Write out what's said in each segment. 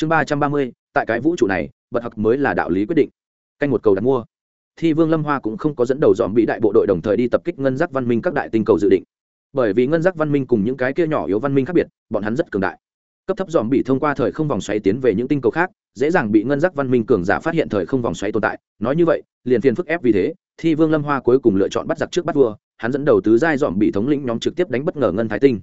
chương ba trăm ba mươi, tại cái vũ trụ này, bật học mới là đạo lý quyết định. Canh một cầu đặt mua. Thi vương lâm hoa cũng không có dẫn đầu dòm bị đại bộ đội đồng thời đi tập kích ngân giác văn minh các đại tinh cầu dự định. Bởi vì ngân giác văn minh cùng những cái kia nhỏ yếu văn minh khác biệt, bọn hắn rất cường đại. Cấp thấp dòm bị thông qua thời không vòng xoáy tiến về những tinh cầu khác, dễ dàng bị ngân giác văn minh cường giả phát hiện thời không vòng xoáy tồn tại. Nói như vậy, liền phiền phức ép vì thế, thi vương lâm hoa cuối cùng lựa chọn bắt giặc trước bắt vua, hắn dẫn đầu tứ giai dòm bị thống lĩnh nhóm trực tiếp đánh bất ngờ ngân thái tinh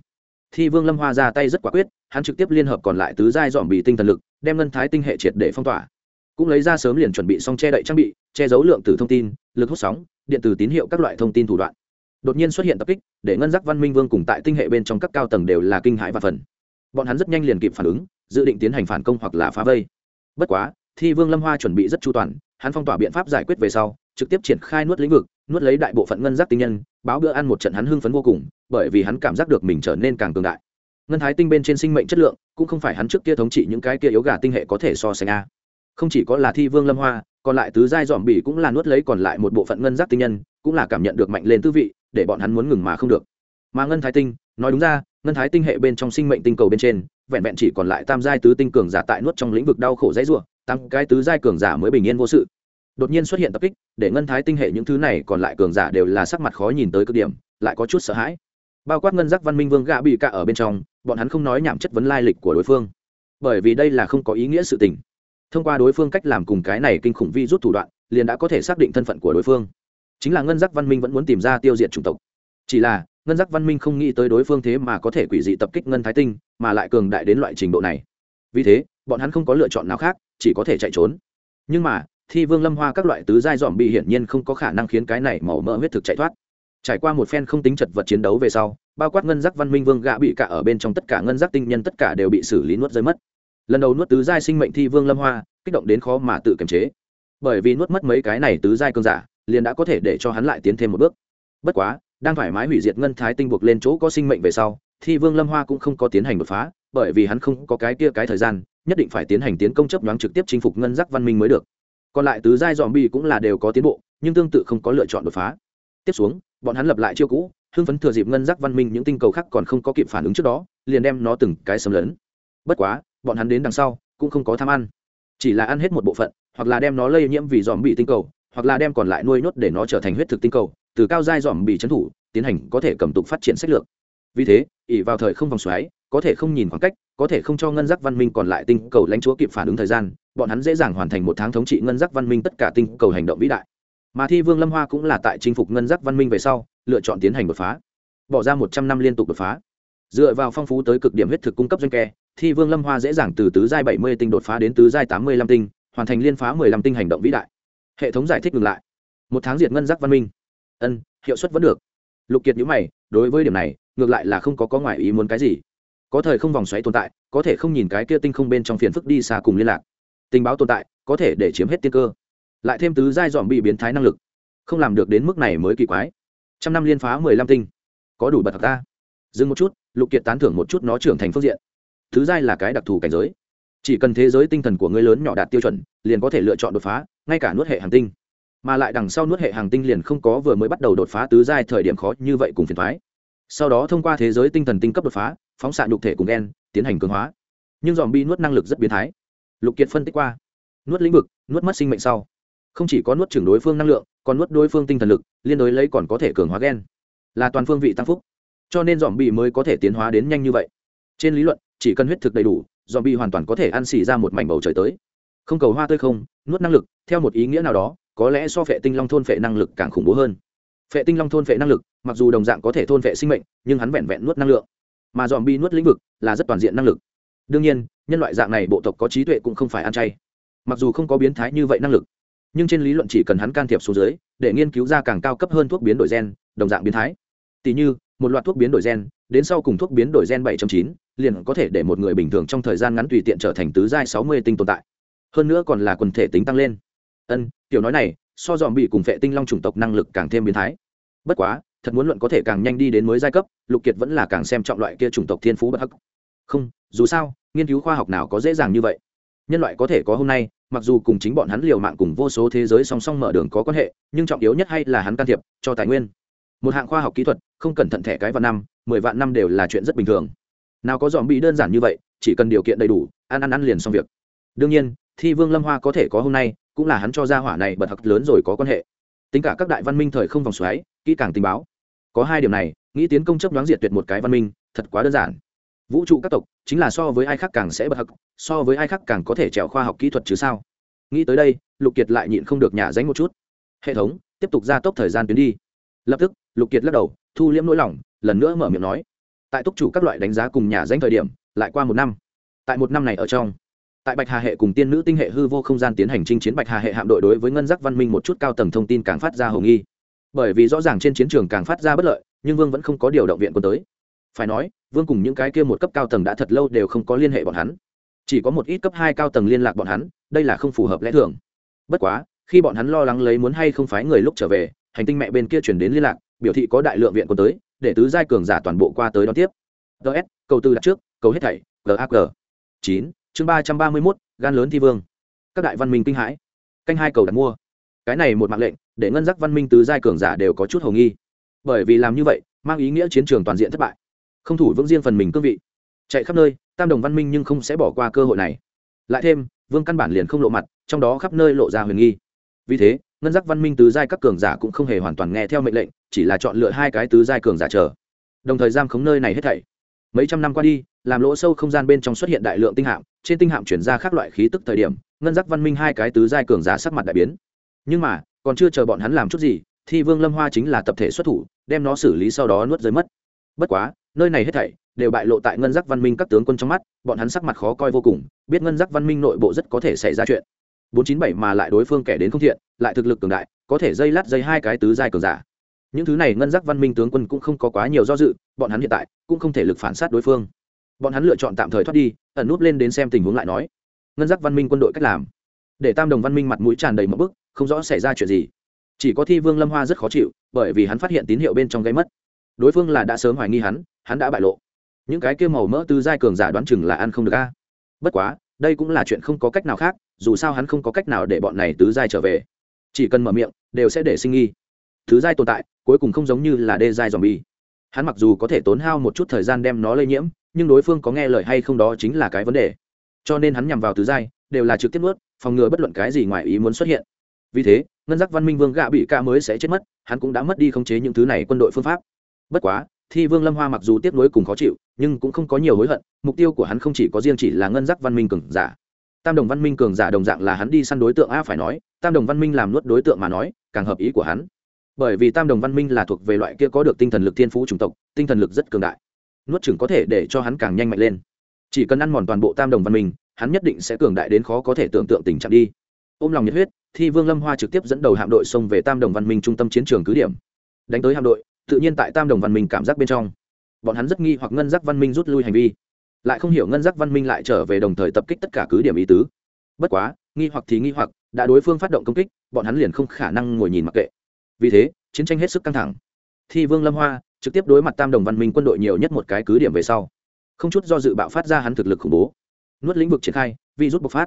thi vương lâm hoa ra tay rất quả quyết, hắn trực tiếp liên hợp còn lại tứ giai dòm bị tinh thần lực, đem ngân thái tinh hệ triệt để phong tỏa. Cũng lấy ra sớm liền chuẩn bị xong che đậy trang bị, che giấu lượng tử thông tin, lực hút sóng, điện tử tín hiệu các loại thông tin thủ đoạn. Đột nhiên xuất hiện tập kích, để ngân giác văn minh vương cùng tại tinh hệ bên trong các cao tầng đều là kinh hãi và phần. Bọn hắn rất nhanh liền kịp phản ứng, dự định tiến hành phản công hoặc là phá vây. Bất quá, thi vương lâm hoa chuẩn bị rất chu toàn, hắn phong tỏa biện pháp giải quyết về sau trực tiếp triển khai nuốt lĩnh vực, nuốt lấy đại bộ phận ngân giác tinh nhân, báo bữa ăn một trận hắn hưng phấn vô cùng, bởi vì hắn cảm giác được mình trở nên càng cường đại. Ngân thái tinh bên trên sinh mệnh chất lượng, cũng không phải hắn trước kia thống trị những cái kia yếu gà tinh hệ có thể so sánh a. Không chỉ có là thi vương lâm hoa, còn lại tứ giai dòm bỉ cũng là nuốt lấy còn lại một bộ phận ngân giác tinh nhân, cũng là cảm nhận được mạnh lên tư vị, để bọn hắn muốn ngừng mà không được. Mà ngân thái tinh, nói đúng ra, ngân thái tinh hệ bên trong sinh mệnh tinh cầu bên trên, vẹn vẹn chỉ còn lại tam giai tứ tinh cường giả tại nuốt trong lĩnh vực đau khổ dãy ruộng tăng cái tứ giai cường giả mới bình yên vô sự đột nhiên xuất hiện tập kích, để ngân thái tinh hệ những thứ này còn lại cường giả đều là sắc mặt khó nhìn tới cực điểm, lại có chút sợ hãi. Bao quát ngân giác văn minh vương gạ bị cả ở bên trong, bọn hắn không nói nhảm chất vấn lai lịch của đối phương. Bởi vì đây là không có ý nghĩa sự tình. Thông qua đối phương cách làm cùng cái này kinh khủng vi rút thủ đoạn, liền đã có thể xác định thân phận của đối phương. Chính là ngân giác văn minh vẫn muốn tìm ra tiêu diệt chủng tộc. Chỉ là, ngân giác văn minh không nghĩ tới đối phương thế mà có thể quỷ dị tập kích ngân thái tinh, mà lại cường đại đến loại trình độ này. Vì thế, bọn hắn không có lựa chọn nào khác, chỉ có thể chạy trốn. Nhưng mà thi vương lâm hoa các loại tứ giai dòm bị hiển nhiên không có khả năng khiến cái này màu mỡ huyết thực chạy thoát. Trải qua một phen không tính chật vật chiến đấu về sau, bao quát ngân giác văn minh vương gạ bị cả ở bên trong tất cả ngân giác tinh nhân tất cả đều bị xử lý nuốt rơi mất. Lần đầu nuốt tứ giai sinh mệnh thi vương lâm hoa, kích động đến khó mà tự kiềm chế. Bởi vì nuốt mất mấy cái này tứ giai cơn giả, liền đã có thể để cho hắn lại tiến thêm một bước. Bất quá, đang thoải mái hủy diệt ngân thái tinh buộc lên chỗ có sinh mệnh về sau thì vương lâm hoa cũng không có tiến hành đột phá, bởi vì hắn không có cái kia cái thời gian, nhất định phải tiến hành tiến công chấp nhoáng trực tiếp chinh phục ngân giác văn minh mới được còn lại tứ giai dòm bi cũng là đều có tiến bộ, nhưng tương tự không có lựa chọn đột phá. Tiếp xuống, bọn hắn lập lại chiêu cũ, hưng phấn thừa dịp ngân giác văn minh những tinh cầu khác còn không có kịp phản ứng trước đó, liền đem nó từng cái xâm lấn. Bất quá, bọn hắn đến đằng sau, cũng không có tham ăn. Chỉ là ăn hết một bộ phận, hoặc là đem nó lây nhiễm vì dòm bị tinh cầu, hoặc là đem còn lại nuôi nhốt để nó trở thành huyết thực tinh cầu, từ cao giai dòm bị trấn thủ, tiến hành có thể cầm tục phát triển sách lược. Vì thế ỉ vào thời không vòng xoáy, có thể không nhìn khoảng cách, có thể không cho ngân giác văn minh còn lại tinh cầu lãnh chúa kịp phản ứng thời gian bọn hắn dễ dàng hoàn thành một tháng thống trị ngân giác văn minh tất cả tinh cầu hành động vĩ đại. Mà thi vương lâm hoa cũng là tại chinh phục ngân giác văn minh về sau lựa chọn tiến hành đột phá. Bỏ ra một trăm năm liên tục đột phá. Dựa vào phong phú tới cực điểm huyết thực cung cấp doanh kè, thi vương lâm hoa dễ dàng từ tứ giai bảy mươi tinh đột phá đến tứ giai tám mươi lăm tinh hoàn thành liên phá mười lăm tinh hành động vĩ đại. Hệ thống giải thích ngừng lại. Một tháng diệt ngân giác văn minh. Ân hiệu suất vẫn được. Lục kiệt nhữ mày đối với điểm này ngược lại là không có có ngoại ý muốn cái gì. Có thời không vòng xoáy tồn tại có thể không nhìn cái kia tinh không bên trong phiền phức đi xa cùng liên lạc tình báo tồn tại, có thể để chiếm hết tiên cơ. Lại thêm tứ giai dòm bị biến thái năng lực. Không làm được đến mức này mới kỳ quái. Trăm năm liên phá mười lăm tinh. Có đủ bật thật ta. Dừng một chút, lục kiệt tán thưởng một chút nó trưởng thành phương diện. Thứ giai là cái đặc thù cảnh giới. Chỉ cần thế giới tinh thần của người lớn nhỏ đạt tiêu chuẩn, liền có thể lựa chọn đột phá, ngay cả nuốt hệ hàng tinh. Mà lại đằng sau nuốt hệ hàng tinh liền không có vừa mới bắt đầu đột phá tứ giai thời điểm khó như vậy cùng phiền thoái sau đó thông qua thế giới tinh thần tinh cấp đột phá, phóng xạ nhục thể cùng gen, tiến hành cường hóa. Nhưng dòm bi nuốt năng lực rất biến thái lục kiệt phân tích qua. Nuốt lĩnh vực, nuốt mất sinh mệnh sau. Không chỉ có nuốt trưởng đối phương năng lượng, còn nuốt đối phương tinh thần lực, liên đối lấy còn có thể cường hóa gen. Là toàn phương vị tăng phúc. Cho nên dòm bị mới có thể tiến hóa đến nhanh như vậy. Trên lý luận, chỉ cần huyết thực đầy đủ dòm bị hoàn toàn có thể ăn xỉ ra một mảnh bầu trời tới. Không cầu hoa tươi không, nuốt năng lực, theo một ý nghĩa nào đó, có lẽ so phệ tinh long thôn phệ năng lực càng khủng bố hơn. Phệ tinh long thôn phệ năng lực, mặc dù đồng dạng có thể thôn phệ sinh mệnh, nhưng hắn vẹn vẹn nuốt năng lượng. Mà dòm bi nuốt lĩnh vực là rất toàn diện năng lực đương nhiên nhân loại dạng này bộ tộc có trí tuệ cũng không phải ăn chay. Mặc dù không có biến thái như vậy năng lực nhưng trên lý luận chỉ cần hắn can thiệp xuống dưới để nghiên cứu ra càng cao cấp hơn thuốc biến đổi gen đồng dạng biến thái. Tỷ như một loạt thuốc biến đổi gen đến sau cùng thuốc biến đổi gen 7.9, liền có thể để một người bình thường trong thời gian ngắn tùy tiện trở thành tứ giai 60 tinh tồn tại. Hơn nữa còn là quần thể tính tăng lên. Ân tiểu nói này so dòm bị cùng vệ tinh long chủng tộc năng lực càng thêm biến thái. Bất quá thật muốn luận có thể càng nhanh đi đến mới giai cấp lục kiệt vẫn là càng xem trọng loại kia chủng tộc thiên phú bất hắc không, dù sao, nghiên cứu khoa học nào có dễ dàng như vậy. Nhân loại có thể có hôm nay, mặc dù cùng chính bọn hắn liều mạng cùng vô số thế giới song song mở đường có quan hệ, nhưng trọng yếu nhất hay là hắn can thiệp, cho tài nguyên. Một hạng khoa học kỹ thuật, không cần thận thẻ cái vạn năm, mười vạn năm đều là chuyện rất bình thường. Nào có dòm bị đơn giản như vậy, chỉ cần điều kiện đầy đủ, ăn ăn ăn liền xong việc. Đương nhiên, thi vương lâm hoa có thể có hôm nay, cũng là hắn cho ra hỏa này bật thật lớn rồi có quan hệ. Tính cả các đại văn minh thời không vòng xoáy, kỹ càng tình báo. Có hai điểm này, nghĩ tiến công chấp đoán diệt tuyệt một cái văn minh, thật quá đơn giản vũ trụ các tộc chính là so với ai khác càng sẽ bật hặc so với ai khác càng có thể trèo khoa học kỹ thuật chứ sao? Nghĩ tới đây, lục kiệt lại nhịn không được nhả danh một chút. Hệ thống, tiếp tục gia tốc thời gian tuyến đi. Lập tức, lục kiệt lắc đầu, thu liễm nỗi lòng, lần nữa mở miệng nói. Tại túc chủ các loại đánh giá cùng nhà danh thời điểm, lại qua một năm. Tại một năm này ở trong, tại bạch hà hệ cùng tiên nữ tinh hệ hư vô không gian tiến hành chinh chiến bạch hà hệ hạm đội đối với ngân giác văn minh một chút cao tầng thông tin càng phát ra hồng nghi. Bởi vì rõ ràng trên chiến trường càng phát ra bất lợi, nhưng vương vẫn không có điều động viện quân tới phải nói, vương cùng những cái kia một cấp cao tầng đã thật lâu đều không có liên hệ bọn hắn. Chỉ có một ít cấp hai cao tầng liên lạc bọn hắn, đây là không phù hợp lẽ thường. Bất quá, khi bọn hắn lo lắng lấy muốn hay không phái người lúc trở về, hành tinh mẹ bên kia chuyển đến liên lạc, biểu thị có đại lượng viện quân tới, để tứ giai cường giả toàn bộ qua tới đón tiếp. Ts cầu tư đặt trước, cầu hết thảy gag chín, chương ba trăm ba mươi mốt, gan lớn thi vương. Các đại văn minh kinh hãi. Canh hai cầu đặt mua. Cái này một mạng lệnh, để ngân giác văn minh tứ giai cường giả đều có chút hầu nghi. Bởi vì làm như vậy, mang ý nghĩa chiến trường toàn diện thất bại không thủ vững riêng phần mình cương vị. Chạy khắp nơi, tam đồng văn minh nhưng không sẽ bỏ qua cơ hội này. Lại thêm, vương căn bản liền không lộ mặt, trong đó khắp nơi lộ ra huyền nghi. Vì thế, ngân giác văn minh tứ giai các cường giả cũng không hề hoàn toàn nghe theo mệnh lệnh, chỉ là chọn lựa hai cái tứ giai cường giả chờ. Đồng thời giam khống nơi này hết thảy. Mấy trăm năm qua đi, làm lỗ sâu không gian bên trong xuất hiện đại lượng tinh hạm, trên tinh hạm chuyển ra các loại khí tức thời điểm, ngân giác văn minh hai cái tứ giai cường giả sắc mặt đại biến. Nhưng mà, còn chưa chờ bọn hắn làm chút gì thì vương lâm hoa chính là tập thể xuất thủ, đem nó xử lý sau đó nuốt rơi mất. Bất quá nơi này hết thảy đều bại lộ tại ngân giác văn minh các tướng quân trong mắt, bọn hắn sắc mặt khó coi vô cùng, biết ngân giác văn minh nội bộ rất có thể xảy ra chuyện. Bốn chín bảy mà lại đối phương kẻ đến không thiện, lại thực lực cường đại, có thể dây lát dây hai cái tứ giai cường giả. Những thứ này ngân giác văn minh tướng quân cũng không có quá nhiều do dự, bọn hắn hiện tại cũng không thể lực phản sát đối phương. Bọn hắn lựa chọn tạm thời thoát đi, ẩn núp lên đến xem tình huống lại nói. Ngân giác văn minh quân đội cách làm. Để tam đồng văn minh mặt mũi tràn đầy một bức, không rõ xảy ra chuyện gì. Chỉ có thi vương lâm hoa rất khó chịu, bởi vì hắn phát hiện tín hiệu bên trong gây mất đối phương là đã sớm hoài nghi hắn hắn đã bại lộ. Những cái kia màu mỡ tư giai cường giả đoán chừng là ăn không được a. Bất quá, đây cũng là chuyện không có cách nào khác, dù sao hắn không có cách nào để bọn này tứ giai trở về. Chỉ cần mở miệng, đều sẽ để sinh nghi. Thứ giai tồn tại, cuối cùng không giống như là đê giai dòm bi hắn mặc dù có thể tốn hao một chút thời gian đem nó lây nhiễm, nhưng đối phương có nghe lời hay không đó chính là cái vấn đề. Cho nên hắn nhằm vào tứ giai, đều là trực tiếp ướt phòng ngừa bất luận cái gì ngoài ý muốn xuất hiện. Vì thế, ngân giác văn minh vương gạ bị ca mới sẽ chết mất, hắn cũng đã mất đi khống chế những thứ này quân đội phương pháp bất quá, thi vương lâm hoa mặc dù tiếp nối cùng khó chịu, nhưng cũng không có nhiều hối hận, mục tiêu của hắn không chỉ có riêng chỉ là ngân giác văn minh cường giả. Tam đồng văn minh cường giả đồng dạng là hắn đi săn đối tượng a phải nói, tam đồng văn minh làm nuốt đối tượng mà nói, càng hợp ý của hắn. Bởi vì tam đồng văn minh là thuộc về loại kia có được tinh thần lực thiên phú chủng tộc, tinh thần lực rất cường đại. Nuốt chừng có thể để cho hắn càng nhanh mạnh lên. Chỉ cần ăn mòn toàn bộ tam đồng văn minh, hắn nhất định sẽ cường đại đến khó có thể tưởng tượng tình trạng đi. Ôm lòng nhiệt huyết, thi vương lâm hoa trực tiếp dẫn đầu hạm đội xông về tam đồng văn minh trung tâm chiến trường cứ điểm. Đánh tới hạm đội tự nhiên tại tam đồng văn minh cảm giác bên trong. Bọn hắn rất nghi hoặc ngân giác văn minh rút lui hành vi. Lại không hiểu ngân giác văn minh lại trở về đồng thời tập kích tất cả cứ điểm ý tứ. Bất quá, nghi hoặc thì nghi hoặc, đã đối phương phát động công kích, bọn hắn liền không khả năng ngồi nhìn mặc kệ. Vì thế, chiến tranh hết sức căng thẳng. Thi vương lâm hoa trực tiếp đối mặt tam đồng văn minh quân đội nhiều nhất một cái cứ điểm về sau. Không chút do dự bạo phát ra hắn thực lực khủng bố. Nuốt lĩnh vực triển khai, vi rút bộc phát.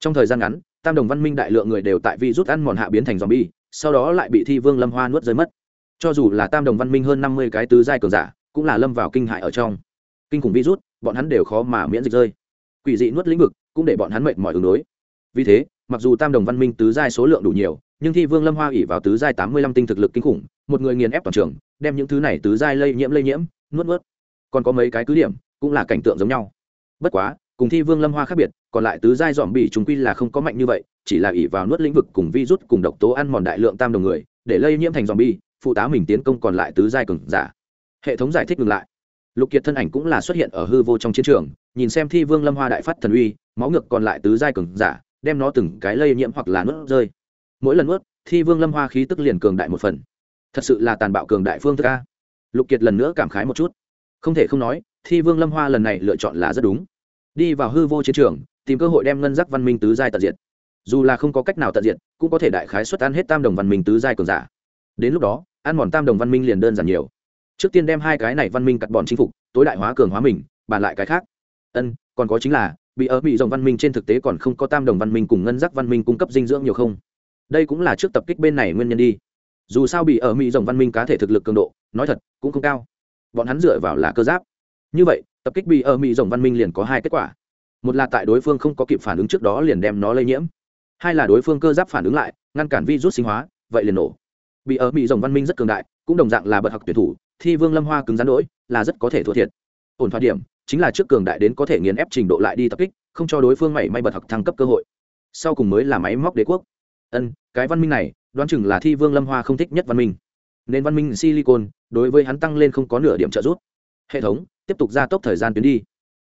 Trong thời gian ngắn, tam đồng văn minh đại lượng người đều tại vi rút ăn mòn hạ biến thành dòm bi sau đó lại bị thi vương lâm hoa nuốt rơi mất cho dù là tam đồng văn minh hơn năm mươi cái tứ giai cường giả, cũng là lâm vào kinh hại ở trong. Kinh khủng virus, bọn hắn đều khó mà miễn dịch rơi. Quỷ dị nuốt lĩnh vực, cũng để bọn hắn mệt mỏi ứng đối. Vì thế, mặc dù tam đồng văn minh tứ giai số lượng đủ nhiều, nhưng thi vương lâm hoa ỉ vào tứ giai tám mươi lăm tinh thực lực kinh khủng, một người nghiền ép toàn trường, đem những thứ này tứ giai lây nhiễm lây nhiễm, nuốt nuốt. Còn có mấy cái cứ điểm, cũng là cảnh tượng giống nhau. Bất quá, cùng thi vương lâm hoa khác biệt, còn lại tứ giai dòm bị chúng quy là không có mạnh như vậy, chỉ là ỉ vào nuốt lĩnh vực cùng virus cùng độc tố ăn mòn đại lượng tam đồng người, để lây nhiễm thành dòm bi phụ tá mình tiến công còn lại tứ giai cường giả. Hệ thống giải thích ngừng lại. Lục kiệt thân ảnh cũng là xuất hiện ở hư vô trong chiến trường, nhìn xem thi vương lâm hoa đại phát thần uy, máu ngược còn lại tứ giai cường giả, đem nó từng cái lây nhiễm hoặc là nuốt rơi. Mỗi lần nuốt, thi vương lâm hoa khí tức liền cường đại một phần. Thật sự là tàn bạo cường đại phương thức a. Lục kiệt lần nữa cảm khái một chút. Không thể không nói, thi vương lâm hoa lần này lựa chọn là rất đúng. Đi vào hư vô chiến trường, tìm cơ hội đem ngân giác văn minh tứ giai tận diệt. Dù là không có cách nào tận diệt, cũng có thể đại khái xuất ăn hết tam đồng văn minh tứ giai cường giả đến lúc đó, ăn mòn tam đồng văn minh liền đơn giản nhiều. Trước tiên đem hai cái này văn minh cắt bọn chinh phục, tối đại hóa cường hóa mình, bàn lại cái khác. Ân, còn có chính là, bị ở bị dòng văn minh trên thực tế còn không có tam đồng văn minh cùng ngân giác văn minh cung cấp dinh dưỡng nhiều không? Đây cũng là trước tập kích bên này nguyên nhân đi. Dù sao bị ở mỹ dòng văn minh cá thể thực lực cường độ, nói thật, cũng không cao. Bọn hắn dựa vào là cơ giáp. Như vậy, tập kích bị ở mỹ dòng văn minh liền có hai kết quả. Một là tại đối phương không có kịp phản ứng trước đó liền đem nó lây nhiễm. Hai là đối phương cơ giáp phản ứng lại, ngăn cản virus sinh hóa, vậy liền nổ bị ở bị rồng văn minh rất cường đại, cũng đồng dạng là bậc học tuyển thủ, thi vương lâm hoa cứng rắn đỗi, là rất có thể thua thiệt. Ổn thoát điểm, chính là trước cường đại đến có thể nghiền ép trình độ lại đi tập kích, không cho đối phương mảy may bật học thăng cấp cơ hội. Sau cùng mới là máy móc đế quốc. Ân, cái văn minh này, đoán chừng là thi vương lâm hoa không thích nhất văn minh. Nên văn minh silicon, đối với hắn tăng lên không có nửa điểm trợ giúp. Hệ thống, tiếp tục gia tốc thời gian tuyến đi.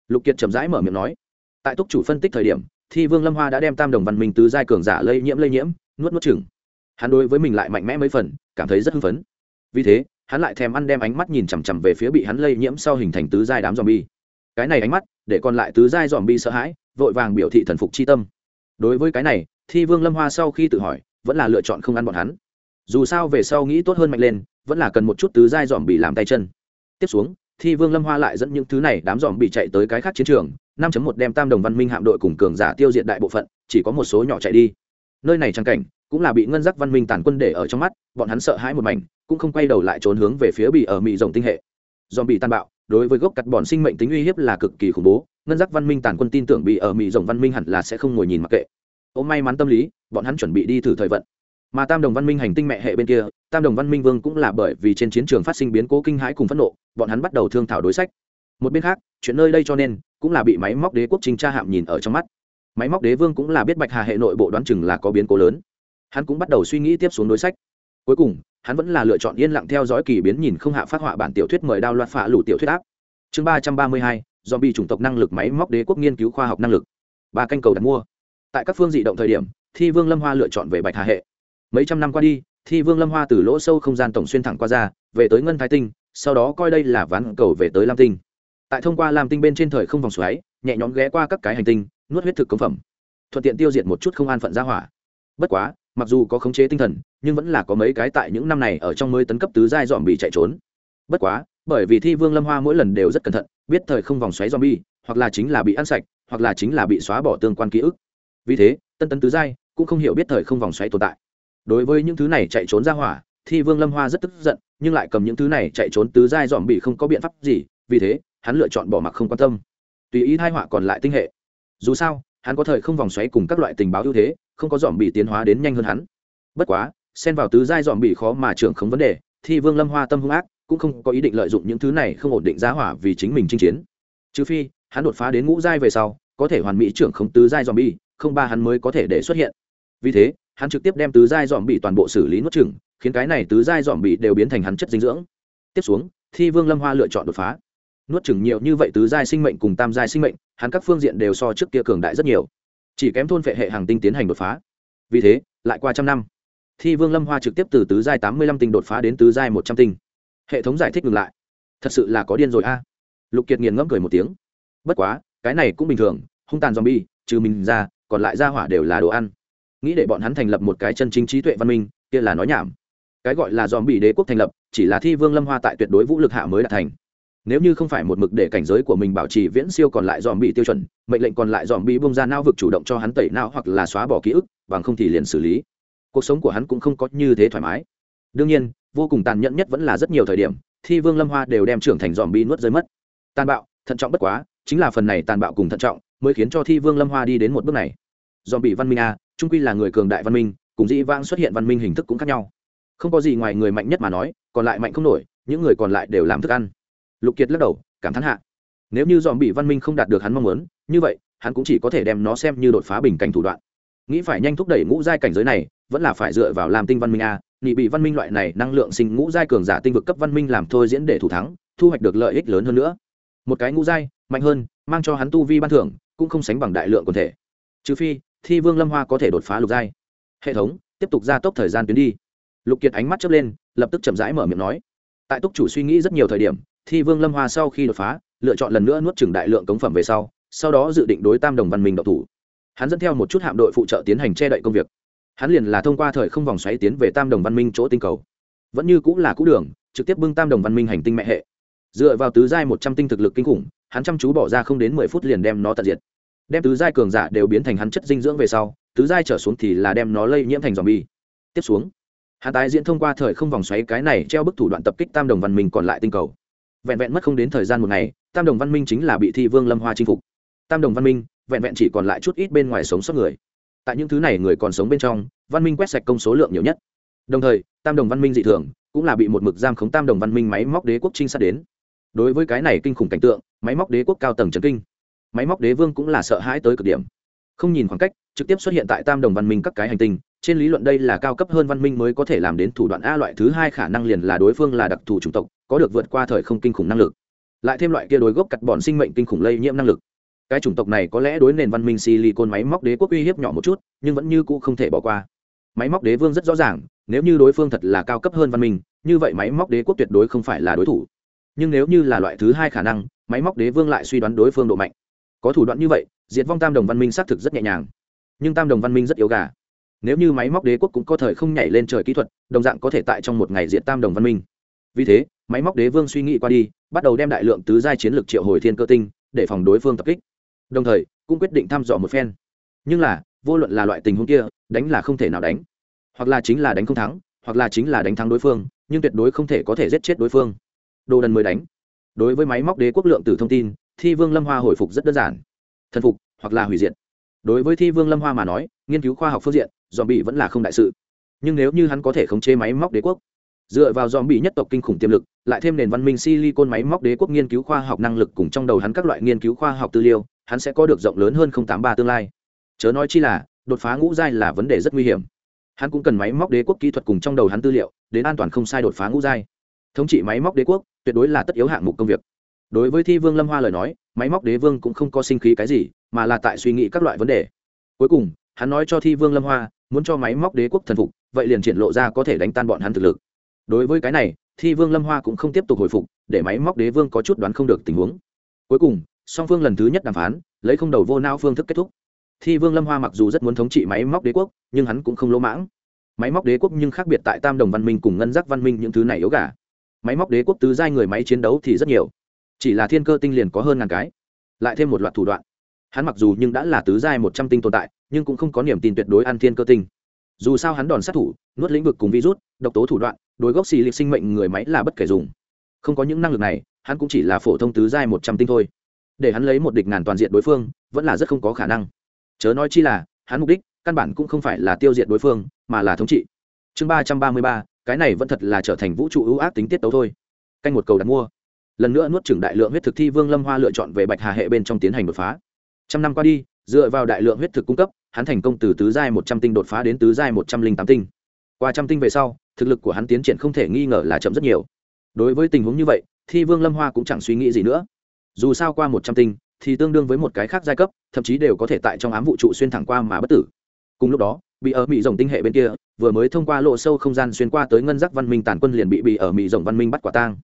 Lục kiệt chậm rãi mở miệng nói. Tại túc chủ phân tích thời điểm, thi vương lâm hoa đã đem tam đồng văn minh tứ giai cường giả lây nhiễm lây nhiễm, nuốt nuốt chừng hắn đối với mình lại mạnh mẽ mấy phần, cảm thấy rất hưng phấn. Vì thế, hắn lại thèm ăn đem ánh mắt nhìn chằm chằm về phía bị hắn lây nhiễm sau hình thành tứ giai đám dòm bi cái này ánh mắt, để còn lại tứ giai dòm bi sợ hãi, vội vàng biểu thị thần phục chi tâm. Đối với cái này, thi vương lâm hoa sau khi tự hỏi, vẫn là lựa chọn không ăn bọn hắn. Dù sao về sau nghĩ tốt hơn mạnh lên, vẫn là cần một chút tứ giai dòm bị làm tay chân. Tiếp xuống, thi vương lâm hoa lại dẫn những thứ này đám dòm bị chạy tới cái khác chiến trường, năm một đem tam đồng văn minh hạm đội cùng cường giả tiêu diệt đại bộ phận, chỉ có một số nhỏ chạy đi. Nơi này trang cảnh cũng là bị ngân giác văn minh tàn quân để ở trong mắt, bọn hắn sợ hãi một mảnh, cũng không quay đầu lại trốn hướng về phía bị ở mỹ rồng tinh hệ. Dòm bị tàn bạo, đối với gốc cắt bọn sinh mệnh tính uy hiếp là cực kỳ khủng bố, ngân giác văn minh tàn quân tin tưởng bị ở mỹ rồng văn minh hẳn là sẽ không ngồi nhìn mặc kệ. Ô, may mắn tâm lý, bọn hắn chuẩn bị đi thử thời vận. Mà tam đồng văn minh hành tinh mẹ hệ bên kia, tam đồng văn minh vương cũng là bởi vì trên chiến trường phát sinh biến cố kinh hãi cùng phẫn nộ, bọn hắn bắt đầu thương thảo đối sách. Một bên khác, chuyện nơi đây cho nên, cũng là bị máy móc đế quốc trình tra hạm nhìn ở trong mắt. Máy móc đế vương cũng là biết bạch hà hệ nội bộ đoán chừng là có biến cố lớn hắn cũng bắt đầu suy nghĩ tiếp xuống đối sách. Cuối cùng, hắn vẫn là lựa chọn yên lặng theo dõi kỳ biến nhìn không hạ phát họa bản tiểu thuyết mời đao loạt phạ lủ tiểu thuyết áp. Chương ba trăm ba mươi hai do bị chủng tộc năng lực máy móc đế quốc nghiên cứu khoa học năng lực. Ba canh cầu đặt mua. Tại các phương dị động thời điểm, thi vương lâm hoa lựa chọn về bạch hà hệ. Mấy trăm năm qua đi, thi vương lâm hoa từ lỗ sâu không gian tổng xuyên thẳng qua ra, về tới ngân thái tinh, sau đó coi đây là ván cầu về tới lam tinh. Tại thông qua lam tinh bên trên thời không vòng xoáy, nhẹ nhõm ghé qua các cái hành tinh, nuốt huyết thực cống phẩm. Thuận tiện tiêu diệt một chút không an phận ra hỏa. Bất quá mặc dù có khống chế tinh thần, nhưng vẫn là có mấy cái tại những năm này ở trong mới tấn cấp tứ giai dòm bị chạy trốn. Bất quá, bởi vì thi vương lâm hoa mỗi lần đều rất cẩn thận, biết thời không vòng xoáy dòm bi hoặc là chính là bị ăn sạch, hoặc là chính là bị xóa bỏ tương quan ký ức. Vì thế, tân tấn tứ giai cũng không hiểu biết thời không vòng xoáy tồn tại. Đối với những thứ này chạy trốn ra hỏa thì vương lâm hoa rất tức giận, nhưng lại cầm những thứ này chạy trốn tứ giai dòm bị không có biện pháp gì, vì thế, hắn lựa chọn bỏ mặc không quan tâm. Tùy ý thai họa còn lại tinh hệ. Dù sao, hắn có thời không vòng xoáy cùng các loại tình báo ưu thế không có dòm bị tiến hóa đến nhanh hơn hắn. Bất quá xen vào tứ giai dòm bị khó mà trưởng không vấn đề thì vương lâm hoa tâm hung ác cũng không có ý định lợi dụng những thứ này không ổn định giá hỏa vì chính mình chinh chiến. Trừ phi hắn đột phá đến ngũ giai về sau có thể hoàn mỹ trưởng không tứ giai dòm bị, không ba hắn mới có thể để xuất hiện. Vì thế hắn trực tiếp đem tứ giai dòm bị toàn bộ xử lý nuốt chừng khiến cái này tứ giai dòm bị đều biến thành hắn chất dinh dưỡng. Tiếp xuống thi vương lâm hoa lựa chọn đột phá. Nuốt chừng nhiều như vậy tứ giai sinh mệnh cùng tam giai sinh mệnh hắn các phương diện đều so trước kia cường đại rất nhiều chỉ kém thôn phệ hệ hàng tinh tiến hành đột phá. Vì thế, lại qua trăm năm, thi vương lâm hoa trực tiếp từ tứ giai tám mươi lăm tinh đột phá đến tứ giai một trăm tinh. Hệ thống giải thích ngừng lại. Thật sự là có điên rồi a. Lục kiệt nghiền ngẫm cười một tiếng. Bất quá, cái này cũng bình thường, hung tàn zombie, trừ mình ra, còn lại ra hỏa đều là đồ ăn. Nghĩ để bọn hắn thành lập một cái chân chính trí tuệ văn minh, kia là nói nhảm. Cái gọi là dòm bị đế quốc thành lập, chỉ là thi vương lâm hoa tại tuyệt đối vũ lực hạ mới đã thành nếu như không phải một mực để cảnh giới của mình bảo trì viễn siêu còn lại dòm bị tiêu chuẩn, mệnh lệnh còn lại dòm bị bung ra não vực chủ động cho hắn tẩy não hoặc là xóa bỏ ký ức, bằng không thì liền xử lý. Cuộc sống của hắn cũng không có như thế thoải mái. Đương nhiên, vô cùng tàn nhẫn nhất vẫn là rất nhiều thời điểm, thi vương lâm hoa đều đem trưởng thành dòm bị nuốt rơi mất. Tàn bạo, thận trọng bất quá, chính là phần này tàn bạo cùng thận trọng, mới khiến cho thi vương lâm hoa đi đến một bước này. Dòm bị văn minh a trung quy là người cường đại văn minh, cùng dĩ vãng xuất hiện văn minh hình thức cũng khác nhau. Không có gì ngoài người mạnh nhất mà nói, còn lại mạnh không nổi, những người còn lại đều làm thức ăn lục kiệt lắc đầu, cảm thán hạ. Nếu như dòm bị văn minh không đạt được hắn mong muốn, như vậy, hắn cũng chỉ có thể đem nó xem như đột phá bình cảnh thủ đoạn. Nghĩ phải nhanh thúc đẩy ngũ giai cảnh giới này, vẫn là phải dựa vào làm tinh văn minh a. Nghị bị văn minh loại này năng lượng sinh ngũ giai cường giả tinh vực cấp văn minh làm thôi diễn để thủ thắng, thu hoạch được lợi ích lớn hơn nữa. Một cái ngũ giai, mạnh hơn, mang cho hắn tu vi ban thưởng, cũng không sánh bằng đại lượng quần thể. Trừ phi, thi vương lâm hoa có thể đột phá lục giai. Hệ thống, tiếp tục gia tốc thời gian tuyến đi. Lục kiệt ánh mắt chớp lên, lập tức chậm rãi mở miệng nói. Tại túc chủ suy nghĩ rất nhiều thời điểm thi vương lâm hoa sau khi đột phá, lựa chọn lần nữa nuốt chừng đại lượng cống phẩm về sau sau đó dự định đối tam đồng văn minh độc thủ. Hắn dẫn theo một chút hạm đội phụ trợ tiến hành che đậy công việc. Hắn liền là thông qua thời không vòng xoáy tiến về tam đồng văn minh chỗ tinh cầu. Vẫn như cũng là cũ đường, trực tiếp bưng tam đồng văn minh hành tinh mẹ hệ. Dựa vào tứ giai một trăm tinh thực lực kinh khủng, hắn chăm chú bỏ ra không đến mười phút liền đem nó tận diệt. Đem tứ giai cường giả đều biến thành hắn chất dinh dưỡng về sau, tứ giai trở xuống thì là đem nó lây nhiễm thành dòng bi tiếp xuống, hắn tái diễn thông qua thời không vòng xoáy cái này treo bức thủ đoạn tập kích tam đồng văn minh còn lại tinh cầu vẹn vẹn mất không đến thời gian một ngày, tam đồng văn minh chính là bị thi vương lâm hoa chinh phục. Tam đồng văn minh, vẹn vẹn chỉ còn lại chút ít bên ngoài sống sót người. Tại những thứ này người còn sống bên trong, văn minh quét sạch công số lượng nhiều nhất. Đồng thời, tam đồng văn minh dị thường, cũng là bị một mực giam khống tam đồng văn minh máy móc đế quốc trinh sát đến. Đối với cái này kinh khủng cảnh tượng, máy móc đế quốc cao tầng trần kinh. Máy móc đế vương cũng là sợ hãi tới cực điểm. Không nhìn khoảng cách, trực tiếp xuất hiện tại tam đồng văn minh các cái hành tinh trên lý luận đây là cao cấp hơn văn minh mới có thể làm đến thủ đoạn a loại thứ hai khả năng liền là đối phương là đặc thù chủng tộc, có được vượt qua thời không kinh khủng năng lực. Lại thêm loại kia đối gốc cặt bọn sinh mệnh kinh khủng lây nhiễm năng lực. Cái chủng tộc này có lẽ đối nền văn minh silicon máy móc đế quốc uy hiếp nhỏ một chút, nhưng vẫn như cũ không thể bỏ qua. Máy móc đế vương rất rõ ràng, nếu như đối phương thật là cao cấp hơn văn minh, như vậy máy móc đế quốc tuyệt đối không phải là đối thủ. Nhưng nếu như là loại thứ hai khả năng, máy móc đế vương lại suy đoán đối phương độ mạnh. Có thủ đoạn như vậy, diệt vong tam đồng văn minh xác thực rất nhẹ nhàng. Nhưng tam đồng văn minh rất yếu gà nếu như máy móc đế quốc cũng có thời không nhảy lên trời kỹ thuật, đồng dạng có thể tại trong một ngày diệt tam đồng văn minh. Vì thế, máy móc đế vương suy nghĩ qua đi, bắt đầu đem đại lượng tứ giai chiến lược triệu hồi thiên cơ tinh, để phòng đối phương tập kích. Đồng thời, cũng quyết định thăm dò một phen. Nhưng là, vô luận là loại tình huống kia, đánh là không thể nào đánh. Hoặc là chính là đánh không thắng, hoặc là chính là đánh thắng đối phương, nhưng tuyệt đối không thể có thể giết chết đối phương. Đồ đần mới đánh. Đối với máy móc đế quốc lượng tử thông tin, thi vương lâm hoa hồi phục rất đơn giản. Thần phục, hoặc là hủy diệt. Đối với thi vương lâm hoa mà nói, nghiên cứu khoa học phương diện dòm bị vẫn là không đại sự. Nhưng nếu như hắn có thể khống chế máy móc đế quốc, dựa vào dòm bị nhất tộc kinh khủng tiềm lực, lại thêm nền văn minh silicon máy móc đế quốc nghiên cứu khoa học năng lực cùng trong đầu hắn các loại nghiên cứu khoa học tư liệu, hắn sẽ có được rộng lớn hơn tám ba tương lai. Chớ nói chi là, đột phá ngũ giai là vấn đề rất nguy hiểm. Hắn cũng cần máy móc đế quốc kỹ thuật cùng trong đầu hắn tư liệu, đến an toàn không sai đột phá ngũ giai. Thống trị máy móc đế quốc, tuyệt đối là tất yếu hạng mục công việc. Đối với thi vương lâm hoa lời nói, máy móc đế vương cũng không có sinh khí cái gì, mà là tại suy nghĩ các loại vấn đề. Cuối cùng, hắn nói cho thi vương lâm hoa muốn cho máy móc đế quốc thần phục, vậy liền triển lộ ra có thể đánh tan bọn hắn thực lực. Đối với cái này, thi vương lâm hoa cũng không tiếp tục hồi phục, để máy móc đế vương có chút đoán không được tình huống. Cuối cùng, song phương lần thứ nhất đàm phán, lấy không đầu vô nao phương thức kết thúc. Thi vương lâm hoa mặc dù rất muốn thống trị máy móc đế quốc, nhưng hắn cũng không lỗ mãng. Máy móc đế quốc nhưng khác biệt tại tam đồng văn minh cùng ngân giác văn minh những thứ này yếu gà. Máy móc đế quốc tứ giai người máy chiến đấu thì rất nhiều. Chỉ là thiên cơ tinh liền có hơn ngàn cái. Lại thêm một loạt thủ đoạn. Hắn mặc dù nhưng đã là tứ giai một trăm tinh tồn tại nhưng cũng không có niềm tin tuyệt đối ăn thiên cơ tinh. Dù sao hắn đòn sát thủ, nuốt lĩnh vực cùng virus, độc tố thủ đoạn, đối gốc xì lịch sinh mệnh người máy là bất kể dùng. Không có những năng lực này, hắn cũng chỉ là phổ thông tứ giai một trăm tinh thôi. Để hắn lấy một địch ngàn toàn diện đối phương, vẫn là rất không có khả năng. Chớ nói chi là, hắn mục đích, căn bản cũng không phải là tiêu diệt đối phương, mà là thống trị. Chương ba trăm ba mươi ba, cái này vẫn thật là trở thành vũ trụ ưu ác tính tiết tấu thôi. Canh một cầu đặt mua. Lần nữa nuốt trừng đại lượng huyết thực thi vương lâm hoa lựa chọn về bạch hà hệ bên trong tiến hành đột phá. Trăm năm qua đi, dựa vào đại lượng huyết thực cung cấp hắn thành công từ tứ giai một trăm tinh đột phá đến tứ giai một trăm linh tám tinh. Qua trăm tinh về sau, thực lực của hắn tiến triển không thể nghi ngờ là chậm rất nhiều. Đối với tình huống như vậy, thi vương lâm hoa cũng chẳng suy nghĩ gì nữa. Dù sao qua một trăm tinh, thì tương đương với một cái khác giai cấp, thậm chí đều có thể tại trong ám vũ trụ xuyên thẳng qua mà bất tử. Cùng lúc đó, bị ở mỹ rồng tinh hệ bên kia, vừa mới thông qua lộ sâu không gian xuyên qua tới ngân giác văn minh tàn quân liền bị bị ở mỹ rồng văn minh bắt quả tang.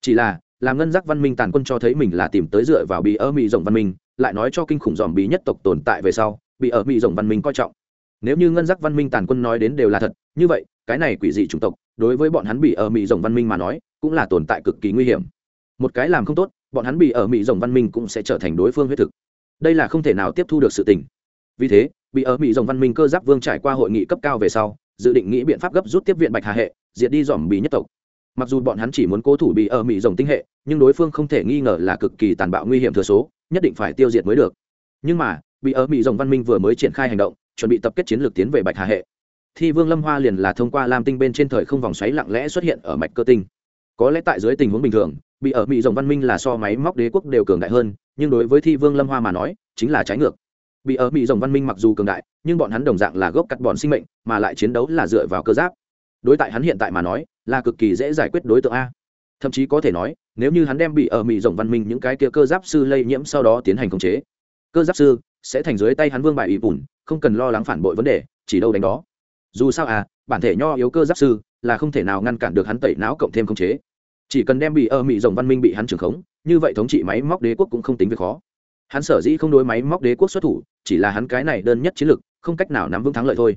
Chỉ là, làm ngân giác văn minh tàn quân cho thấy mình là tìm tới dựa vào bị ở mỹ rồng văn minh, lại nói cho kinh khủng dòm bí nhất tộc tồn tại về sau bị ở mỹ rồng văn minh coi trọng. Nếu như ngân giác văn minh tàn quân nói đến đều là thật, như vậy, cái này quỷ dị chủng tộc, đối với bọn hắn bị ở mỹ rồng văn minh mà nói, cũng là tồn tại cực kỳ nguy hiểm. Một cái làm không tốt, bọn hắn bị ở mỹ rồng văn minh cũng sẽ trở thành đối phương huyết thực. Đây là không thể nào tiếp thu được sự tình. Vì thế, bị ở mỹ rồng văn minh cơ giáp vương trải qua hội nghị cấp cao về sau, dự định nghĩ biện pháp gấp rút tiếp viện bạch hà hệ, diệt đi dòm bí nhất tộc. Mặc dù bọn hắn chỉ muốn cố thủ bị ở mỹ rồng tinh hệ, nhưng đối phương không thể nghi ngờ là cực kỳ tàn bạo nguy hiểm thừa số, nhất định phải tiêu diệt mới được. Nhưng mà bị ở mỹ rồng văn minh vừa mới triển khai hành động, chuẩn bị tập kết chiến lược tiến về bạch hà hệ. Thì vương lâm hoa liền là thông qua lam tinh bên trên thời không vòng xoáy lặng lẽ xuất hiện ở mạch cơ tinh. Có lẽ tại dưới tình huống bình thường, bị ở mỹ rồng văn minh là so máy móc đế quốc đều cường đại hơn, nhưng đối với thi vương lâm hoa mà nói, chính là trái ngược. Bị ở mỹ rồng văn minh mặc dù cường đại, nhưng bọn hắn đồng dạng là gốc cắt bọn sinh mệnh, mà lại chiến đấu là dựa vào cơ giáp. Đối tại hắn hiện tại mà nói, là cực kỳ dễ giải quyết đối tượng a. Thậm chí có thể nói, nếu như hắn đem bị ở mỹ rồng văn minh những cái kia cơ giáp sư lây nhiễm sau đó tiến hành khống chế. Cơ giáp sư sẽ thành dưới tay hắn vương bại ủy bùn không cần lo lắng phản bội vấn đề chỉ đâu đánh đó. Dù sao à bản thể nho yếu cơ giáp sư là không thể nào ngăn cản được hắn tẩy não cộng thêm khống chế. Chỉ cần đem bị ở mỹ rồng văn minh bị hắn trưởng khống như vậy thống trị máy móc đế quốc cũng không tính việc khó. Hắn sở dĩ không đối máy móc đế quốc xuất thủ chỉ là hắn cái này đơn nhất chiến lược, không cách nào nắm vững thắng lợi thôi.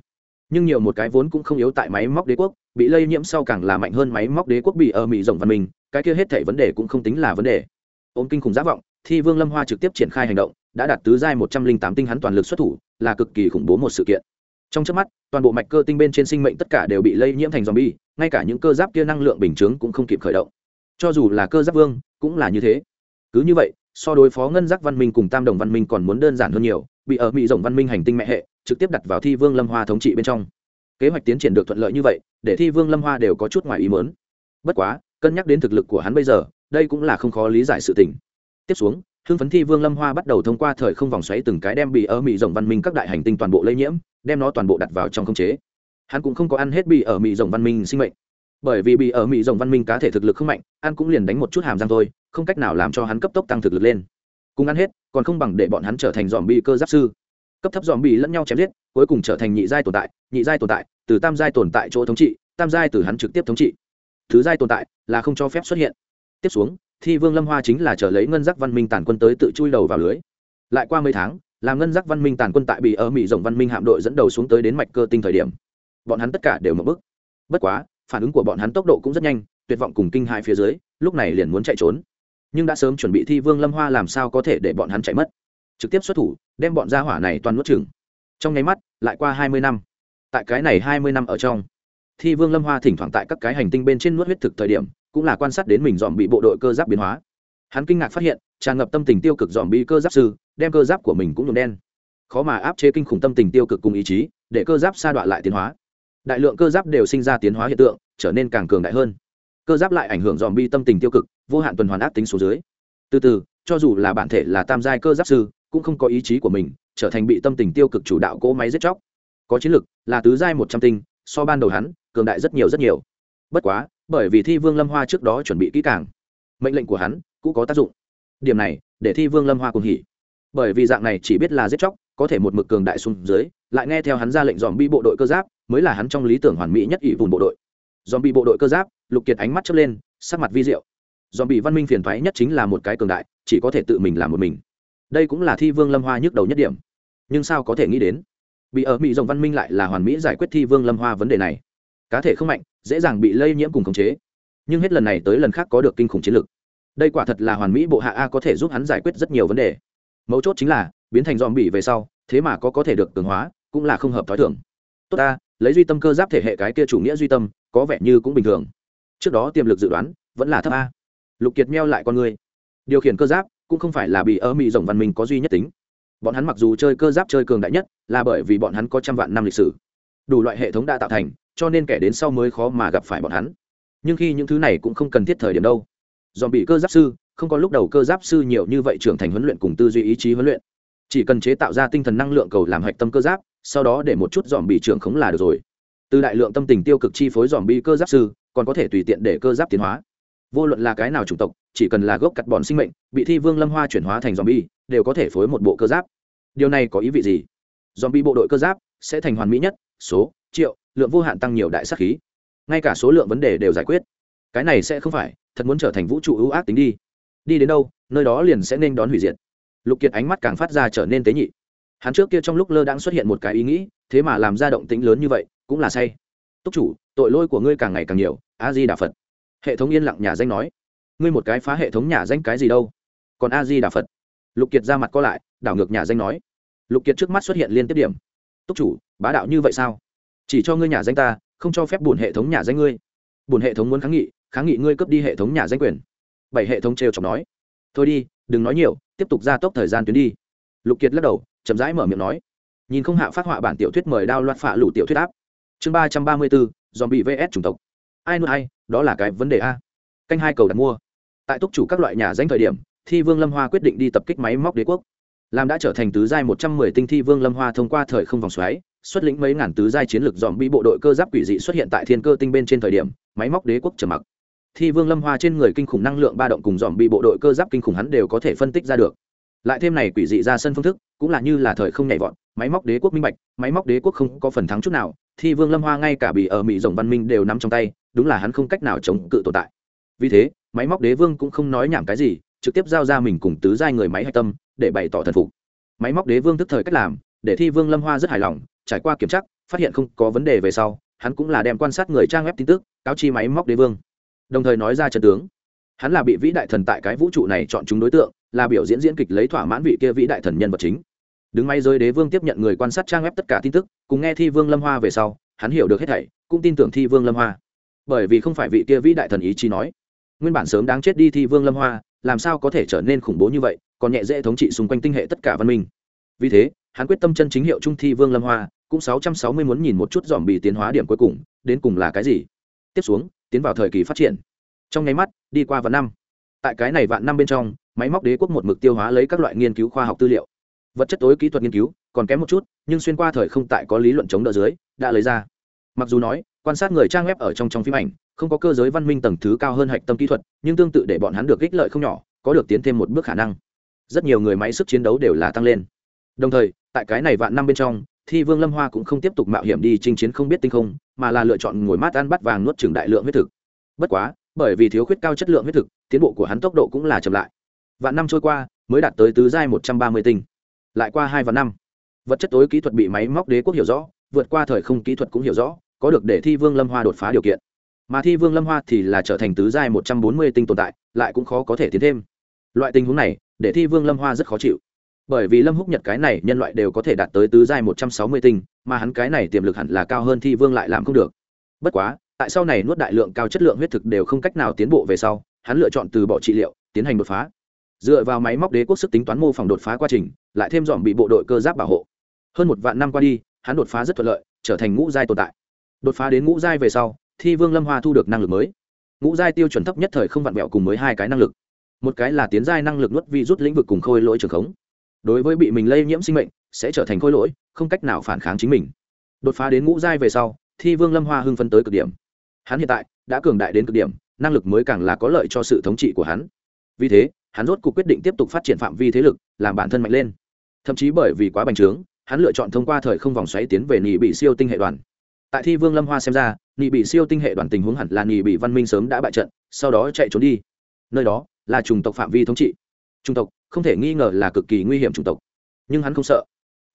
Nhưng nhiều một cái vốn cũng không yếu tại máy móc đế quốc bị lây nhiễm sau càng là mạnh hơn máy móc đế quốc bị ở mỹ rồng văn minh cái kia hết thể vấn đề cũng không tính là vấn đề. Ôm kinh khủng giác vọng thì vương lâm hoa trực tiếp triển khai hành động đã đạt tứ giai một trăm linh tám tinh hắn toàn lực xuất thủ, là cực kỳ khủng bố một sự kiện. Trong trước mắt, toàn bộ mạch cơ tinh bên trên sinh mệnh tất cả đều bị lây nhiễm thành z o m bi e ngay cả những cơ giáp kia năng lượng bình chướng cũng không kịp khởi động. Cho dù là cơ giáp vương, cũng là như thế. Cứ như vậy, so đối phó ngân giác văn minh cùng tam đồng văn minh còn muốn đơn giản hơn nhiều, bị ở mỹ rộng văn minh hành tinh mẹ hệ, trực tiếp đặt vào thi vương lâm hoa thống trị bên trong. Kế hoạch tiến triển được thuận lợi như vậy, để thi vương lâm hoa đều có chút ngoài ý mớn bất quá, cân nhắc đến thực lực của hắn bây giờ, đây cũng là không khó lý giải sự tình. Tiếp xuống hưng phấn thi vương lâm hoa bắt đầu thông qua thời không vòng xoáy từng cái đem bị ở mỹ rồng văn minh các đại hành tinh toàn bộ lây nhiễm, đem nó toàn bộ đặt vào trong không chế. Hắn cũng không có ăn hết bị ở mỹ rồng văn minh sinh mệnh. Bởi vì bị ở mỹ rồng văn minh cá thể thực lực không mạnh, ăn cũng liền đánh một chút hàm răng thôi, không cách nào làm cho hắn cấp tốc tăng thực lực lên. Cùng ăn hết, còn không bằng để bọn hắn trở thành dòm bi cơ giáp sư. Cấp thấp dòm bi lẫn nhau chém giết, cuối cùng trở thành nhị giai tồn tại, nhị giai tồn tại, từ tam giai tồn tại chỗ thống trị, tam giai từ hắn trực tiếp thống trị. Thứ giai tồn tại là không cho phép xuất hiện. Tiếp xuống thi vương lâm hoa chính là trở lấy ngân giác văn minh tàn quân tới tự chui đầu vào lưới. Lại qua mấy tháng, làm ngân giác văn minh tàn quân tại bị ở mỹ rồng văn minh hạm đội dẫn đầu xuống tới đến mạch cơ tinh thời điểm, bọn hắn tất cả đều mập bức bất quá, phản ứng của bọn hắn tốc độ cũng rất nhanh, tuyệt vọng cùng kinh hại phía dưới, lúc này liền muốn chạy trốn. Nhưng đã sớm chuẩn bị thi vương lâm hoa làm sao có thể để bọn hắn chạy mất. Trực tiếp xuất thủ, đem bọn gia hỏa này toàn nuốt chừng trong nháy mắt, lại qua hai mươi năm. Tại cái này hai mươi năm ở trong, thi vương lâm hoa thỉnh thoảng tại các cái hành tinh bên trên nuốt huyết thực thời điểm cũng là quan sát đến mình dòm bị bộ đội cơ giáp biến hóa. Hắn kinh ngạc phát hiện, tràn ngập tâm tình tiêu cực dòm bị cơ giáp sư, đem cơ giáp của mình cũng nhuộm đen. Khó mà áp chế kinh khủng tâm tình tiêu cực cùng ý chí, để cơ giáp sa đọa lại tiến hóa. Đại lượng cơ giáp đều sinh ra tiến hóa hiện tượng, trở nên càng cường đại hơn. Cơ giáp lại ảnh hưởng dòm bi tâm tình tiêu cực, vô hạn tuần hoàn ác tính số dưới. Từ từ, cho dù là bản thể là tam giai cơ giáp sư, cũng không có ý chí của mình, trở thành bị tâm tình tiêu cực chủ đạo cỗ máy giết chóc. Có chiến lực, là tứ giai một trăm tinh, so ban đầu hắn, cường đại rất nhiều rất nhiều. Bất quá bởi vì thi vương lâm hoa trước đó chuẩn bị kỹ càng. Mệnh lệnh của hắn cũng có tác dụng. Điểm này, để thi vương lâm hoa cùng hỉ. Bởi vì dạng này chỉ biết là giết chóc, có thể một mực cường đại xuống dưới, lại nghe theo hắn ra lệnh dòm bi bộ đội cơ giáp, mới là hắn trong lý tưởng hoàn mỹ nhất ỷ vùng bộ đội. Dòm bi bộ đội cơ giáp, lục kiệt ánh mắt chớp lên, sắc mặt vi diệu. Dòm bị văn minh phiền thoái nhất chính là một cái cường đại, chỉ có thể tự mình làm một mình. Đây cũng là thi vương lâm hoa nhức đầu nhất điểm. Nhưng sao có thể nghĩ đến? Bị ở mỹ dòng văn minh lại là hoàn mỹ giải quyết thi vương lâm hoa vấn đề này cá thể không mạnh, dễ dàng bị lây nhiễm cùng khống chế. Nhưng hết lần này tới lần khác có được kinh khủng chiến lược đây quả thật là hoàn mỹ bộ hạ a có thể giúp hắn giải quyết rất nhiều vấn đề. Mấu chốt chính là, biến thành dòm bị về sau, thế mà có có thể được cường hóa, cũng là không hợp t h ó i thưởng tốt ta lấy duy tâm cơ giáp thể hệ cái kia chủ nghĩa duy tâm, có vẻ như cũng bình thường. Trước đó tiềm lực dự đoán, vẫn là thấp a. Lục kiệt meo lại con người. Điều khiển cơ giáp, cũng không phải là bị ở mỹ rồng văn minh có duy nhất tính. Bọn hắn mặc dù chơi cơ giáp chơi cường đại nhất, là bởi vì bọn hắn có trăm vạn năm lịch sử. Đủ loại hệ thống đã tạo thành cho nên kẻ đến sau mới khó mà gặp phải bọn hắn. Nhưng khi những thứ này cũng không cần thiết thời điểm đâu. Dòm bị cơ giáp sư, không có lúc đầu cơ giáp sư nhiều như vậy trưởng thành huấn luyện cùng tư duy ý chí huấn luyện. Chỉ cần chế tạo ra tinh thần năng lượng cầu làm hạch tâm cơ giáp, sau đó để một chút dòm bị trưởng khống là được rồi. Từ đại lượng tâm tình tiêu cực chi phối dòm bị cơ giáp sư, còn có thể tùy tiện để cơ giáp tiến hóa. Vô luận là cái nào chủng tộc, chỉ cần là gốc cắt bọn sinh mệnh, bị thi vương lâm hoa chuyển hóa thành dòm bi đều có thể phối một bộ cơ giáp. Điều này có ý vị gì? Dòm bi bộ đội cơ giáp sẽ thành hoàn mỹ nhất, số, triệu lượng vô hạn tăng nhiều đại sắc khí. Ngay cả số lượng vấn đề đều giải quyết. Cái này sẽ không phải, thật muốn trở thành vũ trụ ưu ác tính đi. Đi đến đâu, nơi đó liền sẽ nên đón hủy diệt. Lục kiệt ánh mắt càng phát ra trở nên tế nhị. Hắn trước kia trong lúc lơ đãng xuất hiện một cái ý nghĩ, thế mà làm ra động tĩnh lớn như vậy, cũng là say. Túc chủ, tội lỗi của ngươi càng ngày càng nhiều a di đà phật. Hệ thống yên lặng nhà danh nói. Ngươi một cái phá hệ thống nhà danh cái gì đâu? Còn a di đà phật. Lục kiệt ra mặt co lại, đảo ngược nhà danh nói. Lục kiệt trước mắt xuất hiện liên tiếp điểm. Túc chủ, bá đạo như vậy sao? Chỉ cho ngươi nhà danh ta, không cho phép bùn hệ thống nhà danh ngươi. Bùn hệ thống muốn kháng nghị kháng nghị ngươi cướp đi hệ thống nhà danh quyền. Bảy hệ thống trêu chọc nói. Thôi đi, đừng nói nhiều, tiếp tục gia tốc thời gian tuyến đi. Lục kiệt lắc đầu, chậm rãi mở miệng nói. Nhìn không hạ phát họa bản tiểu thuyết mời đao loạt phạ lủ tiểu thuyết áp. Chương ba trăm ba mươi bốn dòm bị vs chủng tộc. Ai nuôi ai, đó là cái vấn đề a. Canh hai cầu đặt mua. Tại túc chủ các loại nhà danh thời điểm, thi vương lâm hoa quyết định đi tập kích máy móc đế quốc. Làm đã trở thành tứ giai một trăm mười tinh thi vương lâm hoa thông qua thời không vòng xoáy xuất lĩnh mấy ngàn tứ giai chiến lược dòm bi bộ đội cơ giáp quỷ dị xuất hiện tại thiên cơ tinh bên trên thời điểm, máy móc đế quốc trầm mặc. Thi vương lâm hoa trên người kinh khủng năng lượng ba động cùng dòm bi bộ đội cơ giáp kinh khủng hắn đều có thể phân tích ra được. Lại thêm này quỷ dị ra sân phương thức, cũng là như là thời không nhảy vọt, máy móc đế quốc minh bạch, máy móc đế quốc không có phần thắng chút nào, thi vương lâm hoa ngay cả bị ở mỹ rồng văn minh đều nắm trong tay, đúng là hắn không cách nào chống cự tồn tại. Vì thế, máy móc đế vương cũng không nói nhảm cái gì, trực tiếp giao ra mình cùng tứ giai người máy hạch tâm, để bày tỏ thần phục. Máy móc đế vương tức thời cách làm, để thi vương lâm hoa rất hài lòng trải qua kiểm tra, phát hiện không có vấn đề về sau, hắn cũng là đem quan sát người trang web tin tức, cáo chi máy móc đế vương. Đồng thời nói ra trận tướng. Hắn là bị vĩ đại thần tại cái vũ trụ này chọn chúng đối tượng, là biểu diễn diễn kịch lấy thỏa mãn vị kia vĩ đại thần nhân vật chính. Đứng may rơi đế vương tiếp nhận người quan sát trang web tất cả tin tức, cùng nghe thi vương lâm hoa về sau, hắn hiểu được hết thảy, cũng tin tưởng thi vương lâm hoa. Bởi vì không phải vị kia vĩ đại thần ý chí nói. Nguyên bản sớm đáng chết đi thi vương lâm hoa, làm sao có thể trở nên khủng bố như vậy, còn nhẹ dễ thống trị xung quanh tinh hệ tất cả văn minh. Vì thế, hắn quyết tâm chân chính hiệu trung thi vương lâm hoa cũng sáu trăm sáu mươi muốn nhìn một chút dòm bị tiến hóa điểm cuối cùng, đến cùng là cái gì? Tiếp xuống, tiến vào thời kỳ phát triển. Trong nháy mắt, đi qua vạn năm. Tại cái này vạn năm bên trong, máy móc đế quốc một mực tiêu hóa lấy các loại nghiên cứu khoa học tư liệu. Vật chất tối kỹ thuật nghiên cứu, còn kém một chút, nhưng xuyên qua thời không tại có lý luận chống đỡ dưới, đã lấy ra. Mặc dù nói, quan sát người trang web ở trong trong phim ảnh, không có cơ giới văn minh tầng thứ cao hơn hạch tâm kỹ thuật, nhưng tương tự để bọn hắn được ích lợi không nhỏ, có được tiến thêm một bước khả năng. Rất nhiều người máy sức chiến đấu đều là tăng lên. Đồng thời, tại cái này vạn năm bên trong thi vương lâm hoa cũng không tiếp tục mạo hiểm đi chinh chiến không biết tinh không, mà là lựa chọn ngồi mát ăn bắt vàng nuốt trừng đại lượng huyết thực. Bất quá, bởi vì thiếu khuyết cao chất lượng huyết thực, tiến bộ của hắn tốc độ cũng là chậm lại. Vạn năm trôi qua, mới đạt tới tứ giai một trăm ba mươi tinh. Lại qua hai vạn năm, vật chất tối kỹ thuật bị máy móc đế quốc hiểu rõ, vượt qua thời không kỹ thuật cũng hiểu rõ, có được để thi vương lâm hoa đột phá điều kiện. Mà thi vương lâm hoa thì là trở thành tứ giai một trăm bốn mươi tinh tồn tại, lại cũng khó có thể tiến thêm. Loại tình huống này, để thi vương lâm hoa rất khó chịu bởi vì lâm húc nhật cái này nhân loại đều có thể đạt tới tứ giai một trăm sáu mươi tinh, mà hắn cái này tiềm lực hẳn là cao hơn thi vương lại làm không được. Bất quá, tại sau này nuốt đại lượng cao chất lượng huyết thực đều không cách nào tiến bộ về sau, hắn lựa chọn từ bỏ trị liệu, tiến hành đột phá. Dựa vào máy móc đế quốc sức tính toán mô phỏng đột phá quá trình, lại thêm dòm bị bộ đội cơ giáp bảo hộ. Hơn một vạn năm qua đi, hắn đột phá rất thuận lợi, trở thành ngũ giai tồn tại. Đột phá đến ngũ giai về sau, thi vương lâm hoa thu được năng lực mới. Ngũ giai tiêu chuẩn thấp nhất thời không vặn vẹo cùng mới hai cái năng lực. Một cái là tiến giai năng lực nuốt vi rút lĩnh vực cùng khôi lỗi trường khống đối với bị mình lây nhiễm sinh mệnh, sẽ trở thành khối lỗi, không cách nào phản kháng chính mình. Đột phá đến ngũ giai về sau, thi vương lâm hoa hưng phân tới cực điểm. Hắn hiện tại đã cường đại đến cực điểm, năng lực mới càng là có lợi cho sự thống trị của hắn. Vì thế, hắn rốt cuộc quyết định tiếp tục phát triển phạm vi thế lực, làm bản thân mạnh lên. Thậm chí bởi vì quá bành trướng, hắn lựa chọn thông qua thời không vòng xoáy tiến về nị bị siêu tinh hệ đoàn. Tại thi vương lâm hoa xem ra, nị bị siêu tinh hệ đoàn tình huống hẳn là nị bị văn minh sớm đã bại trận, sau đó chạy trốn đi. Nơi đó là chủng tộc phạm vi thống trị. Chủng tộc không thể nghi ngờ là cực kỳ nguy hiểm chủng tộc. Nhưng hắn không sợ.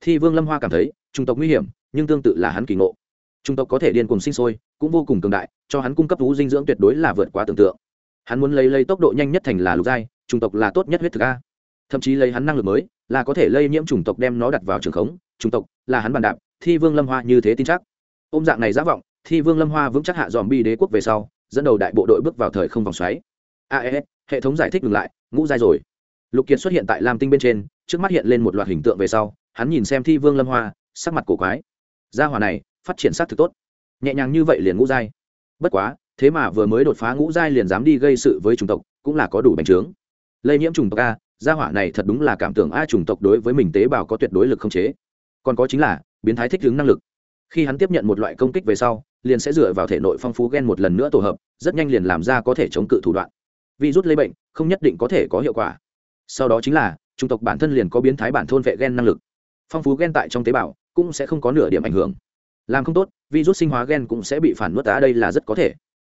Thi vương lâm hoa cảm thấy, chủng tộc nguy hiểm, nhưng tương tự là hắn kỳ ngộ. Chủng tộc có thể điên cùng sinh sôi, cũng vô cùng cường đại, cho hắn cung cấp thú dinh dưỡng tuyệt đối là vượt quá tưởng tượng. Hắn muốn lấy lấy tốc độ nhanh nhất thành là lục giai, chủng tộc là tốt nhất huyết thực a. Thậm chí lấy hắn năng lực mới, là có thể lây nhiễm chủng tộc đem nó đặt vào trường khống, chủng tộc, là hắn bàn đạp, thi vương lâm hoa như thế tin chắc. Ôm dạng này giả vọng, thi vương lâm hoa vững chắc hạ dòm bi đế quốc về sau, dẫn đầu đại bộ đội bước vào thời không vòng xoáy. Ae e, hệ thống giải thích ngừng lại, ngũ giai rồi lục kiệt xuất hiện tại lam tinh bên trên, trước mắt hiện lên một loạt hình tượng về sau, hắn nhìn xem thi vương lâm hoa, sắc mặt cổ quái. Gia hòa này, phát triển s á c thực tốt. Nhẹ nhàng như vậy liền ngũ giai. Bất quá, thế mà vừa mới đột phá ngũ giai liền dám đi gây sự với chủng tộc, cũng là có đủ bành trướng. Lây nhiễm chủng tộc a, gia hỏa này thật đúng là cảm tưởng a chủng tộc đối với mình tế bào có tuyệt đối lực không chế. Còn có chính là, biến thái thích ứng năng lực. Khi hắn tiếp nhận một loại công kích về sau, liền sẽ dựa vào thể nội phong phú gen một lần nữa tổ hợp, rất nhanh liền làm ra có thể chống cự thủ đoạn. Virus lây bệnh, không nhất định có thể có hiệu quả sau đó chính là, chủng tộc bản thân liền có biến thái bản thôn vệ gen năng lực. Phong phú gen tại trong tế bào cũng sẽ không có nửa điểm ảnh hưởng. Làm không tốt, virus sinh hóa gen cũng sẽ bị phản nuốt á đây là rất có thể.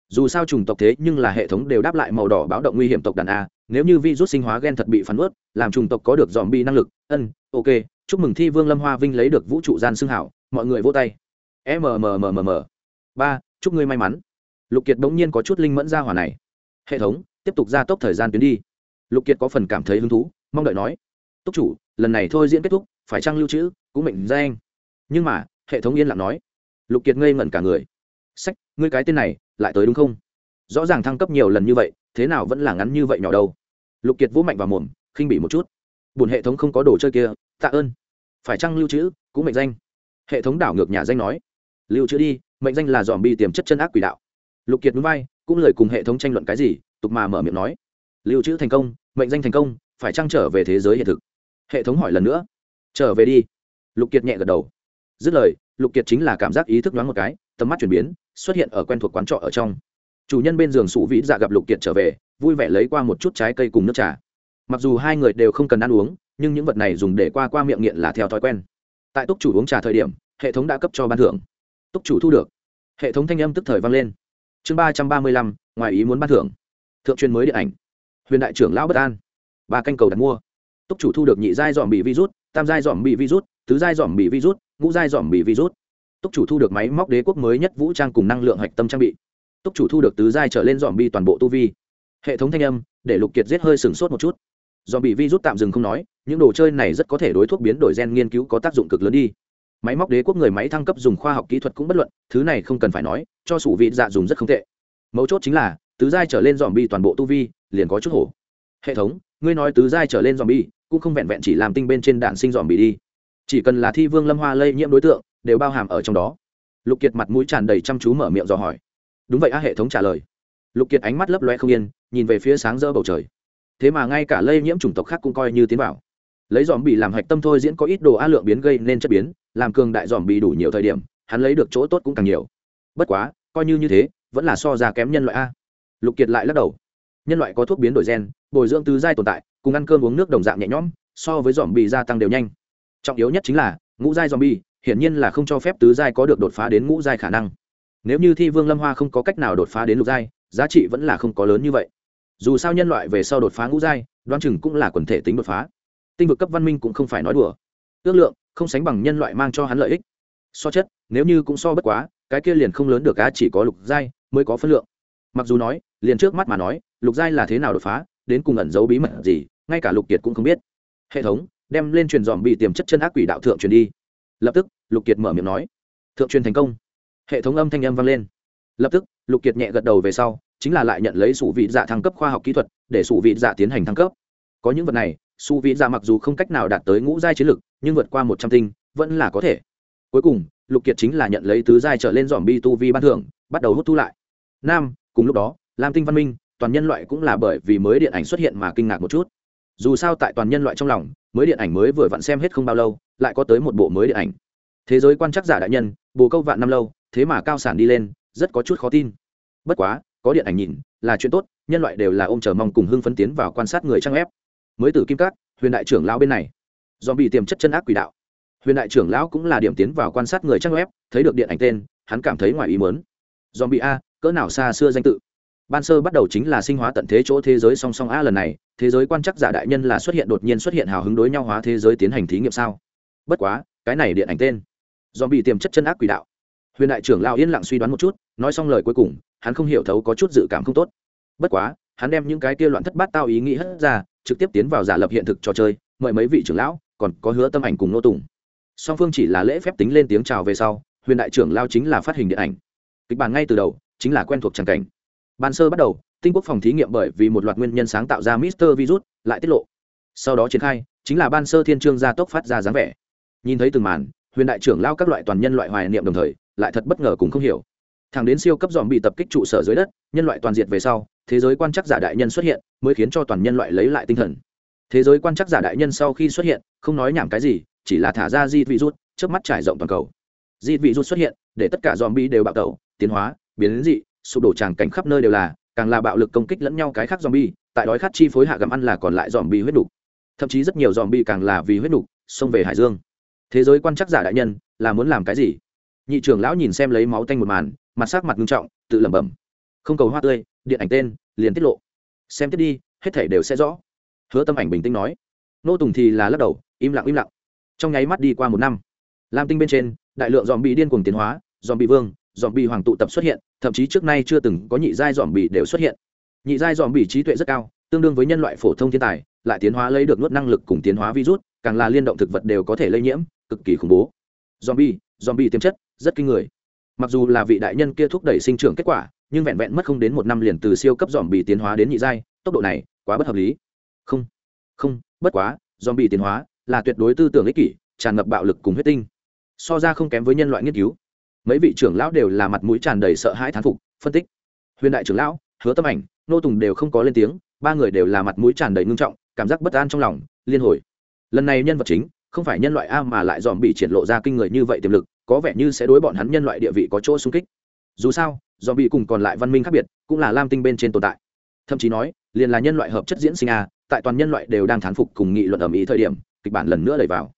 Dù sao chủng tộc thế nhưng là hệ thống đều đáp lại màu đỏ báo động nguy hiểm tộc đàn a, nếu như virus sinh hóa gen thật bị phản nuốt, làm chủng tộc có được dòm bi năng lực, ân, ok, chúc mừng thi vương lâm hoa vinh lấy được vũ trụ gian xưng hảo, mọi người vô tay. Mmmm ba, chúc ngươi may mắn. Lục kiệt bỗng nhiên có chút linh mẫn ra hỏa này. Hệ thống, tiếp tục gia tốc thời gian tuyến đi lục kiệt có phần cảm thấy hứng thú, mong đợi nói, túc chủ, lần này thôi diễn kết thúc, phải trăng lưu trữ, cũng mệnh ra anh nhưng mà, hệ thống yên lặng nói. Lục kiệt ngây ngẩn cả người. Sách, ngươi cái tên này, lại tới đúng không? Rõ ràng thăng cấp nhiều lần như vậy, thế nào vẫn là ngắn như vậy nhỏ đâu. Lục kiệt vũ mạnh vào mồm, khinh bị một chút. Buồn hệ thống không có đồ chơi kia, tạ ơn. Phải chăng lưu trữ, cũng mệnh danh? Hệ thống đảo ngược nhà danh nói. Lưu trữ đi, mệnh danh là dòm bi tiềm chất chân ác quỷ đạo. Lục kiệt núi vai, cũng lời cùng hệ thống tranh luận cái gì, tục mà mở miệng nói. Lưu trữ thành công mệnh danh thành công, phải trăng trở về thế giới hiện thực? Hệ thống hỏi lần nữa. Trở về đi. Lục kiệt nhẹ gật đầu. Dứt lời, lục kiệt chính là cảm giác ý thức đoán một cái, tầm mắt chuyển biến, xuất hiện ở quen thuộc quán trọ ở trong. Chủ nhân bên giường sủ vĩ dạ gặp lục kiệt trở về, vui vẻ lấy qua một chút trái cây cùng nước trà. Mặc dù hai người đều không cần ăn uống, nhưng những vật này dùng để qua qua miệng nghiện là theo thói quen. Tại túc chủ uống trà thời điểm, hệ thống đã cấp cho ban thưởng. Túc chủ thu được. Hệ thống thanh âm tức thời vang lên. Chương ba trăm ba mươi lăm, ngoài ý muốn ban thưởng. Thượng truyền mới điện ảnh huyền đại trưởng lão bất an. Ba canh cầu đặt mua. Túc chủ thu được nhị giai dòm bị virus, tam giai dòm bị virus, tứ giai dòm bị virus, ngũ giai dòm bị virus. Túc chủ thu được máy móc đế quốc mới nhất vũ trang cùng năng lượng hạch tâm trang bị. Túc chủ thu được tứ giai trở lên dòm bi toàn bộ tu vi. Hệ thống thanh âm, để lục kiệt giết hơi sừng sốt một chút. Dòm bị virus tạm dừng không nói, những đồ chơi này rất có thể đối thuốc biến đổi gen nghiên cứu có tác dụng cực lớn đi. Máy móc đế quốc người máy thăng cấp dùng khoa học kỹ thuật cũng bất luận, thứ này không cần phải nói, cho sủ vị dạ dùng rất không tệ. Mấu chốt chính là, tứ giai trở lên dòm bi toàn bộ tu vi liền có chút hổ. Hệ thống, ngươi nói tứ giai trở lên dòm bi cũng không vẹn vẹn chỉ làm tinh bên trên đạn sinh dòm bị đi. Chỉ cần là thi vương lâm hoa lây nhiễm đối tượng, đều bao hàm ở trong đó. Lục kiệt mặt mũi tràn đầy chăm chú mở miệng dò hỏi. Đúng vậy a hệ thống trả lời. Lục kiệt ánh mắt lấp loe không yên, nhìn về phía sáng rỡ bầu trời. Thế mà ngay cả lây nhiễm chủng tộc khác cũng coi như tiến vào. Lấy dòm bị làm hạch tâm thôi diễn có ít đồ a lượng biến gây nên chất biến, làm cường đại dòm bị đủ nhiều thời điểm, hắn lấy được chỗ tốt cũng càng nhiều. Bất quá, coi như như thế, vẫn là so ra kém nhân loại a lục kiệt lại lắc đầu nhân loại có thuốc biến đổi gen, bồi dưỡng tứ giai tồn tại, cùng ăn cơm uống nước đồng dạng nhẹ nhõm, so với dòm bị gia tăng đều nhanh. Trọng yếu nhất chính là, ngũ giai dòm bi hiển nhiên là không cho phép tứ giai có được đột phá đến ngũ giai khả năng. Nếu như thi vương lâm hoa không có cách nào đột phá đến lục giai, giá trị vẫn là không có lớn như vậy. Dù sao nhân loại về sau đột phá ngũ giai đoan chừng cũng là quần thể tính đột phá. Tinh vực cấp văn minh cũng không phải nói đùa. Ước lượng, không sánh bằng nhân loại mang cho hắn lợi ích. So chất, nếu như cũng so bất quá, cái kia liền không lớn được cá chỉ có lục giai mới có phân lượng. Mặc dù nói, liền trước mắt mà nói lục giai là thế nào đột phá, đến cùng ẩn giấu bí mật gì, ngay cả lục kiệt cũng không biết. Hệ thống, đem lên truyền dòm bị tiềm chất chân ác quỷ đạo thượng truyền đi. Lập tức, lục kiệt mở miệng nói. Thượng truyền thành công. Hệ thống âm thanh âm vang lên. Lập tức, lục kiệt nhẹ gật đầu về sau, chính là lại nhận lấy sủ vị dạ thăng cấp khoa học kỹ thuật, để sủ vị dạ tiến hành thăng cấp. Có những vật này, sủ vị dạ mặc dù không cách nào đạt tới ngũ giai chiến lực, nhưng vượt qua một trăm tinh, vẫn là có thể. Cuối cùng, lục kiệt chính là nhận lấy tứ giai trở lên dòm bi tu vi ban thưởng, bắt đầu hút thu lại. Nam, cùng lúc đó, lam tinh văn minh toàn nhân loại cũng là bởi vì mới điện ảnh xuất hiện mà kinh ngạc một chút. Dù sao tại toàn nhân loại trong lòng, mới điện ảnh mới vừa vặn xem hết không bao lâu, lại có tới một bộ mới điện ảnh. Thế giới quan chắc giả đại nhân, bồ câu vạn năm lâu, thế mà cao sản đi lên, rất có chút khó tin. Bất quá, có điện ảnh nhìn, là chuyện tốt, nhân loại đều là ôm chờ mong cùng hưng phấn tiến vào quan sát người trang ép mới từ kim cát, huyền đại trưởng lão bên này. Do bị tiềm chất chân ác quỷ đạo. Huyền đại trưởng lão cũng là điểm tiến vào quan sát người trang web, thấy được điện ảnh tên, hắn cảm thấy ngoài ý mớn dòm bị a, cỡ nào xa xưa danh tự? Ban sơ bắt đầu chính là sinh hóa tận thế chỗ thế giới song song a lần này, thế giới quan chắc giả đại nhân là xuất hiện đột nhiên xuất hiện hào hứng đối nhau hóa thế giới tiến hành thí nghiệm sao? Bất quá, cái này điện ảnh tên. Dòm bị tiềm chất chân ác quỷ đạo. Huyền đại trưởng lao yên lặng suy đoán một chút, nói xong lời cuối cùng, hắn không hiểu thấu có chút dự cảm không tốt. Bất quá, hắn đem những cái kia loạn thất bát tao ý nghĩ hất ra, trực tiếp tiến vào giả lập hiện thực trò chơi, mời mấy vị trưởng lão, còn có hứa tâm ảnh cùng nô tùng. Song phương chỉ là lễ phép tính lên tiếng chào về sau, huyền đại trưởng lao chính là phát hình điện ảnh. Kịch bản ngay từ đầu, chính là quen thuộc tràng cảnh ban sơ bắt đầu, tinh quốc phòng thí nghiệm bởi vì một loạt nguyên nhân sáng tạo ra mister virus, lại tiết lộ. Sau đó triển khai, chính là ban sơ thiên trương gia tốc phát ra dáng vẻ. Nhìn thấy từng màn, huyền đại trưởng lao các loại toàn nhân loại hoài niệm đồng thời, lại thật bất ngờ cùng không hiểu. Thẳng đến siêu cấp dòm bị tập kích trụ sở dưới đất, nhân loại toàn diệt về sau, thế giới quan chắc giả đại nhân xuất hiện, mới khiến cho toàn nhân loại lấy lại tinh thần. Thế giới quan chắc giả đại nhân sau khi xuất hiện, không nói nhảm cái gì, chỉ là thả ra di virus trước mắt trải rộng toàn cầu. Di virus xuất hiện, để tất cả dòm bi đều bạo tẩu, tiến hóa, biến đến dị sụp đổ tràng cảnh khắp nơi đều là càng là bạo lực công kích lẫn nhau cái khác zombie, tại đói khát chi phối hạ gặm ăn là còn lại zombie huyết nục. Thậm chí rất nhiều zombie càng là vì huyết nục, xông về hải dương. Thế giới quan chắc giả đại nhân, là muốn làm cái gì? Nhị trưởng lão nhìn xem lấy máu tanh một màn, mặt sắc mặt nghiêm trọng, tự lẩm bẩm. Không cầu hoa tươi, điện ảnh tên, liền tiết lộ. Xem tiếp đi, hết thảy đều sẽ rõ. Hứa Tâm Ảnh bình tĩnh nói. Nô Tùng thì là lắc đầu, im lặng im lặng. Trong nháy mắt đi qua một năm, Lam Tinh bên trên, đại lượng zombie điên cuồng tiến hóa, zombie vương, dòm bị hoàng tụ tập xuất hiện, thậm chí trước nay chưa từng có nhị giai dòm bị đều xuất hiện. Nhị giai dòm bị trí tuệ rất cao, tương đương với nhân loại phổ thông thiên tài, lại tiến hóa lấy được nuốt năng lực cùng tiến hóa virus, càng là liên động thực vật đều có thể lây nhiễm, cực kỳ khủng bố. Dòm bị dòm bị tiềm chất, rất kinh người. Mặc dù là vị đại nhân kia thúc đẩy sinh trưởng kết quả, nhưng vẹn vẹn mất không đến một năm liền từ siêu cấp dòm bị tiến hóa đến nhị giai, tốc độ này quá bất hợp lý. Không không, bất quá dòm bị tiến hóa là tuyệt đối tư tưởng ích kỷ, tràn ngập bạo lực cùng huyết tinh. So ra không kém với nhân loại nghiên cứu mấy vị trưởng lão đều là mặt mũi tràn đầy sợ hãi thán phục, phân tích. Huyền đại trưởng lão, hứa tâm ảnh, nô tùng đều không có lên tiếng, ba người đều là mặt mũi tràn đầy ngưng trọng, cảm giác bất an trong lòng, liên hồi. Lần này nhân vật chính, không phải nhân loại a mà lại dòm bị triển lộ ra kinh người như vậy tiềm lực, có vẻ như sẽ đối bọn hắn nhân loại địa vị có chỗ sung kích. Dù sao, dòm bị cùng còn lại văn minh khác biệt, cũng là lam tinh bên trên tồn tại. Thậm chí nói, liền là nhân loại hợp chất diễn sinh a, tại toàn nhân loại đều đang thán phục cùng nghị luận ở mỹ thời điểm, kịch bản lần nữa đẩy vào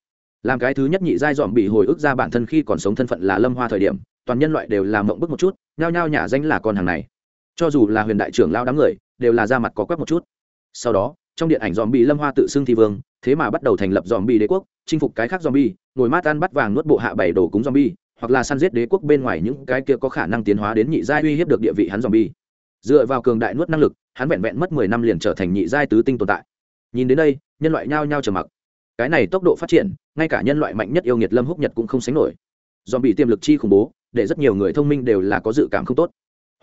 làm cái thứ nhất nhị giai dòm bị hồi ức ra bản thân khi còn sống thân phận là lâm hoa thời điểm, toàn nhân loại đều làm mộng bức một chút, nhao nhao nhả danh là con hàng này. Cho dù là huyền đại trưởng lao đám người, đều là ra mặt có quét một chút. Sau đó, trong điện ảnh dòm bị lâm hoa tự xưng thi vương, thế mà bắt đầu thành lập dòm bị đế quốc, chinh phục cái khác dòm bi ngồi mát ăn bắt vàng nuốt bộ hạ bảy đồ cúng dòm bi hoặc là săn giết đế quốc bên ngoài những cái kia có khả năng tiến hóa đến nhị giai uy hiếp được địa vị hắn dòm bi dựa vào cường đại nuốt năng lực, hắn vẹn vẹn mất mười năm liền trở thành nhị giai tứ tinh tồn tại. Nhìn đến đây, nhân loại nhao nhao trở mặc cái này tốc độ phát triển, ngay cả nhân loại mạnh nhất yêu nghiệt lâm húc nhật cũng không sánh nổi. Dòm bị tiềm lực chi khủng bố, để rất nhiều người thông minh đều là có dự cảm không tốt.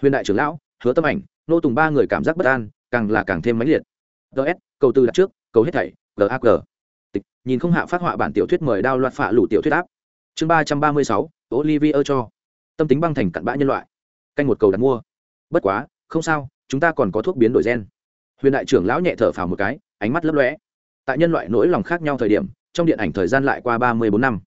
Huyền đại trưởng lão, hứa tâm ảnh, nô tùng ba người cảm giác bất an, càng là càng thêm mãnh liệt. Ts cầu tư đặt trước, cầu hết thảy gag tịch, nhìn không hạ phát họa bản tiểu thuyết mời đao loạt phạ lủ tiểu thuyết áp. Chương ba trăm ba mươi sáu, olivier cho. Tâm tính băng thành cặn bã nhân loại. Canh một cầu đặt mua. Bất quá, không sao, chúng ta còn có thuốc biến đổi gen. Huyền đại trưởng lão nhẹ thở phào một cái, ánh mắt lấp lóe tại nhân loại nỗi lòng khác nhau thời điểm, trong điện ảnh thời gian lại qua ba mươi bốn năm.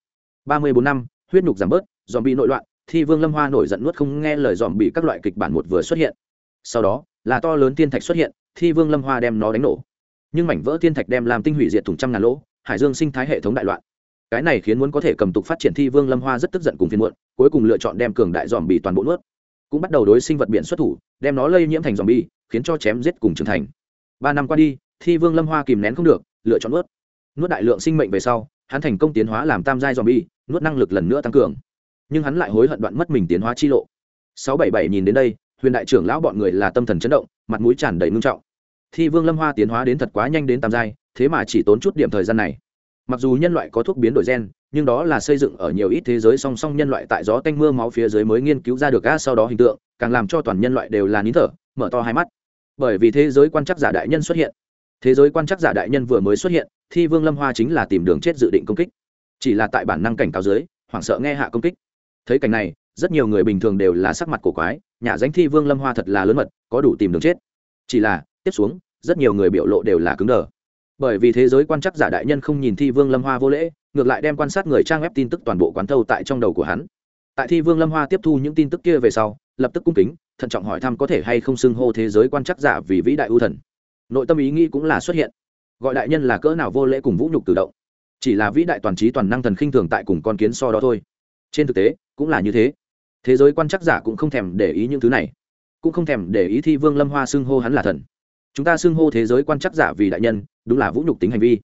ba mươi bốn năm, huyết nhục giảm bớt dòm bị nội loạn, thi vương lâm hoa nổi giận nuốt không nghe lời dòm bị các loại kịch bản một vừa xuất hiện. Sau đó, là to lớn thiên thạch xuất hiện, thi vương lâm hoa đem nó đánh nổ. Nhưng mảnh vỡ thiên thạch đem làm tinh hủy diệt thùng trăm ngàn lỗ, hải dương sinh thái hệ thống đại loạn. Cái này khiến muốn có thể cầm tục phát triển thi vương lâm hoa rất tức giận cùng phiên muộn, cuối cùng lựa chọn đem cường đại dòm bị toàn bộ nuốt. Cũng bắt đầu đối sinh vật biển xuất thủ, đem nó lây nhiễm thành dòm bi khiến cho chém giết cùng trưởng thành. Ba năm qua đi, thi vương lâm hoa kìm nén không được lựa chọn nuốt. Nuốt đại lượng sinh mệnh về sau, hắn thành công tiến hóa làm tam giai zombie, nuốt năng lực lần nữa tăng cường. Nhưng hắn lại hối hận đoạn mất mình tiến hóa chi lộ. Sáu bảy bảy nhìn đến đây, huyền đại trưởng lão bọn người là tâm thần chấn động, mặt mũi tràn đầy ngưng trọng. Thi vương lâm hoa tiến hóa đến thật quá nhanh đến tam giai, thế mà chỉ tốn chút điểm thời gian này. Mặc dù nhân loại có thuốc biến đổi gen, nhưng đó là xây dựng ở nhiều ít thế giới song song nhân loại tại gió tanh mưa máu phía dưới mới nghiên cứu ra được ga sau đó hình tượng, càng làm cho toàn nhân loại đều là nín thở, mở to hai mắt. Bởi vì thế giới quan chắc giả đại nhân xuất hiện thế giới quan chắc giả đại nhân vừa mới xuất hiện, thi vương lâm hoa chính là tìm đường chết dự định công kích. Chỉ là tại bản năng cảnh cáo dưới, hoảng sợ nghe hạ công kích. Thấy cảnh này, rất nhiều người bình thường đều là sắc mặt cổ quái, nhà danh thi vương lâm hoa thật là lớn mật, có đủ tìm đường chết. Chỉ là, tiếp xuống, rất nhiều người biểu lộ đều là cứng đờ. Bởi vì thế giới quan chắc giả đại nhân không nhìn thi vương lâm hoa vô lễ, ngược lại đem quan sát người trang web tin tức toàn bộ quán thâu tại trong đầu của hắn. Tại thi vương lâm hoa tiếp thu những tin tức kia về sau, lập tức cung kính, thận trọng hỏi thăm có thể hay không xưng hô thế giới quan chắc giả vì vĩ đại ưu thần nội tâm ý nghĩ cũng là xuất hiện. Gọi đại nhân là cỡ nào vô lễ cùng vũ nhục tự động. Chỉ là vĩ đại toàn trí toàn năng thần khinh thường tại cùng con kiến so đó thôi. Trên thực tế, cũng là như thế. Thế giới quan chắc giả cũng không thèm để ý những thứ này. Cũng không thèm để ý thi vương lâm hoa xưng hô hắn là thần. Chúng ta xưng hô thế giới quan chắc giả vì đại nhân, đúng là vũ nhục tính hành vi.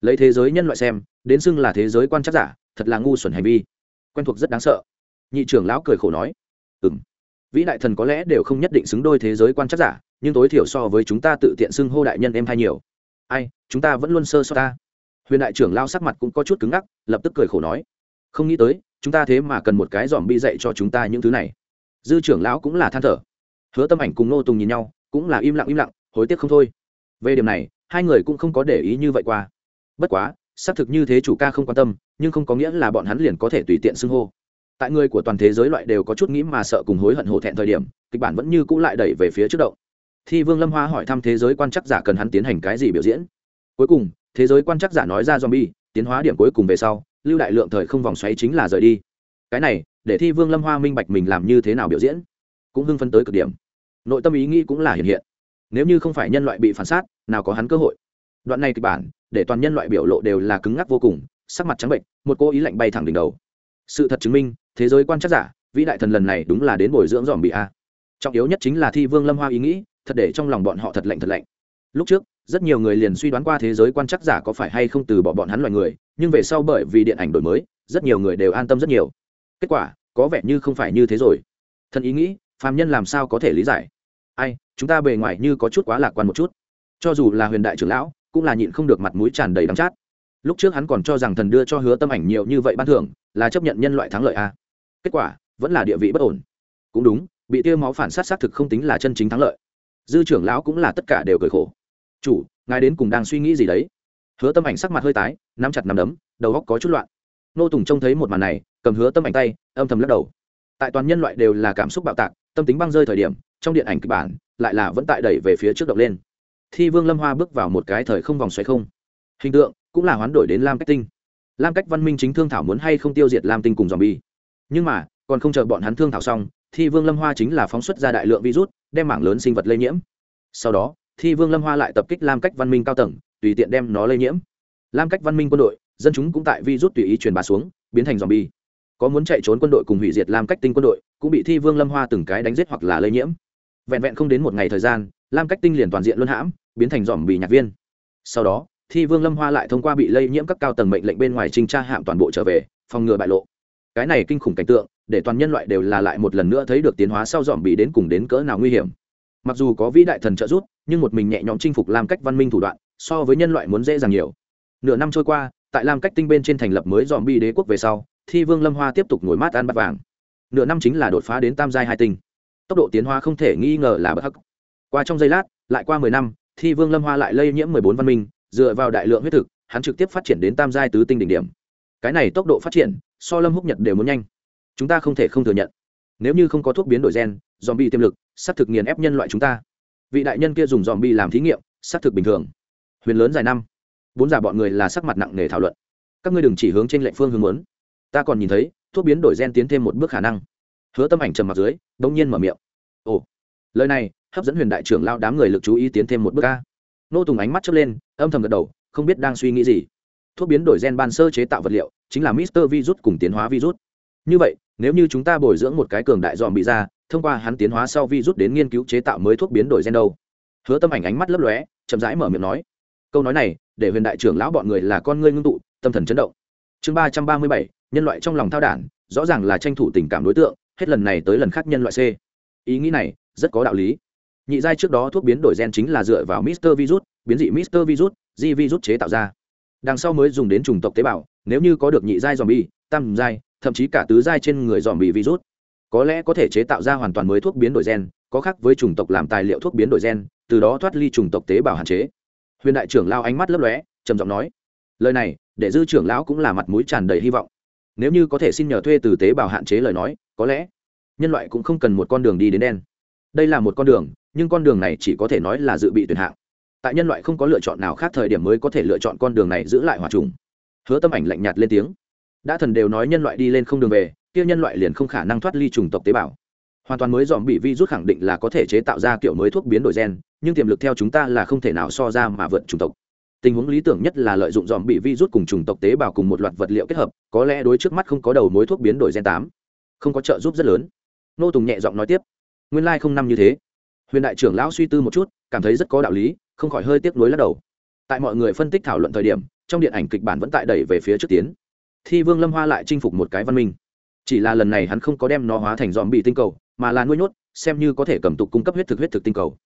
Lấy thế giới nhân loại xem, đến xưng là thế giới quan chắc giả, thật là ngu xuẩn hành vi. Quen thuộc rất đáng sợ. Nhị trưởng lão cười khổ nói. Ừ m vĩ đại thần có lẽ đều không nhất định xứng đôi thế giới quan chắc giả nhưng tối thiểu so với chúng ta tự tiện xưng hô đại nhân em hay nhiều. Ai, chúng ta vẫn luôn sơ so ta. Huyền đại trưởng lao sắc mặt cũng có chút cứng ngắc, lập tức cười khổ nói. Không nghĩ tới, chúng ta thế mà cần một cái dòm bi dạy cho chúng ta những thứ này. Dư trưởng lão cũng là than thở. Hứa tâm ảnh cùng nô tùng nhìn nhau, cũng là im lặng im lặng, hối tiếc không thôi. Về điểm này, hai người cũng không có để ý như vậy qua. Bất quá, xác thực như thế chủ ca không quan tâm, nhưng không có nghĩa là bọn hắn liền có thể tùy tiện xưng hô. Tại người của toàn thế giới loại đều có chút nghĩ mà sợ cùng hối hận hổ thẹn thời điểm, kịch bản vẫn như cũ lại đẩy về phía trước động thi vương lâm hoa hỏi thăm thế giới quan chắc giả cần hắn tiến hành cái gì biểu diễn. Cuối cùng, thế giới quan chắc giả nói ra zombie, tiến hóa điểm cuối cùng về sau, lưu đại lượng thời không vòng xoáy chính là rời đi. Cái này, để thi vương lâm hoa minh bạch mình làm như thế nào biểu diễn, cũng hưng phân tới cực điểm. Nội tâm ý nghĩ cũng là hiện hiện. Nếu như không phải nhân loại bị phản sát, nào có hắn cơ hội. Đoạn này kịch bản, để toàn nhân loại biểu lộ đều là cứng ngắc vô cùng, sắc mặt trắng bệnh, một cô ý lạnh bay thẳng đỉnh đầu. Sự thật chứng minh, thế giới quan chắc giả, vĩ đại thần lần này đúng là đến bồi dưỡng dòm bị a. Trọng yếu nhất chính là thi vương lâm hoa ý nghĩ thật để trong lòng bọn họ thật lạnh thật lạnh. Lúc trước, rất nhiều người liền suy đoán qua thế giới quan chắc giả có phải hay không từ bỏ bọn hắn loài người, nhưng về sau bởi vì điện ảnh đổi mới, rất nhiều người đều an tâm rất nhiều. Kết quả, có vẻ như không phải như thế rồi. Thần ý nghĩ, phàm nhân làm sao có thể lý giải? Ai, chúng ta bề ngoài như có chút quá lạc quan một chút. Cho dù là huyền đại trưởng lão, cũng là nhịn không được mặt mũi tràn đầy đắng chát. Lúc trước hắn còn cho rằng thần đưa cho hứa tâm ảnh nhiều như vậy ban thưởng, là chấp nhận nhân loại thắng lợi a kết quả, vẫn là địa vị bất ổn. Cũng đúng, bị tiêu máu phản sát xác thực không tính là chân chính thắng lợi dư trưởng lão cũng là tất cả đều cười khổ. Chủ, ngài đến cùng đang suy nghĩ gì đấy? Hứa tâm ảnh sắc mặt hơi tái, nắm chặt nắm đấm, đầu góc có chút loạn. Nô tùng trông thấy một màn này, cầm hứa tâm ảnh tay, âm thầm lắc đầu. Tại toàn nhân loại đều là cảm xúc bạo tạc, tâm tính băng rơi thời điểm, trong điện ảnh kịch bản, lại là vẫn tại đẩy về phía trước động lên. Thi vương lâm hoa bước vào một cái thời không vòng xoáy không. Hình tượng cũng là hoán đổi đến lam cách tinh. Lam cách văn minh chính thương thảo muốn hay không tiêu diệt lam tinh cùng dòm bi nhưng mà, còn không chờ bọn hắn thương thảo xong thi vương lâm hoa chính là phóng xuất ra đại lượng virus, đem mảng lớn sinh vật lây nhiễm. Sau đó, thi vương lâm hoa lại tập kích lam cách văn minh cao tầng, tùy tiện đem nó lây nhiễm. Lam cách văn minh quân đội, dân chúng cũng tại virus tùy ý truyền bá xuống, biến thành dòm bi có muốn chạy trốn quân đội cùng hủy diệt lam cách tinh quân đội, cũng bị thi vương lâm hoa từng cái đánh giết hoặc là lây nhiễm. Vẹn vẹn không đến một ngày thời gian, lam cách tinh liền toàn diện luân hãm, biến thành dòm bị nhạc viên. Sau đó, thi vương lâm hoa lại thông qua bị lây nhiễm các cao tầng mệnh lệnh bên ngoài trinh tra hạm toàn bộ trở về, phòng ngừa bại lộ cái này kinh khủng cảnh tượng, để toàn nhân loại đều là lại một lần nữa thấy được tiến hóa sau dòm bị đến cùng đến cỡ nào nguy hiểm. Mặc dù có vĩ đại thần trợ giúp, nhưng một mình nhẹ nhõm chinh phục làm cách văn minh thủ đoạn, so với nhân loại muốn dễ dàng nhiều. Nửa năm trôi qua, tại làm cách tinh bên trên thành lập mới dòm bi đế quốc về sau, thi vương lâm hoa tiếp tục ngồi mát ăn bát vàng. Nửa năm chính là đột phá đến tam giai hai tinh. Tốc độ tiến hóa không thể nghi ngờ là bất hắc qua trong giây lát, lại qua mười năm, thi vương lâm hoa lại lây nhiễm mười bốn văn minh, dựa vào đại lượng huyết thực, hắn trực tiếp phát triển đến tam giai tứ tinh đỉnh điểm. Cái này tốc độ phát triển so lâm húc nhật đều muốn nhanh. Chúng ta không thể không thừa nhận. Nếu như không có thuốc biến đổi gen dòm bi tiềm lực, xác thực nghiền ép nhân loại chúng ta. Vị đại nhân kia dùng dòm bi làm thí nghiệm, xác thực bình thường. Huyền lớn dài năm. Bốn giả bọn người là sắc mặt nặng nề thảo luận. Các ngươi đừng chỉ hướng trên lệnh phương hướng muốn. Ta còn nhìn thấy, thuốc biến đổi gen tiến thêm một bước khả năng. Hứa tâm ảnh trầm mặt dưới đ nhiên mở miệng. Ồ, lời này, hấp dẫn huyền đại trưởng lao đám người lực chú ý tiến thêm một bước ca nô tùng ánh mắt chớp lên, âm thầm gật đầu, không biết đang suy nghĩ gì thuốc biến đổi gen ban sơ chế tạo vật liệu, chính là mister virus cùng tiến hóa virus. Như vậy, nếu như chúng ta bồi dưỡng một cái cường đại dòm bị ra, thông qua hắn tiến hóa sau virus đến nghiên cứu chế tạo mới thuốc biến đổi gen đâu? Hứa tâm ảnh ánh mắt lấp lóe, chậm rãi mở miệng nói. Câu nói này, để huyền đại trưởng lão bọn người là con ngươi ngưng tụ, tâm thần chấn động. Chương ba trăm ba mươi bảy, nhân loại trong lòng thao đản, rõ ràng là tranh thủ tình cảm đối tượng, hết lần này tới lần khác nhân loại c. Ý nghĩ này, rất có đạo lý. Nhị giai trước đó thuốc biến đổi gen chính là dựa vào mister virus, biến dị mister virus, di virus chế tạo ra đằng sau mới dùng đến chủng tộc tế bào, nếu như có được nhị giai dòm bi tam giai, thậm chí cả tứ giai trên người dòm bị virus, có lẽ có thể chế tạo ra hoàn toàn mới thuốc biến đổi gen, có khác với chủng tộc làm tài liệu thuốc biến đổi gen, từ đó thoát ly chủng tộc tế bào hạn chế. Huyền đại trưởng lao ánh mắt lấp lóe, trầm giọng nói, lời này, để dư trưởng lão cũng là mặt mũi tràn đầy hy vọng. Nếu như có thể xin nhờ thuê từ tế bào hạn chế lời nói, có lẽ nhân loại cũng không cần một con đường đi đến đen. Đây là một con đường, nhưng con đường này chỉ có thể nói là dự bị tuyển hạng tại nhân loại không có lựa chọn nào khác thời điểm mới có thể lựa chọn con đường này giữ lại hòa trùng. Hứa tâm ảnh lạnh nhạt lên tiếng. Đã thần đều nói nhân loại đi lên không đường về, kia nhân loại liền không khả năng thoát ly trùng tộc tế bào. Hoàn toàn mới dòm bị vi rút khẳng định là có thể chế tạo ra kiểu mới thuốc biến đổi gen, nhưng tiềm lực theo chúng ta là không thể nào so ra mà vượt chủng tộc. Tình huống lý tưởng nhất là lợi dụng dòm bị vi rút cùng chủng tộc tế bào cùng một loạt vật liệu kết hợp, có lẽ đối trước mắt không có đầu mối thuốc biến đổi gen tám, không có trợ giúp rất lớn. Nô tùng nhẹ giọng nói tiếp. Nguyên lai không năm như thế huyền đại trưởng lão suy tư một chút, cảm thấy rất có đạo lý, không khỏi hơi tiếc nuối lắc đầu. Tại mọi người phân tích thảo luận thời điểm, trong điện ảnh kịch bản vẫn tại đẩy về phía trước tiến. Thi vương lâm hoa lại chinh phục một cái văn minh. Chỉ là lần này hắn không có đem nó hóa thành dòm bị tinh cầu, mà là nuôi nhốt, xem như có thể cầm tục cung cấp huyết thực huyết thực tinh cầu.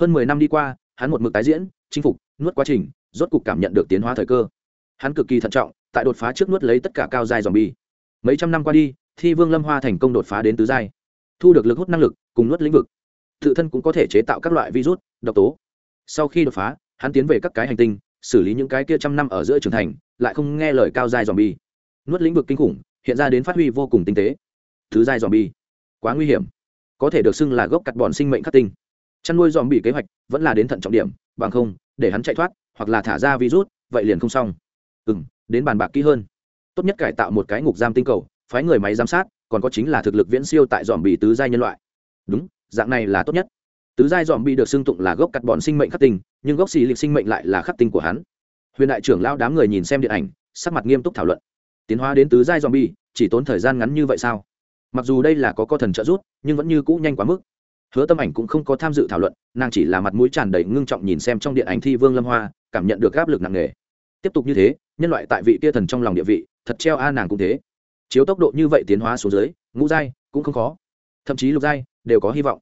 Hơn mười năm đi qua, hắn một mực tái diễn, chinh phục, nuốt quá trình, rốt cục cảm nhận được tiến hóa thời cơ. Hắn cực kỳ thận trọng, tại đột phá trước nuốt lấy tất cả cao dài dòm bi mấy trăm năm qua đi, thi vương lâm hoa thành công đột phá đến tứ giai. Thu được lực hút năng lực, cùng nuốt lĩnh vực tự thân cũng có thể chế tạo các loại virus, độc tố. Sau khi đột phá, hắn tiến về các cái hành tinh, xử lý những cái kia trăm năm ở giữa trưởng thành, lại không nghe lời cao dài dòm bi nuốt lĩnh vực kinh khủng, hiện ra đến phát huy vô cùng tinh tế. Thứ giai dòm bi quá nguy hiểm. Có thể được xưng là gốc cắt bọn sinh mệnh khắc tinh. Chăn nuôi dòm bị kế hoạch vẫn là đến thận trọng điểm, bằng không, để hắn chạy thoát, hoặc là thả ra virus, vậy liền không xong. Ừ m đến bàn bạc kỹ hơn. Tốt nhất cải tạo một cái ngục giam tinh cầu, phái người máy giám sát, còn có chính là thực lực viễn siêu tại dòm bị tứ giai nhân loại. Đúng dạng này là tốt nhất. Tứ giai dòm bị được xưng tụng là gốc cắt bọn sinh mệnh khắc tinh, nhưng gốc xì lịch sinh mệnh lại là khắc tinh của hắn. Huyền đại trưởng lao đám người nhìn xem điện ảnh, sắc mặt nghiêm túc thảo luận. Tiến hóa đến tứ giai dòm bi, chỉ tốn thời gian ngắn như vậy sao? Mặc dù đây là có co thần trợ giúp, nhưng vẫn như cũ nhanh quá mức. Hứa tâm ảnh cũng không có tham dự thảo luận, nàng chỉ là mặt mũi tràn đầy ngưng trọng nhìn xem trong điện ảnh thi vương lâm hoa, cảm nhận được áp lực nặng nề. Tiếp tục như thế, nhân loại tại vị tia thần trong lòng địa vị, thật treo a nàng cũng thế. Chiếu tốc độ như vậy tiến hóa xuống dưới, ngũ giai cũng không khó thậm chí lục giai đều có hy vọng.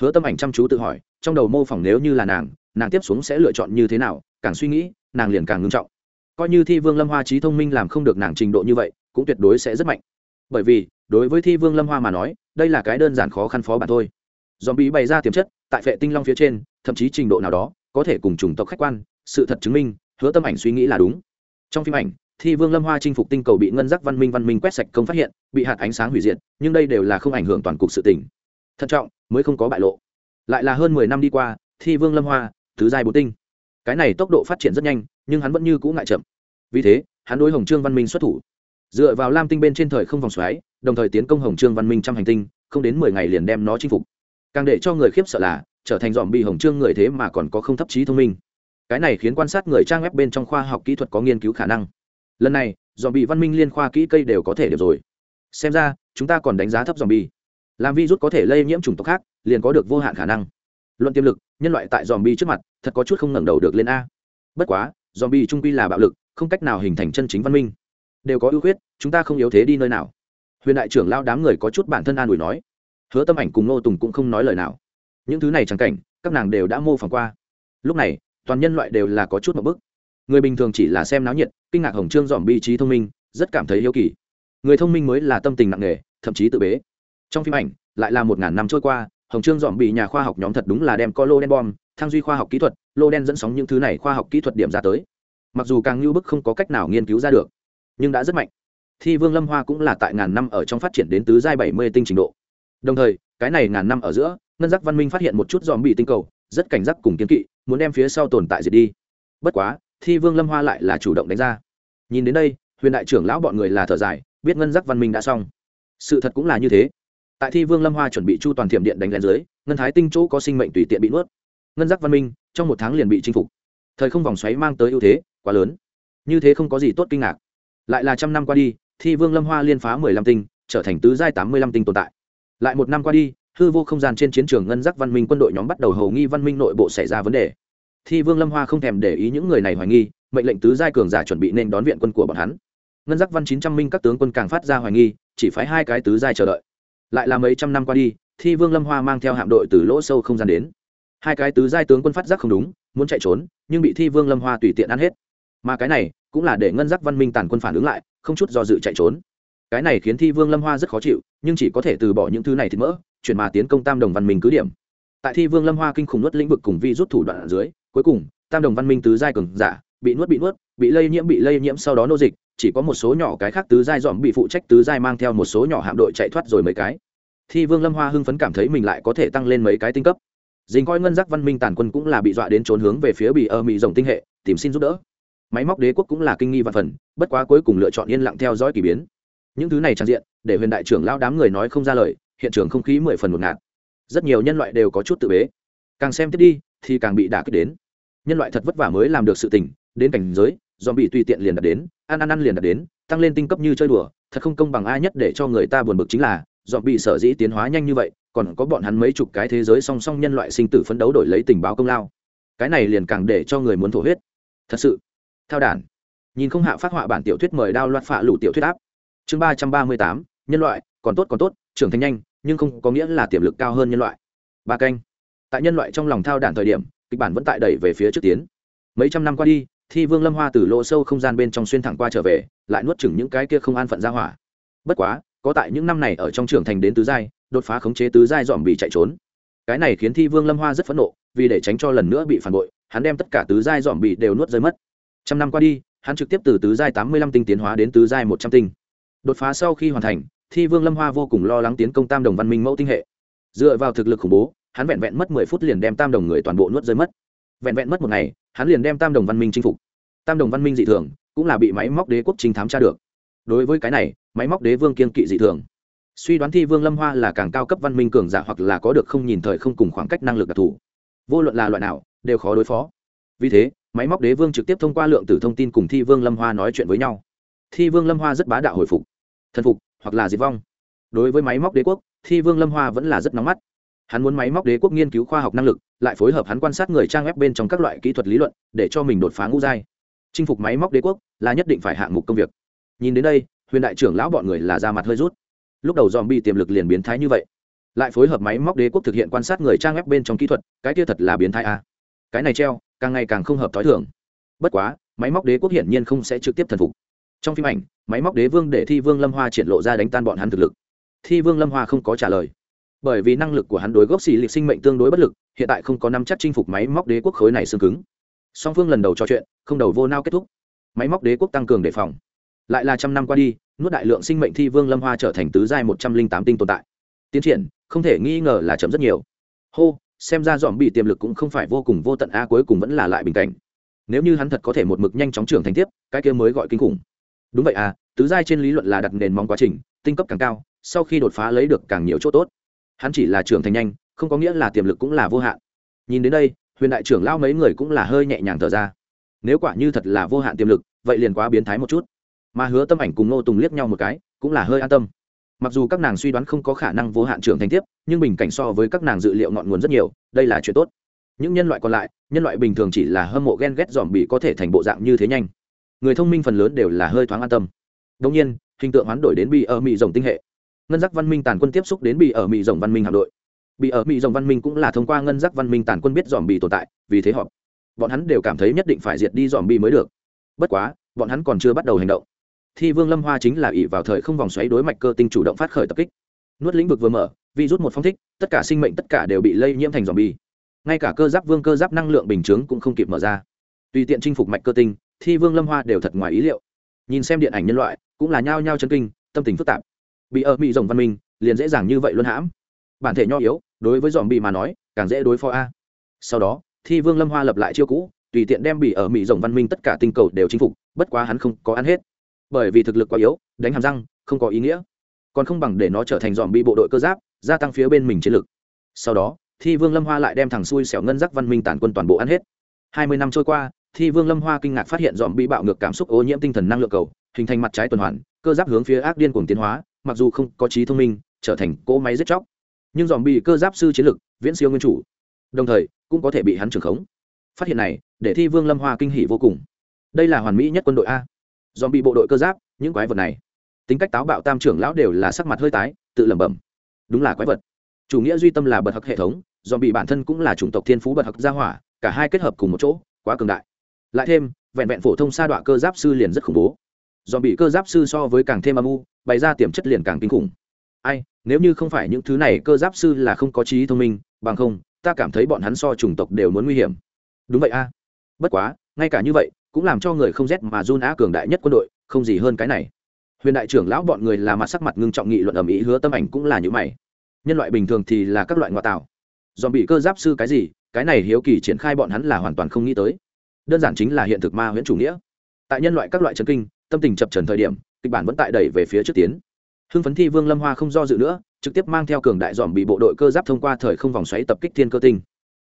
Hứa tâm ảnh chăm chú tự hỏi, trong đầu mô phỏng nếu như là nàng nàng tiếp xuống sẽ lựa chọn như thế nào, càng suy nghĩ, nàng liền càng ngưng trọng. Coi như thi vương lâm hoa trí thông minh làm không được nàng trình độ như vậy, cũng tuyệt đối sẽ rất mạnh. Bởi vì, đối với thi vương lâm hoa mà nói, đây là cái đơn giản khó khăn phó bản thôi. Dòm bí bày ra tiềm chất, tại vệ tinh long phía trên, thậm chí trình độ nào đó, có thể cùng chủng tộc khách quan, sự thật chứng minh, hứa tâm ảnh suy nghĩ là đúng. Trong phim ảnh thi vương lâm hoa chinh phục tinh cầu bị ngân giác văn minh văn minh quét sạch công phát hiện, bị hạt ánh sáng hủy diệt, nhưng đây đều là không ảnh hưởng toàn cục sự tỉnh thận trọng, mới không có bại lộ. Lại là hơn mười năm đi qua, thi vương lâm hoa thứ giai bốn tinh. Cái này tốc độ phát triển rất nhanh, nhưng hắn vẫn như cũ ngại chậm. Vì thế, hắn đối hồng trương văn minh xuất thủ. Dựa vào lam tinh bên trên thời không vòng xoáy, đồng thời tiến công hồng trương văn minh trăm hành tinh, không đến mười ngày liền đem nó chinh phục. Càng để cho người khiếp sợ là, trở thành dòm bị hồng trương người thế mà còn có không thấp trí thông minh. Cái này khiến quan sát người trang web bên trong khoa học kỹ thuật có nghiên cứu khả năng lần này dòm bị văn minh liên khoa kỹ cây đều có thể được rồi. Xem ra, chúng ta còn đánh giá thấp dòm bi làm virus có thể lây nhiễm chủng tộc khác, liền có được vô hạn khả năng. Luận tiềm lực, nhân loại tại dòm bi trước mặt, thật có chút không ngẩng đầu được lên a. Bất quá dòm bi trung quy là bạo lực, không cách nào hình thành chân chính văn minh. Đều có ưu khuyết, chúng ta không yếu thế đi nơi nào. Huyền đại trưởng lao đám người có chút bản thân an ủi nói. Hứa tâm ảnh cùng nô tùng cũng không nói lời nào. Những thứ này chẳng cảnh, các nàng đều đã mô phỏng qua. Lúc này, toàn nhân loại đều là có chút một bức người bình thường chỉ là xem náo nhiệt, kinh ngạc hồng trương dòm bi trí thông minh, rất cảm thấy yêu kỳ. Người thông minh mới là tâm tình nặng nề, thậm chí tự bế. Trong phim ảnh, lại là một ngàn năm trôi qua, hồng trương dòm bị nhà khoa học nhóm thật đúng là đem co lô đen bom, thang duy khoa học kỹ thuật, lô đen dẫn sóng những thứ này khoa học kỹ thuật điểm ra tới. Mặc dù càng như bức không có cách nào nghiên cứu ra được, nhưng đã rất mạnh. Thi vương lâm hoa cũng là tại ngàn năm ở trong phát triển đến tứ giai bảy mươi tinh trình độ. Đồng thời, cái này ngàn năm ở giữa, ngân giác văn minh phát hiện một chút dòm bị tinh cầu, rất cảnh giác cùng kiến kỵ, muốn đem phía sau tồn tại diệt đi. Bất quá thi vương lâm hoa lại là chủ động đánh ra. Nhìn đến đây, huyền đại trưởng lão bọn người là thở dài, biết ngân giác văn minh đã xong. Sự thật cũng là như thế. Tại thi vương lâm hoa chuẩn bị chu toàn thiểm điện đánh lén dưới, ngân thái tinh chỗ có sinh mệnh tùy tiện bị nuốt. Ngân giác văn minh, trong một tháng liền bị chinh phục. Thời không vòng xoáy mang tới ưu thế, quá lớn. Như thế không có gì tốt kinh ngạc. Lại là trăm năm qua đi, thi vương lâm hoa liên phá mười lăm tinh, trở thành tứ giai tám mươi lăm tinh tồn tại. Lại một năm qua đi, hư vô không gian trên chiến trường ngân giác văn minh quân đội nhóm bắt đầu hầu nghi văn minh nội bộ xảy ra vấn đề thi vương lâm hoa không thèm để ý những người này hoài nghi, mệnh lệnh tứ giai cường giả chuẩn bị nên đón viện quân của bọn hắn. Ngân giác văn chín trăm minh các tướng quân càng phát ra hoài nghi, chỉ phái hai cái tứ giai chờ đợi. Lại là mấy trăm năm qua đi, thi vương lâm hoa mang theo hạm đội từ lỗ sâu không gian đến. Hai cái tứ giai tướng quân phát giác không đúng, muốn chạy trốn, nhưng bị thi vương lâm hoa tùy tiện ăn hết. Mà cái này, cũng là để ngân giác văn minh tàn quân phản ứng lại, không chút do dự chạy trốn. Cái này khiến thi vương lâm hoa rất khó chịu, nhưng chỉ có thể từ bỏ những thứ này thì mỡ, chuyển mà tiến công tam đồng văn minh cứ điểm. Tại thi vương lâm hoa kinh khủng nuốt lĩnh vực cùng vi rút thủ đoạn ở dưới cuối cùng, tam đồng văn minh tứ giai cường giả, bị nuốt bị nuốt, bị lây nhiễm, bị lây nhiễm, sau đó nô dịch, chỉ có một số nhỏ cái khác tứ giai dòm bị phụ trách tứ giai mang theo một số nhỏ hạm đội chạy thoát rồi mấy cái. Thi vương lâm hoa hưng phấn cảm thấy mình lại có thể tăng lên mấy cái tinh cấp. Dính coi ngân giác văn minh tàn quân cũng là bị dọa đến trốn hướng về phía bị ơ mỹ rồng tinh hệ, tìm xin giúp đỡ. Máy móc đế quốc cũng là kinh nghi và phần, bất quá cuối cùng lựa chọn yên lặng theo dõi k ỳ biến. Những thứ này trang diện, để huyền đại trưởng lao đám người nói không ra lời, hiện trường không khí mười phần một ngạt. Rất nhiều nhân loại đều có chút tự bế. Càng xem tiếp đi, thì càng bị đả kích đến nhân loại thật vất vả mới làm được sự tỉnh đến cảnh giới dòm bị tùy tiện liền đạt đến, ăn ăn ăn liền đạt đến, tăng lên tinh cấp như chơi đùa, thật không công bằng ai nhất để cho người ta buồn bực chính là dòm bị sở dĩ tiến hóa nhanh như vậy, còn có bọn hắn mấy chục cái thế giới song song nhân loại sinh tử phấn đấu đổi lấy tình báo công lao. Cái này liền càng để cho người muốn thổ huyết. Thật sự theo đản. Nhìn không hạ phát họa bản tiểu thuyết mời đao loạt phạ lủ tiểu thuyết áp. Chương ba trăm ba mươi tám, nhân loại, còn tốt còn tốt, trưởng thành nhanh, nhưng không có nghĩa là tiềm lực cao hơn nhân loại. Ba canh. Tại nhân loại trong lòng thao đản thời điểm kịch bản vẫn tại đẩy về phía trước tiến. Mấy trăm năm qua đi, thi vương lâm hoa từ lỗ sâu không gian bên trong xuyên thẳng qua trở về, lại nuốt chừng những cái kia không an phận ra hỏa. Bất quá, có tại những năm này ở trong trưởng thành đến tứ giai, đột phá khống chế tứ giai dòm bị chạy trốn. Cái này khiến thi vương lâm hoa rất phẫn nộ, vì để tránh cho lần nữa bị phản bội, hắn đem tất cả tứ giai dòm bị đều nuốt rơi mất. Trăm năm qua đi, hắn trực tiếp từ tứ giai tám mươi lăm tinh tiến hóa đến tứ giai một trăm tinh. Đột phá sau khi hoàn thành, thi vương lâm hoa vô cùng lo lắng tiến công tam đồng văn minh mẫu tinh hệ. Dựa vào thực lực khủng bố hắn vẹn vẹn mất mười phút liền đem tam đồng người toàn bộ nuốt rơi mất. Vẹn vẹn mất một ngày, hắn liền đem tam đồng văn minh chinh phục. Tam đồng văn minh dị thường, cũng là bị máy móc đế quốc trinh thám tra được. Đối với cái này, máy móc đế vương kiên kỵ dị thường. Suy đoán thi vương lâm hoa là càng cao cấp văn minh cường giả hoặc là có được không nhìn thời không cùng khoảng cách năng lực đặc thù. Vô luận là loại nào, đều khó đối phó. Vì thế, máy móc đế vương trực tiếp thông qua lượng tử thông tin cùng thi vương lâm hoa nói chuyện với nhau. Thi vương lâm hoa rất bá đạo hồi phục. Thần phục, hoặc là diệt vong. Đối với máy móc đế quốc, thi vương lâm hoa vẫn là rất nóng mắt hắn muốn máy móc đế quốc nghiên cứu khoa học năng lực, lại phối hợp hắn quan sát người trang web bên trong các loại kỹ thuật lý luận, để cho mình đột phá ngũ giai. Chinh phục máy móc đế quốc là nhất định phải hạng mục công việc. Nhìn đến đây, huyền đại trưởng lão bọn người là ra mặt hơi rút. Lúc đầu dòm bị tiềm lực liền biến thái như vậy. Lại phối hợp máy móc đế quốc thực hiện quan sát người trang web bên trong kỹ thuật, cái kia thật là biến thái a. À. cái này treo, càng ngày càng không hợp t h o i thường. Bất quá, máy móc đế quốc hiển nhiên không sẽ trực tiếp thần phục. Trong phim ảnh, máy móc đế vương để thi vương lâm hoa triển lộ ra đánh tan bọn hắn thực lực. Thi vương lâm hoa không có trả lời bởi vì năng lực của hắn đối gốc xì lịch sinh mệnh tương đối bất lực, hiện tại không có năm chắc chinh phục máy móc đế quốc khối này xương cứng. Song phương lần đầu trò chuyện, không đầu vô nao kết thúc. Máy móc đế quốc tăng cường đề phòng. Lại là trăm năm qua đi, nuốt đại lượng sinh mệnh thi vương lâm hoa trở thành tứ giai một trăm linh tám tinh tồn tại. Tiến triển, không thể nghi ngờ là chậm rất nhiều. Hô, xem ra dòm bị tiềm lực cũng không phải vô cùng vô tận a, cuối cùng vẫn là lại bình cảnh. Nếu như hắn thật có thể một mực nhanh chóng trưởng thành tiếp, cái kia mới gọi kinh khủng. Đúng vậy à tứ giai trên lý luận là đặt nền móng quá trình, tinh cấp càng cao, sau khi đột phá lấy được càng nhiều chỗ tốt hắn chỉ là trưởng thành nhanh, không có nghĩa là tiềm lực cũng là vô hạn. Nhìn đến đây, huyền đại trưởng lao mấy người cũng là hơi nhẹ nhàng thở ra. Nếu quả như thật là vô hạn tiềm lực, vậy liền quá biến thái một chút. Mà hứa tâm ảnh cùng ngô tùng liếc nhau một cái, cũng là hơi an tâm. Mặc dù các nàng suy đoán không có khả năng vô hạn trưởng thành tiếp, nhưng bình cảnh so với các nàng dự liệu ngọn nguồn rất nhiều, đây là chuyện tốt. Những nhân loại còn lại, nhân loại bình thường chỉ là hâm mộ ghen ghét dòm bị có thể thành bộ dạng như thế nhanh. Người thông minh phần lớn đều là hơi thoáng an tâm. Đông nhiên, hình tượng hoán đổi đến bị ở mỹ rồng tinh hệ ngân giác văn minh tàn quân tiếp xúc đến bị ở mỹ rồng văn minh hạm đội. Bị ở mỹ rồng văn minh cũng là thông qua ngân giác văn minh tàn quân biết dòm bị tồn tại, vì thế họp bọn hắn đều cảm thấy nhất định phải diệt đi dòm bị mới được. Bất quá, bọn hắn còn chưa bắt đầu hành động. Thi vương lâm hoa chính là ỷ vào thời không vòng xoáy đối mạch cơ tinh chủ động phát khởi tập kích. Nuốt lĩnh vực vừa mở, vi rút một phong thích, tất cả sinh mệnh tất cả đều bị lây nhiễm thành dòm bi ngay cả cơ giáp vương cơ giáp năng lượng bình chướng cũng không kịp mở ra. Tùy tiện chinh phục mạch cơ tinh, thi vương lâm hoa đều thật ngoài ý liệu. Nhìn xem điện ảnh nhân loại, cũng là nhao nhao chân kinh, tâm tình phức tạp bị ở mỹ rồng văn minh, liền dễ dàng như vậy luôn hãm. Bản thể nho yếu, đối với dòm bị mà nói, càng dễ đối phó a. Sau đó, thi vương lâm hoa lập lại chiêu cũ, tùy tiện đem bị ở mỹ rồng văn minh tất cả tinh cầu đều chinh phục, bất quá hắn không có ăn hết. Bởi vì thực lực quá yếu, đánh hàm răng, không có ý nghĩa. Còn không bằng để nó trở thành dòm bị bộ đội cơ giáp, gia tăng phía bên mình chiến lực. Sau đó, thi vương lâm hoa lại đem thằng xui xẻo ngân giác văn minh tản quân toàn bộ ăn hết. Hai mươi năm trôi qua, thi vương lâm hoa kinh ngạc phát hiện dòm bị bạo ngược cảm xúc ô nhiễm tinh thần năng lượng cầu, hình thành mặt trái tuần hoàn, cơ giáp hướng phía ác điên cuồng tiến hóa mặc dù không có trí thông minh, trở thành cỗ máy giết chóc, nhưng dòm bị cơ giáp sư chiến lực, viễn siêu nguyên chủ. Đồng thời, cũng có thể bị hắn trưởng khống. Phát hiện này, để thi vương lâm hoa kinh hỉ vô cùng. Đây là hoàn mỹ nhất quân đội a. Dòm bị bộ đội cơ giáp, những quái vật này. Tính cách táo bạo tam trưởng lão đều là sắc mặt hơi tái, tự lẩm bẩm. Đúng là quái vật. Chủ nghĩa duy tâm là bật hặc hệ thống, dòm bị bản thân cũng là chủng tộc thiên phú bật hặc gia hỏa, cả hai kết hợp cùng một chỗ, quá cường đại. Lại thêm, vẹn vẹn phổ thông sa đọa cơ giáp sư liền rất khủng bố dòm bị cơ giáp sư so với càng thêm âm u, bày ra tiềm chất liền càng kinh khủng. Ai, nếu như không phải những thứ này, cơ giáp sư là không có trí thông minh, bằng không, ta cảm thấy bọn hắn so chủng tộc đều muốn nguy hiểm. Đúng vậy a. Bất quá, ngay cả như vậy, cũng làm cho người không rét mà run á cường đại nhất quân đội, không gì hơn cái này. Huyền đại trưởng lão bọn người là mặt sắc mặt ngưng trọng nghị luận ầm ĩ hứa tâm ảnh cũng là như mày. Nhân loại bình thường thì là các loại ngoại tạo. Dòm bị cơ giáp sư cái gì, cái này hiếu kỳ triển khai bọn hắn là hoàn toàn không nghĩ tới. Đơn giản chính là hiện thực ma huyễn chủ nghĩa. Tại nhân loại các loại trần kinh tâm tình chập trần thời điểm, kịch bản vẫn tại đẩy về phía trước tiến. Hưng phấn thi vương lâm hoa không do dự nữa, trực tiếp mang theo cường đại dòm bị bộ đội cơ giáp thông qua thời không vòng xoáy tập kích thiên cơ tinh.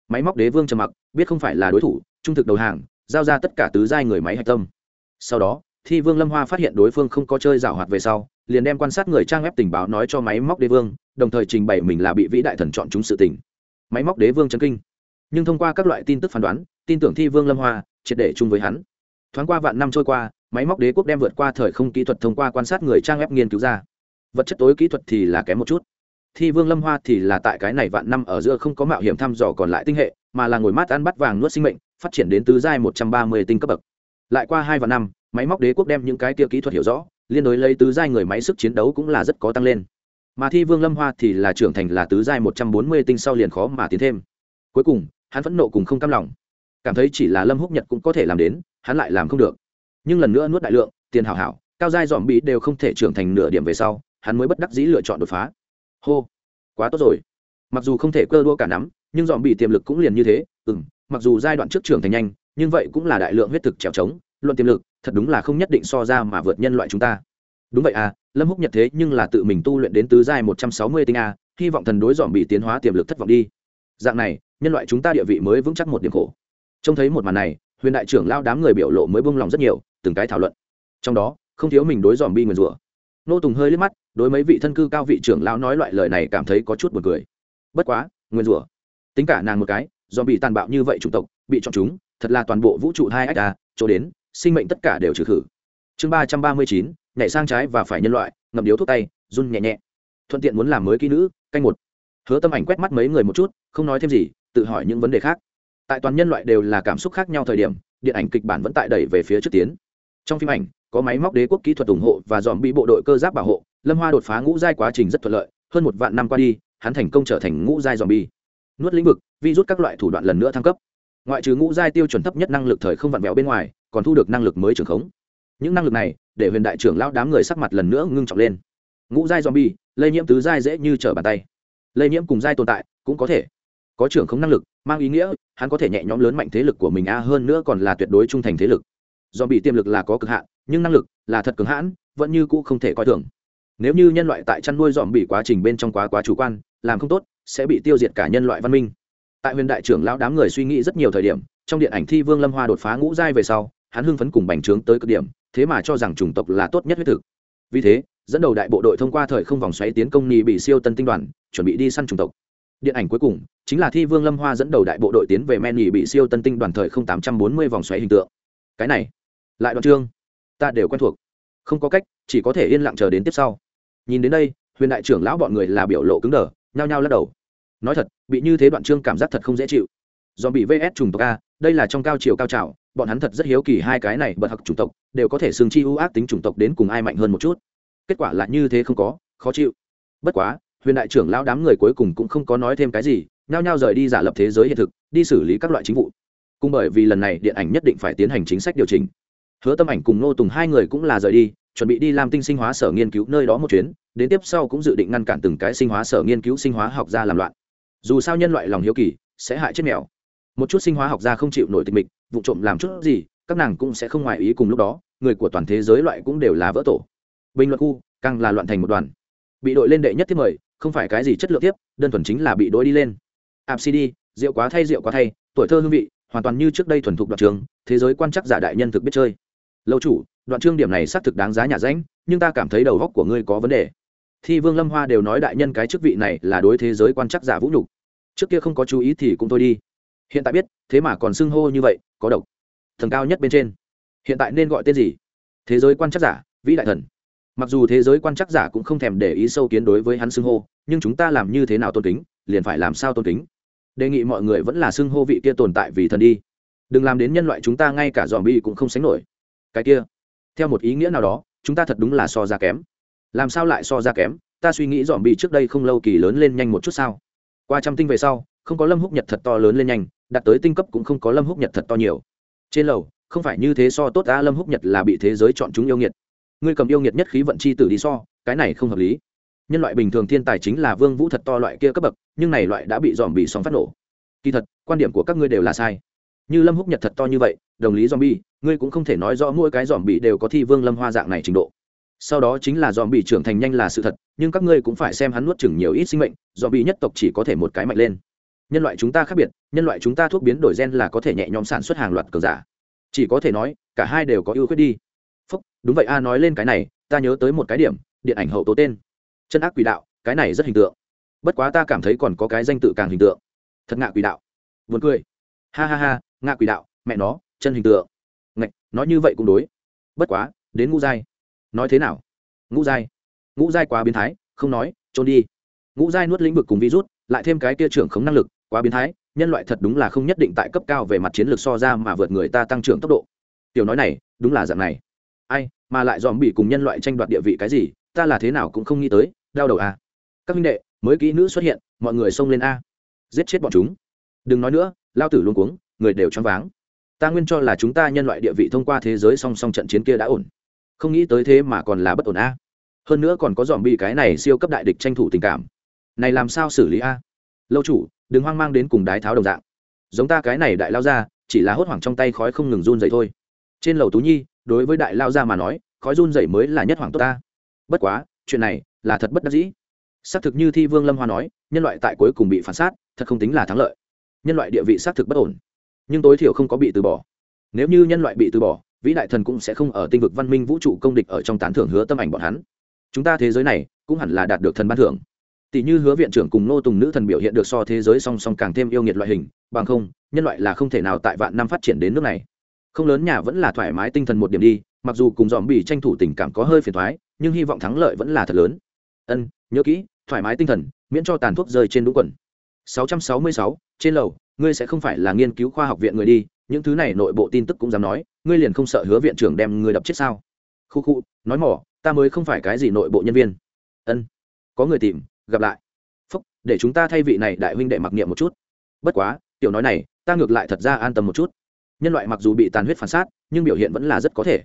Máy móc đế vương trầm mặc, biết không phải là đối thủ, trung thực đầu hàng, giao ra tất cả tứ giai người máy hạch tâm. Sau đó, thi vương lâm hoa phát hiện đối phương không có chơi giảo hoạt về sau, liền đem quan sát người trang web tình báo nói cho máy móc đế vương, đồng thời trình bày mình là bị vĩ đại thần chọn chúng sự tình. Máy móc đế vương chấn kinh. Nhưng thông qua các loại tin tức phán đoán, tin tưởng thi vương lâm hoa, triệt để chung với hắn. Thoáng qua vạn năm trôi qua máy móc đế quốc đem vượt qua thời không kỹ thuật thông qua quan sát người trang web nghiên cứu ra. Vật chất tối kỹ thuật thì là kém một chút. Thi vương lâm hoa thì là tại cái này vạn năm ở giữa không có mạo hiểm thăm dò còn lại tinh hệ, mà là ngồi mát ăn bắt vàng nuốt sinh mệnh, phát triển đến tứ giai một trăm ba mươi tinh cấp bậc. Lại qua hai vạn năm, máy móc đế quốc đem những cái kia kỹ thuật hiểu rõ, liên đối lấy tứ giai người máy sức chiến đấu cũng là rất có tăng lên. Mà thi vương lâm hoa thì là trưởng thành là tứ giai một trăm bốn mươi tinh sau liền khó mà tiến thêm. Cuối cùng, hắn phẫn nộ cùng không cam lòng. Cảm thấy chỉ là lâm húc nhật cũng có thể làm đến, hắn lại làm không được nhưng lần nữa nuốt đại lượng, tiền hảo hảo, cao giai dòm bị đều không thể trưởng thành nửa điểm về sau, hắn mới bất đắc dĩ lựa chọn đột phá. Hô, quá tốt rồi. Mặc dù không thể cơ đua cả nắm, nhưng dòm bị tiềm lực cũng liền như thế ừ m mặc dù giai đoạn trước trưởng thành nhanh, nhưng vậy cũng là đại lượng huyết thực trèo trống, luận tiềm lực, thật đúng là không nhất định so ra mà vượt nhân loại chúng ta. Đúng vậy à lâm húc nhật thế nhưng là tự mình tu luyện đến tứ giai một trăm sáu mươi tinh a, hy vọng thần đối dòm bị tiến hóa tiềm lực thất vọng đi. Dạng này, nhân loại chúng ta địa vị mới vững chắc một điểm khổ. Trông thấy một màn này, huyền đại trưởng lao đám người biểu lộ mới bông lòng rất nhiều từng cái thảo luận. Trong đó, không thiếu mình đối dòm bi nguyền rủa. Nô tùng hơi liếc mắt, đối mấy vị thân cư cao vị trưởng lão nói loại lời này cảm thấy có chút buồn cười. Bất quá, nguyền rủa. Tính cả nàng một cái, dòm bị tàn bạo như vậy chủng tộc, bị chọn chúng, thật là toàn bộ vũ trụ hai ách a chỗ đến, sinh mệnh tất cả đều trừ khử. Chương ba trăm ba mươi chín, nhảy sang trái và phải nhân loại, ngậm điếu thuốc tay, run nhẹ nhẹ. Thuận tiện muốn làm mới kỹ nữ, canh một. Hứa tâm ảnh quét mắt mấy người một chút, không nói thêm gì, tự hỏi những vấn đề khác. Tại toàn nhân loại đều là cảm xúc khác nhau thời điểm, điện ảnh kịch bản vẫn tại đẩy về phía trước tiến trong phim ảnh, có máy móc đế quốc kỹ thuật ủng hộ và dòm bị bộ đội cơ giáp bảo hộ. Lâm hoa đột phá ngũ giai quá trình rất thuận lợi. Hơn một vạn năm qua đi, hắn thành công trở thành ngũ giai dòm bi nuốt lĩnh vực, vi rút các loại thủ đoạn lần nữa thăng cấp. Ngoại trừ ngũ giai tiêu chuẩn thấp nhất năng lực thời không vặn vẹo bên ngoài, còn thu được năng lực mới trưởng khống. Những năng lực này, để huyền đại trưởng lao đám người sắc mặt lần nữa ngưng trọng lên. Ngũ giai zombie, lây nhiễm tứ giai dễ như trở bàn tay. Lây nhiễm cùng giai tồn tại, cũng có thể có trưởng khống năng lực, mang ý nghĩa, hắn có thể nhẹ nhõm lớn mạnh thế lực của mình a, hơn nữa còn là tuyệt đối trung thành thế lực do bị tiềm lực là có cực hạn, nhưng năng lực là thật cứng hãn, vẫn như cũ không thể coi thường. Nếu như nhân loại tại chăn nuôi dòm bị quá trình bên trong quá quá chủ quan, làm không tốt, sẽ bị tiêu diệt cả nhân loại văn minh. Tại huyền đại trưởng lão đám người suy nghĩ rất nhiều thời điểm, trong điện ảnh thi vương lâm hoa đột phá ngũ giai về sau, hắn hưng phấn cùng bành trướng tới cực điểm, thế mà cho rằng chủng tộc là tốt nhất huyết thực. Vì thế, dẫn đầu đại bộ đội thông qua thời không vòng xoáy tiến công nhì bị siêu tân tinh đoàn, chuẩn bị đi săn chủng tộc. Điện ảnh cuối cùng, chính là thi vương lâm hoa dẫn đầu đại bộ đội tiến về men nhì bị siêu tân tinh đoàn thời không tám trăm bốn mươi vòng xoáy hình tượng. Cái này lại đoạn chương ta đều quen thuộc. Không có cách, chỉ có thể yên lặng chờ đến tiếp sau. Nhìn đến đây, huyền đại trưởng lão bọn người là biểu lộ cứng đờ, nhao nhao lắc đầu. Nói thật, bị như thế đoạn chương cảm giác thật không dễ chịu. Do bị vs trùng tộc a, đây là trong cao chiều cao trào, bọn hắn thật rất hiếu kỳ hai cái này bật hặc chủng tộc, đều có thể xương chi ưu ác tính chủng tộc đến cùng ai mạnh hơn một chút. Kết quả là như thế không có, khó chịu. Bất quá, huyền đại trưởng lão đám người cuối cùng cũng không có nói thêm cái gì, nhao nhao rời đi giả lập thế giới hiện thực, đi xử lý các loại chính vụ. Cùng bởi vì lần này điện ảnh nhất định phải tiến hành chính sách điều chỉnh hứa tâm ảnh cùng nô tùng hai người cũng là rời đi, chuẩn bị đi làm tinh sinh hóa sở nghiên cứu nơi đó một chuyến, đến tiếp sau cũng dự định ngăn cản từng cái sinh hóa sở nghiên cứu sinh hóa học ra làm loạn. Dù sao nhân loại lòng hiếu kỳ, sẽ hại chết mèo. Một chút sinh hóa học gia không chịu nổi tình mịch, vụ trộm làm chút gì, các nàng cũng sẽ không ngoài ý cùng lúc đó, người của toàn thế giới loại cũng đều là vỡ tổ. Bình luận khu, càng là loạn thành một đoàn. Bị đội lên đệ nhất tiếp mời, không phải cái gì chất lượng tiếp, đơn thuần chính là bị đội đi lên. Ạp cd rượu quá thay rượu quá thay, tuổi thơ hương vị, hoàn toàn như trước đây thuần thục đoạn trường, thế giới quan chắc giả đại nhân thực biết chơi lâu chủ, đoạn chương điểm này xác thực đáng giá nhà ránh nhưng ta cảm thấy đầu góc của ngươi có vấn đề. Thi vương lâm hoa đều nói đại nhân cái chức vị này là đối thế giới quan chắc giả vũ nhục. Trước kia không có chú ý thì cũng thôi đi. Hiện tại biết, thế mà còn xưng hô như vậy, có độc. Thần cao nhất bên trên. Hiện tại nên gọi tên gì? Thế giới quan chắc giả, vĩ đại thần. Mặc dù thế giới quan chắc giả cũng không thèm để ý sâu kiến đối với hắn xưng hô, nhưng chúng ta làm như thế nào tôn kính, liền phải làm sao tôn kính. Đề nghị mọi người vẫn là xưng hô vị kia tồn tại vì thần đi. Đừng làm đến nhân loại chúng ta ngay cả dòm bi cũng không sánh nổi cái kia. Theo một ý nghĩa nào đó, chúng ta thật đúng là so ra kém. Làm sao lại so ra kém? Ta suy nghĩ dòm bị trước đây không lâu kỳ lớn lên nhanh một chút sao? Qua trăm tinh về sau, không có lâm húc nhật thật to lớn lên nhanh, đạt tới tinh cấp cũng không có lâm húc nhật thật to nhiều. Trên lầu, không phải như thế so tốt ta lâm húc nhật là bị thế giới chọn chúng yêu nghiệt. Ngươi cầm yêu nghiệt nhất khí vận chi tử đi so, cái này không hợp lý. Nhân loại bình thường thiên tài chính là vương vũ thật to loại kia cấp bậc, nhưng này loại đã bị dòm bị sóng phát nổ. Kỳ thật, quan điểm của các ngươi đều là sai như lâm húc nhật thật to như vậy, đồng lý dòm bi ngươi cũng không thể nói rõ mỗi cái dòm bị đều có thi vương lâm hoa dạng này trình độ. Sau đó chính là dòm bị trưởng thành nhanh là sự thật, nhưng các ngươi cũng phải xem hắn nuốt chừng nhiều ít sinh mệnh dòm bị nhất tộc chỉ có thể một cái mạnh lên. Nhân loại chúng ta khác biệt, nhân loại chúng ta thuốc biến đổi gen là có thể nhẹ nhõm sản xuất hàng loạt cờ giả. Chỉ có thể nói, cả hai đều có ưu khuyết đi. Phúc, đúng vậy a, nói lên cái này, ta nhớ tới một cái điểm, điện ảnh hậu tố tên. Chân ác quỷ đạo, cái này rất hình tượng. Bất quá ta cảm thấy còn có cái danh tự càng hình tượng. Thật ngạ quỷ đạo. Vượt cười. Ha ha ha ngạ quỷ đạo, mẹ nó, chân hình tượng. Ngạch, nói như vậy cũng đối. Bất quá, đến ngũ giai. Nói thế nào? Ngũ giai. Ngũ giai quá biến thái, không nói, trốn đi. Ngũ giai nuốt lĩnh vực cùng virus, lại thêm cái kia trưởng khống năng lực, quá biến thái, nhân loại thật đúng là không nhất định tại cấp cao về mặt chiến lược so ra mà vượt người ta tăng trưởng tốc độ. Tiểu nói này, đúng là dạng này. Ai, mà lại dòm bị cùng nhân loại tranh đoạt địa vị cái gì, ta là thế nào cũng không nghĩ tới, đau đầu a các minh đệ, mới kỹ nữ xuất hiện, mọi người xông lên a. Giết chết bọn chúng. Đừng nói nữa, lao tử luôn cuống người đều choáng váng. Ta nguyên cho là chúng ta nhân loại địa vị thông qua thế giới song song trận chiến kia đã ổn. Không nghĩ tới thế mà còn là bất ổn a. Hơn nữa còn có dòm bị cái này siêu cấp đại địch tranh thủ tình cảm. Này làm sao xử lý a? Lâu chủ, đừng hoang mang đến cùng đái tháo đồng dạng. Giống ta cái này đại lao ra chỉ là hốt hoảng trong tay khói không ngừng run dậy thôi. Trên lầu tú nhi, đối với đại lao ra mà nói, khói run dậy mới là nhất hoàng tốt ta. Bất quá, chuyện này là thật bất đắc dĩ. Xác thực như thi vương lâm hoa nói, nhân loại tại cuối cùng bị phản sát, thật không tính là thắng lợi. Nhân loại địa vị xác thực bất ổn nhưng tối thiểu không có bị từ bỏ. Nếu như nhân loại bị từ bỏ vĩ đại thần cũng sẽ không ở tinh vực văn minh vũ trụ công địch ở trong tán thưởng hứa tâm ảnh bọn hắn. Chúng ta thế giới này cũng hẳn là đạt được thần ban thưởng. Tỷ như hứa viện trưởng cùng nô tùng nữ thần biểu hiện được so thế giới song song càng thêm yêu nghiệt loại hình bằng không nhân loại là không thể nào tại vạn năm phát triển đến nước này. Không lớn nhà vẫn là thoải mái tinh thần một điểm đi mặc dù cùng dòm bị tranh thủ tình cảm có hơi phiền thoái nhưng hy vọng thắng lợi vẫn là thật lớn. Ân nhớ kỹ thoải mái tinh thần miễn cho tàn thuốc rơi trên đúng quần. 666, trên lầu ngươi sẽ không phải là nghiên cứu khoa học viện người đi, những thứ này nội bộ tin tức cũng dám nói, ngươi liền không sợ hứa viện trưởng đem ngươi đập chết sao? Khu khu, nói mỏ, ta mới không phải cái gì nội bộ nhân viên. Ân, có người tìm, gặp lại. Phúc, để chúng ta thay vị này đại huynh đệ mặc niệm một chút. Bất quá, tiểu nói này, ta ngược lại thật ra an tâm một chút. Nhân loại mặc dù bị tàn huyết phản sát nhưng biểu hiện vẫn là rất có thể.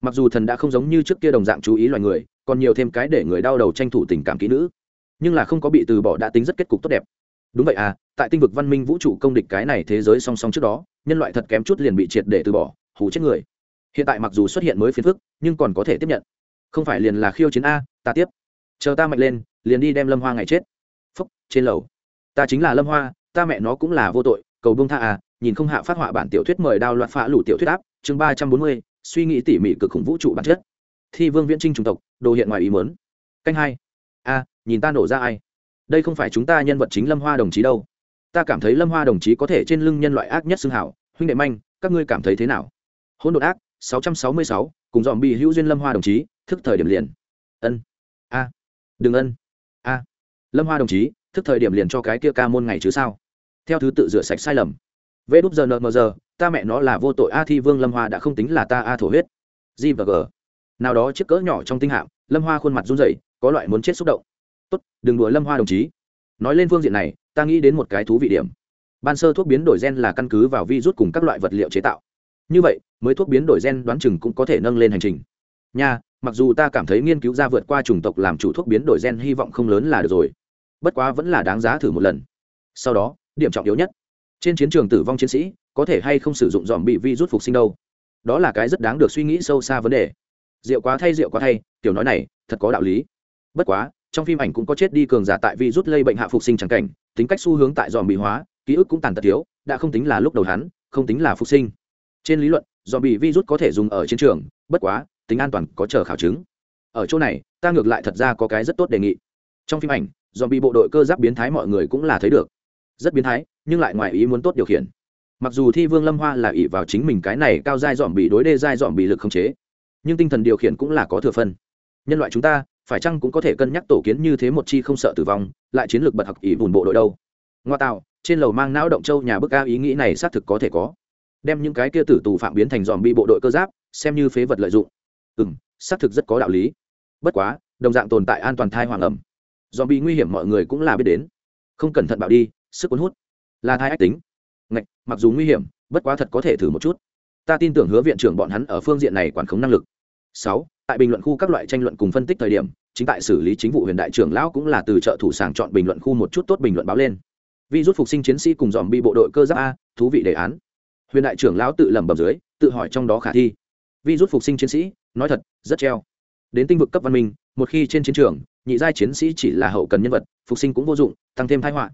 Mặc dù thần đã không giống như trước kia đồng dạng chú ý loài người, còn nhiều thêm cái để người đau đầu tranh thủ tình cảm kỹ nữ, nhưng là không có bị từ bỏ đã tính rất kết cục tốt đẹp đúng vậy à tại tinh vực văn minh vũ trụ công địch cái này thế giới song song trước đó, nhân loại thật kém chút liền bị triệt để từ bỏ, hù chết người. Hiện tại mặc dù xuất hiện mới phiền phức, nhưng còn có thể tiếp nhận. Không phải liền là khiêu chiến a, ta tiếp. Chờ ta mạnh lên, liền đi đem lâm hoa ngày chết. Phúc, trên lầu. Ta chính là lâm hoa, ta mẹ nó cũng là vô tội, cầu bông tha à nhìn không hạ phát họa bản tiểu thuyết mời đao loạt phá lủ tiểu thuyết áp, chương ba trăm bốn mươi, suy nghĩ tỉ mỉ cực khủng vũ trụ bản chất. Thi vương viễn trinh chủng tộc, đồ hiện ngoài ý mớn canh hai. A, nhìn ta nổ ra ai? Đây không phải chúng ta nhân vật chính lâm hoa đồng chí đâu ta cảm thấy lâm hoa đồng chí có thể trên lưng nhân loại ác nhất xưng hảo huynh đệ manh các ngươi cảm thấy thế nào hỗn đột ác sáu trăm sáu mươi sáu cùng dòm bị hữu duyên lâm hoa đồng chí thức thời điểm liền ân a đừng ân a lâm hoa đồng chí thức thời điểm liền cho cái kia ca môn ngày chứ sao theo thứ tự rửa sạch sai lầm vê đúp giờ nợ mờ giờ, ta mẹ nó là vô tội a thi vương lâm hoa đã không tính là ta a thổ huyết g và g. Nào đó chiếc cỡ nhỏ trong tinh hạm, lâm hoa khuôn mặt run rẩy, có loại muốn chết xúc động tốt, đừng đùa lâm hoa đồng chí. Nói lên phương diện này, ta nghĩ đến một cái thú vị điểm. Ban sơ thuốc biến đổi gen là căn cứ vào virus cùng các loại vật liệu chế tạo. Như vậy, mới thuốc biến đổi gen đoán chừng cũng có thể nâng lên hành trình. Nha, mặc dù ta cảm thấy nghiên cứu ra vượt qua chủng tộc làm chủ thuốc biến đổi gen hy vọng không lớn là được rồi. Bất quá vẫn là đáng giá thử một lần. Sau đó, điểm trọng yếu nhất. Trên chiến trường tử vong chiến sĩ, có thể hay không sử dụng dòm bị vi rút phục sinh đâu? Đó là cái rất đáng được suy nghĩ sâu xa vấn đề. Rượu quá thay, rượu quá thay tiểu nói này, thật có đạo lý. Bất quá trong phim ảnh cũng có chết đi cường giả tại vi rút lây bệnh hạ phục sinh chẳng cảnh, tính cách xu hướng tại dòm bị hóa, ký ức cũng tàn tật thiếu, đã không tính là lúc đầu hắn, không tính là phục sinh. Trên lý luận dòm bị vi rút có thể dùng ở chiến trường, bất quá, tính an toàn có chờ khảo chứng. Ở chỗ này, ta ngược lại thật ra có cái rất tốt đề nghị. Trong phim ảnh dòm bị bộ đội cơ giáp biến thái mọi người cũng là thấy được. Rất biến thái, nhưng lại ngoài ý muốn tốt điều khiển. Mặc dù thi vương lâm hoa là ỷ vào chính mình cái này cao dai dòm bị đối đê dai dòm bị lực không chế, nhưng tinh thần điều khiển cũng là có thừa phân. Nhân loại chúng ta phải chăng cũng có thể cân nhắc tổ kiến như thế một chi không sợ tử vong lại chiến lược bật học ỷ bùn bộ đội đâu? Ngoa tạo trên lầu mang não động châu nhà bức cao ý nghĩ này xác thực có thể có. Đem những cái kia tử tù phạm biến thành dòm bị bộ đội cơ giáp xem như phế vật lợi dụng. Ừ m xác thực rất có đạo lý. Bất quá đồng dạng tồn tại an toàn thai hoàng ẩm. Dòm bị nguy hiểm mọi người cũng là biết đến. Không cẩn thận bạo đi sức cuốn hút. Là thai ách tính. Ngạch, mặc dù nguy hiểm bất quá thật có thể thử một chút. Ta tin tưởng hứa viện trưởng bọn hắn ở phương diện này quản khống năng lực sáu, tại bình luận khu các loại tranh luận cùng phân tích thời điểm, chính tại xử lý chính vụ huyền đại trưởng lão cũng là từ trợ thủ sàng chọn bình luận khu một chút tốt bình luận báo lên. Vi rút phục sinh chiến sĩ cùng dòm bi bộ đội cơ giáp a, thú vị đề án. Huyền đại trưởng lão tự lẩm bẩm dưới, tự hỏi trong đó khả thi. Vi rút phục sinh chiến sĩ, nói thật, rất treo. Đến tinh vực cấp văn minh, một khi trên chiến trường, nhị giai chiến sĩ chỉ là hậu cần nhân vật, phục sinh cũng vô dụng, tăng thêm thái họa.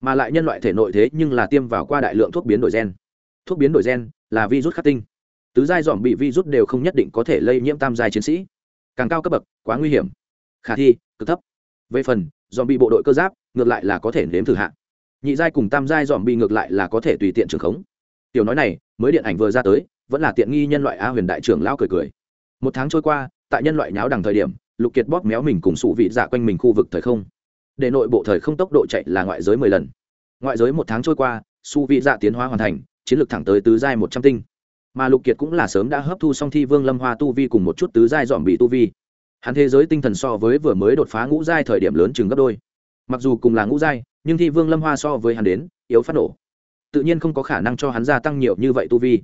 Mà lại nhân loại thể nội thế nhưng là tiêm vào qua đại lượng thuốc biến đổi gen. Thuốc biến đổi gen là virus khắc tinh tứ giai dòm bị virus đều không nhất định có thể lây nhiễm tam giai chiến sĩ. Càng cao cấp bậc, quá nguy hiểm. Khả thi, cực thấp. Về phần, dòm bị bộ đội cơ giáp, ngược lại là có thể nếm thử hạn nhị giai cùng tam giai dòm bị ngược lại là có thể tùy tiện trường khống. Tiểu nói này, mới điện ảnh vừa ra tới, vẫn là tiện nghi nhân loại a huyền đại trưởng lao cười cười. Một tháng trôi qua, tại nhân loại nháo đằng thời điểm, lục kiệt bóp méo mình cùng sụ vị dạ quanh mình khu vực thời không. Để nội bộ thời không tốc độ chạy là ngoại giới mười lần. Ngoại giới một tháng trôi qua su vị dạ tiến hóa hoàn thành, chiến lược thẳng tới tứ giai một trăm tinh mà lục kiệt cũng là sớm đã hấp thu xong thi vương lâm hoa tu vi cùng một chút tứ giai dòm bị tu vi. Hắn thế giới tinh thần so với vừa mới đột phá ngũ giai thời điểm lớn chừng gấp đôi. Mặc dù cùng là ngũ giai, nhưng thi vương lâm hoa so với hắn đến, yếu phát nổ. Tự nhiên không có khả năng cho hắn gia tăng nhiều như vậy tu vi.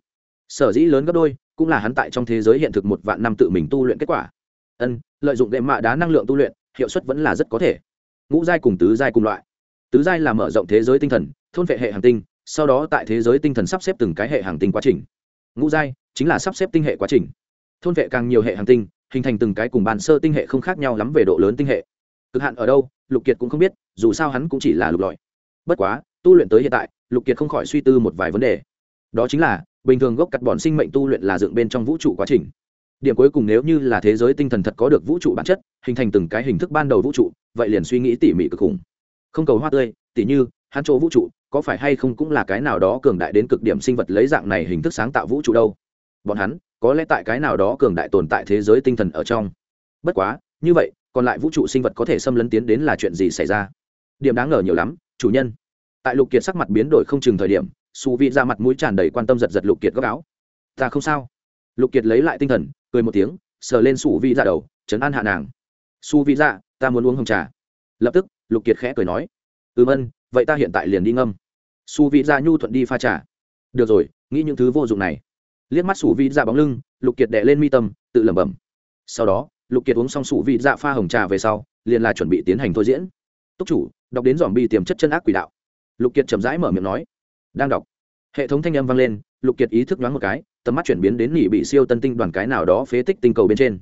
Sở dĩ lớn gấp đôi, cũng là hắn tại trong thế giới hiện thực một vạn năm tự mình tu luyện kết quả. Ân, lợi dụng đệm mạ đá năng lượng tu luyện, hiệu suất vẫn là rất có thể. Ngũ giai cùng tứ giai cùng loại. Tứ giai là mở rộng thế giới tinh thần, thôn vệ hệ hàng tinh, sau đó tại thế giới tinh thần sắp xếp từng cái hệ hàng tinh quá trình ngũ giai, chính là sắp xếp tinh hệ quá trình. Thôn vệ càng nhiều hệ hàng tinh, hình thành từng cái cùng bàn sơ tinh hệ không khác nhau lắm về độ lớn tinh hệ. Cực hạn ở đâu, lục kiệt cũng không biết, dù sao hắn cũng chỉ là lục lọi. Bất quá, tu luyện tới hiện tại, lục kiệt không khỏi suy tư một vài vấn đề. Đó chính là, bình thường gốc cắt bọn sinh mệnh tu luyện là dựng bên trong vũ trụ quá trình. Điểm cuối cùng nếu như là thế giới tinh thần thật có được vũ trụ bản chất, hình thành từng cái hình thức ban đầu vũ trụ, vậy liền suy nghĩ tỉ mỉ cực khủng. Không cầu hoa tươi, tỉ như, hắn chỗ vũ trụ có phải hay không cũng là cái nào đó cường đại đến cực điểm sinh vật lấy dạng này hình thức sáng tạo vũ trụ đâu? Bọn hắn, có lẽ tại cái nào đó cường đại tồn tại thế giới tinh thần ở trong. Bất quá, như vậy, còn lại vũ trụ sinh vật có thể xâm lấn tiến đến là chuyện gì xảy ra? Điểm đáng ngờ nhiều lắm, chủ nhân. Tại lục kiệt sắc mặt biến đổi không chừng thời điểm, su vị ra mặt mũi tràn đầy quan tâm giật giật lục kiệt góc áo. Ta không sao. Lục kiệt lấy lại tinh thần, cười một tiếng, sờ lên su vị ra đầu chấn an hạ nàng. Su vị ra, ta muốn uống hồng trà. Lập tức, lục kiệt khẽ cười nói. Ừm ân vậy ta hiện tại liền đi ngâm. Su vị ra nhu thuận đi pha trà. Được rồi, nghĩ những thứ vô dụng này. Liếc mắt su vị ra bóng lưng, lục kiệt đệ lên mi tâm, tự lẩm bẩm. Sau đó, lục kiệt uống xong su vị ra pha hồng trà về sau, liền là chuẩn bị tiến hành thôi diễn. Túc chủ, đọc đến dòm bi tiềm chất chân ác quỷ đạo. Lục kiệt chậm rãi mở miệng nói. Đang đọc. Hệ thống thanh âm vang lên, lục kiệt ý thức đoán một cái, tầm mắt chuyển biến đến nỉ bị siêu tân tinh đoàn cái nào đó phế tích tinh cầu bên trên.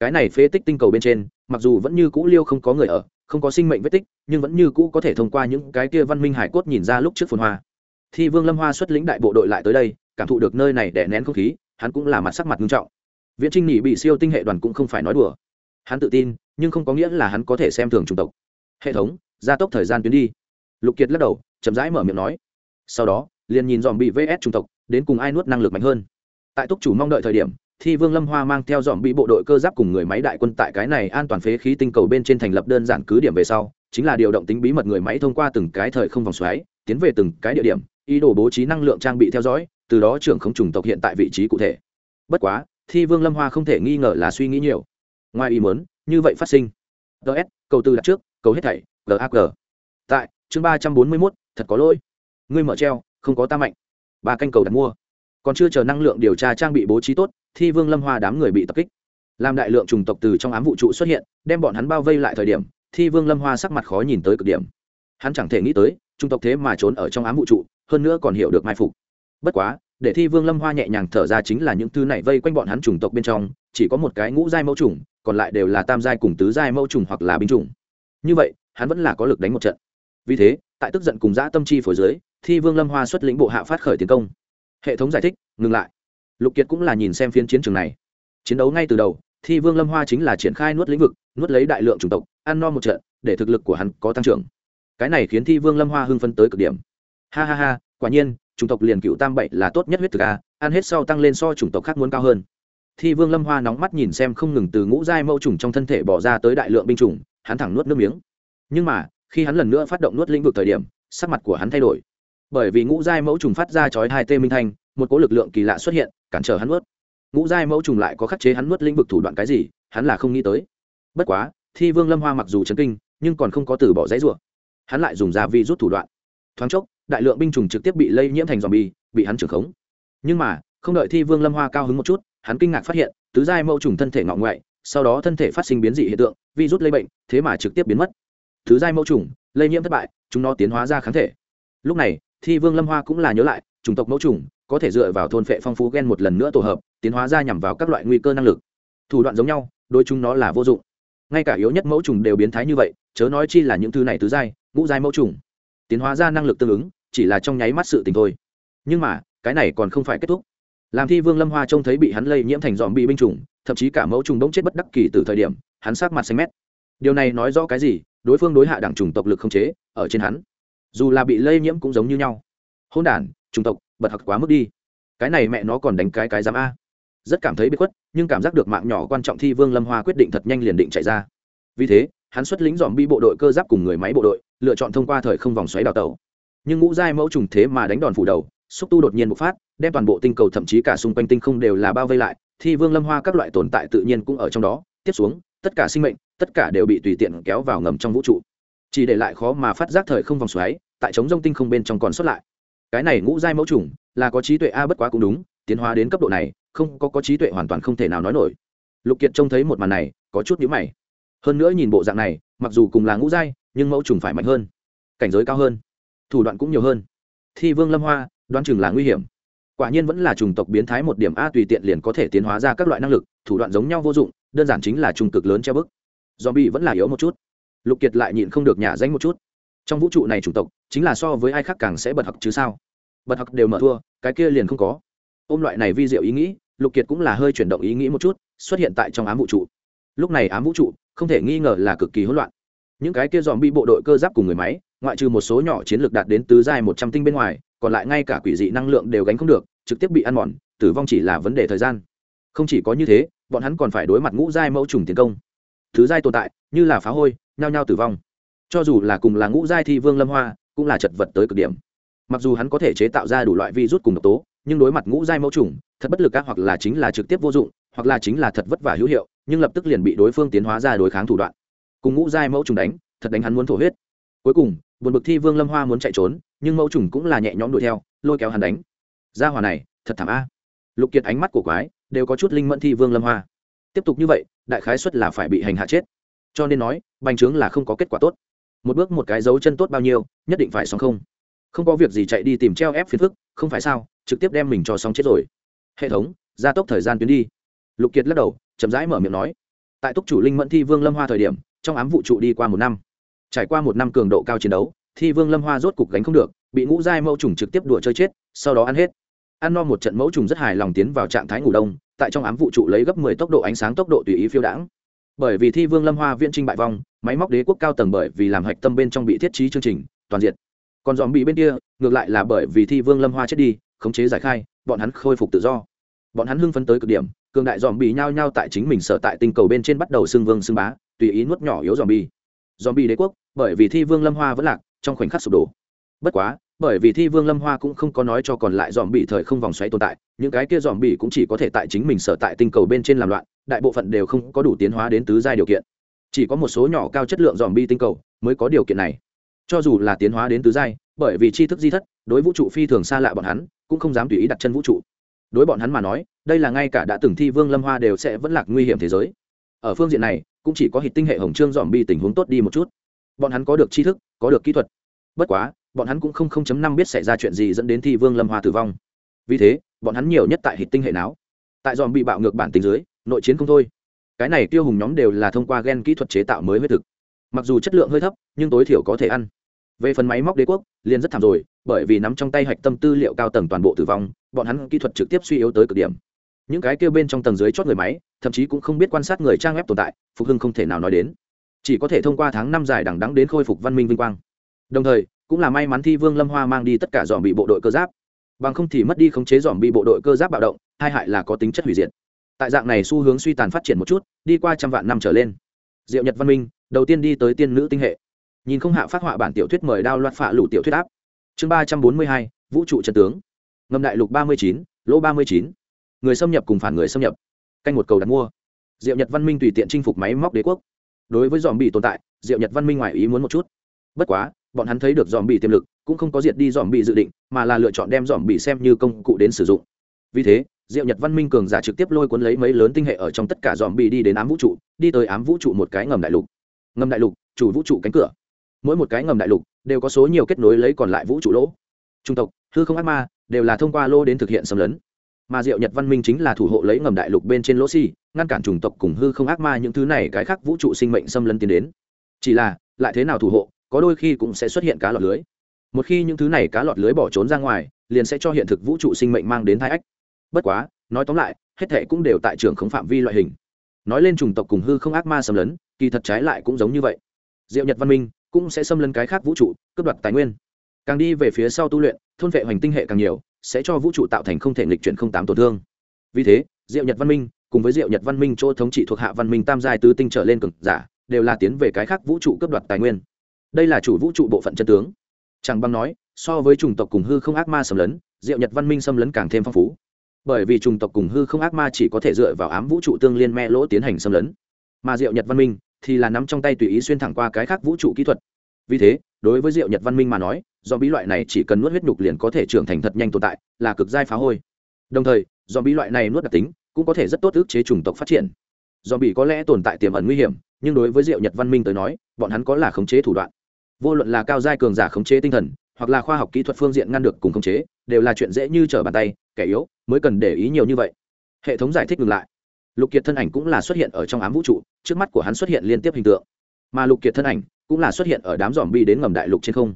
Cái này phế tích tinh cầu bên trên, mặc dù vẫn như cũ liêu không có người ở không có sinh mệnh vết tích, nhưng vẫn như cũ có thể thông qua những cái kia văn minh hải cốt nhìn ra lúc trước phồn hoa. Thì vương lâm hoa xuất lĩnh đại bộ đội lại tới đây, cảm thụ được nơi này đè nén không khí, hắn cũng là mặt sắc mặt nghiêm trọng. Viễn trinh nhị bị siêu tinh hệ đoàn cũng không phải nói đùa. Hắn tự tin, nhưng không có nghĩa là hắn có thể xem thường chủng tộc. Hệ thống, gia tốc thời gian tuyến đi. Lục kiệt lắc đầu, chậm rãi mở miệng nói. Sau đó, liền nhìn dòm bị vs chủng tộc, đến cùng ai nuốt năng lực mạnh hơn. Tại túc chủ mong đợi thời điểm thì vương lâm hoa mang theo dòm bị bộ đội cơ giáp cùng người máy đại quân tại cái này an toàn phế khí tinh cầu bên trên thành lập đơn giản cứ điểm về sau, chính là điều động tính bí mật người máy thông qua từng cái thời không vòng xoáy, tiến về từng cái địa điểm, ý đồ bố trí năng lượng trang bị theo dõi, từ đó trưởng không trùng tộc hiện tại vị trí cụ thể. Bất quá, thi vương lâm hoa không thể nghi ngờ là suy nghĩ nhiều. Ngoài ý muốn, như vậy phát sinh. Ts cầu từ đặt trước, cầu hết thảy gag tại, chương ba trăm bốn mươi mốt, thật có lỗi. Ngươi mở treo, không có ta mạnh. Ba canh cầu đặt mua. Còn chưa chờ năng lượng điều tra trang bị bố trí tốt thi vương lâm hoa đám người bị tập kích. Làm đại lượng trùng tộc từ trong ám vũ trụ xuất hiện, đem bọn hắn bao vây lại thời điểm, thi vương lâm hoa sắc mặt khó nhìn tới cực điểm. Hắn chẳng thể nghĩ tới trung tộc thế mà trốn ở trong ám vũ trụ, hơn nữa còn hiểu được mai phục. Bất quá, để thi vương lâm hoa nhẹ nhàng thở ra chính là những thứ này vây quanh bọn hắn chủng tộc bên trong, chỉ có một cái ngũ giai mẫu trùng còn lại đều là tam giai cùng tứ giai mẫu trùng hoặc là binh chủng. Như vậy, hắn vẫn là có lực đánh một trận. Vì thế, tại tức giận cùng dã tâm chi phối dưới, thi vương lâm hoa xuất lĩnh bộ hạ phát khởi tiến công. Hệ thống giải thích, ngừng lại lục kiệt cũng là nhìn xem phiên chiến trường này. Chiến đấu ngay từ đầu, thi vương lâm hoa chính là triển khai nuốt lĩnh vực, nuốt lấy đại lượng chủng tộc, ăn no một trận, để thực lực của hắn có tăng trưởng. Cái này khiến thi vương lâm hoa hưng phân tới cực điểm. Ha ha ha, quả nhiên, chủng tộc liền cựu tam bảy là tốt nhất huyết thực a, ăn hết sau tăng lên so chủng tộc khác muốn cao hơn. Thi vương lâm hoa nóng mắt nhìn xem không ngừng từ ngũ giai mẫu trùng trong thân thể bỏ ra tới đại lượng binh chủng, hắn thẳng nuốt nước miếng. Nhưng mà, khi hắn lần nữa phát động nuốt lĩnh vực thời điểm, sắc mặt của hắn thay đổi. Bởi vì ngũ giai mẫu trùng phát ra chói hai tê minh thanh, một cỗ lực lượng kỳ lạ xuất hiện cản trở hắn nuốt. Ngũ giai mẫu trùng lại có khắc chế hắn nuốt lĩnh vực thủ đoạn cái gì, hắn là không nghĩ tới. Bất quá, thi vương lâm hoa mặc dù chấn kinh, nhưng còn không có từ bỏ giấy rủa. Hắn lại dùng ra vi rút thủ đoạn. Thoáng chốc, đại lượng binh trùng trực tiếp bị lây nhiễm thành dòm bi bị hắn trưởng khống. Nhưng mà, không đợi thi vương lâm hoa cao hứng một chút, hắn kinh ngạc phát hiện, tứ giai mẫu trùng thân thể ngọ ngoại, sau đó thân thể phát sinh biến dị hiện tượng virus lây bệnh, thế mà trực tiếp biến mất. Thứ giai mẫu trùng, lây nhiễm thất bại, chúng nó tiến hóa ra kháng thể. Lúc này, thi vương lâm hoa cũng là nhớ lại, chủng tộc mẫu trùng có thể dựa vào thôn phệ phong phú gen một lần nữa tổ hợp, tiến hóa ra nhằm vào các loại nguy cơ năng lực. Thủ đoạn giống nhau đôi chúng nó là vô dụng. Ngay cả yếu nhất mẫu trùng đều biến thái như vậy, chớ nói chi là những thứ này tứ giai, ngũ giai mẫu trùng. Tiến hóa ra năng lực tương ứng, chỉ là trong nháy mắt sự tình thôi. Nhưng mà, cái này còn không phải kết thúc. Làm thi vương lâm hoa trông thấy bị hắn lây nhiễm thành dòm bị binh trùng thậm chí cả mẫu trùng bỗng chết bất đắc kỳ từ thời điểm, hắn sát mặt xanh mét. Điều này nói rõ cái gì? Đối phương đối hạ đẳng chủng tộc lực không chế, ở trên hắn. Dù là bị lây nhiễm cũng giống như nhau. Hôn đản chủng tộc, bật học quá mức đi. Cái này mẹ nó còn đánh cái cái dám a. Rất cảm thấy bị khuất, nhưng cảm giác được mạng nhỏ quan trọng thi vương lâm hoa quyết định thật nhanh liền định chạy ra. Vì thế, hắn xuất lính dòm bi bộ đội cơ giáp cùng người máy bộ đội, lựa chọn thông qua thời không vòng xoáy đào tàu nhưng ngũ giai mẫu trùng thế mà đánh đòn phủ đầu, xúc tu đột nhiên bộc phát, đem toàn bộ tinh cầu thậm chí cả xung quanh tinh không đều là bao vây lại, Thi vương lâm hoa các loại tồn tại tự nhiên cũng ở trong đó, tiếp xuống, tất cả sinh mệnh, tất cả đều bị tùy tiện kéo vào ngầm trong vũ trụ. Chỉ để lại khó mà phát giác thời không vòng xoáy, tại chống rông tinh không bên trong còn xuất lại cái này ngũ giai mẫu trùng, là có trí tuệ a bất quá cũng đúng, tiến hóa đến cấp độ này, không có có trí tuệ hoàn toàn không thể nào nói nổi. Lục kiệt trông thấy một màn này, có chút nhíu mày. Hơn nữa nhìn bộ dạng này, mặc dù cùng là ngũ giai, nhưng mẫu trùng phải mạnh hơn, cảnh giới cao hơn, thủ đoạn cũng nhiều hơn. Thi vương lâm hoa, đoán chừng là nguy hiểm. Quả nhiên vẫn là chủng tộc biến thái một điểm a tùy tiện liền có thể tiến hóa ra các loại năng lực, thủ đoạn giống nhau vô dụng, đơn giản chính là trung cực lớn treo bức. Do bị vẫn là yếu một chút. Lục kiệt lại nhịn không được nhả danh một chút. Trong vũ trụ này chủng tộc chính là so với ai khác càng sẽ bật học chứ sao? Bật học đều mở thua, cái kia liền không có. Ôm loại này vi diệu ý nghĩ, lục kiệt cũng là hơi chuyển động ý nghĩ một chút, xuất hiện tại trong ám vũ trụ. Lúc này ám vũ trụ, không thể nghi ngờ là cực kỳ hỗn loạn. Những cái kia dòm bị bộ đội cơ giáp cùng người máy, ngoại trừ một số nhỏ chiến lược đạt đến tứ giai một trăm tinh bên ngoài, còn lại ngay cả quỷ dị năng lượng đều gánh không được, trực tiếp bị ăn mòn, tử vong chỉ là vấn đề thời gian. Không chỉ có như thế, bọn hắn còn phải đối mặt ngũ giai mẫu trùng tiến công. Thứ giai tồn tại, như là phá hôi, nhao nhao tử vong. Cho dù là cùng là ngũ giai thi vương lâm hoa cũng là chật vật tới cực điểm. Mặc dù hắn có thể chế tạo ra đủ loại virus cùng độc tố, nhưng đối mặt ngũ giai mẫu trùng thật bất lực các hoặc là chính là trực tiếp vô dụng, hoặc là chính là thật vất vả hữu hiệu, nhưng lập tức liền bị đối phương tiến hóa ra đối kháng thủ đoạn. Cùng ngũ giai mẫu trùng đánh, thật đánh hắn muốn thổ huyết. Cuối cùng, buồn bực thi vương lâm hoa muốn chạy trốn, nhưng mẫu trùng cũng là nhẹ nhõm đuổi theo, lôi kéo hắn đánh. Ra hòa này, thật thảm a lục kiệt ánh mắt của quái, đều có chút linh mẫn thi vương lâm hoa. Tiếp tục như vậy, đại khái suất là phải bị hành hạ chết. Cho nên nói, bành trướng là không có kết quả tốt một bước một cái dấu chân tốt bao nhiêu, nhất định phải xong không? Không có việc gì chạy đi tìm treo ép phiền phức, không phải sao, trực tiếp đem mình cho xong chết rồi. Hệ thống, gia tốc thời gian tuyến đi. Lục kiệt lắc đầu, chậm rãi mở miệng nói. Tại túc chủ linh mẫn thi vương lâm hoa thời điểm, trong ám vụ trụ đi qua một năm. Trải qua một năm cường độ cao chiến đấu, thi vương lâm hoa rốt cục gánh không được, bị ngũ giai mẫu trùng trực tiếp đùa chơi chết, sau đó ăn hết. Ăn no một trận mẫu trùng rất hài lòng tiến vào trạng thái ngủ đông, tại trong ám vụ trụ lấy gấp mười tốc độ ánh sáng tốc độ tùy ý phiêu đãng bởi vì thi vương lâm hoa viễn trinh bại vong, máy móc đế quốc cao tầng bởi vì làm hạch tâm bên trong bị thiết trí chương trình, toàn diện còn dòm bị bên kia, ngược lại là bởi vì thi vương lâm hoa chết đi, khống chế giải khai, bọn hắn khôi phục tự do. Bọn hắn hưng phấn tới cực điểm, cường đại dòm bị nhao nhao tại chính mình sở tại tinh cầu bên trên bắt đầu xưng vương xưng bá, tùy ý nuốt nhỏ yếu dòm bi dòm bi đế quốc, bởi vì thi vương lâm hoa vẫn lạc, trong khoảnh khắc sụp đổ. Bất quá, bởi vì thi vương lâm hoa cũng không có nói cho còn lại dòm bị thời không vòng xoáy tồn tại, những cái kia dòm bị cũng chỉ có thể tại chính mình sở tại tinh cầu bên trên làm loạn đại bộ phận đều không có đủ tiến hóa đến tứ giai điều kiện. Chỉ có một số nhỏ cao chất lượng dòm bi tinh cầu mới có điều kiện này. Cho dù là tiến hóa đến tứ giai, bởi vì tri thức di thất, đối vũ trụ phi thường xa lạ bọn hắn, cũng không dám tùy ý đặt chân vũ trụ. Đối bọn hắn mà nói, đây là ngay cả đã từng thi vương lâm hoa đều sẽ vẫn lạc nguy hiểm thế giới. Ở phương diện này, cũng chỉ có hít tinh hệ hồng trương dòm bi tình huống tốt đi một chút. Bọn hắn có được tri thức, có được kỹ thuật. Bất quá, bọn hắn cũng không không chấm năm biết xảy ra chuyện gì dẫn đến thi vương lâm hoa tử vong. Vì thế, bọn hắn nhiều nhất tại hít tinh hệ não. Tại dòm bị bạo ngược bản tính dưới nội chiến không thôi. Cái này tiêu hùng nhóm đều là thông qua gen kỹ thuật chế tạo mới huyết thực. Mặc dù chất lượng hơi thấp, nhưng tối thiểu có thể ăn. Về phần máy móc đế quốc, liền rất thảm rồi, bởi vì nắm trong tay hạch tâm tư liệu cao tầng toàn bộ tử vong, bọn hắn kỹ thuật trực tiếp suy yếu tới cực điểm. Những cái kêu bên trong tầng dưới chót người máy, thậm chí cũng không biết quan sát người trang web tồn tại, phục hưng không thể nào nói đến. Chỉ có thể thông qua tháng năm dài đằng đắng đến khôi phục văn minh vinh quang. Đồng thời, cũng là may mắn thi vương lâm hoa mang đi tất cả dòm bị bộ đội cơ giáp. Bằng không thì mất đi khống chế dòm bị bộ đội cơ giáp bạo động, hai hại là có tính chất hủy diệt tại dạng này xu hướng suy tàn phát triển một chút, đi qua trăm vạn năm trở lên. Diệu nhật văn minh, đầu tiên đi tới tiên nữ tinh hệ. Nhìn không hạ phát họa bản tiểu thuyết mời đao loạt phạ lủ tiểu thuyết áp. Chương ba trăm bốn mươi hai, vũ trụ trần tướng. Ngầm đại lục ba mươi chín, lỗ ba mươi chín. Người xâm nhập cùng phản người xâm nhập. Canh một cầu đặt mua. Diệu nhật văn minh tùy tiện chinh phục máy móc đế quốc. Đối với dòm bị tồn tại, diệu nhật văn minh ngoài ý muốn một chút. Bất quá, bọn hắn thấy được dòm bị tiềm lực, cũng không có diệt đi dòm bị dự định, mà là lựa chọn đem dòm bị xem như công cụ đến sử dụng. Vì thế diệu nhật văn minh cường giả trực tiếp lôi cuốn lấy mấy lớn tinh hệ ở trong tất cả dòm bị đi đến ám vũ trụ, đi tới ám vũ trụ một cái ngầm đại lục. Ngầm đại lục, chủ vũ trụ cánh cửa. Mỗi một cái ngầm đại lục đều có số nhiều kết nối lấy còn lại vũ trụ lỗ. Trung tộc, hư không ác ma đều là thông qua lô đến thực hiện xâm lấn. Mà diệu nhật văn minh chính là thủ hộ lấy ngầm đại lục bên trên lỗ xi ngăn cản chủng tộc cùng hư không ác ma những thứ này cái khác vũ trụ sinh mệnh xâm lấn tiến đến. Chỉ là, lại thế nào thủ hộ, có đôi khi cũng sẽ xuất hiện cá lọt lưới. Một khi những thứ này cá lọt lưới bỏ trốn ra ngoài, liền sẽ cho hiện thực vũ trụ sinh mệnh mang đến thai ách bất quá, nói tóm lại, hết thệ cũng đều tại trường không phạm vi loại hình. Nói lên chủng tộc cùng hư không ác ma xâm lấn, kỳ thật trái lại cũng giống như vậy. Diệu nhật văn minh cũng sẽ xâm lấn cái khác vũ trụ, cướp đoạt tài nguyên. Càng đi về phía sau tu luyện, thôn vệ hoành tinh hệ càng nhiều, sẽ cho vũ trụ tạo thành không thể nghịch chuyển không tám tổn thương. Vì thế, diệu nhật văn minh cùng với diệu nhật văn minh chỗ thống trị thuộc hạ văn minh tam giai tứ tinh trở lên cực giả, đều là tiến về cái khác vũ trụ cướp đoạt tài nguyên. Đây là chủ vũ trụ bộ phận chân tướng. Chẳng bằng nói, so với chủng tộc cùng hư không ác ma xâm lấn, diệu nhật văn minh xâm lấn càng thêm phong phú bởi vì chủng tộc cùng hư không ác ma chỉ có thể dựa vào ám vũ trụ tương liên me lỗ tiến hành xâm lấn. Mà diệu nhật văn minh thì là nắm trong tay tùy ý xuyên thẳng qua cái khác vũ trụ kỹ thuật. Vì thế, đối với diệu nhật văn minh mà nói do bí loại này chỉ cần nuốt huyết nhục liền có thể trưởng thành thật nhanh tồn tại, là cực giai phá hôi. Đồng thời do bí loại này nuốt đặc tính cũng có thể rất tốt ức chế chủng tộc phát triển. Do bị có lẽ tồn tại tiềm ẩn nguy hiểm, nhưng đối với diệu nhật văn minh tới nói, bọn hắn có là khống chế thủ đoạn. Vô luận là cao giai cường giả khống chế tinh thần, hoặc là khoa học kỹ thuật phương diện ngăn được cùng khống chế đều là chuyện dễ như trở bàn tay, kẻ yếu mới cần để ý nhiều như vậy. Hệ thống giải thích ngừng lại. Lục kiệt thân ảnh cũng là xuất hiện ở trong ám vũ trụ, trước mắt của hắn xuất hiện liên tiếp hình tượng. Mà lục kiệt thân ảnh cũng là xuất hiện ở đám dòm bi đến ngầm đại lục trên không.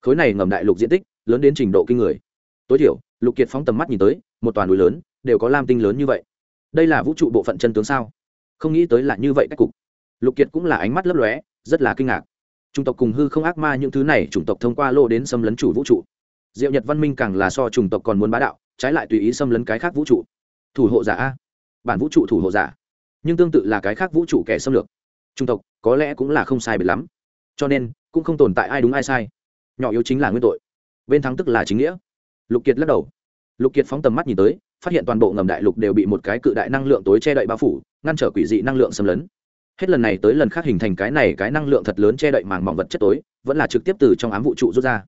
Khối này ngầm đại lục diện tích lớn đến trình độ kinh người. Tối thiểu, lục kiệt phóng tầm mắt nhìn tới, một toàn núi lớn, đều có lam tinh lớn như vậy. Đây là vũ trụ bộ phận chân tướng sao? Không nghĩ tới là như vậy cách cục. Lục kiệt cũng là ánh mắt lấp lóe, rất là kinh ngạc. Chủng tộc cùng hư không ác ma những thứ này chủng tộc thông qua lô đến xâm lấn chủ vũ trụ diệu nhật văn minh càng là so chủng tộc còn muốn bá đạo, trái lại tùy ý xâm lấn cái khác vũ trụ. Thủ hộ giả a. Bản vũ trụ thủ hộ giả. Nhưng tương tự là cái khác vũ trụ kẻ xâm lược. Chủng tộc, có lẽ cũng là không sai biệt lắm. Cho nên, cũng không tồn tại ai đúng ai sai. Nhỏ yếu chính là nguyên tội. Bên thắng tức là chính nghĩa. Lục kiệt lắc đầu. Lục kiệt phóng tầm mắt nhìn tới, phát hiện toàn bộ ngầm đại lục đều bị một cái cự đại năng lượng tối che đậy bao phủ, ngăn trở quỷ dị năng lượng xâm lấn. Hết lần này tới lần khác hình thành cái này cái năng lượng thật lớn che đậy màng mỏng vật chất tối, vẫn là trực tiếp từ trong ám vũ trụ rút ra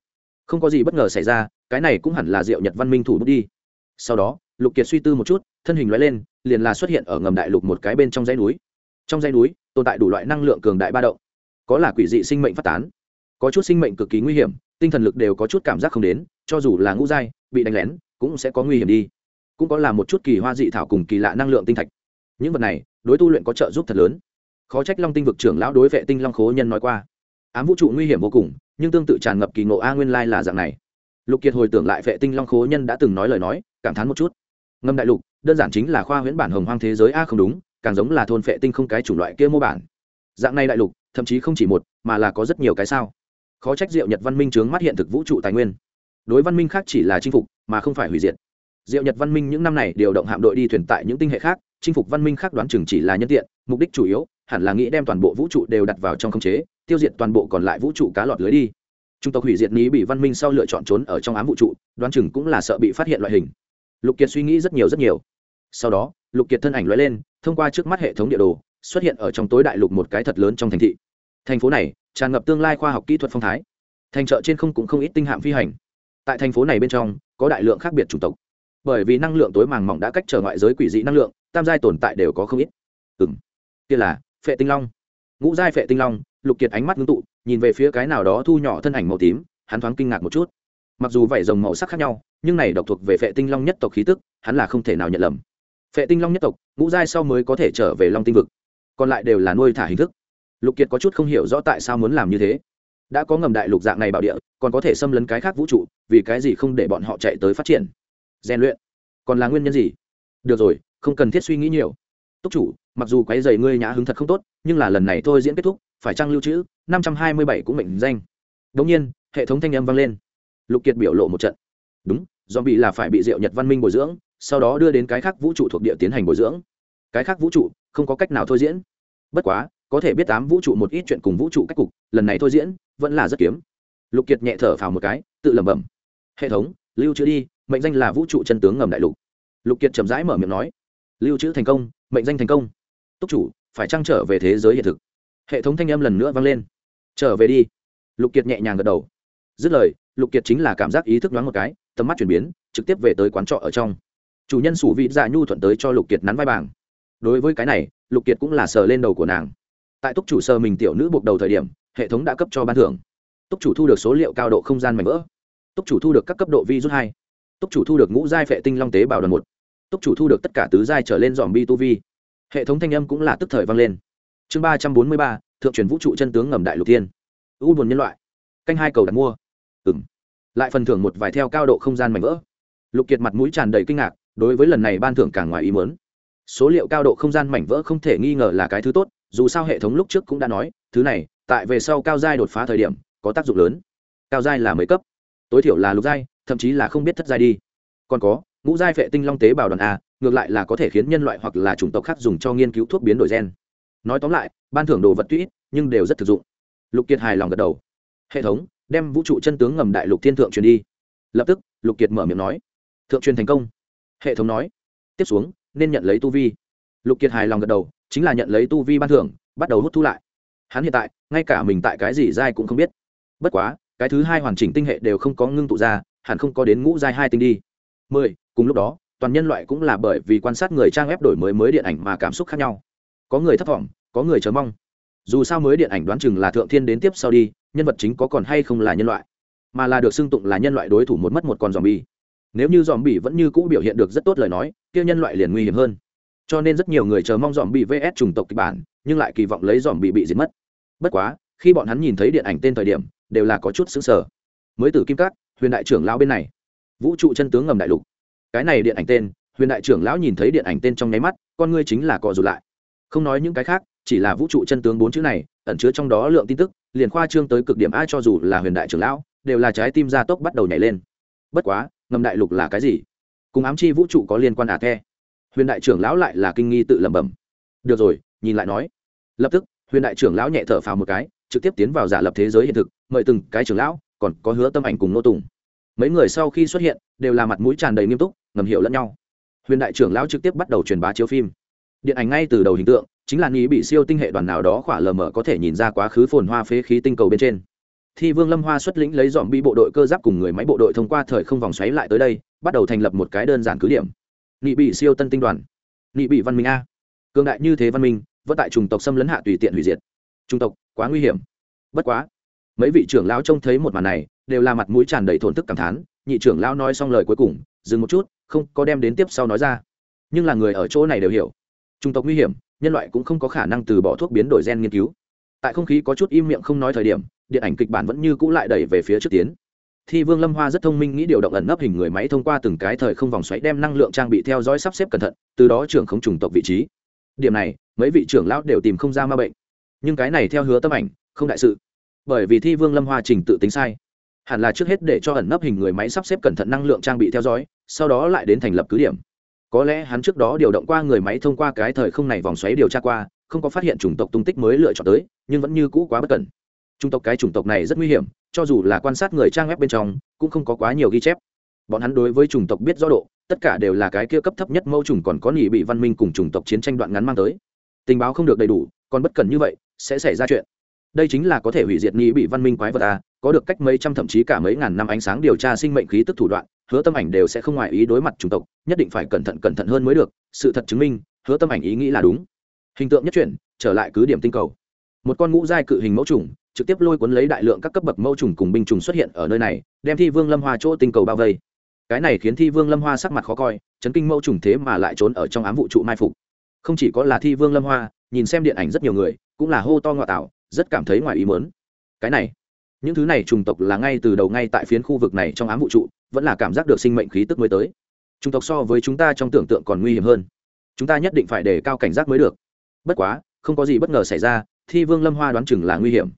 không có gì bất ngờ xảy ra, cái này cũng hẳn là diệu nhật văn minh thủ bút đi. Sau đó, lục kiệt suy tư một chút, thân hình loại lên, liền là xuất hiện ở ngầm đại lục một cái bên trong dãy núi. Trong dãy núi, tồn tại đủ loại năng lượng cường đại ba động. Có là quỷ dị sinh mệnh phát tán, có chút sinh mệnh cực kỳ nguy hiểm, tinh thần lực đều có chút cảm giác không đến, cho dù là ngũ giai, bị đánh lén, cũng sẽ có nguy hiểm đi. Cũng có là một chút kỳ hoa dị thảo cùng kỳ lạ năng lượng tinh thạch. Những vật này, đối tu luyện có trợ giúp thật lớn. Khó trách long tinh vực trưởng lão đối vệ tinh long khố nhân nói qua. Ám vũ trụ nguy hiểm vô cùng nhưng tương tự tràn ngập kỳ ngộ a nguyên lai là dạng này. Lục kiệt hồi tưởng lại vệ tinh long khố nhân đã từng nói lời nói, cảm thán một chút. Ngâm đại lục, đơn giản chính là khoa huyễn bản hồng hoang thế giới a không đúng, càng giống là thôn vệ tinh không cái chủng loại kia mô bản. Dạng này đại lục, thậm chí không chỉ một, mà là có rất nhiều cái sao. Khó trách diệu nhật văn minh chướng mắt hiện thực vũ trụ tài nguyên. Đối văn minh khác chỉ là chinh phục, mà không phải hủy diệt. Diệu nhật văn minh những năm này điều động hạm đội đi thuyền tại những tinh hệ khác, chinh phục văn minh khác đoán chừng chỉ là nhân tiện, mục đích chủ yếu, hẳn là nghĩ đem toàn bộ vũ trụ đều đặt vào trong khống chế tiêu diệt toàn bộ còn lại vũ trụ cá lọt lưới đi. Trung tộc hủy diệt ní bị văn minh sau lựa chọn trốn ở trong ám vũ trụ, đoán chừng cũng là sợ bị phát hiện loại hình. Lục kiệt suy nghĩ rất nhiều rất nhiều. Sau đó, lục kiệt thân ảnh loại lên, thông qua trước mắt hệ thống địa đồ, xuất hiện ở trong tối đại lục một cái thật lớn trong thành thị. Thành phố này tràn ngập tương lai khoa học kỹ thuật phong thái. Thành chợ trên không cũng không ít tinh hạm phi hành. Tại thành phố này bên trong, có đại lượng khác biệt chủng tộc. Bởi vì năng lượng tối màng mỏng đã cách trở ngoại giới quỷ dị năng lượng, tam giai tồn tại đều có không ít. Ừng kia là phệ tinh long. Ngũ giai phệ tinh long lục kiệt ánh mắt ngưng tụ, nhìn về phía cái nào đó thu nhỏ thân ảnh màu tím, hắn thoáng kinh ngạc một chút. Mặc dù vảy rồng màu sắc khác nhau, nhưng này độc thuộc về phệ tinh long nhất tộc khí tức, hắn là không thể nào nhận lầm. Phệ tinh long nhất tộc, ngũ giai sau mới có thể trở về long tinh vực, còn lại đều là nuôi thả hình thức. Lục kiệt có chút không hiểu rõ tại sao muốn làm như thế. Đã có ngầm đại lục dạng này bảo địa, còn có thể xâm lấn cái khác vũ trụ, vì cái gì không để bọn họ chạy tới phát triển? Rèn luyện, còn là nguyên nhân gì? Được rồi, không cần thiết suy nghĩ nhiều. Túc chủ, mặc dù quái dày ngươi nhã hứng thật không tốt, nhưng là lần này thôi diễn kết thúc phải trang lưu trữ, năm trăm hai mươi bảy cũng mệnh danh. Đống nhiên, hệ thống thanh âm vang lên. Lục kiệt biểu lộ một trận. Đúng do bị là phải bị diệu nhật văn minh bồi dưỡng, sau đó đưa đến cái khác vũ trụ thuộc địa tiến hành bồi dưỡng. Cái khác vũ trụ, không có cách nào thôi diễn. Bất quá, có thể biết tám vũ trụ một ít chuyện cùng vũ trụ cách cục, lần này thôi diễn, vẫn là rất kiếm. Lục kiệt nhẹ thở phào một cái, tự lẩm bẩm. Hệ thống, lưu trữ đi, mệnh danh là vũ trụ chân tướng ngầm đại lục. Lục kiệt chậm rãi mở miệng nói. Lưu trữ thành công, mệnh danh thành công. Túc chủ, phải trăng trở về thế giới hiện thực? Hệ thống thanh âm lần nữa vang lên. Trở về đi. Lục kiệt nhẹ nhàng gật đầu. Dứt lời, lục kiệt chính là cảm giác ý thức đoán một cái, tầm mắt chuyển biến, trực tiếp về tới quán trọ ở trong. Chủ nhân sủ vị dạ nhu thuận tới cho lục kiệt nắn vai bảng đối với cái này, lục kiệt cũng là sờ lên đầu của nàng. Tại túc chủ sờ mình tiểu nữ buộc đầu thời điểm, hệ thống đã cấp cho ban thưởng. Túc chủ thu được số liệu cao độ không gian mảnh vỡ. Túc chủ thu được các cấp độ vi rút hai. Túc chủ thu được ngũ giai phệ tinh long tế bào đoàn một. Túc chủ thu được tất cả tứ giai trở lên dòm bi tu vi. Hệ thống thanh âm cũng là tức thời vang lên chương ba trăm bốn mươi ba, thượng truyền vũ trụ chân tướng ngầm đại lục tiên u buồn nhân loại. Canh hai cầu đặt mua. Ừng lại phần thưởng một vài theo cao độ không gian mảnh vỡ. Lục kiệt mặt mũi tràn đầy kinh ngạc, đối với lần này ban thưởng càng ngoài ý mớn số liệu cao độ không gian mảnh vỡ không thể nghi ngờ là cái thứ tốt, dù sao hệ thống lúc trước cũng đã nói, thứ này, tại về sau cao giai đột phá thời điểm, có tác dụng lớn. Cao giai là mấy cấp? Tối thiểu là lục giai, thậm chí là không biết thất giai đi. Còn có, ngũ giai vệ tinh long tế bào đoàn a, ngược lại là có thể khiến nhân loại hoặc là chủng tộc khác dùng cho nghiên cứu thuốc biến đổi gen nói tóm lại, ban thưởng đồ vật tuy ít, nhưng đều rất thực dụng. Lục kiệt hài lòng gật đầu. Hệ thống, đem vũ trụ chân tướng ngầm đại lục thiên thượng truyền đi. Lập tức, lục kiệt mở miệng nói. Thượng truyền thành công. Hệ thống nói. Tiếp xuống, nên nhận lấy tu vi. Lục kiệt hài lòng gật đầu, chính là nhận lấy tu vi ban thưởng, bắt đầu hút thu lại. Hắn hiện tại, ngay cả mình tại cái gì giai cũng không biết. Bất quá, cái thứ hai hoàn chỉnh tinh hệ đều không có ngưng tụ ra, hẳn không có đến ngũ giai hai tinh đi. Mười, cùng lúc đó, toàn nhân loại cũng là bởi vì quan sát người trang ép đổi mới mới điện ảnh mà cảm xúc khác nhau. Có người thất vọng có người chờ mong. Dù sao mới điện ảnh đoán chừng là thượng thiên đến tiếp sau đi, nhân vật chính có còn hay không là nhân loại. Mà là được xưng tụng là nhân loại đối thủ một mất một con dòm bi nếu như dòm bi vẫn như cũ biểu hiện được rất tốt lời nói, kia nhân loại liền nguy hiểm hơn. Cho nên rất nhiều người chờ mong dòm bi vs chủng tộc kịch bản, nhưng lại kỳ vọng lấy dòm bị bị diệt mất. Bất quá, khi bọn hắn nhìn thấy điện ảnh tên thời điểm, đều là có chút xứng sở mới từ kim cát, huyền đại trưởng lão bên này. Vũ trụ chân tướng ngầm đại lục. Cái này điện ảnh tên, huyền đại trưởng lão nhìn thấy điện ảnh tên trong nháy mắt, con ngươi chính là cò rụt lại. Không nói những cái khác chỉ là vũ trụ chân tướng bốn chữ này, ẩn chứa trong đó lượng tin tức, liền khoa trương tới cực điểm ai cho dù là huyền đại trưởng lão, đều là trái tim gia tốc bắt đầu nhảy lên. Bất quá, ngầm đại lục là cái gì? Cùng ám chi vũ trụ có liên quan à the? Huyền đại trưởng lão lại là kinh nghi tự lẩm bẩm. Được rồi, nhìn lại nói. Lập tức, huyền đại trưởng lão nhẹ thở phào một cái, trực tiếp tiến vào giả lập thế giới hiện thực, mời từng cái trưởng lão, còn có hứa tâm ảnh cùng nô tùng. Mấy người sau khi xuất hiện, đều là mặt mũi tràn đầy nghiêm túc, ngầm hiểu lẫn nhau. Huyền đại trưởng lão trực tiếp bắt đầu truyền bá chiếu phim. Điện ảnh ngay từ đầu hình tượng chính là nghĩ bị siêu tinh hệ đoàn nào đó khỏa lờ mờ có thể nhìn ra quá khứ phồn hoa phế khí tinh cầu bên trên. Thì vương lâm hoa xuất lĩnh lấy dòm bi bộ đội cơ giáp cùng người máy bộ đội thông qua thời không vòng xoáy lại tới đây, bắt đầu thành lập một cái đơn giản cứ điểm. Nghị bị siêu tân tinh đoàn. Nghị bị văn minh a. Cường đại như thế văn minh, vẫn tại chủng tộc xâm lấn hạ tùy tiện hủy diệt. Chủng tộc, quá nguy hiểm. Bất quá, mấy vị trưởng lão trông thấy một màn này, đều là mặt mũi tràn đầy thổn thức cảm thán, nhị trưởng lão nói xong lời cuối cùng, dừng một chút, không có đem đến tiếp sau nói ra. Nhưng là người ở chỗ này đều hiểu. Chủng tộc nguy hiểm nhân loại cũng không có khả năng từ bỏ thuốc biến đổi gen nghiên cứu. Tại không khí có chút im miệng không nói thời điểm, điện ảnh kịch bản vẫn như cũ lại đẩy về phía trước tiến. Thì vương lâm hoa rất thông minh nghĩ điều động ẩn nấp hình người máy thông qua từng cái thời không vòng xoáy đem năng lượng trang bị theo dõi sắp xếp cẩn thận, từ đó trưởng không trùng tộc vị trí. Điểm này, mấy vị trưởng lão đều tìm không ra ma bệnh. Nhưng cái này theo hứa tâm ảnh, không đại sự. Bởi vì thi vương lâm hoa trình tự tính sai. Hẳn là trước hết để cho ẩn nấp hình người máy sắp xếp cẩn thận năng lượng trang bị theo dõi, sau đó lại đến thành lập cứ điểm có lẽ hắn trước đó điều động qua người máy thông qua cái thời không này vòng xoáy điều tra qua, không có phát hiện chủng tộc tung tích mới lựa chọn tới, nhưng vẫn như cũ quá bất cẩn. Chủng tộc cái chủng tộc này rất nguy hiểm, cho dù là quan sát người trang web bên trong, cũng không có quá nhiều ghi chép. Bọn hắn đối với chủng tộc biết rõ độ, tất cả đều là cái kia cấp thấp nhất mâu trùng còn có nỉ bị văn minh cùng chủng tộc chiến tranh đoạn ngắn mang tới. Tình báo không được đầy đủ, còn bất cẩn như vậy, sẽ xảy ra chuyện. Đây chính là có thể hủy diệt nỉ bị văn minh quái vật a có được cách mấy trăm thậm chí cả mấy ngàn năm ánh sáng điều tra sinh mệnh khí tức thủ đoạn hứa tâm ảnh đều sẽ không ngoại ý đối mặt chủng tộc, nhất định phải cẩn thận cẩn thận hơn mới được, sự thật chứng minh, hứa tâm ảnh ý nghĩ là đúng. Hình tượng nhất chuyển, trở lại cứ điểm tinh cầu. Một con ngũ giai cự hình mẫu trùng, trực tiếp lôi cuốn lấy đại lượng các cấp bậc mẫu trùng cùng binh trùng xuất hiện ở nơi này, đem thi vương lâm hoa chỗ tinh cầu bao vây. Cái này khiến thi vương lâm hoa sắc mặt khó coi, chấn kinh mẫu trùng thế mà lại trốn ở trong ám vũ trụ mai phục. Không chỉ có là thi vương lâm hoa, nhìn xem điện ảnh rất nhiều người, cũng là hô to ngoại tạo, rất cảm thấy ngoài ý mớn cái này, những thứ này trùng tộc là ngay từ đầu ngay tại phiến khu vực này trong ám vũ trụ vẫn là cảm giác được sinh mệnh khí tức mới tới. Chủng tộc so với chúng ta trong tưởng tượng còn nguy hiểm hơn. Chúng ta nhất định phải đề cao cảnh giác mới được. Bất quá, không có gì bất ngờ xảy ra, thi vương lâm hoa đoán chừng là nguy hiểm.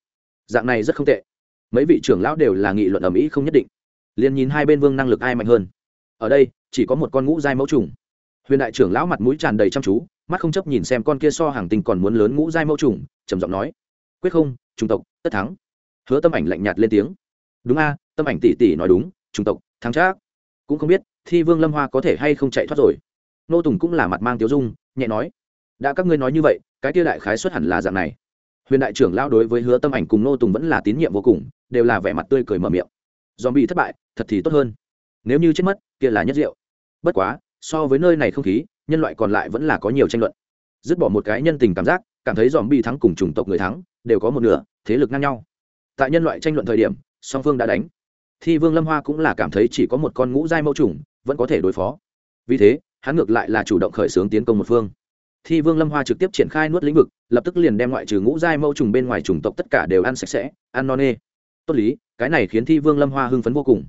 Dạng này rất không tệ. Mấy vị trưởng lão đều là nghị luận ở mỹ không nhất định. Liền nhìn hai bên vương năng lực ai mạnh hơn. Ở đây, chỉ có một con ngũ giai mẫu trùng. Huyền đại trưởng lão mặt mũi tràn đầy chăm chú, mắt không chấp nhìn xem con kia so hàng tình còn muốn lớn ngũ giai mẫu trùng, trầm giọng nói, quyết không trung tộc, tất thắng. Hứa tâm ảnh lạnh nhạt lên tiếng, đúng a, tâm ảnh tỷ tỷ nói đúng trung tộc thắng chắc cũng không biết thi vương lâm hoa có thể hay không chạy thoát rồi. Nô tùng cũng là mặt mang tiếu dung, nhẹ nói, đã các ngươi nói như vậy, cái kia đại khái xuất hẳn là dạng này. Huyền đại trưởng lao đối với hứa tâm ảnh cùng nô tùng vẫn là tín nhiệm vô cùng, đều là vẻ mặt tươi cười mở miệng. Dòm bị thất bại, thật thì tốt hơn. Nếu như chết mất, kia là nhất diệu. Bất quá, so với nơi này không khí, nhân loại còn lại vẫn là có nhiều tranh luận. Dứt bỏ một cái nhân tình cảm giác, cảm thấy dòm bị thắng cùng chủng tộc người thắng, đều có một nửa, thế lực ngang nhau. Tại nhân loại tranh luận thời điểm, song phương đã đánh thi vương lâm hoa cũng là cảm thấy chỉ có một con ngũ giai mẫu trùng vẫn có thể đối phó. Vì thế, hắn ngược lại là chủ động khởi xướng tiến công một phương. Thi vương lâm hoa trực tiếp triển khai nuốt lĩnh vực, lập tức liền đem ngoại trừ ngũ giai mẫu trùng bên ngoài chủng tộc tất cả đều ăn sạch sẽ, ăn non nê. Tốt lý, cái này khiến thi vương lâm hoa hưng phấn vô cùng.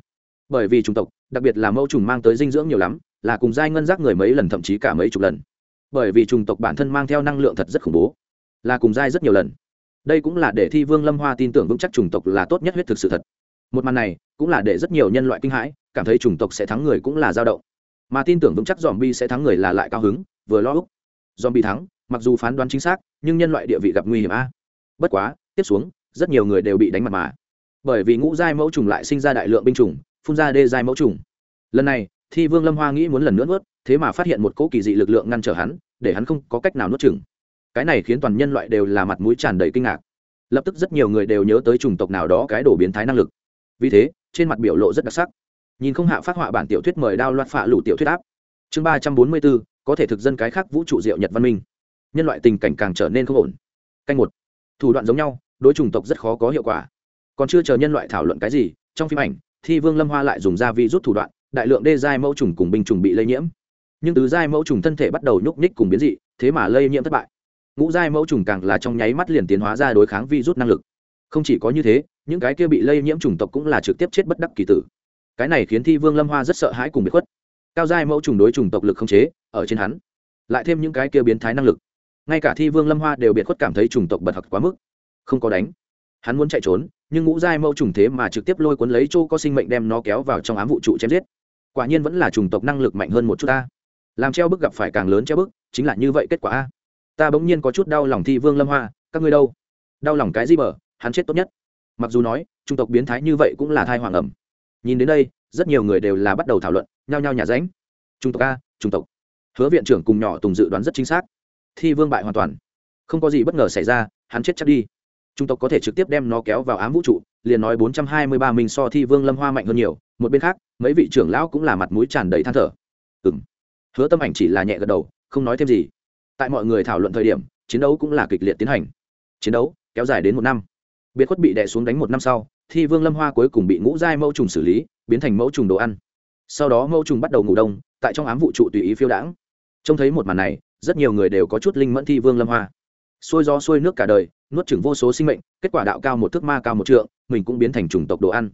Bởi vì chủng tộc, đặc biệt là mẫu trùng mang tới dinh dưỡng nhiều lắm, là cùng giai ngân giác người mấy lần thậm chí cả mấy chục lần. Bởi vì chủng tộc bản thân mang theo năng lượng thật rất khủng bố, là cùng giai rất nhiều lần. Đây cũng là để thi vương lâm hoa tin tưởng vững chắc chủng tộc là tốt nhất huyết thực sự thật một màn này cũng là để rất nhiều nhân loại kinh hãi, cảm thấy chủng tộc sẽ thắng người cũng là dao động. Mà tin tưởng vững chắc dòm bi sẽ thắng người là lại cao hứng, vừa lo úc. Dòm bi thắng, mặc dù phán đoán chính xác, nhưng nhân loại địa vị gặp nguy hiểm a. Bất quá, tiếp xuống, rất nhiều người đều bị đánh mặt mà. Bởi vì ngũ giai mẫu trùng lại sinh ra đại lượng binh trùng phun ra đê giai mẫu trùng. Lần này, thi vương lâm hoa nghĩ muốn lần nữa nuốt, thế mà phát hiện một cỗ kỳ dị lực lượng ngăn trở hắn, để hắn không có cách nào nuốt chừng cái này khiến toàn nhân loại đều là mặt mũi tràn đầy kinh ngạc. Lập tức rất nhiều người đều nhớ tới chủng tộc nào đó cái đổ biến thái năng lực vì thế, trên mặt biểu lộ rất đặc sắc. Nhìn không hạ phát họa bản tiểu thuyết mời đao loạt phạ lủ tiểu thuyết áp. Chương ba trăm bốn mươi bốn, có thể thực dân cái khác vũ trụ diệu nhật văn minh. Nhân loại tình cảnh càng trở nên không ổn. Canh một. Thủ đoạn giống nhau, đối chủng tộc rất khó có hiệu quả. Còn chưa chờ nhân loại thảo luận cái gì, trong phim ảnh, thi vương lâm hoa lại dùng da vi rút thủ đoạn, đại lượng đê giai mẫu trùng cùng binh trùng bị lây nhiễm. Nhưng từ giai mẫu trùng thân thể bắt đầu nhúc nhích cùng biến dị, thế mà lây nhiễm thất bại. Ngũ giai mẫu trùng càng là trong nháy mắt liền tiến hóa ra đối kháng vi rút năng lực. Không chỉ có như thế những cái kia bị lây nhiễm chủng tộc cũng là trực tiếp chết bất đắc kỳ tử. Cái này khiến thi vương lâm hoa rất sợ hãi cùng bị khuất. Cao giai mẫu trùng đối chủng tộc lực không chế, ở trên hắn, lại thêm những cái kia biến thái năng lực. Ngay cả thi vương lâm hoa đều biệt khuất cảm thấy chủng tộc bật thật quá mức, không có đánh. Hắn muốn chạy trốn, nhưng ngũ giai mẫu trùng thế mà trực tiếp lôi cuốn lấy chỗ có sinh mệnh đem nó kéo vào trong ám vũ trụ chém giết. Quả nhiên vẫn là chủng tộc năng lực mạnh hơn một chút ta. Làm treo bức gặp phải càng lớn treo bức chính là như vậy kết quả a. Ta bỗng nhiên có chút đau lòng thi vương lâm hoa, các ngươi đâu? Đau lòng cái gì bở? Hắn chết tốt nhất mặc dù nói trung tộc biến thái như vậy cũng là thai hoàng ẩm. Nhìn đến đây, rất nhiều người đều là bắt đầu thảo luận, nhao nhao nhà ránh. Trung tộc a trung tộc. Hứa viện trưởng cùng nhỏ tùng dự đoán rất chính xác. Thi vương bại hoàn toàn. Không có gì bất ngờ xảy ra, hắn chết chắc đi. Trung tộc có thể trực tiếp đem nó kéo vào ám vũ trụ, liền nói bốn trăm hai mươi ba mình so thi vương lâm hoa mạnh hơn nhiều, một bên khác, mấy vị trưởng lão cũng là mặt mũi tràn đầy than thở. Ừ m hứa tâm ảnh chỉ là nhẹ gật đầu, không nói thêm gì. Tại mọi người thảo luận thời điểm, chiến đấu cũng là kịch liệt tiến hành. Chiến đấu kéo dài đến một năm biệt khuất bị đè xuống đánh một năm sau, thi vương lâm hoa cuối cùng bị ngũ giai mẫu trùng xử lý, biến thành mẫu trùng đồ ăn. Sau đó mẫu trùng bắt đầu ngủ đông, tại trong ám vũ trụ tùy ý phiêu đãng. Trông thấy một màn này, rất nhiều người đều có chút linh mẫn thi vương lâm hoa. Xuôi gió xuôi nước cả đời, nuốt chửng vô số sinh mệnh, kết quả đạo cao một thước ma cao một trượng, mình cũng biến thành chủng tộc đồ ăn.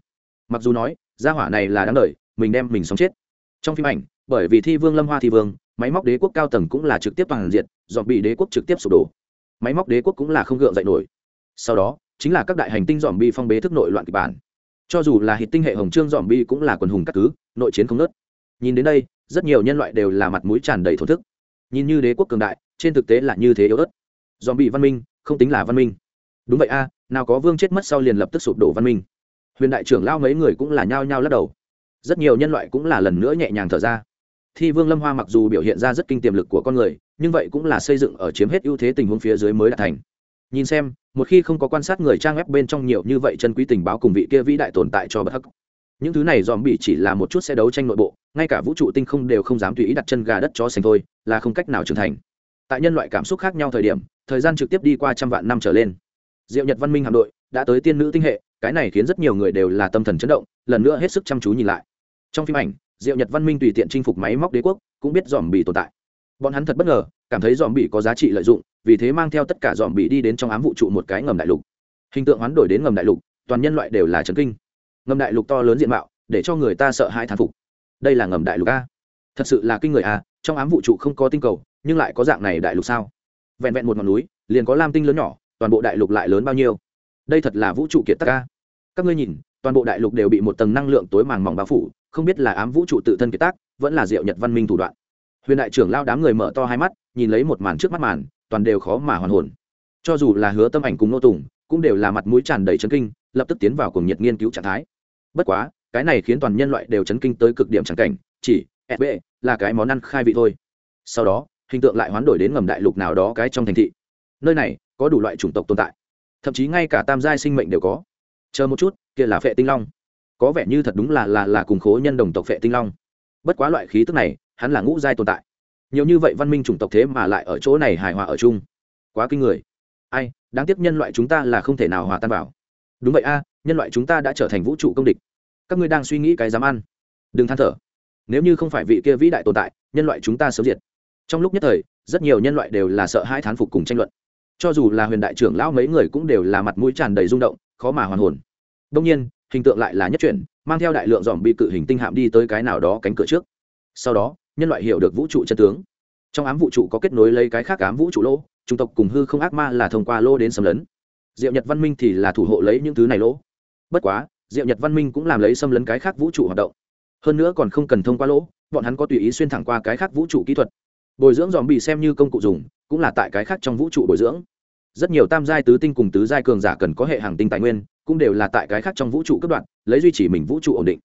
Mặc dù nói, gia hỏa này là đáng đời, mình đem mình sống chết. Trong phim ảnh, bởi vì thi vương lâm hoa thi vương, máy móc đế quốc cao tầng cũng là trực tiếp toàn diện, dọn bị đế quốc trực tiếp sụp đổ. Máy móc đế quốc cũng là không gượng dậy nổi. Sau đó chính là các đại hành tinh dòm bi phong bế thức nội loạn kịch bản. Cho dù là hít tinh hệ hồng trương dòm bi cũng là quần hùng các cứ, nội chiến không nớt nhìn đến đây, rất nhiều nhân loại đều là mặt mũi tràn đầy thổ thức. Nhìn như đế quốc cường đại, trên thực tế là như thế yếu ớt. Dòm bị văn minh, không tính là văn minh. Đúng vậy a, nào có vương chết mất sau liền lập tức sụp đổ văn minh. Huyền đại trưởng lao mấy người cũng là nhao nhao lắc đầu. Rất nhiều nhân loại cũng là lần nữa nhẹ nhàng thở ra. Thi vương lâm hoa mặc dù biểu hiện ra rất kinh tiềm lực của con người, nhưng vậy cũng là xây dựng ở chiếm hết ưu thế tình huống phía dưới mới đạt thành nhìn xem, một khi không có quan sát người trang web bên trong nhiều như vậy chân quý tình báo cùng vị kia vĩ đại tồn tại cho bất hắc, những thứ này dòm bị chỉ là một chút xe đấu tranh nội bộ, ngay cả vũ trụ tinh không đều không dám tùy ý đặt chân gà đất cho sành thôi, là không cách nào trưởng thành. Tại nhân loại cảm xúc khác nhau thời điểm, thời gian trực tiếp đi qua trăm vạn năm trở lên. Diệu nhật văn minh hạm đội đã tới tiên nữ tinh hệ, cái này khiến rất nhiều người đều là tâm thần chấn động, lần nữa hết sức chăm chú nhìn lại. Trong phim ảnh, diệu nhật văn minh tùy tiện chinh phục máy móc đế quốc, cũng biết dòm bị tồn tại. Bọn hắn thật bất ngờ, cảm thấy dòm bị có giá trị lợi dụng vì thế mang theo tất cả dòm bị đi đến trong ám vũ trụ một cái ngầm đại lục. Hình tượng hoán đổi đến ngầm đại lục, toàn nhân loại đều là trấn kinh. Ngầm đại lục to lớn diện mạo, để cho người ta sợ hãi thán phục. Đây là ngầm đại lục a. Thật sự là kinh người a, trong ám vũ trụ không có tinh cầu, nhưng lại có dạng này đại lục sao? Vẹn vẹn một ngọn núi, liền có lam tinh lớn nhỏ, toàn bộ đại lục lại lớn bao nhiêu? Đây thật là vũ trụ kiệt tắc a. Các ngươi nhìn, toàn bộ đại lục đều bị một tầng năng lượng tối màng mỏng bao phủ, không biết là ám vũ trụ tự thân kiệt tác, vẫn là diệu nhật văn minh thủ đoạn. Huyền đại trưởng lao đám người mở to hai mắt, nhìn lấy một màn trước mắt màn toàn đều khó mà hoàn hồn. Cho dù là hứa tâm ảnh cùng nô tùng, cũng đều là mặt mũi tràn đầy chấn kinh, lập tức tiến vào cùng nhiệt nghiên cứu trạng thái. Bất quá, cái này khiến toàn nhân loại đều chấn kinh tới cực điểm chẳng cảnh, chỉ sb là cái món ăn khai vị thôi. Sau đó, hình tượng lại hoán đổi đến ngầm đại lục nào đó cái trong thành thị. Nơi này, có đủ loại chủng tộc tồn tại. Thậm chí ngay cả tam giai sinh mệnh đều có. Chờ một chút, kia là phệ tinh long. Có vẻ như thật đúng là là là cùng khố nhân đồng tộc phệ tinh long. Bất quá loại khí tức này, hắn là ngũ giai tồn tại nhiều như vậy văn minh chủng tộc thế mà lại ở chỗ này hài hòa ở chung. Quá kinh người. Ai, đáng tiếc nhân loại chúng ta là không thể nào hòa tan vào. Đúng vậy a, nhân loại chúng ta đã trở thành vũ trụ công địch. Các ngươi đang suy nghĩ cái dám ăn. Đừng than thở. Nếu như không phải vị kia vĩ đại tồn tại, nhân loại chúng ta sớm diệt. Trong lúc nhất thời, rất nhiều nhân loại đều là sợ hai thán phục cùng tranh luận. Cho dù là huyền đại trưởng lão mấy người cũng đều là mặt mũi tràn đầy rung động, khó mà hoàn hồn. Đông nhiên, hình tượng lại là nhất chuyển, mang theo đại lượng dòm bị cự hình tinh hạm đi tới cái nào đó cánh cửa trước. Sau đó nhân loại hiểu được vũ trụ chân tướng. Trong ám vũ trụ có kết nối lấy cái khác ám vũ trụ lỗ, chủng tộc cùng hư không ác ma là thông qua lỗ đến xâm lấn. Diệu nhật văn minh thì là thủ hộ lấy những thứ này lỗ. Bất quá, diệu nhật văn minh cũng làm lấy xâm lấn cái khác vũ trụ hoạt động. Hơn nữa còn không cần thông qua lỗ, bọn hắn có tùy ý xuyên thẳng qua cái khác vũ trụ kỹ thuật. Bồi dưỡng dòm bị xem như công cụ dùng, cũng là tại cái khác trong vũ trụ bồi dưỡng. Rất nhiều tam giai tứ tinh cùng tứ giai cường giả cần có hệ hàng tinh tài nguyên, cũng đều là tại cái khác trong vũ trụ cấp đoạn, lấy duy trì mình vũ trụ ổn định.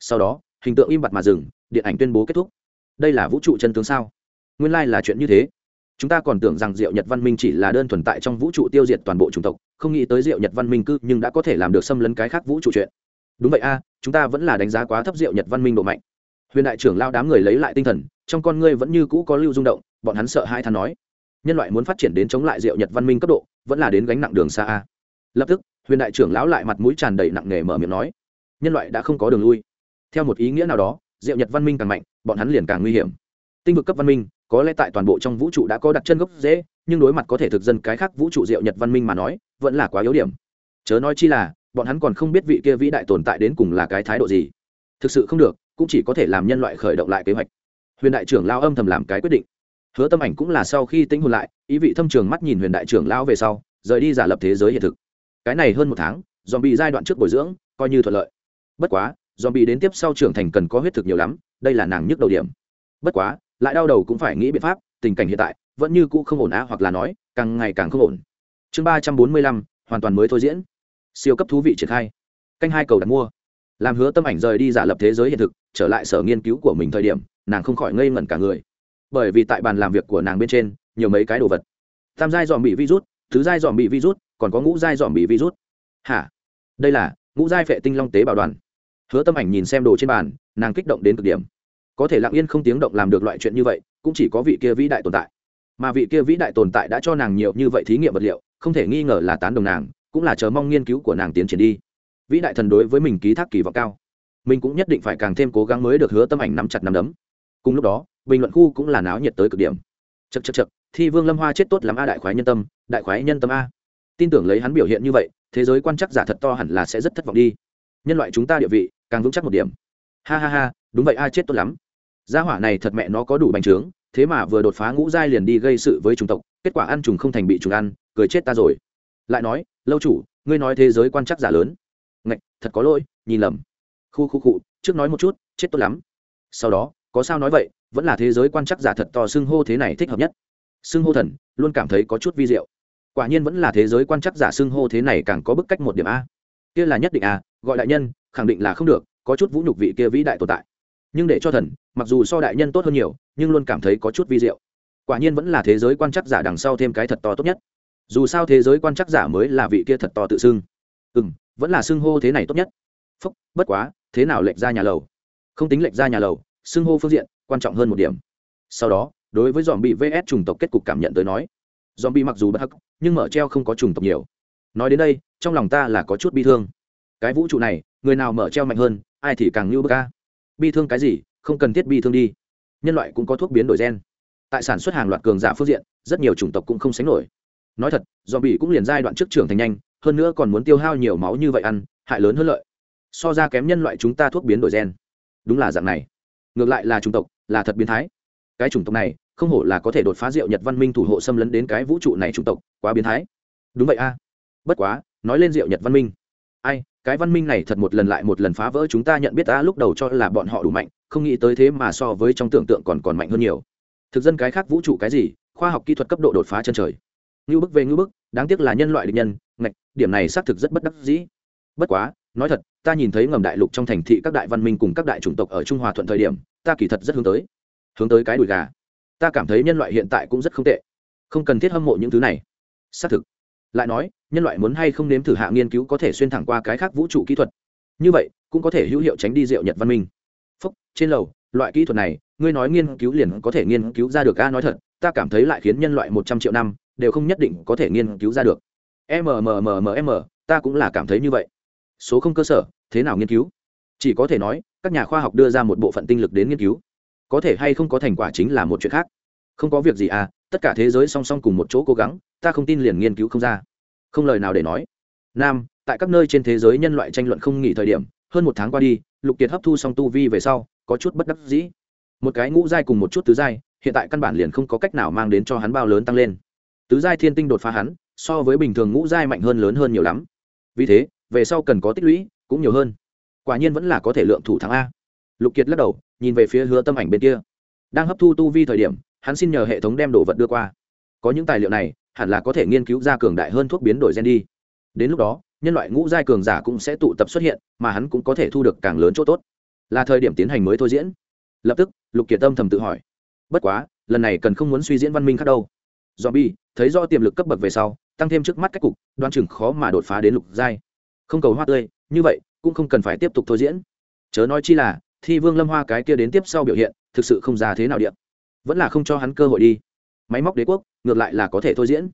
Sau đó, hình tượng im bặt mà dừng, điện ảnh tuyên bố kết thúc đây là vũ trụ chân tướng sao? Nguyên lai là chuyện như thế. Chúng ta còn tưởng rằng diệu nhật văn minh chỉ là đơn thuần tại trong vũ trụ tiêu diệt toàn bộ chủng tộc, không nghĩ tới diệu nhật văn minh cư nhưng đã có thể làm được xâm lấn cái khác vũ trụ chuyện. Đúng vậy a, chúng ta vẫn là đánh giá quá thấp diệu nhật văn minh độ mạnh. Huyền đại trưởng lao đám người lấy lại tinh thần, trong con ngươi vẫn như cũ có lưu rung động, bọn hắn sợ hai thằng nói. Nhân loại muốn phát triển đến chống lại diệu nhật văn minh cấp độ, vẫn là đến gánh nặng đường xa a. Lập tức, huyền đại trưởng lão lại mặt mũi tràn đầy nặng nề mở miệng nói. Nhân loại đã không có đường lui. Theo một ý nghĩa nào đó diệu nhật văn minh càng mạnh, bọn hắn liền càng nguy hiểm. Tinh vực cấp văn minh, có lẽ tại toàn bộ trong vũ trụ đã có đặt chân gốc dễ nhưng đối mặt có thể thực dân cái khác vũ trụ diệu nhật văn minh mà nói, vẫn là quá yếu điểm. Chớ nói chi là, bọn hắn còn không biết vị kia vĩ đại tồn tại đến cùng là cái thái độ gì. Thực sự không được, cũng chỉ có thể làm nhân loại khởi động lại kế hoạch. Huyền đại trưởng lao âm thầm làm cái quyết định. Hứa tâm ảnh cũng là sau khi tính hồn lại, ý vị thâm trường mắt nhìn huyền đại trưởng lao về sau, rời đi giả lập thế giới hiện thực. Cái này hơn một tháng dòm bị giai đoạn trước bồi dưỡng, coi như thuận lợi. Bất quá dòm bị đến tiếp sau trưởng thành cần có huyết thực nhiều lắm, đây là nàng nhức đầu điểm. Bất quá, lại đau đầu cũng phải nghĩ biện pháp, tình cảnh hiện tại vẫn như cũ không ổn á hoặc là nói, càng ngày càng không ổn. Chương ba trăm bốn mươi lăm, hoàn toàn mới thôi diễn. Siêu cấp thú vị triển khai. Canh hai cầu đặt mua. Làm hứa tâm ảnh rời đi giả lập thế giới hiện thực, trở lại sở nghiên cứu của mình thời điểm, nàng không khỏi ngây ngẩn cả người. Bởi vì tại bàn làm việc của nàng bên trên, nhiều mấy cái đồ vật. Tam giai dòm bị virus, thứ giai dòm bị virus, còn có ngũ giai dòm bị virus. Hả? Đây là ngũ giai phệ tinh long tế bảo đoàn hứa tâm ảnh nhìn xem đồ trên bàn, nàng kích động đến cực điểm. Có thể lặng yên không tiếng động làm được loại chuyện như vậy, cũng chỉ có vị kia vĩ đại tồn tại. Mà vị kia vĩ đại tồn tại đã cho nàng nhiều như vậy thí nghiệm vật liệu, không thể nghi ngờ là tán đồng nàng, cũng là chờ mong nghiên cứu của nàng tiến triển đi. Vĩ đại thần đối với mình ký thác kỳ vọng cao. Mình cũng nhất định phải càng thêm cố gắng mới được hứa tâm ảnh nắm chặt nắm đấm. Cùng lúc đó, bình luận khu cũng là náo nhiệt tới cực điểm. Chật chật chật thi vương lâm hoa chết tốt lắm a, đại khoái nhân tâm, đại khoái nhân tâm a. Tin tưởng lấy hắn biểu hiện như vậy, thế giới quan chắc giả thật to hẳn là sẽ rất thất vọng đi nhân loại chúng ta địa vị, càng vững chắc một điểm. Ha ha ha, đúng vậy a chết tốt lắm. Gia hỏa này thật mẹ nó có đủ bành trướng, thế mà vừa đột phá ngũ giai liền đi gây sự với chủng tộc, kết quả ăn trùng không thành bị trùng ăn, cười chết ta rồi. Lại nói, lâu chủ, ngươi nói thế giới quan chắc giả lớn. Ngạch, thật có lỗi, nhìn lầm. Khu khu cụ trước nói một chút, chết tốt lắm. Sau đó, có sao nói vậy, vẫn là thế giới quan chắc giả thật to xưng hô thế này thích hợp nhất. Xưng hô thần, luôn cảm thấy có chút vi diệu. Quả nhiên vẫn là thế giới quan chắc giả xưng hô thế này càng có bức cách một điểm a. Kia là nhất định a gọi đại nhân, khẳng định là không được, có chút vũ nhục vị kia vĩ đại tồn tại. Nhưng để cho thần, mặc dù so đại nhân tốt hơn nhiều, nhưng luôn cảm thấy có chút vi diệu. Quả nhiên vẫn là thế giới quan chắc giả đằng sau thêm cái thật to tốt nhất. Dù sao thế giới quan chắc giả mới là vị kia thật to tự xưng. Ừ m vẫn là xưng hô thế này tốt nhất. Phúc, bất quá, thế nào lệch ra nhà lầu? Không tính lệch ra nhà lầu, xưng hô phương diện, quan trọng hơn một điểm. Sau đó, đối với dòm bị vs chủng tộc kết cục cảm nhận tới nói dòm bị mặc dù bất hắc, nhưng mở treo không có chủng tộc nhiều. Nói đến đây, trong lòng ta là có chút bi thương cái vũ trụ này, người nào mở treo mạnh hơn, ai thì càng như bơ ca bi thương cái gì, không cần thiết bi thương đi. Nhân loại cũng có thuốc biến đổi gen. Tại sản xuất hàng loạt cường giả phương diện, rất nhiều chủng tộc cũng không sánh nổi. Nói thật dòm bị cũng liền giai đoạn trước trưởng thành nhanh, hơn nữa còn muốn tiêu hao nhiều máu như vậy ăn, hại lớn hơn lợi. So ra kém nhân loại chúng ta thuốc biến đổi gen. Đúng là dạng này. Ngược lại là chủng tộc, là thật biến thái. Cái chủng tộc này, không hổ là có thể đột phá diệu nhật văn minh thủ hộ xâm lấn đến cái vũ trụ này chủng tộc, quá biến thái. Đúng vậy a. Bất quá, nói lên diệu nhật văn minh. Ai cái văn minh này thật một lần lại một lần phá vỡ chúng ta nhận biết ta lúc đầu cho là bọn họ đủ mạnh, không nghĩ tới thế mà so với trong tưởng tượng còn còn mạnh hơn nhiều. Thực dân cái khác vũ trụ cái gì, khoa học kỹ thuật cấp độ đột phá chân trời. Ngưu bức về ngưu bức, đáng tiếc là nhân loại địch nhân, ngạch, điểm này xác thực rất bất đắc dĩ. Bất quá, nói thật, ta nhìn thấy ngầm đại lục trong thành thị các đại văn minh cùng các đại chủng tộc ở trung hòa thuận thời điểm, ta kỳ thật rất hướng tới. Hướng tới cái đùi gà. Ta cảm thấy nhân loại hiện tại cũng rất không tệ. Không cần thiết hâm mộ những thứ này. Xác thực. Lại nói nhân loại muốn hay không nếm thử hạ nghiên cứu có thể xuyên thẳng qua cái khác vũ trụ kỹ thuật. Như vậy, cũng có thể hữu hiệu tránh đi diệu nhật văn minh. Phúc, trên lầu, loại kỹ thuật này, ngươi nói nghiên cứu liền có thể nghiên cứu ra được, a, nói thật, ta cảm thấy lại khiến nhân loại một trăm triệu năm, đều không nhất định có thể nghiên cứu ra được. Mmmmm ta cũng là cảm thấy như vậy. Số không cơ sở, thế nào nghiên cứu? Chỉ có thể nói, các nhà khoa học đưa ra một bộ phận tinh lực đến nghiên cứu. Có thể hay không có thành quả chính là một chuyện khác. Không có việc gì à tất cả thế giới song song cùng một chỗ cố gắng, ta không tin liền nghiên cứu không ra không lời nào để nói. Nam, tại các nơi trên thế giới nhân loại tranh luận không nghỉ thời điểm, hơn một tháng qua đi, lục kiệt hấp thu xong tu vi về sau, có chút bất đắc dĩ. Một cái ngũ giai cùng một chút tứ giai, hiện tại căn bản liền không có cách nào mang đến cho hắn bao lớn tăng lên. Tứ giai thiên tinh đột phá hắn, so với bình thường ngũ giai mạnh hơn lớn hơn nhiều lắm. Vì thế, về sau cần có tích lũy cũng nhiều hơn. Quả nhiên vẫn là có thể lượng thủ thắng a. Lục kiệt lắc đầu, nhìn về phía hứa tâm ảnh bên kia. Đang hấp thu tu vi thời điểm, hắn xin nhờ hệ thống đem đồ vật đưa qua. Có những tài liệu này hẳn là có thể nghiên cứu ra cường đại hơn thuốc biến đổi gen đi. Đến lúc đó, nhân loại ngũ giai cường giả cũng sẽ tụ tập xuất hiện, mà hắn cũng có thể thu được càng lớn chỗ tốt. Là thời điểm tiến hành mới thôi diễn. Lập tức, lục kiệt tâm thầm tự hỏi. Bất quá, lần này cần không muốn suy diễn văn minh khác đâu. Do bi thấy do tiềm lực cấp bậc về sau, tăng thêm trước mắt cách cục đoan chừng khó mà đột phá đến lục giai. Không cầu hoa tươi, như vậy, cũng không cần phải tiếp tục thôi diễn. Chớ nói chi là, thi vương lâm hoa cái kia đến tiếp sau biểu hiện, thực sự không ra thế nào điện vẫn là không cho hắn cơ hội đi. Máy móc đế quốc ngược lại là có thể thôi diễn.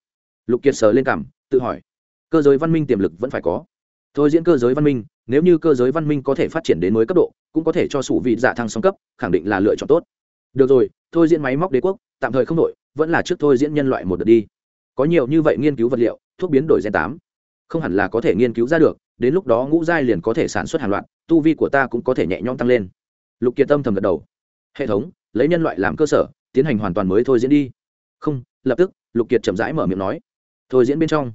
Lục kiệt sờ lên cảm, tự hỏi, cơ giới văn minh tiềm lực vẫn phải có. Thôi diễn cơ giới văn minh, nếu như cơ giới văn minh có thể phát triển đến mới cấp độ, cũng có thể cho sủ vị giả thăng song cấp, khẳng định là lựa chọn tốt. Được rồi, thôi diễn máy móc đế quốc, tạm thời không đổi, vẫn là trước thôi diễn nhân loại một đợt đi. Có nhiều như vậy nghiên cứu vật liệu, thuốc biến đổi gen tám. Không hẳn là có thể nghiên cứu ra được, đến lúc đó ngũ giai liền có thể sản xuất hàng loạt, tu vi của ta cũng có thể nhẹ nhõm tăng lên. Lục kiệt tâm thầm gật đầu. Hệ thống, lấy nhân loại làm cơ sở, tiến hành hoàn toàn mới thôi diễn đi không, lập tức, lục kiệt chậm rãi mở miệng nói. Thôi diễn bên trong.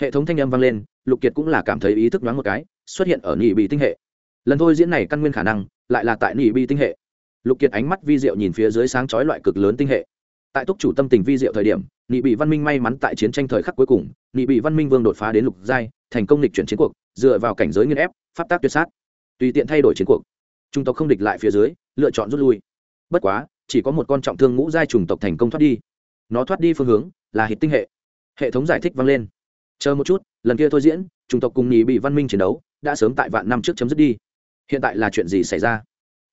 Hệ thống thanh âm vang lên, lục kiệt cũng là cảm thấy ý thức nhoáng một cái, xuất hiện ở nhị bị tinh hệ. Lần thôi diễn này căn nguyên khả năng, lại là tại nhị bị tinh hệ. Lục kiệt ánh mắt vi diệu nhìn phía dưới sáng chói loại cực lớn tinh hệ. Tại túc chủ tâm tình vi diệu thời điểm nhị bị văn minh may mắn tại chiến tranh thời khắc cuối cùng nhị bị văn minh vương đột phá đến lục giai, thành công lịch chuyển chiến cuộc, dựa vào cảnh giới nghiên ép, pháp tác tuyệt sát. Tùy tiện thay đổi chiến cuộc, trung tộc không địch lại phía dưới, lựa chọn rút lui. Bất quá, chỉ có một con trọng thương ngũ giai trùng tộc thành công thoát đi nó thoát đi phương hướng, là hít tinh hệ. Hệ thống giải thích vang lên. Chờ một chút, lần kia thôi diễn, chủng tộc cùng nhì bị văn minh chiến đấu, đã sớm tại vạn năm trước chấm dứt đi. Hiện tại là chuyện gì xảy ra?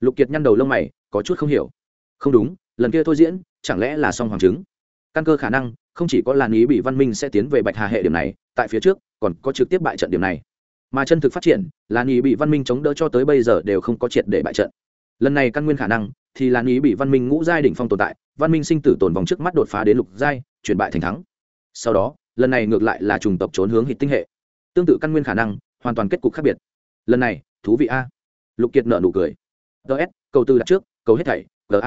Lục kiệt nhăn đầu lông mày, có chút không hiểu. Không đúng, lần kia thôi diễn, chẳng lẽ là song hoàng chứng? Căn cơ khả năng, không chỉ có làn ý bị văn minh sẽ tiến về bạch hà hệ điểm này, tại phía trước, còn có trực tiếp bại trận điểm này. Mà chân thực phát triển làn ý bị văn minh chống đỡ cho tới bây giờ đều không có triệt để bại trận lần này căn nguyên khả năng thì là ý bị văn minh ngũ giai đỉnh phong tồn tại, văn minh sinh tử tồn vòng trước mắt đột phá đến lục giai, chuyển bại thành thắng. Sau đó, lần này ngược lại là trùng tộc trốn hướng hịch tinh hệ. Tương tự căn nguyên khả năng, hoàn toàn kết cục khác biệt. Lần này, thú vị a. Lục kiệt nợ nụ cười. Ts cầu tư đặt trước, cầu hết thảy gag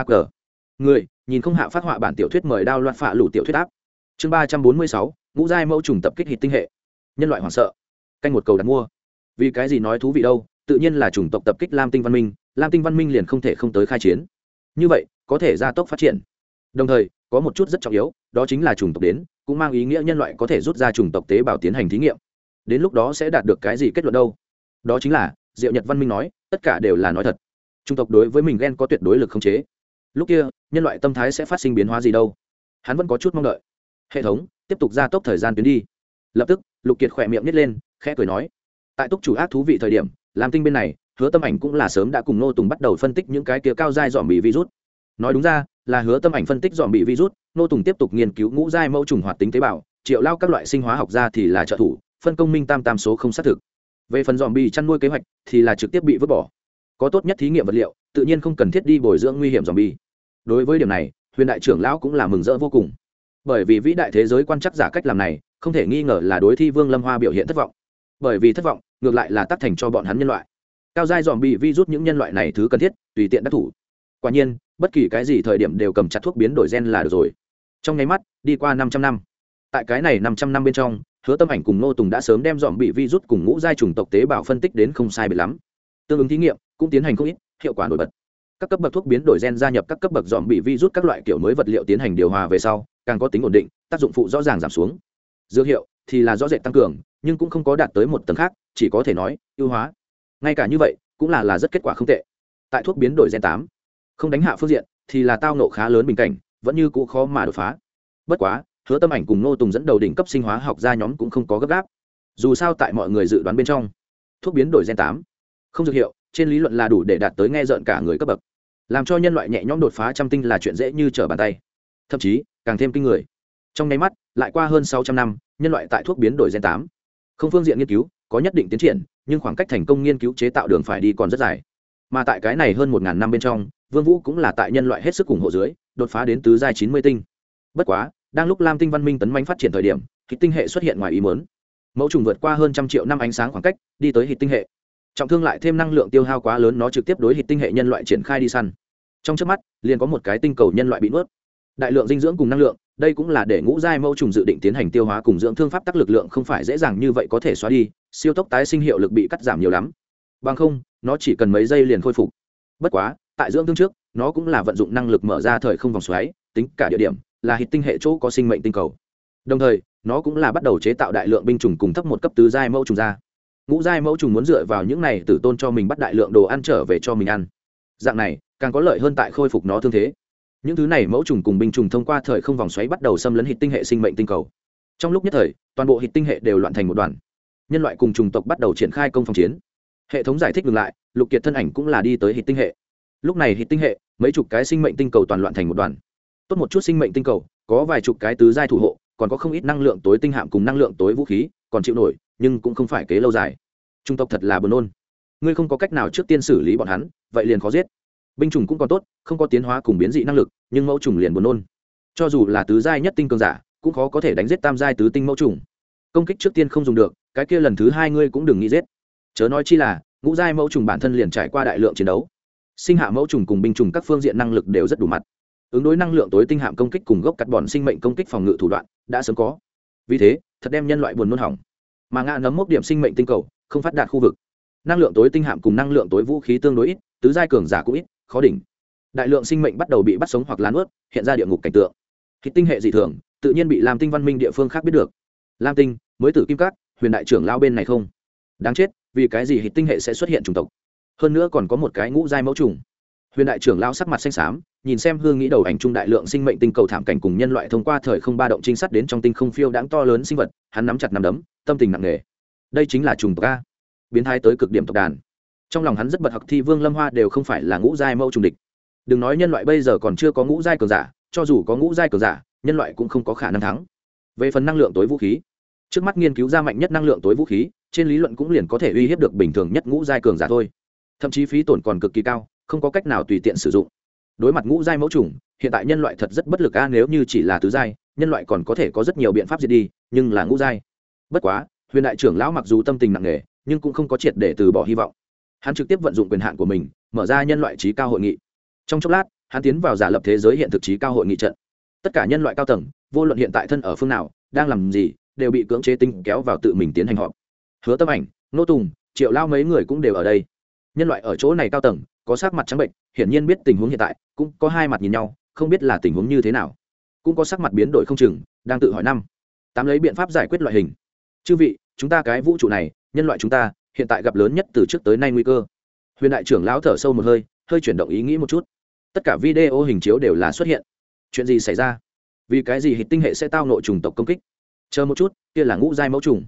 người, nhìn không hạ phát họa bản tiểu thuyết mời đao loạn phạ lủ tiểu thuyết áp. Chương ba trăm bốn mươi sáu, ngũ giai mẫu trùng tập kích hịch tinh hệ. Nhân loại hoảng sợ. Canh một cầu đặt mua. Vì cái gì nói thú vị đâu, tự nhiên là chủng tộc tập kích lam tinh văn minh lam tinh văn minh liền không thể không tới khai chiến. Như vậy, có thể gia tốc phát triển. Đồng thời, có một chút rất trọng yếu, đó chính là chủng tộc đến, cũng mang ý nghĩa nhân loại có thể rút ra chủng tộc tế bào tiến hành thí nghiệm. Đến lúc đó sẽ đạt được cái gì kết luận đâu? Đó chính là, diệu nhật văn minh nói, tất cả đều là nói thật. Chủng tộc đối với mình ghen có tuyệt đối lực không chế. Lúc kia, nhân loại tâm thái sẽ phát sinh biến hóa gì đâu? Hắn vẫn có chút mong đợi. Hệ thống, tiếp tục gia tốc thời gian tuyến đi. Lập tức, lục kiệt khỏe miệng nhét lên, khẽ cười nói, tại túc chủ ác thú vị thời điểm làm tinh bên này hứa tâm ảnh cũng là sớm đã cùng nô tùng bắt đầu phân tích những cái kia cao dai dòm bị virus. Nói đúng ra, là hứa tâm ảnh phân tích dòm bị virus nô tùng tiếp tục nghiên cứu ngũ dai mẫu trùng hoạt tính tế bào, triệu lao các loại sinh hóa học ra thì là trợ thủ, phân công minh tam tam số không xác thực. Về phần dòm bị chăn nuôi kế hoạch thì là trực tiếp bị vứt bỏ. Có tốt nhất thí nghiệm vật liệu, tự nhiên không cần thiết đi bồi dưỡng nguy hiểm dòm bi đối với điểm này, huyền đại trưởng lão cũng là mừng rỡ vô cùng. Bởi vì vĩ đại thế giới quan chắc giả cách làm này, không thể nghi ngờ là đối thi vương lâm hoa biểu hiện thất vọng. Bởi vì thất vọng, ngược lại là tác thành cho bọn hắn nhân loại cao giai dòm bị vi rút những nhân loại này thứ cần thiết, tùy tiện đắc thủ. Quả nhiên, bất kỳ cái gì thời điểm đều cầm chặt thuốc biến đổi gen là được rồi. Trong nháy mắt, đi qua 500 năm. Tại cái này 500 năm bên trong, hứa tâm ảnh cùng Ngô tùng đã sớm đem dòm bị vi rút cùng ngũ giai chủng tộc tế bào phân tích đến không sai biệt lắm. Tương ứng thí nghiệm cũng tiến hành không ít, hiệu quả nổi bật. Các cấp bậc thuốc biến đổi gen gia nhập các cấp bậc dòm bị vi rút các loại kiểu mới vật liệu tiến hành điều hòa về sau, càng có tính ổn định, tác dụng phụ rõ ràng giảm xuống. Dược hiệu thì là rõ rệt tăng cường, nhưng cũng không có đạt tới một tầng khác, chỉ có thể nói, ưu hóa ngay cả như vậy, cũng là là rất kết quả không tệ. Tại thuốc biến đổi gen tám, không đánh hạ phương diện, thì là tao nộ khá lớn bình cảnh, vẫn như cũ khó mà đột phá. Bất quá, hứa tâm ảnh cùng nô tùng dẫn đầu đỉnh cấp sinh hóa học gia nhóm cũng không có gấp gáp. Dù sao tại mọi người dự đoán bên trong, thuốc biến đổi gen tám, không dược hiệu, trên lý luận là đủ để đạt tới nghe rợn cả người cấp bậc. Làm cho nhân loại nhẹ nhõm đột phá trăm tinh là chuyện dễ như trở bàn tay. Thậm chí, càng thêm kinh người. Trong nháy mắt, lại qua hơn sáu trăm năm, nhân loại tại thuốc biến đổi gen tám, không phương diện nghiên cứu có nhất định tiến triển, nhưng khoảng cách thành công nghiên cứu chế tạo đường phải đi còn rất dài. Mà tại cái này hơn một ngàn năm bên trong, vương vũ cũng là tại nhân loại hết sức ủng hộ dưới, đột phá đến tứ giai chín mươi tinh. Bất quá, đang lúc lam tinh văn minh tấn manh phát triển thời điểm thì tinh hệ xuất hiện ngoài ý muốn. Mẫu trùng vượt qua hơn trăm triệu năm ánh sáng khoảng cách, đi tới hịt tinh hệ. Trọng thương lại thêm năng lượng tiêu hao quá lớn nó trực tiếp đối hịt tinh hệ nhân loại triển khai đi săn. Trong trước mắt, liền có một cái tinh cầu nhân loại bị nuốt. Đại lượng dinh dưỡng cùng năng lượng đây cũng là để ngũ giai mẫu trùng dự định tiến hành tiêu hóa cùng dưỡng thương pháp tắc lực lượng không phải dễ dàng như vậy có thể xóa đi, siêu tốc tái sinh hiệu lực bị cắt giảm nhiều lắm. Bằng không, nó chỉ cần mấy giây liền khôi phục. Bất quá, tại dưỡng thương trước, nó cũng là vận dụng năng lực mở ra thời không vòng xoáy, tính cả địa điểm, là hít tinh hệ chỗ có sinh mệnh tinh cầu. Đồng thời, nó cũng là bắt đầu chế tạo đại lượng binh chủng cùng thấp một cấp tứ giai mẫu trùng ra. Ngũ giai mẫu trùng muốn dựa vào những này tử tôn cho mình bắt đại lượng đồ ăn trở về cho mình ăn. Dạng này, càng có lợi hơn tại khôi phục nó thương thế những thứ này mẫu trùng cùng binh trùng thông qua thời không vòng xoáy bắt đầu xâm lấn hệ tinh hệ sinh mệnh tinh cầu. Trong lúc nhất thời, toàn bộ hệ tinh hệ đều loạn thành một đoàn. Nhân loại cùng trùng tộc bắt đầu triển khai công phòng chiến. Hệ thống giải thích ngược lại, lục kiệt thân ảnh cũng là đi tới hệ tinh hệ. Lúc này hệ tinh hệ, mấy chục cái sinh mệnh tinh cầu toàn loạn thành một đoàn. Tốt một chút sinh mệnh tinh cầu, có vài chục cái tứ giai thủ hộ, còn có không ít năng lượng tối tinh hạm cùng năng lượng tối vũ khí, còn chịu nổi, nhưng cũng không phải kế lâu dài. Trung tộc thật là buồn nôn. Ngươi không có cách nào trước tiên xử lý bọn hắn, vậy liền khó giết binh chủng cũng còn tốt, không có tiến hóa cùng biến dị năng lực, nhưng mẫu trùng liền buồn nôn. Cho dù là tứ giai nhất tinh cường giả, cũng khó có thể đánh giết tam giai tứ tinh mẫu trùng công kích trước tiên không dùng được, cái kia lần thứ hai ngươi cũng đừng nghĩ giết. Chớ nói chi là, ngũ giai mẫu trùng bản thân liền trải qua đại lượng chiến đấu. Sinh hạ mẫu trùng cùng binh trùng các phương diện năng lực đều rất đủ mặt. Ứng đối năng lượng tối tinh hạm công kích cùng gốc cắt bọn sinh mệnh công kích phòng ngự thủ đoạn, đã sớm có. Vì thế, thật đem nhân loại buồn nôn hỏng. Mà ngã nấm mốc điểm sinh mệnh tinh cầu, không phát đạt khu vực. Năng lượng tối tinh hạm cùng năng lượng tối vũ khí tương đối ít, tứ giai cường giả cũng ít khó đỉnh. Đại lượng sinh mệnh bắt đầu bị bắt sống hoặc lán ướt, hiện ra địa ngục cảnh tượng. Khi tinh hệ dị thường, tự nhiên bị làm tinh văn minh địa phương khác biết được. Lam tinh, mới tử kim cát huyền đại trưởng lao bên này không? Đáng chết, vì cái gì hít tinh hệ sẽ xuất hiện chủng tộc? Hơn nữa còn có một cái ngũ giai mẫu trùng huyền đại trưởng lao sắc mặt xanh xám, nhìn xem hương nghĩ đầu ảnh trung đại lượng sinh mệnh tinh cầu thảm cảnh cùng nhân loại thông qua thời không ba động trinh sát đến trong tinh không phiêu đáng to lớn sinh vật, hắn nắm chặt nắm đấm, tâm tình nặng nề. Đây chính là trùng tộc a. Biến thái tới cực điểm tộc đàn trong lòng hắn rất bật học thi vương lâm hoa đều không phải là ngũ giai mẫu trùng địch. Đừng nói nhân loại bây giờ còn chưa có ngũ giai cường giả, cho dù có ngũ giai cường giả, nhân loại cũng không có khả năng thắng. Về phần năng lượng tối vũ khí, trước mắt nghiên cứu ra mạnh nhất năng lượng tối vũ khí, trên lý luận cũng liền có thể uy hiếp được bình thường nhất ngũ giai cường giả thôi. Thậm chí phí tổn còn cực kỳ cao, không có cách nào tùy tiện sử dụng. Đối mặt ngũ giai mẫu trùng, hiện tại nhân loại thật rất bất lực a, nếu như chỉ là tứ giai, nhân loại còn có thể có rất nhiều biện pháp diệt đi, nhưng là ngũ giai. Bất quá, huyền đại trưởng lão mặc dù tâm tình nặng nề, nhưng cũng không có triệt để từ bỏ hy vọng hắn trực tiếp vận dụng quyền hạn của mình, mở ra nhân loại trí cao hội nghị. Trong chốc lát, hắn tiến vào giả lập thế giới hiện thực trí cao hội nghị trận. Tất cả nhân loại cao tầng, vô luận hiện tại thân ở phương nào, đang làm gì, đều bị cưỡng chế tinh kéo vào tự mình tiến hành họp. Hứa tâm ảnh, nô tùng, triệu lao mấy người cũng đều ở đây. Nhân loại ở chỗ này cao tầng, có sắc mặt trắng bệnh, hiển nhiên biết tình huống hiện tại, cũng có hai mặt nhìn nhau, không biết là tình huống như thế nào. Cũng có sắc mặt biến đổi không chừng, đang tự hỏi năm. Tám lấy biện pháp giải quyết loại hình. Chư vị, chúng ta cái vũ trụ này, nhân loại chúng ta hiện tại gặp lớn nhất từ trước tới nay nguy cơ. Huyền đại trưởng lão thở sâu một hơi hơi chuyển động ý nghĩ một chút. Tất cả video hình chiếu đều là xuất hiện. Chuyện gì xảy ra? Vì cái gì hít tinh hệ sẽ tao nội trùng tộc công kích? Chờ một chút, kia là ngũ giai mẫu trùng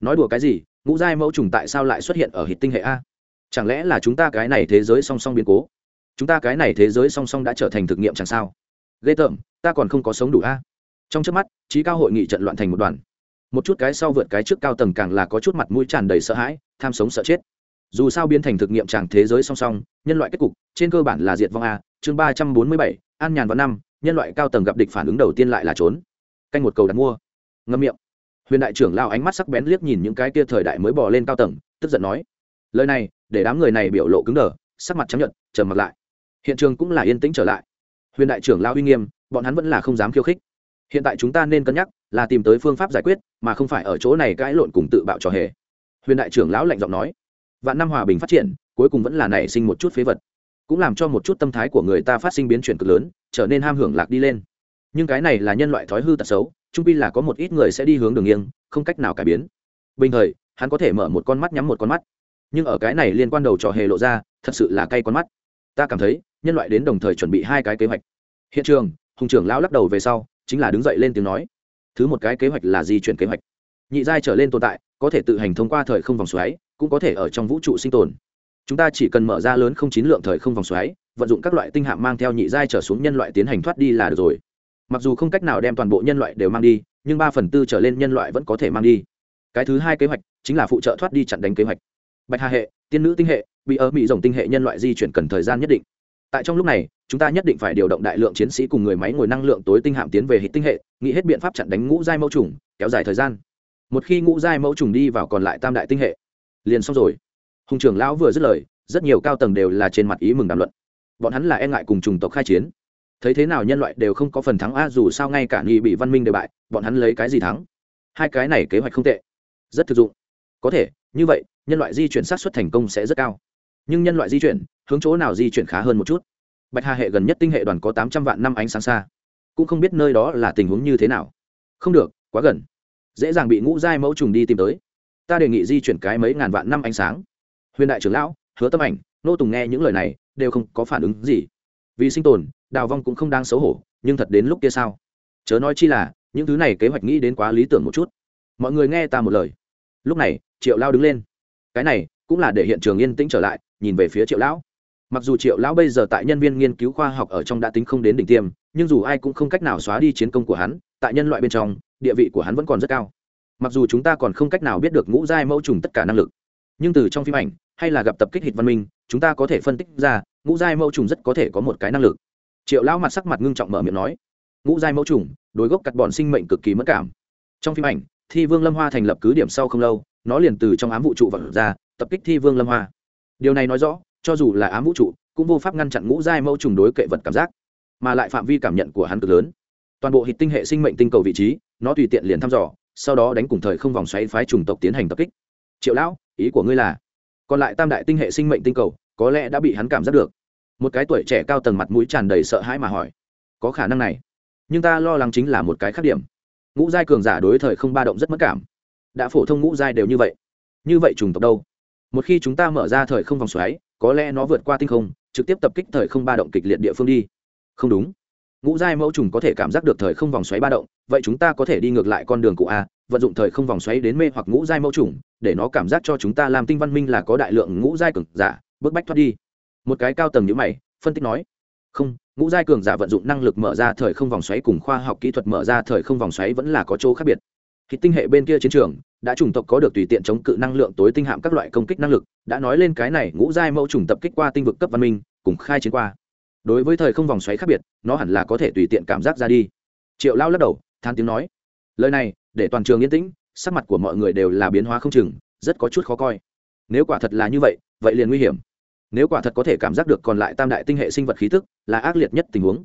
nói đùa cái gì, ngũ giai mẫu trùng tại sao lại xuất hiện ở hít tinh hệ a? Chẳng lẽ là chúng ta cái này thế giới song song biến cố? Chúng ta cái này thế giới song song đã trở thành thực nghiệm chẳng sao? Ghê tởm, ta còn không có sống đủ a. Trong trước mắt, trí cao hội nghị trận loạn thành một đoàn. Một chút cái sau vượt cái trước cao tầng càng là có chút mặt mũi tràn đầy sợ hãi tham sống sợ chết. Dù sao biến thành thực nghiệm tràng thế giới song song, nhân loại kết cục, trên cơ bản là diệt vong a, chương ba trăm bốn mươi bảy, an nhàn vào năm, nhân loại cao tầng gặp địch phản ứng đầu tiên lại là trốn. Canh một cầu đặt mua. Ngâm miệng. Huyền đại trưởng lao ánh mắt sắc bén liếc nhìn những cái kia thời đại mới bỏ lên cao tầng, tức giận nói. Lời này, để đám người này biểu lộ cứng đờ, sắc mặt chấp nhận trầm mặt lại. Hiện trường cũng là yên tĩnh trở lại. Huyền đại trưởng lao uy nghiêm, bọn hắn vẫn là không dám khiêu khích. Hiện tại chúng ta nên cân nhắc, là tìm tới phương pháp giải quyết, mà không phải ở chỗ này cãi lộn cùng tự bạo trò hề huyền đại trưởng lão lạnh giọng nói, vạn năm hòa bình phát triển, cuối cùng vẫn là nảy sinh một chút phế vật, cũng làm cho một chút tâm thái của người ta phát sinh biến chuyển cực lớn, trở nên ham hưởng lạc đi lên. Nhưng cái này là nhân loại thói hư tật xấu, trung pi là có một ít người sẽ đi hướng đường nghiêng, không cách nào cải biến. Bình thời, hắn có thể mở một con mắt nhắm một con mắt. Nhưng ở cái này liên quan đầu trò hề lộ ra, thật sự là cay con mắt. Ta cảm thấy, nhân loại đến đồng thời chuẩn bị hai cái kế hoạch. Hiện trường, hùng trưởng lão lắc đầu về sau, chính là đứng dậy lên tiếng nói, thứ một cái kế hoạch là di chuyển kế hoạch. Nhị giai trở lên tồn tại có thể tự hành thông qua thời không vòng xoáy, cũng có thể ở trong vũ trụ sinh tồn. Chúng ta chỉ cần mở ra lớn không chín lượng thời không vòng xoáy, vận dụng các loại tinh hạm mang theo nhị giai trở xuống nhân loại tiến hành thoát đi là được rồi. Mặc dù không cách nào đem toàn bộ nhân loại đều mang đi, nhưng ba phần tư trở lên nhân loại vẫn có thể mang đi. Cái thứ hai kế hoạch chính là phụ trợ thoát đi chặn đánh kế hoạch. Bạch hà hệ, tiên nữ tinh hệ, bị ở mỹ rồng tinh hệ nhân loại di chuyển cần thời gian nhất định. Tại trong lúc này, chúng ta nhất định phải điều động đại lượng chiến sĩ cùng người máy ngồi năng lượng tối tinh hạm tiến về hệ tinh hệ, nghĩ hết biện pháp chặn đánh ngũ giai mẫu trùng kéo dài thời gian một khi ngũ giai mẫu trùng đi vào còn lại tam đại tinh hệ, liền xong rồi. Hùng trưởng lão vừa dứt lời, rất nhiều cao tầng đều là trên mặt ý mừng đàm luận. Bọn hắn là e ngại cùng chủng tộc khai chiến. Thấy thế nào nhân loại đều không có phần thắng, a, dù sao ngay cả nghi bị văn minh đều bại, bọn hắn lấy cái gì thắng? Hai cái này kế hoạch không tệ, rất thực dụng. Có thể, như vậy, nhân loại di chuyển sát xuất thành công sẽ rất cao. Nhưng nhân loại di chuyển, hướng chỗ nào di chuyển khá hơn một chút. Bạch hà hệ gần nhất tinh hệ đoàn có tám trăm vạn năm ánh sáng xa. Cũng không biết nơi đó là tình huống như thế nào. Không được, quá gần dễ dàng bị ngũ giai mẫu trùng đi tìm tới. Ta đề nghị di chuyển cái mấy ngàn vạn năm ánh sáng. Huyền đại trưởng lão, hứa tâm ảnh, nô tùng nghe những lời này, đều không có phản ứng gì. Vì sinh tồn, đào vong cũng không đang xấu hổ, nhưng thật đến lúc kia sao? Chớ nói chi là, những thứ này kế hoạch nghĩ đến quá lý tưởng một chút. Mọi người nghe ta một lời. Lúc này, triệu lao đứng lên. Cái này, cũng là để hiện trường yên tĩnh trở lại, nhìn về phía triệu lão. Mặc dù triệu lão bây giờ tại nhân viên nghiên cứu khoa học ở trong đã tính không đến đỉnh tiêm, nhưng dù ai cũng không cách nào xóa đi chiến công của hắn, tại nhân loại bên trong địa vị của hắn vẫn còn rất cao. Mặc dù chúng ta còn không cách nào biết được ngũ giai mẫu trùng tất cả năng lực, nhưng từ trong phim ảnh hay là gặp tập kích hịch văn minh, chúng ta có thể phân tích ra ngũ giai mẫu trùng rất có thể có một cái năng lực. Triệu lão mặt sắc mặt ngưng trọng mở miệng nói, ngũ giai mẫu trùng, đối gốc cắt bọn sinh mệnh cực kỳ mất cảm. Trong phim ảnh, thi vương lâm hoa thành lập cứ điểm sau không lâu, nó liền từ trong ám vũ trụ vật ra, tập kích thi vương lâm hoa. Điều này nói rõ, cho dù là ám vũ trụ, cũng vô pháp ngăn chặn ngũ giai mẫu trùng đối kệ vật cảm giác, mà lại phạm vi cảm nhận của hắn cực lớn. Toàn bộ hịch tinh hệ sinh mệnh tinh cầu vị trí nó tùy tiện liền thăm dò, sau đó đánh cùng thời không vòng xoáy phái trùng tộc tiến hành tập kích. Triệu lão, ý của ngươi là, còn lại tam đại tinh hệ sinh mệnh tinh cầu, có lẽ đã bị hắn cảm giác được. Một cái tuổi trẻ cao tầng mặt mũi tràn đầy sợ hãi mà hỏi, có khả năng này, nhưng ta lo lắng chính là một cái khác điểm. Ngũ giai cường giả đối thời không ba động rất mất cảm. Đã phổ thông ngũ giai đều như vậy như vậy trùng tộc đâu? Một khi chúng ta mở ra thời không vòng xoáy, có lẽ nó vượt qua tinh không, trực tiếp tập kích thời không ba động kịch liệt địa phương đi. Không đúng ngũ giai mẫu trùng có thể cảm giác được thời không vòng xoáy ba động, vậy chúng ta có thể đi ngược lại con đường cụ a, vận dụng thời không vòng xoáy đến mê hoặc ngũ giai mẫu trùng, để nó cảm giác cho chúng ta làm tinh văn minh là có đại lượng ngũ giai cường giả bức bách thoát đi. Một cái cao tầng như mày, phân tích nói, không, ngũ giai cường giả vận dụng năng lực mở ra thời không vòng xoáy cùng khoa học kỹ thuật mở ra thời không vòng xoáy vẫn là có chỗ khác biệt. Thì tinh hệ bên kia chiến trường, đã chủng tộc có được tùy tiện chống cự năng lượng tối tinh hạm các loại công kích năng lực, đã nói lên cái này ngũ giai mẫu chủng tập kích qua tinh vực cấp văn minh, cùng khai chiến qua đối với thời không vòng xoáy khác biệt, nó hẳn là có thể tùy tiện cảm giác ra đi. Triệu lao lắc đầu, than tiếng nói, lời này, để toàn trường yên tĩnh, sắc mặt của mọi người đều là biến hóa không chừng, rất có chút khó coi. Nếu quả thật là như vậy vậy liền nguy hiểm. Nếu quả thật có thể cảm giác được còn lại tam đại tinh hệ sinh vật khí tức, là ác liệt nhất tình huống.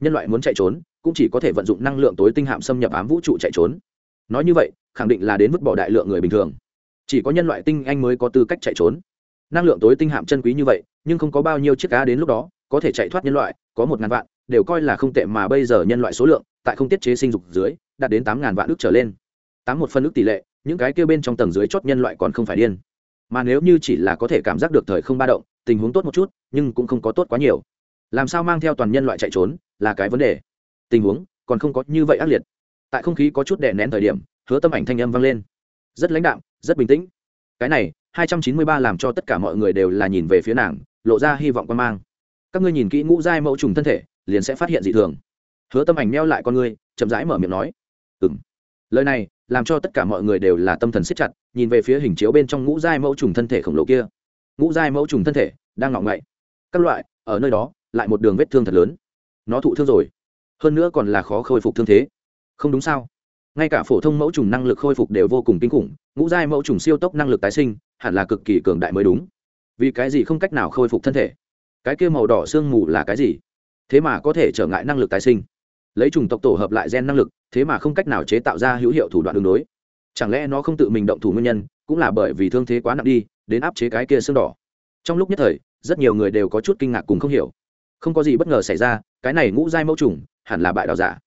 Nhân loại muốn chạy trốn, cũng chỉ có thể vận dụng năng lượng tối tinh hạm xâm nhập ám vũ trụ chạy trốn. Nói như vậy, khẳng định là đến vứt bỏ đại lượng người bình thường. Chỉ có nhân loại tinh anh mới có tư cách chạy trốn. Năng lượng tối tinh hạm chân quý như vậy, nhưng không có bao nhiêu chiếc cá đến lúc đó có thể chạy thoát nhân loại, có một ngàn vạn, đều coi là không tệ mà bây giờ nhân loại số lượng, tại không tiết chế sinh dục dưới, đạt đến tám ngàn vạn ước trở lên. Tám một phân ước tỷ lệ, những cái kêu bên trong tầng dưới chót nhân loại còn không phải điên. Mà nếu như chỉ là có thể cảm giác được thời không ba động, tình huống tốt một chút, nhưng cũng không có tốt quá nhiều. Làm sao mang theo toàn nhân loại chạy trốn, là cái vấn đề. Tình huống, còn không có như vậy ác liệt. Tại không khí có chút đè nén thời điểm, hứa tâm ảnh thanh âm vang lên. Rất lãnh đạm, rất bình tĩnh. Cái này 293 làm cho tất cả mọi người đều là nhìn về phía nàng, lộ ra hy vọng quan mang các ngươi nhìn kỹ ngũ giai mẫu trùng thân thể, liền sẽ phát hiện dị thường. Hứa tâm ảnh meo lại con ngươi, chậm rãi mở miệng nói ừ m lời này làm cho tất cả mọi người đều là tâm thần siết chặt, nhìn về phía hình chiếu bên trong ngũ giai mẫu trùng thân thể khổng lồ kia. Ngũ giai mẫu trùng thân thể đang ngọng ngậy. Các loại, ở nơi đó, lại một đường vết thương thật lớn. Nó thụ thương rồi. Hơn nữa còn là khó khôi phục thương thế. Không đúng sao? Ngay cả phổ thông mẫu trùng năng lực khôi phục đều vô cùng kinh khủng, ngũ giai mẫu trùng siêu tốc năng lực tái sinh, hẳn là cực kỳ cường đại mới đúng. Vì cái gì không cách nào khôi phục thân thể? Cái kia màu đỏ sương mù là cái gì? Thế mà có thể trở ngại năng lực tái sinh. Lấy trùng tộc tổ hợp lại gen năng lực, thế mà không cách nào chế tạo ra hữu hiệu thủ đoạn đường đối. Chẳng lẽ nó không tự mình động thủ nguyên nhân, cũng là bởi vì thương thế quá nặng đi, đến áp chế cái kia xương đỏ? Trong lúc nhất thời, rất nhiều người đều có chút kinh ngạc cùng không hiểu. Không có gì bất ngờ xảy ra, cái này ngũ giai mẫu trùng hẳn là bại đào giả.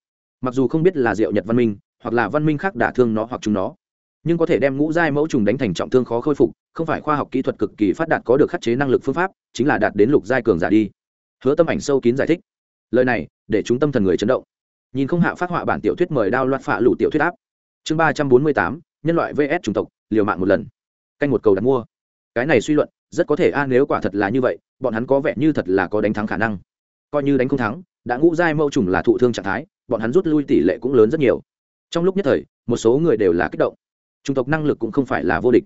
Mặc dù không biết là diệu nhật văn minh, hoặc là văn minh khác đả thương nó hoặc chúng nó nhưng có thể đem ngũ giai mẫu trùng đánh thành trọng thương khó khôi phục, không phải khoa học kỹ thuật cực kỳ phát đạt có được khắc chế năng lực phương pháp, chính là đạt đến lục giai cường giả đi. Hứa tâm ảnh sâu kín giải thích. Lời này, để chúng tâm thần người chấn động. Nhìn không hạ phát họa bản tiểu thuyết mời đao loạt phạ lụ tiểu thuyết áp. Chương ba trăm bốn mươi tám, nhân loại vs chủng tộc, liều mạng một lần. Canh một cầu đặt mua. Cái này suy luận, rất có thể a, nếu quả thật là như vậy, bọn hắn có vẻ như thật là có đánh thắng khả năng. Coi như đánh không thắng, đã ngũ giai mẫu trùng là thụ thương trạng thái, bọn hắn rút lui tỷ lệ cũng lớn rất nhiều. Trong lúc nhất thời, một số người đều là kích động chủng tộc năng lực cũng không phải là vô địch.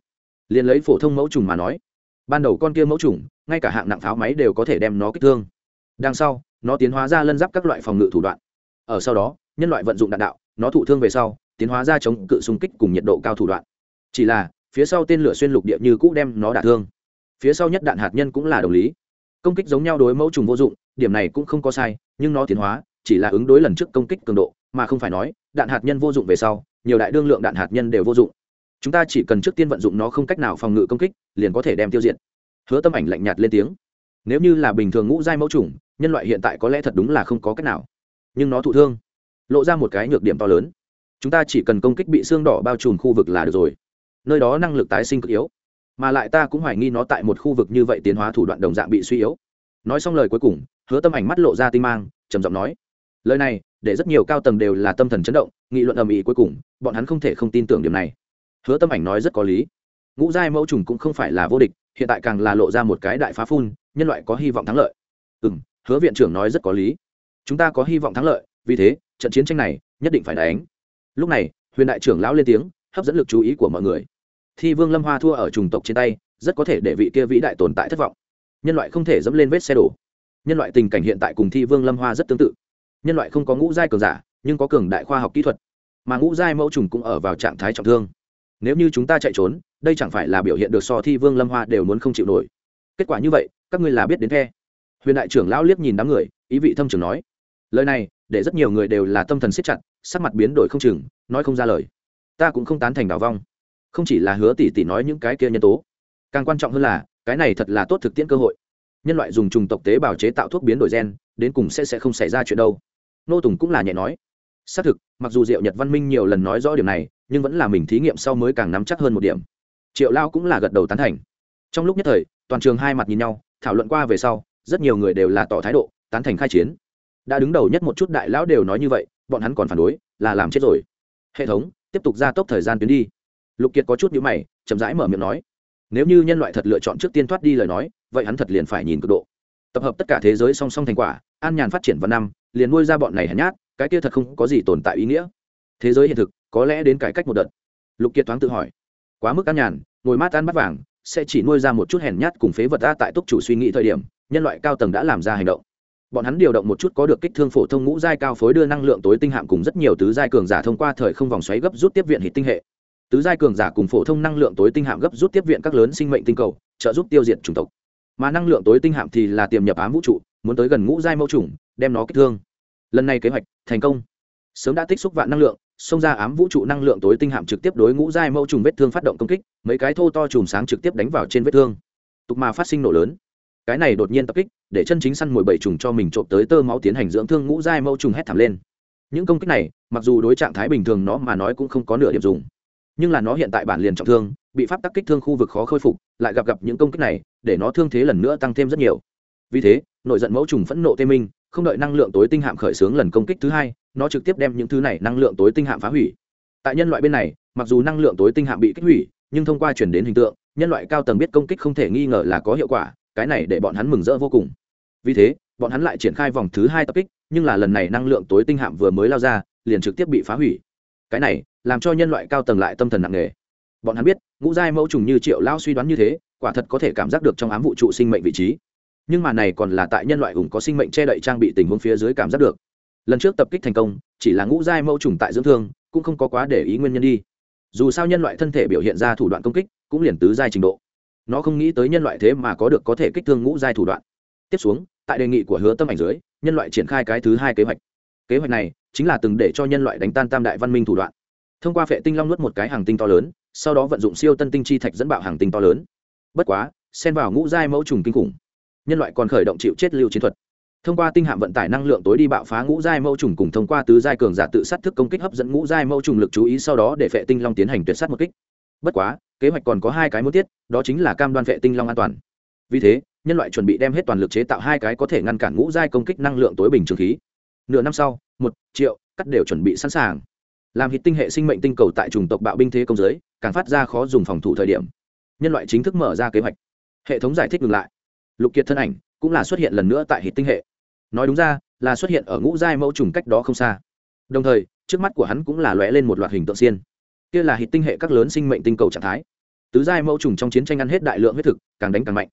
Liền lấy phổ thông mẫu trùng mà nói, ban đầu con kia mẫu trùng ngay cả hạng nặng pháo máy đều có thể đem nó kích thương. Đằng sau, nó tiến hóa ra lân giáp các loại phòng ngự thủ đoạn. Ở sau đó, nhân loại vận dụng đạn đạo, nó thụ thương về sau, tiến hóa ra chống cự xung kích cùng nhiệt độ cao thủ đoạn. Chỉ là, phía sau tên lửa xuyên lục địa như cũ đem nó đả thương. Phía sau nhất đạn hạt nhân cũng là đồng lý. Công kích giống nhau đối mẫu trùng vô dụng, điểm này cũng không có sai, nhưng nó tiến hóa, chỉ là ứng đối lần trước công kích cường độ, mà không phải nói, đạn hạt nhân vô dụng về sau, nhiều đại đương lượng đạn hạt nhân đều vô dụng chúng ta chỉ cần trước tiên vận dụng nó không cách nào phòng ngự công kích, liền có thể đem tiêu diệt. Hứa tâm ảnh lạnh nhạt lên tiếng. Nếu như là bình thường ngũ giai mẫu trùng nhân loại hiện tại có lẽ thật đúng là không có cách nào. Nhưng nó thụ thương, lộ ra một cái nhược điểm to lớn. Chúng ta chỉ cần công kích bị xương đỏ bao trùm khu vực là được rồi. Nơi đó năng lực tái sinh cực yếu. Mà lại ta cũng hoài nghi nó tại một khu vực như vậy tiến hóa thủ đoạn đồng dạng bị suy yếu. Nói xong lời cuối cùng, hứa tâm ảnh mắt lộ ra tinh mang, trầm giọng nói. Lời này, để rất nhiều cao tầng đều là tâm thần chấn động, nghị luận ầm ĩ cuối cùng, bọn hắn không thể không tin tưởng điểm này hứa tâm ảnh nói rất có lý. Ngũ giai mẫu trùng cũng không phải là vô địch, hiện tại càng là lộ ra một cái đại phá phun, nhân loại có hy vọng thắng lợi. Ừ m hứa viện trưởng nói rất có lý. Chúng ta có hy vọng thắng lợi, vì thế, trận chiến tranh này nhất định phải đánh. Lúc này, huyền đại trưởng lão lên tiếng, hấp dẫn lực chú ý của mọi người. Thi vương lâm hoa thua ở trùng tộc trên tay, rất có thể để vị kia vĩ đại tồn tại thất vọng. Nhân loại không thể dẫm lên vết xe đổ. Nhân loại tình cảnh hiện tại cùng thi vương lâm hoa rất tương tự. Nhân loại không có ngũ giai cường giả, nhưng có cường đại khoa học kỹ thuật. Mà ngũ giai mẫu trùng cũng ở vào trạng thái trọng thương nếu như chúng ta chạy trốn, đây chẳng phải là biểu hiện được so thi vương lâm hoa đều muốn không chịu nổi. Kết quả như vậy, các ngươi là biết đến the. Huyền đại trưởng lão liếc nhìn đám người, ý vị thâm trường nói. Lời này, để rất nhiều người đều là tâm thần siết chặt, sắc mặt biến đổi không chừng, nói không ra lời. Ta cũng không tán thành đào vong. Không chỉ là hứa tỷ tỷ nói những cái kia nhân tố. Càng quan trọng hơn là, cái này thật là tốt thực tiễn cơ hội. Nhân loại dùng trùng tộc tế bào chế tạo thuốc biến đổi gen, đến cùng sẽ sẽ không xảy ra chuyện đâu. Nô tùng cũng là nhẹ nói. Xác thực, mặc dù diệu nhật văn minh nhiều lần nói rõ điểm này nhưng vẫn là mình thí nghiệm sau mới càng nắm chắc hơn một điểm. Triệu lao cũng là gật đầu tán thành. Trong lúc nhất thời, toàn trường hai mặt nhìn nhau, thảo luận qua về sau, rất nhiều người đều là tỏ thái độ, tán thành khai chiến. Đã đứng đầu nhất một chút đại lão đều nói như vậy, bọn hắn còn phản đối, là làm chết rồi. Hệ thống, tiếp tục gia tốc thời gian tuyến đi. Lục kiệt có chút nhữ mày, chậm rãi mở miệng nói. Nếu như nhân loại thật lựa chọn trước tiên thoát đi lời nói, vậy hắn thật liền phải nhìn cực độ. Tập hợp tất cả thế giới song song thành quả, an nhàn phát triển vào năm, liền nuôi ra bọn này hèn nhát, cái kia thật không có gì tồn tại ý nghĩa. Thế giới hiện thực có lẽ đến cải cách một đợt. Lục kiệt thoáng tự hỏi. Quá mức ăn nhàn, ngồi mát ăn bắt vàng, sẽ chỉ nuôi ra một chút hèn nhát cùng phế vật ra tại túc chủ suy nghĩ thời điểm, nhân loại cao tầng đã làm ra hành động. Bọn hắn điều động một chút có được kích thương phổ thông ngũ giai cao phối đưa năng lượng tối tinh hạm cùng rất nhiều tứ giai cường giả thông qua thời không vòng xoáy gấp rút tiếp viện hít tinh hệ. Tứ giai cường giả cùng phổ thông năng lượng tối tinh hạm gấp rút tiếp viện các lớn sinh mệnh tinh cầu, trợ giúp tiêu diệt chủng tộc. Mà năng lượng tối tinh hạm thì là tiềm nhập ám vũ trụ, muốn tới gần ngũ giai mẫu trùng đem nó kích thương. Lần này kế hoạch thành công sớm đã tích xúc vạn năng lượng, xông ra ám vũ trụ năng lượng tối tinh hạm trực tiếp đối ngũ giai mẫu trùng vết thương phát động công kích, mấy cái thô to chùm sáng trực tiếp đánh vào trên vết thương. Tục mà phát sinh nổ lớn. Cái này đột nhiên tập kích, để chân chính săn mồi bảy trùng cho mình trộm tới tơ máu tiến hành dưỡng thương ngũ giai mẫu trùng hét thảm lên. Những công kích này, mặc dù đối trạng thái bình thường nó mà nói cũng không có nửa điểm dùng, nhưng là nó hiện tại bản liền trọng thương, bị pháp tắc kích thương khu vực khó khôi phục, lại gặp gặp những công kích này, để nó thương thế lần nữa tăng thêm rất nhiều. Vì thế, nội giận mẫu trùng phẫn nộ tê minh, không đợi năng lượng tối tinh hạm khởi xướng lần công kích thứ hai nó trực tiếp đem những thứ này năng lượng tối tinh hạm phá hủy. Tại nhân loại bên này, mặc dù năng lượng tối tinh hạm bị kích hủy, nhưng thông qua chuyển đến hình tượng, nhân loại cao tầng biết công kích không thể nghi ngờ là có hiệu quả, cái này để bọn hắn mừng rỡ vô cùng. Vì thế, bọn hắn lại triển khai vòng thứ hai tập kích, nhưng là lần này năng lượng tối tinh hạm vừa mới lao ra, liền trực tiếp bị phá hủy. Cái này, làm cho nhân loại cao tầng lại tâm thần nặng nề. Bọn hắn biết, ngũ giai mẫu trùng như triệu lao suy đoán như thế, quả thật có thể cảm giác được trong ám vũ trụ sinh mệnh vị trí. Nhưng mà này còn là tại nhân loại hùng có sinh mệnh che đậy trang bị tình huống phía dưới cảm giác được lần trước tập kích thành công, chỉ là ngũ giai mẫu trùng tại dưỡng thương, cũng không có quá để ý nguyên nhân đi. Dù sao nhân loại thân thể biểu hiện ra thủ đoạn công kích, cũng liền tứ giai trình độ. Nó không nghĩ tới nhân loại thế mà có được có thể kích thương ngũ giai thủ đoạn. Tiếp xuống, tại đề nghị của hứa tâm ảnh dưới, nhân loại triển khai cái thứ hai kế hoạch. Kế hoạch này chính là từng để cho nhân loại đánh tan tam đại văn minh thủ đoạn. Thông qua phệ tinh long nuốt một cái hàng tinh to lớn, sau đó vận dụng siêu tân tinh chi thạch dẫn bạo hàng tinh to lớn. Bất quá, xen vào ngũ giai mẫu trùng kinh khủng, nhân loại còn khởi động chịu chết lưu chiến thuật thông qua tinh hạm vận tải năng lượng tối đi bạo phá ngũ giai mẫu trùng cùng thông qua tứ giai cường giả tự sát thức công kích hấp dẫn ngũ giai mẫu trùng lực chú ý sau đó để phệ tinh long tiến hành tuyệt sát một kích. Bất quá, kế hoạch còn có hai cái mối tiết, đó chính là cam đoan phệ tinh long an toàn. Vì thế, nhân loại chuẩn bị đem hết toàn lực chế tạo hai cái có thể ngăn cản ngũ giai công kích năng lượng tối bình trường khí. Nửa năm sau, một triệu, cắt đều chuẩn bị sẵn sàng. Làm hít tinh hệ sinh mệnh tinh cầu tại chủng tộc bạo binh thế công giới, càng phát ra khó dùng phòng thủ thời điểm. Nhân loại chính thức mở ra kế hoạch. Hệ thống giải thích ngừng lại. Lục kiệt thân ảnh cũng là xuất hiện lần nữa tại hít tinh hệ nói đúng ra, là xuất hiện ở ngũ giai mẫu trùng cách đó không xa. Đồng thời, trước mắt của hắn cũng là lóe lên một loạt hình tượng xiên. Kia là hít tinh hệ các lớn sinh mệnh tinh cầu trạng thái. Tứ giai mẫu trùng trong chiến tranh ăn hết đại lượng huyết thực, càng đánh càng mạnh.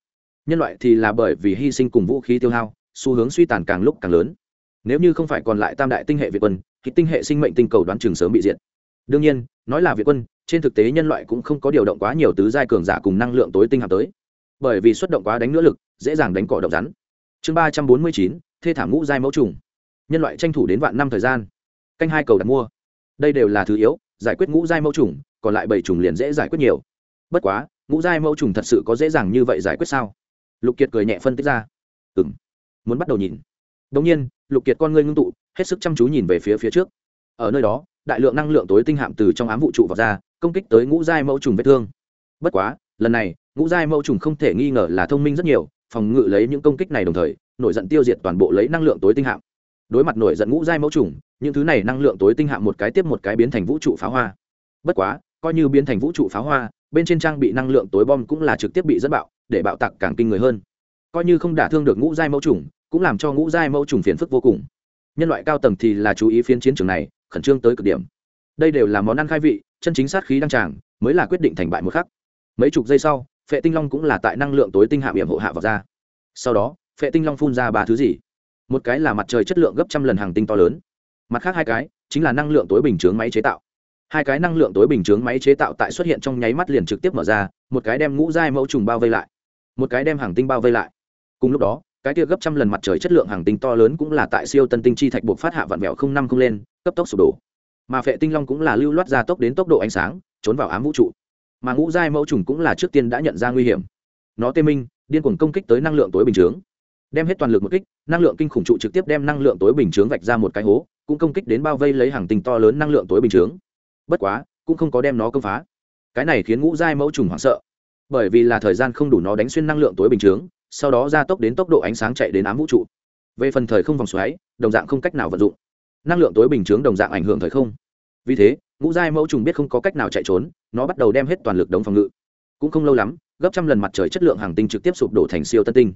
Nhân loại thì là bởi vì hy sinh cùng vũ khí tiêu hao, xu hướng suy tàn càng lúc càng lớn. Nếu như không phải còn lại tam đại tinh hệ việt quân thì tinh hệ sinh mệnh tinh cầu đoán chừng sớm bị diệt. Đương nhiên, nói là việt quân, trên thực tế nhân loại cũng không có điều động quá nhiều tứ giai cường giả cùng năng lượng tối tinh hạt tới. Bởi vì xuất động quá đánh nữa lực, dễ dàng đánh cỏ động rắn. Chương ba trăm bốn mươi chín thê thảm ngũ giai mẫu trùng. Nhân loại tranh thủ đến vạn năm thời gian. Canh hai cầu đặt mua. Đây đều là thứ yếu, giải quyết ngũ giai mẫu trùng, còn lại bảy trùng liền dễ giải quyết nhiều. Bất quá, ngũ giai mẫu trùng thật sự có dễ dàng như vậy giải quyết sao? Lục kiệt cười nhẹ phân tích ra. Ừ m muốn bắt đầu nhìn. Đông nhiên, lục kiệt con ngươi ngưng tụ, hết sức chăm chú nhìn về phía phía trước. Ở nơi đó, đại lượng năng lượng tối tinh hạm từ trong ám vũ trụ vào ra, công kích tới ngũ giai mẫu trùng vết thương. Bất quá, lần này, ngũ giai mẫu trùng không thể nghi ngờ là thông minh rất nhiều phòng ngự lấy những công kích này đồng thời, nổi giận tiêu diệt toàn bộ lấy năng lượng tối tinh hạm. Đối mặt nổi giận ngũ giai mẫu trùng, những thứ này năng lượng tối tinh hạm một cái tiếp một cái biến thành vũ trụ pháo hoa. Bất quá, coi như biến thành vũ trụ pháo hoa, bên trên trang bị năng lượng tối bom cũng là trực tiếp bị dẫn bạo, để bạo tặc càng kinh người hơn. Coi như không đả thương được ngũ giai mẫu trùng, cũng làm cho ngũ giai mẫu trùng phiền phức vô cùng. Nhân loại cao tầng thì là chú ý phiến chiến trường này, khẩn trương tới cực điểm. Đây đều là món ăn khai vị, chân chính sát khí đăng tràng, mới là quyết định thành bại một khắc. Mấy chục giây sau phệ tinh long cũng là tại năng lượng tối tinh hạ miệng hộ hạ vào ra sau đó, phệ tinh long phun ra ba thứ gì? Một cái là mặt trời chất lượng gấp trăm lần hàng tinh to lớn. Mặt khác hai cái, chính là năng lượng tối bình chướng máy chế tạo. Hai cái năng lượng tối bình chướng máy chế tạo tại xuất hiện trong nháy mắt liền trực tiếp mở ra, một cái đem ngũ giai mẫu trùng bao vây lại. Một cái đem hàng tinh bao vây lại. Cùng lúc đó, cái kia gấp trăm lần mặt trời chất lượng hàng tinh to lớn cũng là tại siêu tân tinh chi thạch buộc phát hạ vạn vẹo không năm không lên, cấp tốc sụp đổ. Mà phệ tinh long cũng là lưu loát ra tốc đến tốc độ ánh sáng, trốn vào ám vũ trụ mà ngũ giai mẫu trùng cũng là trước tiên đã nhận ra nguy hiểm. Nó tê minh, điên cuồng công kích tới năng lượng tối bình chướng. Đem hết toàn lực một kích, năng lượng kinh khủng trụ trực tiếp đem năng lượng tối bình chướng vạch ra một cái hố, cũng công kích đến bao vây lấy hàng tinh to lớn năng lượng tối bình chướng. Bất quá, cũng không có đem nó công phá. Cái này khiến ngũ giai mẫu trùng hoảng sợ. Bởi vì là thời gian không đủ nó đánh xuyên năng lượng tối bình chướng, sau đó gia tốc đến tốc độ ánh sáng chạy đến ám vũ trụ. Về phần thời không vòng xoáy, đồng dạng không cách nào vận dụng. Năng lượng tối bình chướng đồng dạng ảnh hưởng thời không. Vì thế ngũ giai mẫu trùng biết không có cách nào chạy trốn, nó bắt đầu đem hết toàn lực đống phòng ngự. Cũng không lâu lắm, gấp trăm lần mặt trời chất lượng hàng tinh trực tiếp sụp đổ thành siêu tân tinh.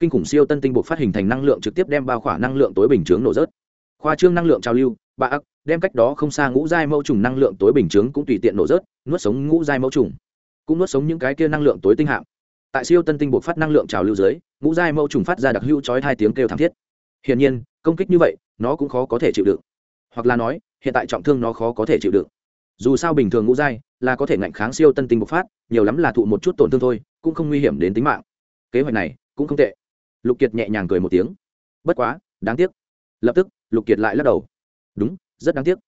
Kinh khủng siêu tân tinh buộc phát hình thành năng lượng trực tiếp đem bao khỏa năng lượng tối bình chướng nổ rớt. Khoa trương năng lượng trao lưu ba ác, đem cách đó không xa ngũ giai mẫu trùng năng lượng tối bình chướng cũng tùy tiện nổ rớt, nuốt sống ngũ giai mẫu trùng. Cũng nuốt sống những cái kia năng lượng tối tinh hạng. Tại siêu tân tinh buộc phát năng lượng trào lưu dưới, ngũ giai mẫu trùng phát ra đặc hữu chói hai tiếng kêu thảm thiết. Hiển nhiên, công kích như vậy, nó cũng khó có thể chịu đựng. Hoặc là nói hiện tại trọng thương nó khó có thể chịu đựng. Dù sao bình thường ngũ giai là có thể ngạnh kháng siêu tân tinh bộc phát, nhiều lắm là thụ một chút tổn thương thôi, cũng không nguy hiểm đến tính mạng. Kế hoạch này cũng không tệ. Lục kiệt nhẹ nhàng cười một tiếng. Bất quá, đáng tiếc. Lập tức, lục kiệt lại lắc đầu. Đúng, rất đáng tiếc.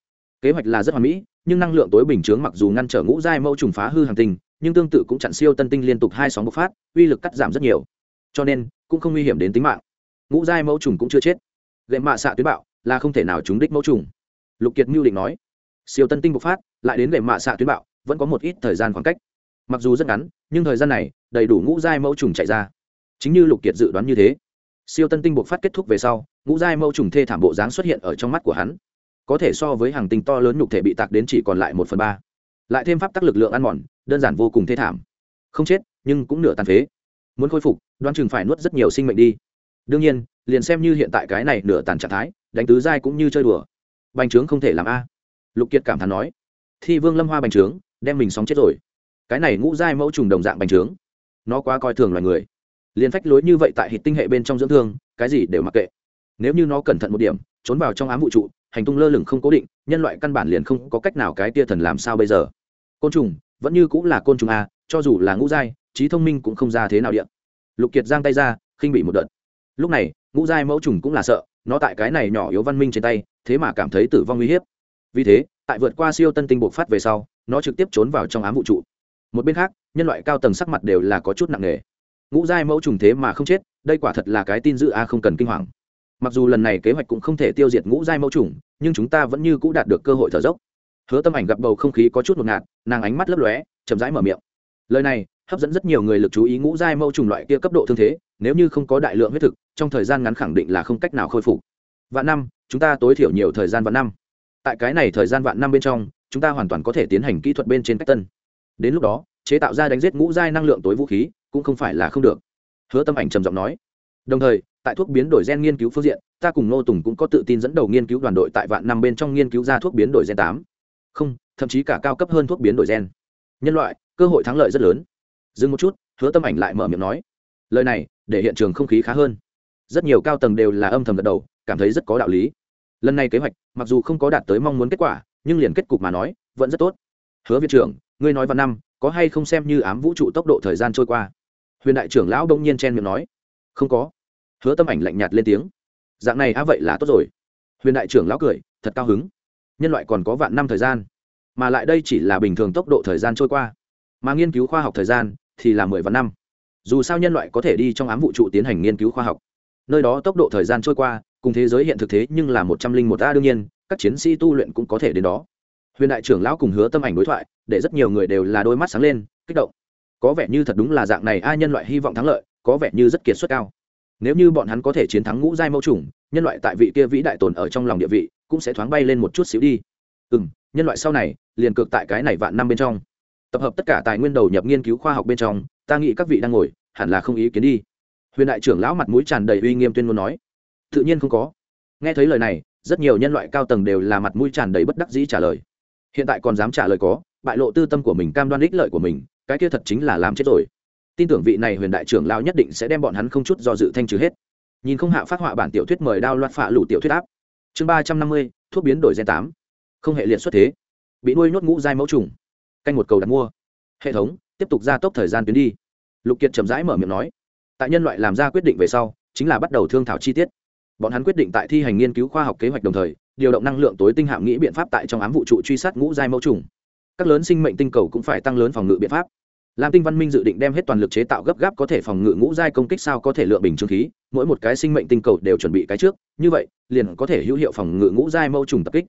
Kế hoạch là rất hoàn mỹ, nhưng năng lượng tối bình chướng mặc dù ngăn trở ngũ giai mẫu trùng phá hư hàng tinh, nhưng tương tự cũng chặn siêu tân tinh liên tục hai sóng bộc phát, uy lực cắt giảm rất nhiều. Cho nên, cũng không nguy hiểm đến tính mạng. Ngũ giai mẫu trùng cũng chưa chết. Gậy mạ xạ tuyến bạo là không thể nào trúng đích mẫu trùng lục kiệt mưu định nói, siêu tân tinh bộc phát, lại đến về mạ xạ tuyến bạo, vẫn có một ít thời gian khoảng cách. Mặc dù rất ngắn, nhưng thời gian này đầy đủ ngũ giai mẫu trùng chạy ra. Chính như lục kiệt dự đoán như thế, siêu tân tinh bộc phát kết thúc về sau, ngũ giai mẫu trùng thê thảm bộ dáng xuất hiện ở trong mắt của hắn. Có thể so với hàng tinh to lớn nhục thể bị tạc đến chỉ còn lại một phần ba. Lại thêm pháp tắc lực lượng ăn mòn, đơn giản vô cùng thê thảm. Không chết, nhưng cũng nửa tàn phế. Muốn khôi phục, đoán chừng phải nuốt rất nhiều sinh mệnh đi. Đương nhiên, liền xem như hiện tại cái này nửa tàn trạng thái, đánh tứ giai cũng như chơi đùa bành trướng không thể làm a. Lục kiệt cảm thán nói, thi vương lâm hoa bành trướng, đem mình sóng chết rồi. Cái này ngũ giai mẫu trùng đồng dạng bành trướng. Nó quá coi thường loài người. Liền phách lối như vậy tại hịt tinh hệ bên trong dưỡng thương, cái gì đều mặc kệ. Nếu như nó cẩn thận một điểm, trốn vào trong ám vũ trụ, hành tung lơ lửng không cố định, nhân loại căn bản liền không có cách nào cái tia thần làm sao bây giờ. Côn trùng, vẫn như cũng là côn trùng a, cho dù là ngũ giai, trí thông minh cũng không ra thế nào điện lục kiệt giang tay ra, khinh bị một đợt. Lúc này, ngũ giai mẫu trùng cũng là sợ nó tại cái này nhỏ yếu văn minh trên tay, thế mà cảm thấy tử vong uy hiếp. Vì thế, tại vượt qua siêu tân tinh bộc phát về sau, nó trực tiếp trốn vào trong ám vũ trụ. Một bên khác, nhân loại cao tầng sắc mặt đều là có chút nặng nề. Ngũ giai mẫu trùng thế mà không chết, đây quả thật là cái tin dự a không cần kinh hoàng. Mặc dù lần này kế hoạch cũng không thể tiêu diệt ngũ giai mẫu trùng, nhưng chúng ta vẫn như c ũ đạt được cơ hội thở dốc. Hứa tâm ảnh gặp bầu không khí có chút ngột ngạt, nàng ánh mắt lấp lóe, chậm rãi mở miệng. Lời này hấp dẫn rất nhiều người lực chú ý ngũ giai mẫu trùng loại kia cấp độ thương thế, nếu như không có đại lượng huyết thực trong thời gian ngắn khẳng định là không cách nào khôi phục. Vạn năm, chúng ta tối thiểu nhiều thời gian vạn năm. Tại cái này thời gian vạn năm bên trong, chúng ta hoàn toàn có thể tiến hành kỹ thuật bên trên cách tân. Đến lúc đó, chế tạo ra đánh giết ngũ giai năng lượng tối vũ khí cũng không phải là không được. Hứa tâm ảnh trầm giọng nói. Đồng thời, tại thuốc biến đổi gen nghiên cứu phương diện, ta cùng nô tùng cũng có tự tin dẫn đầu nghiên cứu đoàn đội tại vạn năm bên trong nghiên cứu ra thuốc biến đổi gen tám. Không, thậm chí cả cao cấp hơn thuốc biến đổi gen. Nhân loại, cơ hội thắng lợi rất lớn. Dừng một chút, hứa tâm ảnh lại mở miệng nói. Lời này, để hiện trường không khí khá hơn rất nhiều cao tầng đều là âm thầm gật đầu, cảm thấy rất có đạo lý. Lần này kế hoạch, mặc dù không có đạt tới mong muốn kết quả, nhưng liền kết cục mà nói, vẫn rất tốt. Hứa viện trưởng, ngươi nói vào năm, có hay không xem như ám vũ trụ tốc độ thời gian trôi qua? Huyền đại trưởng lão đông nhiên chen miệng nói. Không có. Hứa tâm ảnh lạnh nhạt lên tiếng. Dạng này á vậy là tốt rồi. Huyền đại trưởng lão cười, thật cao hứng. Nhân loại còn có vạn năm thời gian. Mà lại đây chỉ là bình thường tốc độ thời gian trôi qua. Mà nghiên cứu khoa học thời gian thì là mười vạn năm. Dù sao nhân loại có thể đi trong ám vũ trụ tiến hành nghiên cứu khoa học nơi đó tốc độ thời gian trôi qua, cùng thế giới hiện thực thế nhưng là một trăm linh một a đương nhiên, các chiến sĩ tu luyện cũng có thể đến đó. Huyền đại trưởng lão cùng hứa tâm ảnh đối thoại, để rất nhiều người đều là đôi mắt sáng lên, kích động. Có vẻ như thật đúng là dạng này, a nhân loại hy vọng thắng lợi, có vẻ như rất kiệt xuất cao. Nếu như bọn hắn có thể chiến thắng ngũ giai mẫu trùng nhân loại tại vị kia vĩ đại tồn ở trong lòng địa vị, cũng sẽ thoáng bay lên một chút xíu đi. Ừ m nhân loại sau này, liền cực tại cái này vạn năm bên trong. Tập hợp tất cả tài nguyên đầu nhập nghiên cứu khoa học bên trong, ta nghĩ các vị đang ngồi, hẳn là không ý kiến đi huyền đại trưởng lão mặt mũi tràn đầy uy nghiêm tuyên ngôn nói. Tự nhiên không có. Nghe thấy lời này, rất nhiều nhân loại cao tầng đều là mặt mũi tràn đầy bất đắc dĩ trả lời. Hiện tại còn dám trả lời có, bại lộ tư tâm của mình, cam đoan ích lợi của mình, cái kia thật chính là làm chết rồi. Tin tưởng vị này huyền đại trưởng lão nhất định sẽ đem bọn hắn không chút do dự thanh trừ hết. Nhìn không hạ phát họa bản tiểu thuyết mời đao loạt phạ lủ tiểu thuyết áp. Chương ba trăm năm mươi, thuốc biến đổi gen tám. Không hệ liệt xuất thế. Bị nuôi nhốt ngũ giai mẫu trùng. Canh một cầu đặt mua. Hệ thống, tiếp tục gia tốc thời gian tuyến đi. Lục kiệt chậm rãi mở miệng nói tại nhân loại làm ra quyết định về sau, chính là bắt đầu thương thảo chi tiết. Bọn hắn quyết định tại thi hành nghiên cứu khoa học kế hoạch đồng thời, điều động năng lượng tối tinh hạm nghĩ biện pháp tại trong ám vũ trụ truy sát ngũ giai mẫu trùng. Các lớn sinh mệnh tinh cầu cũng phải tăng lớn phòng ngự biện pháp. Lam tinh văn minh dự định đem hết toàn lực chế tạo gấp gáp có thể phòng ngự ngũ giai công kích sao có thể lựa bình trương khí, mỗi một cái sinh mệnh tinh cầu đều chuẩn bị cái trước, như vậy, liền có thể hữu hiệu phòng ngự ngũ giai mẫu trùng tập kích.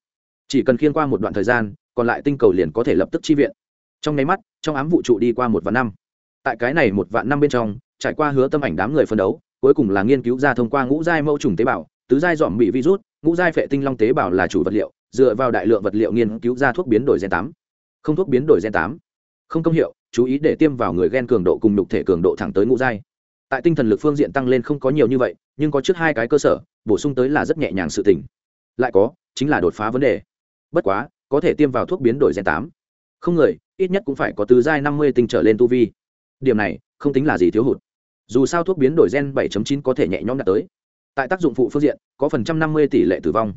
Chỉ cần khiên qua một đoạn thời gian, còn lại tinh cầu liền có thể lập tức chi viện. Trong nháy mắt, trong ám vũ trụ đi qua một vạn năm. Tại cái này một vạn năm bên trong trải qua hứa tâm ảnh đám người phân đấu, cuối cùng là nghiên cứu ra thông qua ngũ giai mẫu trùng tế bào, tứ giai dòm bị virus, ngũ giai phệ tinh long tế bào là chủ vật liệu, dựa vào đại lượng vật liệu nghiên cứu ra thuốc biến đổi gen tám. Không thuốc biến đổi gen tám. Không công hiệu, chú ý để tiêm vào người gen cường độ cùng nhục thể cường độ thẳng tới ngũ giai. Tại tinh thần lực phương diện tăng lên không có nhiều như vậy, nhưng có trước hai cái cơ sở, bổ sung tới là rất nhẹ nhàng sự tỉnh lại có, chính là đột phá vấn đề. Bất quá, có thể tiêm vào thuốc biến đổi gen tám. Không người, ít nhất cũng phải có từ giai năm mươi tinh trở lên tu vi. Điểm này không tính là gì thiếu hụt. Dù sao thuốc biến đổi gen 7.9 có thể nhẹ nhõm đạt tới. Tại tác dụng phụ phương diện, có phần trăm năm mươi tỷ lệ tử vong.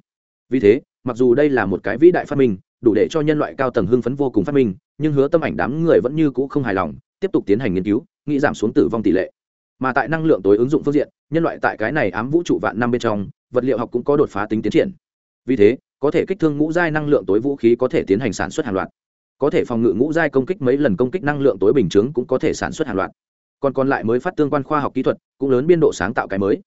Vì thế, mặc dù đây là một cái vĩ đại phát minh, đủ để cho nhân loại cao tầng hưng phấn vô cùng phát minh, nhưng hứa tâm ảnh đám người vẫn như cũ không hài lòng, tiếp tục tiến hành nghiên cứu, nghĩ giảm xuống tử vong tỷ lệ. Mà tại năng lượng tối ứng dụng phương diện, nhân loại tại cái này ám vũ trụ vạn năm bên trong, vật liệu học cũng có đột phá tính tiến triển. Vì thế, có thể kích thương ngũ giai năng lượng tối vũ khí có thể tiến hành sản xuất hàng loạt. Có thể phòng ngự ngũ giai công kích mấy lần công kích năng lượng tối bình chứng cũng có thể sản xuất hàng loạt còn còn lại mới phát tương quan khoa học kỹ thuật, cũng lớn biên độ sáng tạo cái mới.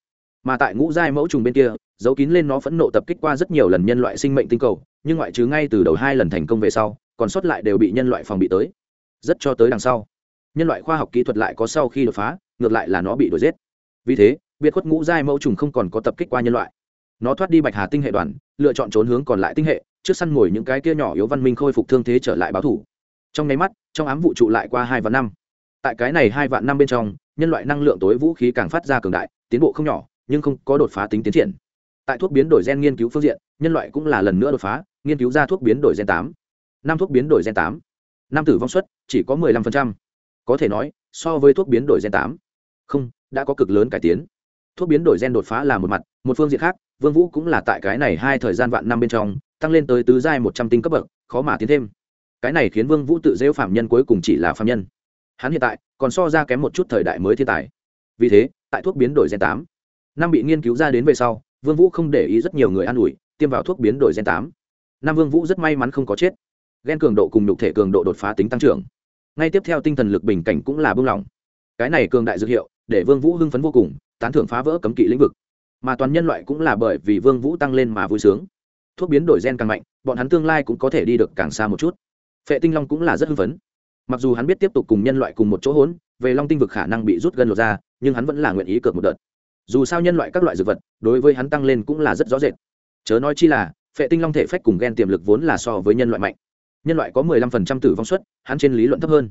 Mà tại ngũ giai mẫu trùng bên kia giấu kín lên nó phẫn nộ tập kích qua rất nhiều lần nhân loại sinh mệnh tinh cầu, nhưng ngoại trừ ngay từ đầu hai lần thành công về sau, còn sót lại đều bị nhân loại phòng bị tới. Rất cho tới đằng sau, nhân loại khoa học kỹ thuật lại có sau khi đột phá, ngược lại là nó bị đuổi giết. Vì thế, biệt khuất ngũ giai mẫu trùng không còn có tập kích qua nhân loại. Nó thoát đi bạch hà tinh hệ đoàn, lựa chọn trốn hướng còn lại tinh hệ, trước săn ngồi những cái kia nhỏ yếu văn minh khôi phục thương thế trở lại báo thủ. Trong nháy mắt, trong ám vụ trụ lại qua hai và năm tại cái này hai vạn năm bên trong, nhân loại năng lượng tối vũ khí càng phát ra cường đại, tiến bộ không nhỏ, nhưng không có đột phá tính tiến triển. Tại thuốc biến đổi gen nghiên cứu phương diện, nhân loại cũng là lần nữa đột phá, nghiên cứu ra thuốc biến đổi gen tám. Năm thuốc biến đổi gen tám. Năm tử vong suất chỉ có mười lăm phần trăm. Có thể nói, so với thuốc biến đổi gen tám, không, đã có cực lớn cải tiến. Thuốc biến đổi gen đột phá là một mặt, một phương diện khác, vương vũ cũng là tại cái này hai thời gian vạn năm bên trong, tăng lên tới tứ giai một trăm tinh cấp bậc, khó mà tiến thêm. Cái này khiến vương vũ tự dễu phạm nhân cuối cùng chỉ là phạm nhân hắn hiện tại còn so ra kém một chút thời đại mới thiên tài. Vì thế, tại thuốc biến đổi gen tám, năm bị nghiên cứu ra đến về sau, vương vũ không để ý rất nhiều người an ủi, tiêm vào thuốc biến đổi gen tám. Năm vương vũ rất may mắn không có chết. Gen cường độ cùng nhục thể cường độ đột phá tính tăng trưởng. Ngay tiếp theo tinh thần lực bình cảnh cũng là buông lỏng cái này cường đại dược hiệu để vương vũ hưng phấn vô cùng, tán thưởng phá vỡ cấm kỵ lĩnh vực. Mà toàn nhân loại cũng là bởi vì vương vũ tăng lên mà vui sướng. Thuốc biến đổi gen càng mạnh, bọn hắn tương lai cũng có thể đi được càng xa một chút. Phệ tinh long cũng là rất hưng phấn mặc dù hắn biết tiếp tục cùng nhân loại cùng một chỗ hỗn, về long tinh vực khả năng bị rút gần lột ra, nhưng hắn vẫn là nguyện ý cược một đợt. Dù sao nhân loại các loại dược vật, đối với hắn tăng lên cũng là rất rõ rệt. Chớ nói chi là, phệ tinh long thể phách cùng gen tiềm lực vốn là so với nhân loại mạnh. Nhân loại có mười lăm phần trăm tử vong suất, hắn trên lý luận thấp hơn.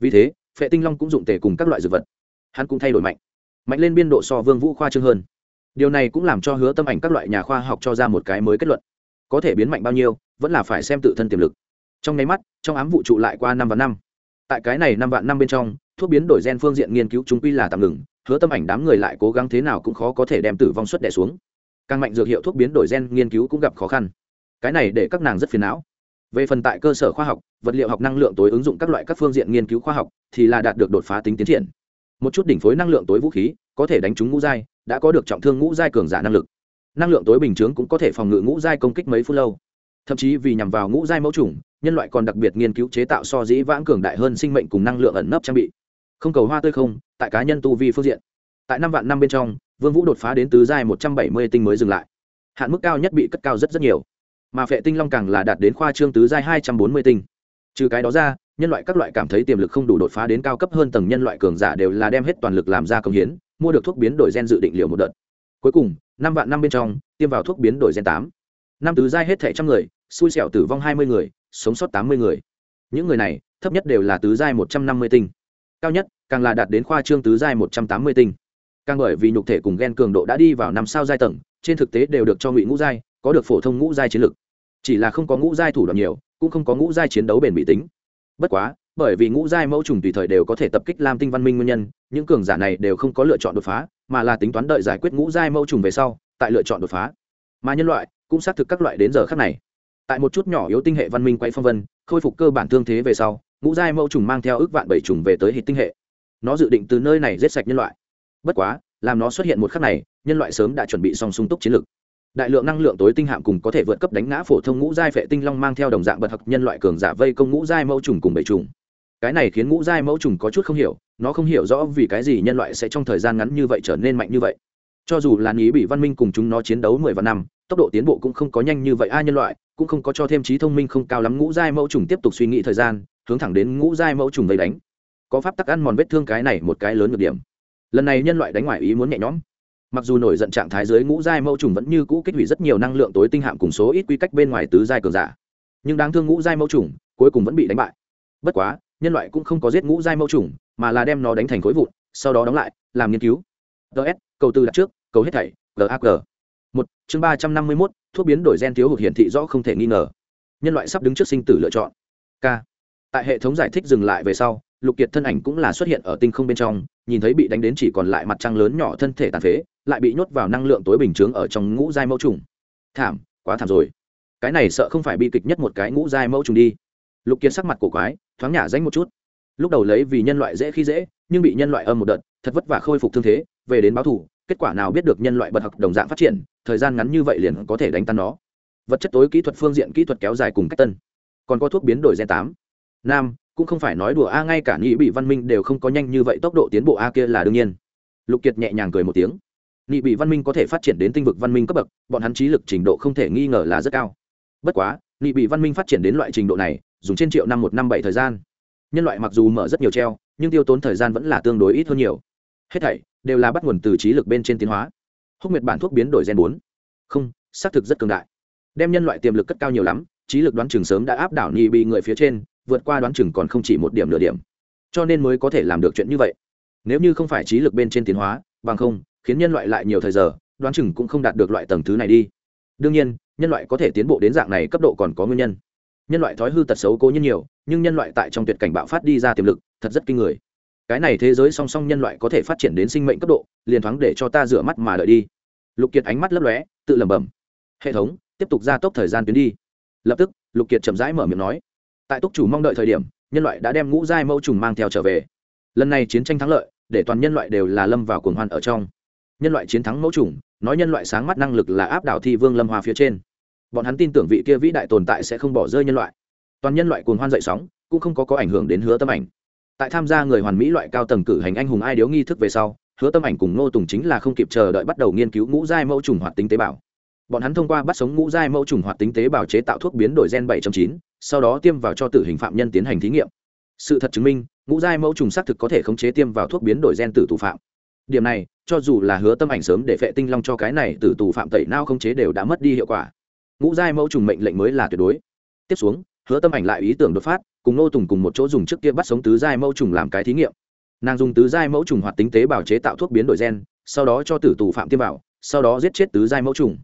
Vì thế, phệ tinh long cũng dụng tề cùng các loại dược vật. Hắn cũng thay đổi mạnh. Mạnh lên biên độ so vương vũ khoa trương hơn. Điều này cũng làm cho hứa tâm ảnh các loại nhà khoa học cho ra một cái mới kết luận. Có thể biến mạnh bao nhiêu, vẫn là phải xem tự thân tiềm lực. Trong nháy mắt, trong ám vụ trụ lại qua năm và năm tại cái này năm vạn năm bên trong, thuốc biến đổi gen phương diện nghiên cứu chúng quy là tạm ngừng, hứa tâm ảnh đám người lại cố gắng thế nào cũng khó có thể đem tử vong suất đẻ xuống. Càng mạnh dược hiệu thuốc biến đổi gen nghiên cứu cũng gặp khó khăn. Cái này để các nàng rất phiền não. Về phần tại cơ sở khoa học, vật liệu học năng lượng tối ứng dụng các loại các phương diện nghiên cứu khoa học thì là đạt được đột phá tính tiến triển. Một chút đỉnh phối năng lượng tối vũ khí có thể đánh trúng ngũ giai, đã có được trọng thương ngũ giai cường giả năng lực. Năng lượng tối bình chướng cũng có thể phòng ngự ngũ giai công kích mấy phút lâu. Thậm chí vì nhằm vào ngũ giai mẫu chủng nhân loại còn đặc biệt nghiên cứu chế tạo so dĩ vãng cường đại hơn sinh mệnh cùng năng lượng ẩn nấp trang bị. Không cầu hoa tươi không, tại cá nhân tu vi phương diện. Tại năm vạn năm bên trong, vương vũ đột phá đến tứ giai một trăm bảy mươi tinh mới dừng lại. Hạn mức cao nhất bị cất cao rất rất nhiều. Mà phệ tinh long càng là đạt đến khoa trương tứ giai hai trăm bốn mươi tinh. Trừ cái đó ra, nhân loại các loại cảm thấy tiềm lực không đủ đột phá đến cao cấp hơn tầng nhân loại cường giả đều là đem hết toàn lực làm ra công hiến, mua được thuốc biến đổi gen dự định liệu một đợt. Cuối cùng, năm vạn năm bên trong, tiêm vào thuốc biến đổi gen tám. Năm tứ giai hết thẻ trăm người, xui xẻo tử vong hai mươi người sống sót tám mươi người. Những người này, thấp nhất đều là tứ giai một trăm năm mươi tinh. Cao nhất, càng là đạt đến khoa trương tứ giai một trăm tám mươi tinh. Càng bởi vì nhục thể cùng gen cường độ đã đi vào năm sao giai tầng, trên thực tế đều được cho ngụy ngũ giai, có được phổ thông ngũ giai chiến lực. Chỉ là không có ngũ giai thủ đoạn nhiều, cũng không có ngũ giai chiến đấu bền bị tính. Bất quá, bởi vì ngũ giai mẫu trùng tùy thời đều có thể tập kích lam tinh văn minh nguyên nhân, những cường giả này đều không có lựa chọn đột phá, mà là tính toán đợi giải quyết ngũ giai mẫu trùng về sau, tại lựa chọn đột phá. Mà nhân loại cũng xác thực các loại đến giờ khác này tại một chút nhỏ yếu tinh hệ văn minh quay phong vân, khôi phục cơ bản thương thế về sau, ngũ giai mẫu trùng mang theo ước vạn bảy trùng về tới hệ tinh hệ. Nó dự định từ nơi này giết sạch nhân loại. Bất quá, làm nó xuất hiện một khắc này, nhân loại sớm đã chuẩn bị xong sung túc chiến lược. Đại lượng năng lượng tối tinh hạm cùng có thể vượt cấp đánh ngã phổ thông ngũ giai phệ tinh long mang theo đồng dạng bật học nhân loại cường giả vây công ngũ giai mẫu trùng cùng bảy trùng. Cái này khiến ngũ giai mẫu trùng có chút không hiểu, nó không hiểu rõ vì cái gì nhân loại sẽ trong thời gian ngắn như vậy trở nên mạnh như vậy. Cho dù là ý bị văn minh cùng chúng nó chiến đấu mười vạn năm tốc độ tiến bộ cũng không có nhanh như vậy. Ai nhân loại cũng không có cho thêm trí thông minh không cao lắm. Ngũ giai mẫu trùng tiếp tục suy nghĩ thời gian, hướng thẳng đến ngũ giai mẫu trùng vây đánh. Có pháp tắc ăn mòn vết thương cái này một cái lớn được điểm. Lần này nhân loại đánh ngoài ý muốn nhẹ nhõm. Mặc dù nổi giận trạng thái dưới ngũ giai mẫu trùng vẫn như cũ kích hủy rất nhiều năng lượng tối tinh hạm cùng số ít quy cách bên ngoài tứ giai cường giả. Nhưng đáng thương ngũ giai mẫu trùng cuối cùng vẫn bị đánh bại. Bất quá, nhân loại cũng không có giết ngũ giai mẫu trùng, mà là đem nó đánh thành khối vụn, sau đó đóng lại, làm nghiên cứu. Ts cầu tư đặt trước, cầu hết thảy gag một, chương ba trăm năm mươi mốt, thuốc biến đổi gen thiếu hụt hiển thị rõ không thể nghi ngờ. Nhân loại sắp đứng trước sinh tử lựa chọn. K. Tại hệ thống giải thích dừng lại về sau, lục kiệt thân ảnh cũng là xuất hiện ở tinh không bên trong, nhìn thấy bị đánh đến chỉ còn lại mặt trăng lớn nhỏ thân thể tàn phế, lại bị nhốt vào năng lượng tối bình chướng ở trong ngũ giai mẫu trùng. Thảm, quá thảm rồi. Cái này sợ không phải bi kịch nhất một cái ngũ giai mẫu trùng đi. Lục kiệt sắc mặt cổ quái, thoáng nhả danh một chút. Lúc đầu lấy vì nhân loại dễ khi dễ, nhưng bị nhân loại âm một đợt, thật vất vả khôi phục thương thế, về đến báo thủ kết quả nào biết được nhân loại bật học đồng dạng phát triển thời gian ngắn như vậy liền có thể đánh tan nó. Vật chất tối kỹ thuật phương diện kỹ thuật kéo dài cùng cách tân. Còn có thuốc biến đổi gen tám. Nam, cũng không phải nói đùa a, ngay cả nghị bị văn minh đều không có nhanh như vậy tốc độ tiến bộ a kia là đương nhiên. Lục kiệt nhẹ nhàng cười một tiếng. Nghị bị văn minh có thể phát triển đến tinh vực văn minh cấp bậc, bọn hắn trí lực trình độ không thể nghi ngờ là rất cao. Bất quá nghị bị văn minh phát triển đến loại trình độ này, dùng trên triệu năm một năm bảy thời gian. Nhân loại mặc dù mở rất nhiều treo, nhưng tiêu tốn thời gian vẫn là tương đối ít hơn nhiều. Hết thảy đều là bắt nguồn từ trí lực bên trên tiến hóa húc nguyệt bản thuốc biến đổi gen bốn. Không, xác thực rất cường đại. Đem nhân loại tiềm lực cất cao nhiều lắm, trí lực đoán chừng sớm đã áp đảo ni bị người phía trên, vượt qua đoán chừng còn không chỉ một điểm nửa điểm. Cho nên mới có thể làm được chuyện như vậy. Nếu như không phải trí lực bên trên tiến hóa, bằng không, khiến nhân loại lại nhiều thời giờ, đoán chừng cũng không đạt được loại tầng thứ này đi. Đương nhiên, nhân loại có thể tiến bộ đến dạng này cấp độ còn có nguyên nhân. Nhân loại thói hư tật xấu cố nhiên nhiều, nhưng nhân loại tại trong tuyệt cảnh bạo phát đi ra tiềm lực, thật rất kinh người cái này thế giới song song nhân loại có thể phát triển đến sinh mệnh cấp độ, liền thoáng để cho ta rửa mắt mà đợi đi. Lục kiệt ánh mắt lấp lóe, tự lẩm bẩm. Hệ thống, tiếp tục gia tốc thời gian tuyến đi. Lập tức, lục kiệt chậm rãi mở miệng nói. Tại túc chủ mong đợi thời điểm, nhân loại đã đem ngũ giai mẫu trùng mang theo trở về. Lần này chiến tranh thắng lợi, để toàn nhân loại đều là lâm vào cuồng hoan ở trong. Nhân loại chiến thắng mẫu trùng, nói nhân loại sáng mắt năng lực là áp đảo thi vương lâm hoa phía trên. Bọn hắn tin tưởng vị kia vĩ đại tồn tại sẽ không bỏ rơi nhân loại. Toàn nhân loại cuồng hoan dậy sóng, cũng không có có ảnh hưởng đến hứa tâm ảnh tại tham gia người hoàn mỹ loại cao tầng cử hành anh hùng ai điếu nghi thức về sau hứa tâm ảnh cùng ngô tùng chính là không kịp chờ đợi bắt đầu nghiên cứu ngũ giai mẫu trùng hoạt tính tế bào. Bọn hắn thông qua bắt sống ngũ giai mẫu trùng hoạt tính tế bào chế tạo thuốc biến đổi gen 7.9, sau đó tiêm vào cho tử hình phạm nhân tiến hành thí nghiệm. Sự thật chứng minh ngũ giai mẫu trùng xác thực có thể khống chế tiêm vào thuốc biến đổi gen tử tù phạm. Điểm này cho dù là hứa tâm ảnh sớm để phệ tinh long cho cái này tử tù phạm tẩy nao khống chế đều đã mất đi hiệu quả. Ngũ giai mẫu trùng mệnh lệnh mới là tuyệt đối. Tiếp xuống hứa tâm ảnh lại ý tưởng đột phát, cùng nô tùng cùng một chỗ dùng trước kia bắt sống tứ giai mẫu trùng làm cái thí nghiệm. Nàng dùng tứ giai mẫu trùng hoạt tính tế bào chế tạo thuốc biến đổi gen, sau đó cho tử tù phạm tiêm vào, sau đó giết chết tứ giai mẫu trùng.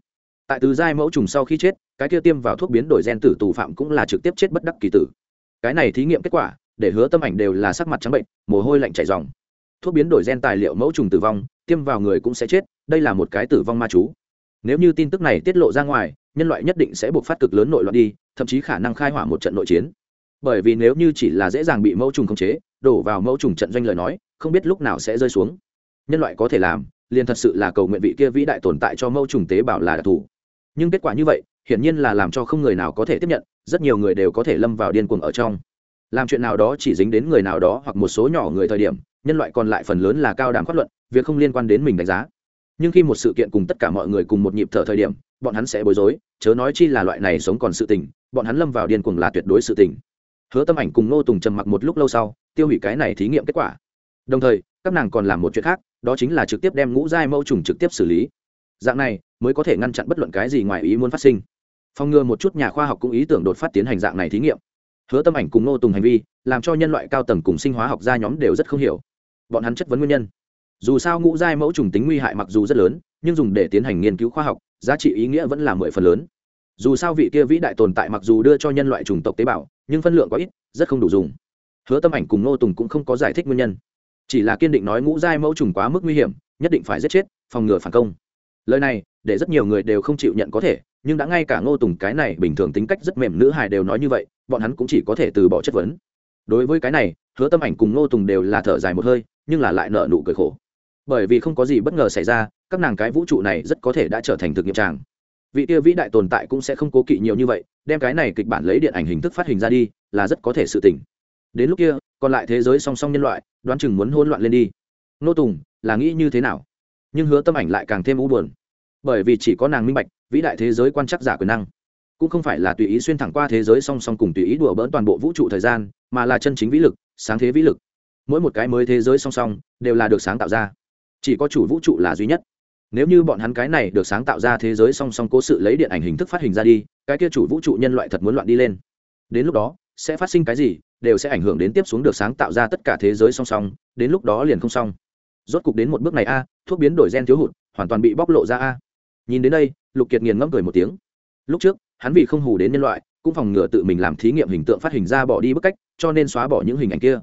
Tại tứ giai mẫu trùng sau khi chết, cái kia tiêm vào thuốc biến đổi gen tử tù phạm cũng là trực tiếp chết bất đắc kỳ tử. Cái này thí nghiệm kết quả, để hứa tâm ảnh đều là sắc mặt trắng bệnh, mồ hôi lạnh chảy dòng thuốc biến đổi gen tài liệu mẫu trùng tử vong, tiêm vào người cũng sẽ chết, đây là một cái tử vong ma chú nếu như tin tức này tiết lộ ra ngoài, nhân loại nhất định sẽ buộc phát cực lớn nội loạn đi, thậm chí khả năng khai hỏa một trận nội chiến. Bởi vì nếu như chỉ là dễ dàng bị mẫu trùng khống chế, đổ vào mẫu trùng trận doanh lời nói, không biết lúc nào sẽ rơi xuống. Nhân loại có thể làm, liền thật sự là cầu nguyện vị kia vĩ đại tồn tại cho mẫu trùng tế bào là đặc thù. Nhưng kết quả như vậy, hiển nhiên là làm cho không người nào có thể tiếp nhận, rất nhiều người đều có thể lâm vào điên cuồng ở trong. Làm chuyện nào đó chỉ dính đến người nào đó hoặc một số nhỏ người thời điểm, nhân loại còn lại phần lớn là cao đẳng phát luận, việc không liên quan đến mình đánh giá nhưng khi một sự kiện cùng tất cả mọi người cùng một nhịp thở thời điểm, bọn hắn sẽ bối rối, chớ nói chi là loại này sống còn sự tình, bọn hắn lâm vào điên cuồng là tuyệt đối sự tình. Hứa tâm ảnh cùng nô tùng trầm mặc một lúc lâu sau, tiêu hủy cái này thí nghiệm kết quả. Đồng thời, các nàng còn làm một chuyện khác, đó chính là trực tiếp đem ngũ giai mẫu trùng trực tiếp xử lý. Dạng này, mới có thể ngăn chặn bất luận cái gì ngoài ý muốn phát sinh. Phòng ngừa một chút nhà khoa học cũng ý tưởng đột phát tiến hành dạng này thí nghiệm. Hứa tâm ảnh cùng nô tùng hành vi, làm cho nhân loại cao tầng cùng sinh hóa học gia nhóm đều rất không hiểu. Bọn hắn chất vấn nguyên nhân dù sao ngũ giai mẫu trùng tính nguy hại mặc dù rất lớn, nhưng dùng để tiến hành nghiên cứu khoa học, giá trị ý nghĩa vẫn là mười phần lớn. Dù sao vị kia vĩ đại tồn tại mặc dù đưa cho nhân loại chủng tộc tế bào, nhưng phân lượng có ít, rất không đủ dùng. Hứa tâm ảnh cùng nô tùng cũng không có giải thích nguyên nhân. Chỉ là kiên định nói ngũ giai mẫu trùng quá mức nguy hiểm, nhất định phải giết chết, phòng ngừa phản công. Lời này, để rất nhiều người đều không chịu nhận có thể, nhưng đã ngay cả ngô tùng cái này bình thường tính cách rất mềm nữ hài đều nói như vậy, bọn hắn cũng chỉ có thể từ bỏ chất vấn. Đối với cái này, hứa tâm ảnh cùng ngô tùng đều là thở dài một hơi, nhưng là lại nợ nụ cười khổ bởi vì không có gì bất ngờ xảy ra, các nàng cái vũ trụ này rất có thể đã trở thành thực nghiệm tràng. Vị kia vĩ đại tồn tại cũng sẽ không cố kỵ nhiều như vậy, đem cái này kịch bản lấy điện ảnh hình thức phát hình ra đi, là rất có thể sự tỉnh đến lúc kia, còn lại thế giới song song nhân loại, đoán chừng muốn hôn loạn lên đi. Nô tùng, là nghĩ như thế nào? Nhưng hứa tâm ảnh lại càng thêm u buồn. Bởi vì chỉ có nàng minh bạch, vĩ đại thế giới quan chắc giả quyền năng. Cũng không phải là tùy ý xuyên thẳng qua thế giới song song cùng tùy ý đùa bỡn toàn bộ vũ trụ thời gian, mà là chân chính vĩ lực, sáng thế vĩ lực. Mỗi một cái mới thế giới song song, đều là được sáng tạo ra chỉ có chủ vũ trụ là duy nhất. Nếu như bọn hắn cái này được sáng tạo ra thế giới song song cố sự lấy điện ảnh hình thức phát hình ra đi, cái kia chủ vũ trụ nhân loại thật muốn loạn đi lên. Đến lúc đó, sẽ phát sinh cái gì, đều sẽ ảnh hưởng đến tiếp xuống được sáng tạo ra tất cả thế giới song song, đến lúc đó liền không xong. Rốt cục đến một bước này a, thuốc biến đổi gen thiếu hụt, hoàn toàn bị bóc lộ ra a. Nhìn đến đây, lục kiệt nghiền ngẫm cười một tiếng. Lúc trước, hắn vì không hù đến nhân loại, cũng phòng ngừa tự mình làm thí nghiệm hình tượng phát hình ra bỏ đi bức cách, cho nên xóa bỏ những hình ảnh kia.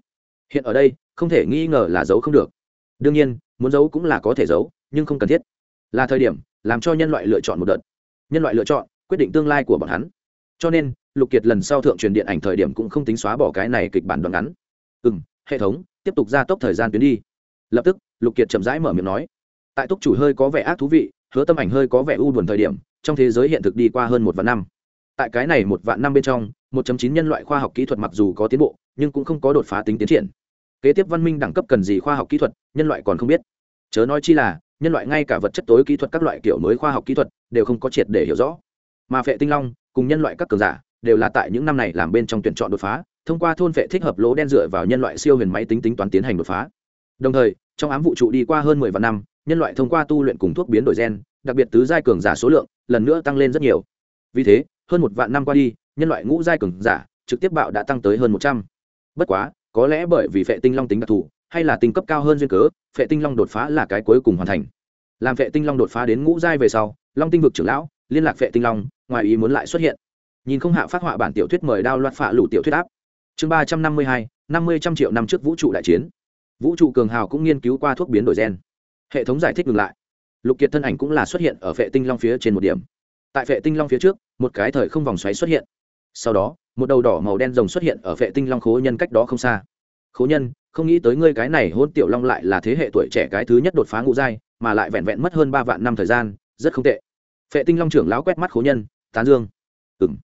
Hiện ở đây, không thể nghi ngờ là giấu không được. Đương nhiên muốn giấu cũng là có thể giấu, nhưng không cần thiết. Là thời điểm, làm cho nhân loại lựa chọn một đợt. Nhân loại lựa chọn, quyết định tương lai của bọn hắn. Cho nên, lục kiệt lần sau thượng truyền điện ảnh thời điểm cũng không tính xóa bỏ cái này kịch bản đoạn ngắn. Ừ m hệ thống, tiếp tục gia tốc thời gian tuyến đi. Lập tức, lục kiệt chậm rãi mở miệng nói. Tại túc chủ hơi có vẻ ác thú vị, hứa tâm ảnh hơi có vẻ u buồn thời điểm, trong thế giới hiện thực đi qua hơn một vạn năm. Tại cái này một vạn năm bên trong, một chín nhân loại khoa học kỹ thuật mặc dù có tiến bộ, nhưng cũng không có đột phá tính tiến triển kế tiếp văn minh đẳng cấp cần gì khoa học kỹ thuật, nhân loại còn không biết. Chớ nói chi là, nhân loại ngay cả vật chất tối kỹ thuật các loại kiểu mới khoa học kỹ thuật đều không có triệt để hiểu rõ. Mà phệ tinh long cùng nhân loại các cường giả đều là tại những năm này làm bên trong tuyển chọn đột phá, thông qua thôn phệ thích hợp lỗ đen dựa vào nhân loại siêu huyền máy tính tính toán tiến hành đột phá. Đồng thời, trong ám vũ trụ đi qua hơn mười vạn năm, nhân loại thông qua tu luyện cùng thuốc biến đổi gen, đặc biệt tứ giai cường giả số lượng lần nữa tăng lên rất nhiều. Vì thế, hơn một vạn năm qua đi, nhân loại ngũ giai cường giả trực tiếp bạo đã tăng tới hơn một trăm. Bất quá có lẽ bởi vì phệ tinh long tính đặc thù, hay là tinh cấp cao hơn duyên cớ, phệ tinh long đột phá là cái cuối cùng hoàn thành. Làm phệ tinh long đột phá đến ngũ giai về sau, long tinh vực trưởng lão liên lạc phệ tinh long, ngoài ý muốn lại xuất hiện. Nhìn không hạ phát họa bản tiểu thuyết mời đao loạt phạ lủ tiểu thuyết áp. Chương ba trăm năm mươi hai, năm mươi trăm triệu năm trước vũ trụ đại chiến. Vũ trụ cường hào cũng nghiên cứu qua thuốc biến đổi gen. Hệ thống giải thích ngừng lại. Lục kiệt thân ảnh cũng là xuất hiện ở phệ tinh long phía trên một điểm. Tại phệ tinh long phía trước, một cái thời không vòng xoáy xuất hiện. Sau đó một đầu đỏ màu đen rồng xuất hiện ở vệ tinh long khố nhân cách đó không xa. Khố nhân, không nghĩ tới ngươi cái này hôn tiểu long lại là thế hệ tuổi trẻ cái thứ nhất đột phá ngũ giai, mà lại vẹn vẹn mất hơn ba vạn năm thời gian, rất không tệ. Vệ tinh long trưởng lão quét mắt khố nhân, tán dương. Ừ m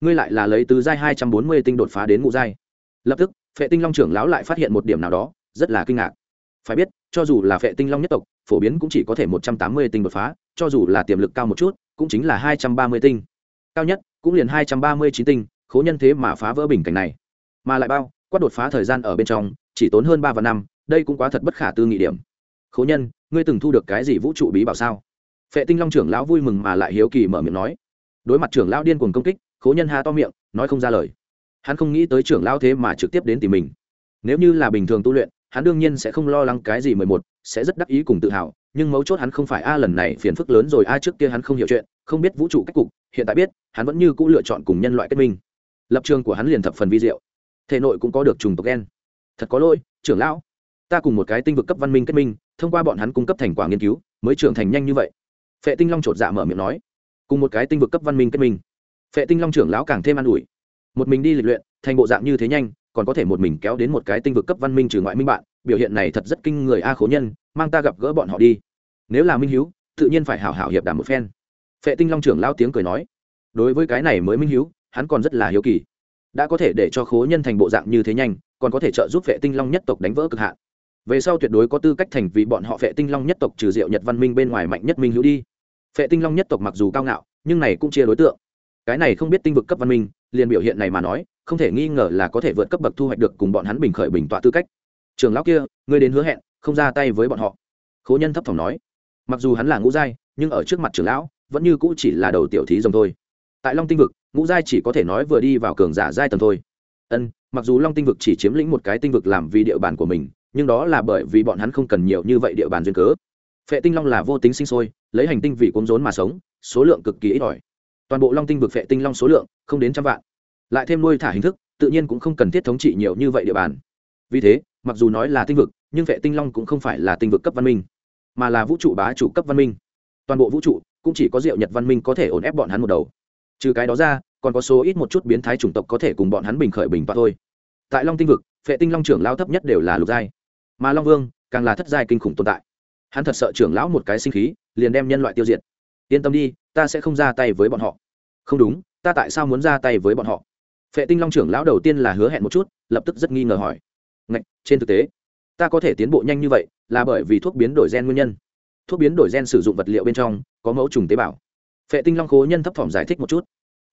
ngươi lại là lấy từ giai hai trăm bốn mươi tinh đột phá đến ngũ giai. Lập tức, vệ tinh long trưởng lão lại phát hiện một điểm nào đó, rất là kinh ngạc. Phải biết, cho dù là vệ tinh long nhất tộc, phổ biến cũng chỉ có thể một trăm tám mươi tinh đột phá, cho dù là tiềm lực cao một chút, cũng chính là hai trăm ba mươi tinh. Cao nhất, cũng liền hai trăm ba mươi chín tinh khố nhân thế mà phá vỡ bình cảnh này. Mà lại bao, quát đột phá thời gian ở bên trong, chỉ tốn hơn ba và năm, đây cũng quá thật bất khả tư nghị điểm. Khố nhân, ngươi từng thu được cái gì vũ trụ bí bảo sao? Phệ tinh long trưởng lão vui mừng mà lại hiếu kỳ mở miệng nói. Đối mặt trưởng lão điên cuồng công kích, khố nhân ha to miệng, nói không ra lời. Hắn không nghĩ tới trưởng lão thế mà trực tiếp đến tìm mình. Nếu như là bình thường tu luyện, hắn đương nhiên sẽ không lo lắng cái gì mười một, sẽ rất đắc ý cùng tự hào, nhưng mấu chốt hắn không phải, a, lần này phiền phức lớn rồi, a, trước kia hắn không hiểu chuyện, không biết vũ trụ cách cục, hiện tại biết, hắn vẫn như c ũ lựa chọn cùng nhân loại kết minh lập trường của hắn liền thập phần vi diệu. Thể nội cũng có được trùng tộc đen thật có lỗi, trưởng lão. Ta cùng một cái tinh vực cấp văn minh kết minh, thông qua bọn hắn cung cấp thành quả nghiên cứu, mới trưởng thành nhanh như vậy. Phệ tinh long chột dạ mở miệng nói. Cùng một cái tinh vực cấp văn minh kết minh. Phệ tinh long trưởng lão càng thêm an ủi. Một mình đi lịch luyện, thành bộ dạng như thế nhanh, còn có thể một mình kéo đến một cái tinh vực cấp văn minh trừ ngoại minh bạn, biểu hiện này thật rất kinh người a à, khố nhân, mang ta gặp gỡ bọn họ đi. Nếu là minh hiếu, tự nhiên phải hảo hảo hiệp đảm một phen. Phệ tinh long trưởng lao tiếng cười nói. Đối với cái này mới minh hiếu hắn còn rất là hiếu kỳ. Đã có thể để cho khố nhân thành bộ dạng như thế nhanh, còn có thể trợ giúp vệ tinh long nhất tộc đánh vỡ cực hạn. Về sau tuyệt đối có tư cách thành vì bọn họ vệ tinh long nhất tộc trừ diệu nhật văn minh bên ngoài mạnh nhất minh hữu đi. Vệ tinh long nhất tộc mặc dù cao ngạo, nhưng này cũng chia đối tượng. Cái này không biết tinh vực cấp văn minh, liền biểu hiện này mà nói, không thể nghi ngờ là có thể vượt cấp bậc thu hoạch được cùng bọn hắn bình khởi bình tọa tư cách. Trường lão kia, ngươi đến hứa hẹn, không ra tay với bọn họ. Khố nhân thấp thỏm nói. Mặc dù hắn là ngũ giai, nhưng ở trước mặt trưởng lão, vẫn như cũ chỉ là đầu tiểu thí rồng thôi tại long tinh vực, ngũ giai chỉ có thể nói vừa đi vào cường giả giai tầng thôi. Ân, mặc dù long tinh vực chỉ chiếm lĩnh một cái tinh vực làm vì địa bàn của mình, nhưng đó là bởi vì bọn hắn không cần nhiều như vậy địa bàn duyên cớ. Phệ tinh long là vô tính sinh sôi, lấy hành tinh vì cuốn rốn mà sống, số lượng cực kỳ ít ỏi. Toàn bộ long tinh vực phệ tinh long số lượng không đến trăm vạn. Lại thêm nuôi thả hình thức, tự nhiên cũng không cần thiết thống trị nhiều như vậy địa bàn. Vì thế, mặc dù nói là tinh vực, nhưng vệ tinh long cũng không phải là tinh vực cấp văn minh, mà là vũ trụ bá chủ cấp văn minh. Toàn bộ vũ trụ cũng chỉ có diệu nhật văn minh có thể ổn ép bọn hắn một đầu trừ cái đó ra còn có số ít một chút biến thái chủng tộc có thể cùng bọn hắn bình khởi bình toa thôi. Tại long tinh vực vệ tinh long trưởng lao thấp nhất đều là lục giai. Mà long vương càng là thất giai kinh khủng tồn tại. Hắn thật sợ trưởng lão một cái sinh khí liền đem nhân loại tiêu diệt. Yên tâm đi ta sẽ không ra tay với bọn họ. Không đúng ta tại sao muốn ra tay với bọn họ? Phệ tinh long trưởng lão đầu tiên là hứa hẹn một chút lập tức rất nghi ngờ hỏi. Ngạch, trên thực tế ta có thể tiến bộ nhanh như vậy là bởi vì thuốc biến đổi gen nguyên nhân. Thuốc biến đổi gen sử dụng vật liệu bên trong có mẫu trùng tế bào phệ tinh long khố nhân thấp thỏm giải thích một chút.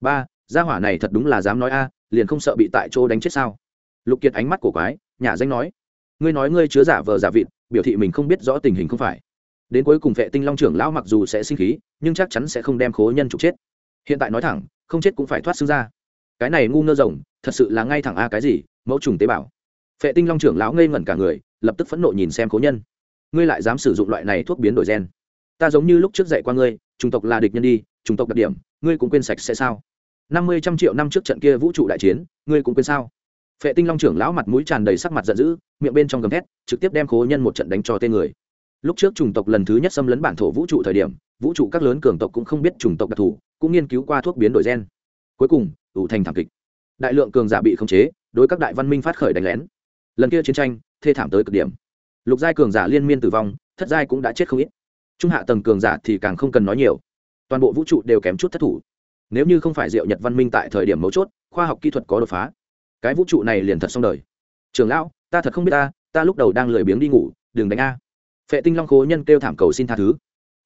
Ba, gia hỏa này thật đúng là dám nói a, liền không sợ bị tại chỗ đánh chết sao? Lục kiệt ánh mắt của quái nhà danh nói. Ngươi nói ngươi chứa giả vờ giả vịt, biểu thị mình không biết rõ tình hình không phải. Đến cuối cùng phệ tinh long trưởng lão mặc dù sẽ sinh khí, nhưng chắc chắn sẽ không đem khố nhân trục chết. Hiện tại nói thẳng, không chết cũng phải thoát xương ra. Cái này ngu ngơ rồng, thật sự là ngay thẳng a cái gì, mẫu trùng tế bào. Phệ tinh long trưởng lão ngây ngẩn cả người, lập tức phẫn nộ nhìn xem cố nhân. Ngươi lại dám sử dụng loại này thuốc biến đổi gen. Ta giống như lúc trước dạy qua ngươi chủng tộc là địch nhân đi, chủng tộc đặc điểm, ngươi cũng quên sạch sẽ sao? Năm mươi trăm triệu năm trước trận kia vũ trụ đại chiến, ngươi cũng quên sao? Phệ tinh long trưởng lão mặt mũi tràn đầy sắc mặt giận dữ, miệng bên trong gầm thét, trực tiếp đem khố nhân một trận đánh cho tên người. Lúc trước chủng tộc lần thứ nhất xâm lấn bản thổ vũ trụ thời điểm, vũ trụ các lớn cường tộc cũng không biết chủng tộc đặc thù, cũng nghiên cứu qua thuốc biến đổi gen. Cuối cùng, ủ thành thảm kịch. Đại lượng cường giả bị khống chế, đối các đại văn minh phát khởi đánh lén. Lần kia chiến tranh, thê thảm tới cực điểm. Lục giai cường giả liên miên tử vong, thất giai cũng đã chết không ít trung hạ tầng cường giả thì càng không cần nói nhiều. Toàn bộ vũ trụ đều kém chút thất thủ. Nếu như không phải diệu nhật văn minh tại thời điểm mấu chốt, khoa học kỹ thuật có đột phá, cái vũ trụ này liền thật xong đời. Trường lão, ta thật không biết ta ta lúc đầu đang lười biếng đi ngủ, đừng đánh a. Phệ tinh long khố nhân kêu thảm cầu xin tha thứ.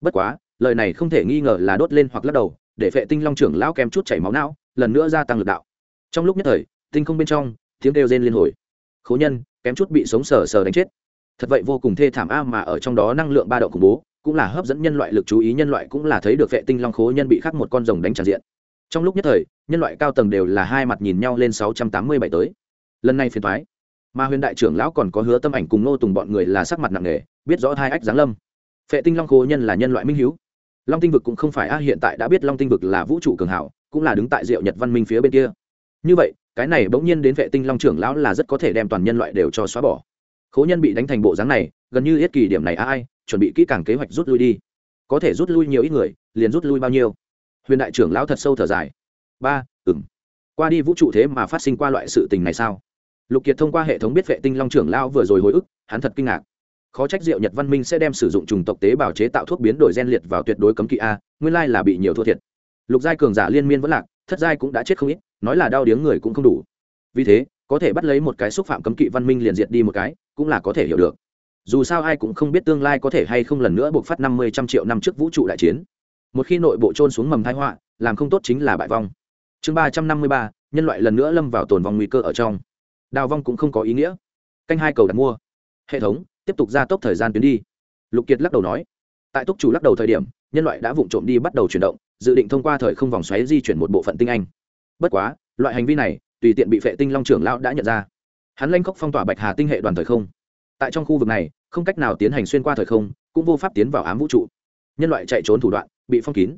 Bất quá, lời này không thể nghi ngờ là đốt lên hoặc lắc đầu, để phệ tinh long trưởng lão kém chút chảy máu não, lần nữa gia tăng lực đạo. Trong lúc nhất thời, tinh không bên trong, tiếng kêu rên liên hồi. Khố nhân, kém chút bị sống sờ sờ đánh chết. Thật vậy vô cùng thê thảm a mà ở trong đó năng lượng ba độ khủng bố cũng là hấp dẫn nhân loại lực chú ý, nhân loại cũng là thấy được vệ tinh long khố nhân bị khắc một con rồng đánh tràn diện. Trong lúc nhất thời, nhân loại cao tầng đều là hai mặt nhìn nhau lên sáu trăm tám mươi bảy tới. Lần này phiền thoái mà huyền đại trưởng lão còn có hứa tâm ảnh cùng nô tùng bọn người là sắc mặt nặng nề, biết rõ hai ách giáng lâm. Vệ tinh long khố nhân là nhân loại minh hiếu. Long tinh vực cũng không phải, a, hiện tại đã biết long tinh vực là vũ trụ cường hảo, cũng là đứng tại diệu nhật văn minh phía bên kia. Như vậy, cái này bỗng nhiên đến vệ tinh long trưởng lão là rất có thể đem toàn nhân loại đều cho xóa bỏ. Khố nhân bị đánh thành bộ dáng này gần như ít kỳ điểm này ai, chuẩn bị kỹ càng kế hoạch rút lui đi. Có thể rút lui nhiều ít người, liền rút lui bao nhiêu? Huyền đại trưởng lão thật sâu thở dài. Ba ừng qua đi vũ trụ thế mà phát sinh qua loại sự tình này sao? Lục kiệt thông qua hệ thống biết vệ tinh long trưởng lão vừa rồi hồi ức, hắn thật kinh ngạc. Khó trách diệu nhật văn minh sẽ đem sử dụng trùng tộc tế bào chế tạo thuốc biến đổi gen liệt vào tuyệt đối cấm kỵ a, nguyên lai là bị nhiều thua thiệt. Lục giai cường giả liên miên vẫn lạc, thất giai cũng đã chết không ít, nói là đau điếng người cũng không đủ. Vì thế, có thể bắt lấy một cái xúc phạm cấm kỵ văn minh liền diệt đi một cái, cũng là có thể hiểu được dù sao ai cũng không biết tương lai có thể hay không lần nữa buộc phát năm mươi trăm triệu năm trước vũ trụ đại chiến. Một khi nội bộ trôn xuống mầm thái họa, làm không tốt chính là bại vong. Chương ba trăm năm mươi ba, nhân loại lần nữa lâm vào tồn vong nguy cơ ở trong. Đào vong cũng không có ý nghĩa. Canh hai cầu đặt mua. Hệ thống, tiếp tục gia tốc thời gian tuyến đi. Lục kiệt lắc đầu nói. Tại túc chủ lắc đầu thời điểm, nhân loại đã vụng trộm đi bắt đầu chuyển động, dự định thông qua thời không vòng xoáy di chuyển một bộ phận tinh anh. Bất quá, loại hành vi này, tùy tiện bị phệ tinh long trưởng lão đã nhận ra. Hắn lanh khóc phong tỏa bạch hà tinh hệ đoàn thời không. Tại trong khu vực này không cách nào tiến hành xuyên qua thời không, cũng vô pháp tiến vào ám vũ trụ. Nhân loại chạy trốn thủ đoạn, bị phong kín.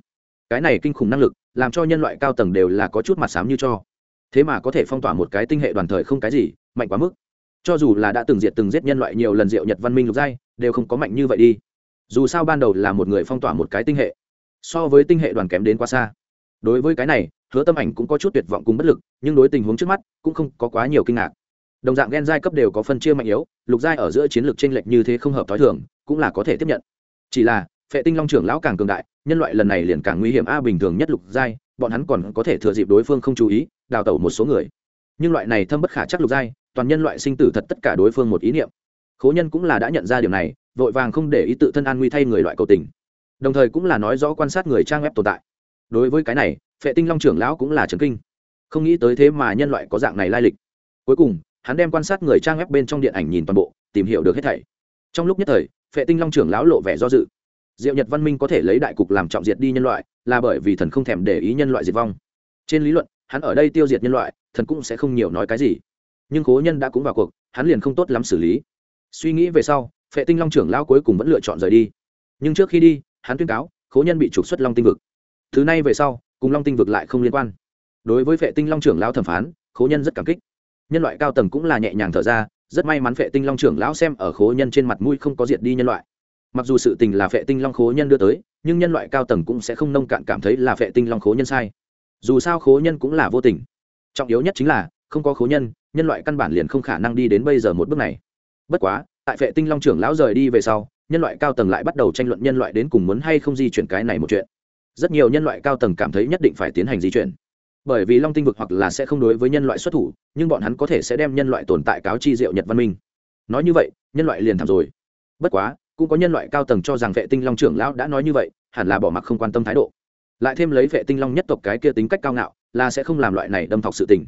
Cái này kinh khủng năng lực, làm cho nhân loại cao tầng đều là có chút mặt sám như cho. Thế mà có thể phong tỏa một cái tinh hệ đoàn thời không cái gì, mạnh quá mức. Cho dù là đã từng diệt từng giết nhân loại nhiều lần diệu nhật văn minh lục giai, đều không có mạnh như vậy đi. Dù sao ban đầu là một người phong tỏa một cái tinh hệ. So với tinh hệ đoàn kém đến quá xa. Đối với cái này, hứa tâm ảnh cũng có chút tuyệt vọng cùng bất lực, nhưng đối tình huống trước mắt cũng không có quá nhiều kinh ngạc đồng dạng gen giai cấp đều có phân chia mạnh yếu, lục giai ở giữa chiến lược tranh lệch như thế không hợp t h o i thường, cũng là có thể tiếp nhận. Chỉ là, phệ tinh long trưởng lão càng cường đại, nhân loại lần này liền càng nguy hiểm a, bình thường nhất lục giai, bọn hắn còn có thể thừa dịp đối phương không chú ý, đào tẩu một số người. Nhưng loại này thâm bất khả chắc lục giai, toàn nhân loại sinh tử thật tất cả đối phương một ý niệm. Khố nhân cũng là đã nhận ra điều này, vội vàng không để ý tự thân an nguy thay người loại cầu tình. Đồng thời cũng là nói rõ quan sát người trang web tồn tại. Đối với cái này, phệ tinh long trưởng lão cũng là trấn kinh. Không nghĩ tới thế mà nhân loại có dạng này lai lịch. Cuối cùng hắn đem quan sát người trang web bên trong điện ảnh nhìn toàn bộ, tìm hiểu được hết thảy. Trong lúc nhất thời, phệ tinh long trưởng lão lộ vẻ do dự. Diệu nhật văn minh có thể lấy đại cục làm trọng diệt đi nhân loại, là bởi vì thần không thèm để ý nhân loại diệt vong. Trên lý luận, hắn ở đây tiêu diệt nhân loại, thần cũng sẽ không nhiều nói cái gì. Nhưng cố nhân đã cũng vào cuộc, hắn liền không tốt lắm xử lý. Suy nghĩ về sau, phệ tinh long trưởng lão cuối cùng vẫn lựa chọn rời đi. Nhưng trước khi đi, hắn tuyên cáo, cố nhân bị trục xuất long tinh vực. Thứ này về sau, cùng long tinh vực lại không liên quan. Đối với phệ tinh long trưởng lão thẩm phán, cố nhân rất cảm kích nhân loại cao tầng cũng là nhẹ nhàng thở ra, rất may mắn phệ tinh long trưởng lão xem ở khố nhân trên mặt mũi không có diệt đi nhân loại. Mặc dù sự tình là phệ tinh long khố nhân đưa tới, nhưng nhân loại cao tầng cũng sẽ không nông cạn cảm thấy là phệ tinh long khố nhân sai. Dù sao khố nhân cũng là vô tình. Trọng yếu nhất chính là, không có khố nhân nhân loại căn bản liền không khả năng đi đến bây giờ một bước này. Bất quá, tại phệ tinh long trưởng lão rời đi về sau, nhân loại cao tầng lại bắt đầu tranh luận nhân loại đến cùng muốn hay không di chuyển cái này một chuyện. Rất nhiều nhân loại cao tầng cảm thấy nhất định phải tiến hành di chuyển bởi vì long tinh vực hoặc là sẽ không đối với nhân loại xuất thủ, nhưng bọn hắn có thể sẽ đem nhân loại tồn tại cáo chi diệu nhật văn minh. Nói như vậy, nhân loại liền thảm rồi. Bất quá, cũng có nhân loại cao tầng cho rằng vệ tinh long trưởng lão đã nói như vậy, hẳn là bỏ mặc không quan tâm thái độ. Lại thêm lấy vệ tinh long nhất tộc cái kia tính cách cao ngạo, là sẽ không làm loại này đâm thọc sự tình.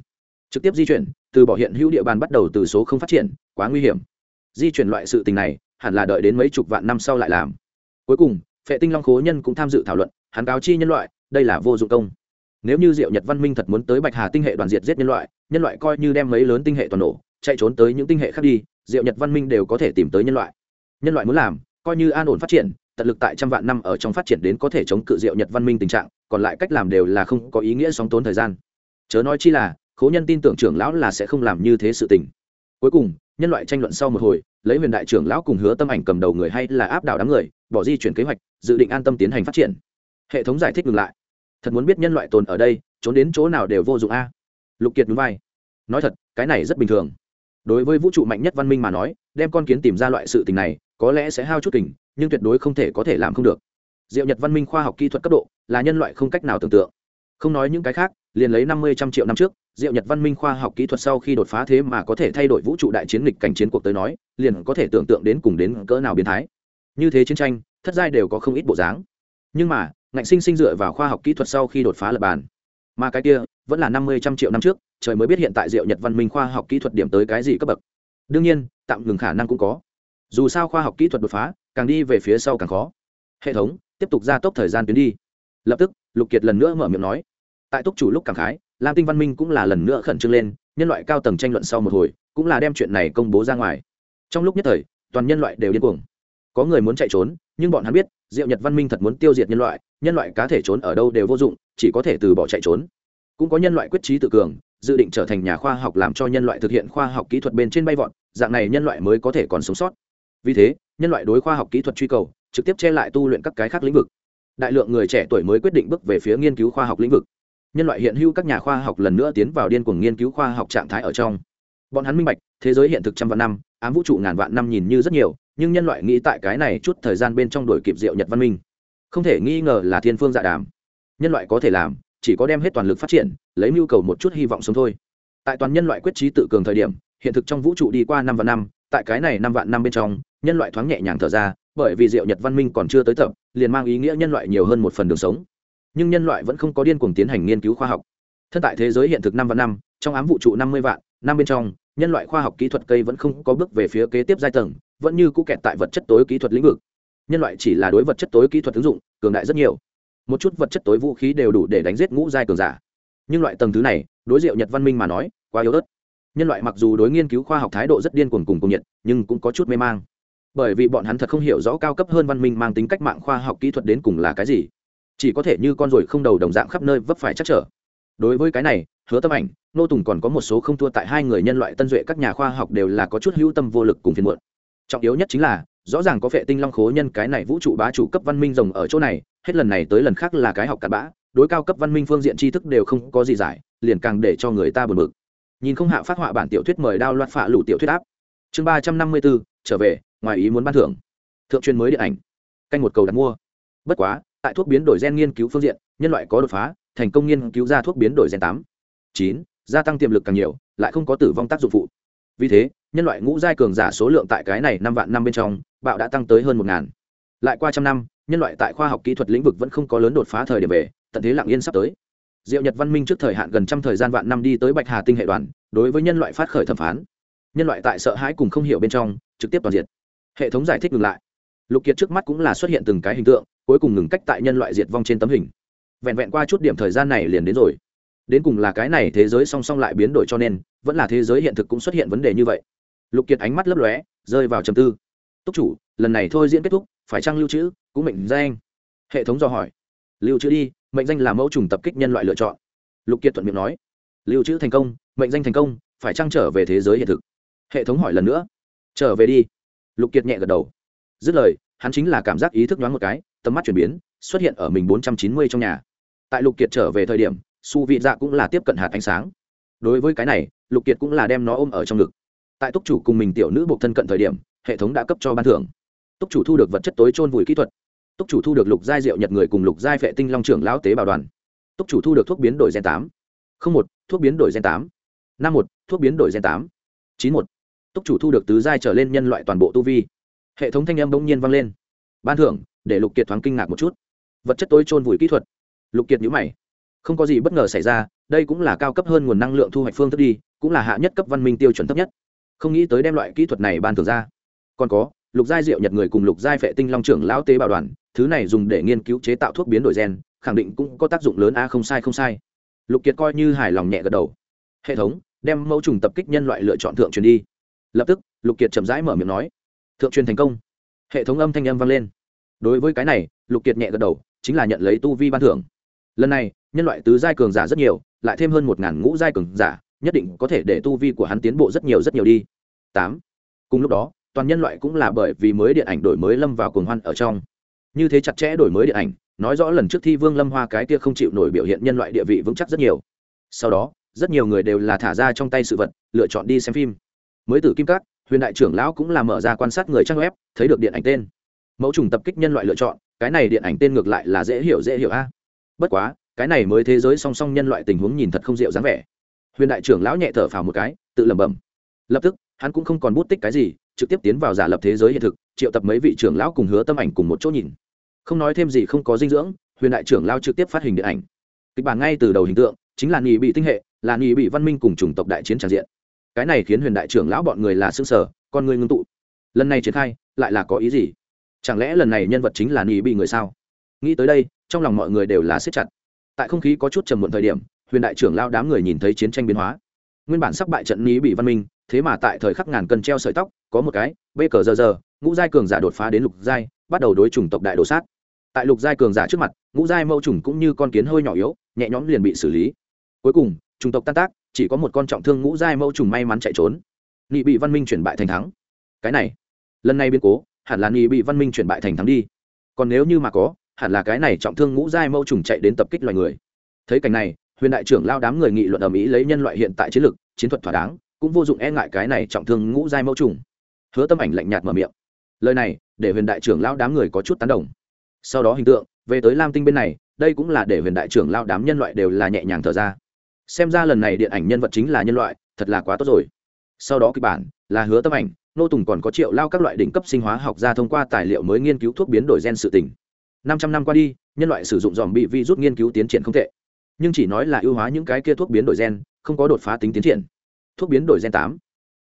Trực tiếp di chuyển, từ bỏ hiện hữu địa bàn bắt đầu từ số không phát triển, quá nguy hiểm. Di chuyển loại sự tình này, hẳn là đợi đến mấy chục vạn năm sau lại làm. Cuối cùng, vệ tinh long khố nhân cũng tham dự thảo luận, hắn cáo chi nhân loại, đây là vô dụng công nếu như diệu nhật văn minh thật muốn tới bạch hà tinh hệ đoàn diệt giết nhân loại nhân loại coi như đem mấy lớn tinh hệ toàn nổ, chạy trốn tới những tinh hệ khác đi, diệu nhật văn minh đều có thể tìm tới nhân loại. Nhân loại muốn làm, coi như an ổn phát triển, tận lực tại trăm vạn năm ở trong phát triển đến có thể chống cự diệu nhật văn minh tình trạng, còn lại cách làm đều là không có ý nghĩa sóng tốn thời gian. Chớ nói chi là, khố nhân tin tưởng trưởng lão là sẽ không làm như thế sự tình. Cuối cùng, nhân loại tranh luận sau một hồi, lấy huyền đại trưởng lão cùng hứa tâm ảnh cầm đầu người hay là áp đảo đám người, bỏ di chuyển kế hoạch, dự định an tâm tiến hành phát triển. Hệ thống giải thích ngừng lại thật muốn biết nhân loại tồn ở đây, trốn đến chỗ nào đều vô dụng a. Lục kiệt núi vai. Nói thật, cái này rất bình thường. Đối với vũ trụ mạnh nhất văn minh mà nói, đem con kiến tìm ra loại sự tình này, có lẽ sẽ hao chút tình nhưng tuyệt đối không thể có thể làm không được. Diệu nhật văn minh khoa học kỹ thuật cấp độ, là nhân loại không cách nào tưởng tượng. Không nói những cái khác, liền lấy năm mươi trăm triệu năm trước, diệu nhật văn minh khoa học kỹ thuật sau khi đột phá thế mà có thể thay đổi vũ trụ đại chiến lịch cảnh chiến cuộc tới nói, liền có thể tưởng tượng đến cùng đến cỡ nào biến thái. Như thế chiến tranh, thất giai đều có không ít bộ dáng. Nhưng mà ngạnh sinh sinh dựa vào khoa học kỹ thuật sau khi đột phá lập bàn. Mà cái kia, vẫn là năm mươi trăm triệu năm trước, trời mới biết hiện tại diệu nhật văn minh khoa học kỹ thuật điểm tới cái gì cấp bậc. Đương nhiên, tạm ngừng khả năng cũng có. Dù sao khoa học kỹ thuật đột phá, càng đi về phía sau càng khó. Hệ thống, tiếp tục gia tốc thời gian tuyến đi. Lập tức, lục kiệt lần nữa mở miệng nói. Tại túc chủ lúc cảm khái, lam tinh văn minh cũng là lần nữa khẩn trương lên, nhân loại cao tầng tranh luận sau một hồi, cũng là đem chuyện này công bố ra ngoài. Trong lúc nhất thời, toàn nhân loại đều điên cuồng. Có người muốn chạy trốn, nhưng bọn hắn biết, diệu nhật văn minh thật muốn tiêu diệt nhân loại nhân loại cá thể trốn ở đâu đều vô dụng, chỉ có thể từ bỏ chạy trốn. Cũng có nhân loại quyết trí tự cường, dự định trở thành nhà khoa học làm cho nhân loại thực hiện khoa học kỹ thuật bên trên bay vọt, dạng này nhân loại mới có thể còn sống sót. Vì thế, nhân loại đối khoa học kỹ thuật truy cầu, trực tiếp che lại tu luyện các cái khác lĩnh vực. Đại lượng người trẻ tuổi mới quyết định bước về phía nghiên cứu khoa học lĩnh vực. Nhân loại hiện hữu các nhà khoa học lần nữa tiến vào điên cuồng nghiên cứu khoa học trạng thái ở trong. Bọn hắn minh bạch, thế giới hiện thực trăm vạn năm, ám vũ trụ ngàn vạn năm nhìn như rất nhiều, nhưng nhân loại nghĩ tại cái này chút thời gian bên trong đổi kịp diệu nhật văn minh không thể nghi ngờ là thiên phương dạ đàm. Nhân loại có thể làm, chỉ có đem hết toàn lực phát triển, lấy mưu cầu một chút hy vọng sống thôi. Tại toàn nhân loại quyết trí tự cường thời điểm, hiện thực trong vũ trụ đi qua năm vạn năm, tại cái này năm vạn năm bên trong, nhân loại thoáng nhẹ nhàng thở ra, bởi vì diệu nhật văn minh còn chưa tới tập, liền mang ý nghĩa nhân loại nhiều hơn một phần đường sống. Nhưng nhân loại vẫn không có điên cuồng tiến hành nghiên cứu khoa học. Thân tại thế giới hiện thực năm vạn năm, trong ám vũ trụ năm mươi vạn, năm bên trong, nhân loại khoa học kỹ thuật cây vẫn không có bước về phía kế tiếp giai tầng, vẫn như cũ kẹt tại vật chất tối kỹ thuật lĩnh vực nhân loại chỉ là đối vật chất tối kỹ thuật ứng dụng, cường đại rất nhiều. Một chút vật chất tối vũ khí đều đủ để đánh giết ngũ giai cường giả. Nhưng loại tầng thứ này, đối diệu nhật văn minh mà nói, quá yếu ớt. Nhân loại mặc dù đối nghiên cứu khoa học thái độ rất điên cuồng cùng cùng nhiệt, nhưng cũng có chút mê mang. Bởi vì bọn hắn thật không hiểu rõ cao cấp hơn văn minh mang tính cách mạng khoa học kỹ thuật đến cùng là cái gì. Chỉ có thể như con ruồi không đầu đồng dạng khắp nơi vấp phải chắc trở. Đối với cái này, hứa tâm ảnh, nô tùng còn có một số không thua tại hai người nhân loại tân duệ các nhà khoa học đều là có chút hữu tâm vô lực cùng phiền muộn. Trọng yếu nhất chính là rõ ràng có vệ tinh long khố nhân cái này vũ trụ bá chủ cấp văn minh rồng ở chỗ này, hết lần này tới lần khác là cái học cặn bã, đối cao cấp văn minh phương diện tri thức đều không có gì giải, liền càng để cho người ta buồn bực. Nhìn không hạ phát họa bản tiểu thuyết mời đao loạt phạ lũ tiểu thuyết áp. Chương ba trăm năm mươi bốn, trở về, ngoài ý muốn ban thưởng. Thượng truyền mới điện ảnh. Canh một cầu đặt mua. Bất quá, tại thuốc biến đổi gen nghiên cứu phương diện, nhân loại có đột phá, thành công nghiên cứu ra thuốc biến đổi gen tám. Chín, gia tăng tiềm lực càng nhiều, lại không có tử vong tác dụng phụ. Vì thế, nhân loại ngũ giai cường giả số lượng tại cái này năm vạn năm bên trong bạo đã tăng tới hơn một ngàn. Lại qua trăm năm, nhân loại tại khoa học kỹ thuật lĩnh vực vẫn không có lớn đột phá thời điểm về, tận thế lặng yên sắp tới. Diệu nhật văn minh trước thời hạn gần trăm thời gian vạn năm đi tới bạch hà tinh hệ đoàn, đối với nhân loại phát khởi thẩm phán. Nhân loại tại sợ hãi cùng không hiểu bên trong, trực tiếp toàn diện hệ thống giải thích ngừng lại. Lục kiệt trước mắt cũng là xuất hiện từng cái hình tượng, cuối cùng ngừng cách tại nhân loại diệt vong trên tấm hình. Vẹn vẹn qua chút điểm thời gian này liền đến rồi. Đến cùng là cái này thế giới song song lại biến đổi cho nên, vẫn là thế giới hiện thực cũng xuất hiện vấn đề như vậy. Lục kiệt ánh mắt lấp lóe, rơi vào trầm tư túc chủ, lần này thôi diễn kết thúc, phải trang lưu trữ, cũng mệnh danh hệ thống do hỏi. Lưu trữ đi, mệnh danh là mẫu trùng tập kích nhân loại lựa chọn. Lục kiệt thuận miệng nói. Lưu trữ thành công, mệnh danh thành công, phải trang trở về thế giới hiện thực? Hệ thống hỏi lần nữa. Trở về đi. Lục kiệt nhẹ gật đầu. Dứt lời, hắn chính là cảm giác ý thức nhoáng một cái, tầm mắt chuyển biến, xuất hiện ở mình bốn trăm chín mươi trong nhà. Tại lục kiệt trở về thời điểm, su vị dạ cũng là tiếp cận hạt ánh sáng. Đối với cái này, lục kiệt cũng là đem nó ôm ở trong ngực. Tại túc chủ cùng mình tiểu nữ buộc thân cận thời điểm hệ thống đã cấp cho ban thưởng. Túc chủ thu được vật chất tối trôn vùi kỹ thuật. Túc chủ thu được lục giai diệu nhật người cùng lục giai vệ tinh long trưởng lão tế bảo đoàn. Túc chủ thu được thuốc biến đổi gen tám. Không một, thuốc biến đổi gen tám. Năm một, thuốc biến đổi gen tám. Chín một. Túc chủ thu được tứ giai trở lên nhân loại toàn bộ tu vi. Hệ thống thanh âm bỗng nhiên vang lên. Ban thưởng, để lục kiệt thoáng kinh ngạc một chút. Vật chất tối trôn vùi kỹ thuật. Lục kiệt nhữ mày. Không có gì bất ngờ xảy ra, đây cũng là cao cấp hơn nguồn năng lượng thu hoạch phương thức đi, cũng là hạ nhất cấp văn minh tiêu chuẩn thấp nhất. Không nghĩ tới đem loại kỹ thuật này ban thưởng ra còn có, lục giai diệu nhật người cùng lục giai vệ tinh long trưởng lão tế bảo đoàn, thứ này dùng để nghiên cứu chế tạo thuốc biến đổi gen, khẳng định cũng có tác dụng lớn. A, không sai không sai. Lục kiệt coi như hài lòng nhẹ gật đầu. Hệ thống, đem mẫu trùng tập kích nhân loại lựa chọn thượng truyền đi. Lập tức, lục kiệt chậm rãi mở miệng nói, thượng truyền thành công. Hệ thống âm thanh âm vang lên. Đối với cái này, lục kiệt nhẹ gật đầu, chính là nhận lấy tu vi ban thưởng. Lần này, nhân loại tứ giai cường giả rất nhiều, lại thêm hơn một ngàn ngũ giai cường giả, nhất định có thể để tu vi của hắn tiến bộ rất nhiều rất nhiều đi. Tám. Cùng lúc đó toàn nhân loại cũng là bởi vì mới điện ảnh đổi mới lâm vào cuồng hoan ở trong. Như thế chặt chẽ đổi mới điện ảnh, nói rõ lần trước thi vương lâm hoa cái kia không chịu nổi biểu hiện nhân loại địa vị vững chắc rất nhiều. Sau đó, rất nhiều người đều là thả ra trong tay sự vật, lựa chọn đi xem phim. Mới từ kim cát, huyền đại trưởng lão cũng là mở ra quan sát người trang web, thấy được điện ảnh tên. Mẫu trùng tập kích nhân loại lựa chọn, cái này điện ảnh tên ngược lại là dễ hiểu dễ hiểu a. Bất quá, cái này mới thế giới song song nhân loại tình huống nhìn thật không dịu dáng vẻ. Huyền đại trưởng lão nhẹ thở phào một cái, tự lẩm bẩm. Lập tức, hắn cũng không còn bút tích cái gì trực tiếp tiến vào giả lập thế giới hiện thực, triệu tập mấy vị trưởng lão cùng hứa tâm ảnh cùng một chỗ nhìn. Không nói thêm gì, không có dinh dưỡng, huyền đại trưởng lao trực tiếp phát hình điện ảnh. Kịch bản ngay từ đầu hình tượng, chính là nghỉ bị tinh hệ, là nghỉ bị văn minh cùng chủng tộc đại chiến tràn diện. Cái này khiến huyền đại trưởng lão bọn người là xương sở con người ngưng tụ. Lần này triển khai, lại là có ý gì? Chẳng lẽ lần này nhân vật chính là nghỉ bị người sao? Nghĩ tới đây, trong lòng mọi người đều là siết chặt. Tại không khí có chút trầm muộn thời điểm, huyền đại trưởng lao đám người nhìn thấy chiến tranh biến hóa. Nguyên bản sắp bại trận nghỉ bị văn minh thế mà tại thời khắc ngàn cân treo sợi tóc, có một cái bê cờ giờ giờ, ngũ giai cường giả đột phá đến lục giai, bắt đầu đối chủng tộc đại đồ sát. Tại lục giai cường giả trước mặt, ngũ giai mẫu trùng cũng như con kiến hơi nhỏ yếu, nhẹ nhõm liền bị xử lý. Cuối cùng, chủng tộc tan tác, chỉ có một con trọng thương ngũ giai mẫu trùng may mắn chạy trốn. Nghị bị văn minh chuyển bại thành thắng. Cái này, lần này biến cố, hẳn là nghị bị văn minh chuyển bại thành thắng đi. Còn nếu như mà có, hẳn là cái này trọng thương ngũ giai mẫu trùng chạy đến tập kích loài người. Thấy cảnh này, huyền đại trưởng lao đám người nghị luận ở mỹ lấy nhân loại hiện tại chiến lược, chiến thuật thỏa đáng cũng vô dụng e ngại cái này trọng thương ngũ giai mẫu trùng. Hứa tâm ảnh lạnh nhạt mở miệng. Lời này, để huyền đại trưởng lao đám người có chút tán đồng. Sau đó hình tượng, về tới lam tinh bên này, đây cũng là để huyền đại trưởng lao đám nhân loại đều là nhẹ nhàng thở ra. Xem ra lần này điện ảnh nhân vật chính là nhân loại, thật là quá tốt rồi. Sau đó kịch bản, là hứa tâm ảnh, nô tùng còn có triệu lao các loại đỉnh cấp sinh hóa học ra thông qua tài liệu mới nghiên cứu thuốc biến đổi gen sự tỉnh năm trăm năm qua đi, nhân loại sử dụng dòm bị vi rút nghiên cứu tiến triển không tệ. Nhưng chỉ nói là ưu hóa những cái kia thuốc biến đổi gen, không có đột phá tính tiến triển thuốc biến đổi gen tám.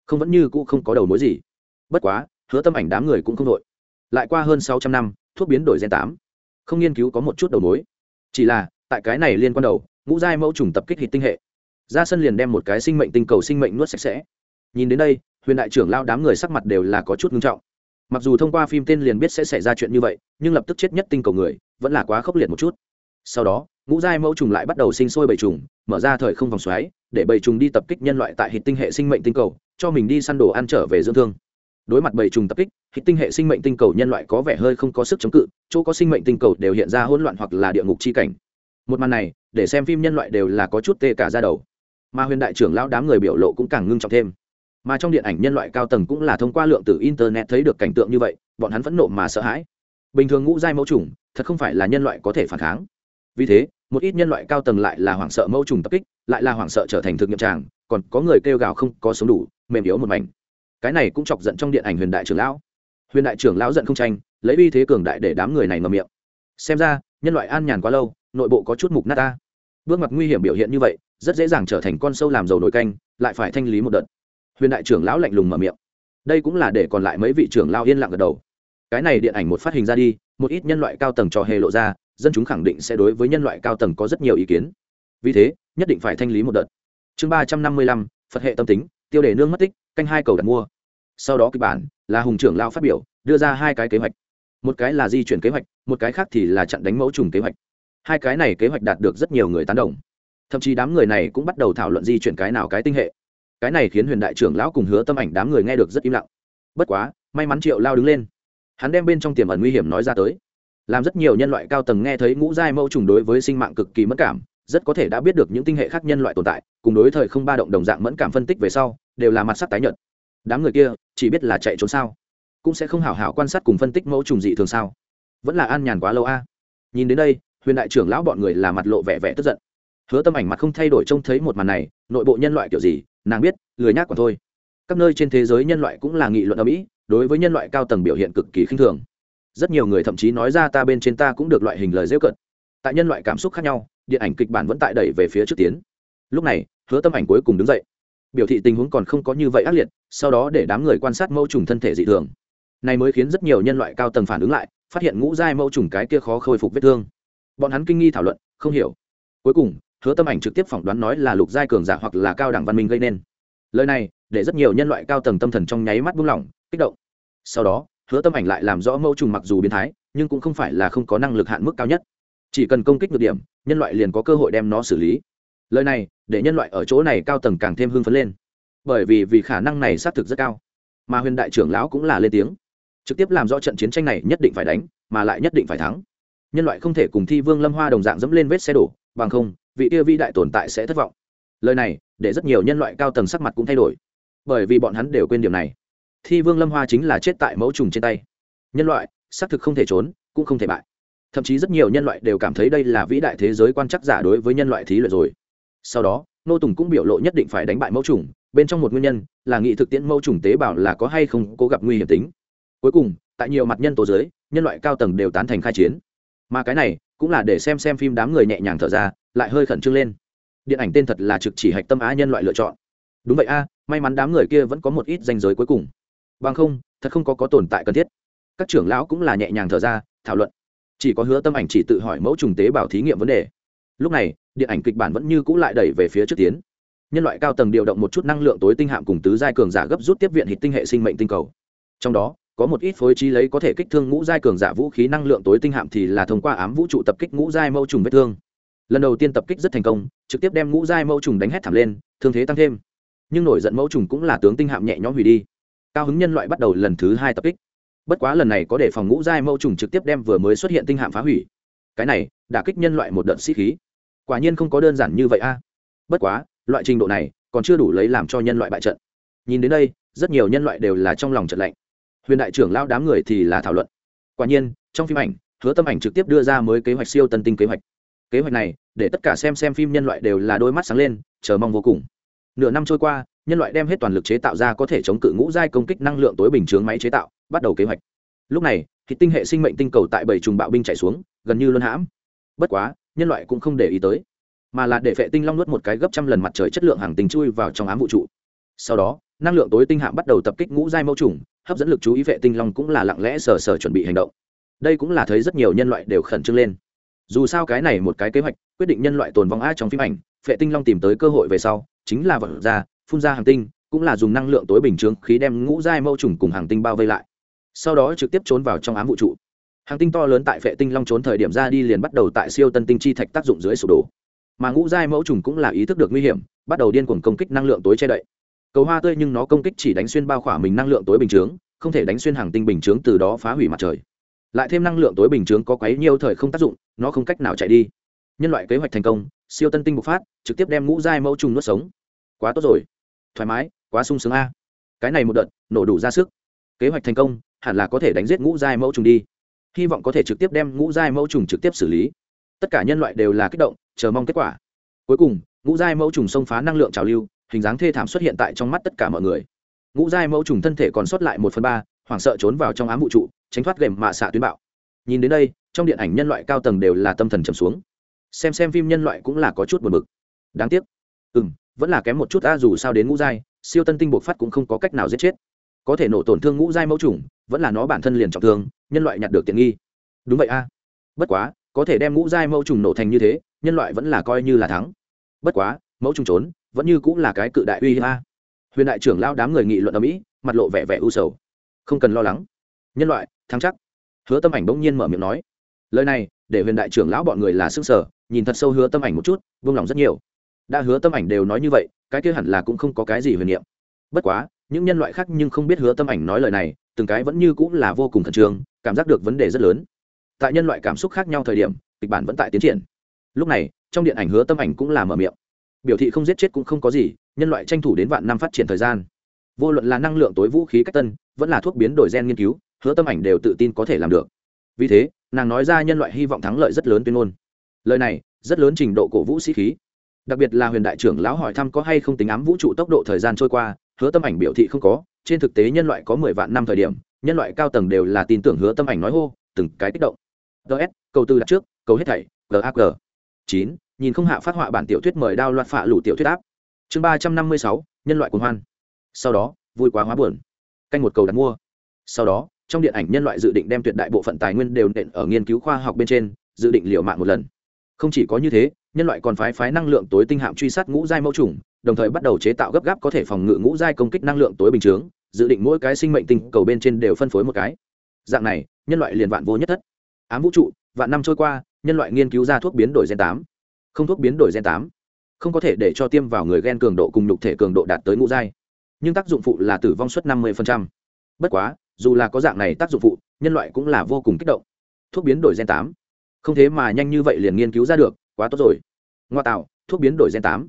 Không vẫn như cũ không có đầu mối gì. Bất quá, hứa tâm ảnh đám người cũng không đội. Lại qua hơn sáu trăm năm, thuốc biến đổi gen tám. Không nghiên cứu có một chút đầu mối. Chỉ là, tại cái này liên quan đầu, ngũ giai mẫu trùng tập kích hít tinh hệ. Ra sân liền đem một cái sinh mệnh tinh cầu sinh mệnh nuốt sạch sẽ. Nhìn đến đây, huyền đại trưởng lao đám người sắc mặt đều là có chút ngưng trọng. Mặc dù thông qua phim tên liền biết sẽ xảy ra chuyện như vậy, nhưng lập tức chết nhất tinh cầu người, vẫn là quá khốc liệt một chút. Sau đó, ngũ giai mẫu trùng lại bắt đầu sinh sôi bầy trùng, mở ra thời không vòng xoáy để bầy trùng đi tập kích nhân loại tại hệ tinh hệ sinh mệnh tinh cầu, cho mình đi săn đồ ăn trở về dưỡng thương. Đối mặt bầy trùng tập kích hệ tinh hệ sinh mệnh tinh cầu nhân loại có vẻ hơi không có sức chống cự, chỗ có sinh mệnh tinh cầu đều hiện ra hỗn loạn hoặc là địa ngục chi cảnh. Một màn này, để xem phim nhân loại đều là có chút tê cả ra đầu. Mà huyền đại trưởng lão đám người biểu lộ cũng càng ngưng trọng thêm. Mà trong điện ảnh nhân loại cao tầng cũng là thông qua lượng từ internet thấy được cảnh tượng như vậy, bọn hắn vẫn nộ mà sợ hãi. Bình thường ngũ giai mẫu trùng thật không phải là nhân loại có thể phản kháng. Vì thế một ít nhân loại cao tầng lại là hoảng sợ mẫu trùng tập kích, lại là hoảng sợ trở thành thực nghiệm tràng, còn có người kêu gào không có sống đủ, mềm yếu một mảnh. Cái này cũng chọc giận trong điện ảnh huyền đại trưởng lão. Huyền đại trưởng lão giận không tranh, lấy uy thế cường đại để đám người này ngầm miệng. Xem ra, nhân loại an nhàn quá lâu, nội bộ có chút mục nát ta. Bước mặt nguy hiểm biểu hiện như vậy, rất dễ dàng trở thành con sâu làm dầu nổi canh, lại phải thanh lý một đợt. Huyền đại trưởng lão lạnh lùng mở miệng. Đây cũng là để còn lại mấy vị trưởng lao yên lặng gật đầu. Cái này điện ảnh một phát hình ra đi, một ít nhân loại cao tầng trò hề lộ ra dân chúng khẳng định sẽ đối với nhân loại cao tầng có rất nhiều ý kiến. Vì thế, nhất định phải thanh lý một đợt. Chương ba trăm năm mươi lăm, phật hệ tâm tính, tiêu đề nương mất tích, canh hai cầu đặt mua. Sau đó kịch bản, là hùng trưởng lao phát biểu, đưa ra hai cái kế hoạch. Một cái là di chuyển kế hoạch, một cái khác thì là chặn đánh mẫu trùng kế hoạch. Hai cái này kế hoạch đạt được rất nhiều người tán đồng. Thậm chí đám người này cũng bắt đầu thảo luận di chuyển cái nào cái tinh hệ. Cái này khiến huyền đại trưởng lão cùng hứa tâm ảnh đám người nghe được rất im lặng. Bất quá, may mắn triệu lao đứng lên. Hắn đem bên trong tiềm ẩn nguy hiểm nói ra tới làm rất nhiều nhân loại cao tầng nghe thấy ngũ giai mẫu trùng đối với sinh mạng cực kỳ mất cảm, rất có thể đã biết được những tinh hệ khác nhân loại tồn tại, cùng đối thời không ba động đồng dạng mẫn cảm phân tích về sau, đều là mặt sắc tái nhợt. Đám người kia, chỉ biết là chạy trốn sao? Cũng sẽ không hảo hảo quan sát cùng phân tích mẫu trùng dị thường sao? Vẫn là an nhàn quá lâu a. Nhìn đến đây, huyền đại trưởng lão bọn người là mặt lộ vẻ vẻ tức giận. Hứa tâm ảnh mặt không thay đổi trông thấy một màn này, nội bộ nhân loại kiểu gì, nàng biết, lười nhác còn thôi. Các nơi trên thế giới nhân loại cũng là nghị luận ở mỹ, đối với nhân loại cao tầng biểu hiện cực kỳ khinh thường rất nhiều người thậm chí nói ra ta bên trên ta cũng được loại hình lời rêu cận tại nhân loại cảm xúc khác nhau, điện ảnh kịch bản vẫn tại đẩy về phía trước tiến. Lúc này, hứa tâm ảnh cuối cùng đứng dậy. Biểu thị tình huống còn không có như vậy ác liệt, sau đó để đám người quan sát mẫu trùng thân thể dị thường. Này mới khiến rất nhiều nhân loại cao tầng phản ứng lại, phát hiện ngũ giai mẫu trùng cái kia khó khôi phục vết thương. Bọn hắn kinh nghi thảo luận, không hiểu. Cuối cùng, hứa tâm ảnh trực tiếp phỏng đoán nói là lục giai cường giả hoặc là cao đẳng văn minh gây nên. Lời này, để rất nhiều nhân loại cao tầng tâm thần trong nháy mắt buông lỏng, kích động. Sau đó hứa tâm ảnh lại làm rõ mẫu trùng mặc dù biến thái, nhưng cũng không phải là không có năng lực hạn mức cao nhất. Chỉ cần công kích được điểm, nhân loại liền có cơ hội đem nó xử lý. Lời này, để nhân loại ở chỗ này cao tầng càng thêm hưng phấn lên. Bởi vì vì khả năng này xác thực rất cao. Mà huyền đại trưởng lão cũng là lên tiếng. Trực tiếp làm rõ trận chiến tranh này nhất định phải đánh, mà lại nhất định phải thắng. Nhân loại không thể cùng thi vương lâm hoa đồng dạng dẫm lên vết xe đổ, bằng không, vị kia vi đại tồn tại sẽ thất vọng. Lời này, để rất nhiều nhân loại cao tầng sắc mặt cũng thay đổi. Bởi vì bọn hắn đều quên điểm này thi vương lâm hoa chính là chết tại mẫu trùng trên tay. Nhân loại, xác thực không thể trốn, cũng không thể bại. Thậm chí rất nhiều nhân loại đều cảm thấy đây là vĩ đại thế giới quan chắc giả đối với nhân loại thí luyện rồi. Sau đó, nô tùng cũng biểu lộ nhất định phải đánh bại mẫu trùng, bên trong một nguyên nhân là nghị thực tiễn mẫu trùng tế bào là có hay không cố gặp nguy hiểm tính. Cuối cùng, tại nhiều mặt nhân tố giới nhân loại cao tầng đều tán thành khai chiến. Mà cái này cũng là để xem xem phim đám người nhẹ nhàng thở ra, lại hơi khẩn trương lên. Điện ảnh tên thật là trực chỉ hạch tâm á nhân loại lựa chọn. Đúng vậy a, may mắn đám người kia vẫn có một ít danh giới cuối cùng bằng không, thật không có có tồn tại cần thiết. Các trưởng lão cũng là nhẹ nhàng thở ra, thảo luận. Chỉ có hứa tâm ảnh chỉ tự hỏi mẫu trùng tế bào thí nghiệm vấn đề. Lúc này, điện ảnh kịch bản vẫn như cũ lại đẩy về phía trước tiến. Nhân loại cao tầng điều động một chút năng lượng tối tinh hạm cùng tứ giai cường giả gấp rút tiếp viện hịch tinh hệ sinh mệnh tinh cầu. Trong đó, có một ít phối trí lấy có thể kích thương ngũ giai cường giả vũ khí năng lượng tối tinh hạm thì là thông qua ám vũ trụ tập kích ngũ giai mẫu trùng vết thương. Lần đầu tiên tập kích rất thành công, trực tiếp đem ngũ giai mẫu trùng đánh hét thảm lên, thương thế tăng thêm. Nhưng nổi giận mẫu trùng cũng là tướng tinh hạm nhẹ nhõm hủy đi cao hứng nhân loại bắt đầu lần thứ hai tập kích. Bất quá lần này có để phòng ngũ giai mâu trùng trực tiếp đem vừa mới xuất hiện tinh hạm phá hủy. Cái này đã kích nhân loại một đợt sĩ khí. Quả nhiên không có đơn giản như vậy a. Bất quá, loại trình độ này còn chưa đủ lấy làm cho nhân loại bại trận. Nhìn đến đây, rất nhiều nhân loại đều là trong lòng trận lạnh. Huyền đại trưởng lao đám người thì là thảo luận. Quả nhiên, trong phim ảnh, hứa tâm ảnh trực tiếp đưa ra mới kế hoạch siêu tân tinh kế hoạch. Kế hoạch này, để tất cả xem xem phim nhân loại đều là đôi mắt sáng lên, chờ mong vô cùng. Nửa năm trôi qua nhân loại đem hết toàn lực chế tạo ra có thể chống cự ngũ giai công kích năng lượng tối bình chướng máy chế tạo, bắt đầu kế hoạch. Lúc này thì tinh hệ sinh mệnh tinh cầu tại bảy trùng bạo binh chạy xuống, gần như luân hãm. Bất quá, nhân loại cũng không để ý tới, mà là để phệ tinh long nuốt một cái gấp trăm lần mặt trời chất lượng hàng tinh chui vào trong ám vũ trụ. Sau đó, năng lượng tối tinh hạm bắt đầu tập kích ngũ giai mẫu trùng, hấp dẫn lực chú ý vệ tinh long cũng là lặng lẽ sờ sờ chuẩn bị hành động. Đây cũng là thấy rất nhiều nhân loại đều khẩn trương lên. Dù sao cái này một cái kế hoạch, quyết định nhân loại tồn vong a trong phim ảnh vệ tinh long tìm tới cơ hội về sau, chính là vật ra phun ra hàng tinh, cũng là dùng năng lượng tối bình chướng khí đem ngũ giai mâu trùng cùng hàng tinh bao vây lại. Sau đó trực tiếp trốn vào trong ám vũ trụ. Hàng tinh to lớn tại vệ tinh long trốn thời điểm ra đi liền bắt đầu tại siêu tân tinh chi thạch tác dụng dưới sụp đổ. Mà ngũ giai mẫu trùng cũng là ý thức được nguy hiểm, bắt đầu điên cuồng công kích năng lượng tối che đậy. Cầu hoa tươi nhưng nó công kích chỉ đánh xuyên bao khỏa mình năng lượng tối bình chướng, không thể đánh xuyên hàng tinh bình chướng từ đó phá hủy mặt trời. Lại thêm năng lượng tối bình chướng có quấy nhiều thời không tác dụng, nó không cách nào chạy đi. Nhân loại kế hoạch thành công, siêu tân tinh bộc phát, trực tiếp đem ngũ giai mẫu trùng nuốt sống. Quá tốt rồi thoải mái, quá sung sướng a. Cái này một đợt, nổ đủ ra sức. Kế hoạch thành công, hẳn là có thể đánh giết ngũ giai mẫu trùng đi. Hy vọng có thể trực tiếp đem ngũ giai mẫu trùng trực tiếp xử lý. Tất cả nhân loại đều là kích động, chờ mong kết quả. Cuối cùng, ngũ giai mẫu trùng xông phá năng lượng trào lưu, hình dáng thê thảm xuất hiện tại trong mắt tất cả mọi người. Ngũ giai mẫu trùng thân thể còn sót lại một phần ba, hoảng sợ trốn vào trong ám vũ trụ, tránh thoát gềm mạ xạ tuyến bạo. Nhìn đến đây, trong điện ảnh nhân loại cao tầng đều là tâm thần trầm xuống. Xem xem phim nhân loại cũng là có chút buồn bực. Đáng tiếc. Ừ m vẫn là kém một chút a, dù sao đến ngũ giai, siêu tân tinh bộc phát cũng không có cách nào giết chết. Có thể nổ tổn thương ngũ giai mẫu trùng vẫn là nó bản thân liền trọng thương, nhân loại nhặt được tiện nghi. Đúng vậy a. Bất quá, có thể đem ngũ giai mẫu trùng nổ thành như thế, nhân loại vẫn là coi như là thắng. Bất quá, mẫu trùng trốn, vẫn như cũng là cái cự đại uy a. Huyền đại trưởng lao đám người nghị luận ở mỹ, mặt lộ vẻ vẻ u sầu. Không cần lo lắng. Nhân loại, thắng chắc. Hứa tâm ảnh bỗng nhiên mở miệng nói. Lời này, để huyền đại trưởng lão bọn người là sức sở nhìn thật sâu hứa tâm ảnh một chút vung lòng rất nhiều đã hứa tâm ảnh đều nói như vậy, cái kia hẳn là cũng không có cái gì huyền niệm. Bất quá, những nhân loại khác nhưng không biết hứa tâm ảnh nói lời này, từng cái vẫn như cũng là vô cùng khẩn trương, cảm giác được vấn đề rất lớn. Tại nhân loại cảm xúc khác nhau thời điểm, kịch bản vẫn tại tiến triển. Lúc này, trong điện ảnh hứa tâm ảnh cũng là mở miệng. Biểu thị không giết chết cũng không có gì, nhân loại tranh thủ đến vạn năm phát triển thời gian. Vô luận là năng lượng tối vũ khí cách tân, vẫn là thuốc biến đổi gen nghiên cứu, hứa tâm ảnh đều tự tin có thể làm được. Vì thế, nàng nói ra nhân loại hy vọng thắng lợi rất lớn tuyên ngôn. Lời này, rất lớn trình độ cổ vũ sĩ khí đặc biệt là huyền đại trưởng lão hỏi thăm có hay không tính ám vũ trụ tốc độ thời gian trôi qua, hứa tâm ảnh biểu thị không có, trên thực tế nhân loại có mười vạn năm thời điểm, nhân loại cao tầng đều là tin tưởng hứa tâm ảnh nói hô, từng cái kích động. Ts câu tư đặt trước câu hết thảy gag chín, nhìn không hạ phát họa bản tiểu thuyết mời đao loạt phạ lủ tiểu thuyết áp. Chương ba trăm năm mươi sáu, nhân loại cuồng hoan. Sau đó, vui quá hóa buồn. Canh một cầu đặt mua. Sau đó, trong điện ảnh nhân loại dự định đem tuyệt đại bộ phận tài nguyên đều nện ở nghiên cứu khoa học bên trên, dự định liều mạng một lần không chỉ có như thế, nhân loại còn phái phái năng lượng tối tinh hạm truy sát ngũ giai mẫu trùng, đồng thời bắt đầu chế tạo gấp gáp có thể phòng ngự ngũ giai công kích năng lượng tối bình chướng, dự định mỗi cái sinh mệnh tinh cầu bên trên đều phân phối một cái. Dạng này, nhân loại liền vạn vô nhất thất. Ám vũ trụ, vạn năm trôi qua, nhân loại nghiên cứu ra thuốc biến đổi gen tám. Không thuốc biến đổi gen tám. Không có thể để cho tiêm vào người gen cường độ cùng nhục thể cường độ đạt tới ngũ giai. Nhưng tác dụng phụ là tử vong suất năm mươi bất quá, dù là có dạng này tác dụng phụ, nhân loại cũng là vô cùng kích động. Thuốc biến đổi gen tám không thế mà nhanh như vậy liền nghiên cứu ra được, quá tốt rồi. Ngoa tạo, thuốc biến đổi gen tám.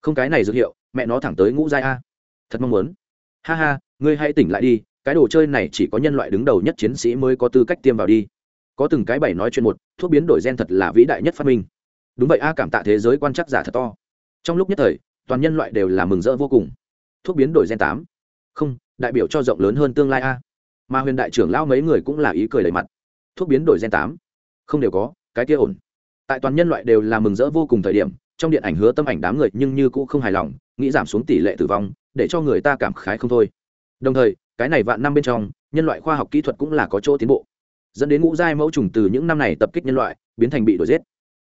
Không cái này dược hiệu, mẹ nó thẳng tới ngũ giai a. Thật mong muốn. Ha ha, ngươi hãy tỉnh lại đi, cái đồ chơi này chỉ có nhân loại đứng đầu nhất chiến sĩ mới có tư cách tiêm vào đi. Có từng cái bảy nói chuyện một, thuốc biến đổi gen thật là vĩ đại nhất phát minh. Đúng vậy a, cảm tạ thế giới quan chắc giả thật to. Trong lúc nhất thời, toàn nhân loại đều là mừng rỡ vô cùng. Thuốc biến đổi gen tám. Không, đại biểu cho rộng lớn hơn tương lai a. Mà huyền đại trưởng lao mấy người cũng là ý cười đầy mặt. Thuốc biến đổi gen tám không đều có, cái kia ổn. Tại toàn nhân loại đều là mừng rỡ vô cùng thời điểm, trong điện ảnh hứa tâm ảnh đám người nhưng như cũng không hài lòng, nghĩ giảm xuống tỷ lệ tử vong, để cho người ta cảm khái không thôi. Đồng thời, cái này vạn năm bên trong, nhân loại khoa học kỹ thuật cũng là có chỗ tiến bộ. Dẫn đến ngũ giai mẫu trùng từ những năm này tập kích nhân loại, biến thành bị đuổi giết.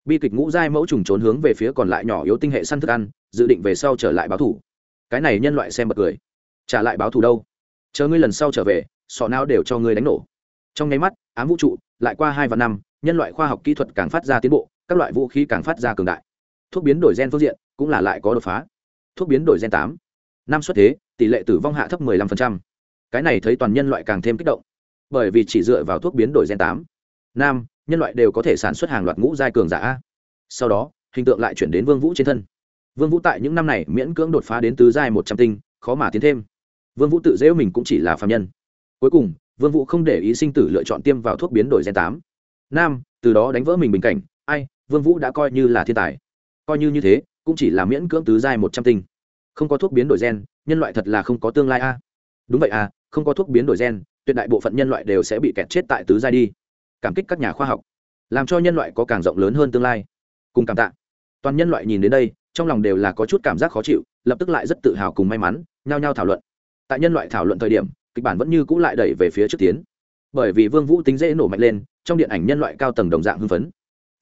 Bi kịch ngũ giai mẫu trùng trốn hướng về phía còn lại nhỏ yếu tinh hệ săn thức ăn, dự định về sau trở lại báo thủ. Cái này nhân loại xem bật cười. Trả lại báo thủ đâu? Chờ ngươi lần sau trở về, sọ não đều cho ngươi đánh nổ. Trong nháy mắt, ám vũ trụ, lại qua hai vạn năm nhân loại khoa học kỹ thuật càng phát ra tiến bộ, các loại vũ khí càng phát ra cường đại. Thuốc biến đổi gen phương diện cũng là lại có đột phá. Thuốc biến đổi gen tám, năm xuất thế, tỷ lệ tử vong hạ thấp 15%. cái này thấy toàn nhân loại càng thêm kích động, bởi vì chỉ dựa vào thuốc biến đổi gen tám, nam, nhân loại đều có thể sản xuất hàng loạt ngũ giai cường giả sau đó, hình tượng lại chuyển đến vương vũ trên thân. Vương vũ tại những năm này miễn cưỡng đột phá đến tứ giai một trăm tinh, khó mà tiến thêm. Vương vũ tự dễu mình cũng chỉ là phàm nhân. Cuối cùng, vương vũ không để ý sinh tử lựa chọn tiêm vào thuốc biến đổi gen tám nam, từ đó đánh vỡ mình bình cảnh. Ai, vương vũ đã coi như là thiên tài. Coi như như thế, cũng chỉ là miễn cưỡng tứ giai một trăm tinh. Không có thuốc biến đổi gen, nhân loại thật là không có tương lai a. Đúng vậy à không có thuốc biến đổi gen, tuyệt đại bộ phận nhân loại đều sẽ bị kẹt chết tại tứ giai đi. Cảm kích các nhà khoa học. Làm cho nhân loại có càng rộng lớn hơn tương lai. Cùng cảm tạ. Toàn nhân loại nhìn đến đây, trong lòng đều là có chút cảm giác khó chịu, lập tức lại rất tự hào cùng may mắn, nhao nhao thảo luận. Tại nhân loại thảo luận thời điểm, kịch bản vẫn như cũ lại đẩy về phía trước tiến. Bởi vì vương vũ tính dễ nổ mạnh lên trong điện ảnh nhân loại cao tầng đồng dạng hưng phấn.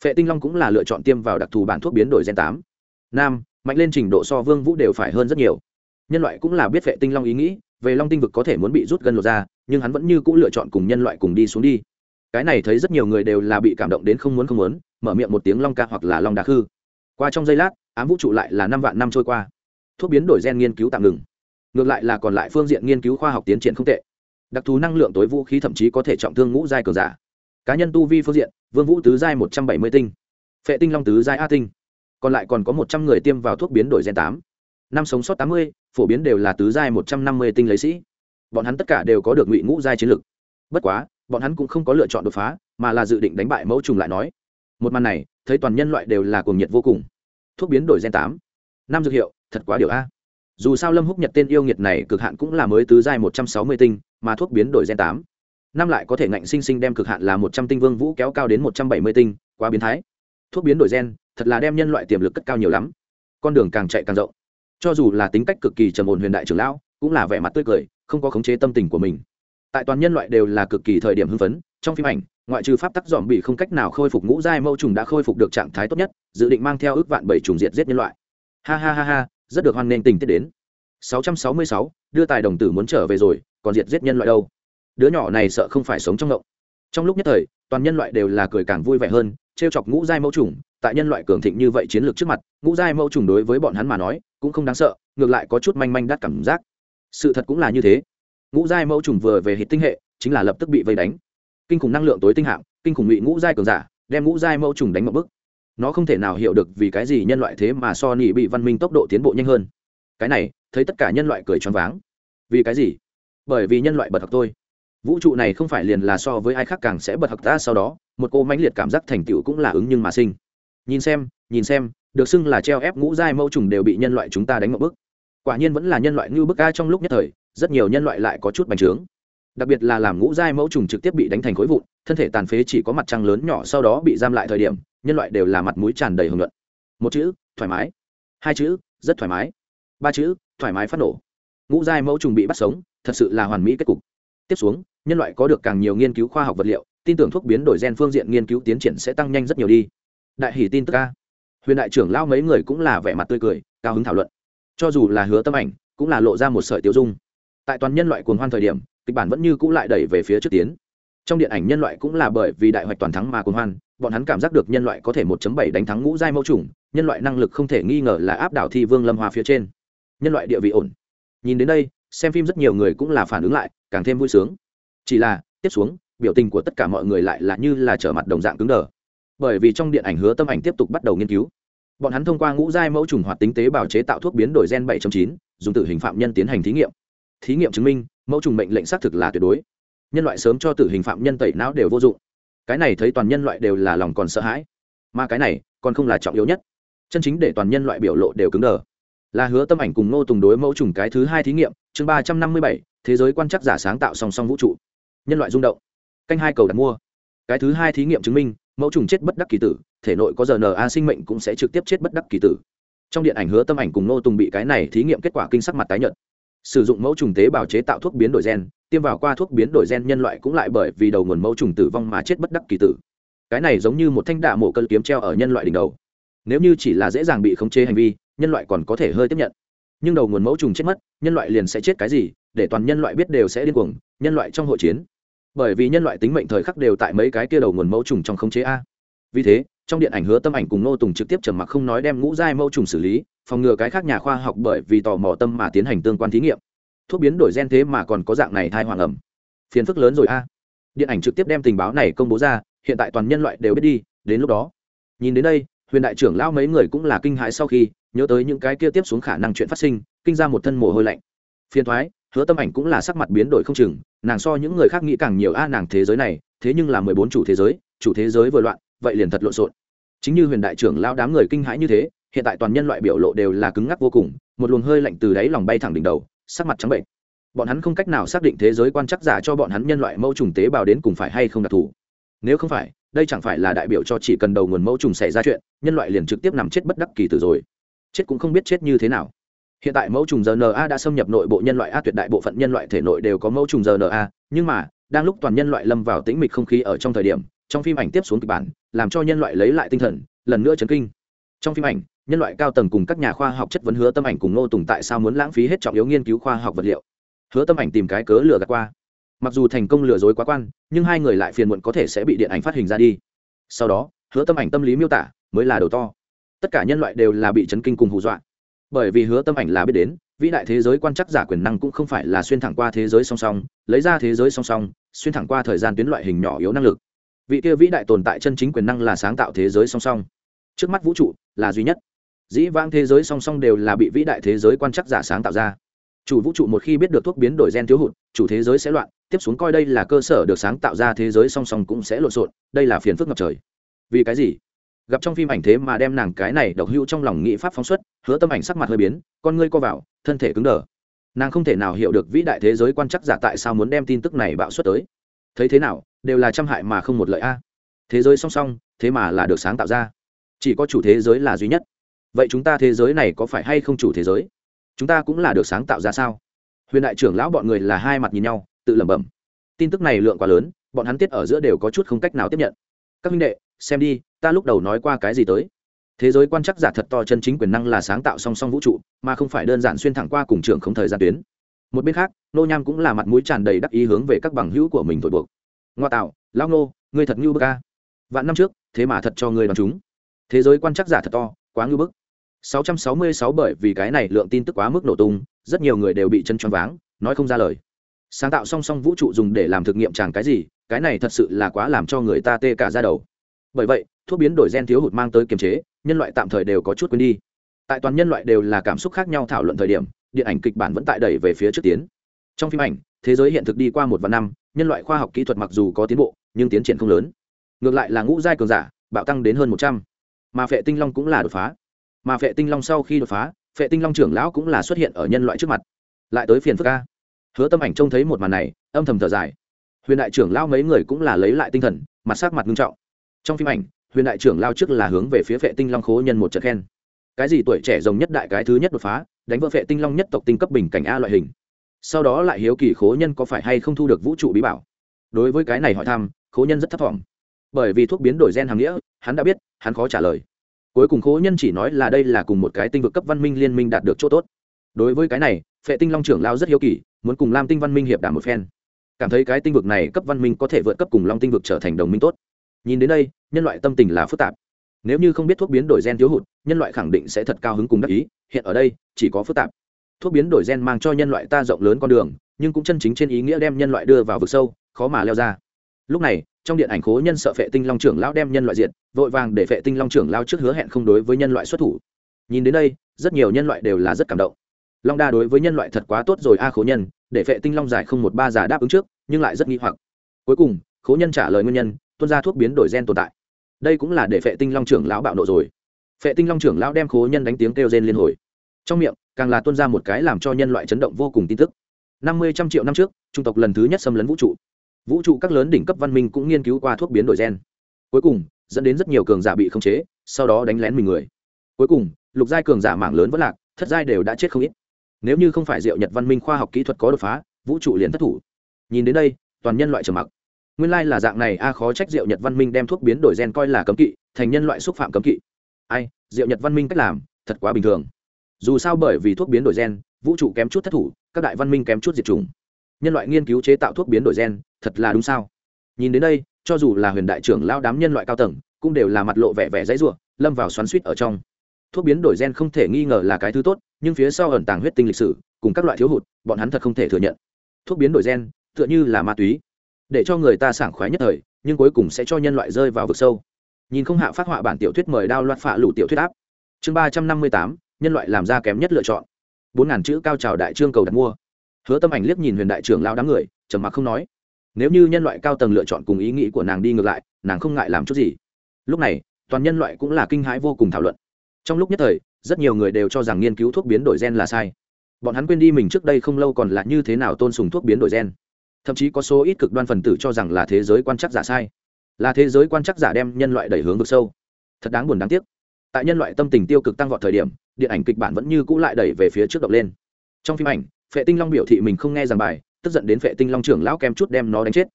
Phệ tinh long cũng là lựa chọn tiêm vào đặc thù bản thuốc biến đổi gen tám. Nam, mạnh lên trình độ so vương vũ đều phải hơn rất nhiều. Nhân loại cũng là biết phệ tinh long ý nghĩ, về long tinh vực có thể muốn bị rút gần lột ra nhưng hắn vẫn như cũ lựa chọn cùng nhân loại cùng đi xuống đi. Cái này thấy rất nhiều người đều là bị cảm động đến không muốn không muốn, mở miệng một tiếng long ca hoặc là long đá khư. Qua trong giây lát, ám vũ trụ lại là năm vạn năm trôi qua. Thuốc biến đổi gen nghiên cứu tạm ngừng. Ngược lại là còn lại phương diện nghiên cứu khoa học tiến triển không tệ. Đặc thù năng lượng tối vũ khí thậm chí có thể trọng thương ngũ giai cường giả cá nhân tu vi phương diện, vương vũ tứ giai một trăm bảy mươi tinh, phệ tinh long tứ giai a tinh. Còn lại còn có một trăm người tiêm vào thuốc biến đổi gen tám. Năm sống sót tám mươi, phổ biến đều là tứ giai một trăm năm mươi tinh lấy sĩ. Bọn hắn tất cả đều có được ngụy ngũ giai chiến lực. Bất quá, bọn hắn cũng không có lựa chọn đột phá, mà là dự định đánh bại mẫu trùng lại nói. Một màn này, thấy toàn nhân loại đều là cuồng nhiệt vô cùng. Thuốc biến đổi gen tám. Năm dược hiệu, thật quá điều a. Dù sao lâm húc nhật tên yêu nghiệt này cực hạn cũng là mới tứ giai một trăm sáu mươi tinh, mà thuốc biến đổi gen tám năm lại có thể ngạnh sinh sinh đem cực hạn là một trăm tinh vương vũ kéo cao đến một trăm bảy mươi tinh quá biến thái. Thuốc biến đổi gen thật là đem nhân loại tiềm lực cất cao nhiều lắm. Con đường càng chạy càng rộng. Cho dù là tính cách cực kỳ trầm ổn huyền đại trưởng lão cũng là vẻ mặt tươi cười không có khống chế tâm tình của mình. Tại toàn nhân loại đều là cực kỳ thời điểm hưng phấn trong phim ảnh ngoại trừ pháp tắc dòm bị không cách nào khôi phục ngũ giai mẫu trùng đã khôi phục được trạng thái tốt nhất dự định mang theo ước vạn bảy trùng diệt giết nhân loại. Ha ha ha ha rất được hoan nghênh tình tiết đến. 666, đưa tài đồng tử muốn trở về rồi còn diệt giết nhân loại đâu? Đứa nhỏ này sợ không phải sống trong ngộng. Trong lúc nhất thời, toàn nhân loại đều là cười càng vui vẻ hơn, trêu chọc ngũ giai mẫu trùng tại nhân loại cường thịnh như vậy chiến lược trước mặt, ngũ giai mẫu trùng đối với bọn hắn mà nói, cũng không đáng sợ, ngược lại có chút manh manh đắt cảm giác. Sự thật cũng là như thế. Ngũ giai mẫu trùng vừa về hít tinh hệ, chính là lập tức bị vây đánh. Kinh khủng năng lượng tối tinh hạng, kinh khủng bị ngũ giai cường giả, đem ngũ giai mẫu trùng đánh một bức. Nó không thể nào hiểu được vì cái gì nhân loại thế mà so nỉ bị văn minh tốc độ tiến bộ nhanh hơn. Cái này, thấy tất cả nhân loại cười choáng váng. Vì cái gì? Bởi vì nhân loại bật học tôi vũ trụ này không phải liền là so với ai khác càng sẽ bật học ta sau đó, một cô mãnh liệt cảm giác thành tựu cũng là ứng nhưng mà sinh. Nhìn xem nhìn xem, được xưng là treo ép ngũ giai mẫu trùng đều bị nhân loại chúng ta đánh một bức. Quả nhiên vẫn là nhân loại ngưu bức ca trong lúc nhất thời, rất nhiều nhân loại lại có chút bành trướng. Đặc biệt là làm ngũ giai mẫu trùng trực tiếp bị đánh thành khối vụn, thân thể tàn phế chỉ có mặt trăng lớn nhỏ sau đó bị giam lại thời điểm, nhân loại đều là mặt mũi tràn đầy hưởng luận. Một chữ, thoải mái. Hai chữ, rất thoải mái. Ba chữ, thoải mái phát nổ. Ngũ giai mẫu trùng bị bắt sống, thật sự là hoàn mỹ kết cục tiếp xuống nhân loại có được càng nhiều nghiên cứu khoa học vật liệu tin tưởng thuốc biến đổi gen phương diện nghiên cứu tiến triển sẽ tăng nhanh rất nhiều đi. Đại hỷ tin tức ca huyền đại trưởng lao mấy người cũng là vẻ mặt tươi cười cao hứng thảo luận. Cho dù là hứa tâm ảnh cũng là lộ ra một sợi tiêu dung. Tại toàn nhân loại cuồng hoan thời điểm kịch bản vẫn như cũ lại đẩy về phía trước tiến. Trong điện ảnh nhân loại cũng là bởi vì đại hoạch toàn thắng mà cuồng hoan bọn hắn cảm giác được nhân loại có thể 1.7 đánh thắng ngũ giai mẫu chủng, nhân loại năng lực không thể nghi ngờ là áp đảo thi vương lâm hoa phía trên. Nhân loại địa vị ổn. Nhìn đến đây xem phim rất nhiều người cũng là phản ứng lại càng thêm vui sướng. Chỉ là tiếp xuống biểu tình của tất cả mọi người lại là như là trở mặt đồng dạng cứng đờ. Bởi vì trong điện ảnh hứa tâm ảnh tiếp tục bắt đầu nghiên cứu. Bọn hắn thông qua ngũ giai mẫu trùng hoạt tính tế bào chế tạo thuốc biến đổi gen 7.9, dùng tử hình phạm nhân tiến hành thí nghiệm. Thí nghiệm chứng minh mẫu trùng mệnh lệnh xác thực là tuyệt đối. Nhân loại sớm cho tử hình phạm nhân tẩy não đều vô dụng. Cái này thấy toàn nhân loại đều là lòng còn sợ hãi. Mà cái này còn không là trọng yếu nhất. Chân chính để toàn nhân loại biểu lộ đều cứng đờ. Là hứa tâm ảnh cùng ngô tùng đối mẫu trùng cái thứ hai thí nghiệm chương ba trăm năm mươi bảy thế giới quan chắc giả sáng tạo song song vũ trụ. Nhân loại rung động. Canh hai cầu đặt mua. Cái thứ hai thí nghiệm chứng minh, mẫu trùng chết bất đắc kỳ tử, thể nội có rna sinh mệnh cũng sẽ trực tiếp chết bất đắc kỳ tử. Trong điện ảnh hứa tâm ảnh cùng nô tùng bị cái này thí nghiệm kết quả kinh sắc mặt tái nhợt. Sử dụng mẫu trùng tế bào chế tạo thuốc biến đổi gen, tiêm vào qua thuốc biến đổi gen nhân loại cũng lại bởi vì đầu nguồn mẫu trùng tử vong mà chết bất đắc kỳ tử. Cái này giống như một thanh đạ mộ cân kiếm treo ở nhân loại đỉnh đầu. Nếu như chỉ là dễ dàng bị khống chế hành vi, nhân loại còn có thể hơi tiếp nhận. Nhưng đầu nguồn mẫu trùng chết mất, nhân loại liền sẽ chết cái gì để toàn nhân loại biết đều sẽ điên cuồng, nhân loại trong hội chiến. Bởi vì nhân loại tính mệnh thời khắc đều tại mấy cái kia đầu nguồn mẫu trùng trong khống chế a. Vì thế, trong điện ảnh hứa tâm ảnh cùng nô tùng trực tiếp trầm mặc không nói đem ngũ giai mẫu trùng xử lý, phòng ngừa cái khác nhà khoa học bởi vì tò mò tâm mà tiến hành tương quan thí nghiệm. Thuốc biến đổi gen thế mà còn có dạng này thai hoàng ẩm. Phiền phức lớn rồi a. Điện ảnh trực tiếp đem tình báo này công bố ra, hiện tại toàn nhân loại đều biết đi, đến lúc đó. Nhìn đến đây, huyền đại trưởng lão mấy người cũng là kinh hãi sau khi, nhớ tới những cái kia tiếp xuống khả năng chuyện phát sinh, kinh ra một thân mồ hôi lạnh. Phiền thoái hứa tâm ảnh cũng là sắc mặt biến đổi không chừng, nàng so những người khác nghĩ càng nhiều, a, nàng thế giới này, thế nhưng là mười bốn chủ thế giới, chủ thế giới vừa loạn, vậy liền thật lộn xộn. Chính như huyền đại trưởng lao đám người kinh hãi như thế, hiện tại toàn nhân loại biểu lộ đều là cứng ngắc vô cùng, một luồng hơi lạnh từ đáy lòng bay thẳng đỉnh đầu, sắc mặt trắng bệnh. Bọn hắn không cách nào xác định thế giới quan chắc giả cho bọn hắn nhân loại mẫu trùng tế bào đến cùng phải hay không đặc thù. Nếu không phải, đây chẳng phải là đại biểu cho chỉ cần đầu nguồn mẫu trùng xảy ra chuyện, nhân loại liền trực tiếp nằm chết bất đắc kỳ tử rồi. Chết cũng không biết chết như thế nào hiện tại mẫu trùng rna đã xâm nhập nội bộ nhân loại a tuyệt đại bộ phận nhân loại thể nội đều có mẫu trùng rna nhưng mà, đang lúc toàn nhân loại lâm vào tĩnh mịch không khí ở trong thời điểm, trong phim ảnh tiếp xuống kịch bản, làm cho nhân loại lấy lại tinh thần, lần nữa chấn kinh. Trong phim ảnh, nhân loại cao tầng cùng các nhà khoa học chất vấn hứa tâm ảnh cùng Ngô tùng tại sao muốn lãng phí hết trọng yếu nghiên cứu khoa học vật liệu. Hứa tâm ảnh tìm cái cớ lừa gạt qua. Mặc dù thành công lừa dối quá quan, nhưng hai người lại phiền muộn có thể sẽ bị điện ảnh phát hình ra đi. Sau đó, hứa tâm ảnh tâm lý miêu tả mới là đầu to. Tất cả nhân loại đều là bị chấn kinh cùng hù dọa bởi vì hứa tâm ảnh là biết đến, vĩ đại thế giới quan chắc giả quyền năng cũng không phải là xuyên thẳng qua thế giới song song, lấy ra thế giới song song, xuyên thẳng qua thời gian tuyến loại hình nhỏ yếu năng lực. Vị kia vĩ đại tồn tại chân chính quyền năng là sáng tạo thế giới song song. Trước mắt vũ trụ là duy nhất. Dĩ vãng thế giới song song đều là bị vĩ đại thế giới quan chắc giả sáng tạo ra. Chủ vũ trụ một khi biết được thuốc biến đổi gen thiếu hụt, chủ thế giới sẽ loạn, tiếp xuống coi đây là cơ sở được sáng tạo ra thế giới song song cũng sẽ lộn xộn, đây là phiền phức ngập trời. Vì cái gì? Gặp trong phim ảnh thế mà đem nàng cái này độc hữu trong lòng nghĩ pháp phóng xuất, hứa tâm ảnh sắc mặt hơi biến, con ngươi co vào, thân thể cứng đờ. Nàng không thể nào hiểu được vĩ đại thế giới quan chắc giả tại sao muốn đem tin tức này bạo xuất tới. Thấy thế nào, đều là trăm hại mà không một lợi a. Thế giới song song, thế mà là được sáng tạo ra. Chỉ có chủ thế giới là duy nhất. Vậy chúng ta thế giới này có phải hay không chủ thế giới? Chúng ta cũng là được sáng tạo ra sao? Huyền đại trưởng lão bọn người là hai mặt nhìn nhau, tự lẩm bẩm. Tin tức này lượng quá lớn, bọn hắn tiết ở giữa đều có chút không cách nào tiếp nhận. Các minh đệ xem đi, ta lúc đầu nói qua cái gì tới. Thế giới quan chắc giả thật to chân chính quyền năng là sáng tạo song song vũ trụ, mà không phải đơn giản xuyên thẳng qua cùng trường không thời gian tuyến. Một bên khác, nô nham cũng là mặt mũi tràn đầy đắc ý hướng về các bằng hữu của mình thổi buộc. Ngoa tạo lao nô, ngươi thật ngưu bức ca vạn năm trước, thế mà thật cho ngươi đón chúng. Thế giới quan chắc giả thật to, quá ngưu bức. 666 bởi vì cái này lượng tin tức quá mức nổ tung, rất nhiều người đều bị chân choáng váng, nói không ra lời. Sáng tạo song song vũ trụ dùng để làm thực nghiệm chẳng cái gì, cái này thật sự là quá làm cho người ta tê cả ra đầu bởi vậy, thuốc biến đổi gen thiếu hụt mang tới kiềm chế, nhân loại tạm thời đều có chút quên đi. Tại toàn nhân loại đều là cảm xúc khác nhau thảo luận thời điểm, điện ảnh kịch bản vẫn tại đẩy về phía trước tiến. Trong phim ảnh, thế giới hiện thực đi qua một vạn năm, nhân loại khoa học kỹ thuật mặc dù có tiến bộ, nhưng tiến triển không lớn. Ngược lại là ngũ giai cường giả, bạo tăng đến hơn một trăm. Mà phệ tinh long cũng là đột phá. Mà phệ tinh long sau khi đột phá, phệ tinh long trưởng lão cũng là xuất hiện ở nhân loại trước mặt. Lại tới phiền phức ca hứa tâm ảnh trông thấy một màn này, âm thầm thở dài. Huyền đại trưởng lão mấy người cũng là lấy lại tinh thần, mặt sắc mặt nghiêm trọng trong phim ảnh, huyền đại trưởng lao trước là hướng về phía vệ tinh long khố nhân một trận khen. Cái gì tuổi trẻ rồng nhất đại cái thứ nhất đột phá, đánh vỡ vệ tinh long nhất tộc tinh cấp bình cảnh a loại hình. Sau đó lại hiếu kỳ khố nhân có phải hay không thu được vũ trụ bí bảo. Đối với cái này hỏi thăm, khố nhân rất thấp t bởi vì thuốc biến đổi gen hàng nghĩa, hắn đã biết, hắn khó trả lời. Cuối cùng khố nhân chỉ nói là đây là cùng một cái tinh vực cấp văn minh liên minh đạt được chỗ tốt. Đối với cái này phệ tinh long trưởng lao rất hiếu kỳ, muốn cùng lam tinh văn minh hiệp đả một phen. Cảm thấy cái tinh vực này cấp văn minh có thể vượt cấp cùng long tinh vực trở thành đồng minh tốt nhìn đến đây, nhân loại tâm tình là phức tạp. Nếu như không biết thuốc biến đổi gen thiếu hụt, nhân loại khẳng định sẽ thật cao hứng cùng đắc ý. Hiện ở đây, chỉ có phức tạp. Thuốc biến đổi gen mang cho nhân loại ta rộng lớn con đường, nhưng cũng chân chính trên ý nghĩa đem nhân loại đưa vào vực sâu, khó mà leo ra. Lúc này, trong điện ảnh khố nhân sợ phệ tinh long trưởng lão đem nhân loại diệt, vội vàng để phệ tinh long trưởng lao trước hứa hẹn không đối với nhân loại xuất thủ. Nhìn đến đây, rất nhiều nhân loại đều là rất cảm động. Long đa đối với nhân loại thật quá tốt rồi a khố nhân, để phệ tinh long giải không một ba giả đáp ứng trước, nhưng lại rất nghi hoặc. Cuối cùng, khố nhân trả lời nguyên nhân tuân ra thuốc biến đổi gen tồn tại. Đây cũng là để phệ tinh long trưởng lão bạo nộ rồi. Phệ tinh long trưởng lão đem khố nhân đánh tiếng kêu gen liên hồi. Trong miệng, càng là tuân ra một cái làm cho nhân loại chấn động vô cùng tin tức. Năm mươi trăm triệu năm trước, trung tộc lần thứ nhất xâm lấn vũ trụ. Vũ trụ các lớn đỉnh cấp văn minh cũng nghiên cứu qua thuốc biến đổi gen. Cuối cùng, dẫn đến rất nhiều cường giả bị khống chế, sau đó đánh lén mình người. Cuối cùng, lục giai cường giả mạng lớn vẫn lạc, thất giai đều đã chết không ít. Nếu như không phải diệu nhật văn minh khoa học kỹ thuật có đột phá, vũ trụ liền thất thủ. Nhìn đến đây, toàn nhân loại trầm mặc nguyên lai là dạng này, a, khó trách diệu nhật văn minh đem thuốc biến đổi gen coi là cấm kỵ, thành nhân loại xúc phạm cấm kỵ. Ai, diệu nhật văn minh cách làm, thật quá bình thường. Dù sao bởi vì thuốc biến đổi gen, vũ trụ kém chút thất thủ, các đại văn minh kém chút diệt chủng. Nhân loại nghiên cứu chế tạo thuốc biến đổi gen, thật là đúng sao? Nhìn đến đây, cho dù là huyền đại trưởng lao đám nhân loại cao tầng, cũng đều là mặt lộ vẻ vẻ dãy ruộng lâm vào xoắn suýt ở trong. Thuốc biến đổi gen không thể nghi ngờ là cái thứ tốt, nhưng phía sau ẩn tàng huyết tinh lịch sử, cùng các loại thiếu hụt, bọn hắn thật không thể thừa nhận. Thuốc biến đổi gen, tựa như là ma túy để cho người ta sảng khoái nhất thời, nhưng cuối cùng sẽ cho nhân loại rơi vào vực sâu. Nhìn không hạ phát họa bản tiểu thuyết mời đao loạt phạ lủ tiểu thuyết áp. Chương ba trăm năm mươi tám, nhân loại làm ra kém nhất lựa chọn. Bốn ngàn chữ cao trào đại trương cầu đặt mua. Hứa tâm ảnh liếc nhìn huyền đại trưởng lao đám người, trầm mặc không nói. Nếu như nhân loại cao tầng lựa chọn cùng ý nghĩ của nàng đi ngược lại, nàng không ngại làm chút gì. Lúc này, toàn nhân loại cũng là kinh hãi vô cùng thảo luận. Trong lúc nhất thời, rất nhiều người đều cho rằng nghiên cứu thuốc biến đổi gen là sai. Bọn hắn quên đi mình trước đây không lâu còn là như thế nào tôn sùng thuốc biến đổi gen thậm chí có số ít cực đoan phần tử cho rằng là thế giới quan chắc giả sai, là thế giới quan chắc giả đem nhân loại đẩy hướng vực sâu. Thật đáng buồn đáng tiếc. Tại nhân loại tâm tình tiêu cực tăng vọt thời điểm, điện ảnh kịch bản vẫn như cũ lại đẩy về phía trước động lên. Trong phim ảnh, phệ tinh long biểu thị mình không nghe giảng bài, tức giận đến phệ tinh long trưởng lão kem chút đem nó đánh chết.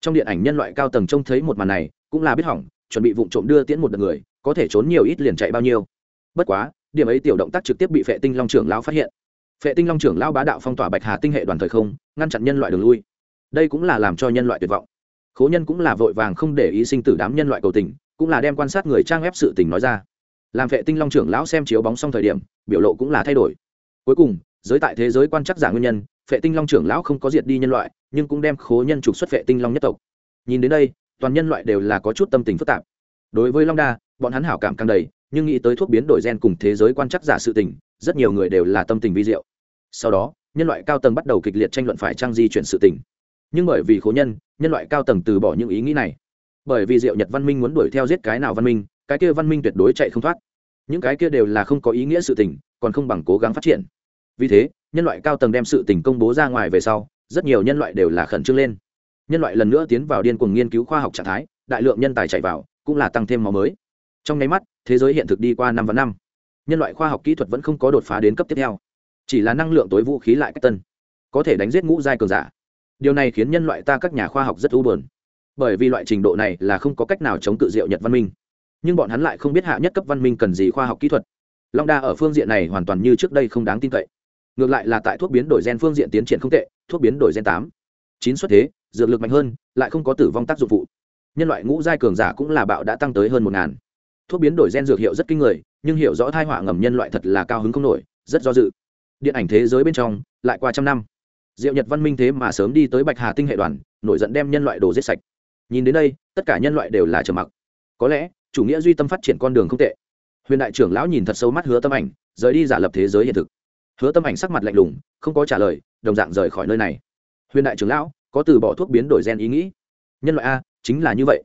Trong điện ảnh nhân loại cao tầng trông thấy một màn này, cũng là biết hỏng, chuẩn bị vụ trộm đưa tiễn một đợt người, có thể trốn nhiều ít liền chạy bao nhiêu. Bất quá, điểm ấy tiểu động tác trực tiếp bị phệ tinh long trưởng lão phát hiện. Phệ tinh long trưởng lão bá đạo phong tỏa bạch hà tinh hệ đoàn thời không, ngăn chặn nhân loại đường lui đây cũng là làm cho nhân loại tuyệt vọng. Khố nhân cũng là vội vàng không để ý sinh tử đám nhân loại cầu tình, cũng là đem quan sát người trang ép sự tình nói ra. Làm vệ tinh long trưởng lão xem chiếu bóng xong thời điểm, biểu lộ cũng là thay đổi. Cuối cùng, giới tại thế giới quan chắc giả nguyên nhân, vệ tinh long trưởng lão không có diệt đi nhân loại, nhưng cũng đem khố nhân trục xuất vệ tinh long nhất tộc. Nhìn đến đây, toàn nhân loại đều là có chút tâm tình phức tạp. Đối với long đa, bọn hắn hảo cảm càng đầy, nhưng nghĩ tới thuốc biến đổi gen cùng thế giới quan chắc giả sự tình, rất nhiều người đều là tâm tình vi diệu. Sau đó, nhân loại cao tầng bắt đầu kịch liệt tranh luận phải trang di chuyển sự tình nhưng bởi vì khố nhân nhân loại cao tầng từ bỏ những ý nghĩ này. Bởi vì diệu nhật văn minh muốn đuổi theo giết cái nào văn minh, cái kia văn minh tuyệt đối chạy không thoát. Những cái kia đều là không có ý nghĩa sự tình, còn không bằng cố gắng phát triển. Vì thế, nhân loại cao tầng đem sự tình công bố ra ngoài về sau, rất nhiều nhân loại đều là khẩn trương lên. Nhân loại lần nữa tiến vào điên cuồng nghiên cứu khoa học trạng thái, đại lượng nhân tài chạy vào, cũng là tăng thêm máu mới. Trong nháy mắt, thế giới hiện thực đi qua năm và năm. Nhân loại khoa học kỹ thuật vẫn không có đột phá đến cấp tiếp theo. Chỉ là năng lượng tối vũ khí lại cách tân. Có thể đánh giết ngũ giai cường giả điều này khiến nhân loại ta các nhà khoa học rất u buồn. Bởi vì loại trình độ này là không có cách nào chống cự diệu nhật văn minh. Nhưng bọn hắn lại không biết hạ nhất cấp văn minh cần gì khoa học kỹ thuật. Long đa ở phương diện này hoàn toàn như trước đây không đáng tin cậy. Ngược lại là tại thuốc biến đổi gen phương diện tiến triển không tệ, thuốc biến đổi gen tám. Chín xuất thế, dược lực mạnh hơn, lại không có tử vong tác dụng phụ. Nhân loại ngũ giai cường giả cũng là bạo đã tăng tới hơn một ngàn. Thuốc biến đổi gen dược hiệu rất kinh người, nhưng hiểu rõ thai họa ngầm nhân loại thật là cao hứng không nổi, rất do dự. Điện ảnh thế giới bên trong, lại qua trăm năm diệu nhật văn minh thế mà sớm đi tới bạch hà tinh hệ đoàn, nổi giận đem nhân loại đồ giết sạch. Nhìn đến đây, tất cả nhân loại đều là trầm mặc. Có lẽ, chủ nghĩa duy tâm phát triển con đường không tệ. Huyền đại trưởng lão nhìn thật sâu mắt hứa tâm ảnh, rời đi giả lập thế giới hiện thực. Hứa tâm ảnh sắc mặt lạnh lùng, không có trả lời, đồng dạng rời khỏi nơi này. Huyền đại trưởng lão, có từ bỏ thuốc biến đổi gen ý nghĩ. Nhân loại a, chính là như vậy.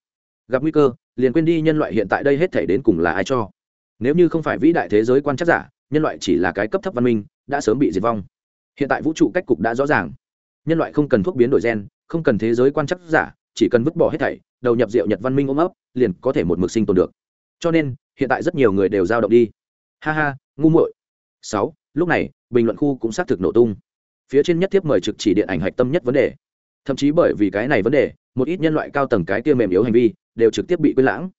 Gặp nguy cơ, liền quên đi nhân loại hiện tại đây hết thể đến cùng là ai cho. Nếu như không phải vĩ đại thế giới quan chắc giả, nhân loại chỉ là cái cấp thấp văn minh, đã sớm bị diệt vong hiện tại vũ trụ cách cục đã rõ ràng. Nhân loại không cần thuốc biến đổi gen, không cần thế giới quan chắc giả, chỉ cần vứt bỏ hết thảy, đầu nhập diệu nhật văn minh ôm ấp, liền có thể một mực sinh tồn được. Cho nên, hiện tại rất nhiều người đều giao động đi. Ha ha, ngu muội. Sáu, lúc này, bình luận khu cũng xác thực nổ tung. Phía trên nhất tiếp mời trực chỉ điện ảnh hạch tâm nhất vấn đề. Thậm chí bởi vì cái này vấn đề, một ít nhân loại cao tầng cái kia mềm yếu hành vi, đều trực tiếp bị quên lãng.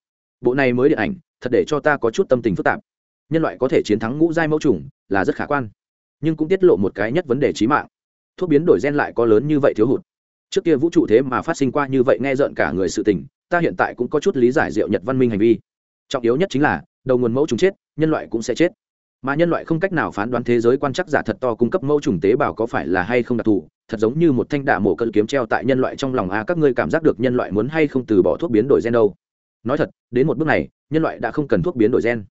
Bộ này mới điện ảnh, thật để cho ta có chút tâm tình phức tạp. Nhân loại có thể chiến thắng ngũ giai mẫu trùng là rất khả quan nhưng cũng tiết lộ một cái nhất vấn đề trí mạng. Thuốc biến đổi gen lại có lớn như vậy thiếu hụt. Trước kia vũ trụ thế mà phát sinh qua như vậy nghe rợn cả người sự tình, ta hiện tại cũng có chút lý giải diệu nhật văn minh hành vi. Trọng yếu nhất chính là, đầu nguồn mẫu trùng chết, nhân loại cũng sẽ chết. Mà nhân loại không cách nào phán đoán thế giới quan chắc giả thật to cung cấp mẫu trùng tế bào có phải là hay không đặc thù, thật giống như một thanh đạ mổ cân kiếm treo tại nhân loại trong lòng a, các ngươi cảm giác được nhân loại muốn hay không từ bỏ thuốc biến đổi gen đâu. Nói thật, đến một bước này, nhân loại đã không cần thuốc biến đổi gen.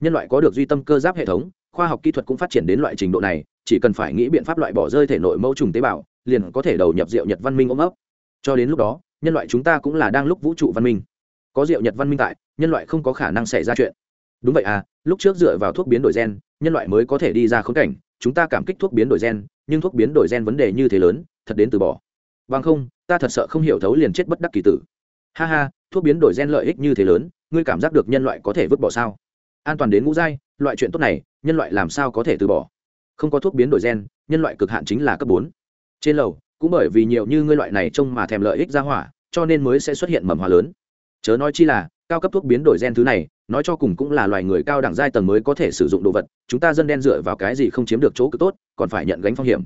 Nhân loại có được duy tâm cơ giáp hệ thống khoa học kỹ thuật cũng phát triển đến loại trình độ này, chỉ cần phải nghĩ biện pháp loại bỏ rơi thể nội mẫu trùng tế bào, liền có thể đầu nhập diệu nhật văn minh ôm ấp. Cho đến lúc đó, nhân loại chúng ta cũng là đang lúc vũ trụ văn minh. Có diệu nhật văn minh tại, nhân loại không có khả năng xảy ra chuyện. Đúng vậy à lúc trước dựa vào thuốc biến đổi gen, nhân loại mới có thể đi ra khốn cảnh, chúng ta cảm kích thuốc biến đổi gen, nhưng thuốc biến đổi gen vấn đề như thế lớn, thật đến từ bỏ. Bằng không, ta thật sợ không hiểu thấu liền chết bất đắc kỳ tử. Ha ha, thuốc biến đổi gen lợi ích như thế lớn, ngươi cảm giác được nhân loại có thể vứt bỏ sao? An toàn đến ngũ giai loại chuyện tốt này nhân loại làm sao có thể từ bỏ? Không có thuốc biến đổi gen nhân loại cực hạn chính là cấp bốn. Trên lầu cũng bởi vì nhiều như ngươi loại này trông mà thèm lợi ích ra hỏa cho nên mới sẽ xuất hiện mầm hoa lớn. Chớ nói chi là cao cấp thuốc biến đổi gen thứ này nói cho cùng cũng là loài người cao đẳng giai tầng mới có thể sử dụng đồ vật chúng ta dân đen dựa vào cái gì không chiếm được chỗ cực tốt còn phải nhận gánh phong hiểm.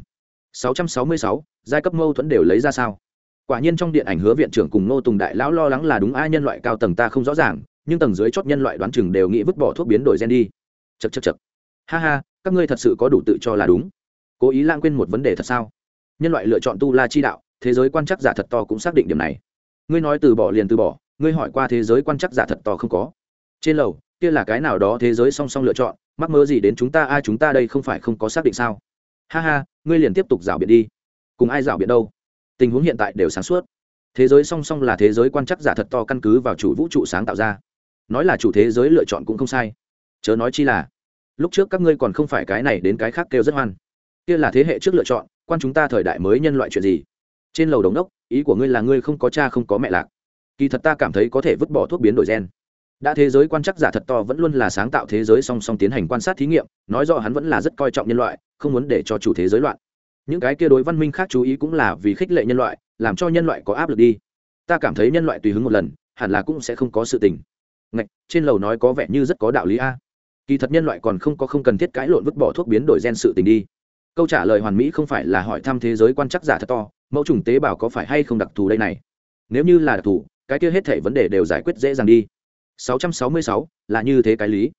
666, giai cấp mâu thuẫn đều lấy ra sao? Quả nhiên trong điện ảnh hứa viện trưởng cùng Ngô tùng đại lão lo lắng là đúng ai nhân loại cao tầng ta không rõ ràng nhưng tầng dưới chót nhân loại đoán chừng đều nghĩ vứt bỏ thuốc biến đổi gen đi chật chật chật. Ha ha, các ngươi thật sự có đủ tự cho là đúng. Cố ý lãng quên một vấn đề thật sao? Nhân loại lựa chọn tu la chi đạo, thế giới quan chắc giả thật to cũng xác định điểm này. Ngươi nói từ bỏ liền từ bỏ, ngươi hỏi qua thế giới quan chắc giả thật to không có? Trên lầu, kia là cái nào đó thế giới song song lựa chọn, mắc mơ gì đến chúng ta, ai chúng ta đây không phải không có xác định sao? Ha ha, ngươi liền tiếp tục rào biện đi. Cùng ai rào biện đâu? Tình huống hiện tại đều sáng suốt. Thế giới song song là thế giới quan chắc giả thật to căn cứ vào chủ vũ trụ sáng tạo ra. Nói là chủ thế giới lựa chọn cũng không sai chớ nói chi là lúc trước các ngươi còn không phải cái này đến cái khác kêu rất hoan. Kia là thế hệ trước lựa chọn quan chúng ta thời đại mới nhân loại chuyện gì? Trên lầu đống đốc ý của ngươi là ngươi không có cha không có mẹ lạc. Kỳ thật ta cảm thấy có thể vứt bỏ thuốc biến đổi gen. Đã thế giới quan chắc giả thật to vẫn luôn là sáng tạo thế giới song song tiến hành quan sát thí nghiệm nói rõ hắn vẫn là rất coi trọng nhân loại không muốn để cho chủ thế giới loạn. Những cái kia đối văn minh khác chú ý cũng là vì khích lệ nhân loại làm cho nhân loại có áp lực đi. Ta cảm thấy nhân loại tùy hứng một lần hẳn là cũng sẽ không có sự tình. Ngạch, trên lầu nói có vẻ như rất có đạo lý a kỳ thật nhân loại còn không có không cần thiết cãi lộn vứt bỏ thuốc biến đổi gen sự tình đi. Câu trả lời hoàn mỹ không phải là hỏi thăm thế giới quan chắc giả thật to, mẫu trùng tế bào có phải hay không đặc thù đây này? Nếu như là đặc thù, cái kia hết thể vấn đề đều giải quyết dễ dàng đi. 666 là như thế cái lý.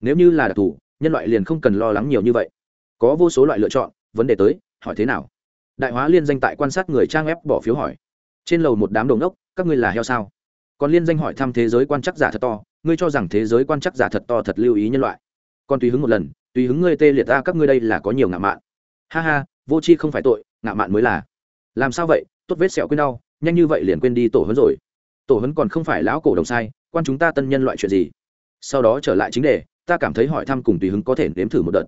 Nếu như là đặc thù, nhân loại liền không cần lo lắng nhiều như vậy. Có vô số loại lựa chọn, vấn đề tới, hỏi thế nào? Đại hóa liên danh tại quan sát người trang ép bỏ phiếu hỏi. Trên lầu một đám đồng đốc các ngươi là heo sao? Còn liên danh hỏi thăm thế giới quan chắc giả thật to, ngươi cho rằng thế giới quan chắc giả thật to thật lưu ý nhân loại. Còn tùy hứng một lần, tùy hứng ngươi tê liệt ta, các ngươi đây là có nhiều ngạo mạn. Ha ha, vô c h i không phải tội, ngạo mạn mới là. Làm sao vậy? Tốt vết sẹo quên đau, nhanh như vậy liền quên đi tổ hấn rồi. Tổ hấn còn không phải lão cổ đồng sai, quan chúng ta tân nhân loại chuyện gì? Sau đó trở lại chính đề, ta cảm thấy hỏi thăm cùng tùy hứng có thể nếm thử một đợt.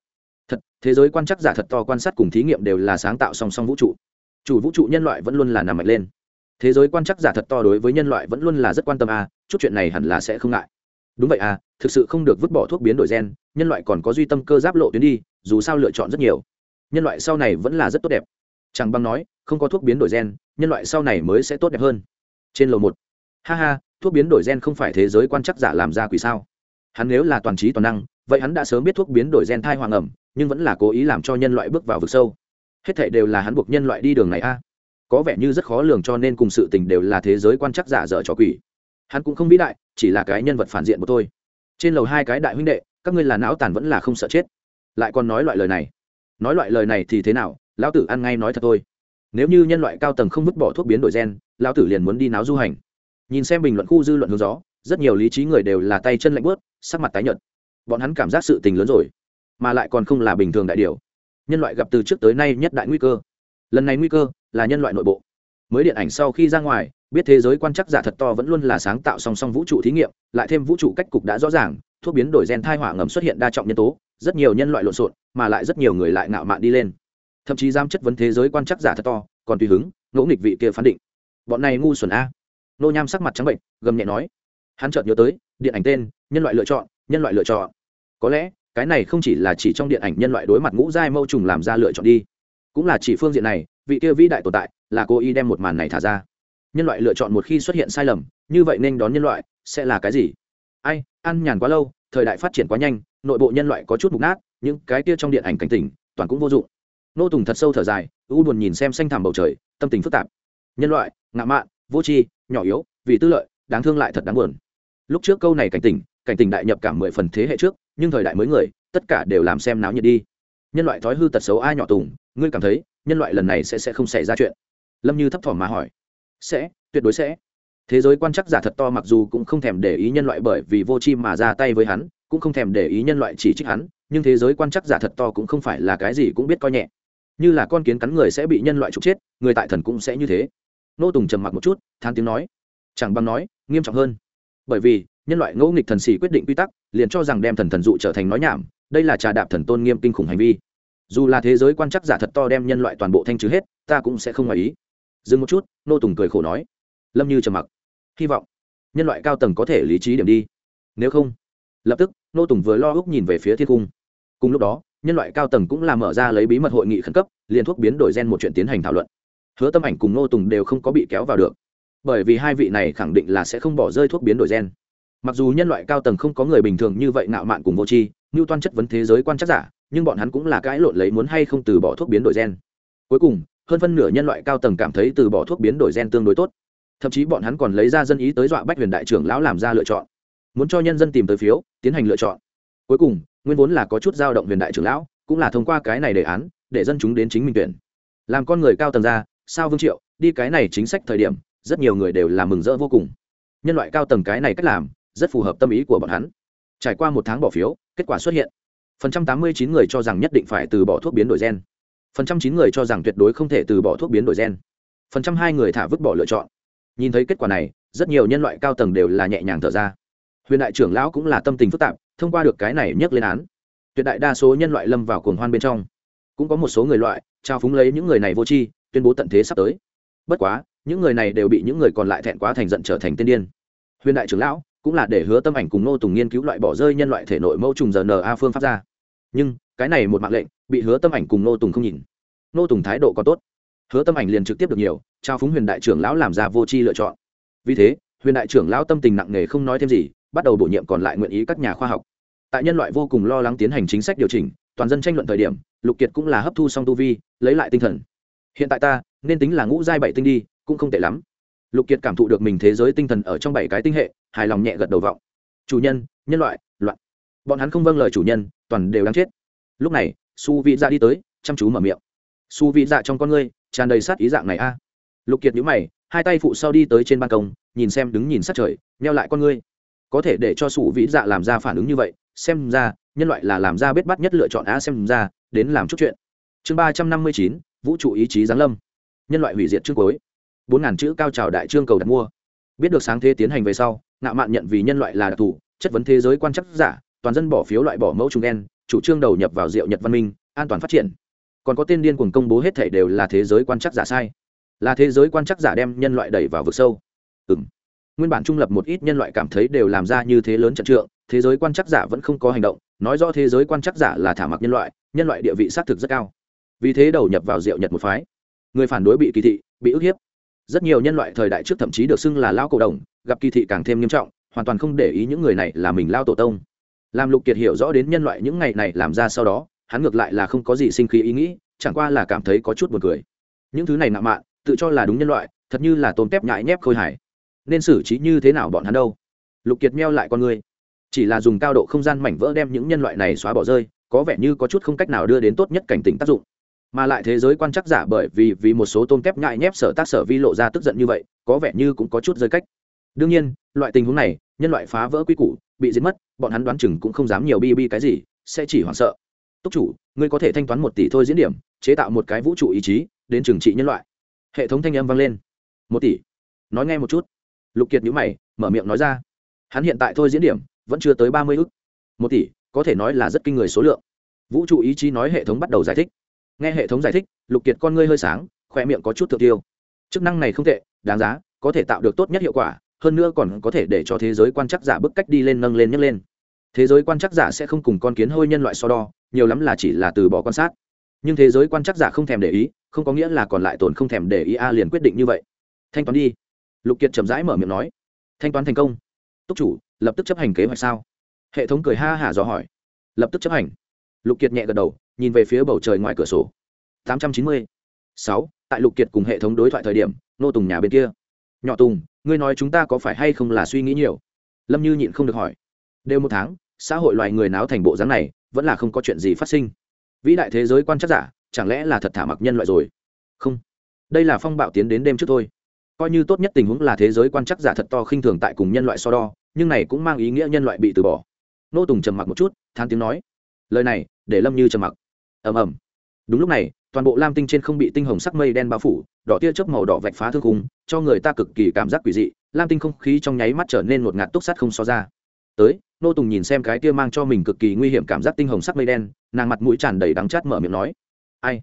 Thật, thế giới quan chắc giả thật to quan sát cùng thí nghiệm đều là sáng tạo song song vũ trụ. Chủ vũ trụ nhân loại vẫn luôn là nằm mạnh lên thế giới quan chắc giả thật to đối với nhân loại vẫn luôn là rất quan tâm à chút chuyện này hẳn là sẽ không ngại. Đúng vậy à thực sự không được vứt bỏ thuốc biến đổi gen, nhân loại còn có duy tâm cơ giáp lộ tuyến đi, dù sao lựa chọn rất nhiều. Nhân loại sau này vẫn là rất tốt đẹp. Chẳng băng nói, không có thuốc biến đổi gen, nhân loại sau này mới sẽ tốt đẹp hơn. Trên lầu một. Ha ha, thuốc biến đổi gen không phải thế giới quan chắc giả làm ra quỷ sao? Hắn nếu là toàn trí toàn năng, vậy hắn đã sớm biết thuốc biến đổi gen thai hoàng ẩm, nhưng vẫn là cố ý làm cho nhân loại bước vào vực sâu. Hết thệ đều là hắn buộc nhân loại đi đường này a có vẻ như rất khó lường cho nên cùng sự tình đều là thế giới quan chắc giả dở trò quỷ. Hắn cũng không vĩ đại, chỉ là cái nhân vật phản diện của tôi trên lầu hai cái đại huynh đệ, các ngươi là não tàn vẫn là không sợ chết. Lại còn nói loại lời này. Nói loại lời này thì thế nào? Lão tử ăn ngay nói thật thôi. Nếu như nhân loại cao tầng không vứt bỏ thuốc biến đổi gen, lão tử liền muốn đi náo du hành. Nhìn xem bình luận khu dư luận hướng gió, rất nhiều lý trí người đều là tay chân lạnh bớt sắc mặt tái nhợt. Bọn hắn cảm giác sự tình lớn rồi, mà lại còn không là bình thường đại điều. Nhân loại gặp từ trước tới nay nhất đại nguy cơ. Lần này nguy cơ là nhân loại nội bộ. Mới điện ảnh sau khi ra ngoài, biết thế giới quan chắc giả thật to vẫn luôn là sáng tạo song song vũ trụ thí nghiệm, lại thêm vũ trụ cách cục đã rõ ràng, thuốc biến đổi gen thai hỏa ngầm xuất hiện đa trọng nhân tố, rất nhiều nhân loại lộn xộn, mà lại rất nhiều người lại ngạo mạn đi lên. Thậm chí giam chất vấn thế giới quan chắc giả thật to, còn tùy hứng, ngỗ nghịch vị kia phán định. Bọn này ngu xuẩn a. Nô nham sắc mặt trắng bệnh, gầm nhẹ nói. Hắn chợt nhớ tới, điện ảnh tên, nhân loại lựa chọn, nhân loại lựa chọn. Có lẽ, cái này không chỉ là chỉ trong điện ảnh nhân loại đối mặt ngũ giai mâu trùng làm ra lựa chọn đi, cũng là chỉ phương diện này vị kia vĩ đại tồn tại là cô y đem một màn này thả ra. Nhân loại lựa chọn một khi xuất hiện sai lầm, như vậy nên đón nhân loại sẽ là cái gì? Ai, ăn nhàn quá lâu, thời đại phát triển quá nhanh, nội bộ nhân loại có chút mục nát, những cái kia trong điện ảnh cảnh tỉnh, toàn cũng vô dụng. Nô tùng thật sâu thở dài, u buồn nhìn xem xanh thẳm bầu trời, tâm tình phức tạp. Nhân loại, ngạo mạn, vô tri, nhỏ yếu, vì tư lợi, đáng thương lại thật đáng buồn. Lúc trước câu này cảnh tỉnh cảnh tỉnh đại nhập cả mười phần thế hệ trước, nhưng thời đại mới người, tất cả đều làm xem náo nhiệt đi. Nhân loại thói hư tật xấu ai nhỏ tùng, ngươi cảm thấy nhân loại lần này sẽ sẽ không xảy ra chuyện. Lâm như thấp thỏm mà hỏi. Sẽ, tuyệt đối sẽ. Thế giới quan chắc giả thật to mặc dù cũng không thèm để ý nhân loại bởi vì vô chi mà ra tay với hắn, cũng không thèm để ý nhân loại chỉ trích hắn, nhưng thế giới quan chắc giả thật to cũng không phải là cái gì cũng biết coi nhẹ. Như là con kiến cắn người sẽ bị nhân loại trục chết, người tại thần cũng sẽ như thế. Nô tùng trầm mặc một chút, than tiếng nói. Chẳng bằng nói, nghiêm trọng hơn. Bởi vì, nhân loại ngẫu nghịch thần xỉ quyết định quy tắc, liền cho rằng đem thần thần dụ trở thành nói nhảm, đây là trà đạp thần tôn nghiêm kinh khủng hành vi dù là thế giới quan chắc giả thật to đem nhân loại toàn bộ thanh trừ hết, ta cũng sẽ không ngoài ý. Dừng một chút, nô tùng cười khổ nói. Lâm như trầm mặc. Hy vọng nhân loại cao tầng có thể lý trí điểm đi. Nếu không, lập tức, nô tùng vừa lo úc nhìn về phía thiên cung. Cùng lúc đó, nhân loại cao tầng cũng làm mở ra lấy bí mật hội nghị khẩn cấp liên thuốc biến đổi gen một chuyện tiến hành thảo luận. Hứa tâm ảnh cùng nô tùng đều không có bị kéo vào được. Bởi vì hai vị này khẳng định là sẽ không bỏ rơi thuốc biến đổi gen. Mặc dù nhân loại cao tầng không có người bình thường như vậy nạo mạn cùng vô tri như toan chất vấn thế giới quan chắc giả nhưng bọn hắn cũng là cãi lộn lấy muốn hay không từ bỏ thuốc biến đổi gen. Cuối cùng, hơn phân nửa nhân loại cao tầng cảm thấy từ bỏ thuốc biến đổi gen tương đối tốt. Thậm chí bọn hắn còn lấy ra dân ý tới dọa bách huyền đại trưởng lão làm ra lựa chọn. Muốn cho nhân dân tìm tới phiếu, tiến hành lựa chọn. Cuối cùng, nguyên vốn là có chút dao động huyền đại trưởng lão, cũng là thông qua cái này đề án, để dân chúng đến chính mình tuyển. Làm con người cao tầng ra, sao vương triệu, đi cái này chính sách thời điểm, rất nhiều người đều là mừng rỡ vô cùng. Nhân loại cao tầng cái này cách làm, rất phù hợp tâm ý của bọn hắn. Trải qua một tháng bỏ phiếu, kết quả xuất hiện phần trăm tám mươi chín người cho rằng nhất định phải từ bỏ thuốc biến đổi gen. Phần trăm chín người cho rằng tuyệt đối không thể từ bỏ thuốc biến đổi gen. Phần trăm hai người thả vứt bỏ lựa chọn. Nhìn thấy kết quả này, rất nhiều nhân loại cao tầng đều là nhẹ nhàng thở ra. Huyền đại trưởng lão cũng là tâm tình phức tạp, thông qua được cái này nhắc lên án. Tuyệt đại đa số nhân loại lâm vào cuồng hoan bên trong. Cũng có một số người loại, trao phúng lấy những người này vô tri, tuyên bố tận thế sắp tới. Bất quá, những người này đều bị những người còn lại thẹn quá thành giận trở thành tiên điên. Huyền đại trưởng lão cũng là để hứa tâm ảnh cùng nô tùng nghiên cứu loại bỏ rơi nhân loại thể nội mẫu trùng rna phương pháp ra. Nhưng, cái này một mạng lệnh, bị hứa tâm ảnh cùng nô tùng không nhìn. Nô tùng thái độ có tốt. Hứa tâm ảnh liền trực tiếp được nhiều, trao phúng huyền đại trưởng lão làm ra vô tri lựa chọn. Vì thế, huyền đại trưởng lão tâm tình nặng nề không nói thêm gì, bắt đầu bổ nhiệm còn lại nguyện ý các nhà khoa học. Tại nhân loại vô cùng lo lắng tiến hành chính sách điều chỉnh, toàn dân tranh luận thời điểm, lục kiệt cũng là hấp thu xong tu vi, lấy lại tinh thần. Hiện tại ta, nên tính là ngũ giai bảy tinh đi, cũng không tệ lắm lục kiệt cảm thụ được mình thế giới tinh thần ở trong bảy cái tinh hệ, hài lòng nhẹ gật đầu vọng. Chủ nhân nhân loại, loạn. Bọn hắn không vâng lời chủ nhân, toàn đều đang chết. Lúc này, su vị dạ đi tới, chăm chú mở miệng. Su vị dạ trong con ngươi, tràn đầy sát ý dạng này a. Lục kiệt nhíu mày, hai tay phụ sau đi tới trên ban công, nhìn xem đứng nhìn sát trời neo lại con ngươi. Có thể để cho su vị dạ làm ra phản ứng như vậy, xem ra, nhân loại là làm ra biết bắt nhất lựa chọn a xem ra, đến làm chút chuyện. Chương ba trăm năm mươi chín, vũ trụ ý chí giáng lâm. Nhân loại hủy diệt chương cuối bốn ngàn chữ cao trào đại trương cầu đặt mua. Biết được sáng thế tiến hành về sau, ngạo mạn nhận vì nhân loại là đặc thù, chất vấn thế giới quan chắc giả, toàn dân bỏ phiếu loại bỏ mẫu trùng đen, chủ trương đầu nhập vào diệu nhật văn minh, an toàn phát triển. Còn có tên điên cuồng công bố hết thể đều là thế giới quan chắc giả sai. Là thế giới quan chắc giả đem nhân loại đẩy vào vực sâu. Ừ m nguyên bản trung lập một ít nhân loại cảm thấy đều làm ra như thế lớn trận trượng, thế giới quan chắc giả vẫn không có hành động, nói rõ thế giới quan chắc giả là thả mặc nhân loại nhân loại địa vị xác thực rất cao. Vì thế đầu nhập vào diệu nhật một phái. Người phản đối bị kỳ thị, bị ức hiếp rất nhiều nhân loại thời đại trước thậm chí được xưng là lao cổ đồng, gặp kỳ thị càng thêm nghiêm trọng, hoàn toàn không để ý những người này là mình lao tổ tông. Làm lục kiệt hiểu rõ đến nhân loại những ngày này làm ra sau đó, hắn ngược lại là không có gì sinh khí ý nghĩ, chẳng qua là cảm thấy có chút buồn cười. Những thứ này nạ mạn, tự cho là đúng nhân loại, thật như là tôm tép nhại nhép khôi hải nên xử trí như thế nào bọn hắn đâu? Lục kiệt meo lại con người. Chỉ là dùng cao độ không gian mảnh vỡ đem những nhân loại này xóa bỏ rơi, có vẻ như có chút không cách nào đưa đến tốt nhất cảnh tỉnh tác dụng mà lại thế giới quan chắc giả bởi vì vì một số tôm tép nhại nhép sở tác sở vi lộ ra tức giận như vậy, có vẻ như cũng có chút rơi cách. Đương nhiên, loại tình huống này, nhân loại phá vỡ quy củ, bị giết mất, bọn hắn đoán chừng cũng không dám nhiều bi bi cái gì, sẽ chỉ hoảng sợ. Túc chủ, ngươi có thể thanh toán một tỷ thôi diễn điểm, chế tạo một cái vũ trụ ý chí, đến trừng trị nhân loại. Hệ thống thanh âm vang lên. Một tỷ. Nói nghe một chút. Lục kiệt nhữ mày, mở miệng nói ra. Hắn hiện tại thôi diễn điểm, vẫn chưa tới ba mươi ức. Một tỷ, có thể nói là rất kinh người số lượng. Vũ trụ ý chí nói hệ thống bắt đầu giải thích nghe hệ thống giải thích, lục kiệt con ngươi hơi sáng khoe miệng có chút thượng tiêu. Chức năng này không tệ, đáng giá, có thể tạo được tốt nhất hiệu quả, hơn nữa còn có thể để cho thế giới quan chắc giả bức cách đi lên nâng lên nhấc lên. Thế giới quan chắc giả sẽ không cùng con kiến hôi nhân loại so đo, nhiều lắm là chỉ là từ bỏ quan sát. Nhưng thế giới quan chắc giả không thèm để ý, không có nghĩa là còn lại tồn không thèm để ý a liền quyết định như vậy. Thanh toán đi. Lục kiệt chậm rãi mở miệng nói. Thanh toán thành công. Túc chủ, lập tức chấp hành kế hoạch sao? Hệ thống cười ha hả dò hỏi. Lập tức chấp hành lục kiệt nhẹ gật đầu, nhìn về phía bầu trời ngoài cửa sổ. Tám trăm chín mươi. Sáu, tại lục kiệt cùng hệ thống đối thoại thời điểm, nô tùng nhà bên kia. Nhỏ tùng, ngươi nói chúng ta có phải hay không là suy nghĩ nhiều? Lâm như nhịn không được hỏi. Đều một tháng, xã hội loài người náo thành bộ dáng này, vẫn là không có chuyện gì phát sinh. Vĩ đại thế giới quan chắc giả, chẳng lẽ là thật thả mặc nhân loại rồi? Không. Đây là phong bạo tiến đến đêm trước thôi. Coi như tốt nhất tình huống là thế giới quan chắc giả thật to khinh thường tại cùng nhân loại so đo, nhưng này cũng mang ý nghĩa nhân loại bị từ bỏ. Nô tùng trầm mặc một chút than tiếng nói. Lời này để lâm như trầm mặc. Ầm ầm. Đúng lúc này, toàn bộ lam tinh trên không bị tinh hồng sắc mây đen bao phủ, đỏ tia chớp màu đỏ vạch phá thương khung, cho người ta cực kỳ cảm giác quỷ dị, lam tinh không khí trong nháy mắt trở nên một ngạt túc sắt không so ra. Tới, nô tùng nhìn xem cái tia mang cho mình cực kỳ nguy hiểm cảm giác tinh hồng sắc mây đen, nàng mặt mũi tràn đầy đắng chát mở miệng nói, ai?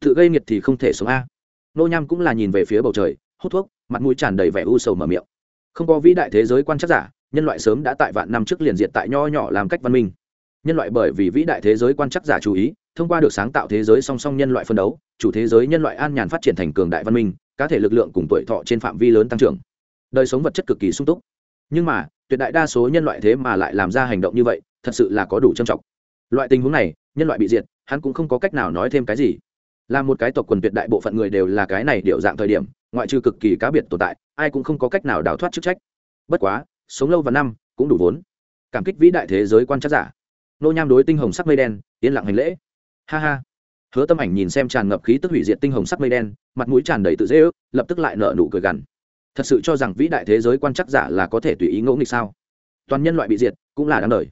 Tự gây nghiệt thì không thể sống a. Nô nham cũng là nhìn về phía bầu trời, hút thuốc, mặt mũi tràn đầy vẻ u sầu mở miệng. Không có vĩ đại thế giới quan chắc giả, nhân loại sớm đã tại vạn năm trước liền diệt tại nho nhỏ làm cách văn minh nhân loại bởi vì vĩ đại thế giới quan chắc giả chú ý, thông qua được sáng tạo thế giới song song nhân loại phân đấu, chủ thế giới nhân loại an nhàn phát triển thành cường đại văn minh, cá thể lực lượng cùng tuổi thọ trên phạm vi lớn tăng trưởng. Đời sống vật chất cực kỳ sung túc. Nhưng mà, tuyệt đại đa số nhân loại thế mà lại làm ra hành động như vậy, thật sự là có đủ trầm trọng. Loại tình huống này, nhân loại bị diệt, hắn cũng không có cách nào nói thêm cái gì. Là một cái tộc quần tuyệt đại bộ phận người đều là cái này điệu dạng thời điểm, ngoại trừ cực kỳ cá biệt tồn tại, ai cũng không có cách nào đào thoát chức trách. Bất quá, sống lâu và năm cũng đủ vốn. Cảm kích vĩ đại thế giới quan trắc giả nô nham đối tinh hồng sắc mây đen, yên lặng hành lễ. Ha ha. Hứa tâm ảnh nhìn xem tràn ngập khí tức hủy diệt tinh hồng sắc mây đen, mặt mũi tràn đầy tự dễ ước, lập tức lại nở nụ cười gằn. Thật sự cho rằng vĩ đại thế giới quan chắc giả là có thể tùy ý ngẫu nghịch sao? Toàn nhân loại bị diệt, cũng là đáng đời.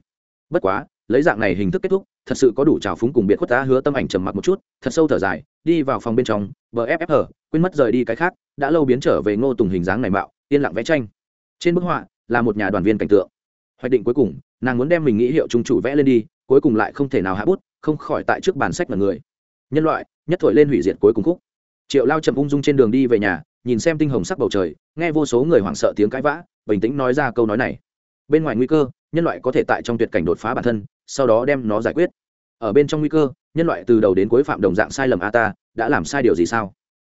Bất quá, lấy dạng này hình thức kết thúc, thật sự có đủ trào phúng cùng biệt khuất tá hứa tâm ảnh trầm mặc một chút, thật sâu thở dài, đi vào phòng bên trong bff quên mất rời đi cái khác, đã lâu biến trở về ngô tùng hình dáng này mạo, yên lặng vẽ tranh. Trên bức họa là một nhà đoàn viên cảnh tượng. Hoạch định cuối cùng nàng muốn đem mình nghĩ hiệu trung chủ vẽ lên đi, cuối cùng lại không thể nào hạ bút, không khỏi tại trước bàn sách mà người. Nhân loại, nhất thổi lên hủy diệt cuối cùng khúc. Triệu lao chậm ung dung trên đường đi về nhà, nhìn xem tinh hồng sắc bầu trời, nghe vô số người hoảng sợ tiếng cãi vã, bình tĩnh nói ra câu nói này. Bên ngoài nguy cơ, nhân loại có thể tại trong tuyệt cảnh đột phá bản thân, sau đó đem nó giải quyết. Ở bên trong nguy cơ, nhân loại từ đầu đến cuối phạm đồng dạng sai lầm a ta, đã làm sai điều gì sao?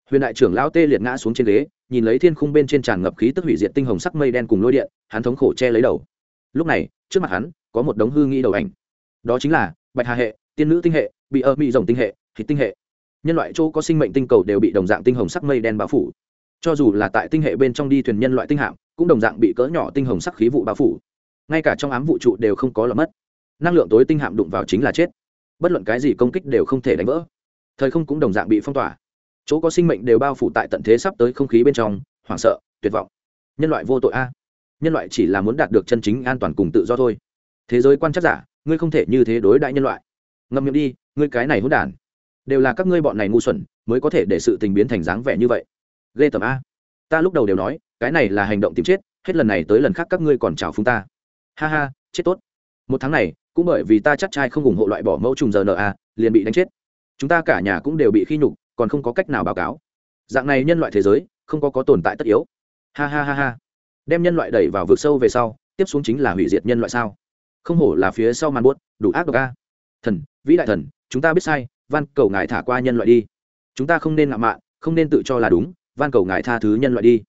Huyền đại trưởng lão tê liệt ngã xuống trên ghế, nhìn lấy thiên khung bên trên tràn ngập khí tức hủy diệt tinh hồng sắc mây đen cùng lôi điện, hắn thống khổ che lấy đầu lúc này, trước mặt hắn, có một đống hư nghĩ đầu ảnh. Đó chính là, bạch hà hệ, tiên nữ tinh hệ, bị ơ mỹ rồng tinh hệ, thịt tinh hệ. Nhân loại chỗ có sinh mệnh tinh cầu đều bị đồng dạng tinh hồng sắc mây đen bao phủ. Cho dù là tại tinh hệ bên trong đi thuyền nhân loại tinh hạm, cũng đồng dạng bị cỡ nhỏ tinh hồng sắc khí vụ bao phủ. Ngay cả trong ám vũ trụ đều không có lọt mất. Năng lượng tối tinh hạm đụng vào chính là chết. Bất luận cái gì công kích đều không thể đánh vỡ. Thời không cũng đồng dạng bị phong tỏa. Chỗ có sinh mệnh đều bao phủ tại tận thế sắp tới không khí bên trong, hoảng sợ, tuyệt vọng. Nhân loại vô tội a nhân loại chỉ là muốn đạt được chân chính an toàn cùng tự do thôi. Thế giới quan chắc giả, ngươi không thể như thế đối đại nhân loại. Ngâm miệng đi, ngươi cái này hỗn đản. Đều là các ngươi bọn này ngu xuẩn, mới có thể để sự tình biến thành dáng vẻ như vậy. Ghê tầm a. Ta lúc đầu đều nói, cái này là hành động tìm chết, hết lần này tới lần khác các ngươi còn chào phúng ta. Ha ha, chết tốt. Một tháng này, cũng bởi vì ta chắc trai không ủng hộ loại bỏ mẫu trùng giờ nợ a, liền bị đánh chết. Chúng ta cả nhà cũng đều bị khi nhục, còn không có cách nào báo cáo. Dạng này nhân loại thế giới, không có có tồn tại tất yếu. Ha ha ha ha đem nhân loại đẩy vào vực sâu về sau, tiếp xuống chính là hủy diệt nhân loại sao? Không hổ là phía sau màn buốt, đủ ác độc a. Thần, vĩ đại thần, chúng ta biết sai, van cầu ngài thả qua nhân loại đi. Chúng ta không nên ngạo mạn, không nên tự cho là đúng, van cầu ngài tha thứ nhân loại đi.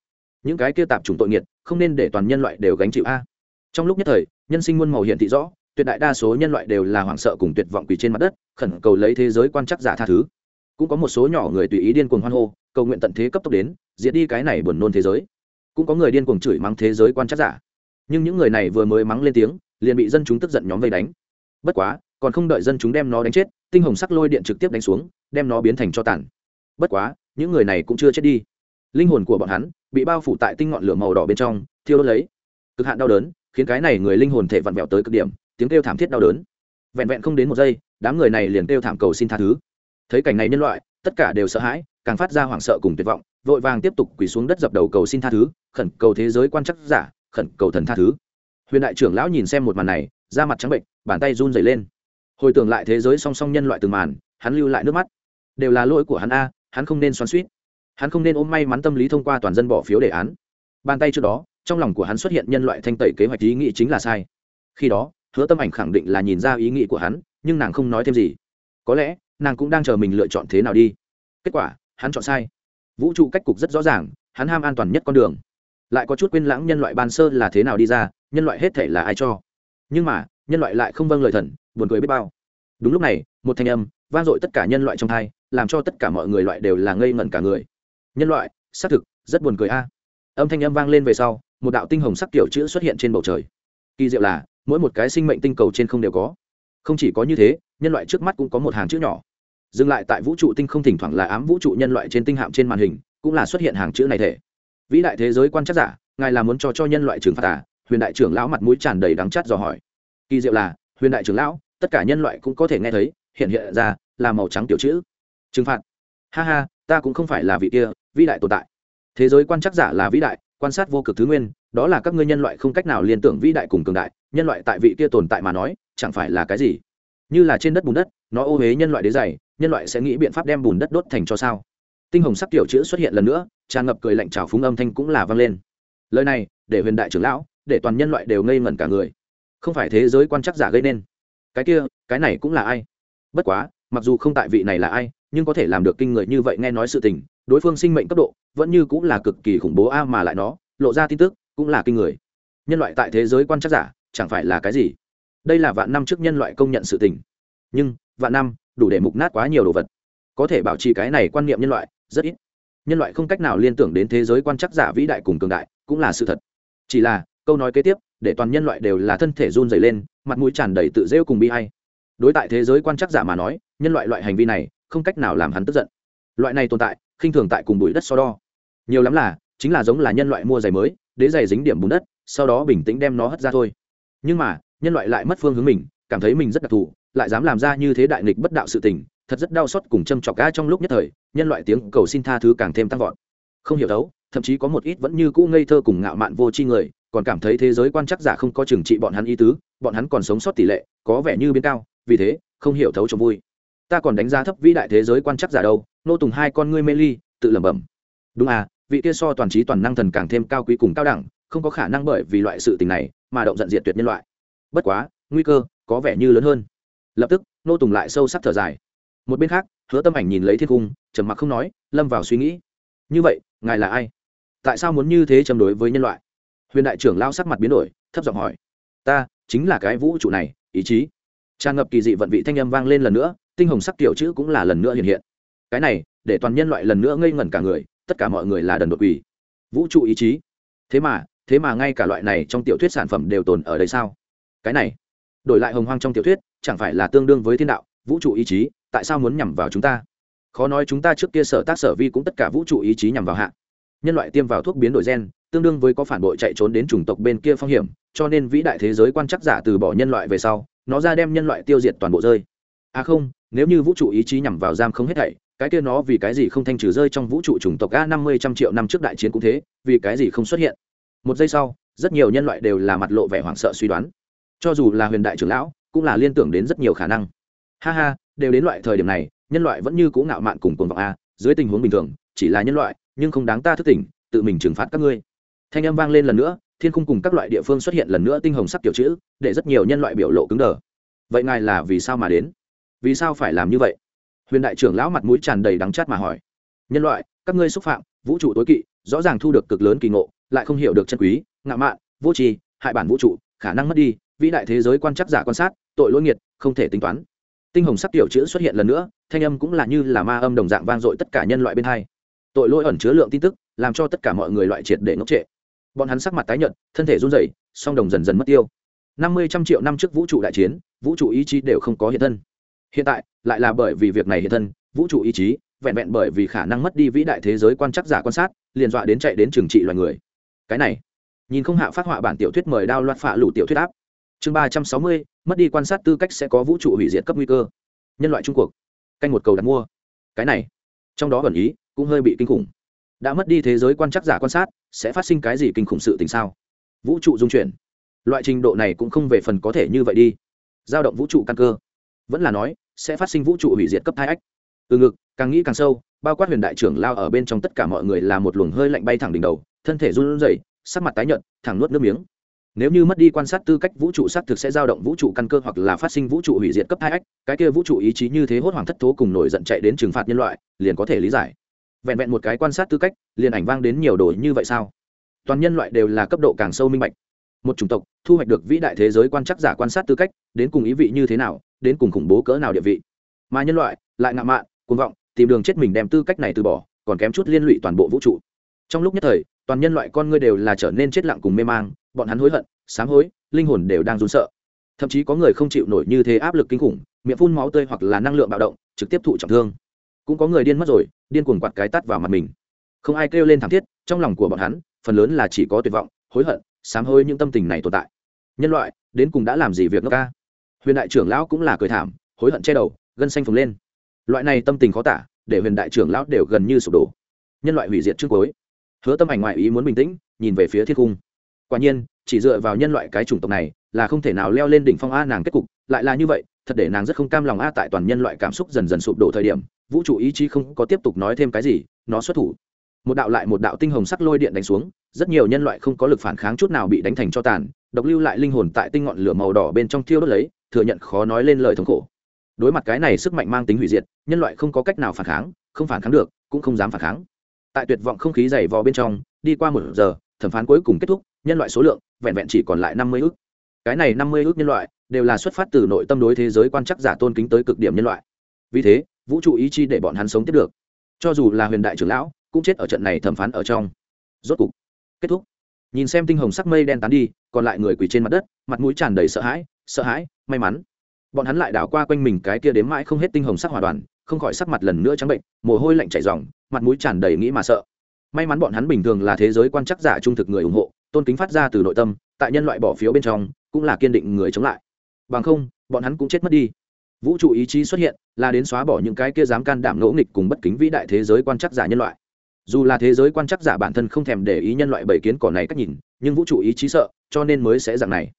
Những cái kia tạp chủng tội nghiệt, không nên để toàn nhân loại đều gánh chịu a. Trong lúc nhất thời, nhân sinh muôn màu hiện thị rõ, tuyệt đại đa số nhân loại đều là hoảng sợ cùng tuyệt vọng quỳ trên mặt đất, khẩn cầu lấy thế giới quan chắc giả tha thứ. Cũng có một số nhỏ người tùy ý điên cuồng hoan hô, cầu nguyện tận thế cấp tốc đến diễn đi cái này buồn nôn thế giới cũng có người điên cuồng chửi mắng thế giới quan chắc giả. Nhưng những người này vừa mới mắng lên tiếng, liền bị dân chúng tức giận nhóm vây đánh. Bất quá, còn không đợi dân chúng đem nó đánh chết, tinh hồng sắc lôi điện trực tiếp đánh xuống, đem nó biến thành cho tàn. Bất quá, những người này cũng chưa chết đi. Linh hồn của bọn hắn bị bao phủ tại tinh ngọn lửa màu đỏ bên trong, thiêu đốt lấy. Cực hạn đau đớn khiến cái này người linh hồn thể vặn vẹo tới cực điểm, tiếng kêu thảm thiết đau đớn. Vẹn vẹn không đến một giây, đám người này liền kêu thảm cầu xin tha thứ. Thấy cảnh này nhân loại, tất cả đều sợ hãi, càng phát ra hoảng sợ cùng tuyệt vọng vội vàng tiếp tục quỳ xuống đất dập đầu cầu xin tha thứ, khẩn cầu thế giới quan chắc giả, khẩn cầu thần tha thứ. Huyền đại trưởng lão nhìn xem một màn này, da mặt trắng bệnh, bàn tay run dày lên. Hồi tưởng lại thế giới song song nhân loại từng màn, hắn lưu lại nước mắt. Đều là lỗi của hắn a, hắn không nên xoắn suýt hắn không nên ôm may mắn tâm lý thông qua toàn dân bỏ phiếu đề án. Bàn tay trước đó, trong lòng của hắn xuất hiện nhân loại thanh tẩy kế hoạch ý nghĩ chính là sai. Khi đó, hứa tâm ảnh khẳng định là nhìn ra ý nghĩ của hắn, nhưng nàng không nói thêm gì. Có lẽ, nàng cũng đang chờ mình lựa chọn thế nào đi. Kết quả, hắn chọn sai vũ trụ cách cục rất rõ ràng, hắn ham an toàn nhất con đường. Lại có chút quên lãng nhân loại ban sơ là thế nào đi ra, nhân loại hết thể là ai cho. Nhưng mà, nhân loại lại không vâng lời thần, buồn cười biết bao. Đúng lúc này, một thanh âm vang dội tất cả nhân loại trong thai, làm cho tất cả mọi người loại đều là ngây ngẩn cả người. Nhân loại, xác thực, rất buồn cười a. Âm thanh âm vang lên về sau, một đạo tinh hồng sắc kiểu chữ xuất hiện trên bầu trời. Kỳ diệu là, mỗi một cái sinh mệnh tinh cầu trên không đều có. Không chỉ có như thế, nhân loại trước mắt cũng có một hàng chữ nhỏ dừng lại tại vũ trụ tinh không thỉnh thoảng là ám vũ trụ nhân loại trên tinh hạm trên màn hình, cũng là xuất hiện hàng chữ này thể. Vĩ đại thế giới quan chắc giả, ngài là muốn cho cho nhân loại trừng phạt à? Huyền đại trưởng lão mặt mũi tràn đầy đắng chát dò hỏi. Kỳ diệu là, huyền đại trưởng lão, tất cả nhân loại cũng có thể nghe thấy, hiện hiện ra, là màu trắng tiểu chữ. Trừng phạt. Ha ha, ta cũng không phải là vị kia, vĩ đại tồn tại. Thế giới quan chắc giả là vĩ đại, quan sát vô cực thứ nguyên, đó là các ngươi nhân loại không cách nào liên tưởng vĩ đại cùng cường đại, nhân loại tại vị kia tồn tại mà nói, chẳng phải là cái gì? Như là trên đất bùn đất, nó ô huế nhân loại đế dày nhân loại sẽ nghĩ biện pháp đem bùn đất đốt thành cho sao? Tinh hồng sắc tiểu chữ xuất hiện lần nữa, tràn ngập cười lạnh trào phúng âm thanh cũng là vang lên. Lời này, để huyền đại trưởng lão, để toàn nhân loại đều ngây ngẩn cả người. Không phải thế giới quan chắc giả gây nên. Cái kia, cái này cũng là ai? Bất quá, mặc dù không tại vị này là ai, nhưng có thể làm được kinh người như vậy nghe nói sự tình, đối phương sinh mệnh cấp độ, vẫn như cũng là cực kỳ khủng bố a mà lại nó, lộ ra tin tức, cũng là kinh người. Nhân loại tại thế giới quan chắc giả, chẳng phải là cái gì? Đây là vạn năm trước nhân loại công nhận sự tình. Nhưng, vạn năm đủ để mục nát quá nhiều đồ vật. Có thể bảo trì cái này quan niệm nhân loại, rất ít. Nhân loại không cách nào liên tưởng đến thế giới quan chắc giả vĩ đại cùng cường đại, cũng là sự thật. Chỉ là, câu nói kế tiếp, để toàn nhân loại đều là thân thể run dày lên, mặt mũi tràn đầy tự rêu cùng bi hay đối tại thế giới quan chắc giả mà nói, nhân loại loại hành vi này, không cách nào làm hắn tức giận. Loại này tồn tại, khinh thường tại cùng bụi đất so đo. Nhiều lắm là, chính là giống là nhân loại mua giày mới, đế giày dính điểm bùn đất, sau đó bình tĩnh đem nó hất ra thôi. Nhưng mà, nhân loại lại mất phương hướng mình, cảm thấy mình rất đặc thù lại dám làm ra như thế đại nghịch bất đạo sự tình, thật rất đau xót cùng châm chọc ga trong lúc nhất thời, nhân loại tiếng cầu xin tha thứ càng thêm tăng vọt. Không hiểu đấu, thậm chí có một ít vẫn như cũ ngây thơ cùng ngạo mạn vô tri người, còn cảm thấy thế giới quan chắc giả không có trừng trị bọn hắn ý tứ, bọn hắn còn sống sót tỷ lệ, có vẻ như biến cao, vì thế, không hiểu thấu cho vui. Ta còn đánh giá thấp vĩ đại thế giới quan chắc giả đâu, nô tùng hai con ngươi mê ly, tự lẩm bẩm. Đúng à vị kia so toàn trí toàn năng thần càng thêm cao quý cùng cao đẳng, không có khả năng bởi vì loại sự tình này mà động giận diệt tuyệt nhân loại. Bất quá, nguy cơ có vẻ như lớn hơn lập tức, nô tùng lại sâu sắc thở dài. Một bên khác, hứa tâm ảnh nhìn lấy thiên cung, trầm mặc không nói, lâm vào suy nghĩ. Như vậy, ngài là ai? Tại sao muốn như thế châm đối với nhân loại? Huyền đại trưởng lao sắc mặt biến đổi, thấp giọng hỏi. Ta, chính là cái vũ trụ này, ý chí. Tràn ngập kỳ dị vận vị thanh âm vang lên lần nữa, tinh hồng sắc tiểu chữ cũng là lần nữa hiện hiện. Cái này, để toàn nhân loại lần nữa ngây ngẩn cả người, tất cả mọi người là đần đột quỷ. Vũ trụ ý chí. Thế mà thế mà ngay cả loại này trong tiểu thuyết sản phẩm đều tồn ở đây sao? Cái này, đổi lại hồng hoang trong tiểu thuyết chẳng phải là tương đương với thiên đạo, vũ trụ ý chí, tại sao muốn nhằm vào chúng ta? Khó nói chúng ta trước kia sở tác sở vi cũng tất cả vũ trụ ý chí nhằm vào hạ. Nhân loại tiêm vào thuốc biến đổi gen, tương đương với có phản bội chạy trốn đến chủng tộc bên kia phong hiểm, cho nên vĩ đại thế giới quan chắc giả từ bỏ nhân loại về sau, nó ra đem nhân loại tiêu diệt toàn bộ rơi. À không, nếu như vũ trụ ý chí nhằm vào giam không hết thảy, cái kia nó vì cái gì không thanh trừ rơi trong vũ trụ chủng tộc a năm mươi trăm triệu năm trước đại chiến cũng thế, vì cái gì không xuất hiện? Một giây sau, rất nhiều nhân loại đều là mặt lộ vẻ hoảng sợ suy đoán. Cho dù là huyền đại trưởng lão cũng là liên tưởng đến rất nhiều khả năng. Ha ha, đều đến loại thời điểm này, nhân loại vẫn như cũ ngạo mạn cùng cuồng vọng a, dưới tình huống bình thường, chỉ là nhân loại, nhưng không đáng ta thức tỉnh, tự mình trừng phạt các ngươi. Thanh âm vang lên lần nữa, thiên khung cùng các loại địa phương xuất hiện lần nữa tinh hồng sắc kiểu chữ, để rất nhiều nhân loại biểu lộ cứng đờ. Vậy ngài là vì sao mà đến? Vì sao phải làm như vậy? Huyền đại trưởng lão mặt mũi tràn đầy đắng chát mà hỏi. Nhân loại, các ngươi xúc phạm, vũ trụ tối kỵ, rõ ràng thu được cực lớn kỳ ngộ, lại không hiểu được chân quý, ngạo mạn, vô tri, hại bản vũ trụ, khả năng mất đi, vĩ đại thế giới quan chắc giả quan sát tội lỗi nghiệt, không thể tính toán. Tinh hồng sắc tiểu chữ xuất hiện lần nữa, thanh âm cũng là như là ma âm đồng dạng vang dội tất cả nhân loại bên hai. Tội lỗi ẩn chứa lượng tin tức, làm cho tất cả mọi người loại triệt để ngốc trệ. Bọn hắn sắc mặt tái nhợt, thân thể run rẩy, song đồng dần dần mất tiêu. Năm mươi trăm triệu năm trước vũ trụ đại chiến, vũ trụ ý chí đều không có hiện thân. Hiện tại, lại là bởi vì việc này hiện thân, vũ trụ ý chí vẹn vẹn bởi vì khả năng mất đi vĩ đại thế giới quan chắc giả quan sát, liền dọa đến chạy đến trường trị loài người. Cái này, nhìn không hạ phát họa bản tiểu thuyết mời đao loạt phạ lủ tiểu thuyết áp. Chương ba trăm sáu mươi mất đi quan sát tư cách sẽ có vũ trụ hủy diệt cấp nguy cơ. Nhân loại trung cuộc. Canh một cầu đặt mua. Cái này. Trong đó ẩn ý, cũng hơi bị kinh khủng. Đã mất đi thế giới quan chắc giả quan sát, sẽ phát sinh cái gì kinh khủng sự tình sao? Vũ trụ dung chuyển. Loại trình độ này cũng không về phần có thể như vậy đi. Giao động vũ trụ căn cơ. Vẫn là nói, sẽ phát sinh vũ trụ hủy diệt cấp hai ách. Từ ngực, càng nghĩ càng sâu, bao quát huyền đại trưởng lao ở bên trong tất cả mọi người là một luồng hơi lạnh bay thẳng đỉnh đầu, thân thể run rẩy, sắc mặt tái nhợt, thẳng nuốt nước miếng nếu như mất đi quan sát tư cách, vũ trụ xác thực sẽ dao động vũ trụ căn cơ hoặc là phát sinh vũ trụ hủy diệt cấp hai ách, cái kia vũ trụ ý chí như thế hốt hoảng thất thố cùng nổi giận chạy đến trừng phạt nhân loại, liền có thể lý giải. Vẹn vẹn một cái quan sát tư cách, liền ảnh vang đến nhiều đồ như vậy sao? Toàn nhân loại đều là cấp độ càng sâu minh bạch. Một chủng tộc, thu hoạch được vĩ đại thế giới quan chắc giả quan sát tư cách, đến cùng ý vị như thế nào, đến cùng khủng bố cỡ nào địa vị. Mà nhân loại, lại ngạo mạn, cuồng vọng, tìm đường chết mình đem tư cách này từ bỏ, còn kém chút liên lụy toàn bộ vũ trụ. Trong lúc nhất thời toàn nhân loại con ngươi đều là trở nên chết lặng cùng mê mang, bọn hắn hối hận, sám hối, linh hồn đều đang run sợ. Thậm chí có người không chịu nổi như thế áp lực kinh khủng, miệng phun máu tươi hoặc là năng lượng bạo động, trực tiếp thụ trọng thương. Cũng có người điên mất rồi, điên cuồng quạt cái tắt vào mặt mình. Không ai kêu lên thảm thiết, trong lòng của bọn hắn, phần lớn là chỉ có tuyệt vọng, hối hận, sám hối những tâm tình này tồn tại. Nhân loại, đến cùng đã làm gì việc nước ca? Huyền đại trưởng lão cũng là cười thảm, hối hận che đầu, gân xanh phồng lên. Loại này tâm tình khó tả, để huyền đại trưởng lão đều gần như sụp đổ. Nhân loại hủy diệt trước cuối hứa tâm ảnh ngoại ý muốn bình tĩnh, nhìn về phía thiên cung quả nhiên, chỉ dựa vào nhân loại cái chủng tộc này là không thể nào leo lên đỉnh phong a nàng kết cục, lại là như vậy, thật để nàng rất không cam lòng a tại toàn nhân loại cảm xúc dần dần sụp đổ thời điểm, vũ trụ ý chí không có tiếp tục nói thêm cái gì, nó xuất thủ. Một đạo lại một đạo tinh hồng sắc lôi điện đánh xuống, rất nhiều nhân loại không có lực phản kháng chút nào bị đánh thành cho tàn, độc lưu lại linh hồn tại tinh ngọn lửa màu đỏ bên trong thiêu đốt lấy, thừa nhận khó nói lên lời thống khổ. Đối mặt cái này sức mạnh mang tính hủy diệt, nhân loại không có cách nào phản kháng, không phản kháng được, cũng không dám phản kháng tại tuyệt vọng không khí dày vò bên trong, đi qua một giờ, thẩm phán cuối cùng kết thúc, nhân loại số lượng vẹn vẹn chỉ còn lại năm mươi ước. Cái này năm mươi ước nhân loại đều là xuất phát từ nội tâm đối thế giới quan chắc giả tôn kính tới cực điểm nhân loại. Vì thế, vũ trụ ý chi để bọn hắn sống tiếp được. Cho dù là huyền đại trưởng lão, cũng chết ở trận này thẩm phán ở trong. Rốt cục, kết thúc. Nhìn xem tinh hồng sắc mây đen tán đi, còn lại người quỳ trên mặt đất, mặt mũi tràn đầy sợ hãi sợ hãi, may mắn. Bọn hắn lại đảo qua quanh mình cái kia đếm mãi không hết tinh hồng sắc hòa đoàn, không khỏi sắc mặt lần nữa trắng bệnh, mồ hôi lạnh chảy ròng mặt mũi tràn đầy nghĩ mà sợ. May mắn bọn hắn bình thường là thế giới quan chắc giả trung thực người ủng hộ, tôn kính phát ra từ nội tâm, tại nhân loại bỏ phiếu bên trong, cũng là kiên định người chống lại. Bằng không, bọn hắn cũng chết mất đi. Vũ trụ ý chí xuất hiện, là đến xóa bỏ những cái kia dám can đảm ngỗ nghịch cùng bất kính vĩ đại thế giới quan chắc giả nhân loại. Dù là thế giới quan chắc giả bản thân không thèm để ý nhân loại bảy kiến cỏ này cách nhìn, nhưng vũ trụ ý chí sợ, cho nên mới sẽ dạng này.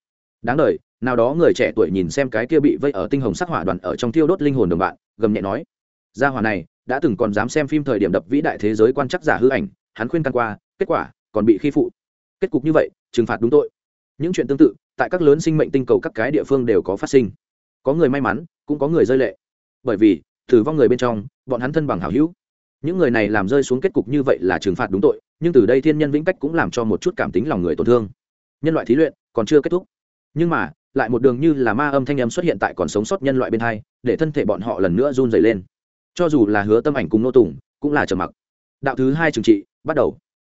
Đáng đời, nào đó người trẻ tuổi nhìn xem cái kia bị vây ở tinh hồng sắc hỏa đoàn ở trong thiêu đốt linh hồn đồng bạn, gầm nhẹ nói, gia hỏa này đã từng còn dám xem phim thời điểm đập vĩ đại thế giới quan chắc giả hư ảnh, hắn khuyên can qua, kết quả, còn bị khi phụ. Kết cục như vậy, trừng phạt đúng tội. Những chuyện tương tự, tại các lớn sinh mệnh tinh cầu các cái địa phương đều có phát sinh. Có người may mắn, cũng có người rơi lệ. Bởi vì thử vong người bên trong, bọn hắn thân bằng hảo hữu. Những người này làm rơi xuống kết cục như vậy là trừng phạt đúng tội, nhưng từ đây thiên nhân vĩnh cách cũng làm cho một chút cảm tính lòng người tổn thương. Nhân loại thí luyện, còn chưa kết thúc. Nhưng mà, lại một đường như là ma âm thanh âm xuất hiện tại còn sống sót nhân loại bên hai, để thân thể bọn họ lần nữa run dày lên cho dù là hứa tâm ảnh cùng nô tùng, cũng là trầm mặc. Đạo thứ hai trừng trị, bắt đầu.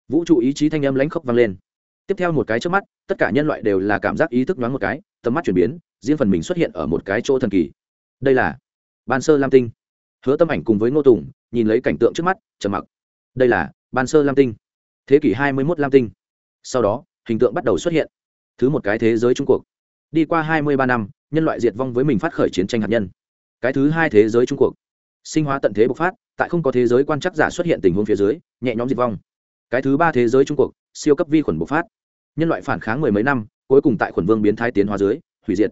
Vũ trụ ý chí thanh âm lãnh khốc vang lên. Tiếp theo một cái trước mắt, tất cả nhân loại đều là cảm giác ý thức nhoáng một cái, tầm mắt chuyển biến, riêng phần mình xuất hiện ở một cái chỗ thần kỳ. Đây là ban sơ lam tinh. Hứa tâm ảnh cùng với ngô tùng, nhìn lấy cảnh tượng trước mắt, trầm mặc. Đây là ban sơ lam tinh. Thế kỷ hai mươi mốt lam tinh. Sau đó, hình tượng bắt đầu xuất hiện. Thứ một cái thế giới trung cuộc. Đi qua hai mươi ba năm, nhân loại diệt vong với mình phát khởi chiến tranh hạt nhân. Cái thứ hai thế giới trung cuộc sinh hóa tận thế bộc phát, tại không có thế giới quan chắc giả xuất hiện tình huống phía dưới, nhẹ nhõm diệt vong. Cái thứ ba thế giới trung cuộc siêu cấp vi khuẩn bộc phát. Nhân loại phản kháng mười mấy năm, cuối cùng tại khuẩn vương biến thái tiến hóa dưới, hủy diệt.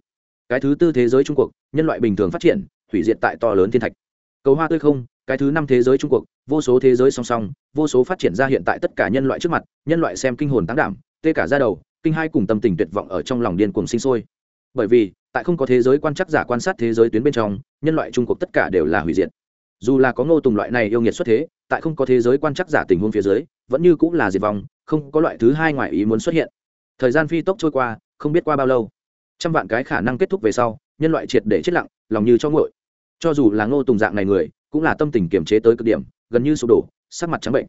Cái thứ tư thế giới trung cuộc nhân loại bình thường phát triển, hủy diệt tại to lớn thiên thạch. Cầu hoa tươi không, cái thứ năm thế giới trung cuộc vô số thế giới song song, vô số phát triển ra hiện tại tất cả nhân loại trước mặt, nhân loại xem kinh hồn tán đảm, tê cả ra đầu, kinh hai cùng tâm tình tuyệt vọng ở trong lòng điên cuồng sinh sôi. Bởi vì, tại không có thế giới quan chắc giả quan sát thế giới tuyến bên trong, nhân loại trung cuộc tất cả đều là hủy diệt dù là có ngô tùng loại này yêu nghiệt xuất thế, tại không có thế giới quan chắc giả tình huống phía dưới, vẫn như cũng là diệt vong, không có loại thứ hai ngoài ý muốn xuất hiện. Thời gian phi tốc trôi qua, không biết qua bao lâu. Trăm vạn cái khả năng kết thúc về sau, nhân loại triệt để chết lặng, lòng như cho ngội cho dù là ngô tùng dạng này người, cũng là tâm tình kiềm chế tới cực điểm, gần như sụp đổ, sắc mặt trắng bệnh.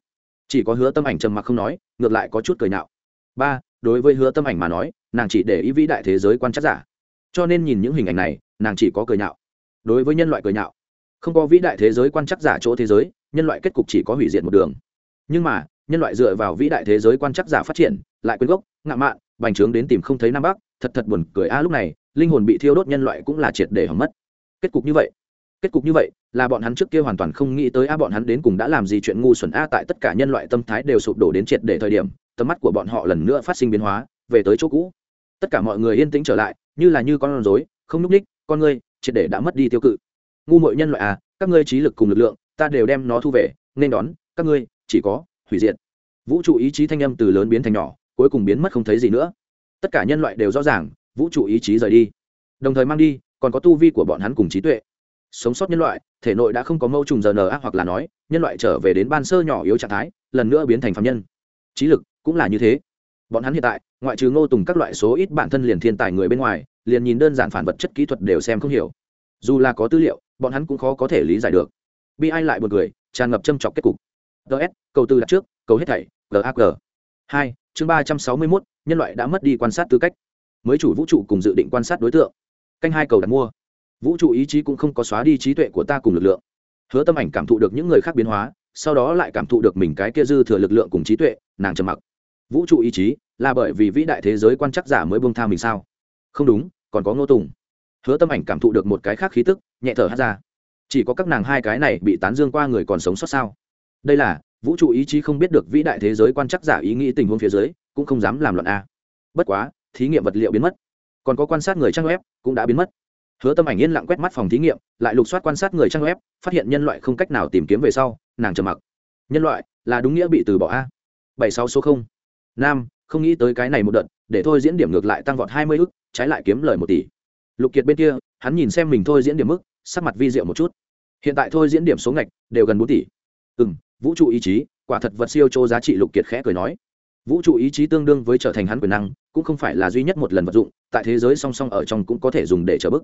Chỉ có hứa tâm ảnh trầm mặc không nói, ngược lại có chút cười nhạo. Ba, đối với hứa tâm ảnh mà nói, nàng chỉ để ý vĩ đại thế giới quan chắc giả. Cho nên nhìn những hình ảnh này, nàng chỉ có cười nhạo. Đối với nhân loại cười nhạo không có vĩ đại thế giới quan chắc giả chỗ thế giới, nhân loại kết cục chỉ có hủy diệt một đường. Nhưng mà, nhân loại dựa vào vĩ đại thế giới quan chắc giả phát triển, lại quên gốc, ngạo mạn, bành trướng đến tìm không thấy nam bắc, thật thật buồn cười. A lúc này, linh hồn bị thiêu đốt nhân loại cũng là triệt để hỏng mất. Kết cục như vậy, kết cục như vậy, là bọn hắn trước kia hoàn toàn không nghĩ tới. A bọn hắn đến cùng đã làm gì chuyện ngu xuẩn? A tại tất cả nhân loại tâm thái đều sụp đổ đến triệt để thời điểm, tầm mắt của bọn họ lần nữa phát sinh biến hóa, về tới chỗ cũ. Tất cả mọi người yên tĩnh trở lại, như là như con rối, không núp ních con ngươi triệt để đã mất đi tiêu cự ngu mội nhân loại à các ngươi trí lực cùng lực lượng, ta đều đem nó thu về, nên đón, các ngươi, chỉ có, hủy diệt. Vũ trụ ý chí thanh âm từ lớn biến thành nhỏ, cuối cùng biến mất không thấy gì nữa. Tất cả nhân loại đều rõ ràng, vũ trụ ý chí rời đi. Đồng thời mang đi, còn có tu vi của bọn hắn cùng trí tuệ. Sống sót nhân loại, thể nội đã không có mâu trùng rn hoặc là nói, nhân loại trở về đến ban sơ nhỏ yếu trạng thái, lần nữa biến thành phạm nhân. Trí lực cũng là như thế. Bọn hắn hiện tại, ngoại trừ ngô tùng các loại số ít bản thân liền thiên tài người bên ngoài, liền nhìn đơn giản phản vật chất kỹ thuật đều xem không hiểu. Dù là có tư liệu bọn hắn cũng khó có thể lý giải được. Bi ai lại một người tràn ngập châm trọc kết cục. Ts cầu từ đặt trước, cầu hết thảy gag hai, chương ba trăm sáu mươi mốt, nhân loại đã mất đi quan sát tư cách. Mới chủ vũ trụ cùng dự định quan sát đối tượng. Canh hai cầu đặt mua. Vũ trụ ý chí cũng không có xóa đi trí tuệ của ta cùng lực lượng. Hứa tâm ảnh cảm thụ được những người khác biến hóa, sau đó lại cảm thụ được mình cái kia dư thừa lực lượng cùng trí tuệ, nàng trầm mặc. Vũ trụ ý chí là bởi vì vĩ đại thế giới quan chắc giả mới buông tha mình sao? Không đúng, còn có ngô tùng. Hứa tâm ảnh cảm thụ được một cái khác khí tức nhẹ thở hát ra. Chỉ có các nàng hai cái này bị tán dương qua người còn sống sót sao? Đây là, vũ trụ ý chí không biết được vĩ đại thế giới quan chắc giả ý nghĩ tình huống phía dưới, cũng không dám làm loạn a. Bất quá, thí nghiệm vật liệu biến mất. Còn có quan sát người trang web, cũng đã biến mất. Hứa tâm ảnh yên lặng quét mắt phòng thí nghiệm, lại lục soát quan sát người trang web, phát hiện nhân loại không cách nào tìm kiếm về sau, nàng trầm mặc. Nhân loại, là đúng nghĩa bị từ bỏ a. Bảy sáu số không. Nam, không nghĩ tới cái này một đợt, để thôi diễn điểm ngược lại tăng vọt hai mươi ức, trái lại kiếm lời một tỷ. Lục kiệt bên kia hắn nhìn xem mình thôi diễn điểm mức, sắc mặt vi diệu một chút. Hiện tại thôi diễn điểm số ngạch đều gần bốn tỷ. Ừ m vũ trụ ý chí, quả thật vật siêu châu giá trị lục kiệt khẽ cười nói. Vũ trụ ý chí tương đương với trở thành hắn quyền năng, cũng không phải là duy nhất một lần vật dụng, tại thế giới song song ở trong cũng có thể dùng để trở bức.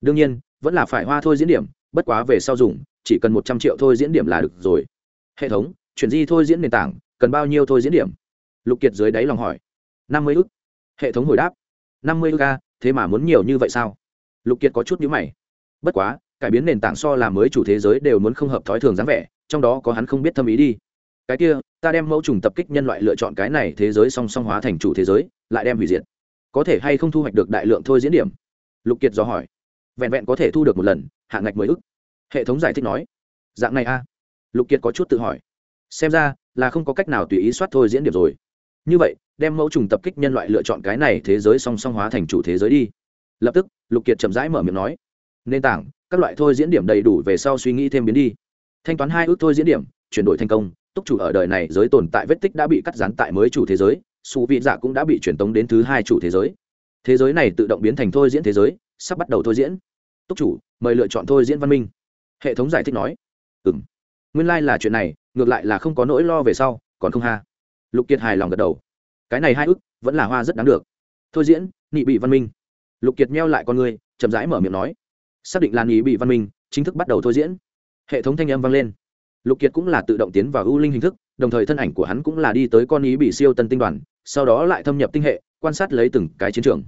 Đương nhiên, vẫn là phải hoa thôi diễn điểm, bất quá về sau dùng, chỉ cần một trăm triệu thôi diễn điểm là được rồi. Hệ thống, chuyển di thôi diễn nền tảng, cần bao nhiêu thôi diễn điểm? Lục kiệt dưới đáy lòng hỏi. năm mươi ức. Hệ thống hồi đáp. năm mươi ức a, thế mà muốn nhiều như vậy sao? Lục kiệt có chút nhữ mày. Bất quá, cải biến nền tảng so là mới chủ thế giới đều muốn không hợp thói thường dáng vẻ, trong đó có hắn không biết thâm ý đi. Cái kia, ta đem mẫu trùng tập kích nhân loại lựa chọn cái này thế giới song song hóa thành chủ thế giới, lại đem hủy diệt. Có thể hay không thu hoạch được đại lượng thôi diễn điểm? Lục kiệt dò hỏi. Vẹn vẹn có thể thu được một lần hạng ngạch mười ức. Hệ thống giải thích nói. Dạng này a. Lục kiệt có chút tự hỏi. Xem ra, là không có cách nào tùy ý soát thôi diễn điểm rồi. Như vậy, đem mẫu trùng tập kích nhân loại lựa chọn cái này thế giới song song hóa thành chủ thế giới đi lập tức, lục kiệt chậm rãi mở miệng nói, nền tảng, các loại thôi diễn điểm đầy đủ về sau suy nghĩ thêm biến đi. Thanh toán hai ước thôi diễn điểm, chuyển đổi thành công, túc chủ ở đời này giới tồn tại vết tích đã bị cắt rán tại mới chủ thế giới su vị giả cũng đã bị truyền tống đến thứ hai chủ thế giới. Thế giới này tự động biến thành thôi diễn thế giới, sắp bắt đầu thôi diễn. Túc chủ, mời lựa chọn thôi diễn văn minh. Hệ thống giải thích nói. Ừ m nguyên lai、like、là chuyện này, ngược lại là không có nỗi lo về sau, còn không ha. Lục kiệt hài lòng gật đầu. Cái này hai ức vẫn là hoa rất đáng được. Thôi diễn nị bị văn minh lục kiệt meo lại con người chậm rãi mở miệng nói, xác định là ý bị văn minh, chính thức bắt đầu thôi diễn. Hệ thống thanh âm vang lên. Lục kiệt cũng là tự động tiến vào ưu linh hình thức, đồng thời thân ảnh của hắn cũng là đi tới con ý bị siêu tân tinh đoàn, sau đó lại thâm nhập tinh hệ, quan sát lấy từng cái chiến trường.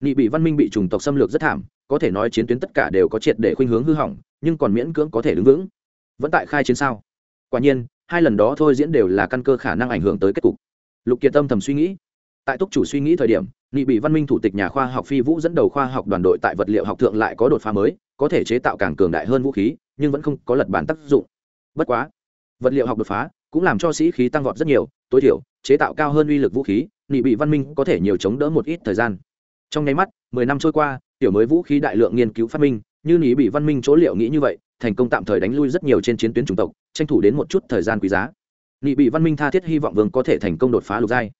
Nị bị văn minh bị chủng tộc xâm lược rất thảm, có thể nói chiến tuyến tất cả đều có triệt để khuynh hướng hư hỏng, nhưng còn miễn cưỡng có thể đứng vững. Vẫn tại khai chiến sao? Quả nhiên, hai lần đó thôi diễn đều là căn cơ khả năng ảnh hưởng tới kết cục. Lục kiệt tâm thầm suy nghĩ. Tại túc chủ suy nghĩ thời điểm nghị bị văn minh thủ tịch nhà khoa học phi vũ dẫn đầu khoa học đoàn đội tại vật liệu học thượng lại có đột phá mới, có thể chế tạo càng cường đại hơn vũ khí, nhưng vẫn không có lật bản tác dụng. Bất quá, vật liệu học đột phá cũng làm cho sĩ khí tăng vọt rất nhiều, tối thiểu, chế tạo cao hơn uy lực vũ khí nghị bị văn minh có thể nhiều chống đỡ một ít thời gian. Trong nháy mắt, mười năm trôi qua, tiểu mới vũ khí đại lượng nghiên cứu phát minh, như nghị bị văn minh chỗ liệu nghĩ như vậy, thành công tạm thời đánh lui rất nhiều trên chiến tuyến chủng tộc, tranh thủ đến một chút thời gian quý giá. Nghị bị văn minh tha thiết hy vọng vương có thể thành công đột phá lục giai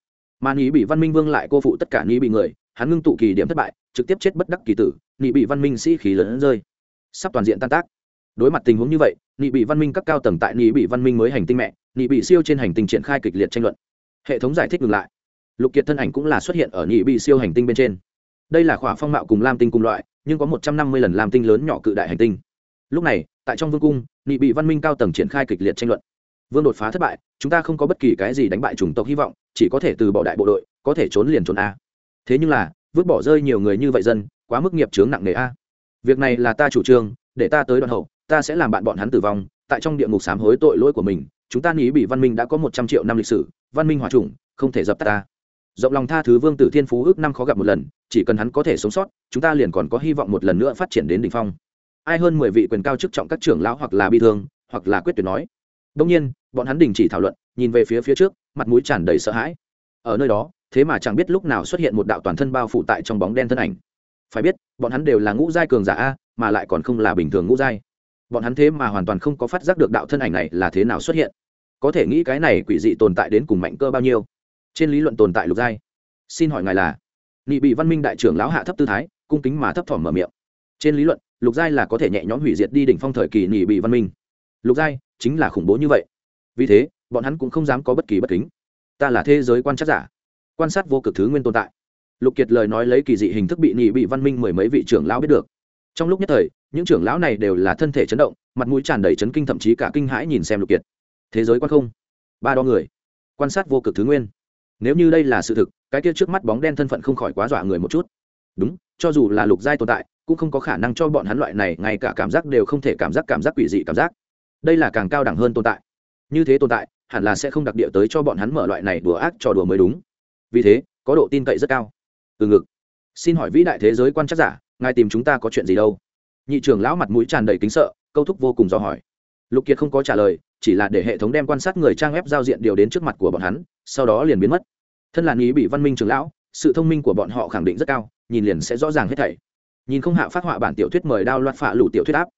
mà nghĩ bị văn minh vương lại cô phụ tất cả nghĩ bị người, hắn ngưng tụ kỳ điểm thất bại, trực tiếp chết bất đắc kỳ tử nghĩ bị văn minh sĩ khí lớn rơi. Sắp toàn diện tan tác. Đối mặt tình huống như vậy nghị bị văn minh các cao tầng tại nghị bị văn minh mới hành tinh mẹ nghị bị siêu trên hành tinh triển khai kịch liệt tranh luận. Hệ thống giải thích ngừng lại. Lục kiệt thân ảnh cũng là xuất hiện ở nghị bị siêu hành tinh bên trên. Đây là khỏa phong mạo cùng lam tinh cùng loại, nhưng có một trăm năm mươi lần lam tinh lớn nhỏ cự đại hành tinh. Lúc này, tại trong vương cung nghị bị văn minh cao tầng triển khai kịch liệt tranh luận vương đột phá thất bại, chúng ta không có bất kỳ cái gì đánh bại chủng tộc hy vọng, chỉ có thể từ bỏ đại bộ đội, có thể trốn liền trốn a. Thế nhưng là, vứt bỏ rơi nhiều người như vậy dân, quá mức nghiệp chướng nặng nề a. Việc này là ta chủ trương, để ta tới đoạn hậu, ta sẽ làm bạn bọn hắn tử vong, tại trong địa ngục sám hối tội lỗi của mình, chúng ta nghĩ bị văn minh đã có một trăm triệu năm lịch sử, văn minh hòa trùng không thể dập tắt ta rộng lòng tha thứ vương tử thiên phú ước năm khó gặp một lần, chỉ cần hắn có thể sống sót, chúng ta liền còn có hy vọng một lần nữa phát triển đến đ ỉ n h phong. Ai hơn mười vị quyền cao chức trọng các trưởng lão hoặc là bi thương, hoặc là quyết tuyệt nói đông nhiên, bọn hắn đình chỉ thảo luận, nhìn về phía phía trước, mặt mũi tràn đầy sợ hãi. Ở nơi đó, thế mà chẳng biết lúc nào xuất hiện một đạo toàn thân bao phủ tại trong bóng đen thân ảnh. Phải biết, bọn hắn đều là ngũ giai cường giả a, mà lại còn không là bình thường ngũ giai. Bọn hắn thế mà hoàn toàn không có phát giác được đạo thân ảnh này là thế nào xuất hiện. Có thể nghĩ cái này quỷ dị tồn tại đến cùng mạnh cơ bao nhiêu? Trên lý luận tồn tại lục giai. Xin hỏi ngài là? Nghị bị văn minh đại trưởng lão hạ thấp tư thái, cung kính mà thấp thỏm mở miệng. Trên lý luận, lục giai là có thể nhẹ nhõm hủy diệt đi đỉnh phong thời kỳ nghị bị văn minh lục giai chính là khủng bố như vậy. Vì thế, bọn hắn cũng không dám có bất kỳ bất kính. Ta là thế giới quan trắc giả, quan sát vô cực thứ nguyên tồn tại. Lục kiệt lời nói lấy kỳ dị hình thức bị nghị bị văn minh mười mấy vị trưởng lão biết được. Trong lúc nhất thời, những trưởng lão này đều là thân thể chấn động, mặt mũi tràn đầy chấn kinh thậm chí cả kinh hãi nhìn xem lục kiệt. Thế giới quan không? Ba đo người. Quan sát vô cực thứ nguyên. Nếu như đây là sự thực, cái kia trước mắt bóng đen thân phận không khỏi quá dọa người một chút. Đúng, cho dù là lục giai tồn tại, cũng không có khả năng cho bọn hắn loại này, ngay cả cảm giác đều không thể cảm giác cảm giác quỷ dị cảm giác đây là càng cao đẳng hơn tồn tại. Như thế tồn tại, hẳn là sẽ không đặc địa tới cho bọn hắn mở loại này đùa ác trò đùa mới đúng. Vì thế, có độ tin cậy rất cao. Từ ngực. Xin hỏi vĩ đại thế giới quan chắc giả, ngài tìm chúng ta có chuyện gì đâu? Nhị trưởng lão mặt mũi tràn đầy kính sợ, câu thúc vô cùng do hỏi. Lục kiệt không có trả lời, chỉ là để hệ thống đem quan sát người trang web giao diện điều đến trước mặt của bọn hắn, sau đó liền biến mất. Thân là nghĩ bị văn minh trưởng lão, sự thông minh của bọn họ khẳng định rất cao, nhìn liền sẽ rõ ràng hết thảy. Nhìn không hạ phát họa bản tiểu thuyết mời đao loạt phạ lủ tiểu thuyết áp.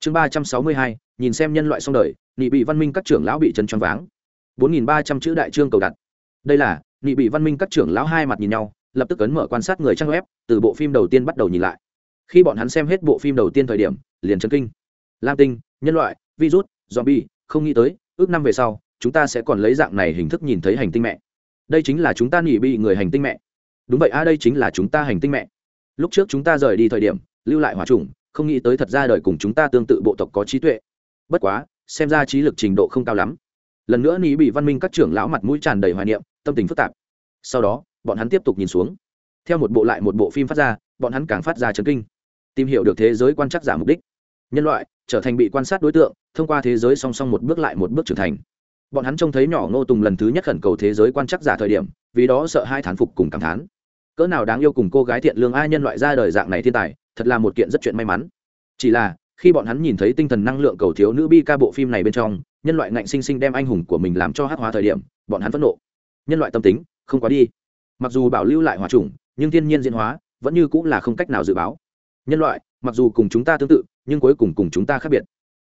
Chương ba trăm sáu mươi hai nhìn xem nhân loại xong đời, nị bị văn minh các trưởng lão bị chân choáng váng. Bốn nghìn ba trăm chữ đại trương cầu đặt. Đây là, nị bị văn minh các trưởng lão hai mặt nhìn nhau, lập tức ấn mở quan sát người trang web, từ bộ phim đầu tiên bắt đầu nhìn lại. Khi bọn hắn xem hết bộ phim đầu tiên thời điểm, liền chân kinh. Lam tinh, nhân loại, virus, zombie, không nghĩ tới, ước năm về sau, chúng ta sẽ còn lấy dạng này hình thức nhìn thấy hành tinh mẹ. Đây chính là chúng ta nỉ bị người hành tinh mẹ. Đúng vậy a, đây chính là chúng ta hành tinh mẹ. Lúc trước chúng ta rời đi thời điểm, lưu lại hòa trùng không nghĩ tới thật ra đời cùng chúng ta tương tự bộ tộc có trí tuệ bất quá, xem ra trí lực trình độ không cao lắm. Lần nữa ni bị văn minh các trưởng lão mặt mũi tràn đầy hoài niệm, tâm tình phức tạp. Sau đó, bọn hắn tiếp tục nhìn xuống. Theo một bộ lại một bộ phim phát ra, bọn hắn càng phát ra chấn kinh. Tìm hiểu được thế giới quan trắc giả mục đích. Nhân loại, trở thành bị quan sát đối tượng, thông qua thế giới song song một bước lại một bước trưởng thành. Bọn hắn trông thấy nhỏ ngô tùng lần thứ nhất khẩn cầu thế giới quan trắc giả thời điểm, vì đó sợ hai thán phục cùng cảm thán. Cỡ nào đáng yêu cùng cô gái thiện lương ai nhân loại ra đời dạng này thiên tài, thật là một kiện rất chuyện may mắn. Chỉ là khi bọn hắn nhìn thấy tinh thần năng lượng cầu thiếu nữ bi ca bộ phim này bên trong, nhân loại ngạnh sinh sinh đem anh hùng của mình làm cho hát hóa thời điểm, bọn hắn phẫn nộ. Nhân loại tâm tính, không quá đi. Mặc dù bảo lưu lại hòa trùng nhưng thiên nhiên diễn hóa, vẫn như cũng là không cách nào dự báo. Nhân loại, mặc dù cùng chúng ta tương tự, nhưng cuối cùng cùng chúng ta khác biệt.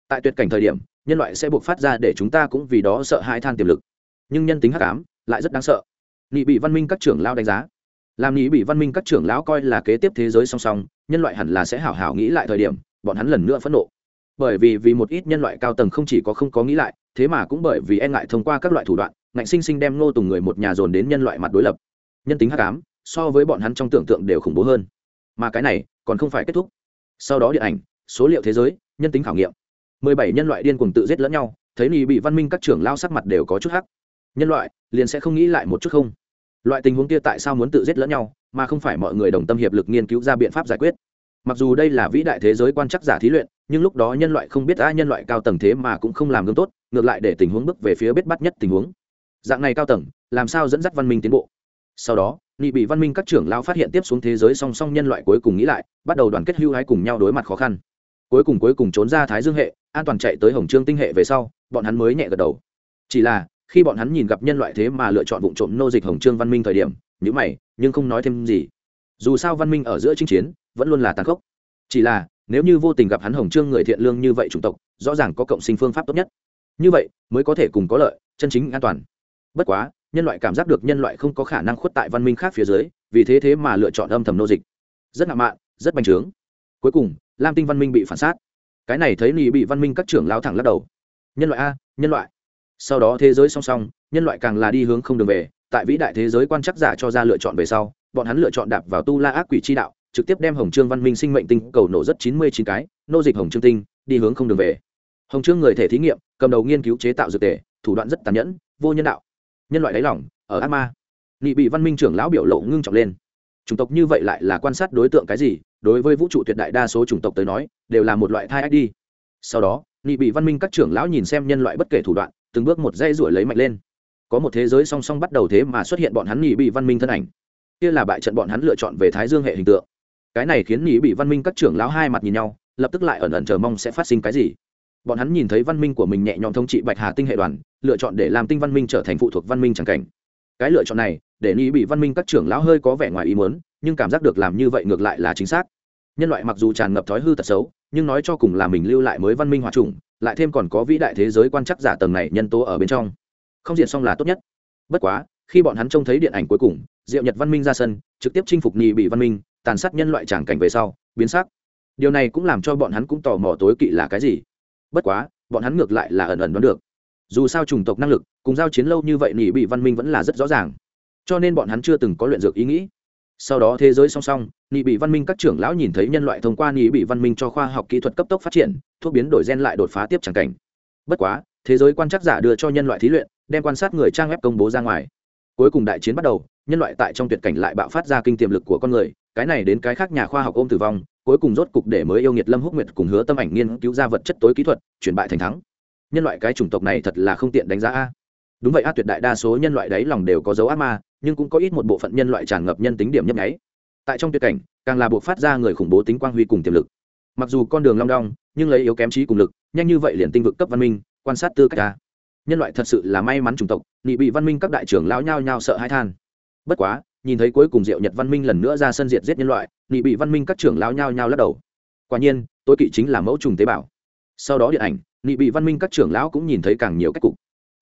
Tại tuyệt cảnh thời điểm, nhân loại sẽ buộc phát ra để chúng ta cũng vì đó sợ hai than tiềm lực. Nhưng nhân tính hắc ám, lại rất đáng sợ. Nghị bị văn minh các trưởng lao đánh giá. Làm nghị bị văn minh các trưởng lão coi là kế tiếp thế giới song song, nhân loại hẳn là sẽ hảo hảo nghĩ lại thời điểm bọn hắn lần nữa phẫn nộ. Bởi vì vì một ít nhân loại cao tầng không chỉ có không có nghĩ lại, thế mà cũng bởi vì e ngại thông qua các loại thủ đoạn, ngạnh sinh sinh đem ngô tùng người một nhà dồn đến nhân loại mặt đối lập. Nhân tính hắc ám, so với bọn hắn trong tưởng tượng đều khủng bố hơn. Mà cái này, còn không phải kết thúc. Sau đó điện ảnh, số liệu thế giới, nhân tính khảo nghiệm. Mười bảy nhân loại điên cuồng tự giết lẫn nhau, thấy ni bị văn minh các trưởng lao sắc mặt đều có chút hắc. Nhân loại, liền sẽ không nghĩ lại một chút không? Loại tình huống kia tại sao muốn tự giết lẫn nhau, mà không phải mọi người đồng tâm hiệp lực nghiên cứu ra biện pháp giải quyết? Mặc dù đây là vĩ đại thế giới quan chắc giả thí luyện, nhưng lúc đó nhân loại không biết ai nhân loại cao tầng thế mà cũng không làm gương tốt, ngược lại để tình huống bước về phía biết bắt nhất tình huống. Dạng này cao tầng, làm sao dẫn dắt văn minh tiến bộ? Sau đó nghị bị văn minh các trưởng lao phát hiện tiếp xuống thế giới song song nhân loại cuối cùng nghĩ lại, bắt đầu đoàn kết hưu hái cùng nhau đối mặt khó khăn. Cuối cùng cuối cùng trốn ra thái dương hệ, an toàn chạy tới hồng trương tinh hệ về sau, bọn hắn mới nhẹ gật đầu. Chỉ là, khi bọn hắn nhìn gặp nhân loại thế mà lựa chọn vụ trộm nô dịch hồng trương văn minh thời điểm nhữ mày, nhưng không nói thêm gì. Dù sao văn minh ở giữa chinh chiến vẫn luôn là tàn khốc. Chỉ là, nếu như vô tình gặp hắn hồng trương người thiện lương như vậy chủng tộc, rõ ràng có cộng sinh phương pháp tốt nhất. Như vậy, mới có thể cùng có lợi, chân chính an toàn. Bất quá, nhân loại cảm giác được nhân loại không có khả năng khuất tại văn minh khác phía dưới, vì thế thế mà lựa chọn âm thầm nô dịch. Rất ngạo mạn, rất bành trướng. Cuối cùng, lam tinh văn minh bị phản sát. Cái này thấy lì bị văn minh các trưởng lao thẳng lắc đầu. Nhân loại a, nhân loại. Sau đó thế giới song song, nhân loại càng là đi hướng không đường về. Tại vĩ đại thế giới quan chắc giả cho ra lựa chọn về sau, bọn hắn lựa chọn đạp vào tu la ác quỷ chi đạo trực tiếp đem hồng trương văn minh sinh mệnh tinh cầu nổ rất chín mươi chín cái, nô dịch hồng trương tinh, đi hướng không đường về. Hồng trương người thể thí nghiệm, cầm đầu nghiên cứu chế tạo dược thể thủ đoạn rất tàn nhẫn, vô nhân đạo. Nhân loại đáy lỏng ở ác ma. Nghị bị văn minh trưởng lão biểu lộ ngưng trọng lên. Chủng tộc như vậy lại là quan sát đối tượng cái gì? Đối với vũ trụ tuyệt đại đa số chủng tộc tới nói, đều là một loại thai đi. Sau đó nghị bị văn minh các trưởng lão nhìn xem nhân loại bất kể thủ đoạn, từng bước một dây ruổi lấy mạnh lên. Có một thế giới song song bắt đầu thế mà xuất hiện bọn hắn nghị bị văn minh thân ảnh. Kia là bại trận bọn hắn lựa chọn về thái dương hệ hình tượng cái này khiến nghị bị văn minh các trưởng lão hai mặt nhìn nhau, lập tức lại ẩn ẩn chờ mong sẽ phát sinh cái gì. Bọn hắn nhìn thấy văn minh của mình nhẹ nhõm thống trị bạch hà tinh hệ đoàn, lựa chọn để làm tinh văn minh trở thành phụ thuộc văn minh chẳng cảnh. Cái lựa chọn này, để ni bị văn minh các trưởng lão hơi có vẻ ngoài ý muốn, nhưng cảm giác được làm như vậy ngược lại là chính xác. Nhân loại mặc dù tràn ngập thói hư tật xấu, nhưng nói cho cùng là mình lưu lại mới văn minh hòa trùng, lại thêm còn có vĩ đại thế giới quan chắc giả tầng này nhân tố ở bên trong. Không diện xong là tốt nhất. Bất quá khi bọn hắn trông thấy điện ảnh cuối cùng, diệu nhật văn minh ra sân, trực tiếp chinh phục nhì bị văn minh, tàn sát nhân loại tràng cảnh về sau, biến sắc. Điều này cũng làm cho bọn hắn cũng tò mò tối kỵ là cái gì. Bất quá, bọn hắn ngược lại là ẩn ẩn đoán được. Dù sao chủng tộc năng lực, cùng giao chiến lâu như vậy nhì bị văn minh vẫn là rất rõ ràng. Cho nên bọn hắn chưa từng có luyện dược ý nghĩ. Sau đó thế giới song song, nhị bị văn minh các trưởng lão nhìn thấy nhân loại thông qua nhị bị văn minh cho khoa học kỹ thuật cấp tốc phát triển, thuốc biến đổi gen lại đột phá tiếp tràng cảnh. Bất quá, thế giới quan trắc giả đưa cho nhân loại thí luyện, đem quan sát người trang web công bố ra ngoài cuối cùng đại chiến bắt đầu, nhân loại tại trong tuyệt cảnh lại bạo phát ra kinh tiềm lực của con người, cái này đến cái khác nhà khoa học ôm tử vong, cuối cùng rốt cục để mới yêu nghiệt lâm húc nguyệt cùng hứa tâm ảnh nghiên cứu ra vật chất tối kỹ thuật, chuyển bại thành thắng. Nhân loại cái chủng tộc này thật là không tiện đánh giá a. Đúng vậy a, tuyệt đại đa số nhân loại đấy lòng đều có dấu ác ma, nhưng cũng có ít một bộ phận nhân loại tràn ngập nhân tính điểm nhấp nháy. Tại trong tuyệt cảnh, càng là buộc phát ra người khủng bố tính quang huy cùng tiềm lực. Mặc dù con đường long đong, nhưng lấy yếu kém trí cùng lực, nhanh như vậy liền tinh vực cấp văn minh, quan sát tư cách ta nhân loại thật sự là may mắn chủng tộc, nị bị văn minh các đại trưởng lao nhao nhao sợ hãi than. Bất quá, nhìn thấy cuối cùng diệu nhật văn minh lần nữa ra sân diệt giết nhân loại, nị bị văn minh các trưởng lao nhao nhao lắc đầu. Quả nhiên, tối kỵ chính là mẫu trùng tế bào. Sau đó điện ảnh, nị bị văn minh các trưởng lão cũng nhìn thấy càng nhiều cách cục.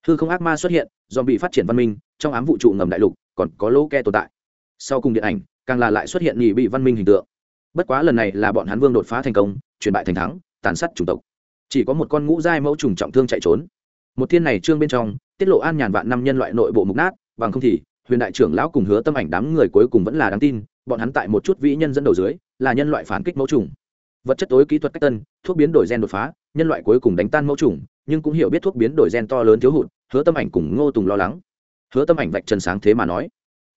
Hư không ác ma xuất hiện do bị phát triển văn minh, trong ám vũ trụ ngầm đại lục, còn có lỗ ke tồn tại. Sau cùng điện ảnh, càng là lại xuất hiện nhị bị văn minh hình tượng. Bất quá lần này là bọn hắn vương đột phá thành công, chuyển bại thành thắng, tàn sát chủng tộc. Chỉ có một con ngũ giai mẫu trùng trọng thương chạy trốn một thiên này trương bên trong, tiết lộ an nhàn vạn năm nhân loại nội bộ mục nát, bằng không thì, huyền đại trưởng lão cùng hứa tâm ảnh đám người cuối cùng vẫn là đáng tin, bọn hắn tại một chút vĩ nhân dẫn đầu dưới, là nhân loại phản kích mẫu trùng vật chất tối kỹ thuật cách tân, thuốc biến đổi gen đột phá, nhân loại cuối cùng đánh tan mẫu trùng nhưng cũng hiểu biết thuốc biến đổi gen to lớn thiếu hụt, hứa tâm ảnh cùng ngô tùng lo lắng. Hứa tâm ảnh vạch trần sáng thế mà nói,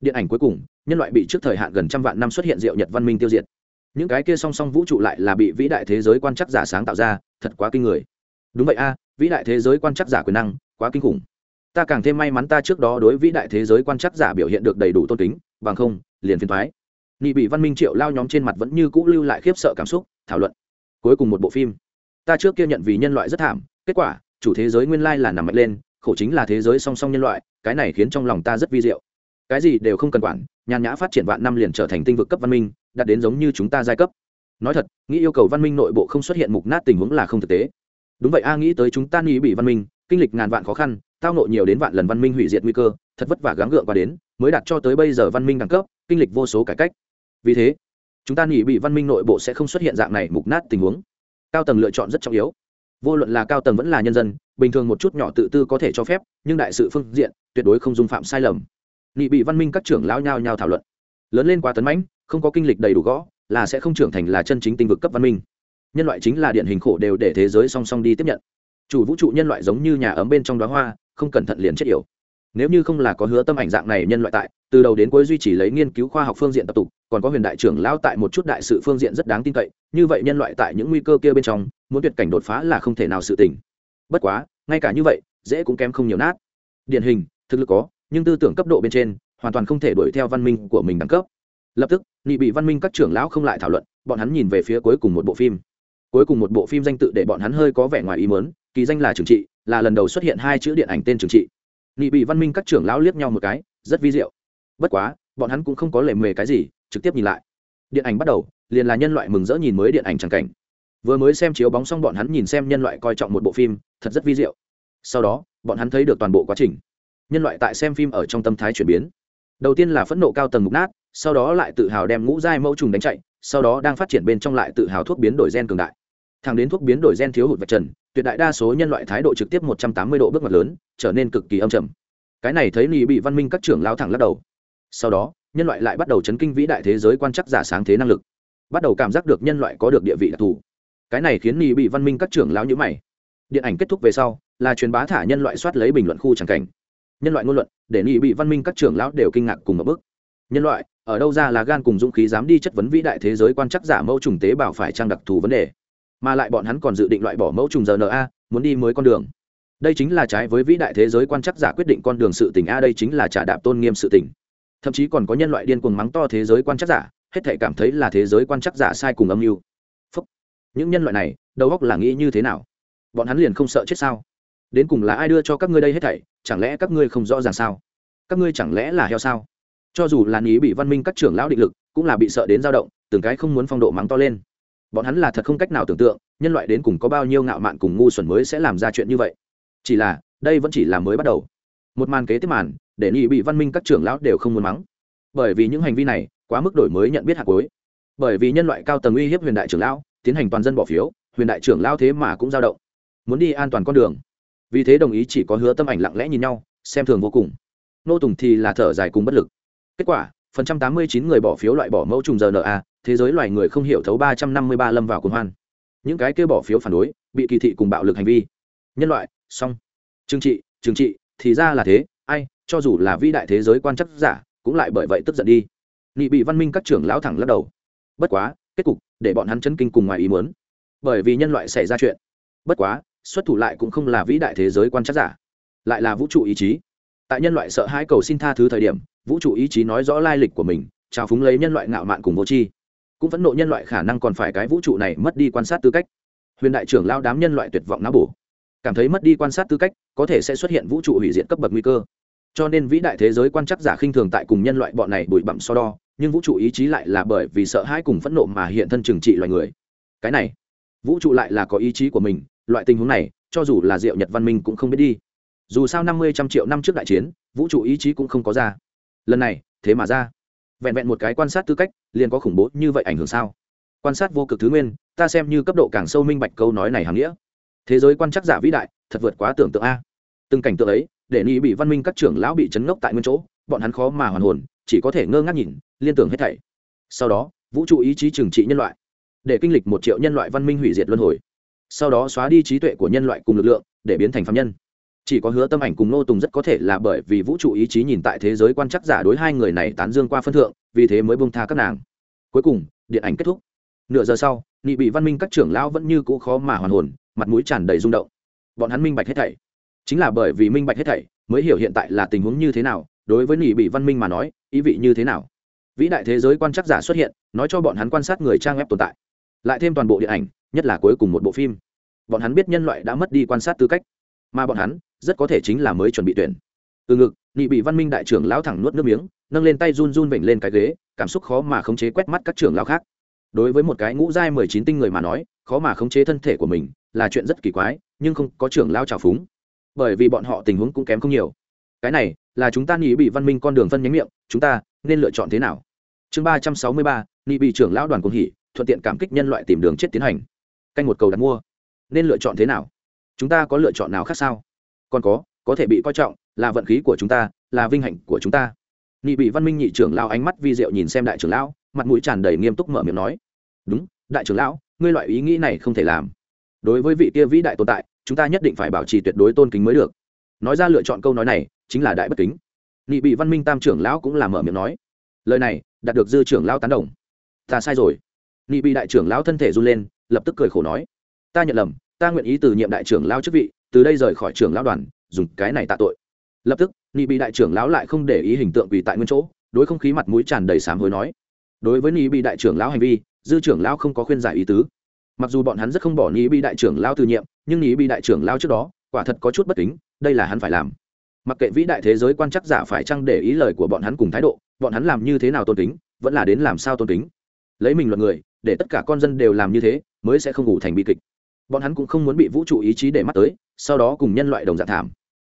điện ảnh cuối cùng, nhân loại bị trước thời hạn gần trăm vạn năm xuất hiện diệu nhật văn minh tiêu diệt. Những cái kia song song vũ trụ lại là bị vĩ đại thế giới quan chắc giả sáng tạo ra, thật quá kinh người. Đúng vậy a vĩ đại thế giới quan chắc giả quyền năng, quá kinh khủng. Ta càng thêm may mắn ta trước đó đối vĩ đại thế giới quan chắc giả biểu hiện được đầy đủ tôn kính, bằng không, liền phiền thoái nị bị văn minh triệu lao nhóm trên mặt vẫn như cũ lưu lại khiếp sợ cảm xúc, thảo luận. Cuối cùng một bộ phim. Ta trước kia nhận vì nhân loại rất thảm, kết quả, chủ thế giới nguyên lai là nằm mạnh lên, khổ chính là thế giới song song nhân loại, cái này khiến trong lòng ta rất vi diệu. Cái gì đều không cần quản, nhàn nhã phát triển vạn năm liền trở thành tinh vực cấp văn minh, đạt đến giống như chúng ta giai cấp. Nói thật, nghĩ yêu cầu văn minh nội bộ không xuất hiện mục nát tình huống là không thực tế đúng vậy, a, nghĩ tới chúng ta nghĩ bị văn minh, kinh lịch ngàn vạn khó khăn, tao nộ nhiều đến vạn lần văn minh hủy diệt nguy cơ, thật vất vả gắng gượng qua đến, mới đạt cho tới bây giờ văn minh đẳng cấp, kinh lịch vô số cải cách. Vì thế, chúng ta nghĩ bị văn minh nội bộ sẽ không xuất hiện dạng này mục nát tình huống. Cao tầng lựa chọn rất trọng yếu. Vô luận là cao tầng vẫn là nhân dân, bình thường một chút nhỏ tự tư có thể cho phép, nhưng đại sự phương diện, tuyệt đối không dung phạm sai lầm. Nghị bị văn minh các trưởng lão nhao nhao thảo luận. Lớn lên quá tấn mãnh, không có kinh lịch đầy đủ gõ, là sẽ không trưởng thành là chân chính tinh vực cấp văn minh nhân loại chính là điện hình khổ đều để thế giới song song đi tiếp nhận. Chủ vũ trụ nhân loại giống như nhà ấm bên trong đóa hoa, không cẩn thận liền chết yểu. Nếu như không là có hứa tâm ảnh dạng này nhân loại tại, từ đầu đến cuối duy trì lấy nghiên cứu khoa học phương diện tập tục, còn có huyền đại trưởng lao tại một chút đại sự phương diện rất đáng tin cậy, như vậy nhân loại tại những nguy cơ kia bên trong, muốn tuyệt cảnh đột phá là không thể nào sự tình. Bất quá, ngay cả như vậy, dễ cũng kém không nhiều nát. Điển hình, thực lực có, nhưng tư tưởng cấp độ bên trên, hoàn toàn không thể đuổi theo văn minh của mình đẳng cấp. Lập tức nghị bị văn minh các trưởng lão không lại thảo luận, bọn hắn nhìn về phía cuối cùng một bộ phim cuối cùng một bộ phim danh tự để bọn hắn hơi có vẻ ngoài ý mớn kỳ danh là trường trị, là lần đầu xuất hiện hai chữ điện ảnh tên trường trị. Nghị bị văn minh các trưởng lão liếc nhau một cái, rất vi diệu. Bất quá, bọn hắn cũng không có lề mề cái gì, trực tiếp nhìn lại. Điện ảnh bắt đầu, liền là nhân loại mừng rỡ nhìn mới điện ảnh tràng cảnh. Vừa mới xem chiếu bóng xong bọn hắn nhìn xem nhân loại coi trọng một bộ phim, thật rất vi diệu. Sau đó, bọn hắn thấy được toàn bộ quá trình. Nhân loại tại xem phim ở trong tâm thái chuyển biến. Đầu tiên là phẫn nộ cao tầng mục nát, sau đó lại tự hào đem ngũ giai mẫu trùng đánh chạy, sau đó đang phát triển bên trong lại tự hào thuốc biến đổi gen cường đại thẳng đến thuốc biến đổi gen thiếu hụt vạch trần, tuyệt đại đa số nhân loại thái độ trực tiếp một trăm tám mươi độ bước ngoặt lớn, trở nên cực kỳ âm trầm. Cái này thấy nị bị văn minh các trưởng lao thẳng lắc đầu. Sau đó, nhân loại lại bắt đầu chấn kinh vĩ đại thế giới quan chắc giả sáng thế năng lực. Bắt đầu cảm giác được nhân loại có được địa vị đặc thù. Cái này khiến nị bị văn minh các trưởng lao nhữ mày. Điện ảnh kết thúc về sau, là truyền bá thả nhân loại soát lấy bình luận khu tràng cảnh. Nhân loại ngôn luận, để nị bị văn minh các trưởng lão đều kinh ngạc cùng một bước. nhân loại, ở đâu ra là gan cùng dũng khí dám đi chất vấn vĩ đại thế giới quan chắc giả mẫu trùng tế bào phải trang đặc thù vấn đề? Mà lại bọn hắn còn dự định loại bỏ mẫu trùng rna muốn đi mới con đường. Đây chính là trái với vĩ đại thế giới quan chắc giả quyết định con đường sự tỉnh a, đây chính là trả đạp tôn nghiêm sự tỉnh thậm chí còn có nhân loại điên cuồng mắng to thế giới quan chắc giả, hết thể cảm thấy là thế giới quan chắc giả sai cùng âm mưu. Phúc. những nhân loại này, đầu óc là nghĩ như thế nào? Bọn hắn liền không sợ chết sao? Đến cùng là ai đưa cho các ngươi đây hết thảy, chẳng lẽ các ngươi không rõ ràng sao? Các ngươi chẳng lẽ là heo sao? Cho dù là ý bị văn minh các trưởng lão định lực, cũng là bị sợ đến dao động, từng cái không muốn phong độ mắng to lên bọn hắn là thật không cách nào tưởng tượng, nhân loại đến cùng có bao nhiêu ngạo mạn cùng ngu xuẩn mới sẽ làm ra chuyện như vậy. Chỉ là, đây vẫn chỉ là mới bắt đầu. Một màn kế tiếp màn, để nghị bị văn minh các trưởng lão đều không muốn mắng. Bởi vì những hành vi này, quá mức đổi mới nhận biết hạt cuối. Bởi vì nhân loại cao tầng uy hiếp huyền đại trưởng lão, tiến hành toàn dân bỏ phiếu, huyền đại trưởng lão thế mà cũng dao động. Muốn đi an toàn con đường. Vì thế đồng ý chỉ có hứa tâm ảnh lặng lẽ nhìn nhau, xem thường vô cùng. Nô tùng thì là thở dài cùng bất lực. Kết quả, phần trăm tám mươi chín người bỏ phiếu loại bỏ mẫu trùng rna thế giới loài người không hiểu thấu ba trăm năm mươi ba lâm vào cuồng hoan. Những cái kêu bỏ phiếu phản đối, bị kỳ thị cùng bạo lực hành vi. Nhân loại, xong. Trừng trị trừng trị, thì ra là thế, ai, cho dù là vĩ đại thế giới quan chắc giả, cũng lại bởi vậy tức giận đi. Nghị bị văn minh các trưởng lão thẳng lắc đầu. Bất quá, kết cục, để bọn hắn chân kinh cùng ngoài ý muốn. Bởi vì nhân loại xảy ra chuyện. Bất quá, xuất thủ lại cũng không là vĩ đại thế giới quan chắc giả. Lại là vũ trụ ý chí. Tại nhân loại sợ hãi cầu xin tha thứ thời điểm, vũ trụ ý chí nói rõ lai lịch của mình, trào phúng lấy nhân loại ngạo mạn cùng vô tri cũng phẫn nộ nhân loại khả năng còn phải cái vũ trụ này mất đi quan sát tư cách. Huyền đại trưởng lao đám nhân loại tuyệt vọng não bổ. Cảm thấy mất đi quan sát tư cách, có thể sẽ xuất hiện vũ trụ hủy diệt cấp bậc nguy cơ. Cho nên vĩ đại thế giới quan chắc giả khinh thường tại cùng nhân loại bọn này bụi bặm so đo, nhưng vũ trụ ý chí lại là bởi vì sợ hãi cùng phẫn nộ mà hiện thân trừng trị loài người. Cái này, vũ trụ lại là có ý chí của mình, loại tình huống này, cho dù là diệu nhật văn minh cũng không biết đi. Dù sao năm mươi trăm triệu năm trước đại chiến, vũ trụ ý chí cũng không có ra. Lần này, thế mà ra vẹn vẹn một cái quan sát tư cách, liền có khủng bố như vậy ảnh hưởng sao? Quan sát vô cực thứ nguyên, ta xem như cấp độ càng sâu minh bạch câu nói này hàm nghĩa. Thế giới quan chắc giả vĩ đại, thật vượt quá tưởng tượng a. Từng cảnh tượng ấy, để ni bị văn minh các trưởng lão bị chấn ngốc tại nguyên chỗ, bọn hắn khó mà hoàn hồn, chỉ có thể ngơ ngác nhìn, liên tưởng hết thảy. Sau đó, vũ trụ ý chí trừng trị nhân loại, để kinh lịch một triệu nhân loại văn minh hủy diệt luân hồi. Sau đó xóa đi trí tuệ của nhân loại cùng lực lượng, để biến thành phạm nhân chỉ có hứa tâm ảnh cùng nô tùng rất có thể là bởi vì vũ trụ ý chí nhìn tại thế giới quan chắc giả đối hai người này tán dương qua phân thượng, vì thế mới bông tha các nàng. Cuối cùng, điện ảnh kết thúc. Nửa giờ sau, nị bị văn minh các trưởng lão vẫn như cũ khó mà hoàn hồn, mặt mũi tràn đầy rung động. Bọn hắn minh bạch hết thảy. Chính là bởi vì minh bạch hết thảy, mới hiểu hiện tại là tình huống như thế nào, đối với nị bị văn minh mà nói, ý vị như thế nào. Vĩ đại thế giới quan chắc giả xuất hiện, nói cho bọn hắn quan sát người trang web tồn tại. Lại thêm toàn bộ điện ảnh, nhất là cuối cùng một bộ phim. Bọn hắn biết nhân loại đã mất đi quan sát tư cách mà bọn hắn rất có thể chính là mới chuẩn bị tuyển. Từ ngực, nị bị văn minh đại trưởng lão thẳng nuốt nước miếng, nâng lên tay run run vểnh lên cái ghế, cảm xúc khó mà khống chế quét mắt các trưởng lão khác. Đối với một cái ngũ giai mười chín tinh người mà nói, khó mà khống chế thân thể của mình là chuyện rất kỳ quái, nhưng không có trưởng lao trào phúng. Bởi vì bọn họ tình huống cũng kém không nhiều. Cái này là chúng ta nghĩ bị văn minh con đường phân nhánh miệng, chúng ta nên lựa chọn thế nào? Chương ba trăm sáu mươi ba nghị bị trưởng lão đoàn quân hỉ, thuận tiện cảm kích nhân loại tìm đường chết tiến hành. Canh một cầu đặt mua. Nên lựa chọn thế nào? Chúng ta có lựa chọn nào khác sao? Còn có có thể bị coi trọng là vận khí của chúng ta, là vinh hạnh của chúng ta. Nhị bị văn minh nhị trưởng lao ánh mắt vi diệu nhìn xem đại trưởng lão, mặt mũi tràn đầy nghiêm túc mở miệng nói, đúng, đại trưởng lão, ngươi loại ý nghĩ này không thể làm. Đối với vị kia vĩ đại tồn tại, chúng ta nhất định phải bảo trì tuyệt đối tôn kính mới được. Nói ra lựa chọn câu nói này, chính là đại bất kính. Nhị bị văn minh tam trưởng lão cũng là mở miệng nói, lời này, đạt được dư trưởng lão tán đồng. Ta sai rồi. Nhị bị đại trưởng lão thân thể run lên, lập tức cười khổ nói, ta nhận lầm ta nguyện ý từ nhiệm đại trưởng lao chức vị, từ đây rời khỏi trưởng lao đoàn, dùng cái này tạ tội. Lập tức, nị bị đại trưởng lão lại không để ý hình tượng quỳ tại nguyên chỗ, đối không khí mặt mũi tràn đầy sám hối nói. Đối với nị bị đại trưởng lão hành vi, dư trưởng lão không có khuyên giải ý tứ. Mặc dù bọn hắn rất không bỏ nị bị đại trưởng lão từ nhiệm, nhưng nị bị đại trưởng lão trước đó, quả thật có chút bất kính, đây là hắn phải làm. Mặc kệ vĩ đại thế giới quan chắc giả phải chăng để ý lời của bọn hắn cùng thái độ, bọn hắn làm như thế nào tôn kính, vẫn là đến làm sao tôn kính. Lấy mình luận người, để tất cả con dân đều làm như thế, mới sẽ không ngủ thành bi kịch bọn hắn cũng không muốn bị vũ trụ ý chí để mắt tới, sau đó cùng nhân loại đồng dạng thảm.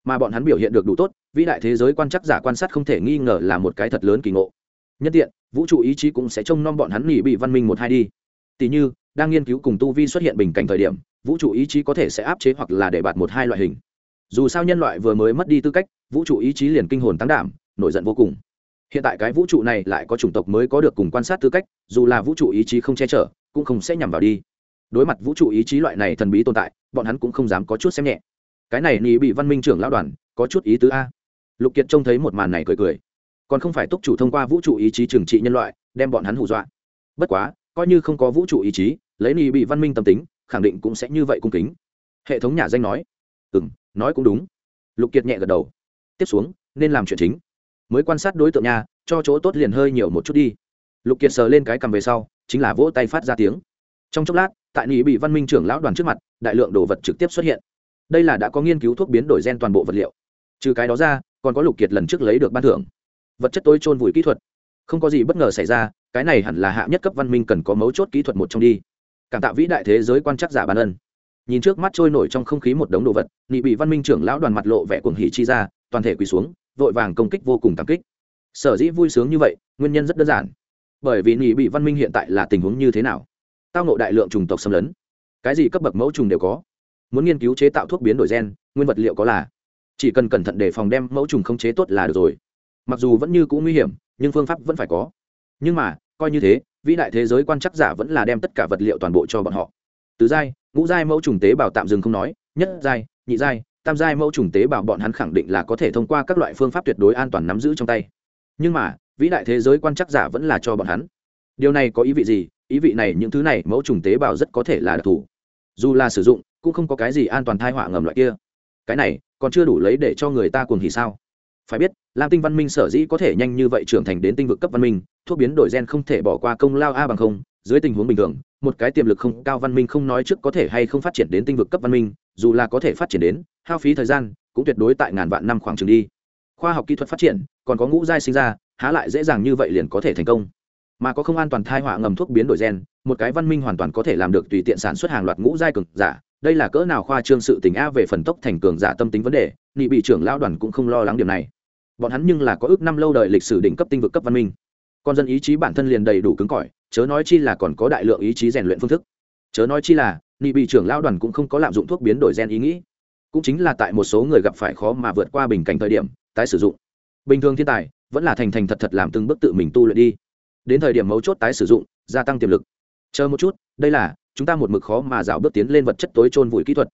Mà bọn hắn biểu hiện được đủ tốt, vĩ đại thế giới quan chắc giả quan sát không thể nghi ngờ là một cái thật lớn kỳ ngộ. Nhân tiện, vũ trụ ý chí cũng sẽ trông nom bọn hắn nghỉ bị văn minh một hai đi. Tỷ như, đang nghiên cứu cùng tu vi xuất hiện bình cảnh thời điểm, vũ trụ ý chí có thể sẽ áp chế hoặc là để bạt một hai loại hình. Dù sao nhân loại vừa mới mất đi tư cách, vũ trụ ý chí liền kinh hồn tăng đảm, nổi giận vô cùng. Hiện tại cái vũ trụ này lại có chủng tộc mới có được cùng quan sát tư cách, dù là vũ trụ ý chí không che chở, cũng không sẽ nhằm vào đi đối mặt vũ trụ ý chí loại này thần bí tồn tại bọn hắn cũng không dám có chút xem nhẹ. Cái này nỉ bị văn minh trưởng lão đoàn có chút ý tứ a. Lục kiệt trông thấy một màn này cười cười. Còn không phải túc chủ thông qua vũ trụ ý chí trừng trị nhân loại đem bọn hắn hù dọa. Bất quá coi như không có vũ trụ ý chí lấy nỉ bị văn minh tâm tính khẳng định cũng sẽ như vậy cung kính. Hệ thống nhà danh nói. Ừ m nói cũng đúng. Lục kiệt nhẹ gật đầu. Tiếp xuống nên làm chuyện chính. Mới quan sát đối tượng nhà, cho chỗ tốt liền hơi nhiều một chút đi. Lục kiệt sờ lên cái cầm về sau chính là vỗ tay phát ra tiếng. Trong chốc lát tại nỉ bị văn minh trưởng lão đoàn trước mặt, đại lượng đồ vật trực tiếp xuất hiện. Đây là đã có nghiên cứu thuốc biến đổi gen toàn bộ vật liệu. Trừ cái đó ra, còn có lục kiệt lần trước lấy được ban thưởng. Vật chất tối trôn vùi kỹ thuật. Không có gì bất ngờ xảy ra, cái này hẳn là hạ nhất cấp văn minh cần có mấu chốt kỹ thuật một trong đi. Cảm tạ vĩ đại thế giới quan chắc giả ban ân. Nhìn trước mắt trôi nổi trong không khí một đống đồ vật nị bị văn minh trưởng lão đoàn mặt lộ vẻ cuồng hỉ chi ra, toàn thể quỳ xuống, vội vàng công kích vô cùng cảm kích. Sở dĩ vui sướng như vậy, nguyên nhân rất đơn giản. Bởi vì nị bị văn minh hiện tại là tình huống như thế nào? Tao nộ đại lượng trùng tộc xâm lấn. Cái gì cấp bậc mẫu trùng đều có. Muốn nghiên cứu chế tạo thuốc biến đổi gen, nguyên vật liệu có là. Chỉ cần cẩn thận để phòng đem mẫu trùng không chế tốt là được rồi. Mặc dù vẫn như c ũ nguy hiểm, nhưng phương pháp vẫn phải có. Nhưng mà, coi như thế, vĩ đại thế giới quan chắc giả vẫn là đem tất cả vật liệu toàn bộ cho bọn họ. Tứ giai, ngũ giai mẫu trùng tế bào tạm dừng không nói, nhất giai, nhị giai, tam giai mẫu trùng tế bào bọn hắn khẳng định là có thể thông qua các loại phương pháp tuyệt đối an toàn nắm giữ trong tay. Nhưng mà, vĩ đại thế giới quan chắc giả vẫn là cho bọn hắn. Điều này có ý vị gì? Ý vị này những thứ này mẫu trùng tế bào rất có thể là đặc thù. Dù là sử dụng, cũng không có cái gì an toàn thai họa ngầm loại kia. Cái này, còn chưa đủ lấy để cho người ta cuồng hỉ sao? Phải biết, lam tinh văn minh sở dĩ có thể nhanh như vậy trưởng thành đến tinh vực cấp văn minh, thuốc biến đổi gen không thể bỏ qua công lao a bằng không, dưới tình huống bình thường, một cái tiềm lực không cao văn minh không nói trước có thể hay không phát triển đến tinh vực cấp văn minh, dù là có thể phát triển đến, hao phí thời gian, cũng tuyệt đối tại ngàn vạn năm khoảng trường đi. Khoa học kỹ thuật phát triển, còn có ngũ giai sinh ra, há lại dễ dàng như vậy liền có thể thành công mà có không an toàn thai họa ngầm thuốc biến đổi gen, một cái văn minh hoàn toàn có thể làm được tùy tiện sản xuất hàng loạt ngũ giai cường giả. Đây là cỡ nào khoa trương sự tình a về phần tốc thành cường giả tâm tính vấn đề nghị bị trưởng lao đoàn cũng không lo lắng điểm này. Bọn hắn nhưng là có ước năm lâu đời lịch sử đỉnh cấp tinh vực cấp văn minh. Con dân ý chí bản thân liền đầy đủ cứng cỏi, chớ nói chi là còn có đại lượng ý chí rèn luyện phương thức. Chớ nói chi là nghị bị trưởng lao đoàn cũng không có lạm dụng thuốc biến đổi gen ý nghĩ. Cũng chính là tại một số người gặp phải khó mà vượt qua bình cảnh thời điểm, tái sử dụng. Bình thường thiên tài, vẫn là thành thành thật thật làm từng bước tự mình tu luyện đi đến thời điểm mấu chốt tái sử dụng, gia tăng tiềm lực. Chờ một chút, đây là, chúng ta một mực khó mà dạo bước tiến lên vật chất tối trôn vùi kỹ thuật.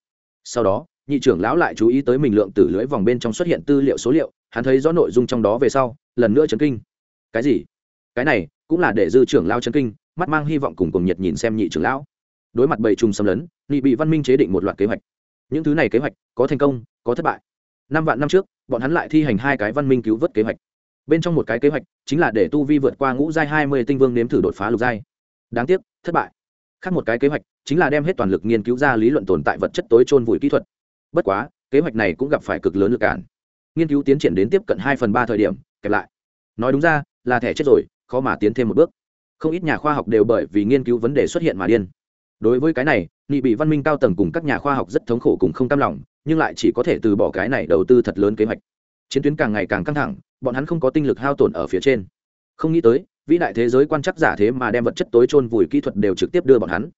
Sau đó, nhị trưởng lão lại chú ý tới mình lượng tử lưỡi vòng bên trong xuất hiện tư liệu số liệu, hắn thấy rõ nội dung trong đó về sau, lần nữa chấn kinh. Cái gì? Cái này, cũng là để dư trưởng lao chấn kinh, mắt mang hy vọng cùng cùng nhiệt nhìn xem nhị trưởng lão. Đối mặt bầy trùng xâm lấn, nhị bị văn minh chế định một loạt kế hoạch. Những thứ này kế hoạch, có thành công, có thất bại. Năm vạn năm trước, bọn hắn lại thi hành hai cái văn minh cứu vớt kế hoạch bên trong một cái kế hoạch chính là để tu vi vượt qua ngũ giai hai mươi tinh vương nếm thử đột phá lục giai. Đáng tiếc, thất bại. Khác một cái kế hoạch chính là đem hết toàn lực nghiên cứu ra lý luận tồn tại vật chất tối trôn vùi kỹ thuật. Bất quá, kế hoạch này cũng gặp phải cực lớn lực cản. Nghiên cứu tiến triển đến tiếp cận hai phần ba thời điểm, kẹp lại. Nói đúng ra, là thẻ chết rồi, khó mà tiến thêm một bước. Không ít nhà khoa học đều bởi vì nghiên cứu vấn đề xuất hiện mà điên. Đối với cái này, nghị bị văn minh cao tầng cùng các nhà khoa học rất thống khổ cùng không tam lòng, nhưng lại chỉ có thể từ bỏ cái này đầu tư thật lớn kế hoạch. Chiến tuyến càng ngày càng căng thẳng bọn hắn không có tinh lực hao tổn ở phía trên. Không nghĩ tới vĩ đại thế giới quan chắc giả thế mà đem vật chất tối trôn vùi kỹ thuật đều trực tiếp đưa bọn hắn.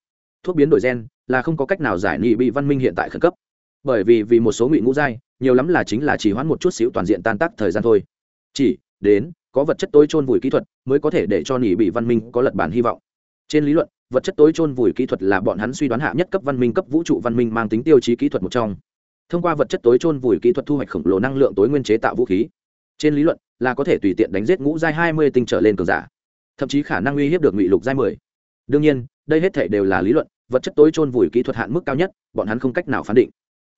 Thuốc biến đổi gen là không có cách nào giải nghị bị văn minh hiện tại khẩn cấp. Bởi vì vì một số ngụy ngũ dai, nhiều lắm là chính là chỉ hoãn một chút xíu toàn diện tan tác thời gian thôi. Chỉ đến có vật chất tối trôn vùi kỹ thuật mới có thể để cho nghị bị văn minh có lật bản hy vọng. Trên lý luận vật chất tối trôn vùi kỹ thuật là bọn hắn suy đoán hạ nhất cấp văn minh cấp vũ trụ văn minh mang tính tiêu chí kỹ thuật một trong. Thông qua vật chất tối trôn vùi kỹ thuật thu hoạch khổng lồ năng lượng tối nguyên chế tạo vũ khí trên lý luận, là có thể tùy tiện đánh giết ngũ giai hai mươi tinh trở lên cường giả, thậm chí khả năng uy hiếp được ngụy lục giai mười. Đương nhiên, đây hết thể đều là lý luận, vật chất tối trôn vùi kỹ thuật hạn mức cao nhất, bọn hắn không cách nào phán định.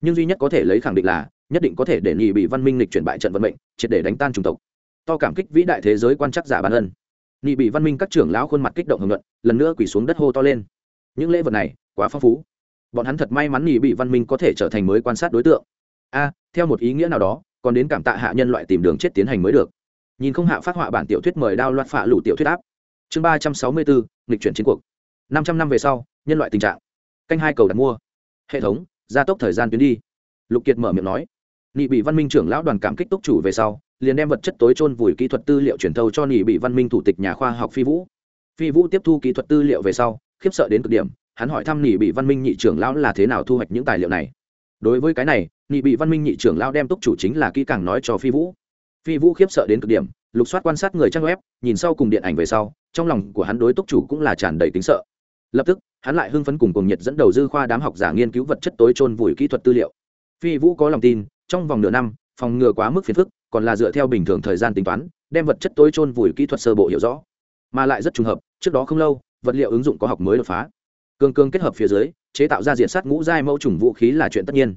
Nhưng duy nhất có thể lấy khẳng định là, nhất định có thể để nhị bị văn minh lịch chuyển bại trận vận mệnh, triệt để đánh tan chủng tộc. To cảm kích vĩ đại thế giới quan chắc giả bản ân nhị bị văn minh các trưởng lão khuôn mặt kích động hưởng luận, lần nữa quỳ xuống đất hô to lên. Những lễ vật này, quá phong phú. Bọn hắn thật may mắn nhị bị văn minh có thể trở thành mới quan sát đối tượng. A, theo một ý nghĩa nào đó còn đến cảm tạ hạ nhân loại tìm đường chết tiến hành mới được. Nhìn không hạ phát họa bản tiểu thuyết mời đao loạt phạ lủ tiểu thuyết áp. Chương ba trăm sáu mươi bốn, nghịch chuyển chiến cuộc. Năm trăm năm về sau, nhân loại tình trạng. Canh hai cầu đặt mua. Hệ thống, gia tốc thời gian tuyến đi. Lục kiệt mở miệng nói. Nị bị văn minh trưởng lão đoàn cảm kích túc chủ về sau, liền đem vật chất tối trôn vùi kỹ thuật tư liệu truyền thâu cho nị bị văn minh thủ tịch nhà khoa học phi vũ. Phi vũ tiếp thu kỹ thuật tư liệu về sau, khiếp sợ đến cực điểm, hắn hỏi thăm nị bị văn minh nhị trưởng lão là thế nào thu hoạch những tài liệu này đối với cái này nhị bị văn minh nhị trưởng lao đem túc chủ chính là kỹ càng nói cho phi vũ. Phi vũ khiếp sợ đến cực điểm, lục soát quan sát người trang web, nhìn sau cùng điện ảnh về sau, trong lòng của hắn đối túc chủ cũng là tràn đầy tính sợ. Lập tức, hắn lại hưng phấn cùng cùng nhiệt dẫn đầu dư khoa đám học giả nghiên cứu vật chất tối trôn vùi kỹ thuật tư liệu. Phi vũ có lòng tin, trong vòng nửa năm, phòng ngừa quá mức phiền phức, còn là dựa theo bình thường thời gian tính toán, đem vật chất tối trôn vùi kỹ thuật sơ bộ hiểu rõ. Mà lại rất trùng hợp, trước đó không lâu, vật liệu ứng dụng có học mới đột phá cương cương kết hợp phía dưới, chế tạo ra diện sát ngũ giai mẫu trùng vũ khí là chuyện tất nhiên.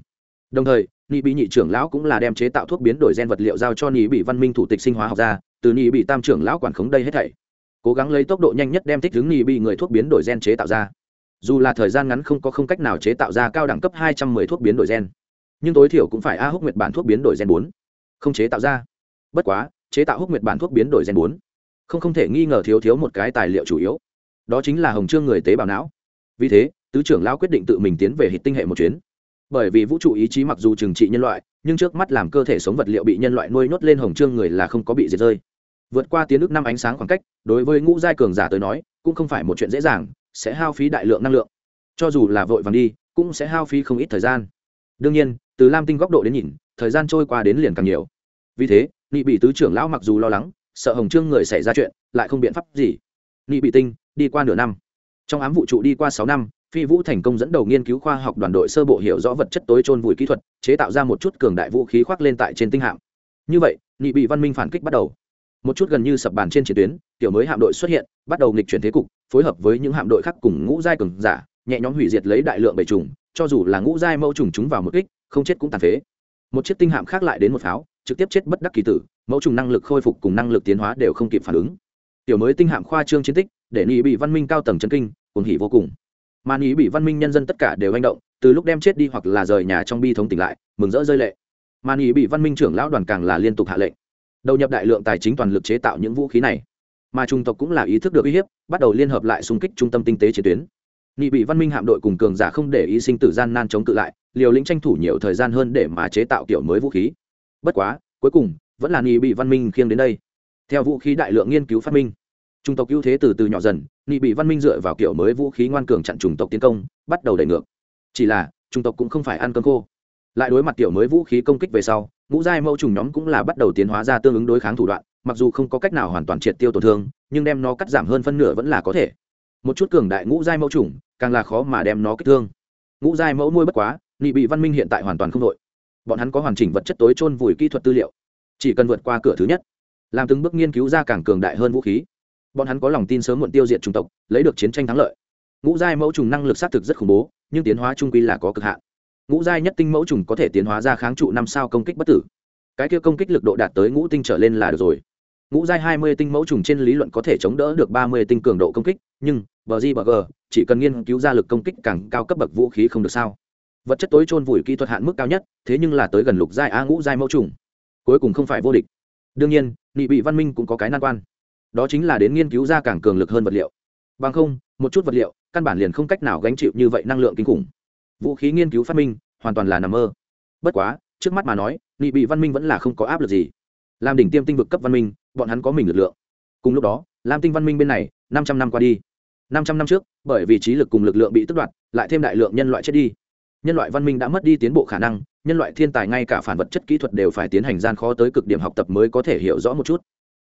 Đồng thời, nị bị nhị trưởng lão cũng là đem chế tạo thuốc biến đổi gen vật liệu giao cho nị bị văn minh thủ tịch sinh hóa học ra từ nị bị tam trưởng lão quản khống đây hết thảy. Cố gắng lấy tốc độ nhanh nhất đem thích ứng nị bị người thuốc biến đổi gen chế tạo ra. Dù là thời gian ngắn không có không cách nào chế tạo ra cao đẳng cấp hai trăm mười thuốc biến đổi gen, nhưng tối thiểu cũng phải a húc nguyệt bản thuốc biến đổi gen bốn. Không chế tạo ra. Bất quá, chế tạo húc nguyệt bản thuốc biến đổi gen bốn. Không không thể nghi ngờ thiếu thiếu một cái tài liệu chủ yếu. Đó chính là hồng trương người tế bào não vì thế, tứ trưởng lão quyết định tự mình tiến về hít tinh hệ một chuyến. Bởi vì vũ trụ ý chí mặc dù trừng trị nhân loại, nhưng trước mắt làm cơ thể sống vật liệu bị nhân loại nuôi nhốt lên hồng trương người là không có bị diệt rơi. Vượt qua tiến ước năm ánh sáng khoảng cách, đối với ngũ giai cường giả tới nói, cũng không phải một chuyện dễ dàng, sẽ hao phí đại lượng năng lượng. Cho dù là vội vàng đi, cũng sẽ hao phí không ít thời gian. Đương nhiên, từ lam tinh góc độ đến nhìn, thời gian trôi qua đến liền càng nhiều. Vì thế, nị bị tứ trưởng lão mặc dù lo lắng, sợ hồng trương người xảy ra chuyện, lại không biện pháp gì. Nị bị tinh, đi qua nửa năm trong ám vũ trụ đi qua sáu năm, phi vũ thành công dẫn đầu nghiên cứu khoa học đoàn đội sơ bộ hiểu rõ vật chất tối trôn vùi kỹ thuật, chế tạo ra một chút cường đại vũ khí khoác lên tại trên tinh hạm. Như vậy nhị bị văn minh phản kích bắt đầu. Một chút gần như sập bàn trên chiến tuyến, tiểu mới hạm đội xuất hiện, bắt đầu nghịch chuyển thế cục, phối hợp với những hạm đội khác cùng ngũ giai cường giả, nhẹ nhõm hủy diệt lấy đại lượng bầy trùng, cho dù là ngũ giai mẫu trùng chúng vào một kích, không chết cũng tàn phế. Một chiếc tinh hạm khác lại đến một pháo, trực tiếp chết bất đắc kỳ tử, mẫu trùng năng lực khôi phục cùng năng lực tiến hóa đều không kịp phản ứng. Tiểu mới tinh hạm khoa trương chiến tích để nị bị văn minh cao tầng chân kinh, cuồng hỉ vô cùng. Mà nị bị văn minh nhân dân tất cả đều hành động, từ lúc đem chết đi hoặc là rời nhà trong bi thống tỉnh lại, mừng rỡ rơi lệ. Mà nị bị văn minh trưởng lão đoàn càng là liên tục hạ lệnh. Đầu nhập đại lượng tài chính toàn lực chế tạo những vũ khí này. Mà trung tộc cũng là ý thức được uy hiếp, bắt đầu liên hợp lại xung kích trung tâm tinh tế chiến tuyến. Nị bị văn minh hạm đội cùng cường giả không để ý sinh tử gian nan chống cự lại, liều lĩnh tranh thủ nhiều thời gian hơn để mà chế tạo kiểu mới vũ khí. Bất quá, cuối cùng, vẫn là nị bị văn minh khiêng đến đây. Theo vũ khí đại lượng nghiên cứu phát minh trung tộc ưu thế từ từ nhỏ dần, nị bị văn minh dựa vào kiểu mới vũ khí ngoan cường chặn chủng tộc tiến công, bắt đầu đẩy ngược. Chỉ là trung tộc cũng không phải ăn cơm khô. Lại đối mặt kiểu mới vũ khí công kích về sau, ngũ giai mẫu trùng nhóm cũng là bắt đầu tiến hóa ra tương ứng đối kháng thủ đoạn, mặc dù không có cách nào hoàn toàn triệt tiêu tổn thương, nhưng đem nó cắt giảm hơn phân nửa vẫn là có thể. Một chút cường đại ngũ giai mẫu trùng, càng là khó mà đem nó kích thương. Ngũ giai mẫu nuôi bất quá, nị bị văn minh hiện tại hoàn toàn không đội. Bọn hắn có hoàn chỉnh vật chất tối trôn vùi kỹ thuật tư liệu, chỉ cần vượt qua cửa thứ nhất, làm từng bước nghiên cứu ra càng cường đại hơn vũ khí bọn hắn có lòng tin sớm muộn tiêu diệt chủng tộc, lấy được chiến tranh thắng lợi. Ngũ giai mẫu trùng năng lực xác thực rất khủng bố, nhưng tiến hóa trung quy là có cực hạn. Ngũ giai nhất tinh mẫu trùng có thể tiến hóa ra kháng trụ năm sao công kích bất tử. Cái kia công kích lực độ đạt tới ngũ tinh trở lên là được rồi. Ngũ giai hai mươi tinh mẫu trùng trên lý luận có thể chống đỡ được ba mươi tinh cường độ công kích, nhưng, bờ di bờ g, chỉ cần nghiên cứu ra lực công kích càng cao cấp bậc vũ khí không được sao. Vật chất tối trôn vùi kỹ thuật hạn mức cao nhất, thế nhưng là tới gần lục giai a ngũ giai mẫu trùng. Cuối cùng không phải vô địch. Đương nhiên nghị bị văn minh cũng có cái nan quan đó chính là đến nghiên cứu ra càng cường lực hơn vật liệu. Bằng không, một chút vật liệu, căn bản liền không cách nào gánh chịu như vậy năng lượng kinh khủng. Vũ khí nghiên cứu phát minh, hoàn toàn là nằm mơ. Bất quá, trước mắt mà nói nghị bị văn minh vẫn là không có áp lực gì. Làm đỉnh tiêm tinh vực cấp văn minh, bọn hắn có mình lực lượng. Cùng lúc đó, lam tinh văn minh bên này, năm trăm năm qua đi. Năm trăm năm trước, bởi vì trí lực cùng lực lượng bị tức đoạt, lại thêm đại lượng nhân loại chết đi. Nhân loại văn minh đã mất đi tiến bộ khả năng, nhân loại thiên tài ngay cả phản vật chất kỹ thuật đều phải tiến hành gian khó tới cực điểm học tập mới có thể hiểu rõ một chút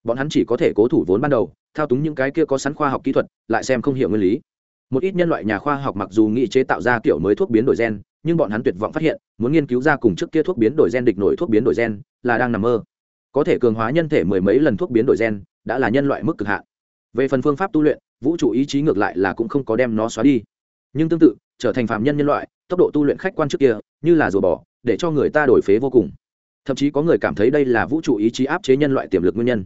bọn hắn chỉ có thể cố thủ vốn ban đầu, thao túng những cái kia có sẵn khoa học kỹ thuật, lại xem không hiểu nguyên lý. Một ít nhân loại nhà khoa học mặc dù nghĩ chế tạo ra kiểu mới thuốc biến đổi gen, nhưng bọn hắn tuyệt vọng phát hiện, muốn nghiên cứu ra cùng trước kia thuốc biến đổi gen địch nổi thuốc biến đổi gen, là đang nằm mơ. Có thể cường hóa nhân thể mười mấy lần thuốc biến đổi gen, đã là nhân loại mức cực hạn. Về phần phương pháp tu luyện, vũ trụ ý chí ngược lại là cũng không có đem nó xóa đi. Nhưng tương tự, trở thành phạm nhân nhân loại, tốc độ tu luyện khách quan trước kia, như là rùa bò, để cho người ta đổi phế vô cùng. Thậm chí có người cảm thấy đây là vũ trụ ý chí áp chế nhân loại tiềm lực nguyên nhân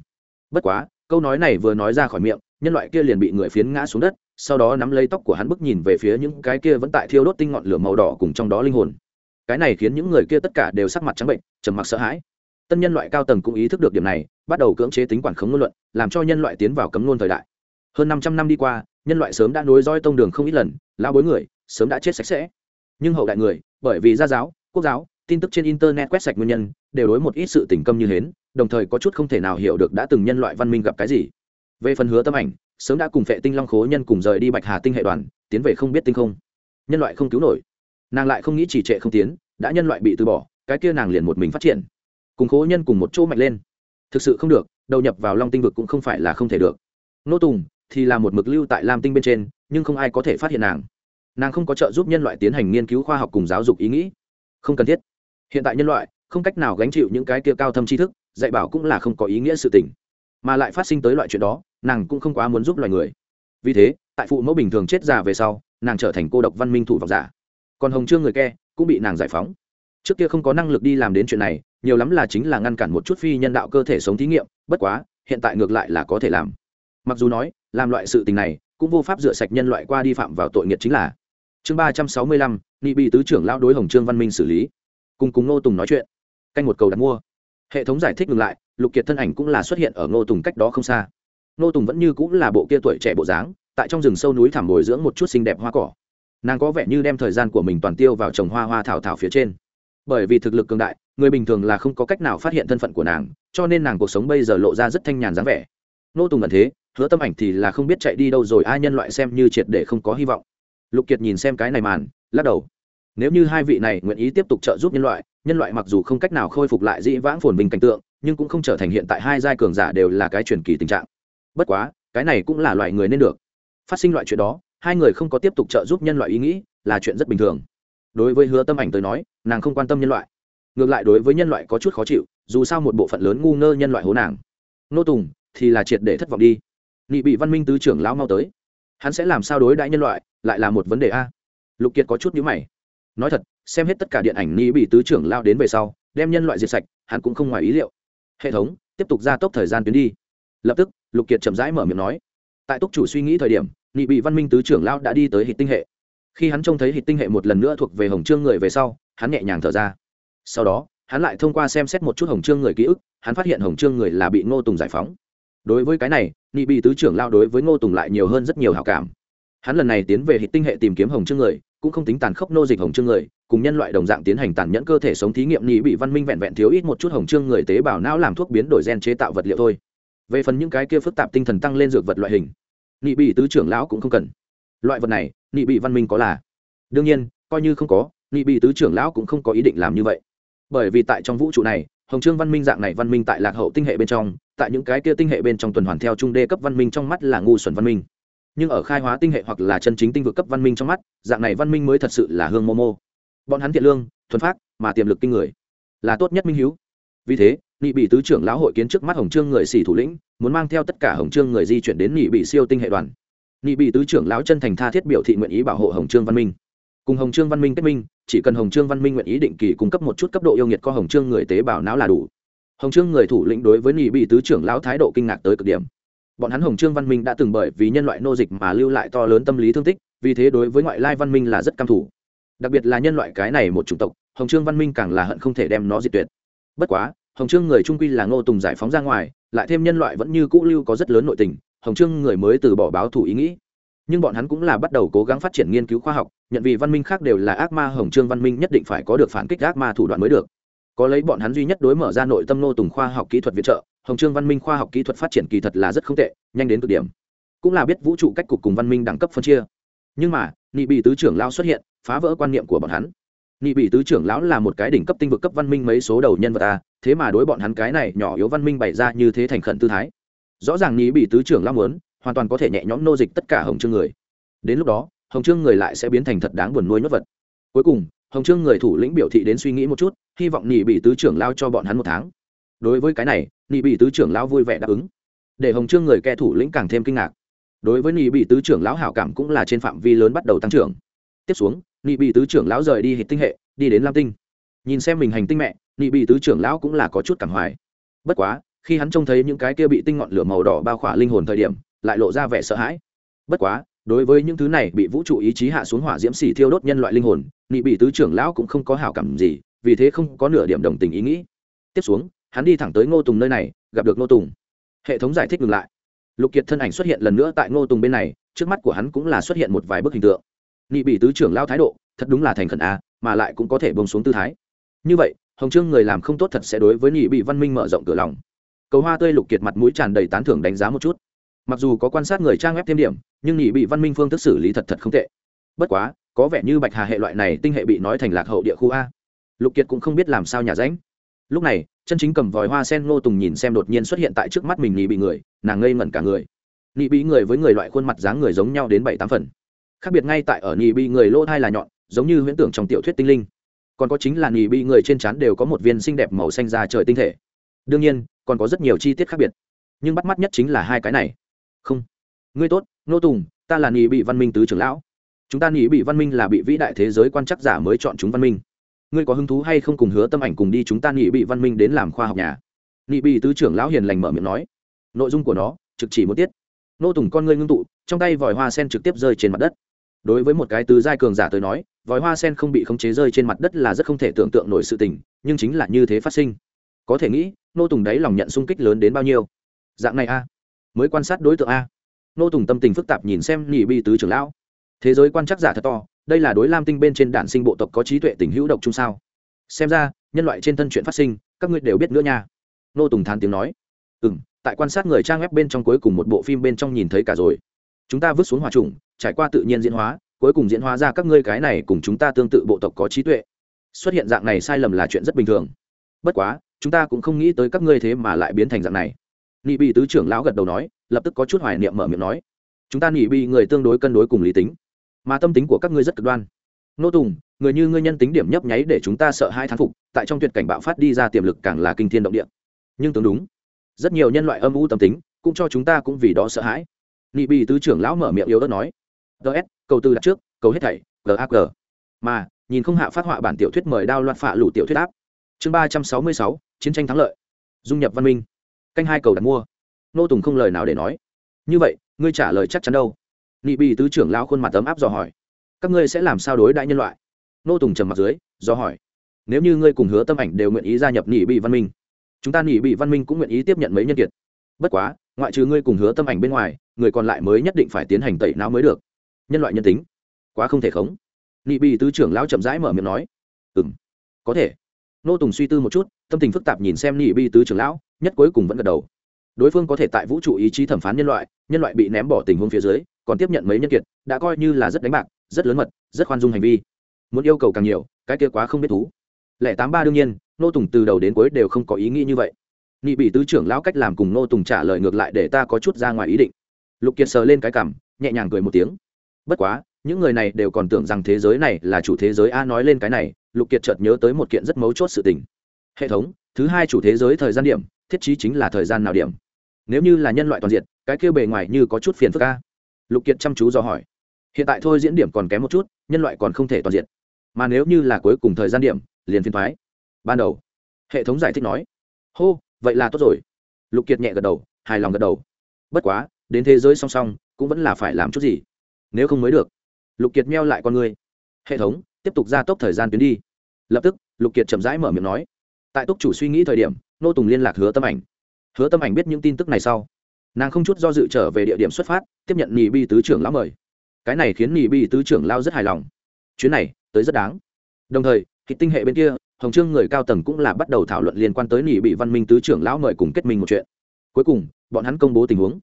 bất quá, câu nói này vừa nói ra khỏi miệng, nhân loại kia liền bị người phiến ngã xuống đất, sau đó nắm lấy tóc của hắn bức nhìn về phía những cái kia vẫn tại thiêu đốt tinh ngọn lửa màu đỏ cùng trong đó linh hồn. Cái này khiến những người kia tất cả đều sắc mặt trắng bệnh, trầm mặc sợ hãi. Tân nhân loại cao tầng cũng ý thức được điểm này, bắt đầu cưỡng chế tính quản khống ngôn luận, làm cho nhân loại tiến vào cấm ngôn thời đại. Hơn năm trăm năm đi qua, nhân loại sớm đã nối roi tông đường không ít lần lao bối người, sớm đã chết sạch sẽ. Nhưng hậu đại người, bởi vì gia giáo, quốc giáo, tin tức trên internet quét sạch nguyên nhân, đều đối một ít sự tình câm như hến đồng thời có chút không thể nào hiểu được đã từng nhân loại văn minh gặp cái gì. Về phần hứa tâm ảnh, sớm đã cùng phệ tinh long khố nhân cùng rời đi bạch hà tinh hệ đoàn, tiến về không biết tinh không. Nhân loại không cứu nổi. Nàng lại không nghĩ chỉ trệ không tiến, đã nhân loại bị từ bỏ, cái kia nàng liền một mình phát triển. Cùng khố nhân cùng một chỗ mạnh lên. Thực sự không được, đầu nhập vào long tinh vực cũng không phải là không thể được. Nô tùng thì là một mực lưu tại lam tinh bên trên, nhưng không ai có thể phát hiện nàng. Nàng không có trợ giúp nhân loại tiến hành nghiên cứu khoa học cùng giáo dục ý nghĩ. Không cần thiết. Hiện tại nhân loại không cách nào gánh chịu những cái kia cao thâm tri thức dạy bảo cũng là không có ý nghĩa sự tình. Mà lại phát sinh tới loại chuyện đó, nàng cũng không quá muốn giúp loài người. Vì thế, tại phụ mẫu bình thường chết già về sau, nàng trở thành cô độc văn minh thủ vọng giả. Còn hồng trương người ke cũng bị nàng giải phóng. Trước kia không có năng lực đi làm đến chuyện này, nhiều lắm là chính là ngăn cản một chút phi nhân đạo cơ thể sống thí nghiệm, bất quá, hiện tại ngược lại là có thể làm. Mặc dù nói, làm loại sự tình này, cũng vô pháp rửa sạch nhân loại qua đi phạm vào tội nghiệt chính là. Chương ba trăm sáu mươi lăm nghị bị tứ trưởng lao đối hồng trương văn minh xử lý. Cùng cùng ngô tùng nói chuyện. Canh một cầu đặt mua hệ thống giải thích ngừng lại, lục kiệt thân ảnh cũng là xuất hiện ở ngô tùng cách đó không xa. Ngô tùng vẫn như cũng là bộ kia tuổi trẻ bộ dáng, tại trong rừng sâu núi thảm bồi dưỡng một chút xinh đẹp hoa cỏ. Nàng có vẻ như đem thời gian của mình toàn tiêu vào trồng hoa hoa thảo thảo phía trên. Bởi vì thực lực cường đại, người bình thường là không có cách nào phát hiện thân phận của nàng, cho nên nàng cuộc sống bây giờ lộ ra rất thanh nhàn dáng vẻ. Nô tùng ẩn thế, hứa tâm ảnh thì là không biết chạy đi đâu rồi, ai nhân loại xem như triệt để không có hy vọng. Lục kiệt nhìn xem cái này màn, lắc đầu nếu như hai vị này nguyện ý tiếp tục trợ giúp nhân loại nhân loại mặc dù không cách nào khôi phục lại dĩ vãng phồn bình cảnh tượng, nhưng cũng không trở thành hiện tại hai giai cường giả đều là cái truyền kỳ tình trạng. Bất quá, cái này cũng là loại người nên được. Phát sinh loại chuyện đó, hai người không có tiếp tục trợ giúp nhân loại ý nghĩ là chuyện rất bình thường. Đối với hứa tâm ảnh tới nói, nàng không quan tâm nhân loại. Ngược lại đối với nhân loại có chút khó chịu, dù sao một bộ phận lớn ngu ngơ nhân loại hố nàng. Nô tùng thì là triệt để thất vọng đi. Nghị bị văn minh tứ trưởng lão mau tới. Hắn sẽ làm sao đối đãi nhân loại, lại là một vấn đề a. Lục kiệt có chút nhữ mày nói thật, xem hết tất cả điện ảnh ni bị tứ trưởng lao đến về sau, đem nhân loại diệt sạch, hắn cũng không ngoài ý liệu. Hệ thống, tiếp tục gia tốc thời gian tuyến đi. Lập tức, lục kiệt chậm rãi mở miệng nói. Tại túc chủ suy nghĩ thời điểm nghị bị văn minh tứ trưởng lao đã đi tới hịch tinh hệ. Khi hắn trông thấy hịch tinh hệ một lần nữa thuộc về hồng trương người về sau, hắn nhẹ nhàng thở ra. Sau đó, hắn lại thông qua xem xét một chút hồng trương người ký ức, hắn phát hiện hồng trương người là bị ngô tùng giải phóng. Đối với cái này nghị bị tứ trưởng lao đối với ngô tùng lại nhiều hơn rất nhiều hào cảm hắn lần này tiến về hệ tinh hệ tìm kiếm hồng trương người, cũng không tính tàn khốc nô dịch hồng trương người, cùng nhân loại đồng dạng tiến hành tàn nhẫn cơ thể sống thí nghiệm nhị bị văn minh vẹn vẹn thiếu ít một chút hồng trương người tế bào não làm thuốc biến đổi gen chế tạo vật liệu thôi. Về phần những cái kia phức tạp tinh thần tăng lên dược vật loại hình nghị bị tứ trưởng lão cũng không cần. Loại vật này nghị bị văn minh có là. Đương nhiên, coi như không có nghị bị tứ trưởng lão cũng không có ý định làm như vậy. Bởi vì tại trong vũ trụ này, hồng trương văn minh dạng này văn minh tại lạc hậu tinh hệ bên trong, tại những cái kia tinh hệ bên trong tuần hoàn theo trung đê cấp văn minh trong mắt là ngu xuẩn văn minh nhưng ở khai hóa tinh hệ hoặc là chân chính tinh vực cấp văn minh trong mắt, dạng này văn minh mới thật sự là hương mô mô. Bọn hắn thiện lương, thuần phát mà tiềm lực kinh người. Là tốt nhất minh hiếu. Vì thế, nghị bị tứ trưởng lão hội kiến trước mắt hồng trương người xỉ thủ lĩnh, muốn mang theo tất cả hồng trương người di chuyển đến nghị bị siêu tinh hệ đoàn. Nghị bị tứ trưởng lão chân thành tha thiết biểu thị nguyện ý bảo hộ hồng trương văn minh. Cùng hồng trương văn minh kết minh, chỉ cần hồng trương văn minh nguyện ý định kỳ cung cấp một chút cấp độ yêu nghiệt có hồng trương người tế bào não là đủ. Hồng trương người thủ lĩnh đối với nghị bị tứ trưởng lão thái độ kinh ngạc tới cực điểm bọn hắn hồng trương văn minh đã từng bởi vì nhân loại nô dịch mà lưu lại to lớn tâm lý thương tích, vì thế đối với ngoại lai văn minh là rất căm thủ đặc biệt là nhân loại cái này một chủng tộc, hồng trương văn minh càng là hận không thể đem nó diệt tuyệt. Bất quá, hồng trương người trung quy là ngô tùng giải phóng ra ngoài, lại thêm nhân loại vẫn như cũ lưu có rất lớn nội tình, hồng trương người mới từ bỏ báo thủ ý nghĩ. Nhưng bọn hắn cũng là bắt đầu cố gắng phát triển nghiên cứu khoa học, nhận vì văn minh khác đều là ác ma, hồng trương văn minh nhất định phải có được phản kích ác ma thủ đoạn mới được. Có lấy bọn hắn duy nhất đối mở ra nội tâm nô tùng khoa học kỹ thuật viện trợ hồng trương văn minh khoa học kỹ thuật phát triển kỳ thật là rất không tệ, nhanh đến cực điểm. Cũng là biết vũ trụ cách cục cùng văn minh đẳng cấp phân chia. Nhưng mà, nị bị tứ trưởng lão xuất hiện, phá vỡ quan niệm của bọn hắn. Nị bị tứ trưởng lão là một cái đỉnh cấp tinh vực cấp văn minh mấy số đầu nhân vật ta thế mà đối bọn hắn cái này nhỏ yếu văn minh bày ra như thế thành khẩn tư thái. Rõ ràng nị bị tứ trưởng lão muốn, hoàn toàn có thể nhẹ nhõm nô dịch tất cả hồng trương người. Đến lúc đó, hồng trương người lại sẽ biến thành thật đáng buồn nuôi nhốt vật. Cuối cùng, hồng trương người thủ lĩnh biểu thị đến suy nghĩ một chút, hy vọng nị bị tứ trưởng lao cho bọn hắn một tháng đối với cái này, nị bị tứ trưởng lão vui vẻ đáp ứng. Để hồng trương người kẻ thủ lĩnh càng thêm kinh ngạc. Đối với nị bị tứ trưởng lão hảo cảm cũng là trên phạm vi lớn bắt đầu tăng trưởng. Tiếp xuống, nị bị tứ trưởng lão rời đi hệ tinh hệ, đi đến lam tinh. Nhìn xem mình hành tinh mẹ, nị bị tứ trưởng lão cũng là có chút cảm hoài. Bất quá, khi hắn trông thấy những cái kia bị tinh ngọn lửa màu đỏ bao khỏa linh hồn thời điểm, lại lộ ra vẻ sợ hãi. Bất quá, đối với những thứ này bị vũ trụ ý chí hạ xuống hỏa diễm xỉ thiêu đốt nhân loại linh hồn, nị bị tứ trưởng lão cũng không có hảo cảm gì, vì thế không có nửa điểm đồng tình ý nghĩ. Tiếp xuống hắn đi thẳng tới ngô tùng nơi này, gặp được ngô tùng. Hệ thống giải thích ngừng lại. Lục kiệt thân ảnh xuất hiện lần nữa tại ngô tùng bên này, trước mắt của hắn cũng là xuất hiện một vài bức hình tượng. Nghị bị tứ trưởng lao thái độ, thật đúng là thành khẩn a, mà lại cũng có thể bông xuống tư thái. Như vậy, hồng trương người làm không tốt thật sẽ đối với nghị bị văn minh mở rộng cửa lòng. Cầu hoa tươi lục kiệt mặt mũi tràn đầy tán thưởng đánh giá một chút. Mặc dù có quan sát người trang web thêm điểm, nhưng nghị bị văn minh phương thức xử lý thật thật không tệ. Bất quá, có vẻ như bạch hà hệ loại này tinh hệ bị nói thành lạc hậu địa khu a. Lục kiệt cũng không biết làm sao nhà ránh lúc này, chân chính cầm vòi hoa sen ngô tùng nhìn xem đột nhiên xuất hiện tại trước mắt mình nị bị người, nàng ngây ngẩn cả người. Nị bị người với người loại khuôn mặt dáng người giống nhau đến bảy tám phần. Khác biệt ngay tại ở nị bị người lỗ thai là nhọn, giống như huyễn tưởng trong tiểu thuyết tinh linh. Còn có chính là nị bị người trên trán đều có một viên xinh đẹp màu xanh ra trời tinh thể. Đương nhiên, còn có rất nhiều chi tiết khác biệt. Nhưng bắt mắt nhất chính là hai cái này. Không. Ngươi tốt nô tùng, ta là nị bị văn minh tứ trưởng lão. Chúng ta nị bị văn minh là bị vĩ đại thế giới quan chắc giả mới chọn chúng văn minh ngươi có hứng thú hay không cùng hứa tâm ảnh cùng đi chúng ta nghị bị văn minh đến làm khoa học nhà? Nghị bị tứ trưởng lão hiền lành mở miệng nói. Nội dung của nó, trực chỉ một tiết. Nô tùng con ngươi ngưng tụ, trong tay vòi hoa sen trực tiếp rơi trên mặt đất. Đối với một cái tứ giai cường giả tới nói, vòi hoa sen không bị khống chế rơi trên mặt đất là rất không thể tưởng tượng nổi sự tình, nhưng chính là như thế phát sinh. Có thể nghĩ, nô tùng đấy lòng nhận sung kích lớn đến bao nhiêu? Dạng này a, mới quan sát đối tượng a. Nô tùng tâm tình phức tạp nhìn xem nhị bi tứ trưởng lão. Thế giới quan chắc giả thật to đây là đối lam tinh bên trên đản sinh bộ tộc có trí tuệ tình hữu độc chung sao? Xem ra, nhân loại trên thân chuyện phát sinh, các ngươi đều biết nữa nha. Nô tùng thán tiếng nói. Ừ m tại quan sát người trang web bên trong cuối cùng một bộ phim bên trong nhìn thấy cả rồi. Chúng ta vứt xuống hòa trùng, trải qua tự nhiên diễn hóa, cuối cùng diễn hóa ra các ngươi cái này cùng chúng ta tương tự bộ tộc có trí tuệ. Xuất hiện dạng này sai lầm là chuyện rất bình thường. Bất quá, chúng ta cũng không nghĩ tới các ngươi thế mà lại biến thành dạng này. Nị bị tứ trưởng lão gật đầu nói, lập tức có chút hoài niệm mở miệng nói. Chúng ta nị bị người tương đối cân đối cùng lý tính mà tâm tính của các ngươi rất cực đoan. Nô tùng, người như ngươi nhân tính điểm nhấp nháy để chúng ta sợ hai thán phục, tại trong tuyệt cảnh bạo phát đi ra tiềm lực càng là kinh thiên động địa. Nhưng tưởng đúng, rất nhiều nhân loại âm u tâm tính, cũng cho chúng ta cũng vì đó sợ hãi. Nị bị tứ trưởng lão mở miệng yếu ớt nói ts cầu tư đặt trước, cầu hết thảy gag mà, nhìn không hạ phát họa bản tiểu thuyết mời đao loạt phạ lủ tiểu thuyết áp. Chương ba trăm sáu mươi sáu, chiến tranh thắng lợi. Dung nhập văn minh. Canh hai cầu đặt mua. Nô tùng không lời nào để nói. Như vậy, ngươi trả lời chắc chắn đâu? Nị bị tứ trưởng lão khuôn mặt tấm áp dò hỏi, các ngươi sẽ làm sao đối đại nhân loại? Nô tùng trầm mặt dưới do hỏi, nếu như ngươi cùng hứa tâm ảnh đều nguyện ý gia nhập nị bị văn minh, chúng ta nị bị văn minh cũng nguyện ý tiếp nhận mấy nhân kiệt. Bất quá, ngoại trừ ngươi cùng hứa tâm ảnh bên ngoài, người còn lại mới nhất định phải tiến hành tẩy não mới được. Nhân loại nhân tính, quá không thể khống. Nị bị tứ trưởng lão chậm rãi mở miệng nói ừ m có thể. Nô tùng suy tư một chút, tâm tình phức tạp nhìn xem nị bị tứ trưởng lão, nhất cuối cùng vẫn gật đầu. Đối phương có thể tại vũ trụ ý chí thẩm phán nhân loại nhân loại bị ném bỏ tình huống phía dưới còn tiếp nhận mấy nhân kiệt, đã coi như là rất đánh bạc, rất lớn mật, rất khoan dung hành vi. Muốn yêu cầu càng nhiều, cái kia quá không biết thú. Lẻ tám ba đương nhiên, nô tùng từ đầu đến cuối đều không có ý nghĩ như vậy. Nghị bị tứ trưởng lão cách làm cùng nô tùng trả lời ngược lại để ta có chút ra ngoài ý định. Lục kiệt sờ lên cái cảm nhẹ nhàng cười một tiếng. Bất quá, những người này đều còn tưởng rằng thế giới này là chủ thế giới a nói lên cái này, lục kiệt chợt nhớ tới một kiện rất mấu chốt sự tình. Hệ thống, thứ hai chủ thế giới thời gian điểm, thiết chí chính là thời gian nào điểm. Nếu như là nhân loại toàn diện, cái kia bề ngoài như có chút phiền phức a lục kiệt chăm chú do hỏi. Hiện tại thôi diễn điểm còn kém một chút, nhân loại còn không thể toàn diện. Mà nếu như là cuối cùng thời gian điểm, liền phiên thoái ban đầu, hệ thống giải thích nói, hô, vậy là tốt rồi. Lục kiệt nhẹ gật đầu, hài lòng gật đầu. Bất quá, đến thế giới song song, cũng vẫn là phải làm chút gì. Nếu không mới được. Lục kiệt meo lại con người. Hệ thống, tiếp tục gia tốc thời gian tuyến đi. Lập tức, lục kiệt chậm rãi mở miệng nói, tại túc chủ suy nghĩ thời điểm, nô tùng liên lạc hứa tâm ảnh. Hứa tâm ảnh biết những tin tức này sau nàng không chút do dự trở về địa điểm xuất phát, tiếp nhận nỉ bi tứ trưởng lão mời. Cái này khiến nỉ bi tứ trưởng lao rất hài lòng. Chuyến này, tới rất đáng. Đồng thời khi tinh hệ bên kia, hồng trương người cao tầng cũng là bắt đầu thảo luận liên quan tới nỉ bị văn minh tứ trưởng lão mời cùng kết minh một chuyện. Cuối cùng, bọn hắn công bố tình huống,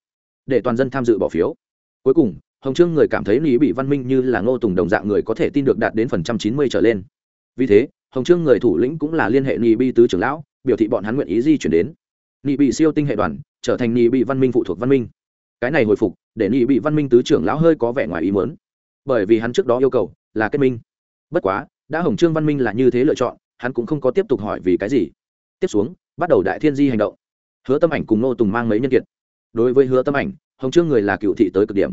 để toàn dân tham dự bỏ phiếu. Cuối cùng, hồng trương người cảm thấy nỉ bị văn minh như là ngô tùng đồng dạng người có thể tin được đạt đến phần trăm chín mươi trở lên. Vì thế, hồng trương người thủ lĩnh cũng là liên hệ nỉ bi tứ trưởng lão, biểu thị bọn hắn nguyện ý di chuyển đến. Nỉ bị siêu tinh hệ đoàn trở thành nhị bị văn minh phụ thuộc văn minh. Cái này hồi phục, để nhị bị văn minh tứ trưởng lão hơi có vẻ ngoài ý muốn. Bởi vì hắn trước đó yêu cầu là kết minh. Bất quá, đã hồng trương văn minh là như thế lựa chọn, hắn cũng không có tiếp tục hỏi vì cái gì. Tiếp xuống, bắt đầu đại thiên di hành động. Hứa tâm ảnh cùng nô tùng mang mấy nhân kiệt. Đối với hứa tâm ảnh, hồng trương người là cựu thị tới cực điểm.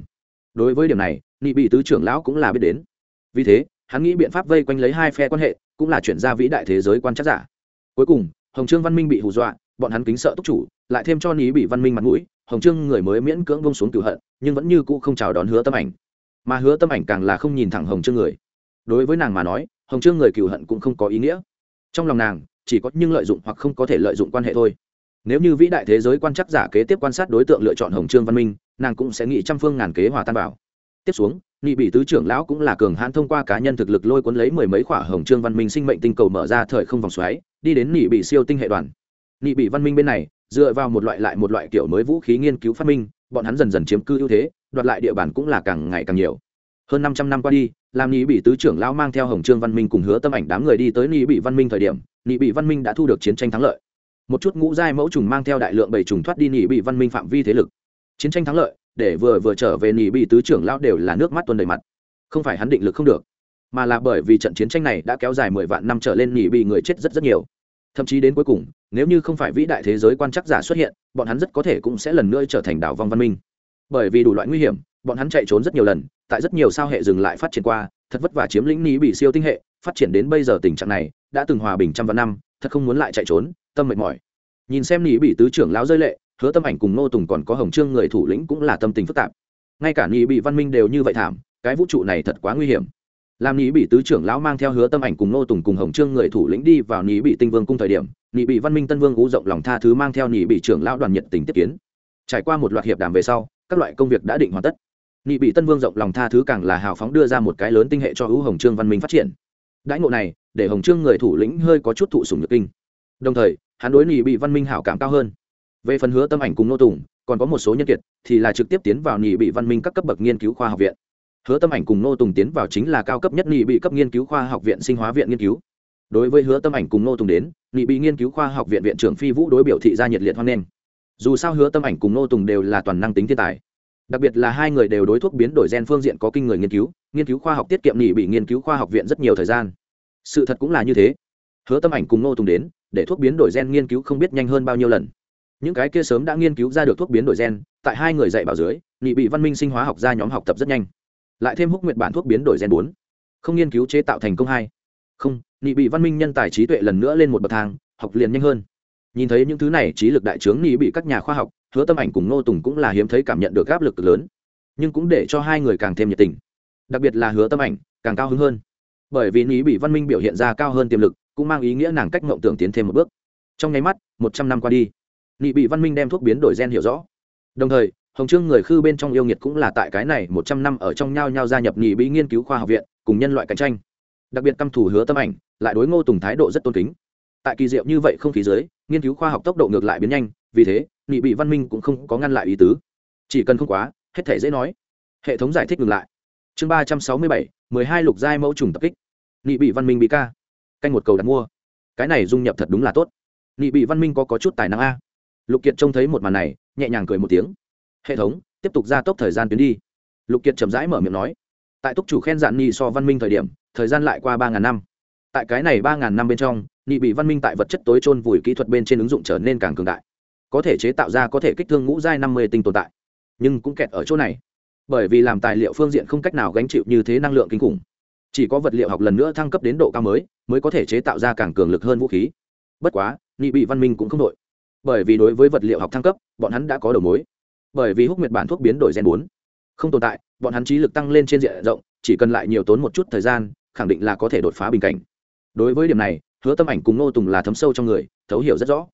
Đối với điểm này nị bị tứ trưởng lão cũng là biết đến. Vì thế, hắn nghĩ biện pháp vây quanh lấy hai phe quan hệ, cũng là chuyển ra vĩ đại thế giới quan chắc giả. Cuối cùng, hồng trương văn minh bị hù dọa, bọn hắn kính sợ túc chủ lại thêm cho ní bị văn minh mặt mũi, hồng trương người mới miễn cưỡng bông xuống cửu hận, nhưng vẫn như cũ không chào đón hứa tâm ảnh. Mà hứa tâm ảnh càng là không nhìn thẳng hồng trương người. Đối với nàng mà nói, hồng trương người cửu hận cũng không có ý nghĩa. Trong lòng nàng, chỉ có nhưng lợi dụng hoặc không có thể lợi dụng quan hệ thôi. Nếu như vĩ đại thế giới quan chắc giả kế tiếp quan sát đối tượng lựa chọn hồng trương văn minh, nàng cũng sẽ nghĩ trăm phương ngàn kế hòa tan bảo tiếp xuống nghị bị tứ trưởng lão cũng là cường hãn thông qua cá nhân thực lực lôi cuốn lấy mười mấy khỏa hồng trương văn minh sinh mệnh tinh cầu mở ra thời không vòng xoáy, đi đến nghị bị siêu tinh hệ đoàn. Nghị bị văn minh bên này dựa vào một loại lại một loại kiểu mới vũ khí nghiên cứu phát minh, bọn hắn dần dần chiếm cư ưu thế, đoạt lại địa bàn cũng là càng ngày càng nhiều. Hơn năm trăm năm qua đi, làm nhị bị tứ trưởng lão mang theo hồng trương văn minh cùng hứa tâm ảnh đám người đi tới nhị bị văn minh thời điểm nhị bị văn minh đã thu được chiến tranh thắng lợi. Một chút ngũ giai mẫu trùng mang theo đại lượng bảy trùng thoát đi nhị bị văn minh phạm vi thế lực. Chiến tranh thắng lợi, để vừa vừa trở về nhị bị tứ trưởng lão đều là nước mắt tuôn đầy mặt. Không phải hắn định lực không được, mà là bởi vì trận chiến tranh này đã kéo dài mười vạn năm trở lên nhị bị người chết rất rất nhiều thậm chí đến cuối cùng, nếu như không phải vĩ đại thế giới quan chắc giả xuất hiện, bọn hắn rất có thể cũng sẽ lần nữa trở thành đảo vong văn minh. Bởi vì đủ loại nguy hiểm, bọn hắn chạy trốn rất nhiều lần, tại rất nhiều sao hệ dừng lại phát triển qua, thật vất vả chiếm lĩnh ní bị siêu tinh hệ, phát triển đến bây giờ tình trạng này, đã từng hòa bình trăm vạn năm, thật không muốn lại chạy trốn, tâm mệt mỏi. Nhìn xem ní bị tứ trưởng lão rơi lệ, hứa tâm ảnh cùng nô tùng còn có hồng trương người thủ lĩnh cũng là tâm tình phức tạp. Ngay cả ní bị văn minh đều như vậy thảm, cái vũ trụ này thật quá nguy hiểm làm nhị bị tứ trưởng lão mang theo hứa tâm ảnh cùng nô tùng cùng hồng trương người thủ lĩnh đi vào nhị bị tinh vương cung thời điểm, nhị bị văn minh tân vương cú rộng lòng tha thứ mang theo nhị bị trưởng lão đoàn nhiệt tình tiếp kiến. Trải qua một loạt hiệp đàm về sau, các loại công việc đã định hoàn tất. Nhị bị tân vương rộng lòng tha thứ càng là hào phóng đưa ra một cái lớn tinh hệ cho hữu hồng trương văn minh phát triển. Đãi ngộ này, để hồng trương người thủ lĩnh hơi có chút thụ sùng nhược kinh. Đồng thời, hắn đối nhị bị văn minh hảo cảm cao hơn. Về phần hứa tâm ảnh cùng nô tùng, còn có một số nhân kiệt, thì là trực tiếp tiến vào nhị bị văn minh các cấp bậc nghiên cứu khoa học viện hứa tâm ảnh cùng nô tùng tiến vào chính là cao cấp nhất nghị bị cấp nghiên cứu khoa học viện sinh hóa viện nghiên cứu. Đối với hứa tâm ảnh cùng nô tùng đến, nghị bị nghiên cứu khoa học viện viện trưởng phi vũ đối biểu thị ra nhiệt liệt hoan nghênh. Dù sao hứa tâm ảnh cùng nô tùng đều là toàn năng tính thiên tài. Đặc biệt là hai người đều đối thuốc biến đổi gen phương diện có kinh người nghiên cứu nghiên cứu khoa học tiết kiệm nghị bị nghiên cứu khoa học viện rất nhiều thời gian. Sự thật cũng là như thế. Hứa tâm ảnh cùng nô tùng đến, để thuốc biến đổi gen nghiên cứu không biết nhanh hơn bao nhiêu lần. Những cái kia sớm đã nghiên cứu ra được thuốc biến đổi gen, tại hai người dạy bảo dưới, nghị bị văn minh sinh hóa học ra nhóm học tập rất nhanh lại thêm húc nguyện bản thuốc biến đổi gen bốn. Không nghiên cứu chế tạo thành công hai. Không nị bị văn minh nhân tài trí tuệ lần nữa lên một bậc thang, học liền nhanh hơn. Nhìn thấy những thứ này, trí lực đại trướng nị bị các nhà khoa học, hứa tâm ảnh cùng nô tùng cũng là hiếm thấy cảm nhận được áp lực lớn. Nhưng cũng để cho hai người càng thêm nhiệt tình. Đặc biệt là hứa tâm ảnh, càng cao hứng hơn. Bởi vì nị bị văn minh biểu hiện ra cao hơn tiềm lực, cũng mang ý nghĩa nàng cách mộng tưởng tiến thêm một bước. Trong nháy mắt, một trăm năm qua đi nị bị văn minh đem thuốc biến đổi gen hiểu rõ. Đồng thời hồng trương người khư bên trong yêu nghiệt cũng là tại cái này một trăm năm ở trong nhau nhau gia nhập nị bị nghiên cứu khoa học viện cùng nhân loại cạnh tranh. Đặc biệt căm thủ hứa tâm ảnh lại đối ngô tùng thái độ rất tôn kính. Tại kỳ diệu như vậy không khí giới nghiên cứu khoa học tốc độ ngược lại biến nhanh vì thế nhị bị văn minh cũng không có ngăn lại ý tứ. Chỉ cần không quá hết thể dễ nói. Hệ thống giải thích ngược lại. Chương ba trăm sáu mươi bảy mười hai lục giai mẫu trùng tập kích. Nhị bị văn minh bị ca. Canh một cầu đặt mua. Cái này dung nhập thật đúng là tốt. Nhị bị văn minh có, có chút tài năng a. Lục kiệt trông thấy một màn này nhẹ nhàng cười một tiếng hệ thống, tiếp tục gia tốc thời gian tuyến đi. Lục kiệt chậm rãi mở miệng nói. Tại túc chủ khen dạn Nhi so văn minh thời điểm, thời gian lại qua ba ngàn năm. Tại cái này ba ngàn năm bên trong, nhị bị văn minh tại vật chất tối trôn vùi kỹ thuật bên trên ứng dụng trở nên càng cường đại. Có thể chế tạo ra có thể kích thương ngũ giai năm mươi tinh tồn tại. Nhưng cũng kẹt ở chỗ này. Bởi vì làm tài liệu phương diện không cách nào gánh chịu như thế năng lượng kinh khủng. Chỉ có vật liệu học lần nữa thăng cấp đến độ cao mới mới có thể chế tạo ra càng cường lực hơn vũ khí. Bất quá, nhị bị văn minh cũng không đội bởi vì đối với vật liệu học thăng cấp, bọn hắn đã có đầu mối bởi vì húc nguyệt bản thuốc biến đổi gen bốn không tồn tại, bọn hắn trí lực tăng lên trên diện rộng, chỉ cần lại nhiều tốn một chút thời gian, khẳng định là có thể đột phá bình cảnh. Đối với điểm này, hứa tâm ảnh cùng nô tùng là thấm sâu trong người, thấu hiểu rất rõ.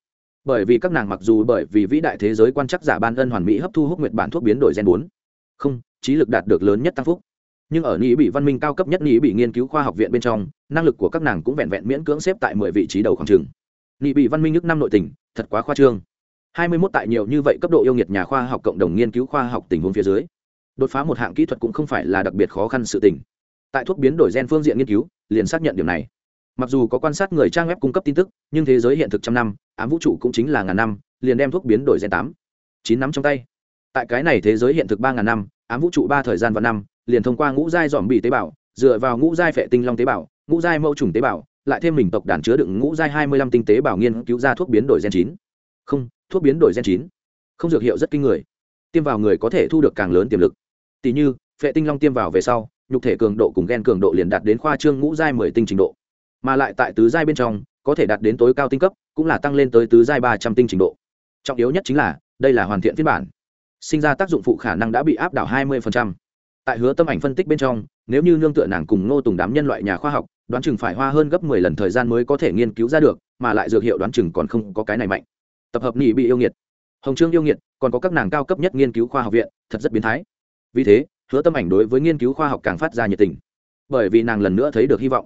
Bởi vì các nàng mặc dù bởi vì vĩ đại thế giới quan chắc giả ban ân hoàn mỹ hấp thu húc nguyệt bản thuốc biến đổi gen bốn không, trí lực đạt được lớn nhất tăng phúc. Nhưng ở nghĩ bị văn minh cao cấp nhất nghĩ bị nghiên cứu khoa học viện bên trong, năng lực của các nàng cũng vẹn vẹn miễn cưỡng xếp tại mười vị trí đầu khoảng trường nghĩ bị văn minh nước năm nội tình, thật quá khoa trương hai mươi 21 tại nhiều như vậy cấp độ yêu nghiệt nhà khoa học cộng đồng nghiên cứu khoa học tình huống phía dưới, đột phá một hạng kỹ thuật cũng không phải là đặc biệt khó khăn sự tình. Tại thuốc biến đổi gen phương diện nghiên cứu, liền xác nhận điều này. Mặc dù có quan sát người trang web cung cấp tin tức, nhưng thế giới hiện thực trăm năm, ám vũ trụ cũng chính là ngàn năm, liền đem thuốc biến đổi gen tám, chín năm trong tay. Tại cái này thế giới hiện thực ba ngàn năm, ám vũ trụ ba thời gian và năm, liền thông qua ngũ giai dòm bị tế bào, dựa vào ngũ giai phệ tinh long tế bào, ngũ giai mẫu trùng tế bào, lại thêm mình tộc đàn chứa đựng ngũ giai hai mươi lăm tinh tế bào nghiên cứu ra thuốc biến đổi gen chín. Không thuốc biến đổi gen chín. Không dược hiệu rất kinh người. Tiêm vào người có thể thu được càng lớn tiềm lực. Tỷ như, phệ tinh long tiêm vào về sau, nhục thể cường độ cùng gen cường độ liền đạt đến khoa trương ngũ giai mười tinh trình độ. Mà lại tại tứ giai bên trong, có thể đạt đến tối cao tinh cấp, cũng là tăng lên tới tứ giai ba trăm tinh trình độ. Trọng yếu nhất chính là, đây là hoàn thiện phiên bản. Sinh ra tác dụng phụ khả năng đã bị áp đảo hai mươi tại hứa tâm ảnh phân tích bên trong, nếu như nương tựa nàng cùng ngô tùng đám nhân loại nhà khoa học, đoán chừng phải hoa hơn gấp mười lần thời gian mới có thể nghiên cứu ra được, mà lại dược hiệu đoán chừng còn không có cái này mạnh tập hợp nỉ bị yêu nghiệt. Hồng trương yêu nghiệt còn có các nàng cao cấp nhất nghiên cứu khoa học viện thật rất biến thái. Vì thế hứa tâm ảnh đối với nghiên cứu khoa học càng phát ra nhiệt tình. Bởi vì nàng lần nữa thấy được hy vọng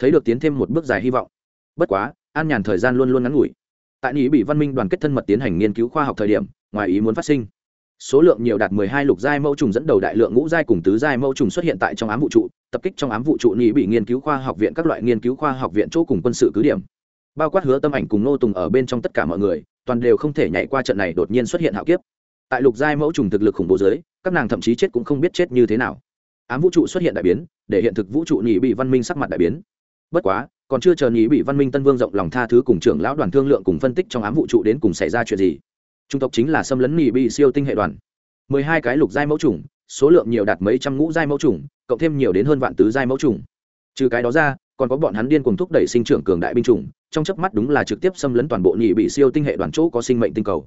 thấy được tiến thêm một bước dài hy vọng. Bất quá an nhàn thời gian luôn luôn ngắn ngủi. Tại nỉ bị văn minh đoàn kết thân mật tiến hành nghiên cứu khoa học thời điểm ngoài ý muốn phát sinh. Số lượng nhiều đạt 12 lục giai mẫu trùng dẫn đầu đại lượng ngũ giai cùng tứ giai mẫu trùng xuất hiện tại trong ám vũ trụ, tập kích trong ám vũ trụ nhị bị nghiên cứu khoa học viện các loại nghiên cứu khoa học viện chỗ cùng quân sự cứ điểm. Bao quát hứa tâm ảnh cùng nô tùng ở bên trong tất cả mọi người, toàn đều không thể nhảy qua trận này đột nhiên xuất hiện hạo kiếp. Tại lục giai mẫu trùng thực lực khủng bố giới các nàng thậm chí chết cũng không biết chết như thế nào. Ám vũ trụ xuất hiện đại biến, để hiện thực vũ trụ nhị bị văn minh sắc mặt đại biến. Bất quá, còn chưa chờ nhị bị văn minh tân vương rộng lòng tha thứ cùng trưởng lão đoàn thương lượng cùng phân tích trong ám vũ trụ đến cùng xảy ra chuyện gì trung tộc chính là xâm lấn nhị bị siêu tinh hệ đoàn mười hai cái lục giai mẫu trùng số lượng nhiều đạt mấy trăm ngũ giai mẫu trùng cộng thêm nhiều đến hơn vạn tứ giai mẫu trùng trừ cái đó ra còn có bọn hắn điên cuồng thúc đẩy sinh trưởng cường đại binh chủng, trong chớp mắt đúng là trực tiếp xâm lấn toàn bộ nhị bị siêu tinh hệ đoàn chỗ có sinh mệnh tinh cầu.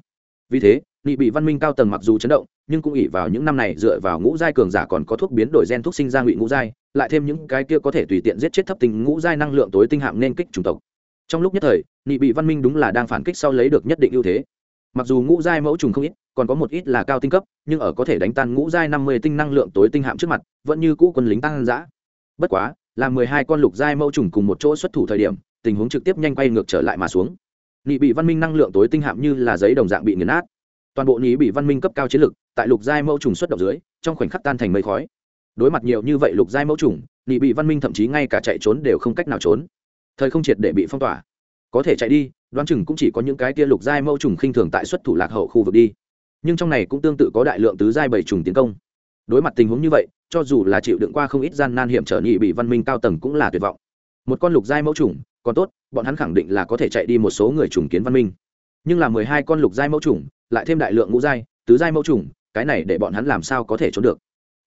Vì thế nhị bị văn minh cao tầng mặc dù chấn động, nhưng cũng ỉ vào những năm này dựa vào ngũ giai cường giả còn có thuốc biến đổi gen thuốc sinh ra ngụy ngũ giai, lại thêm những cái kia có thể tùy tiện giết chết thấp tinh ngũ giai năng lượng tối tinh hạng nên kích chủng tộc. Trong lúc nhất thời nhị bị văn minh đúng là đang phản kích sau lấy được nhất định ưu thế. Mặc dù ngũ giai mẫu trùng không ít, còn có một ít là cao tinh cấp, nhưng ở có thể đánh tan ngũ giai năm mươi tinh năng lượng tối tinh hạm trước mặt, vẫn như cũ quân lính tăng giã bất quá làm mười hai con lục giai mẫu trùng cùng một chỗ xuất thủ thời điểm, tình huống trực tiếp nhanh quay ngược trở lại mà xuống. Nhị bị văn minh năng lượng tối tinh hạm như là giấy đồng dạng bị nghiền nát. Toàn bộ nhị bị văn minh cấp cao chiến lực tại lục giai mẫu trùng xuất động dưới, trong khoảnh khắc tan thành mây khói. Đối mặt nhiều như vậy lục giai mẫu trùng nhị bị văn minh thậm chí ngay cả chạy trốn đều không cách nào trốn. Thời không triệt để bị phong tỏa. Có thể chạy đi, đoán chừng cũng chỉ có những cái tia lục giai mẫu trùng khinh thường tại xuất thủ lạc hậu khu vực đi. Nhưng trong này cũng tương tự có đại lượng tứ giai bảy trùng tiến công. Đối mặt tình huống như vậy cho dù là chịu đựng qua không ít gian nan hiểm trở nhị bị văn minh cao tầng cũng là tuyệt vọng. Một con lục giai mẫu trùng còn tốt, bọn hắn khẳng định là có thể chạy đi một số người trùng kiến văn minh. Nhưng là mười hai con lục giai mẫu trùng lại thêm đại lượng ngũ giai, tứ giai mẫu trùng cái này để bọn hắn làm sao có thể trốn được?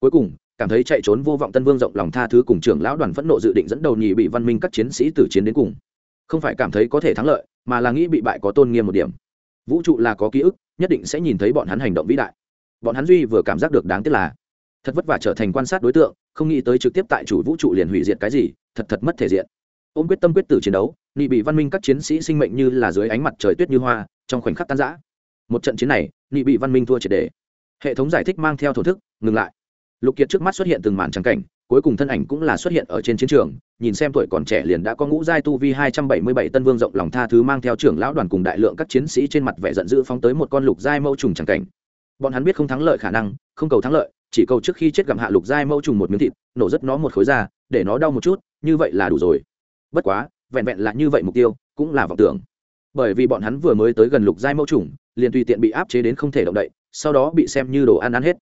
Cuối cùng, cảm thấy chạy trốn vô vọng tân vương rộng lòng tha thứ cùng trưởng lão đoàn phẫn nộ dự định dẫn đầu nhị bị văn minh các chiến sĩ tử chiến đến cùng. Không phải cảm thấy có thể thắng lợi, mà là nghĩ bị bại có tôn nghiêm một điểm. Vũ trụ là có ký ức, nhất định sẽ nhìn thấy bọn hắn hành động vĩ đại. Bọn hắn duy vừa cảm giác được đáng tiếc là thật vất vả trở thành quan sát đối tượng, không nghĩ tới trực tiếp tại chủ vũ trụ liền hủy diệt cái gì, thật thật mất thể diện. Ôm quyết tâm quyết tử chiến đấu, nị bị văn minh các chiến sĩ sinh mệnh như là dưới ánh mặt trời tuyết như hoa, trong khoảnh khắc tan giã một trận chiến này, nị bị văn minh thua triệt đề. Hệ thống giải thích mang theo thổ thức, ngừng lại. Lục kiệt trước mắt xuất hiện từng màn trắng cảnh, cuối cùng thân ảnh cũng là xuất hiện ở trên chiến trường, nhìn xem tuổi còn trẻ liền đã có ngũ giai tu vi hai trăm bảy mươi bảy tân vương rộng lòng tha thứ mang theo trưởng lão đoàn cùng đại lượng các chiến sĩ trên mặt vẻ giận dữ phóng tới một con lục giai mẫu trùng trắng cảnh. Bọn hắn biết không thắng lợi khả năng, không cầu thắng lợi chỉ cầu trước khi chết gặm hạ lục giai mâu trùng một miếng thịt, nổ rất nó một khối ra, để nó đau một chút, như vậy là đủ rồi. Bất quá, vẹn vẹn là như vậy mục tiêu, cũng là vọng tưởng. Bởi vì bọn hắn vừa mới tới gần lục giai mẫu trùng, liền tùy tiện bị áp chế đến không thể động đậy, sau đó bị xem như đồ ăn ăn hết.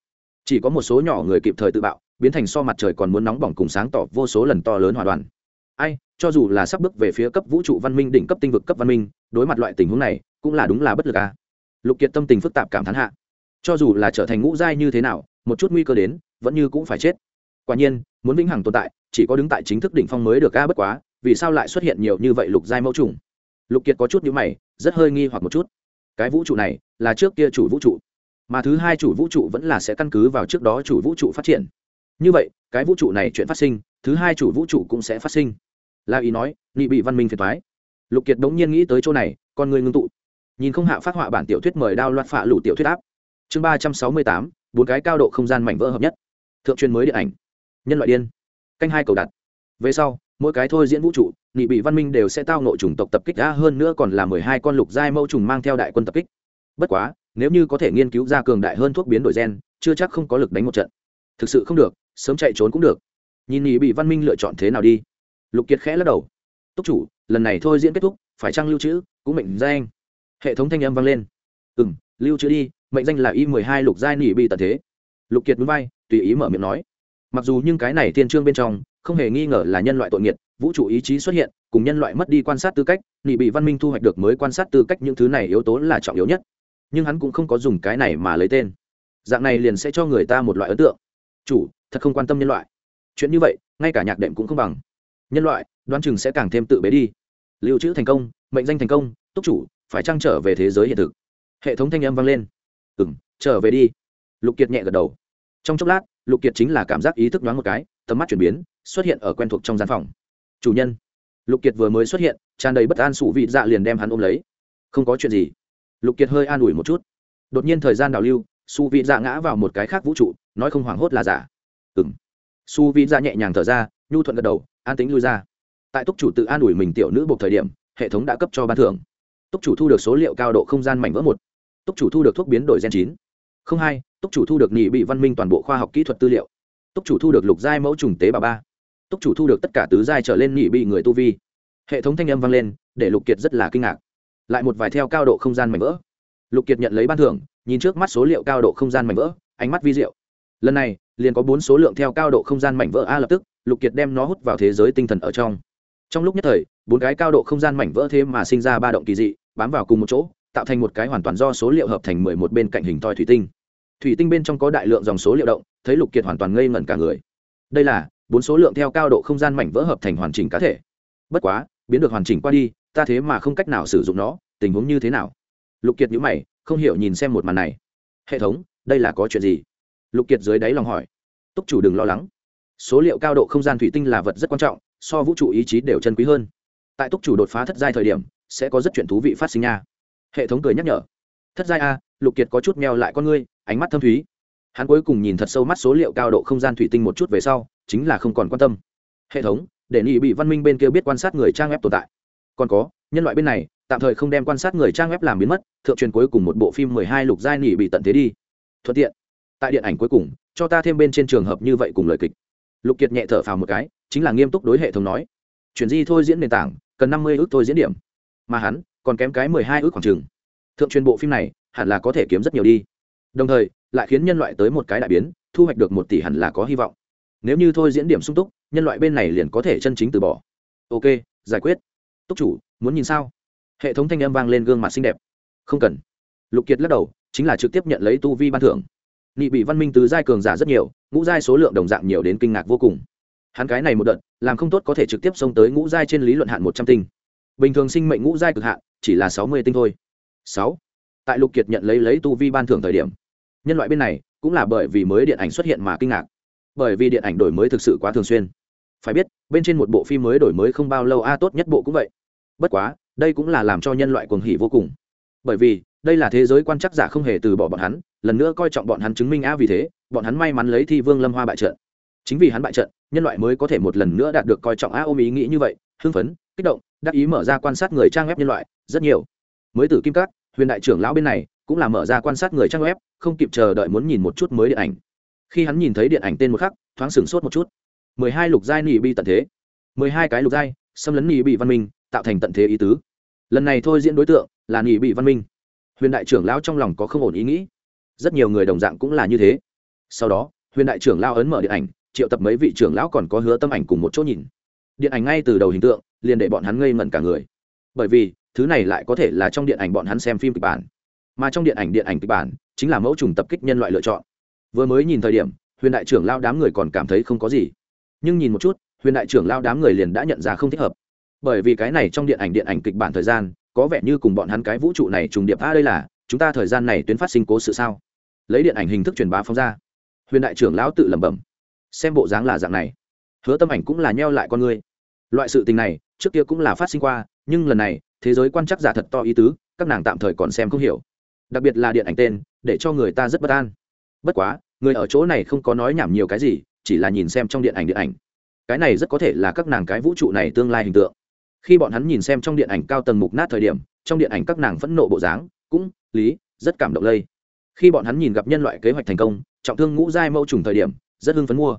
Chỉ có một số nhỏ người kịp thời tự bạo, biến thành so mặt trời còn muốn nóng bỏng cùng sáng tỏ vô số lần to lớn hòa đoàn. Ai, cho dù là sắp bước về phía cấp vũ trụ văn minh đỉnh cấp tinh vực cấp văn minh, đối mặt loại tình huống này, cũng là đúng là bất lực à. Lục kiệt tâm tình phức tạp cảm thán hạ. Cho dù là trở thành ngũ giai như thế nào một chút nguy cơ đến, vẫn như cũng phải chết. Quả nhiên, muốn vĩnh hằng tồn tại, chỉ có đứng tại chính thức đỉnh phong mới được a, bất quá, vì sao lại xuất hiện nhiều như vậy lục giai mẫu trùng? Lục kiệt có chút nhữ mày, rất hơi nghi hoặc một chút. Cái vũ trụ này là trước kia chủ vũ trụ, mà thứ hai chủ vũ trụ vẫn là sẽ căn cứ vào trước đó chủ vũ trụ phát triển. Như vậy, cái vũ trụ này chuyện phát sinh, thứ hai chủ vũ trụ cũng sẽ phát sinh. La ý nói, nghị bị văn minh phiền thoái lục kiệt đống nhiên nghĩ tới chỗ này, con người ngưng tụ. Nhìn không hạ phát họa bản tiểu thuyết mời đao loạt phạ lủ tiểu thuyết áp. Chương ba trăm sáu mươi tám bốn cái cao độ không gian mảnh vỡ hợp nhất. Thượng truyền mới điện ảnh, nhân loại điên. Canh hai cầu đặt. Về sau, mỗi cái thôi diễn vũ trụ, nghị bị văn minh đều sẽ tao nội chủng tộc tập kích đã hơn nữa còn là mười hai con lục giai mẫu trùng mang theo đại quân tập kích. Bất quá, nếu như có thể nghiên cứu ra cường đại hơn thuốc biến đổi gen, chưa chắc không có lực đánh một trận. Thực sự không được, sớm chạy trốn cũng được. Nhìn nghị bị văn minh lựa chọn thế nào đi. Lục kiệt khẽ lắc đầu. Túc chủ, lần này thôi diễn kết thúc, phải trăng lưu trữ, cũng mệnh danh. Hệ thống thanh âm vang lên. Ừ m lưu trữ đi mệnh danh là y mười hai lục giai nỉ bị tận thế. Lục kiệt núi vai, tùy ý mở miệng nói. Mặc dù nhưng cái này tiên trương bên trong, không hề nghi ngờ là nhân loại tội nghiệt, vũ trụ ý chí xuất hiện, cùng nhân loại mất đi quan sát tư cách, nỉ bị văn minh thu hoạch được mới quan sát tư cách những thứ này yếu tố là trọng yếu nhất. Nhưng hắn cũng không có dùng cái này mà lấy tên. Dạng này liền sẽ cho người ta một loại ấn tượng. Chủ, thật không quan tâm nhân loại. Chuyện như vậy, ngay cả nhạc đệm cũng không bằng. Nhân loại, đoán chừng sẽ càng thêm tự bế đi. Lưu trữ thành công, mệnh danh thành công, túc chủ, phải trang trở về thế giới hiện thực. Hệ thống thanh âm vang lên ừ m trở về đi. Lục kiệt nhẹ gật đầu. Trong chốc lát, lục kiệt chính là cảm giác ý thức đoán một cái, tầm mắt chuyển biến, xuất hiện ở quen thuộc trong gian phòng. Chủ nhân. Lục kiệt vừa mới xuất hiện, tràn đầy bất an sủ vị dạ liền đem hắn ôm lấy. Không có chuyện gì. Lục kiệt hơi an ủi một chút. Đột nhiên thời gian đào lưu su vị dạ ngã vào một cái khác vũ trụ, nói không hoảng hốt là giả. Ừng su vị dạ nhẹ nhàng thở ra, nhu thuận gật đầu, an tính lui ra. Tại túc chủ tự an ủi mình tiểu nữ buộc thời điểm, hệ thống đã cấp cho ban thưởng. Túc chủ thu được số liệu cao độ không gian mảnh vỡ một túc chủ thu được thuốc biến đổi gen chín. Không hai, túc chủ thu được nhị bị văn minh toàn bộ khoa học kỹ thuật tư liệu. Túc chủ thu được lục giai mẫu trùng tế bà ba. Túc chủ thu được tất cả tứ giai trở lên nhị bị người tu vi. Hệ thống thanh âm vang lên, để lục kiệt rất là kinh ngạc. Lại một vài theo cao độ không gian mảnh vỡ. Lục kiệt nhận lấy ban thưởng, nhìn trước mắt số liệu cao độ không gian mảnh vỡ, ánh mắt vi diệu. Lần này, liền có bốn số lượng theo cao độ không gian mảnh vỡ a lập tức, lục kiệt đem nó hút vào thế giới tinh thần ở trong. Trong lúc nhất thời, bốn cái cao độ không gian mảnh vỡ thế mà sinh ra ba động kỳ dị, bám vào cùng một chỗ tạo thành một cái hoàn toàn do số liệu hợp thành mười một bên cạnh hình thoi thủy tinh. Thủy tinh bên trong có đại lượng dòng số liệu động, thấy lục kiệt hoàn toàn ngây ngẩn cả người. Đây là, bốn số lượng theo cao độ không gian mảnh vỡ hợp thành hoàn chỉnh cá thể. Bất quá, biến được hoàn chỉnh qua đi, ta thế mà không cách nào sử dụng nó, tình huống như thế nào? Lục kiệt nhữ mày, không hiểu nhìn xem một màn này. Hệ thống, đây là có chuyện gì? Lục kiệt dưới đáy lòng hỏi. Túc chủ đừng lo lắng. Số liệu cao độ không gian thủy tinh là vật rất quan trọng, so vũ trụ ý chí đều chân quý hơn. Tại túc chủ đột phá thất giai thời điểm, sẽ có rất chuyện thú vị phát sinh nha hệ thống cười nhắc nhở. Thất giai a, lục kiệt có chút meo lại con ngươi, ánh mắt thâm thúy. Hắn cuối cùng nhìn thật sâu mắt số liệu cao độ không gian thủy tinh một chút về sau, chính là không còn quan tâm. Hệ thống, để nghị bị văn minh bên kia biết quan sát người trang web tồn tại. Còn có, nhân loại bên này, tạm thời không đem quan sát người trang web làm biến mất, thượng truyền cuối cùng một bộ phim mười hai lục giai nghị bị tận thế đi. Thuận tiện. Tại điện ảnh cuối cùng, cho ta thêm bên trên trường hợp như vậy cùng lời kịch. Lục kiệt nhẹ thở phào một cái, chính là nghiêm túc đối hệ thống nói. Chuyển di thôi diễn nền tảng, cần năm mươi ước thôi diễn điểm. Mà hắn còn kém cái mười hai ước khoảng chừng. Thượng truyền bộ phim này, hẳn là có thể kiếm rất nhiều đi. Đồng thời, lại khiến nhân loại tới một cái đại biến, thu hoạch được một tỷ hẳn là có hy vọng. Nếu như thôi diễn điểm sung túc, nhân loại bên này liền có thể chân chính từ bỏ. Ok, giải quyết. Túc chủ, muốn nhìn sao? Hệ thống thanh âm vang lên gương mặt xinh đẹp. Không cần. Lục kiệt lắc đầu, chính là trực tiếp nhận lấy tu vi ban thưởng. Nghị bị văn minh tứ giai cường giả rất nhiều, ngũ giai số lượng đồng dạng nhiều đến kinh ngạc vô cùng. Hắn cái này một đợt, làm không tốt có thể trực tiếp xông tới ngũ giai trên lý luận hạn một trăm tinh. Bình thường sinh mệnh ngũ giai cực hạn chỉ là sáu mươi tinh thôi. Sáu. Tại lục kiệt nhận lấy lấy tu vi ban thưởng thời điểm, nhân loại bên này cũng là bởi vì mới điện ảnh xuất hiện mà kinh ngạc. Bởi vì điện ảnh đổi mới thực sự quá thường xuyên. Phải biết, bên trên một bộ phim mới đổi mới không bao lâu a tốt nhất bộ cũng vậy. Bất quá, đây cũng là làm cho nhân loại cuồng hỉ vô cùng. Bởi vì, đây là thế giới quan chắc giả không hề từ bỏ bọn hắn, lần nữa coi trọng bọn hắn chứng minh a vì thế, bọn hắn may mắn lấy thi vương lâm hoa bại trận. Chính vì hắn bại trận, nhân loại mới có thể một lần nữa đạt được coi trọng a ôm ý nghĩ như vậy, hưng phấn, kích động đắc ý mở ra quan sát người trang web nhân loại, rất nhiều. Mới từ kim cát, huyền đại trưởng lão bên này, cũng là mở ra quan sát người trang web, không kịp chờ đợi muốn nhìn một chút mới điện ảnh. Khi hắn nhìn thấy điện ảnh tên một khắc, thoáng sửng sốt một chút. Mười hai lục giai nỉ bi tận thế. Mười hai cái lục giai, xâm lấn nhị bị văn minh, tạo thành tận thế ý tứ. Lần này thôi diễn đối tượng là nhị bị văn minh. Huyền đại trưởng lão trong lòng có không ổn ý nghĩ. Rất nhiều người đồng dạng cũng là như thế. Sau đó, huyền đại trưởng lao ấn mở điện ảnh, triệu tập mấy vị trưởng lão còn có hứa tâm ảnh cùng một chỗ nhìn. Điện ảnh ngay từ đầu hình tượng liền để bọn hắn ngây ngẩn cả người. Bởi vì, thứ này lại có thể là trong điện ảnh bọn hắn xem phim kịch bản. Mà trong điện ảnh điện ảnh kịch bản chính là mẫu trùng tập kích nhân loại lựa chọn. Vừa mới nhìn thời điểm, huyền đại trưởng lao đám người còn cảm thấy không có gì. Nhưng nhìn một chút, huyền đại trưởng lao đám người liền đã nhận ra không thích hợp. Bởi vì cái này trong điện ảnh điện ảnh kịch bản thời gian, có vẻ như cùng bọn hắn cái vũ trụ này trùng điệp, a, đây là, chúng ta thời gian này tuyến phát sinh cố sự sao? Lấy điện ảnh hình thức truyền bá phóng ra. Huyền đại trưởng lão tự lẩm bẩm, xem bộ dáng là dạng này. Hứa tâm ảnh cũng là nheo lại con người loại sự tình này, trước kia cũng là phát sinh qua, nhưng lần này, thế giới quan chắc giả thật to ý tứ, các nàng tạm thời còn xem không hiểu. Đặc biệt là điện ảnh tên, để cho người ta rất bất an. Bất quá, người ở chỗ này không có nói nhảm nhiều cái gì, chỉ là nhìn xem trong điện ảnh điện ảnh. Cái này rất có thể là các nàng cái vũ trụ này tương lai hình tượng. Khi bọn hắn nhìn xem trong điện ảnh cao tầng mục nát thời điểm, trong điện ảnh các nàng phẫn nộ bộ dáng, cũng, lý, rất cảm động lây. Khi bọn hắn nhìn gặp nhân loại kế hoạch thành công, trọng thương ngũ giai mẫu trùng thời điểm, rất hưng phấn mua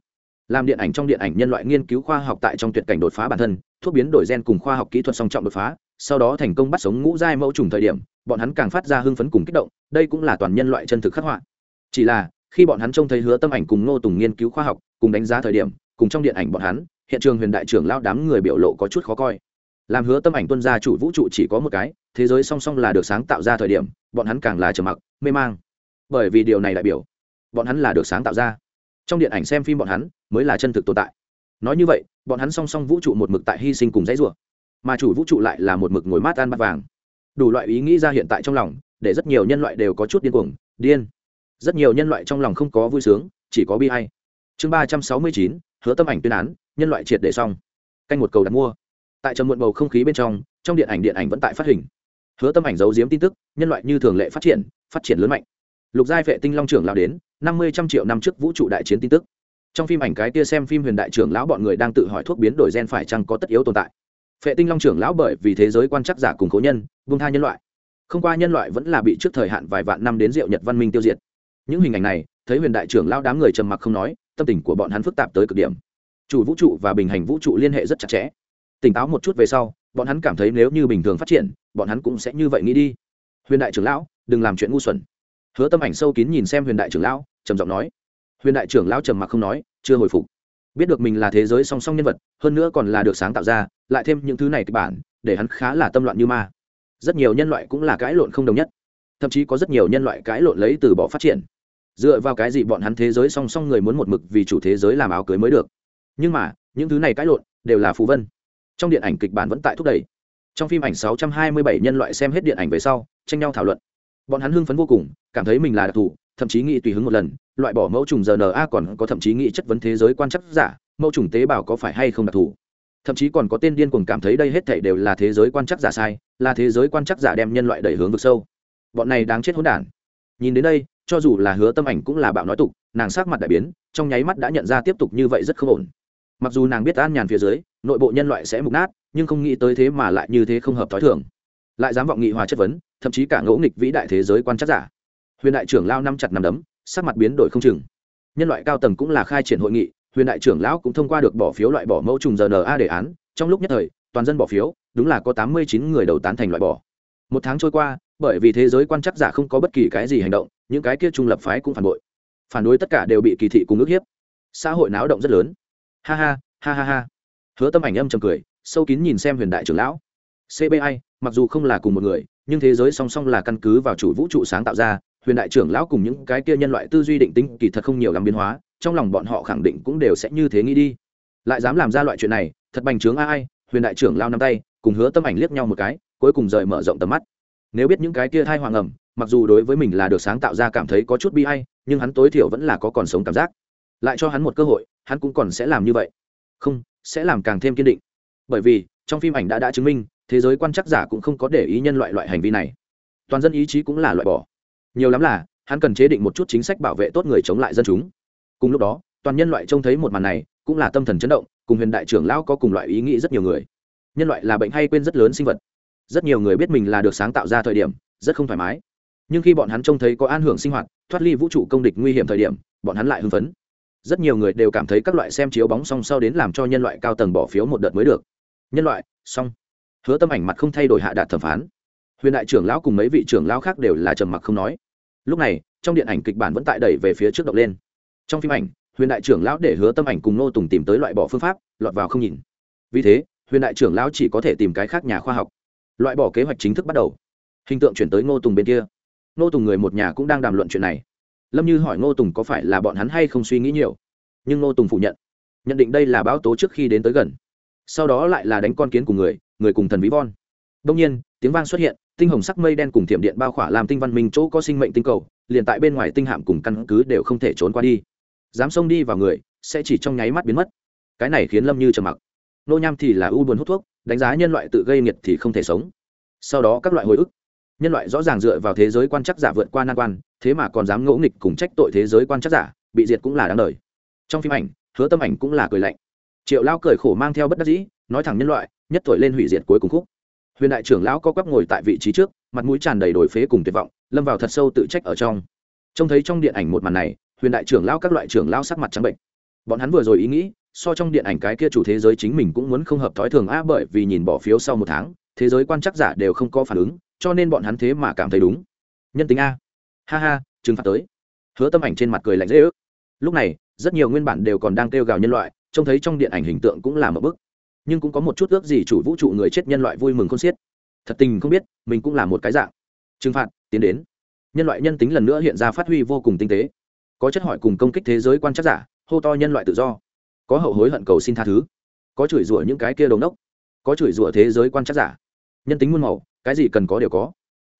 làm điện ảnh trong điện ảnh nhân loại nghiên cứu khoa học tại trong tuyệt cảnh đột phá bản thân, thuốc biến đổi gen cùng khoa học kỹ thuật song trọng đột phá, sau đó thành công bắt sống ngũ giai mẫu trùng thời điểm, bọn hắn càng phát ra hưng phấn cùng kích động, đây cũng là toàn nhân loại chân thực khắc họa. Chỉ là, khi bọn hắn trông thấy hứa tâm ảnh cùng ngô tùng nghiên cứu khoa học, cùng đánh giá thời điểm, cùng trong điện ảnh bọn hắn, hiện trường huyền đại trưởng lao đám người biểu lộ có chút khó coi. Làm hứa tâm ảnh tuân gia chủ vũ trụ chỉ có một cái, thế giới song song là được sáng tạo ra thời điểm, bọn hắn càng là trầm mặc, mê mang. Bởi vì điều này đại biểu, bọn hắn là được sáng tạo ra trong điện ảnh xem phim bọn hắn mới là chân thực tồn tại. Nói như vậy, bọn hắn song song vũ trụ một mực tại hy sinh cùng dãy rủa, mà chủ vũ trụ lại là một mực ngồi mát ăn bát vàng. Đủ loại ý nghĩ ra hiện tại trong lòng, để rất nhiều nhân loại đều có chút điên cuồng, điên. Rất nhiều nhân loại trong lòng không có vui sướng, chỉ có bi hay chương ba trăm sáu mươi chín, hứa tâm ảnh tuyên án, nhân loại triệt để xong. Canh một cầu đặt mua. Tại trầm muộn bầu không khí bên trong trong điện ảnh điện ảnh vẫn tại phát hình. Hứa tâm ảnh giấu giếm tin tức, nhân loại như thường lệ phát triển phát triển lớn mạnh. Lục giai vệ tinh long trưởng lao đến năm mươi trăm triệu năm trước vũ trụ đại chiến tin tức. Trong phim ảnh cái kia xem phim huyền đại trưởng lão bọn người đang tự hỏi thuốc biến đổi gen phải chăng có tất yếu tồn tại. Phệ tinh long trưởng lão bởi vì thế giới quan chắc giả cùng cố nhân vung tha nhân loại. Không qua nhân loại vẫn là bị trước thời hạn vài vạn năm đến diệu nhật văn minh tiêu diệt. Những hình ảnh này, thấy huyền đại trưởng lão đám người trầm mặc không nói, tâm tình của bọn hắn phức tạp tới cực điểm. Chủ vũ trụ và bình hành vũ trụ liên hệ rất chặt chẽ. Tỉnh táo một chút về sau, bọn hắn cảm thấy nếu như bình thường phát triển, bọn hắn cũng sẽ như vậy nghĩ đi. Huyền đại trưởng lão, đừng làm chuyện ngu xuẩn hứa tâm ảnh sâu kín nhìn xem huyền đại trưởng lão, trầm giọng nói. Huyền đại trưởng lão trầm mặc không nói, chưa hồi phục. Biết được mình là thế giới song song nhân vật, hơn nữa còn là được sáng tạo ra, lại thêm những thứ này kịch bản, để hắn khá là tâm loạn như ma. Rất nhiều nhân loại cũng là cãi lộn không đồng nhất. Thậm chí có rất nhiều nhân loại cãi lộn lấy từ bỏ phát triển. Dựa vào cái gì bọn hắn thế giới song song người muốn một mực vì chủ thế giới làm áo cưới mới được? Nhưng mà, những thứ này cãi lộn, đều là phù vân. Trong điện ảnh kịch bản vẫn tại thúc đẩy. Trong phim ảnh 627 nhân loại xem hết điện ảnh về sau, tranh nhau thảo luận bọn hắn hưng phấn vô cùng, cảm thấy mình là đặc thù, thậm chí nghĩ tùy hứng một lần, loại bỏ mẫu trùng rna còn có thậm chí nghĩ chất vấn thế giới quan chắc giả, mẫu trùng tế bào có phải hay không đặc thù. Thậm chí còn có tên điên cuồng cảm thấy đây hết thảy đều là thế giới quan chắc giả sai, là thế giới quan chắc giả đem nhân loại đẩy hướng vực sâu. Bọn này đáng chết hỗn đản. Nhìn đến đây, cho dù là hứa tâm ảnh cũng là bạo nói tục, nàng sát mặt đại biến, trong nháy mắt đã nhận ra tiếp tục như vậy rất không ổn. Mặc dù nàng biết an nhàn phía dưới, nội bộ nhân loại sẽ mục nát, nhưng không nghĩ tới thế mà lại như thế không hợp thói thường lại dám vọng nghị hòa chất vấn, thậm chí cả ngẫu nghịch vĩ đại thế giới quan chắc giả. Huyền đại trưởng lao năm chặt năm đấm, sắc mặt biến đổi không chừng. Nhân loại cao tầng cũng là khai triển hội nghị, huyền đại trưởng lão cũng thông qua được bỏ phiếu loại bỏ mẫu trùng rna đề án, trong lúc nhất thời, toàn dân bỏ phiếu, đúng là có tám mươi chín người đầu tán thành loại bỏ. Một tháng trôi qua, bởi vì thế giới quan chắc giả không có bất kỳ cái gì hành động, những cái kia trung lập phái cũng phản bội. Phản đối tất cả đều bị kỳ thị cùng ước hiếp. Xã hội náo động rất lớn. Ha ha ha ha ha. Hứa tâm ảnh âm trầm cười, sâu kín nhìn xem huyền đại trưởng lão. Cbi mặc dù không là cùng một người, nhưng thế giới song song là căn cứ vào chủ vũ trụ sáng tạo ra, huyền đại trưởng lão cùng những cái kia nhân loại tư duy định tính kỳ thật không nhiều lắm biến hóa, trong lòng bọn họ khẳng định cũng đều sẽ như thế nghĩ đi. Lại dám làm ra loại chuyện này, thật bành trướng ai, huyền đại trưởng lao năm tay, cùng hứa tâm ảnh liếc nhau một cái, cuối cùng rời mở rộng tầm mắt. Nếu biết những cái kia thai hoàng ẩm, mặc dù đối với mình là được sáng tạo ra cảm thấy có chút bi hay nhưng hắn tối thiểu vẫn là có còn sống cảm giác. Lại cho hắn một cơ hội, hắn cũng còn sẽ làm như vậy. Không, sẽ làm càng thêm kiên định. Bởi vì, trong phim ảnh đã đã chứng minh thế giới quan chắc giả cũng không có để ý nhân loại loại hành vi này. Toàn dân ý chí cũng là loại bỏ. Nhiều lắm là, hắn cần chế định một chút chính sách bảo vệ tốt người chống lại dân chúng. Cùng lúc đó, toàn nhân loại trông thấy một màn này, cũng là tâm thần chấn động, cùng huyền đại trưởng lão có cùng loại ý nghĩ rất nhiều người. Nhân loại là bệnh hay quên rất lớn sinh vật. Rất nhiều người biết mình là được sáng tạo ra thời điểm, rất không thoải mái. Nhưng khi bọn hắn trông thấy có an hưởng sinh hoạt, thoát ly vũ trụ công địch nguy hiểm thời điểm, bọn hắn lại hưng phấn. Rất nhiều người đều cảm thấy các loại xem chiếu bóng song sau đến làm cho nhân loại cao tầng bỏ phiếu một đợt mới được. Nhân loại, xong hứa tâm ảnh mặt không thay đổi hạ đạt thẩm phán. Huyền đại trưởng lão cùng mấy vị trưởng lão khác đều là trầm mặc không nói. Lúc này, trong điện ảnh kịch bản vẫn tại đẩy về phía trước động lên. Trong phim ảnh, huyền đại trưởng lão để hứa tâm ảnh cùng nô tùng tìm tới loại bỏ phương pháp, lọt vào không nhìn. Vì thế, huyền đại trưởng lão chỉ có thể tìm cái khác nhà khoa học. Loại bỏ kế hoạch chính thức bắt đầu. Hình tượng chuyển tới ngô tùng bên kia. Ngô tùng người một nhà cũng đang đàm luận chuyện này. Lâm như hỏi ngô tùng có phải là bọn hắn hay không suy nghĩ nhiều. Nhưng ngô tùng phủ nhận. Nhận định đây là báo tố trước khi đến tới gần sau đó lại là đánh con kiến cùng người người cùng thần ví von. Đông nhiên, tiếng vang xuất hiện, tinh hồng sắc mây đen cùng thiểm điện bao khỏa làm tinh văn minh chỗ có sinh mệnh tinh cầu, liền tại bên ngoài tinh hạm cùng căn cứ đều không thể trốn qua đi. Dám xông đi vào người, sẽ chỉ trong nháy mắt biến mất. Cái này khiến lâm như trầm mặc. Nô nham thì là u buồn hút thuốc, đánh giá nhân loại tự gây nghiệt thì không thể sống. Sau đó các loại hồi ức. Nhân loại rõ ràng dựa vào thế giới quan chắc giả vượt qua nan quan, thế mà còn dám ngỗ nghịch cùng trách tội thế giới quan chắc giả, bị diệt cũng là đáng đời. Trong phim ảnh, hứa tâm ảnh cũng là cười lạnh triệu Lão cười khổ mang theo bất đắc dĩ, nói thẳng nhân loại, nhất thổi lên hủy diệt cuối cùng khúc. Huyền đại trưởng lão co quắp ngồi tại vị trí trước, mặt mũi tràn đầy đổi phế cùng tuyệt vọng, lâm vào thật sâu tự trách ở trong. Trông thấy trong điện ảnh một màn này, huyền đại trưởng lão các loại trưởng lão sắc mặt trắng bệnh. Bọn hắn vừa rồi ý nghĩ, so trong điện ảnh cái kia chủ thế giới chính mình cũng muốn không hợp thói thường a bởi vì nhìn bỏ phiếu sau một tháng, thế giới quan chắc giả đều không có phản ứng, cho nên bọn hắn thế mà cảm thấy đúng. Nhân tính a. Ha ha, trừng phạt tới. Hứa tâm ảnh trên mặt cười lạnh dễ ước lúc này, rất nhiều nguyên bản đều còn đang kêu gào nhân loại trông thấy trong điện ảnh hình tượng cũng là một bức. Nhưng cũng có một chút ước gì chủ vũ trụ người chết nhân loại vui mừng không xiết. Thật tình không biết, mình cũng là một cái dạng. Trừng phạt, tiến đến. Nhân loại nhân tính lần nữa hiện ra phát huy vô cùng tinh tế. Có chất hỏi cùng công kích thế giới quan chắc giả, hô to nhân loại tự do. Có hậu hối hận cầu xin tha thứ. Có chửi rủa những cái kia đồn đốc. Có chửi rủa thế giới quan chắc giả. Nhân tính muôn màu, cái gì cần có đều có.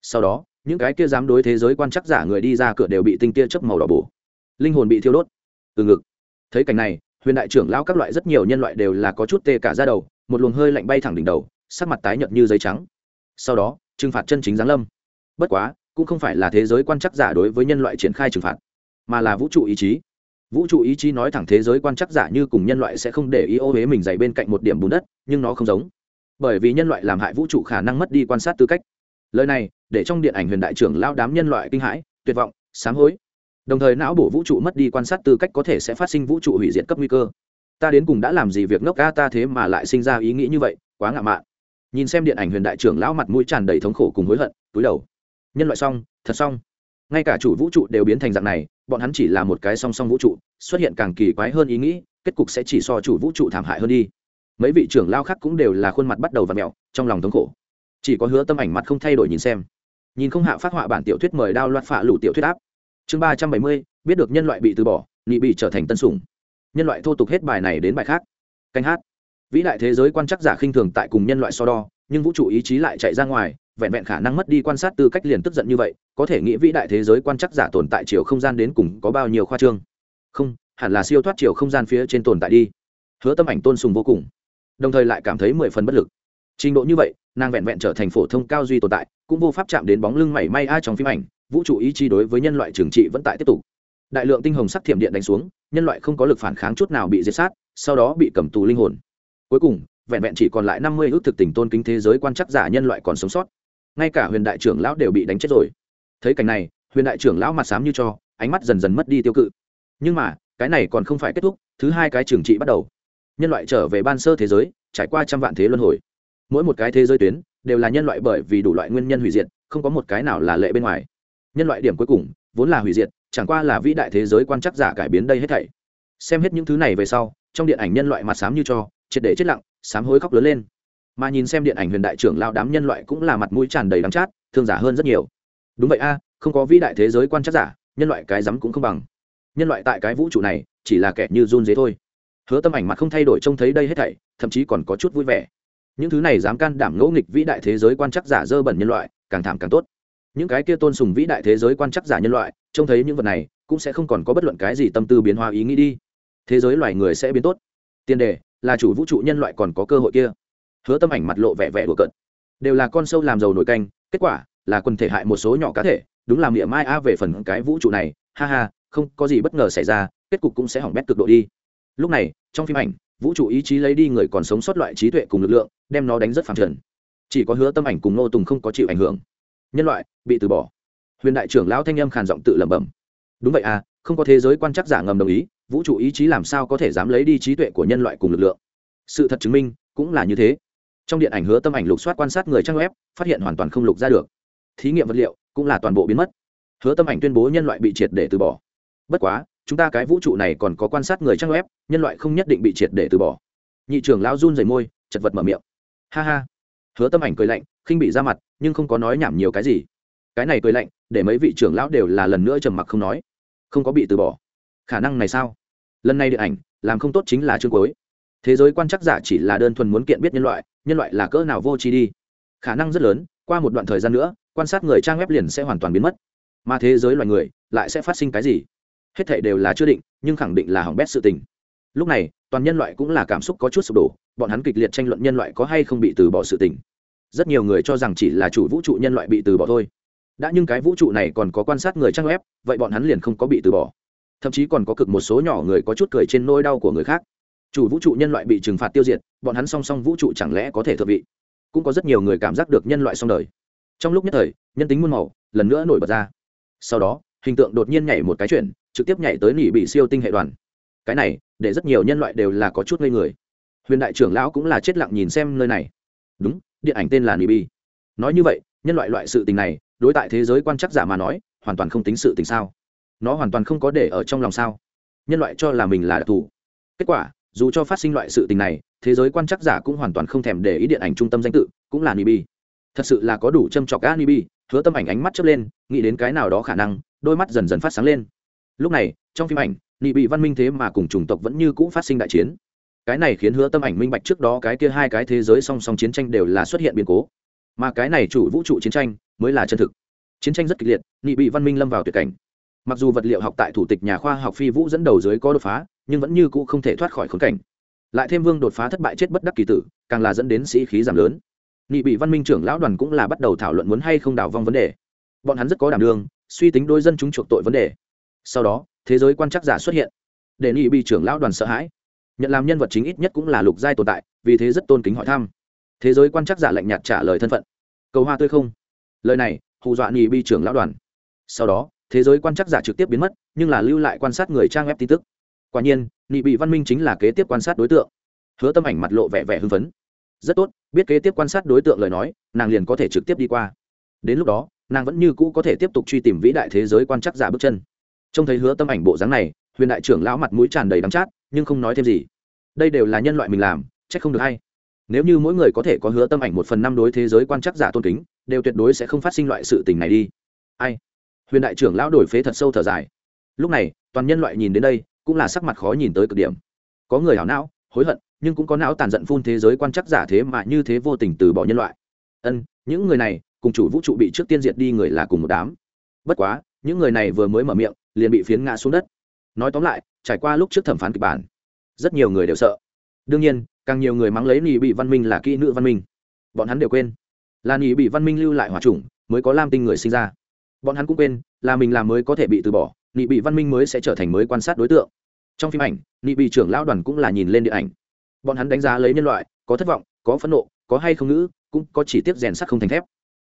Sau đó, những cái kia dám đối thế giới quan chắc giả người đi ra cửa đều bị tinh tia chớp màu đỏ bổ. Linh hồn bị thiêu đốt. Từ ngực. Thấy cảnh này huyền đại trưởng lão các loại rất nhiều nhân loại đều là có chút tê cả ra đầu, một luồng hơi lạnh bay thẳng đỉnh đầu, sắc mặt tái nhợt như giấy trắng. Sau đó, trừng phạt chân chính giáng lâm. Bất quá, cũng không phải là thế giới quan chắc giả đối với nhân loại triển khai trừng phạt, mà là vũ trụ ý chí. Vũ trụ ý chí nói thẳng thế giới quan chắc giả như cùng nhân loại sẽ không để ý ô huế mình dày bên cạnh một điểm bùn đất, nhưng nó không giống. Bởi vì nhân loại làm hại vũ trụ khả năng mất đi quan sát tư cách. Lời này, để trong điện ảnh huyền đại trưởng lao đám nhân loại kinh hãi, tuyệt vọng, sám hối đồng thời não bổ vũ trụ mất đi quan sát tư cách có thể sẽ phát sinh vũ trụ hủy diệt cấp nguy cơ. Ta đến cùng đã làm gì việc ngốc ca ta thế mà lại sinh ra ý nghĩ như vậy, quá ngạo mạn. Nhìn xem điện ảnh huyền đại trưởng lão mặt mũi tràn đầy thống khổ cùng hối hận, túi đầu. Nhân loại xong, thật xong. Ngay cả chủ vũ trụ đều biến thành dạng này, bọn hắn chỉ là một cái song song vũ trụ, xuất hiện càng kỳ quái hơn ý nghĩ, kết cục sẽ chỉ so chủ vũ trụ thảm hại hơn đi. Mấy vị trưởng lao khác cũng đều là khuôn mặt bắt đầu và mẹo trong lòng thống khổ. Chỉ có hứa tâm ảnh mặt không thay đổi nhìn xem. Nhìn không hạ phát họa bản tiểu thuyết mời đao loạt phạ lủ tiểu thuyết áp chương ba trăm bảy mươi, biết được nhân loại bị từ bỏ, nghị bị trở thành tân sủng. Nhân loại thô tục hết bài này đến bài khác. Canh hát. Vĩ đại thế giới quan chắc giả khinh thường tại cùng nhân loại so đo, nhưng vũ trụ ý chí lại chạy ra ngoài, vẹn vẹn khả năng mất đi quan sát tư cách liền tức giận như vậy, có thể nghĩ vĩ đại thế giới quan chắc giả tồn tại chiều không gian đến cùng có bao nhiêu khoa trương. Không, hẳn là siêu thoát chiều không gian phía trên tồn tại đi. Hứa tâm ảnh tôn sùng vô cùng. Đồng thời lại cảm thấy mười phần bất lực. Trình độ như vậy, nàng vẹn vẹn trở thành phổ thông cao duy tồn tại, cũng vô pháp chạm đến bóng lưng mảy may ai trong phim ảnh vũ trụ ý chí đối với nhân loại trừng trị vẫn tại tiếp tục. Đại lượng tinh hồng sắc thiểm điện đánh xuống, nhân loại không có lực phản kháng chút nào bị diệt sát, sau đó bị cầm tù linh hồn. Cuối cùng, vẹn vẹn chỉ còn lại năm mươi ước thực tình tôn kính thế giới quan chắc giả nhân loại còn sống sót. Ngay cả huyền đại trưởng lão đều bị đánh chết rồi. Thấy cảnh này, huyền đại trưởng lão mặt xám như cho, ánh mắt dần dần mất đi tiêu cự. Nhưng mà, cái này còn không phải kết thúc, thứ hai cái trừng trị bắt đầu. Nhân loại trở về ban sơ thế giới, trải qua trăm vạn thế luân hồi. Mỗi một cái thế giới tuyến, đều là nhân loại bởi vì đủ loại nguyên nhân hủy diệt, không có một cái nào là lệ bên ngoài nhân loại điểm cuối cùng, vốn là hủy diệt, chẳng qua là vĩ đại thế giới quan chắc giả cải biến đây hết thảy. Xem hết những thứ này về sau, trong điện ảnh nhân loại mặt xám như cho, triệt để chết lặng sám hối khóc lớn lên. Mà nhìn xem điện ảnh huyền đại trưởng lao đám nhân loại cũng là mặt mũi tràn đầy đắng chát, thương giả hơn rất nhiều. Đúng vậy a, không có vĩ đại thế giới quan chắc giả, nhân loại cái rắm cũng không bằng. Nhân loại tại cái vũ trụ này, chỉ là kẻ như run dế thôi. Hứa tâm ảnh mặt không thay đổi trông thấy đây hết thảy, thậm chí còn có chút vui vẻ. Những thứ này dám can đảm ngẫu nghịch vĩ đại thế giới quan chắc giả dơ bẩn nhân loại, càng thảm càng tốt những cái kia tôn sùng vĩ đại thế giới quan chắc giả nhân loại, trông thấy những vật này, cũng sẽ không còn có bất luận cái gì tâm tư biến hóa ý nghĩ đi. Thế giới loài người sẽ biến tốt. Tiền đề, là chủ vũ trụ nhân loại còn có cơ hội kia. Hứa tâm ảnh mặt lộ vẻ vẻ đùa cận đều là con sâu làm giàu nổi canh, kết quả là quần thể hại một số nhỏ cá thể, đúng là miệng mai a về phần cái vũ trụ này, ha ha, không có gì bất ngờ xảy ra, kết cục cũng sẽ hỏng bét cực độ đi. Lúc này, trong phim ảnh, vũ trụ ý chí lấy đi người còn sống sót loại trí tuệ cùng lực lượng, đem nó đánh rất phẳng trần. Chỉ có hứa tâm ảnh cùng nô tùng không có chịu ảnh hưởng nhân loại bị từ bỏ. Huyền đại trưởng lão thanh âm khàn giọng tự lẩm bẩm. Đúng vậy à không có thế giới quan chắc giả ngầm đồng ý, vũ trụ ý chí làm sao có thể dám lấy đi trí tuệ của nhân loại cùng lực lượng? Sự thật chứng minh, cũng là như thế. Trong điện ảnh hứa tâm ảnh lục soát quan sát người trang web, phát hiện hoàn toàn không lục ra được. Thí nghiệm vật liệu, cũng là toàn bộ biến mất. Hứa tâm ảnh tuyên bố nhân loại bị triệt để từ bỏ. Bất quá, chúng ta cái vũ trụ này còn có quan sát người trang web, nhân loại không nhất định bị triệt để từ bỏ. Nhị trưởng lão run rẩy môi, chật vật mở miệng. Ha ha. Hứa tâm ảnh cười lạnh khinh bị ra mặt, nhưng không có nói nhảm nhiều cái gì. Cái này cười lạnh, để mấy vị trưởng lão đều là lần nữa trầm mặc không nói. Không có bị từ bỏ. Khả năng này sao? Lần này điện ảnh, làm không tốt chính là chương cuối. Thế giới quan chắc giả chỉ là đơn thuần muốn kiện biết nhân loại nhân loại là cỡ nào vô tri đi. Khả năng rất lớn, qua một đoạn thời gian nữa, quan sát người trang web liền sẽ hoàn toàn biến mất. Mà thế giới loài người, lại sẽ phát sinh cái gì? Hết thảy đều là chưa định, nhưng khẳng định là hỏng bét sự tình. Lúc này, toàn nhân loại cũng là cảm xúc có chút sụp đổ, bọn hắn kịch liệt tranh luận nhân loại có hay không bị từ bỏ sự tình rất nhiều người cho rằng chỉ là chủ vũ trụ nhân loại bị từ bỏ thôi. Đã nhưng cái vũ trụ này còn có quan sát người trang web, vậy bọn hắn liền không có bị từ bỏ. Thậm chí còn có cực một số nhỏ người có chút cười trên nỗi đau của người khác. Chủ vũ trụ nhân loại bị trừng phạt tiêu diệt, bọn hắn song song vũ trụ chẳng lẽ có thể thượng vị? Cũng có rất nhiều người cảm giác được nhân loại song đời. Trong lúc nhất thời, nhân tính muôn màu, lần nữa nổi bật ra. Sau đó, hình tượng đột nhiên nhảy một cái chuyển, trực tiếp nhảy tới nỉ bị siêu tinh hệ đoàn. Cái này, để rất nhiều nhân loại đều là có chút ngây người. Huyền đại trưởng lão cũng là chết lặng nhìn xem nơi này. Đúng điện ảnh tên là Nibi. nói như vậy, nhân loại loại sự tình này, đối tại thế giới quan chắc giả mà nói, hoàn toàn không tính sự tình sao? Nó hoàn toàn không có để ở trong lòng sao? Nhân loại cho là mình là đặc thù. Kết quả, dù cho phát sinh loại sự tình này, thế giới quan chắc giả cũng hoàn toàn không thèm để ý điện ảnh trung tâm danh tự, cũng là nibi. Thật sự là có đủ châm trọc ga nibi, hứa tâm ảnh ánh mắt chớp lên, nghĩ đến cái nào đó khả năng, đôi mắt dần dần phát sáng lên. Lúc này, trong phim ảnh, Nibi văn minh thế mà cùng chủng tộc vẫn như cũ phát sinh đại chiến cái này khiến hứa tâm ảnh minh bạch trước đó cái kia hai cái thế giới song song chiến tranh đều là xuất hiện biến cố. Mà cái này chủ vũ trụ chiến tranh mới là chân thực. Chiến tranh rất kịch liệt nhị bị văn minh lâm vào tuyệt cảnh. Mặc dù vật liệu học tại thủ tịch nhà khoa học phi vũ dẫn đầu dưới có đột phá, nhưng vẫn như cũ không thể thoát khỏi khốn cảnh. Lại thêm vương đột phá thất bại chết bất đắc kỳ tử, càng là dẫn đến sĩ khí giảm lớn. Nhị bị văn minh trưởng lão đoàn cũng là bắt đầu thảo luận muốn hay không đào vong vấn đề. Bọn hắn rất có đảm đương, suy tính đôi dân chúng chuộc tội vấn đề. Sau đó, thế giới quan trắc giả xuất hiện. Để nhị bị trưởng lão đoàn sợ hãi nhận làm nhân vật chính ít nhất cũng là lục giai tồn tại, vì thế rất tôn kính hỏi thăm. Thế giới quan trắc giả lạnh nhạt trả lời thân phận. Cầu hoa tươi không? Lời này, hù dọa nhì bi trưởng lão đoàn. Sau đó, thế giới quan trắc giả trực tiếp biến mất, nhưng là lưu lại quan sát người trang web tin tức. Quả nhiên, nị bị văn minh chính là kế tiếp quan sát đối tượng. Hứa tâm ảnh mặt lộ vẻ vẻ hưng phấn. Rất tốt, biết kế tiếp quan sát đối tượng lời nói, nàng liền có thể trực tiếp đi qua. Đến lúc đó, nàng vẫn như cũ có thể tiếp tục truy tìm vĩ đại thế giới quan trắc giả bước chân. Trông thấy hứa tâm ảnh bộ dáng này, huyền đại trưởng lão mặt mũi tràn đầy đắng chát nhưng không nói thêm gì. Đây đều là nhân loại mình làm c không được hay. Nếu như mỗi người có thể có hứa tâm ảnh một phần năm đối thế giới quan chắc giả tôn kính, đều tuyệt đối sẽ không phát sinh loại sự tình này đi. Ai? Huyền đại trưởng lão đổi phế thật sâu thở dài. Lúc này, toàn nhân loại nhìn đến đây, cũng là sắc mặt khó nhìn tới cực điểm. Có người hảo não, hối hận, nhưng cũng có não tàn giận phun thế giới quan chắc giả thế mà như thế vô tình từ bỏ nhân loại. Ân, những người này, cùng chủ vũ trụ bị trước tiên diệt đi người là cùng một đám. Bất quá, những người này vừa mới mở miệng, liền bị phiến ngã xuống đất. Nói tóm lại trải qua lúc trước thẩm phán kịch bản, rất nhiều người đều sợ. Đương nhiên, càng nhiều người mắng lấy nỉ bị văn minh là kỹ nữ văn minh. Bọn hắn đều quên là nỉ bị văn minh lưu lại hòa trùng mới có lam tinh người sinh ra. Bọn hắn cũng quên là mình làm mới có thể bị từ bỏ nị bị văn minh mới sẽ trở thành mới quan sát đối tượng. Trong phim ảnh nị bị trưởng lão đoàn cũng là nhìn lên điện ảnh. Bọn hắn đánh giá lấy nhân loại, có thất vọng, có phẫn nộ, có hay không ngữ, cũng có chỉ tiết rèn sắt không thành thép.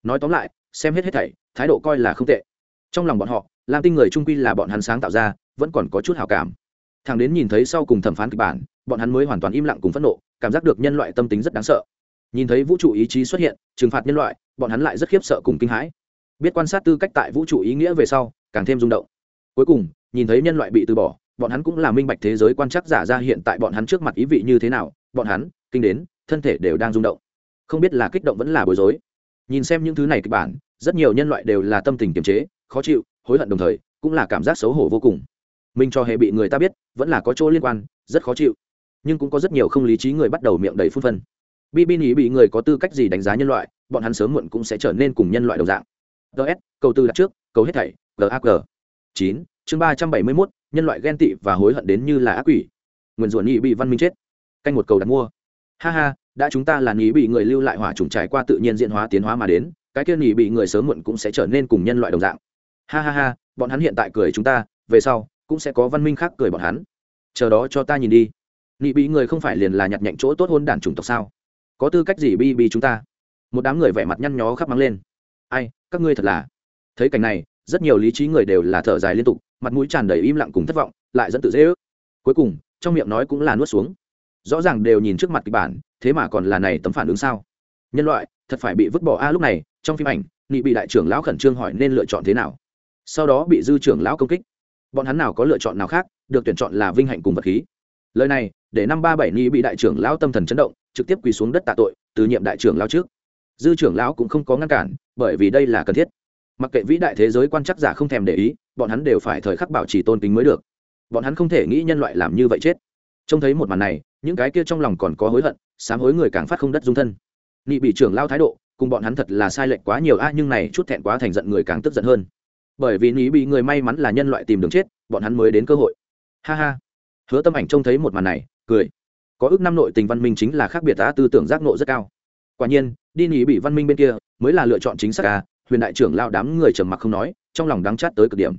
Nói tóm lại, xem hết hết thảy, thái độ coi là không tệ. Trong lòng bọn họ, lam tinh người trung quy là bọn hắn sáng tạo ra, vẫn còn có chút hào cảm thằng đến nhìn thấy sau cùng thẩm phán kịch bản, bọn hắn mới hoàn toàn im lặng cùng phẫn nộ, cảm giác được nhân loại tâm tính rất đáng sợ. Nhìn thấy vũ trụ ý chí xuất hiện, trừng phạt nhân loại, bọn hắn lại rất khiếp sợ cùng kinh hãi. Biết quan sát tư cách tại vũ trụ ý nghĩa về sau, càng thêm rung động. Cuối cùng, nhìn thấy nhân loại bị từ bỏ, bọn hắn cũng là minh bạch thế giới quan trắc giả ra hiện tại bọn hắn trước mặt ý vị như thế nào, bọn hắn, kinh đến, thân thể đều đang rung động. Không biết là kích động vẫn là bối rối. Nhìn xem những thứ này kịch bản, rất nhiều nhân loại đều là tâm tình kiềm chế, khó chịu, hối hận đồng thời, cũng là cảm giác xấu hổ vô cùng. Mình cho hệ bị người ta biết vẫn là có chỗ liên quan, rất khó chịu. Nhưng cũng có rất nhiều không lý trí người bắt đầu miệng đầy phun phân. Bi bi nghĩ bị người có tư cách gì đánh giá nhân loại, bọn hắn sớm muộn cũng sẽ trở nên cùng nhân loại đồng dạng. Ts câu tư đặt trước câu hết thảy gag chín, chương ba trăm bảy mươi mốt, nhân loại ghen tị và hối hận đến như là ác quỷ. Nguyền ruộn nhị bị văn minh chết. Canh một cầu đặt mua. Ha ha, đã chúng ta là nhị bị người lưu lại hỏa trùng trải qua tự nhiên diện hóa tiến hóa mà đến, cái kia nhị bị người sớm muộn cũng sẽ trở nên cùng nhân loại đồng dạng. Ha ha ha, bọn hắn hiện tại cười chúng ta, về sau cũng sẽ có văn minh khác cười bọn hắn. Chờ đó cho ta nhìn đi. Nị bị người không phải liền là nhặt nhạnh chỗ tốt hôn đản chủng tộc sao? Có tư cách gì bi bi chúng ta? Một đám người vẻ mặt nhăn nhó khắp mắng lên. Ai, các ngươi thật là. Thấy cảnh này, rất nhiều lý trí người đều là thở dài liên tục, mặt mũi tràn đầy im lặng cùng thất vọng, lại dẫn tự dễ ước. Cuối cùng, trong miệng nói cũng là nuốt xuống. Rõ ràng đều nhìn trước mặt kịch bản, thế mà còn là này tấm phản ứng sao? Nhân loại, thật phải bị vứt bỏ a lúc này, trong phim ảnh, nị bị đại trưởng lão khẩn trương hỏi nên lựa chọn thế nào? Sau đó bị dư trưởng lão công kích bọn hắn nào có lựa chọn nào khác, được tuyển chọn là vinh hạnh cùng vật khí. Lời này, để năm ba bảy ni bị đại trưởng lão tâm thần chấn động, trực tiếp quỳ xuống đất tạ tội, từ nhiệm đại trưởng lão trước. Dư trưởng lão cũng không có ngăn cản, bởi vì đây là cần thiết. Mặc kệ vĩ đại thế giới quan chắc giả không thèm để ý, bọn hắn đều phải thời khắc bảo trì tôn kính mới được. Bọn hắn không thể nghĩ nhân loại làm như vậy chết. Trông thấy một màn này, những cái kia trong lòng còn có hối hận, sám hối người càng phát không đất dung thân. Nị bị trưởng lao thái độ, cùng bọn hắn thật là sai lệch quá nhiều a, nhưng này chút thẹn quá thành giận người càng tức giận hơn bởi vì nị bị người may mắn là nhân loại tìm đường chết, bọn hắn mới đến cơ hội. Ha ha. Hứa tâm ảnh trông thấy một màn này, cười. Có ước năm nội tình văn minh chính là khác biệt đã tư tưởng giác nộ rất cao. Quả nhiên, đi nị bị văn minh bên kia, mới là lựa chọn chính xác a huyền đại trưởng lao đám người trầm mặc không nói, trong lòng đáng chát tới cực điểm.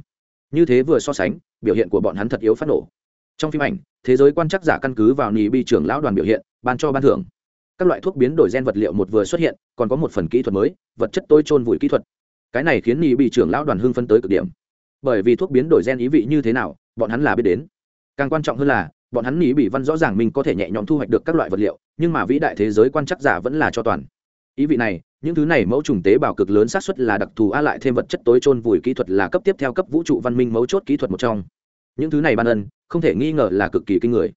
Như thế vừa so sánh, biểu hiện của bọn hắn thật yếu phát nổ. Trong phim ảnh, thế giới quan chắc giả căn cứ vào nỉ bị trưởng lão đoàn biểu hiện, ban cho ban thưởng. Các loại thuốc biến đổi gen vật liệu một vừa xuất hiện, còn có một phần kỹ thuật mới, vật chất tôi trôn vùi kỹ thuật cái này khiến nhị bị trưởng lão đoàn hưng phân tới cực điểm. Bởi vì thuốc biến đổi gen ý vị như thế nào, bọn hắn là biết đến. Càng quan trọng hơn là, bọn hắn nhị bị văn rõ ràng mình có thể nhẹ nhõm thu hoạch được các loại vật liệu, nhưng mà vĩ đại thế giới quan chắc giả vẫn là cho toàn. Ý vị này, những thứ này mẫu trùng tế bào cực lớn xác suất là đặc thù a lại thêm vật chất tối trôn vùi kỹ thuật là cấp tiếp theo cấp vũ trụ văn minh mấu chốt kỹ thuật một trong. Những thứ này ban ân, không thể nghi ngờ là cực kỳ kinh người.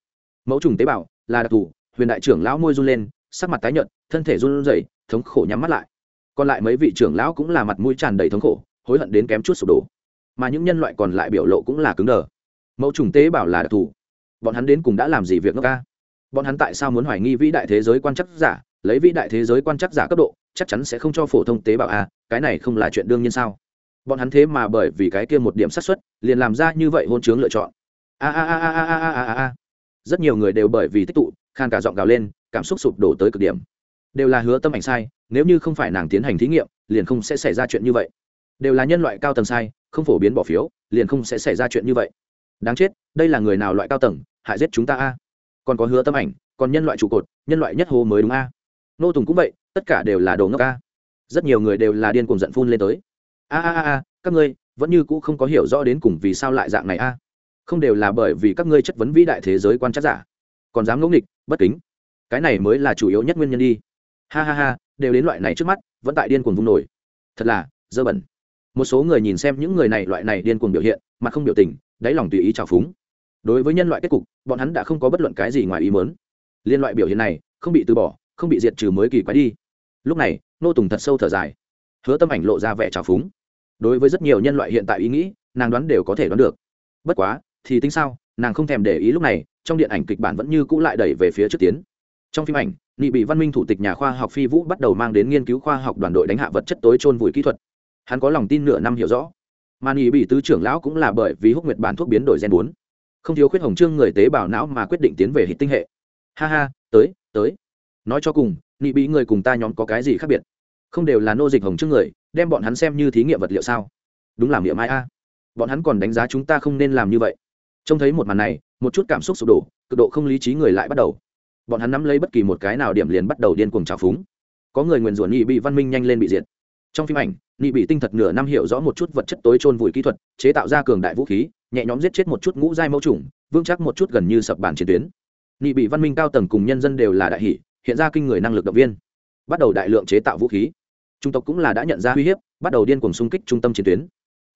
Mẫu trùng tế bào là đặc thù, huyền đại trưởng lão môi run lên, sắc mặt tái nhợt, thân thể run rẩy, thống khổ nhắm mắt lại còn lại mấy vị trưởng lão cũng là mặt mũi tràn đầy thống khổ, hối hận đến kém chút sụp đổ. Mà những nhân loại còn lại biểu lộ cũng là cứng đờ. Mẫu trùng tế bào là đặc thù. Bọn hắn đến cùng đã làm gì việc nước ca? Bọn hắn tại sao muốn hoài nghi vĩ đại thế giới quan chắc giả? Lấy vĩ đại thế giới quan chắc giả cấp độ, chắc chắn sẽ không cho phổ thông tế bào a cái này không là chuyện đương nhiên sao? Bọn hắn thế mà bởi vì cái kia một điểm xác suất, liền làm ra như vậy hôn chướng lựa chọn. A a a a a a a a. Rất nhiều người đều bởi vì tích tụ, khan cả giọng gào lên, cảm xúc sụp đổ tới cực điểm đều là hứa tâm ảnh sai, nếu như không phải nàng tiến hành thí nghiệm, liền không sẽ xảy ra chuyện như vậy. Đều là nhân loại cao tầng sai, không phổ biến bỏ phiếu, liền không sẽ xảy ra chuyện như vậy. Đáng chết, đây là người nào loại cao tầng, hại giết chúng ta a? Còn có hứa tâm ảnh, còn nhân loại trụ cột, nhân loại nhất hồ mới đúng a? Nô tùng cũng vậy, tất cả đều là đồ ngốc a. Rất nhiều người đều là điên cuồng giận phun lên tới. A a a các ngươi, vẫn như cũ không có hiểu rõ đến cùng vì sao lại dạng này a. Không đều là bởi vì các ngươi chất vấn vĩ đại thế giới quan trắc giả. Còn dám ngẫu nghịch, bất kính. Cái này mới là chủ yếu nhất nguyên nhân đi ha ha ha, đều đến loại này trước mắt, vẫn tại điên cuồng vung nổi. Thật là, dơ bẩn. Một số người nhìn xem những người này loại này điên cuồng biểu hiện mà không biểu tình, đáy lòng tùy ý trào phúng. Đối với nhân loại kết cục, bọn hắn đã không có bất luận cái gì ngoài ý mớn liên loại biểu hiện này, không bị từ bỏ, không bị diệt trừ mới kỳ quái đi. Lúc này, nô tùng thật sâu thở dài. Hứa tâm ảnh lộ ra vẻ trào phúng. Đối với rất nhiều nhân loại hiện tại ý nghĩ, nàng đoán đều có thể đoán được. Bất quá, thì tính sao, nàng không thèm để ý lúc này, trong điện ảnh kịch bản vẫn như cũ lại đẩy về phía trước tiến. Trong phim ảnh nị bị văn minh thủ tịch nhà khoa học phi vũ bắt đầu mang đến nghiên cứu khoa học đoàn đội đánh hạ vật chất tối trôn vùi kỹ thuật. Hắn có lòng tin nửa năm hiểu rõ. Mà nị bị tứ trưởng lão cũng là bởi vì húc nguyệt bản thuốc biến đổi gen bốn. Không thiếu khuyết hồng trương người tế bào não mà quyết định tiến về hít tinh hệ. Ha ha, tới tới. Nói cho cùng, nị bị người cùng ta nhóm có cái gì khác biệt? Không đều là nô dịch hồng trương người, đem bọn hắn xem như thí nghiệm vật liệu sao? Đúng là miệng mai a. Bọn hắn còn đánh giá chúng ta không nên làm như vậy. Trông thấy một màn này, một chút cảm xúc sụp đổ, cực độ không lý trí người lại bắt đầu bọn hắn nắm lấy bất kỳ một cái nào điểm liền bắt đầu điên cuồng trào phúng. Có người nguyền rủa nhị bị văn minh nhanh lên bị diệt. Trong phim ảnh nhị bị tinh thật nửa năm hiểu rõ một chút vật chất tối trôn vùi kỹ thuật, chế tạo ra cường đại vũ khí, nhẹ nhóm giết chết một chút ngũ giai mẫu trùng vững chắc một chút gần như sập bản chiến tuyến. Nhị bị văn minh cao tầng cùng nhân dân đều là đại hỷ, hiện ra kinh người năng lực động viên. Bắt đầu đại lượng chế tạo vũ khí. Trung tộc cũng là đã nhận ra uy hiếp, bắt đầu điên cuồng xung kích trung tâm chiến tuyến.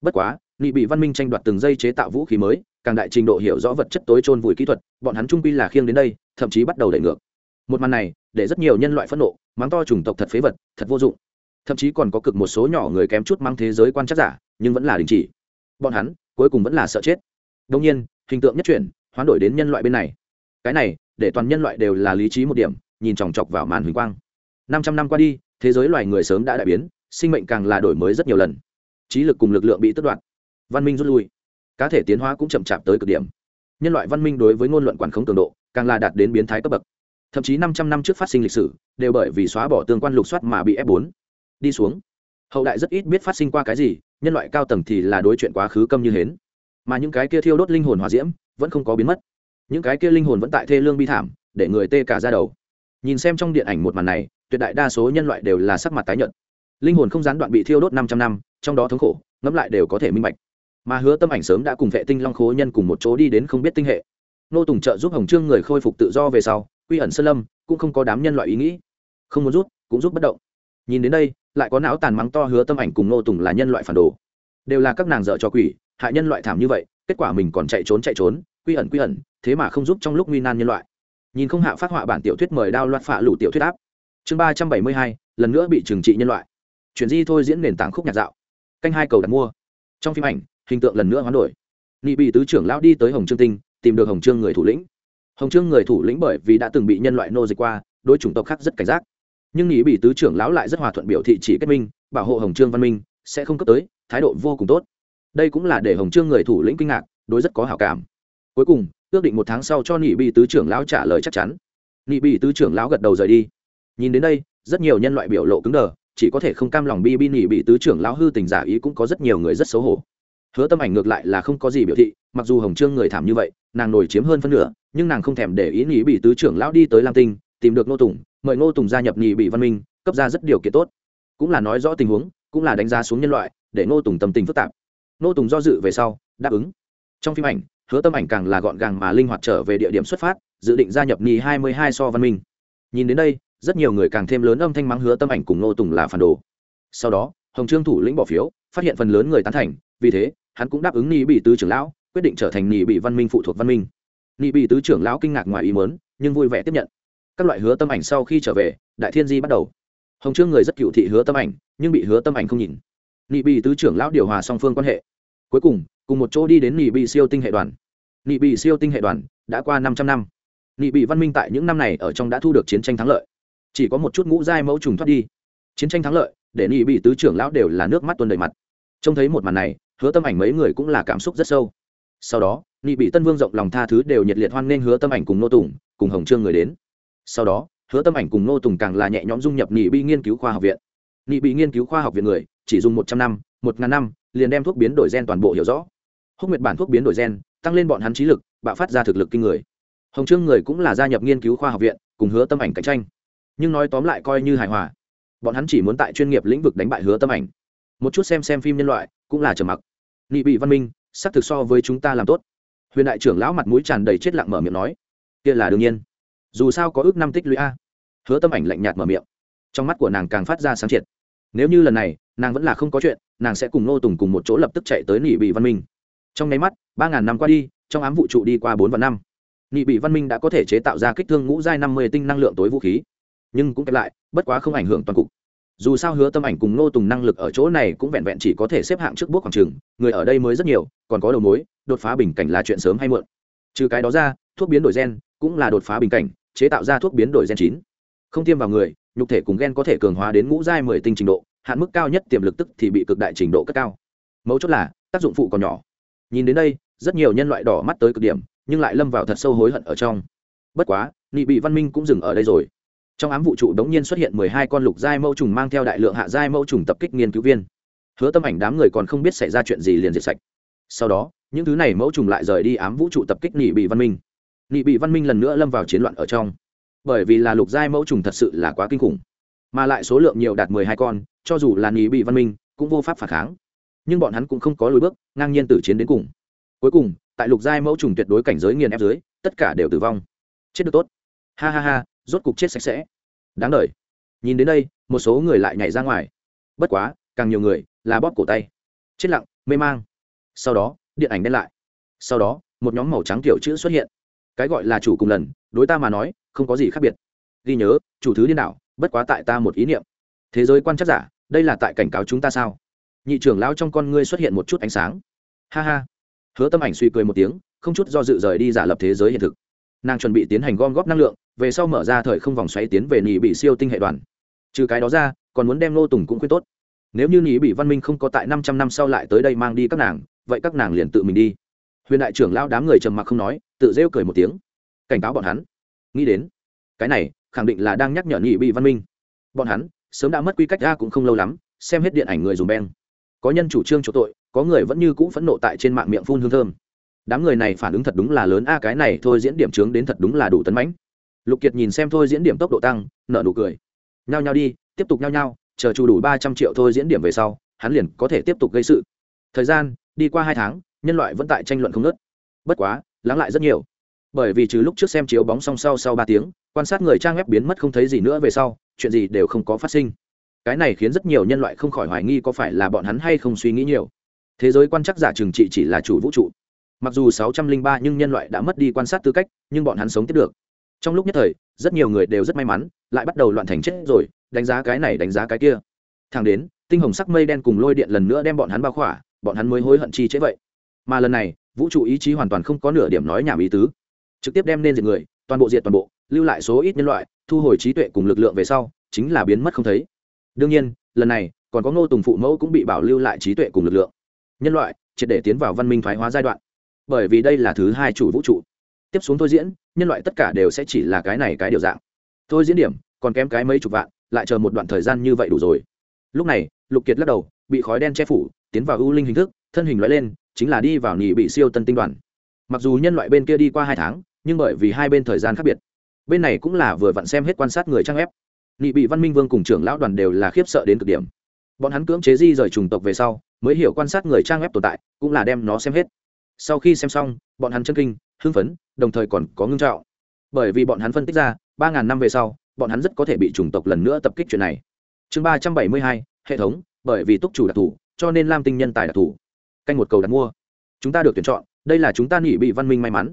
Bất quá nị bị văn minh tranh đoạt từng giây chế tạo vũ khí mới, càng đại trình độ hiểu rõ vật chất tối trôn vùi kỹ thuật, bọn hắn trung quy là khiêng đến đây, thậm chí bắt đầu đẩy ngược. Một màn này, để rất nhiều nhân loại phẫn nộ, mắng to chủng tộc thật phế vật, thật vô dụng. Thậm chí còn có cực một số nhỏ người kém chút mang thế giới quan chắc giả, nhưng vẫn là đình chỉ. Bọn hắn, cuối cùng vẫn là sợ chết. Đông nhiên, hình tượng nhất chuyển, hoán đổi đến nhân loại bên này. Cái này, để toàn nhân loại đều là lý trí một điểm, nhìn chòng chọc vào màn huỳnh quang. Năm trăm năm qua đi, thế giới loài người sớm đã đại biến, sinh mệnh càng là đổi mới rất nhiều lần. Trí lực cùng lực lượng bị tất đoạt văn minh rút lui. Cá thể tiến hóa cũng chậm chạp tới cực điểm. Nhân loại văn minh đối với ngôn luận quản khống cường độ càng là đạt đến biến thái cấp bậc. Thậm chí năm trăm năm trước phát sinh lịch sử đều bởi vì xóa bỏ tương quan lục soát mà bị ép bốn. Đi xuống. Hậu đại rất ít biết phát sinh qua cái gì, nhân loại cao tầng thì là đối chuyện quá khứ câm như hến. Mà những cái kia thiêu đốt linh hồn hòa diễm vẫn không có biến mất. Những cái kia linh hồn vẫn tại thê lương bi thảm, để người tê cả ra đầu. Nhìn xem trong điện ảnh một màn này, tuyệt đại đa số nhân loại đều là sắc mặt tái nhợt. Linh hồn không gián đoạn bị thiêu đốt năm trăm năm, trong đó thống khổ, ngẫm lại đều có thể minh bạch mà hứa tâm ảnh sớm đã cùng vệ tinh long khố nhân cùng một chỗ đi đến không biết tinh hệ. Nô tùng trợ giúp hồng trương người khôi phục tự do về sau, quy ẩn sơn lâm cũng không có đám nhân loại ý nghĩ. Không muốn rút, cũng rút bất động. Nhìn đến đây, lại có não tàn mắng to hứa tâm ảnh cùng nô tùng là nhân loại phản đồ. Đều là các nàng dợ cho quỷ, hại nhân loại thảm như vậy, kết quả mình còn chạy trốn chạy trốn, quy ẩn quy ẩn, thế mà không giúp trong lúc nguy nan nhân loại. Nhìn không hạ phát họa bản tiểu thuyết mời đao loạt phạ lủ tiểu thuyết áp. Chương ba trăm bảy mươi hai, lần nữa bị trừng trị nhân loại. Chuyển di thôi diễn nền tảng khúc nhạc dạo. Canh hai cầu đặt mua. Trong phim ảnh hình tượng lần nữa hoán đổi. Nị bị tứ trưởng lão đi tới hồng trương tinh, tìm được hồng trương người thủ lĩnh. Hồng trương người thủ lĩnh bởi vì đã từng bị nhân loại nô dịch qua đôi chủng tộc khác rất cảnh giác. Nhưng nị bị tứ trưởng lão lại rất hòa thuận biểu thị chỉ kết minh, bảo hộ hồng trương văn minh, sẽ không cấp tới, thái độ vô cùng tốt. Đây cũng là để hồng trương người thủ lĩnh kinh ngạc, đối rất có hảo cảm. Cuối cùng, ước định một tháng sau cho nị bị tứ trưởng lão trả lời chắc chắn. Nị bị tứ trưởng lão gật đầu rời đi. Nhìn đến đây, rất nhiều nhân loại biểu lộ cứng đờ, chỉ có thể không cam lòng bi bi nị bị tứ trưởng lão hư tình giả ý cũng có rất nhiều người rất xấu hổ hứa tâm ảnh ngược lại là không có gì biểu thị, mặc dù hồng trương người thảm như vậy, nàng nổi chiếm hơn phân nửa, nhưng nàng không thèm để ý nghĩ bị tứ trưởng lão đi tới lam tinh, tìm được ngô tùng, mời ngô tùng gia nhập nị bị văn minh, cấp ra rất điều kiện tốt. Cũng là nói rõ tình huống, cũng là đánh giá xuống nhân loại, để ngô tùng tâm tình phức tạp. Ngô tùng do dự về sau, đáp ứng. Trong phim ảnh, hứa tâm ảnh càng là gọn gàng mà linh hoạt trở về địa điểm xuất phát, dự định gia nhập nị hai mươi hai so văn minh. Nhìn đến đây, rất nhiều người càng thêm lớn âm thanh mắng hứa tâm ảnh cùng ngô tùng là phản đồ. Sau đó, hồng trương thủ lĩnh bỏ phiếu, phát hiện phần lớn người tán thành, vì thế hắn cũng đáp ứng ni bị tứ trưởng lão, quyết định trở thành ni bị văn minh phụ thuộc văn minh. Ni bị tứ trưởng lão kinh ngạc ngoài ý mớn nhưng vui vẻ tiếp nhận. Các loại hứa tâm ảnh sau khi trở về, đại thiên di bắt đầu. Hồng trương người rất cựu thị hứa tâm ảnh, nhưng bị hứa tâm ảnh không nhìn. Ni bị tứ trưởng lão điều hòa song phương quan hệ. Cuối cùng cùng một chỗ đi đến ni bị siêu tinh hệ đoàn. Ni bị siêu tinh hệ đoàn đã qua năm trăm năm. Ni bị văn minh tại những năm này ở trong đã thu được chiến tranh thắng lợi. Chỉ có một chút ngũ giai mẫu trùng thoát đi. Chiến tranh thắng lợi, để ni bị tứ trưởng lão đều là nước mắt tuôn đầy mặt. Trông thấy một màn này hứa tâm ảnh mấy người cũng là cảm xúc rất sâu. Sau đó, nị bị tân vương rộng lòng tha thứ đều nhiệt liệt hoan nghênh hứa tâm ảnh cùng nô tùng, cùng hồng trương người đến. Sau đó, hứa tâm ảnh cùng nô tùng càng là nhẹ nhõm dung nhập nị bị nghiên cứu khoa học viện. Nị bị nghiên cứu khoa học viện người, chỉ dùng một trăm năm, một ngàn năm, liền đem thuốc biến đổi gen toàn bộ hiểu rõ. Húc nguyệt bản thuốc biến đổi gen, tăng lên bọn hắn trí lực, bạo phát ra thực lực kinh người. Hồng trương người cũng là gia nhập nghiên cứu khoa học viện, cùng hứa tâm ảnh cạnh tranh. Nhưng nói tóm lại coi như hài hòa. Bọn hắn chỉ muốn tại chuyên nghiệp lĩnh vực đánh bại hứa tâm ảnh một chút xem xem phim nhân loại, cũng là trầm mặc. Nghị bị văn minh, xác thực so với chúng ta làm tốt. Huyền đại trưởng lão mặt mũi tràn đầy chết lặng mở miệng nói. Kia là đương nhiên. Dù sao có ước năm tích lũy a. Hứa tâm ảnh lạnh nhạt mở miệng. Trong mắt của nàng càng phát ra sáng triệt. Nếu như lần này, nàng vẫn là không có chuyện, nàng sẽ cùng nô tùng cùng một chỗ lập tức chạy tới nị bị văn minh. Trong nháy mắt, ba ngàn năm qua đi, trong ám vũ trụ đi qua bốn vạn năm. Nị bị văn minh đã có thể chế tạo ra kích thương ngũ giai năm mươi tinh năng lượng tối vũ khí. Nhưng cũng kẹp lại, bất quá không ảnh hưởng toàn cục dù sao hứa tâm ảnh cùng nô tùng năng lực ở chỗ này cũng vẹn vẹn chỉ có thể xếp hạng trước bước khoảng trường, người ở đây mới rất nhiều, còn có đầu mối, đột phá bình cảnh là chuyện sớm hay muộn. Trừ cái đó ra, thuốc biến đổi gen cũng là đột phá bình cảnh, chế tạo ra thuốc biến đổi gen chín. Không tiêm vào người, nhục thể cùng gen có thể cường hóa đến ngũ giai mười tinh trình độ, hạn mức cao nhất tiềm lực tức thì bị cực đại trình độ cất cao. Mấu chốt là, tác dụng phụ còn nhỏ. Nhìn đến đây, rất nhiều nhân loại đỏ mắt tới cực điểm, nhưng lại lâm vào thật sâu hối hận ở trong. Bất quá, nị bị văn minh cũng dừng ở đây rồi trong ám vũ trụ đống nhiên xuất hiện mười hai con lục giai mẫu trùng mang theo đại lượng hạ giai mẫu trùng tập kích nghiên cứu viên. Hứa tâm ảnh đám người còn không biết xảy ra chuyện gì liền diệt sạch. Sau đó, những thứ này mẫu trùng lại rời đi ám vũ trụ tập kích nị bị văn minh. Nị bị văn minh lần nữa lâm vào chiến loạn ở trong. Bởi vì là lục giai mẫu trùng thật sự là quá kinh khủng. Mà lại số lượng nhiều đạt mười hai con, cho dù là nị bị văn minh, cũng vô pháp phản kháng. Nhưng bọn hắn cũng không có lối bước, ngang nhiên tử chiến đến cùng. Cuối cùng, tại lục giai mẫu trùng tuyệt đối cảnh giới nghiền ép dưới, tất cả đều tử vong. Chết được tốt. Ha ha ha rốt cục chết sạch sẽ. Đáng đ nhìn đến đây, một số người lại nhảy ra ngoài. Bất quá, càng nhiều người là bóp cổ tay. Chết lặng, mê mang. Sau đó, điện ảnh đen lại. Sau đó, một nhóm màu trắng kiểu chữ xuất hiện. Cái gọi là chủ cùng lần, đối ta mà nói, không có gì khác biệt. Ghi nhớ, chủ thứ điên đảo, bất quá tại ta một ý niệm. Thế giới quan chắc giả, đây là tại cảnh cáo chúng ta sao? Nhị trưởng lao trong con ngươi xuất hiện một chút ánh sáng. Ha ha. Hứa tâm ảnh suy cười một tiếng, không chút do dự rời đi giả lập thế giới hiện thực nàng chuẩn bị tiến hành gom góp năng lượng, về sau mở ra thời không vòng xoáy tiến về nỉ bị siêu tinh hệ đoàn. Trừ cái đó ra, còn muốn đem nô tùng cũng khuyên tốt. Nếu như nỉ bị văn minh không có tại năm trăm năm sau lại tới đây mang đi các nàng, vậy các nàng liền tự mình đi. Huyền đại trưởng lao đám người trầm mặc không nói, tự rêu cười một tiếng. Cảnh cáo bọn hắn. Nghĩ đến, cái này, khẳng định là đang nhắc nhở nỉ bị văn minh. Bọn hắn, sớm đã mất quy cách ra cũng không lâu lắm, xem hết điện ảnh người dùng beng. Có nhân chủ trương chỗ tội, có người vẫn như cũ phẫn nộ tại trên mạng miệng phun hương thơm đám người này phản ứng thật đúng là lớn. A, cái này thôi, diễn điểm trướng đến thật đúng là đủ tấn mãnh. Lục kiệt nhìn xem thôi, diễn điểm tốc độ tăng nợ nụ cười. Nhao nhao đi, tiếp tục nhao nhao, chờ chủ đủ ba trăm triệu thôi, diễn điểm về sau, hắn liền có thể tiếp tục gây sự. Thời gian, đi qua hai tháng, nhân loại vẫn tại tranh luận không nớt bất quá, lắng lại rất nhiều. Bởi vì trừ lúc trước xem chiếu bóng song sau sau ba tiếng, quan sát người trang web biến mất không thấy gì nữa về sau, chuyện gì đều không có phát sinh. Cái này khiến rất nhiều nhân loại không khỏi hoài nghi có phải là bọn hắn hay không suy nghĩ nhiều. Thế giới quan chắc giả trừng trị chỉ là chủ vũ trụ mặc dù 603 nhưng nhân loại đã mất đi quan sát tư cách, nhưng bọn hắn sống tiếp được. Trong lúc nhất thời, rất nhiều người đều rất may mắn, lại bắt đầu loạn thành chết rồi, đánh giá cái này, đánh giá cái kia. Thẳng đến, tinh hồng sắc mây đen cùng lôi điện lần nữa đem bọn hắn bao khỏa, bọn hắn mới hối hận chi chế vậy. Mà lần này, vũ trụ ý chí hoàn toàn không có nửa điểm nói nhảm ý tứ. Trực tiếp đem nên diệt người, toàn bộ diệt toàn bộ, lưu lại số ít nhân loại, thu hồi trí tuệ cùng lực lượng về sau, chính là biến mất không thấy. Đương nhiên, lần này, còn có ngô tùng phụ mẫu cũng bị bảo lưu lại trí tuệ cùng lực lượng. Nhân loại, triệt để tiến vào văn minh thoái hóa giai đoạn bởi vì đây là thứ hai chủ vũ trụ. Tiếp xuống thôi diễn, nhân loại tất cả đều sẽ chỉ là cái này cái điều dạng. Thôi diễn điểm, còn kém cái mấy chục vạn, lại chờ một đoạn thời gian như vậy đủ rồi. Lúc này, lục kiệt lắc đầu, bị khói đen che phủ, tiến vào ưu linh hình thức, thân hình loại lên, chính là đi vào nhị bị siêu tân tinh đoàn. Mặc dù nhân loại bên kia đi qua hai tháng, nhưng bởi vì hai bên thời gian khác biệt. Bên này cũng là vừa vặn xem hết quan sát người trang ép. Nhị bị văn minh vương cùng trưởng lão đoàn đều là khiếp sợ đến cực điểm. Bọn hắn cưỡng chế di rời trùng tộc về sau, mới hiểu quan sát người trang ép tồn tại, cũng là đem nó xem hết sau khi xem xong, bọn hắn chân kinh, hưng phấn, đồng thời còn có ngưng trạo bởi vì bọn hắn phân tích ra, ba ngàn năm về sau, bọn hắn rất có thể bị chủng tộc lần nữa tập kích chuyện này. Chương ba trăm bảy mươi hai, hệ thống, bởi vì túc chủ đặc thù, cho nên lam tinh nhân tài đặc thù. Canh một cầu đặt mua. Chúng ta được tuyển chọn, đây là chúng ta nghỉ bị văn minh may mắn.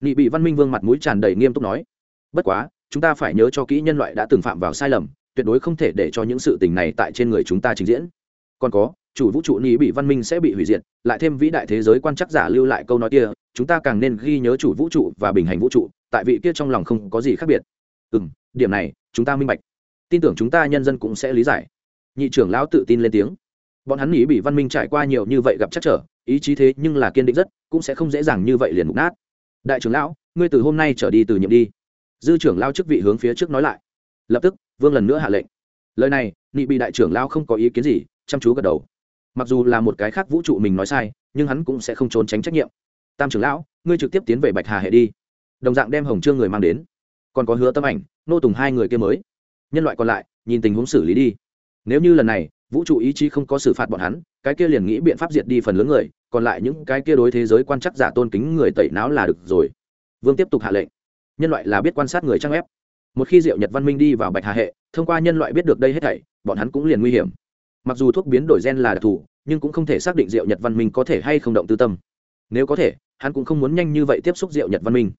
Nghỉ bị văn minh vương mặt mũi tràn đầy nghiêm túc nói. Bất quá, chúng ta phải nhớ cho kỹ nhân loại đã từng phạm vào sai lầm, tuyệt đối không thể để cho những sự tình này tại trên người chúng ta trình diễn. Còn có chủ vũ trụ ni bị văn minh sẽ bị hủy diệt, lại thêm vĩ đại thế giới quan chắc giả lưu lại câu nói kia, chúng ta càng nên ghi nhớ chủ vũ trụ và bình hành vũ trụ, tại vị kia trong lòng không có gì khác biệt. Ừ m điểm này, chúng ta minh bạch. Tin tưởng chúng ta nhân dân cũng sẽ lý giải. Nhị trưởng lão tự tin lên tiếng. Bọn hắn nghĩ bị văn minh trải qua nhiều như vậy gặp chắc trở, ý chí thế nhưng là kiên định rất, cũng sẽ không dễ dàng như vậy liền mục nát. Đại trưởng lão, ngươi từ hôm nay trở đi từ nhiệm đi. Dư trưởng lao chức vị hướng phía trước nói lại. Lập tức, vương lần nữa hạ lệnh. Lời này nghị bị đại trưởng lao không có ý kiến gì, chăm chú gật đầu mặc dù là một cái khác vũ trụ mình nói sai, nhưng hắn cũng sẽ không trốn tránh trách nhiệm. Tam trưởng lão, ngươi trực tiếp tiến về bạch hà hệ đi. Đồng dạng đem hồng trương người mang đến. Còn có hứa tâm ảnh, nô tùng hai người kia mới. Nhân loại còn lại, nhìn tình huống xử lý đi. Nếu như lần này, vũ trụ ý chí không có xử phạt bọn hắn, cái kia liền nghĩ biện pháp diệt đi phần lớn người, còn lại những cái kia đối thế giới quan chắc giả tôn kính người tẩy não là được rồi. Vương tiếp tục hạ lệnh. Nhân loại là biết quan sát người trang ép một khi diệu nhật văn minh đi vào bạch hà hệ, thông qua nhân loại biết được đây hết thảy, bọn hắn cũng liền nguy hiểm mặc dù thuốc biến đổi gen là đặc thù, nhưng cũng không thể xác định diệu nhật văn minh có thể hay không động tư tâm. Nếu có thể, hắn cũng không muốn nhanh như vậy tiếp xúc diệu nhật văn minh.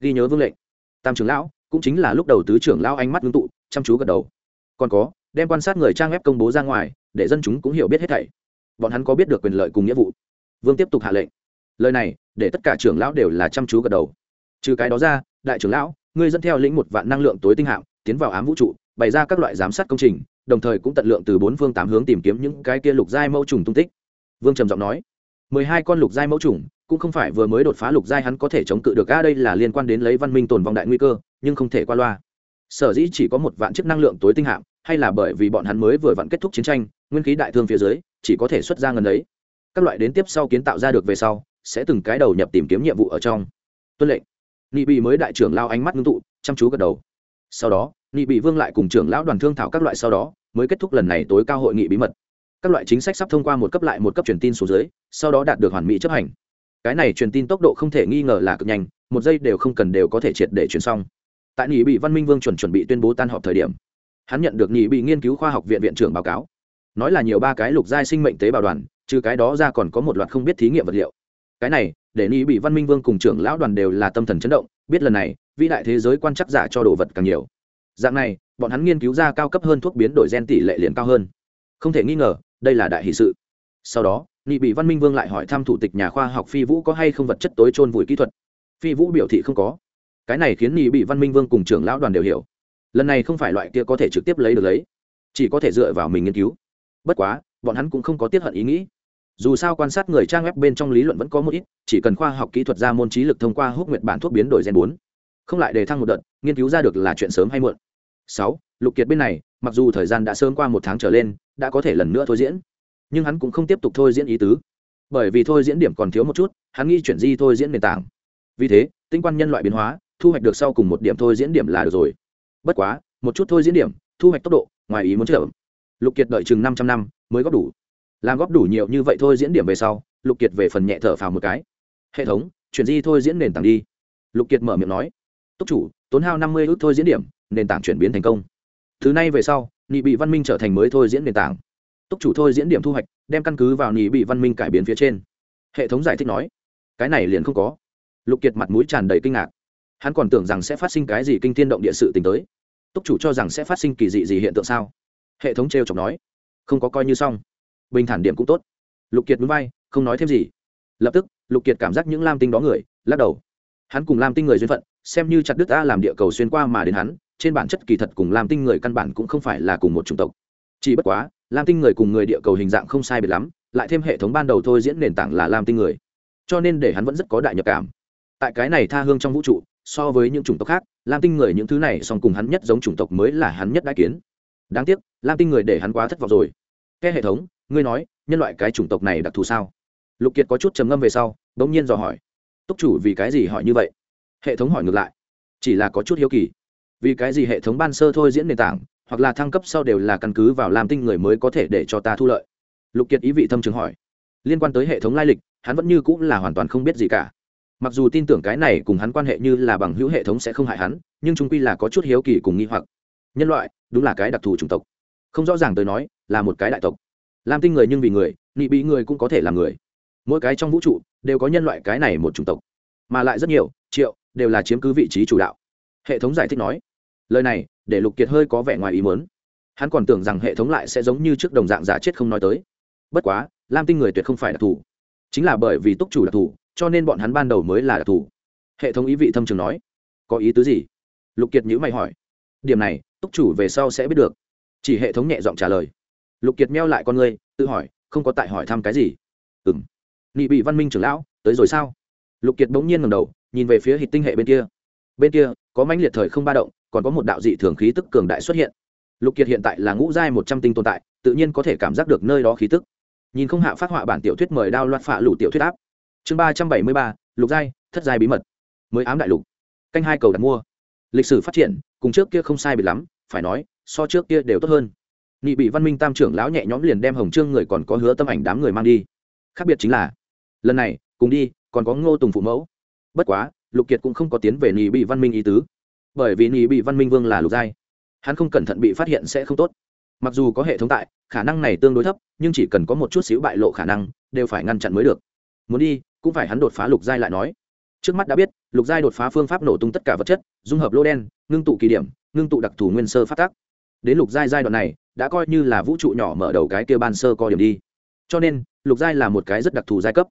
Ghi nhớ vương lệnh. Tam trưởng lão, cũng chính là lúc đầu tứ trưởng lão ánh mắt ngưng tụ, chăm chú gật đầu. Còn có, đem quan sát người trang web công bố ra ngoài, để dân chúng cũng hiểu biết hết thảy. Bọn hắn có biết được quyền lợi cùng nghĩa vụ. Vương tiếp tục hạ lệnh. Lời này, để tất cả trưởng lão đều là chăm chú gật đầu. Trừ cái đó ra, đại trưởng lão, ngươi dẫn theo lĩnh một vạn năng lượng tối tinh hạng tiến vào ám vũ trụ, bày ra các loại giám sát công trình đồng thời cũng tận lượng từ bốn phương tám hướng tìm kiếm những cái kia lục giai mẫu trùng tung tích. Vương trầm giọng nói, mười hai con lục giai mẫu trùng, cũng không phải vừa mới đột phá lục giai hắn có thể chống cự được. A, đây là liên quan đến lấy văn minh tồn vong đại nguy cơ, nhưng không thể qua loa. Sở dĩ chỉ có một vạn chiếc năng lượng tối tinh hạm, hay là bởi vì bọn hắn mới vừa vặn kết thúc chiến tranh, nguyên khí đại thương phía dưới, chỉ có thể xuất ra ngần ấy. Các loại đến tiếp sau kiến tạo ra được về sau, sẽ từng cái đầu nhập tìm kiếm nhiệm vụ ở trong. Tuân lệnh. Nị bị mới đại trưởng lao ánh mắt ngưng tụ, chăm chú gật đầu. Sau đó Nghị bị vương lại cùng trưởng lão đoàn thương thảo các loại sau đó, mới kết thúc lần này tối cao hội nghị bí mật. Các loại chính sách sắp thông qua một cấp lại một cấp truyền tin số dưới, sau đó đạt được hoàn mỹ chấp hành. Cái này truyền tin tốc độ không thể nghi ngờ là cực nhanh, một giây đều không cần đều có thể triệt để truyền xong. Tại nghị bị văn minh vương chuẩn chuẩn bị tuyên bố tan họp thời điểm, hắn nhận được nghị bị nghiên cứu khoa học viện viện trưởng báo cáo. Nói là nhiều ba cái lục giai sinh mệnh tế bào đoàn, trừ cái đó ra còn có một loạt không biết thí nghiệm vật liệu. Cái này, để nghị bị văn minh vương cùng trưởng lão đoàn đều là tâm thần chấn động, biết lần này, vĩ đại thế giới quan chắc giả cho đồ vật càng nhiều dạng này, bọn hắn nghiên cứu ra cao cấp hơn thuốc biến đổi gen tỷ lệ liền cao hơn. Không thể nghi ngờ, đây là đại hì sự. Sau đó nghị bị văn minh vương lại hỏi thăm thủ tịch nhà khoa học phi vũ có hay không vật chất tối trôn vùi kỹ thuật. Phi vũ biểu thị không có. Cái này khiến nghị bị văn minh vương cùng trưởng lão đoàn đều hiểu. Lần này không phải loại kia có thể trực tiếp lấy được lấy, chỉ có thể dựa vào mình nghiên cứu. Bất quá, bọn hắn cũng không có tiết hận ý nghĩ. Dù sao quan sát người trang web bên trong lý luận vẫn có một ít, chỉ cần khoa học kỹ thuật ra môn trí lực thông qua hút nguyện bản thuốc biến đổi gen bốn không lại đề thăng một đợt, nghiên cứu ra được là chuyện sớm hay muộn. Sáu, lục kiệt bên này, mặc dù thời gian đã sớm qua một tháng trở lên, đã có thể lần nữa thôi diễn. Nhưng hắn cũng không tiếp tục thôi diễn ý tứ. Bởi vì thôi diễn điểm còn thiếu một chút, hắn nghĩ chuyển di thôi diễn nền tảng. Vì thế, tinh quan nhân loại biến hóa, thu hoạch được sau cùng một điểm thôi diễn điểm là được rồi. Bất quá, một chút thôi diễn điểm, thu hoạch tốc độ, ngoài ý muốn chậm. Lục kiệt đợi chừng năm trăm năm mới góp đủ. Làm góp đủ nhiều như vậy thôi diễn điểm về sau, lục kiệt về phần nhẹ thở phào một cái. Hệ thống, chuyển di thôi diễn nền tảng đi. Lục kiệt mở miệng nói túc chủ, tốn hao năm mươi ước thôi diễn điểm, nền tảng chuyển biến thành công. Thứ này về sau nhị bị văn minh trở thành mới thôi diễn nền tảng. Túc chủ thôi diễn điểm thu hoạch, đem căn cứ vào nhị bị văn minh cải biến phía trên. Hệ thống giải thích nói, cái này liền không có. Lục kiệt mặt mũi tràn đầy kinh ngạc. Hắn còn tưởng rằng sẽ phát sinh cái gì kinh thiên động địa sự t tới. Túc chủ cho rằng sẽ phát sinh kỳ dị gì hiện tượng sao? Hệ thống t r e o chọc nói, không có coi như xong. Bình thản điểm cũng tốt. Lục kiệt núi bay không nói thêm gì. Lập tức, lục kiệt cảm giác những lam tinh đó người, lắc đầu. Hắn cùng lam tinh người duyên phận xem như chặt đứt ta làm địa cầu xuyên qua mà đến hắn, trên bản chất kỳ thật cùng lam tinh người căn bản cũng không phải là cùng một chủng tộc. Chỉ bất quá, lam tinh người cùng người địa cầu hình dạng không sai biệt lắm, lại thêm hệ thống ban đầu thôi diễn nền tảng là lam tinh người. Cho nên để hắn vẫn rất có đại nhập cảm. Tại cái này tha hương trong vũ trụ, so với những chủng tộc khác, lam tinh người những thứ này song cùng hắn nhất giống chủng tộc mới là hắn nhất đại kiến. Đáng tiếc, lam tinh người để hắn quá thất vọng rồi. Cái hệ thống, ngươi nói, nhân loại cái chủng tộc này đặc thù sao? Lục kiệt có chút trầm ngâm về sau đ ỗ n g nhiên dò hỏi. Túc chủ vì cái gì hỏi như vậy? Hệ thống hỏi ngược lại. Chỉ là có chút hiếu kỳ. Vì cái gì hệ thống ban sơ thôi diễn nền tảng, hoặc là thăng cấp sau đều là căn cứ vào làm tinh người mới có thể để cho ta thu lợi? Lục kiệt ý vị thâm trường hỏi. Liên quan tới hệ thống lai lịch, hắn vẫn như cũng là hoàn toàn không biết gì cả. Mặc dù tin tưởng cái này cùng hắn quan hệ như là bằng hữu hệ thống sẽ không hại hắn, nhưng trung quy là có chút hiếu kỳ cùng nghi hoặc. Nhân loại, đúng là cái đặc thù chủng tộc. Không rõ ràng tới nói, là một cái đại tộc. Làm tinh người nhưng vì người, nị bị người cũng có thể là người. Mỗi cái trong vũ trụ, đều có nhân loại cái này một chủng tộc. Mà lại rất nhiều, triệu đều là chiếm cứ vị trí chủ đạo. Hệ thống giải thích nói, lời này để lục kiệt hơi có vẻ ngoài ý muốn. Hắn còn tưởng rằng hệ thống lại sẽ giống như trước đồng dạng giả chết không nói tới. Bất quá, lam tinh người tuyệt không phải đặc thù. Chính là bởi vì túc chủ đặc thù, cho nên bọn hắn ban đầu mới là đặc thù. Hệ thống ý vị thâm trường nói, có ý tứ gì? Lục kiệt nhữ mày hỏi. Điểm này, túc chủ về sau sẽ biết được. Chỉ hệ thống nhẹ giọng trả lời. Lục kiệt meo lại con người tự hỏi, không có tại hỏi thăm cái gì? Ừ m nị bị văn minh trưởng lão, tới rồi sao? Lục kiệt bỗng nhiên ngầm đầu nhìn về phía hịt tinh hệ bên kia. Bên kia, có mãnh liệt thời không ba động, còn có một đạo dị thường khí tức cường đại xuất hiện. Lục kiệt hiện tại là ngũ giai một trăm tinh tồn tại, tự nhiên có thể cảm giác được nơi đó khí tức. Nhìn không hạ phát họa bản tiểu thuyết mời đao loạt phạ lủ tiểu thuyết áp. Chương ba trăm bảy mươi ba, lục giai, thất giai bí mật. Mới ám đại lục. Canh hai cầu đặt mua. Lịch sử phát triển, cùng trước kia không sai bị lắm, phải nói, so trước kia đều tốt hơn. Nghị bị văn minh tam trưởng lão nhẹ nhõm liền đem hồng trương người còn có hứa tâm ảnh đám người mang đi. Khác biệt chính là, lần này, cùng đi, còn có ngô tùng phụ mẫu bất quá, lục kiệt cũng không có tiến về nghị bị văn minh ý tứ. Bởi vì nghị bị văn minh vương là lục giai, hắn không cẩn thận bị phát hiện sẽ không tốt. Mặc dù có hệ thống tại, khả năng này tương đối thấp, nhưng chỉ cần có một chút xíu bại lộ khả năng, đều phải ngăn chặn mới được. Muốn đi, cũng phải hắn đột phá lục giai lại nói. Trước mắt đã biết, lục giai đột phá phương pháp nổ tung tất cả vật chất, dung hợp lô đen, ngưng tụ kỳ điểm, ngưng tụ đặc thù nguyên sơ phát tác. Đến lục giai giai đoạn này, đã coi như là vũ trụ nhỏ mở đầu cái kia ban sơ co điểm đi. Cho nên, lục giai là một cái rất đặc thù giai cấp.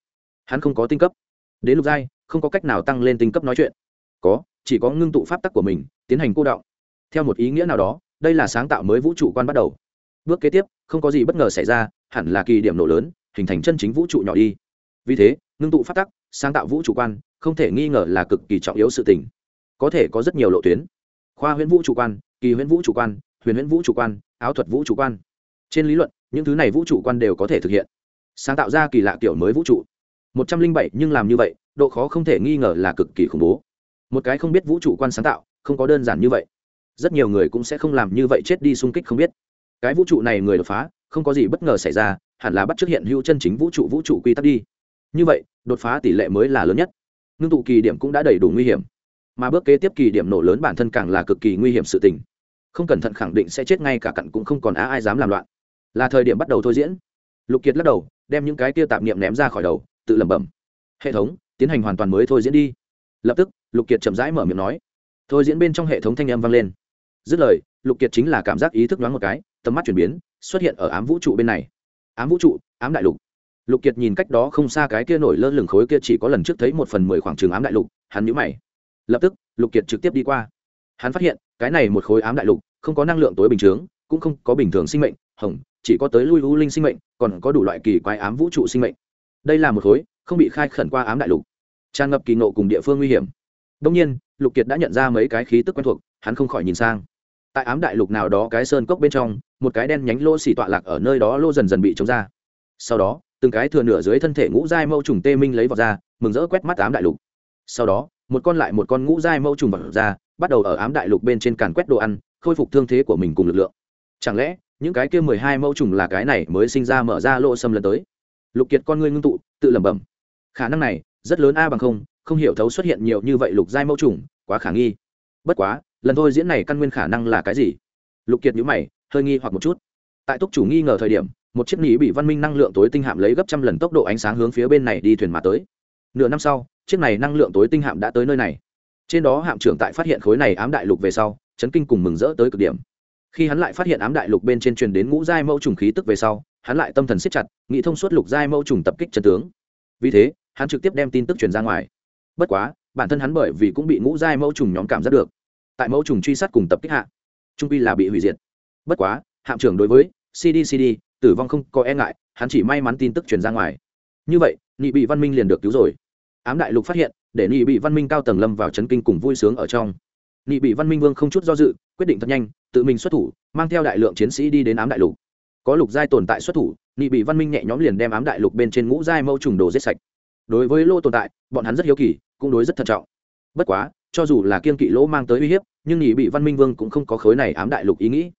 Hắn không có tinh cấp. Đến lục giai không có cách nào tăng lên tinh cấp nói chuyện. Có, chỉ có ngưng tụ pháp tắc của mình, tiến hành cô động. Theo một ý nghĩa nào đó, đây là sáng tạo mới vũ trụ quan bắt đầu. Bước kế tiếp, không có gì bất ngờ xảy ra, hẳn là kỳ điểm nổ lớn, hình thành chân chính vũ trụ nhỏ đi. Vì thế, ngưng tụ pháp tắc, sáng tạo vũ trụ quan, không thể nghi ngờ là cực kỳ trọng yếu sự tình. Có thể có rất nhiều lộ tuyến. Khoa huyễn vũ trụ quan, kỳ huyễn vũ trụ quan, huyền huyễn vũ trụ quan, áo thuật vũ trụ quan. Trên lý luận, những thứ này vũ trụ quan đều có thể thực hiện. Sáng tạo ra kỳ lạ kiểu mới vũ trụ. Một trăm linh bảy nhưng làm như vậy độ khó không thể nghi ngờ là cực kỳ khủng bố. Một cái không biết vũ trụ quan sáng tạo, không có đơn giản như vậy. Rất nhiều người cũng sẽ không làm như vậy chết đi xung kích không biết. Cái vũ trụ này người đột phá, không có gì bất ngờ xảy ra, hẳn là bắt trước hiện hữu chân chính vũ trụ vũ trụ quy tắc đi. Như vậy, đột phá tỷ lệ mới là lớn nhất. Ngưng tụ kỳ điểm cũng đã đầy đủ nguy hiểm. Mà bước kế tiếp kỳ điểm nổ lớn bản thân càng là cực kỳ nguy hiểm sự tình. Không cẩn thận khẳng định sẽ chết ngay cả cặn cũng không còn á ai dám làm loạn. Là thời điểm bắt đầu thôi diễn. Lục kiệt lắc đầu, đem những cái kia tạp niệm ném ra khỏi đầu, tự lẩm bẩm. Hệ thống tiến hành hoàn toàn mới thôi diễn đi. Lập tức, lục kiệt chậm rãi mở miệng nói. Thôi diễn bên trong hệ thống thanh âm vang lên. Dứt lời, lục kiệt chính là cảm giác ý thức đoán một cái, tầm mắt chuyển biến, xuất hiện ở ám vũ trụ bên này. Ám vũ trụ, ám đại lục. Lục kiệt nhìn cách đó không xa cái kia nổi lơ lửng khối kia chỉ có lần trước thấy một phần mười khoảng trường ám đại lục, hắn nhũ mày. Lập tức, lục kiệt trực tiếp đi qua. Hắn phát hiện, cái này một khối ám đại lục, không có năng lượng tối bình chướng cũng không có bình thường sinh mệnh, hồng, chỉ có tới lui u linh sinh mệnh, còn có đủ loại kỳ quái ám vũ trụ sinh mệnh. Đây là một khối không bị khai khẩn qua ám đại lục. Tràn ngập kỳ nộ cùng địa phương nguy hiểm. Đông nhiên, lục kiệt đã nhận ra mấy cái khí tức quen thuộc, hắn không khỏi nhìn sang. Tại ám đại lục nào đó cái sơn cốc bên trong, một cái đen nhánh lô xỉ tọa lạc ở nơi đó lô dần dần bị chống ra. Sau đó, từng cái thừa nửa dưới thân thể ngũ giai mâu trùng tê minh lấy vào ra, mừng rỡ quét mắt ám đại lục. Sau đó, một con lại một con ngũ giai mâu trùng vào ra, bắt đầu ở ám đại lục bên trên càn quét đồ ăn, khôi phục thương thế của mình cùng lực lượng. Chẳng lẽ, những cái kia mười hai mâu trùng là cái này mới sinh ra mở ra lỗ xâm lần tới? Lục kiệt con ngươi ngưng tụ, tự lẩm bẩm khả năng này rất lớn a bằng không không hiểu thấu xuất hiện nhiều như vậy lục giai mẫu trùng, quá khả nghi. Bất quá, lần thôi diễn này căn nguyên khả năng là cái gì? Lục kiệt nhữ mày, hơi nghi hoặc một chút. Tại túc chủ nghi ngờ thời điểm, một chiếc nỉ bị văn minh năng lượng tối tinh hạm lấy gấp trăm lần tốc độ ánh sáng hướng phía bên này đi thuyền mà tới. Nửa năm sau, chiếc này năng lượng tối tinh hạm đã tới nơi này. Trên đó hạm trưởng tại phát hiện khối này ám đại lục về sau, chấn kinh cùng mừng rỡ tới cực điểm. Khi hắn lại phát hiện ám đại lục bên trên truyền đến ngũ giai mẫu trùng khí tức về sau, hắn lại tâm thần siết chặt, nghĩ thông suốt lục giai mẫu trùng tập kích chân tướng. Vì thế hắn trực tiếp đem tin tức truyền ra ngoài. Bất quá, bản thân hắn bởi vì cũng bị ngũ giai mẫu trùng nhóm cảm giác được. Tại mẫu trùng truy sát cùng tập kích hạ, trung pi là bị hủy diệt. Bất quá, hạm trưởng đối với cdcd tử vong không có e ngại, hắn chỉ may mắn tin tức truyền ra ngoài. Như vậy nhị bị văn minh liền được cứu rồi. Ám đại lục phát hiện, để nhị bị văn minh cao tầng lâm vào chấn kinh cùng vui sướng ở trong. Nhị bị văn minh vương không chút do dự, quyết định thật nhanh, tự mình xuất thủ, mang theo đại lượng chiến sĩ đi đến ám đại lục. Có lục giai tồn tại xuất thủ nhị bị văn minh nhẹ nhõm liền đem ám đại lục bên trên ngũ giai mẫu trùng đồ giết sạch đối với lỗ tồn tại, bọn hắn rất hiếu kỳ, cũng đối rất thận trọng. Bất quá, cho dù là kiên kỵ lỗ mang tới uy hiếp, nhưng nhị bị văn minh vương cũng không có khối này ám đại lục ý nghĩ.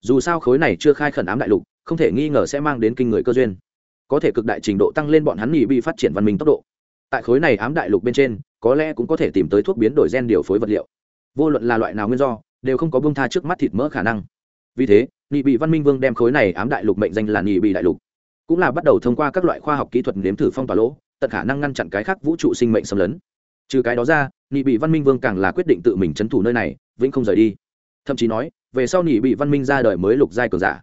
Dù sao khối này chưa khai khẩn ám đại lục, không thể nghi ngờ sẽ mang đến kinh người cơ duyên. Có thể cực đại trình độ tăng lên bọn hắn nhị bị phát triển văn minh tốc độ. Tại khối này ám đại lục bên trên, có lẽ cũng có thể tìm tới thuốc biến đổi gen điều phối vật liệu. Vô luận là loại nào nguyên do, đều không có bông tha trước mắt thịt mỡ khả năng. Vì thế, nhị bị văn minh vương đem khối này ám đại lục mệnh danh là nhị bị đại lục. Cũng là bắt đầu thông qua các loại khoa học kỹ thuật nếm thử phong tỏa lỗ tận khả năng ngăn chặn cái khác vũ trụ sinh mệnh xâm lấn. Trừ cái đó ra nhị bị văn minh vương càng là quyết định tự mình trấn thủ nơi này, vĩnh không rời đi. Thậm chí nói, về sau nhị bị văn minh ra đời mới lục giai cường giả.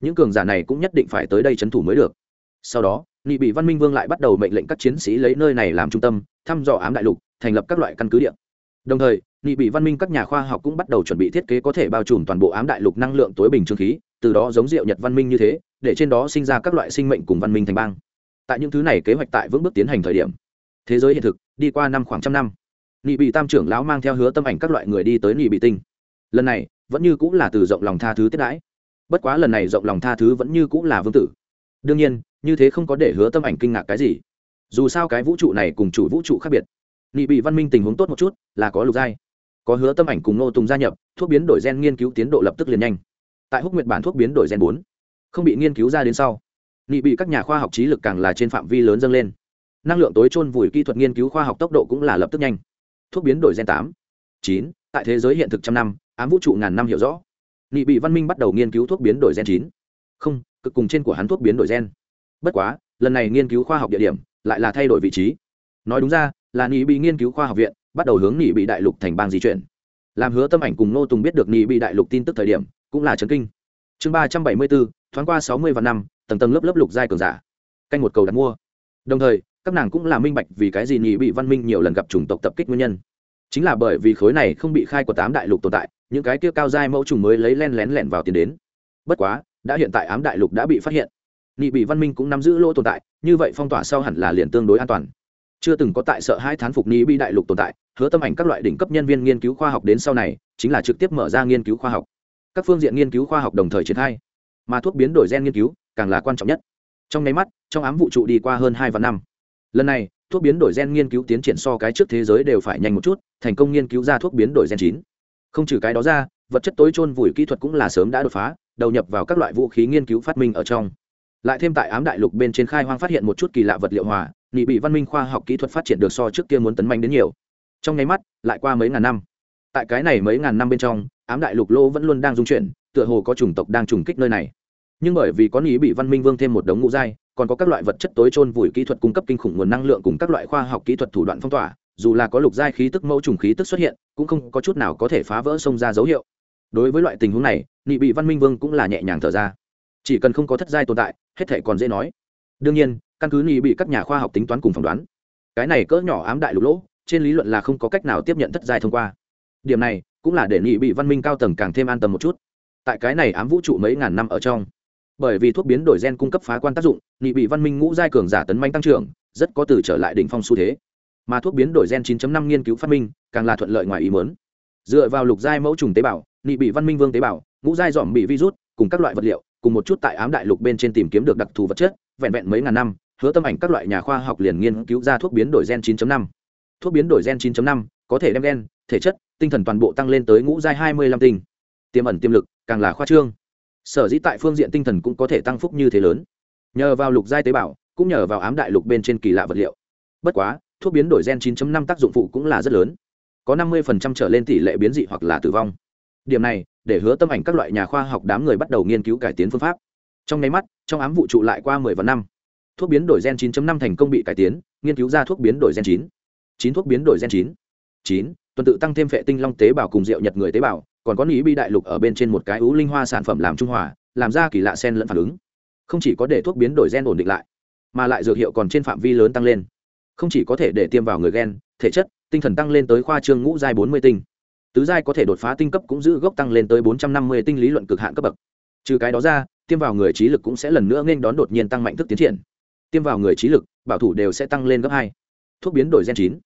Những cường giả này cũng nhất định phải tới đây trấn thủ mới được. Sau đó nhị bị văn minh vương lại bắt đầu mệnh lệnh các chiến sĩ lấy nơi này làm trung tâm, thăm dò ám đại lục, thành lập các loại căn cứ điện đồng thời nhị bị văn minh các nhà khoa học cũng bắt đầu chuẩn bị thiết kế có thể bao trùm toàn bộ ám đại lục năng lượng tối bình trương khí, từ đó giống rượu nhật văn minh như thế, để trên đó sinh ra các loại sinh mệnh cùng văn minh thành bang tại những thứ này kế hoạch tại vững bước tiến hành thời điểm. Thế giới hiện thực, đi qua năm khoảng trăm năm. Nị bị tam trưởng lão mang theo hứa tâm ảnh các loại người đi tới nị bị tinh. Lần này, vẫn như cũng là từ rộng lòng tha thứ tiết đãi. Bất quá lần này rộng lòng tha thứ vẫn như cũng là vương tử. Đương nhiên, như thế không có để hứa tâm ảnh kinh ngạc cái gì. Dù sao cái vũ trụ này cùng chủ vũ trụ khác biệt. Nị bị văn minh tình huống tốt một chút, là có lục giai. Có hứa tâm ảnh cùng nô tùng gia nhập, thuốc biến đổi gen nghiên cứu tiến độ lập tức liền nhanh. Tại húc nguyệt bản thuốc biến đổi gen bốn, không bị nghiên cứu ra đến sau nghị bị các nhà khoa học trí lực càng là trên phạm vi lớn dâng lên. Năng lượng tối trôn vùi kỹ thuật nghiên cứu khoa học tốc độ cũng là lập tức nhanh. Thuốc biến đổi gen tám, chín, tại thế giới hiện thực trăm năm, ám vũ trụ ngàn năm hiểu rõ. Nghị bị văn minh bắt đầu nghiên cứu thuốc biến đổi gen chín. Không, cực cùng trên của hắn thuốc biến đổi gen. Bất quá, lần này nghiên cứu khoa học địa điểm lại là thay đổi vị trí. Nói đúng ra, là nghị bị nghiên cứu khoa học viện, bắt đầu hướng nghị bị đại lục thành bang di chuyển. Làm hứa tâm ảnh cùng nô tùng biết được nghị bị đại lục tin tức thời điểm, cũng là chấn kinh. Chương ba trăm bảy mươi bốn, thoáng qua sáu mươi và năm tầng tầng lớp lớp lục giai cường giả, canh một cầu đặt mua. Đồng thời, các nàng cũng là minh bạch vì cái gì nhị bị văn minh nhiều lần gặp chủng tộc tập kích nguyên nhân. Chính là bởi vì khối này không bị khai của tám đại lục tồn tại, những cái kia cao giai mẫu trùng mới lấy len lén lẻn vào tiền đến. Bất quá, đã hiện tại ám đại lục đã bị phát hiện. Nhị bị văn minh cũng nắm giữ lỗ tồn tại, như vậy phong tỏa sau hẳn là liền tương đối an toàn. Chưa từng có tại sợ hai thán phục nhị bị đại lục tồn tại, hứa tâm ảnh các loại đỉnh cấp nhân viên nghiên cứu khoa học đến sau này, chính là trực tiếp mở ra nghiên cứu khoa học. Các phương diện nghiên cứu khoa học đồng thời triển khai, mà thuốc biến đổi gen nghiên cứu càng là quan trọng nhất. Trong nháy mắt, trong ám vũ trụ đi qua hơn hai vạn năm. Lần này, thuốc biến đổi gen nghiên cứu tiến triển so cái trước thế giới đều phải nhanh một chút, thành công nghiên cứu ra thuốc biến đổi gen chín. Không trừ cái đó ra, vật chất tối trôn vùi kỹ thuật cũng là sớm đã đột phá, đầu nhập vào các loại vũ khí nghiên cứu phát minh ở trong. Lại thêm tại ám đại lục bên trên khai hoang phát hiện một chút kỳ lạ vật liệu hòa nghị bị văn minh khoa học kỹ thuật phát triển được so trước kia muốn tấn mạnh đến nhiều. Trong nháy mắt, lại qua mấy ngàn năm. Tại cái này mấy ngàn năm bên trong, ám đại lục lô vẫn luôn đang dung chuyển, tựa hồ có chủng tộc đang trùng kích nơi này nhưng bởi vì có ý bị văn minh vương thêm một đống ngũ giai, còn có các loại vật chất tối trôn vùi kỹ thuật cung cấp kinh khủng nguồn năng lượng cùng các loại khoa học kỹ thuật thủ đoạn phong tỏa, dù là có lục giai khí tức mẫu trùng khí tức xuất hiện, cũng không có chút nào có thể phá vỡ sông ra dấu hiệu. Đối với loại tình huống này nghị bị văn minh vương cũng là nhẹ nhàng thở ra. Chỉ cần không có thất giai tồn tại, hết thể còn dễ nói. Đương nhiên, căn cứ nghị bị các nhà khoa học tính toán cùng phỏng đoán, cái này cỡ nhỏ ám đại lục lỗ, trên lý luận là không có cách nào tiếp nhận thất giai thông qua. Điểm này cũng là để nghị bị văn minh cao tầng càng thêm an tâm một chút. Tại cái này ám vũ trụ mấy ngàn năm ở trong bởi vì thuốc biến đổi gen cung cấp phá quan tác dụng nghị bị văn minh ngũ giai cường giả tấn manh tăng trưởng, rất có từ trở lại đỉnh phong xu thế. Mà thuốc biến đổi gen 9.5 nghiên cứu phát minh, càng là thuận lợi ngoài ý muốn. Dựa vào lục giai mẫu trùng tế bào nghị bị văn minh vương tế bào, ngũ giai dòm bị virus, cùng các loại vật liệu, cùng một chút tại ám đại lục bên trên tìm kiếm được đặc thù vật chất, vẹn vẹn mấy ngàn năm, hứa tâm ảnh các loại nhà khoa học liền nghiên cứu ra thuốc biến đổi gen 9.5 thuốc biến đổi gen 9.5 có thể đem gen, thể chất, tinh thần toàn bộ tăng lên tới ngũ giai 25 tinh. Tiềm ẩn tiềm lực, càng là khoa trương sở dĩ tại phương diện tinh thần cũng có thể tăng phúc như thế lớn. Nhờ vào lục giai tế bào, cũng nhờ vào ám đại lục bên trên kỳ lạ vật liệu. Bất quá, thuốc biến đổi gen 9.5 tác dụng phụ cũng là rất lớn. Có 50% trở lên tỷ lệ biến dị hoặc là tử vong. Điểm này, để hứa tâm ảnh các loại nhà khoa học đám người bắt đầu nghiên cứu cải tiến phương pháp. Trong nháy mắt, trong ám vụ trụ lại qua 10 vạn năm. Thuốc biến đổi gen 9.5 thành công bị cải tiến, nghiên cứu ra thuốc biến đổi gen 9 9 thuốc biến đổi gen 9 9 tuần tự tăng thêm phệ tinh long tế bào cùng rượu nhật người tế bào còn có ý bi đại lục ở bên trên một cái ú linh hoa sản phẩm làm trung hòa, làm ra kỳ lạ sen lẫn phản ứng. Không chỉ có để thuốc biến đổi gen ổn định lại, mà lại dược hiệu còn trên phạm vi lớn tăng lên. Không chỉ có thể để tiêm vào người gen, thể chất, tinh thần tăng lên tới khoa trương ngũ giai bốn mươi tinh. Tứ giai có thể đột phá tinh cấp cũng giữ gốc tăng lên tới bốn trăm năm mươi tinh lý luận cực hạn cấp bậc. Trừ cái đó ra, tiêm vào người trí lực cũng sẽ lần nữa nên đón đột nhiên tăng mạnh thức tiến triển. Tiêm vào người trí lực, bảo thủ đều sẽ tăng lên gấp hai. Thuốc biến đổi gen chín.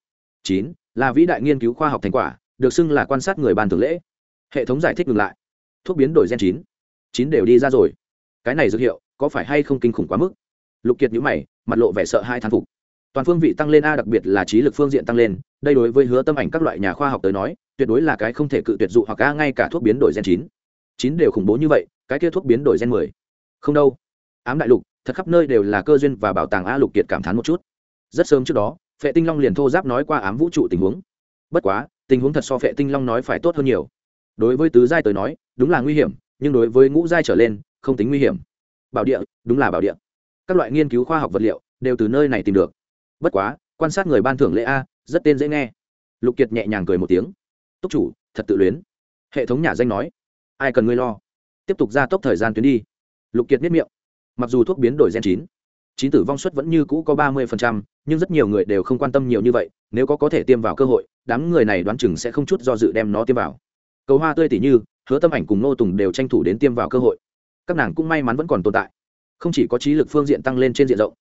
Chín là vĩ đại nghiên cứu khoa học thành quả, được xưng là quan sát người ban thường lễ hệ thống giải thích ngừng lại. Thuốc biến đổi gen chín. Chín đều đi ra rồi. Cái này dược hiệu có phải hay không kinh khủng quá mức? Lục kiệt nhữ mày, mặt lộ vẻ sợ hai thán phục. Toàn phương vị tăng lên a, đặc biệt là trí lực phương diện tăng lên, đây đối với hứa tâm ảnh các loại nhà khoa học tới nói, tuyệt đối là cái không thể cự tuyệt dụ hoặc a, ngay cả thuốc biến đổi gen chín. Chín đều khủng bố như vậy, cái kia thuốc biến đổi gen mười. Không đâu. Ám đại lục, thật khắp nơi đều là cơ duyên và bảo tàng a, lục kiệt cảm thán một chút. Rất sớm trước đó, phệ tinh long liền thô giáp nói qua ám vũ trụ tình huống. Bất quá, tình huống thật so phệ tinh long nói phải tốt hơn nhiều đối với tứ giai tới nói, đúng là nguy hiểm, nhưng đối với ngũ giai trở lên, không tính nguy hiểm. Bảo địa, đúng là bảo địa. Các loại nghiên cứu khoa học vật liệu đều từ nơi này tìm được. Bất quá, quan sát người ban thưởng lễ a, rất tên dễ nghe. Lục kiệt nhẹ nhàng cười một tiếng. Túc chủ, thật tự luyến. Hệ thống nhà danh nói. Ai cần ngươi lo? Tiếp tục gia tốc thời gian tuyến đi. Lục kiệt miết miệng. Mặc dù thuốc biến đổi gen chín chín tử vong suất vẫn như cũ có ba mươi nhưng rất nhiều người đều không quan tâm nhiều như vậy, nếu có có thể tiêm vào cơ hội, đám người này đoán chừng sẽ không chút do dự đem nó tiêm vào cầu hoa tươi tỉ như, hứa tâm ảnh cùng nô tùng đều tranh thủ đến tiêm vào cơ hội. Các nàng cũng may mắn vẫn còn tồn tại. Không chỉ có trí lực phương diện tăng lên trên diện rộng,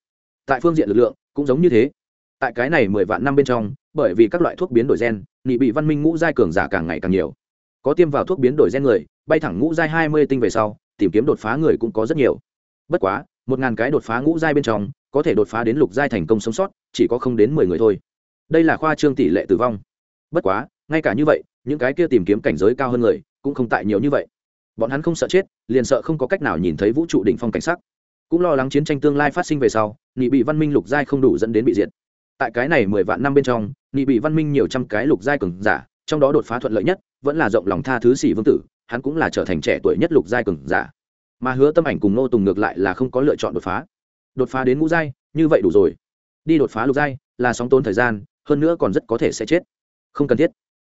tại phương diện lực lượng cũng giống như thế. Tại cái này mười vạn năm bên trong, bởi vì các loại thuốc biến đổi gen, nị bị văn minh ngũ giai cường giả càng ngày càng nhiều. Có tiêm vào thuốc biến đổi gen người, bay thẳng ngũ giai hai mươi tinh về sau, tìm kiếm đột phá người cũng có rất nhiều. Bất quá, một ngàn cái đột phá ngũ giai bên trong, có thể đột phá đến lục giai thành công sống sót, chỉ có không đến mười người thôi. Đây là khoa trương tỷ lệ tử vong. Bất quá ngay cả như vậy, những cái kia tìm kiếm cảnh giới cao hơn người cũng không tại nhiều như vậy. Bọn hắn không sợ chết, liền sợ không có cách nào nhìn thấy vũ trụ đỉnh phong cảnh sắc. Cũng lo lắng chiến tranh tương lai phát sinh về sau nghị bị văn minh lục giai không đủ dẫn đến bị diệt. Tại cái này mười vạn năm bên trong nghị bị văn minh nhiều trăm cái lục giai cường giả, trong đó đột phá thuận lợi nhất vẫn là rộng lòng tha thứ sĩ vương tử, hắn cũng là trở thành trẻ tuổi nhất lục giai cường giả. Mà hứa tâm ảnh cùng nô tùng ngược lại là không có lựa chọn đột phá. Đột phá đến ngũ giai, như vậy đủ rồi. Đi đột phá lục giai là sóng tốn thời gian, hơn nữa còn rất có thể sẽ chết. Không cần thiết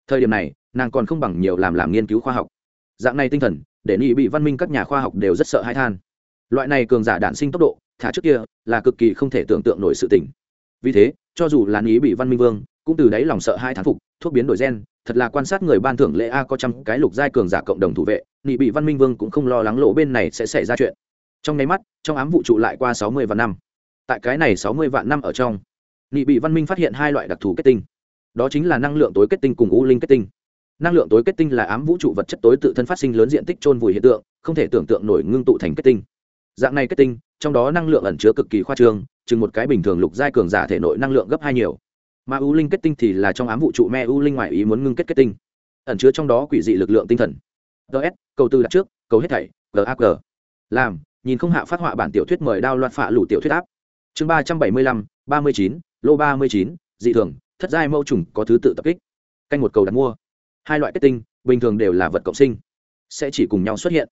thời điểm này, nàng còn không bằng nhiều làm làm nghiên cứu khoa học. Dạng này tinh thần, để nghị bị văn minh các nhà khoa học đều rất sợ hãi than. Loại này cường giả đản sinh tốc độ, thả trước kia, là cực kỳ không thể tưởng tượng nổi sự tình. Vì thế, cho dù là nghị bị văn minh vương, cũng từ đáy lòng sợ hai thán phục, thuốc biến đổi gen, thật là quan sát người ban thưởng lễ a có trăm cái lục giai cường giả cộng đồng thủ vệ nghị bị văn minh vương cũng không lo lắng lỗ bên này sẽ xảy ra chuyện. Trong nháy mắt, trong ám vũ trụ lại qua sáu mươi vạn năm. Tại cái này sáu mươi vạn năm ở trong nghị bị văn minh phát hiện hai loại đặc thù kết tinh đó chính là năng lượng tối kết tinh cùng u linh kết tinh. Năng lượng tối kết tinh là ám vũ trụ vật chất tối tự thân phát sinh lớn diện tích trôn vùi hiện tượng, không thể tưởng tượng nổi ngưng tụ thành kết tinh. Dạng này kết tinh, trong đó năng lượng ẩn chứa cực kỳ khoa trương, chừng một cái bình thường lục giai cường giả thể nội năng lượng gấp hai nhiều. Mà u linh kết tinh thì là trong ám vũ trụ me u linh ngoại ý muốn ngưng kết kết tinh, ẩn chứa trong đó quỷ dị lực lượng tinh thần. Ts cầu tư đặt trước, cầu hết thảy gag làm, nhìn không hạ phát họa bản tiểu thuyết mời đao loạt phạ lủ tiểu thuyết áp. Chương ba trăm bảy mươi lăm, ba mươi chín, lô ba mươi chín, dị thường thất giai mẫu trùng có thứ tự tập kích. Canh một cầu đặt mua. Hai loại kết tinh, bình thường đều là vật cộng sinh. Sẽ chỉ cùng nhau xuất hiện.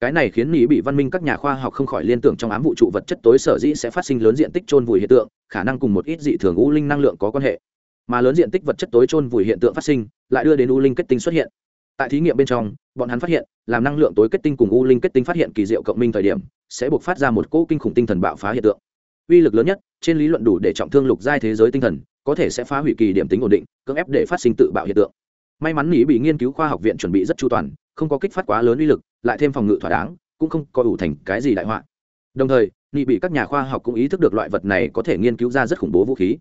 Cái này khiến nghĩ bị văn minh các nhà khoa học không khỏi liên tưởng trong ám vũ trụ vật chất tối sở dĩ sẽ phát sinh lớn diện tích trôn vùi hiện tượng, khả năng cùng một ít dị thường u linh năng lượng có quan hệ. Mà lớn diện tích vật chất tối trôn vùi hiện tượng phát sinh, lại đưa đến u linh kết tinh xuất hiện. Tại thí nghiệm bên trong, bọn hắn phát hiện, làm năng lượng tối kết tinh cùng u linh kết tinh phát hiện kỳ diệu cộng minh thời điểm, sẽ buộc phát ra một cỗ kinh khủng tinh thần bạo phá hiện tượng. Uy lực lớn nhất, trên lý luận đủ để trọng thương lục giai thế giới tinh thần có thể sẽ phá hủy kỳ điểm tính ổn định, cưỡng ép để phát sinh tự bạo hiện tượng. May mắn nghĩ bị nghiên cứu khoa học viện chuẩn bị rất chu toàn, không có kích phát quá lớn uy lực, lại thêm phòng ngự thỏa đáng, cũng không có ủ thành cái gì đại họa. Đồng thời nghị bị các nhà khoa học cũng ý thức được loại vật này có thể nghiên cứu ra rất khủng bố vũ khí.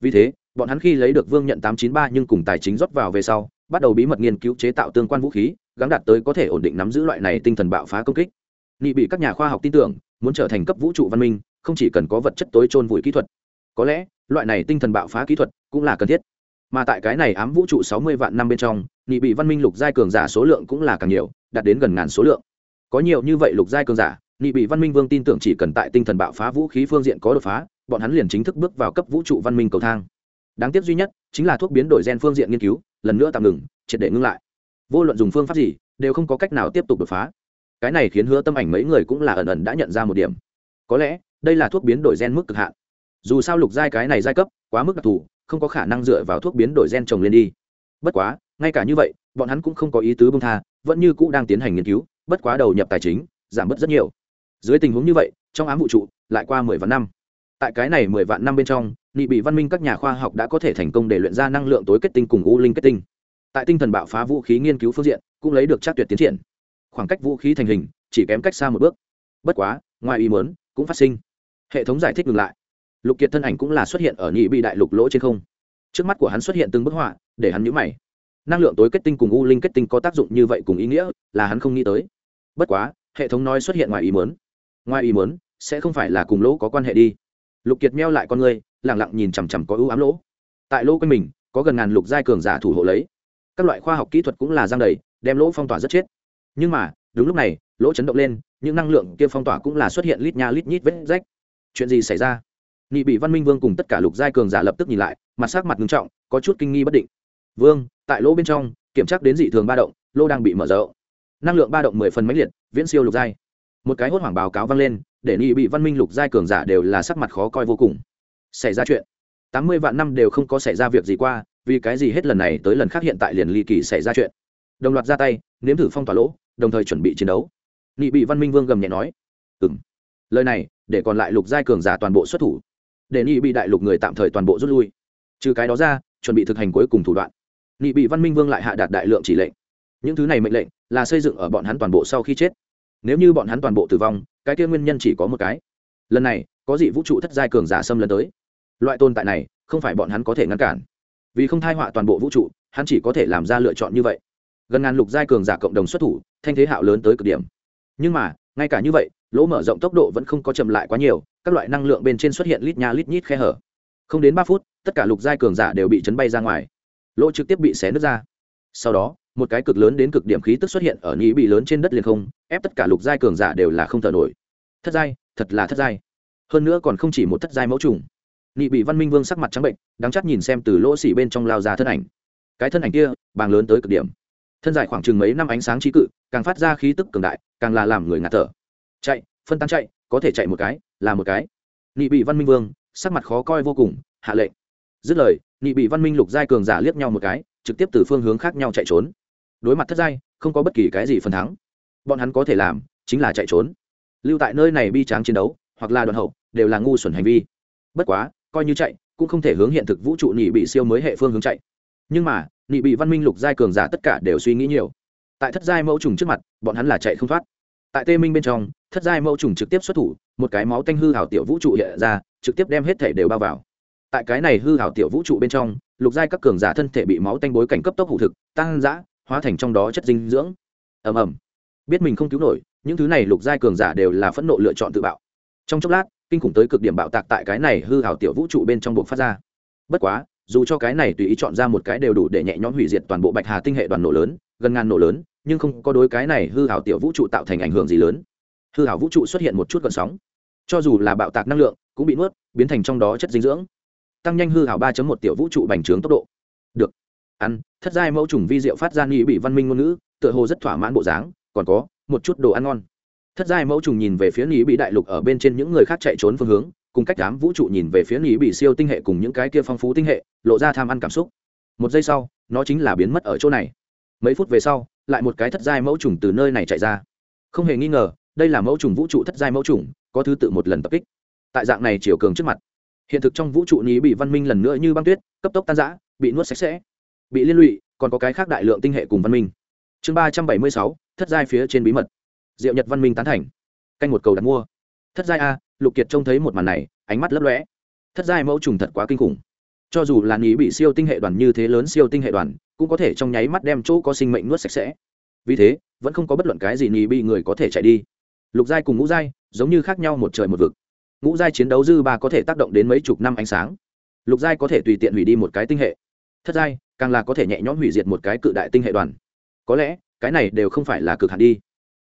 Vì thế, bọn hắn khi lấy được vương nhận tám chín ba nhưng cùng tài chính rót vào về sau, bắt đầu bí mật nghiên cứu chế tạo tương quan vũ khí gắn đạt tới có thể ổn định nắm giữ loại này tinh thần bạo phá công kích. Nghị bị các nhà khoa học tin tưởng, muốn trở thành cấp vũ trụ văn minh, không chỉ cần có vật chất tối trôn vùi kỹ thuật. Có lẽ loại này tinh thần bạo phá kỹ thuật cũng là cần thiết. Mà tại cái này ám vũ trụ sáu mươi vạn năm bên trong, nhị bị văn minh lục giai cường giả số lượng cũng là càng nhiều, đạt đến gần ngàn số lượng. Có nhiều như vậy lục giai cường giả, nhị bị văn minh vương tin tưởng chỉ cần tại tinh thần bạo phá vũ khí phương diện có đột phá, bọn hắn liền chính thức bước vào cấp vũ trụ văn minh cầu thang. Đáng tiếc duy nhất chính là thuốc biến đổi gen phương diện nghiên cứu, lần nữa tạm ngừng, triệt để ngưng lại. Vô luận dùng phương pháp gì, đều không có cách nào tiếp tục đột phá. Cái này khiến hứa tâm ảnh mấy người cũng là ẩn ẩn đã nhận ra một điểm. Có lẽ, đây là thuốc biến đổi gen mức cực hạn dù sao lục giai cái này giai cấp, quá mức đặc thù, không có khả năng dựa vào thuốc biến đổi gen trồng lên đi. Bất quá, ngay cả như vậy, bọn hắn cũng không có ý tứ bông tha, vẫn như cũ đang tiến hành nghiên cứu, bất quá đầu nhập tài chính, giảm bớt rất nhiều. Dưới tình huống như vậy, trong ám vũ trụ, lại qua mười vạn năm. Tại cái này mười vạn năm bên trong, nị bị văn minh các nhà khoa học đã có thể thành công để luyện ra năng lượng tối kết tinh cùng u linh kết tinh. Tại tinh thần bạo phá vũ khí nghiên cứu phương diện, cũng lấy được chắc tuyệt tiến triển. Khoảng cách vũ khí thành hình, chỉ kém cách xa một bước. Bất quá, ngoài ý muốn, cũng phát sinh. Hệ thống giải thích ngừng lại lục kiệt thân ảnh cũng là xuất hiện ở nhị bị đại lục lỗ trên không. Trước mắt của hắn xuất hiện từng bức họa, để hắn nhữ mày. Năng lượng tối kết tinh cùng u linh kết tinh có tác dụng như vậy cùng ý nghĩa là hắn không nghĩ tới. Bất quá, hệ thống nói xuất hiện ngoài ý muốn. Ngoài ý muốn, sẽ không phải là cùng lỗ có quan hệ đi. Lục kiệt meo lại con người lẳng lặng nhìn chằm chằm có ưu ám lỗ. Tại lỗ quanh mình, có gần ngàn lục giai cường giả thủ hộ lấy. Các loại khoa học kỹ thuật cũng là giang đầy, đem lỗ phong tỏa rất chết. Nhưng mà, đúng lúc này, lỗ chấn động lên, những năng lượng kia phong tỏa cũng là xuất hiện lít nha lít nhít vết rách. Chuyện gì xảy ra? Nghị bị văn minh vương cùng tất cả lục giai cường giả lập tức nhìn lại, mặt sắc mặt nghiêm trọng, có chút kinh nghi bất định. Vương, tại lỗ bên trong, kiểm tra đến dị thường ba động, lô đang bị mở rộng. Năng lượng ba động mười phần máy liệt, viễn siêu lục giai. Một cái hốt hoảng báo cáo vang lên, để nghị bị văn minh lục giai cường giả đều là sắc mặt khó coi vô cùng. Xảy ra chuyện. Tám mươi vạn năm đều không có xảy ra việc gì qua, vì cái gì hết lần này tới lần khác hiện tại liền ly kỳ xảy ra chuyện? Đồng loạt ra tay, nếm thử phong tỏa lỗ, đồng thời chuẩn bị chiến đấu. Nghị bị văn minh vương gầm nhẹ nói ừng lời này, để còn lại lục giai cường giả toàn bộ xuất thủ để nghị bị đại lục người tạm thời toàn bộ rút lui. Trừ cái đó ra, chuẩn bị thực hành cuối cùng thủ đoạn. Nghị bị văn minh vương lại hạ đạt đại lượng chỉ lệnh. Những thứ này mệnh lệnh là xây dựng ở bọn hắn toàn bộ sau khi chết. Nếu như bọn hắn toàn bộ tử vong, cái kia nguyên nhân chỉ có một cái. Lần này, có dị vũ trụ thất giai cường giả xâm lấn tới. Loại tồn tại này, không phải bọn hắn có thể ngăn cản. Vì không thai họa toàn bộ vũ trụ, hắn chỉ có thể làm ra lựa chọn như vậy. Gần ngàn lục giai cường giả cộng đồng xuất thủ, thanh thế hạo lớn tới cực điểm. Nhưng mà, ngay cả như vậy lỗ mở rộng tốc độ vẫn không có chậm lại quá nhiều, các loại năng lượng bên trên xuất hiện lít nha lít nhít khe hở. Không đến ba phút, tất cả lục giai cường giả đều bị chấn bay ra ngoài. Lỗ trực tiếp bị xé nứt ra. Sau đó, một cái cực lớn đến cực điểm khí tức xuất hiện ở nhĩ bị lớn trên đất liền không, ép tất cả lục giai cường giả đều là không thở nổi. Thất giai, thật là thất giai. Hơn nữa còn không chỉ một thất giai mẫu trùng. Nhị bị văn minh vương sắc mặt trắng bệnh, đáng chắc nhìn xem từ lỗ xỉ bên trong lao ra thân ảnh. Cái thân ảnh kia, bàng lớn tới cực điểm. Thân dài khoảng chừng mấy năm ánh sáng trí cự, càng phát ra khí tức cường đại, càng là làm người ngạt thở chạy, phân tán chạy, có thể chạy một cái, là một cái. Nhị bị văn minh vương, sắc mặt khó coi vô cùng, hạ lệnh. Dứt lời nhị bị văn minh lục giai cường giả liếc nhau một cái, trực tiếp từ phương hướng khác nhau chạy trốn. Đối mặt thất giai, không có bất kỳ cái gì phần thắng. Bọn hắn có thể làm, chính là chạy trốn. Lưu tại nơi này bi tráng chiến đấu, hoặc là đoàn hậu, đều là ngu xuẩn hành vi. Bất quá, coi như chạy, cũng không thể hướng hiện thực vũ trụ nhị bị siêu mới hệ phương hướng chạy. Nhưng mà nhị bị văn minh lục giai cường giả tất cả đều suy nghĩ nhiều. Tại thất giai mẫu trùng trước mặt, bọn hắn là chạy không thoát tại tê minh bên trong, thất giai mẫu trùng trực tiếp xuất thủ, một cái máu tanh hư hảo tiểu vũ trụ hiện ra, trực tiếp đem hết thể đều bao vào. Tại cái này hư hảo tiểu vũ trụ bên trong, lục giai các cường giả thân thể bị máu tanh bối cảnh cấp tốc hụ thực, tăng giã hóa thành trong đó chất dinh dưỡng. Ầm ầm. Biết mình không cứu nổi, những thứ này lục giai cường giả đều là phẫn nộ lựa chọn tự bạo. Trong chốc lát, kinh khủng tới cực điểm bạo tạc tại cái này hư hảo tiểu vũ trụ bên trong buộc phát ra. Bất quá, dù cho cái này tùy ý chọn ra một cái đều đủ để nhẹ nhõm hủy diệt toàn bộ bạch hà tinh hệ đoàn nổ lớn gần ngàn nổ lớn, nhưng không có đối cái này hư hảo tiểu vũ trụ tạo thành ảnh hưởng gì lớn. Hư hảo vũ trụ xuất hiện một chút gợn sóng. Cho dù là bạo tạc năng lượng, cũng bị nuốt, biến thành trong đó chất dinh dưỡng. Tăng nhanh hư hảo ba một tiểu vũ trụ bành trướng tốc độ. Được. Ăn, thất giai mẫu trùng vi diệu phát ra nghi bị văn minh ngôn ngữ, tựa hồ rất thỏa mãn bộ dáng, còn có, một chút đồ ăn ngon. Thất giai mẫu trùng nhìn về phía nghĩ bị đại lục ở bên trên những người khác chạy trốn phương hướng, cùng cách đám vũ trụ nhìn về phía nghĩ bị siêu tinh hệ cùng những cái kia phong phú tinh hệ, lộ ra tham ăn cảm xúc. Một giây sau, nó chính là biến mất ở chỗ này mấy phút về sau, lại một cái thất giai mẫu trùng từ nơi này chạy ra. Không hề nghi ngờ, đây là mẫu trùng vũ trụ thất giai mẫu trùng, có thứ tự một lần tập kích. Tại dạng này chiều cường trước mặt, hiện thực trong vũ trụ ní bị văn minh lần nữa như băng tuyết, cấp tốc tan giã bị nuốt sạch sẽ, bị liên lụy, còn có cái khác đại lượng tinh hệ cùng văn minh. Chương ba trăm bảy mươi sáu, thất giai phía trên bí mật. Diệu nhật văn minh tán thành. Canh một cầu đặt mua. Thất giai a, lục kiệt trông thấy một màn này, ánh mắt lấp lõe thất giai mẫu trùng thật quá kinh khủng cho dù là ní bị siêu tinh hệ đoàn như thế lớn siêu tinh hệ đoàn, cũng có thể trong nháy mắt đem chỗ có sinh mệnh nuốt sạch sẽ. Vì thế, vẫn không có bất luận cái gì ní bị người có thể chạy đi. Lục giai cùng ngũ giai, giống như khác nhau một trời một vực. Ngũ giai chiến đấu dư ba có thể tác động đến mấy chục năm ánh sáng. Lục giai có thể tùy tiện hủy đi một cái tinh hệ. Thất giai, càng là có thể nhẹ nhõm hủy diệt một cái cự đại tinh hệ đoàn. Có lẽ, cái này đều không phải là cực hạn đi.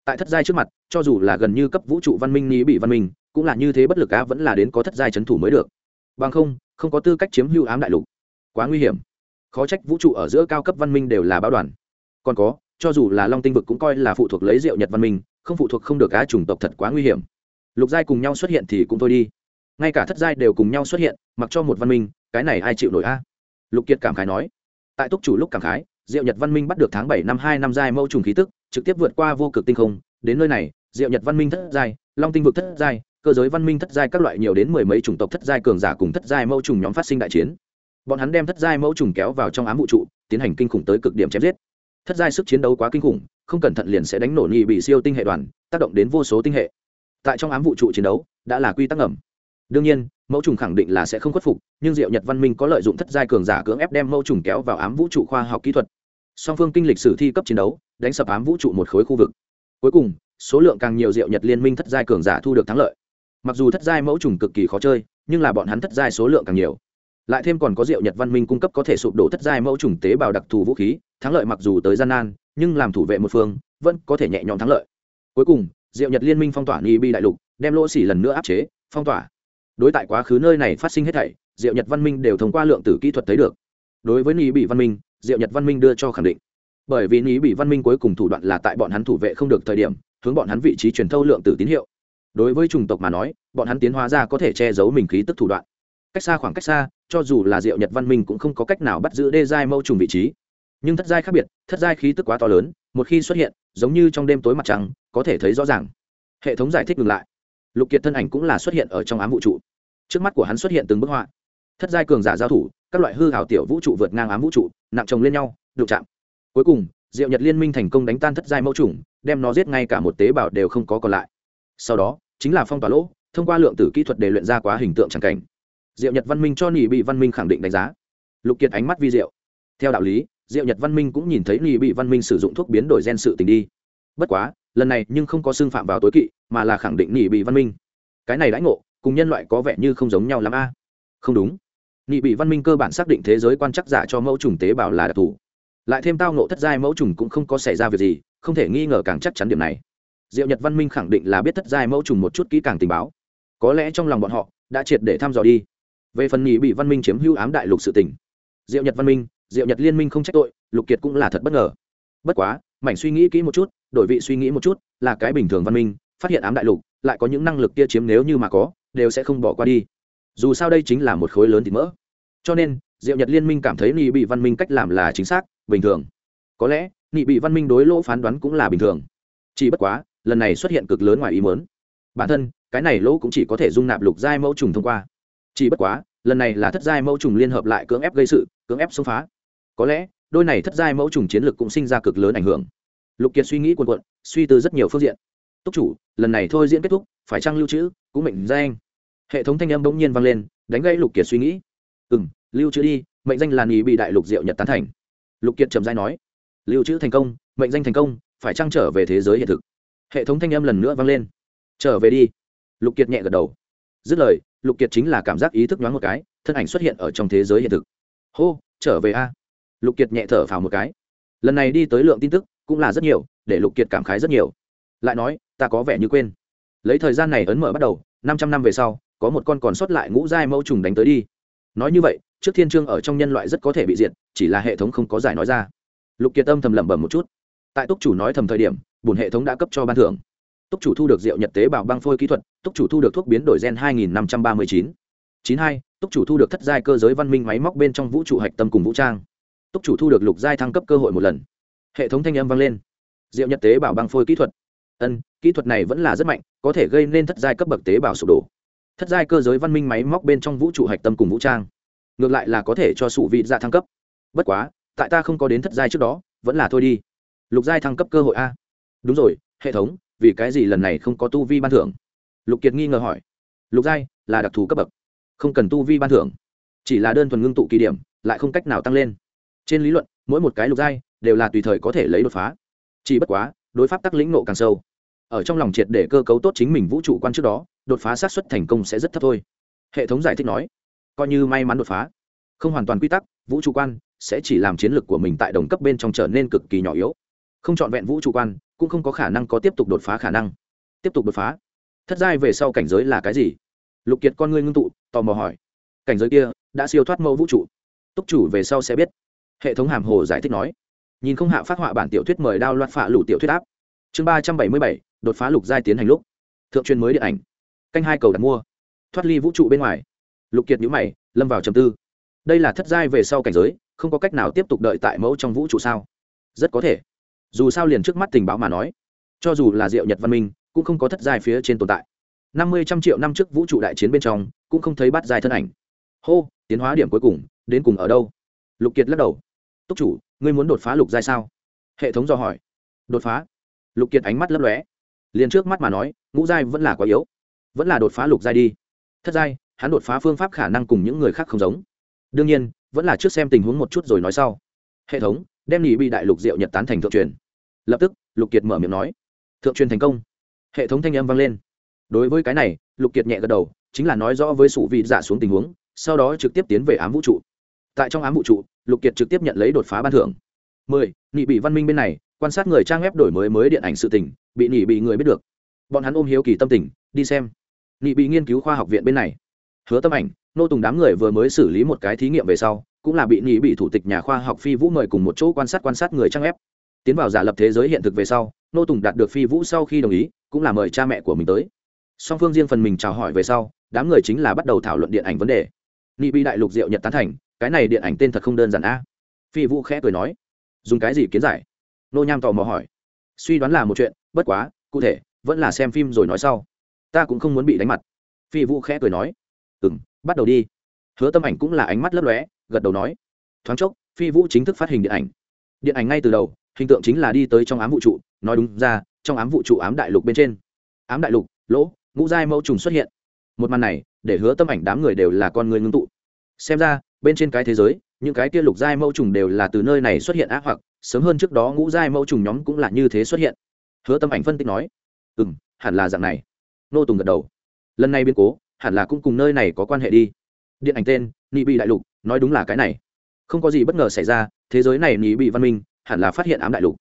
Tại thất giai trước mặt, cho dù là gần như cấp vũ trụ văn minh ní bị văn minh, cũng là như thế bất lực á, vẫn là đến có thất giai c thủ mới được. Bằng không không có tư cách chiếm hữu ám đại lục. Quá nguy hiểm. Khó trách vũ trụ ở giữa cao cấp văn minh đều là báo đoàn. Còn có, cho dù là long tinh vực cũng coi là phụ thuộc lấy rượu nhật văn minh, không phụ thuộc không được á chủng tộc thật quá nguy hiểm. Lục giai cùng nhau xuất hiện thì cũng thôi đi. Ngay cả thất giai đều cùng nhau xuất hiện, mặc cho một văn minh, cái này ai chịu nổi a? Lục kiệt cảm khái nói. Tại túc chủ lúc cảm khái diệu nhật văn minh bắt được tháng bảy năm hai năm giai mẫu trùng khí tức, trực tiếp vượt qua vô cực tinh không. Đến nơi này diệu nhật văn minh thất giai, long tinh vực thất giai cơ giới văn minh thất giai các loại nhiều đến mười mấy chủng tộc thất giai cường giả cùng thất giai mẫu trùng nhóm phát sinh đại chiến. Bọn hắn đem thất giai mẫu trùng kéo vào trong ám vũ trụ, tiến hành kinh khủng tới cực điểm chém giết. Thất giai sức chiến đấu quá kinh khủng, không cẩn thận liền sẽ đánh nổ nhị bị siêu tinh hệ đoàn, tác động đến vô số tinh hệ. Tại trong ám vũ trụ chiến đấu, đã là quy tắc ẩm đương nhiên, mẫu trùng khẳng định là sẽ không khuất phục, nhưng diệu nhật văn minh có lợi dụng thất giai cường giả cưỡng ép đem mẫu trùng kéo vào ám vũ trụ khoa học kỹ thuật. Song phương kinh lịch sử thi cấp chiến đấu, đánh sập ám vũ trụ một khối khu vực. Cuối cùng, số lượng càng nhiều diệu nhật liên minh thất giai cường giả thu được thắng lợi mặc dù thất giai mẫu trùng cực kỳ khó chơi, nhưng là bọn hắn thất giai số lượng càng nhiều. Lại thêm còn có diệu nhật văn minh cung cấp có thể sụp đổ thất giai mẫu trùng tế bào đặc thù vũ khí, thắng lợi mặc dù tới gian nan, nhưng làm thủ vệ một phương, vẫn có thể nhẹ nhõm thắng lợi. Cuối cùng, diệu nhật liên minh phong tỏa ni bi đại lục, đem lỗ xỉ lần nữa áp chế, phong tỏa. Đối tại quá khứ nơi này phát sinh hết thảy, diệu nhật văn minh đều thông qua lượng tử kỹ thuật thấy được. Đối với ni bị văn minh, diệu nhật văn minh đưa cho khẳng định. Bởi vì ni bị văn minh cuối cùng thủ đoạn là tại bọn hắn thủ vệ không được thời điểm, hướng bọn hắn vị trí truyền thâu lượng tử tín hiệu đối với chủng tộc mà nói, bọn hắn tiến hóa ra có thể che giấu mình khí tức thủ đoạn. Cách xa khoảng cách xa, cho dù là diệu nhật văn minh cũng không có cách nào bắt giữ đê giai mâu trùng vị trí. Nhưng thất giai khác biệt, thất giai khí tức quá to lớn, một khi xuất hiện, giống như trong đêm tối mặt trăng, có thể thấy rõ ràng. Hệ thống giải thích ngừng lại. Lục kiệt thân ảnh cũng là xuất hiện ở trong ám vũ trụ. Trước mắt của hắn xuất hiện từng bức họa. Thất giai cường giả giao thủ, các loại hư hảo tiểu vũ trụ vượt ngang ám vũ trụ, nặng chồng lên nhau, đụng chạm. Cuối cùng, diệu nhật liên minh thành công đánh tan thất giai mẫu trùng đem nó giết ngay cả một tế bào đều không có còn lại. Sau đó chính là phong tỏa lỗ, thông qua lượng tử kỹ thuật để luyện ra quá hình tượng tràng cảnh. Diệu nhật văn minh cho nỉ bị văn minh khẳng định đánh giá. Lục kiệt ánh mắt vi diệu. Theo đạo lý, diệu nhật văn minh cũng nhìn thấy nỉ bị văn minh sử dụng thuốc biến đổi gen sự tình đi. Bất quá, lần này nhưng không có xưng phạm vào tối kỵ, mà là khẳng định nỉ bị văn minh. Cái này đãi ngộ, cùng nhân loại có vẻ như không giống nhau lắm a. Không đúng. Nỉ bị văn minh cơ bản xác định thế giới quan chắc giả cho mẫu trùng tế bào là đặc thù. Lại thêm tao nộ thất giai mẫu trùng cũng không có xảy ra việc gì, không thể nghi ngờ càng chắc chắn điểm này diệu nhật văn minh khẳng định là biết thất giai mẫu trùng một chút kỹ càng tình báo. Có lẽ trong lòng bọn họ đã triệt để thăm dò đi. Về phần nhị bị văn minh chiếm hữu ám đại lục sự tỉnh diệu nhật văn minh, diệu nhật liên minh không trách tội, lục kiệt cũng là thật bất ngờ. Bất quá, mảnh suy nghĩ kỹ một chút, đổi vị suy nghĩ một chút, là cái bình thường văn minh, phát hiện ám đại lục, lại có những năng lực kia chiếm nếu như mà có, đều sẽ không bỏ qua đi. Dù sao đây chính là một khối lớn thì mỡ. Cho nên, diệu nhật liên minh cảm thấy nhị bị văn minh cách làm là chính xác, bình thường. Có lẽ, nhị bị văn minh đối lỗ phán đoán cũng là bình thường. Chỉ bất quá lần này xuất hiện cực lớn ngoài ý muốn. Bản thân, cái này lỗ cũng chỉ có thể dung nạp lục giai mẫu trùng thông qua. Chỉ bất quá, lần này là thất giai mẫu trùng liên hợp lại cưỡng ép gây sự, cưỡng ép xông phá. Có lẽ, đôi này thất giai mẫu trùng chiến lược cũng sinh ra cực lớn ảnh hưởng. Lục kiệt suy nghĩ quần quận suy tư rất nhiều phương diện. Túc chủ, lần này thôi diễn kết thúc, phải trang lưu trữ cũng mệnh danh? Hệ thống thanh âm bỗng nhiên vang lên, đánh gây lục kiệt suy nghĩ. Ừ m lưu trữ đi, mệnh danh là ý bị đại lục diệu nhật tán thành. Lục kiệt trầm giai nói, lưu trữ thành công, mệnh danh thành công, phải trang trở về thế giới hiện thực? Hệ thống thanh âm lần nữa vang lên. Trở về đi. Lục kiệt nhẹ gật đầu. Dứt lời, lục kiệt chính là cảm giác ý thức nhoáng một cái, thân ảnh xuất hiện ở trong thế giới hiện thực. Hô, trở về a. Lục kiệt nhẹ thở phào một cái. Lần này đi tới lượng tin tức cũng là rất nhiều, để lục kiệt cảm khái rất nhiều. Lại nói, ta có vẻ như quên. Lấy thời gian này ấn mở bắt đầu, năm trăm năm về sau, có một con còn sót lại ngũ giai mẫu trùng đánh tới đi. Nói như vậy, trước thiên trương ở trong nhân loại rất có thể bị diệt, chỉ là hệ thống không có giải nói ra. Lục kiệt âm thầm lẩm bẩm một chút. Tại túc chủ nói thầm thời điểm bùn hệ thống đã cấp cho ban thưởng. Túc chủ thu được rượu nhật tế bào băng phôi kỹ thuật, túc chủ thu được thuốc biến đổi gen hai nghìn năm trăm ba mươi chín. Chín hai, túc chủ thu được thất giai cơ giới văn minh máy móc bên trong vũ trụ hạch tâm cùng vũ trang. Túc chủ thu được lục giai thăng cấp cơ hội một lần. Hệ thống thanh âm vang lên. Rượu nhật tế bào băng phôi kỹ thuật. Ân, kỹ thuật này vẫn là rất mạnh, có thể gây nên thất giai cấp bậc tế bào sụp đổ. Thất giai cơ giới văn minh máy móc bên trong vũ trụ hạch tâm cùng vũ trang. Ngược lại là có thể cho sụ vị ra thăng cấp. Bất quá, tại ta không có đến thất giai trước đó, vẫn là thôi đi. Lục giai thăng cấp cơ hội a đúng rồi, hệ thống, vì cái gì lần này không có tu vi ban thưởng? Lục kiệt nghi ngờ hỏi. Lục giai, là đặc thù cấp bậc. Không cần tu vi ban thưởng. Chỉ là đơn thuần ngưng tụ kỳ điểm, lại không cách nào tăng lên. Trên lý luận, mỗi một cái lục giai đều là tùy thời có thể lấy đột phá. Chỉ bất quá, đối pháp tắc lĩnh nộ càng sâu. Ở trong lòng triệt để cơ cấu tốt chính mình vũ trụ quan trước đó, đột phá sát xuất thành công sẽ rất thấp thôi. Hệ thống giải thích nói, coi như may mắn đột phá, không hoàn toàn quy tắc, vũ trụ quan sẽ chỉ làm chiến lược của mình tại đồng cấp bên trong trở nên cực kỳ nhỏ yếu. Không trọn vẹn vũ trụ quan cũng không có khả năng có tiếp tục đột phá khả năng. Tiếp tục đột phá? Thất giai về sau cảnh giới là cái gì? Lục kiệt con ngươi ngưng tụ, tò mò hỏi. Cảnh giới kia đã siêu thoát mẫu vũ trụ. Túc chủ về sau sẽ biết. Hệ thống hàm hồ giải thích nói. Nhìn không hạ phát họa bản tiểu thuyết mời đao loạt phạ lụ tiểu thuyết áp. Chương ba trăm bảy mươi bảy, đột phá lục giai tiến hành lúc. Thượng truyền mới điện ảnh. Canh hai cầu đặt mua. Thoát ly vũ trụ bên ngoài. Lục kiệt nhữ mày, lâm vào trầm tư. Đây là thất giai về sau cảnh giới, không có cách nào tiếp tục đợi tại mẫu trong vũ trụ sao? Rất có thể dù sao liền trước mắt tình báo mà nói, cho dù là diệu nhật văn minh, cũng không có thất giai phía trên tồn tại. Năm mươi trăm triệu năm trước vũ trụ đại chiến bên trong, cũng không thấy bắt giai thân ảnh. Hô, tiến hóa điểm cuối cùng, đến cùng ở đâu? Lục kiệt lắc đầu. Túc chủ, ngươi muốn đột phá lục giai sao? Hệ thống do hỏi. Đột phá? Lục kiệt ánh mắt lấp lóe. Liền trước mắt mà nói, ngũ giai vẫn là quá yếu. Vẫn là đột phá lục giai đi. Thất giai, hắn đột phá phương pháp khả năng cùng những người khác không giống. Đương nhiên, vẫn là trước xem tình huống một chút rồi nói sau. Hệ thống, đem nghỉ bị đại lục diệu nhật tán thành thượng truyền lập tức, lục kiệt mở miệng nói, thượng truyền thành công. Hệ thống thanh âm vang lên. Đối với cái này, lục kiệt nhẹ gật đầu, chính là nói rõ với sủ vị giả xuống tình huống, sau đó trực tiếp tiến về ám vũ trụ. Tại trong ám vũ trụ, lục kiệt trực tiếp nhận lấy đột phá ban thưởng. Mười nghị bị văn minh bên này, quan sát người trang web đổi mới mới điện ảnh sự tình, bị nghị bị người biết được. Bọn hắn ôm hiếu kỳ tâm tình, đi xem. Nghị bị nghiên cứu khoa học viện bên này. Hứa tâm ảnh, nô tùng đám người vừa mới xử lý một cái thí nghiệm về sau, cũng là bị nghị bị thủ tịch nhà khoa học phi vũ mời cùng một chỗ quan sát quan sát người trang web tiến vào giả lập thế giới hiện thực về sau, nô tùng đạt được phi vũ sau khi đồng ý, cũng là mời cha mẹ của mình tới. Song phương riêng phần mình chào hỏi về sau, đám người chính là bắt đầu thảo luận điện ảnh vấn đề. Nghị bị đại lục diệu nhật tán thành, cái này điện ảnh tên thật không đơn giản a. Phi vũ khẽ cười nói, dùng cái gì kiến giải? Nô nham tò mò hỏi. Suy đoán là một chuyện, bất quá, cụ thể, vẫn là xem phim rồi nói sau. Ta cũng không muốn bị đánh mặt. Phi vũ khẽ cười nói ừ m bắt đầu đi. Hứa tâm ảnh cũng là ánh mắt lấp lóe, gật đầu nói, thoáng chốc, phi vũ chính thức phát hình điện ảnh. Điện ảnh ngay từ đầu hình tượng chính là đi tới trong ám vũ trụ, nói đúng ra, trong ám vũ trụ ám đại lục bên trên. Ám đại lục, lỗ, ngũ giai mẫu trùng xuất hiện. Một màn này, để hứa tâm ảnh đám người đều là con người ngưng tụ. Xem ra, bên trên cái thế giới, những cái kia lục giai mẫu trùng đều là từ nơi này xuất hiện ác hoặc, sớm hơn trước đó ngũ giai mẫu trùng nhóm cũng là như thế xuất hiện. Hứa tâm ảnh phân tích nói ừ m hẳn là dạng này. Nô tùng gật đầu. Lần này biến cố, hẳn là cũng cùng nơi này có quan hệ đi. Điện ảnh tên, nị bị đại lục, nói đúng là cái này. Không có gì bất ngờ xảy ra, thế giới này nị bị văn minh hẳn là phát hiện ám đại lục.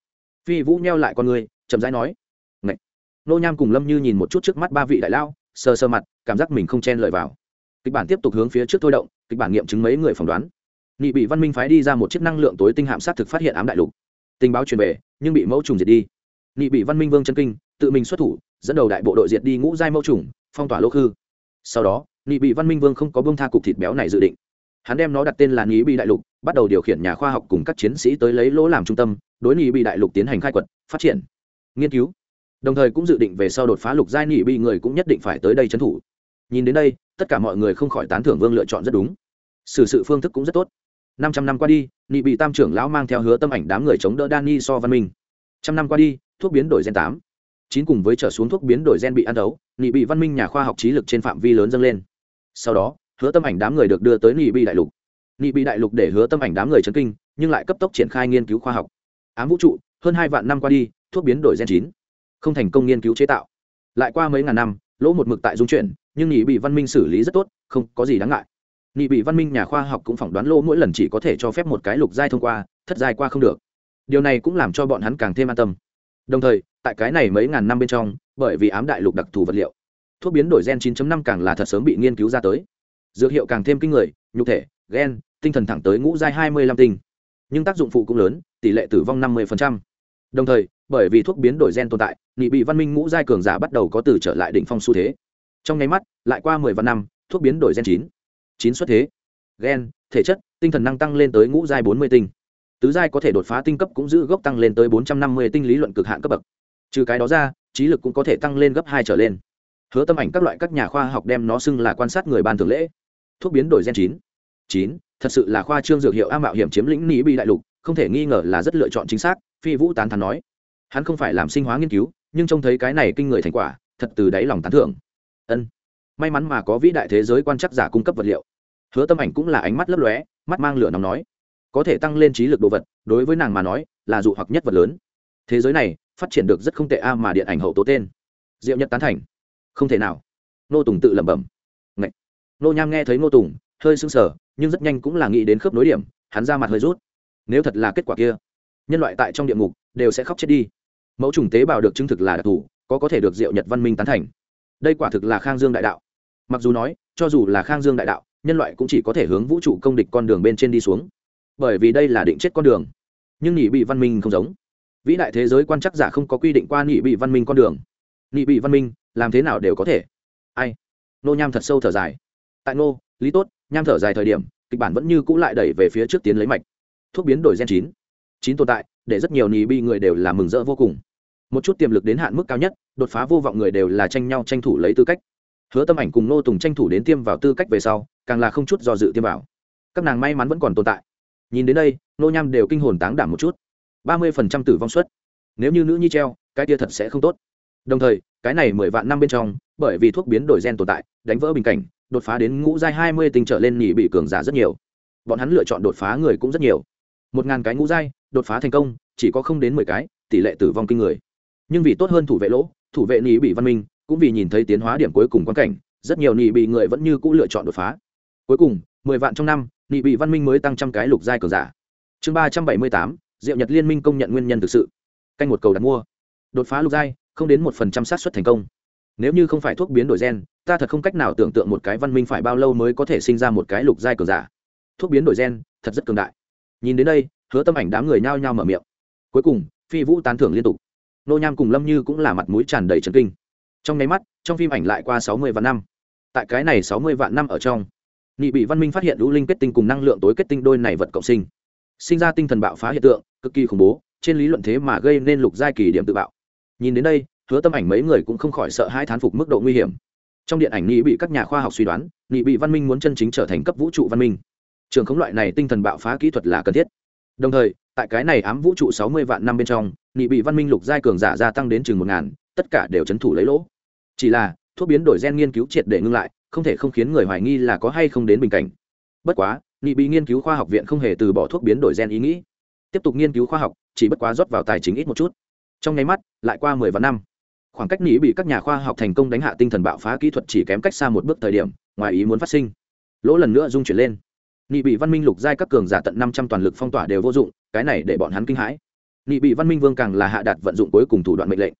Phi vũ neo lại con người, chậm rãi nói, Ngậy. nô nham cùng lâm như nhìn một chút trước mắt ba vị đại lao sờ sờ mặt, cảm giác mình không chen lợi vào. Kịch bản tiếp tục hướng phía trước thôi động, kịch bản nghiệm chứng mấy người phỏng đoán. Nghị bị văn minh phái đi ra một chiếc năng lượng tối tinh hạm sát thực phát hiện ám đại lục. Tình báo truyền về, nhưng bị mẫu trùng diệt đi. Nghị bị văn minh vương chân kinh, tự mình xuất thủ, dẫn đầu đại bộ đội diệt đi ngũ giai mẫu trùng, phong tỏa lô khư. Sau đó nghị bị văn minh vương không có bông tha cục thịt béo này dự định hắn đem nó đặt tên là nghĩ bị đại lục, bắt đầu điều khiển nhà khoa học cùng các chiến sĩ tới lấy lỗ làm trung tâm, đối nghĩ bị đại lục tiến hành khai quật, phát triển. Nghiên cứu. Đồng thời cũng dự định về sau đột phá lục giai nghĩ bị người cũng nhất định phải tới đây trấn thủ. Nhìn đến đây, tất cả mọi người không khỏi tán thưởng vương lựa chọn rất đúng. Xử sự phương thức cũng rất tốt. Năm trăm năm qua đi nghị bị tam trưởng lão mang theo hứa tâm ảnh đám người chống đỡ dani so văn minh. Trăm năm qua đi, thuốc biến đổi gen tám. Chín cùng với trở xuống thuốc biến đổi gen bị ăn đấu nghị bị văn minh nhà khoa học trí lực trên phạm vi lớn dâng lên. Sau đó hứa tâm ảnh đám người được đưa tới nị bị đại lục. Nị bị đại lục để hứa tâm ảnh đám người chấn kinh, nhưng lại cấp tốc triển khai nghiên cứu khoa học. Ám vũ trụ, hơn hai vạn năm qua đi, thuốc biến đổi gen chín. Không thành công nghiên cứu chế tạo. Lại qua mấy ngàn năm, lỗ một mực tại dung chuyển, nhưng nị bị văn minh xử lý rất tốt, không có gì đáng ngại. Nị bị văn minh nhà khoa học cũng phỏng đoán lỗ mỗi lần chỉ có thể cho phép một cái lục giai thông qua, thất giai qua không được. Điều này cũng làm cho bọn hắn càng thêm an tâm. Đồng thời, tại cái này mấy ngàn năm bên trong, bởi vì ám đại lục đặc thù vật liệu, thuốc biến đổi gen 9.5 càng là thật sớm bị nghiên cứu ra tới dược hiệu càng thêm kinh người nhục thể gen tinh thần thẳng tới ngũ giai 25 tinh. Nhưng tác dụng phụ cũng lớn tỷ lệ tử vong 50%. đồng thời bởi vì thuốc biến đổi gen tồn tại nghị bị văn minh ngũ giai cường giả bắt đầu có từ trở lại đỉnh phong xu thế. Trong nháy mắt lại qua 10 vạn năm thuốc biến đổi gen chín, chín xuất thế. Gen thể chất tinh thần năng tăng lên tới ngũ giai 40 tinh. Tứ giai có thể đột phá tinh cấp cũng giữ gốc tăng lên tới 450 tinh lý luận cực hạn cấp bậc. Trừ cái đó ra trí lực cũng có thể tăng lên gấp hai trở lên. Hứa tâm ảnh các loại các nhà khoa học đem nó xưng là quan sát người ban thường lễ thuốc biến đổi gen chín. Chín, thật sự là khoa trương dược hiệu a mạo hiểm chiếm lĩnh nỉ bị đại lục, không thể nghi ngờ là rất lựa chọn chính xác, phi vũ tán thán nói. Hắn không phải làm sinh hóa nghiên cứu, nhưng trông thấy cái này kinh người thành quả, thật từ đáy lòng tán thưởng. Ân. May mắn mà có vĩ đại thế giới quan chắc giả cung cấp vật liệu. Hứa tâm ảnh cũng là ánh mắt lấp lóe, mắt mang lửa nóng nói. Có thể tăng lên trí lực đồ vật, đối với nàng mà nói, là dụ hoặc nhất vật lớn. Thế giới này, phát triển được rất không tệ a mà điện ảnh hậu tố tên. Diệu nhất tán thành. Không thể nào. Nô tùng tự lẩm bẩm nô nham nghe thấy nô tùng, hơi sưng sờ, nhưng rất nhanh cũng là nghĩ đến khớp nối điểm, hắn ra mặt hơi rút. Nếu thật là kết quả kia, nhân loại tại trong địa ngục đều sẽ khóc chết đi. Mẫu trùng tế bào được chứng thực là đặc thù, có có thể được diệu nhật văn minh tán thành. Đây quả thực là khang dương đại đạo. Mặc dù nói, cho dù là khang dương đại đạo, nhân loại cũng chỉ có thể hướng vũ trụ công địch con đường bên trên đi xuống. Bởi vì đây là định chết con đường. Nhưng nhị bị văn minh không giống. Vĩ đại thế giới quan chắc giả không có quy định qua nhị bị văn minh con đường. Nhị bị văn minh, làm thế nào đều có thể. Ai? Nô nham thật sâu thở dài tại Ngô, lý tốt nham thở dài thời điểm kịch bản vẫn như cũ lại đẩy về phía trước tiến lấy mạch. Thuốc biến đổi gen chín. Chín tồn tại để rất nhiều nì bi người đều là mừng rỡ vô cùng. Một chút tiềm lực đến hạn mức cao nhất đột phá vô vọng người đều là tranh nhau tranh thủ lấy tư cách. Hứa tâm ảnh cùng nô tùng tranh thủ đến tiêm vào tư cách về sau càng là không chút do dự tiêm vào. Các nàng may mắn vẫn còn tồn tại. Nhìn đến đây nô nham đều kinh hồn táng đảm một chút. Ba mươi phần trăm tử vong suất. Nếu như nữ nhi treo cái tia thật sẽ không tốt. Đồng thời cái này mười vạn năm bên trong bởi vì thuốc biến đổi gen tồn tại đánh vỡ bình cảnh đột phá đến ngũ giai hai mươi tinh trở lên nhị bị cường giả rất nhiều. Bọn hắn lựa chọn đột phá người cũng rất nhiều. Một ngàn cái ngũ giai, đột phá thành công, chỉ có không đến mười cái, tỷ lệ tử vong kinh người. Nhưng vì tốt hơn thủ vệ lỗ, thủ vệ nhị bị văn minh, cũng vì nhìn thấy tiến hóa điểm cuối cùng quan cảnh, rất nhiều nhị bị người vẫn như cũ lựa chọn đột phá. Cuối cùng, mười vạn trong năm, nhị bị văn minh mới tăng trăm cái lục giai cường giả. Chương ba trăm bảy mươi tám, diệu nhật liên minh công nhận nguyên nhân thực sự. Canh một cầu đặt mua. Đột phá lục giai, không đến một phần trăm xác suất thành công. Nếu như không phải thuốc biến đổi gen ta thật không cách nào tưởng tượng một cái văn minh phải bao lâu mới có thể sinh ra một cái lục giai cường giả. Thuốc biến đổi gen, thật rất cường đại. Nhìn đến đây, hứa tâm ảnh đám người nhao nhao mở miệng. Cuối cùng, phi vũ tán thưởng liên tục. Nô nham cùng lâm như cũng là mặt mũi tràn đầy trần kinh. Trong nháy mắt, trong phim ảnh lại qua sáu mươi vạn năm. Tại cái này sáu mươi vạn năm ở trong nghị bị văn minh phát hiện lũ linh kết tinh cùng năng lượng tối kết tinh đôi này vật cộng sinh. Sinh ra tinh thần bạo phá hiện tượng, cực kỳ khủng bố, trên lý luận thế mà gây nên lục giai kỳ điểm tự bạo. Nhìn đến đây, hứa tâm ảnh mấy người cũng không khỏi sợ hai thán phục mức độ nguy hiểm trong điện ảnh nghị bị các nhà khoa học suy đoán, nghị bị văn minh muốn chân chính trở thành cấp vũ trụ văn minh. Trường khống loại này tinh thần bạo phá kỹ thuật là cần thiết. Đồng thời, tại cái này ám vũ trụ sáu mươi vạn năm bên trong, nghị bị văn minh lục giai cường giả gia tăng đến chừng một ngàn, tất cả đều c h ấ n thủ lấy lỗ. Chỉ là, thuốc biến đổi gen nghiên cứu triệt để ngưng lại, không thể không khiến người hoài nghi là có hay không đến bình cảnh. Bất quá, nghị bị nghiên cứu khoa học viện không hề từ bỏ thuốc biến đổi gen ý nghĩ. Tiếp tục nghiên cứu khoa học, chỉ bất quá rót vào tài chính ít một chút. Trong nháy mắt, lại qua mười vạn năm khoảng cách nỉ bị các nhà khoa học thành công đánh hạ tinh thần bạo phá kỹ thuật chỉ kém cách xa một bước thời điểm, ngoài ý muốn phát sinh. Lỗ lần nữa dung chuyển lên. Nghị bị văn minh lục giai các cường giả tận năm trăm toàn lực phong tỏa đều vô dụng, cái này để bọn hắn kinh hãi. Nghị bị văn minh vương càng là hạ đạt vận dụng cuối cùng thủ đoạn mệnh lệnh.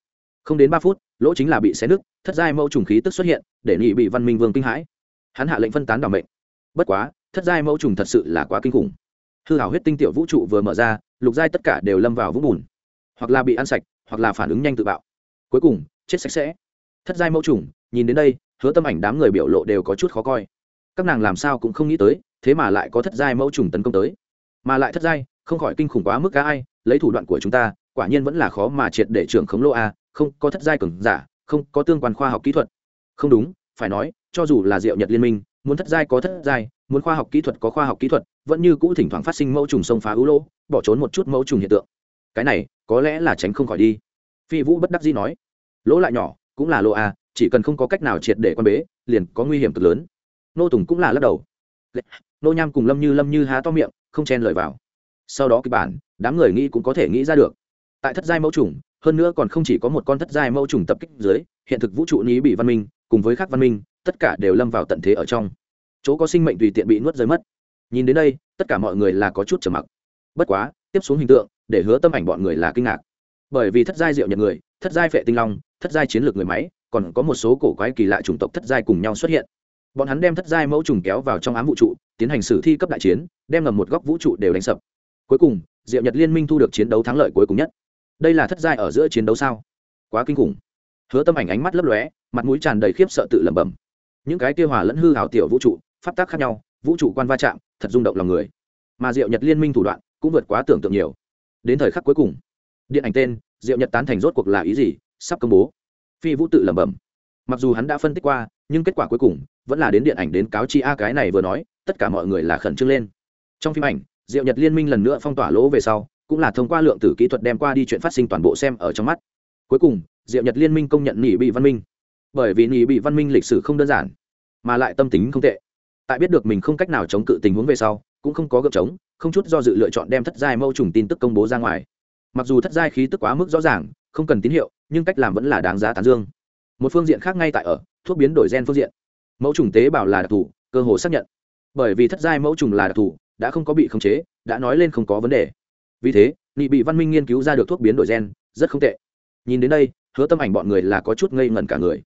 Không đến ba phút, lỗ chính là bị xé nứt, thất giai mẫu trùng khí tức xuất hiện, để nghị bị văn minh vương kinh hãi. Hắn hạ lệnh phân tán đ ỏ mệnh. Bất quá, thất giai mẫu trùng thật sự là quá kinh khủng. Hư hảo huyết tinh tiểu vũ trụ vừa mở ra, lục giai tất cả đều lâm vào vũng bùn. Hoặc là bị ăn sạch, hoặc là phản ứng nhanh tự bạo cuối cùng, chết sạch sẽ. Thất giai mẫu trùng, nhìn đến đây, hứa tâm ảnh đám người biểu lộ đều có chút khó coi. Các nàng làm sao cũng không nghĩ tới, thế mà lại có thất giai mẫu trùng tấn công tới. Mà lại thất giai, không khỏi kinh khủng quá mức cá ai, lấy thủ đoạn của chúng ta, quả nhiên vẫn là khó mà triệt để trưởng khống lô a, không, có thất giai cường giả, không, có tương quan khoa học kỹ thuật. Không đúng, phải nói, cho dù là diệu nhật liên minh, muốn thất giai có thất giai, muốn khoa học kỹ thuật có khoa học kỹ thuật, vẫn như cũ thỉnh thoảng phát sinh mẫu trùng sông phá ưu lỗ, bỏ trốn một chút mẫu trùng hiện tượng. Cái này, có lẽ là tránh không khỏi đi phi vũ bất đắc dĩ nói, lỗ lại nhỏ, cũng là lỗ a chỉ cần không có cách nào triệt để quan bế, liền có nguy hiểm cực lớn. Nô tùng cũng là lắc đầu. Nô nham cùng lâm như lâm như há to miệng, không chen lời vào. Sau đó kịch bản, đám người nghĩ cũng có thể nghĩ ra được. Tại thất giai mẫu trùng, hơn nữa còn không chỉ có một con thất giai mẫu trùng tập kích dưới, hiện thực vũ trụ ní bị văn minh, cùng với các văn minh, tất cả đều lâm vào tận thế ở trong. Chỗ có sinh mệnh tùy tiện bị nuốt rơi mất. Nhìn đến đây, tất cả mọi người là có chút trầm mặc. Bất quá, tiếp xuống hình tượng, để hứa tâm ảnh bọn người là kinh ngạc bởi vì thất giai diệu nhật người, thất giai phệ tinh long, thất giai chiến lược người máy, còn có một số cổ quái kỳ lạ chủng tộc thất giai cùng nhau xuất hiện. Bọn hắn đem thất giai mẫu trùng kéo vào trong ám vũ trụ, tiến hành sử thi cấp đại chiến, đem ngầm một góc vũ trụ đều đánh sập. Cuối cùng, diệu nhật liên minh thu được chiến đấu thắng lợi cuối cùng nhất. Đây là thất giai ở giữa chiến đấu sao? Quá kinh khủng. Hứa tâm ảnh ánh mắt lấp lóe, mặt mũi tràn đầy khiếp sợ tự lẩm bẩm. Những cái tiêu hòa lẫn hư hảo tiểu vũ trụ, pháp tác khác nhau, vũ trụ quan va chạm, thật rung động lòng người. Mà diệu nhật liên minh thủ đoạn cũng vượt quá tưởng tượng nhiều. Đến thời khắc cuối cùng điện ảnh tên, diệu nhật tán thành rốt cuộc là ý gì, sắp công bố. Phi vũ tự lẩm bẩm. Mặc dù hắn đã phân tích qua, nhưng kết quả cuối cùng vẫn là đến điện ảnh đến cáo chi a cái này vừa nói, tất cả mọi người là khẩn trương lên. Trong phim ảnh, diệu nhật liên minh lần nữa phong tỏa lỗ về sau, cũng là thông qua lượng tử kỹ thuật đem qua đi chuyện phát sinh toàn bộ xem ở trong mắt. Cuối cùng, diệu nhật liên minh công nhận nỉ bị văn minh. Bởi vì nỉ bị văn minh lịch sử không đơn giản, mà lại tâm tính không tệ. Tại biết được mình không cách nào chống cự tình huống về sau, cũng không có gợp chống không chút do dự lựa chọn đem thất giai mâu trùng tin tức công bố ra ngoài mặc dù thất giai khí tức quá mức rõ ràng, không cần tín hiệu, nhưng cách làm vẫn là đáng giá tán dương. Một phương diện khác ngay tại ở, thuốc biến đổi gen phương diện. Mẫu trùng tế bào là đặc thù, cơ hồ xác nhận. Bởi vì thất giai mẫu trùng là đặc thù, đã không có bị khống chế, đã nói lên không có vấn đề. Vì thế nị bị văn minh nghiên cứu ra được thuốc biến đổi gen, rất không tệ. Nhìn đến đây, hứa tâm ảnh bọn người là có chút ngây ngẩn cả người.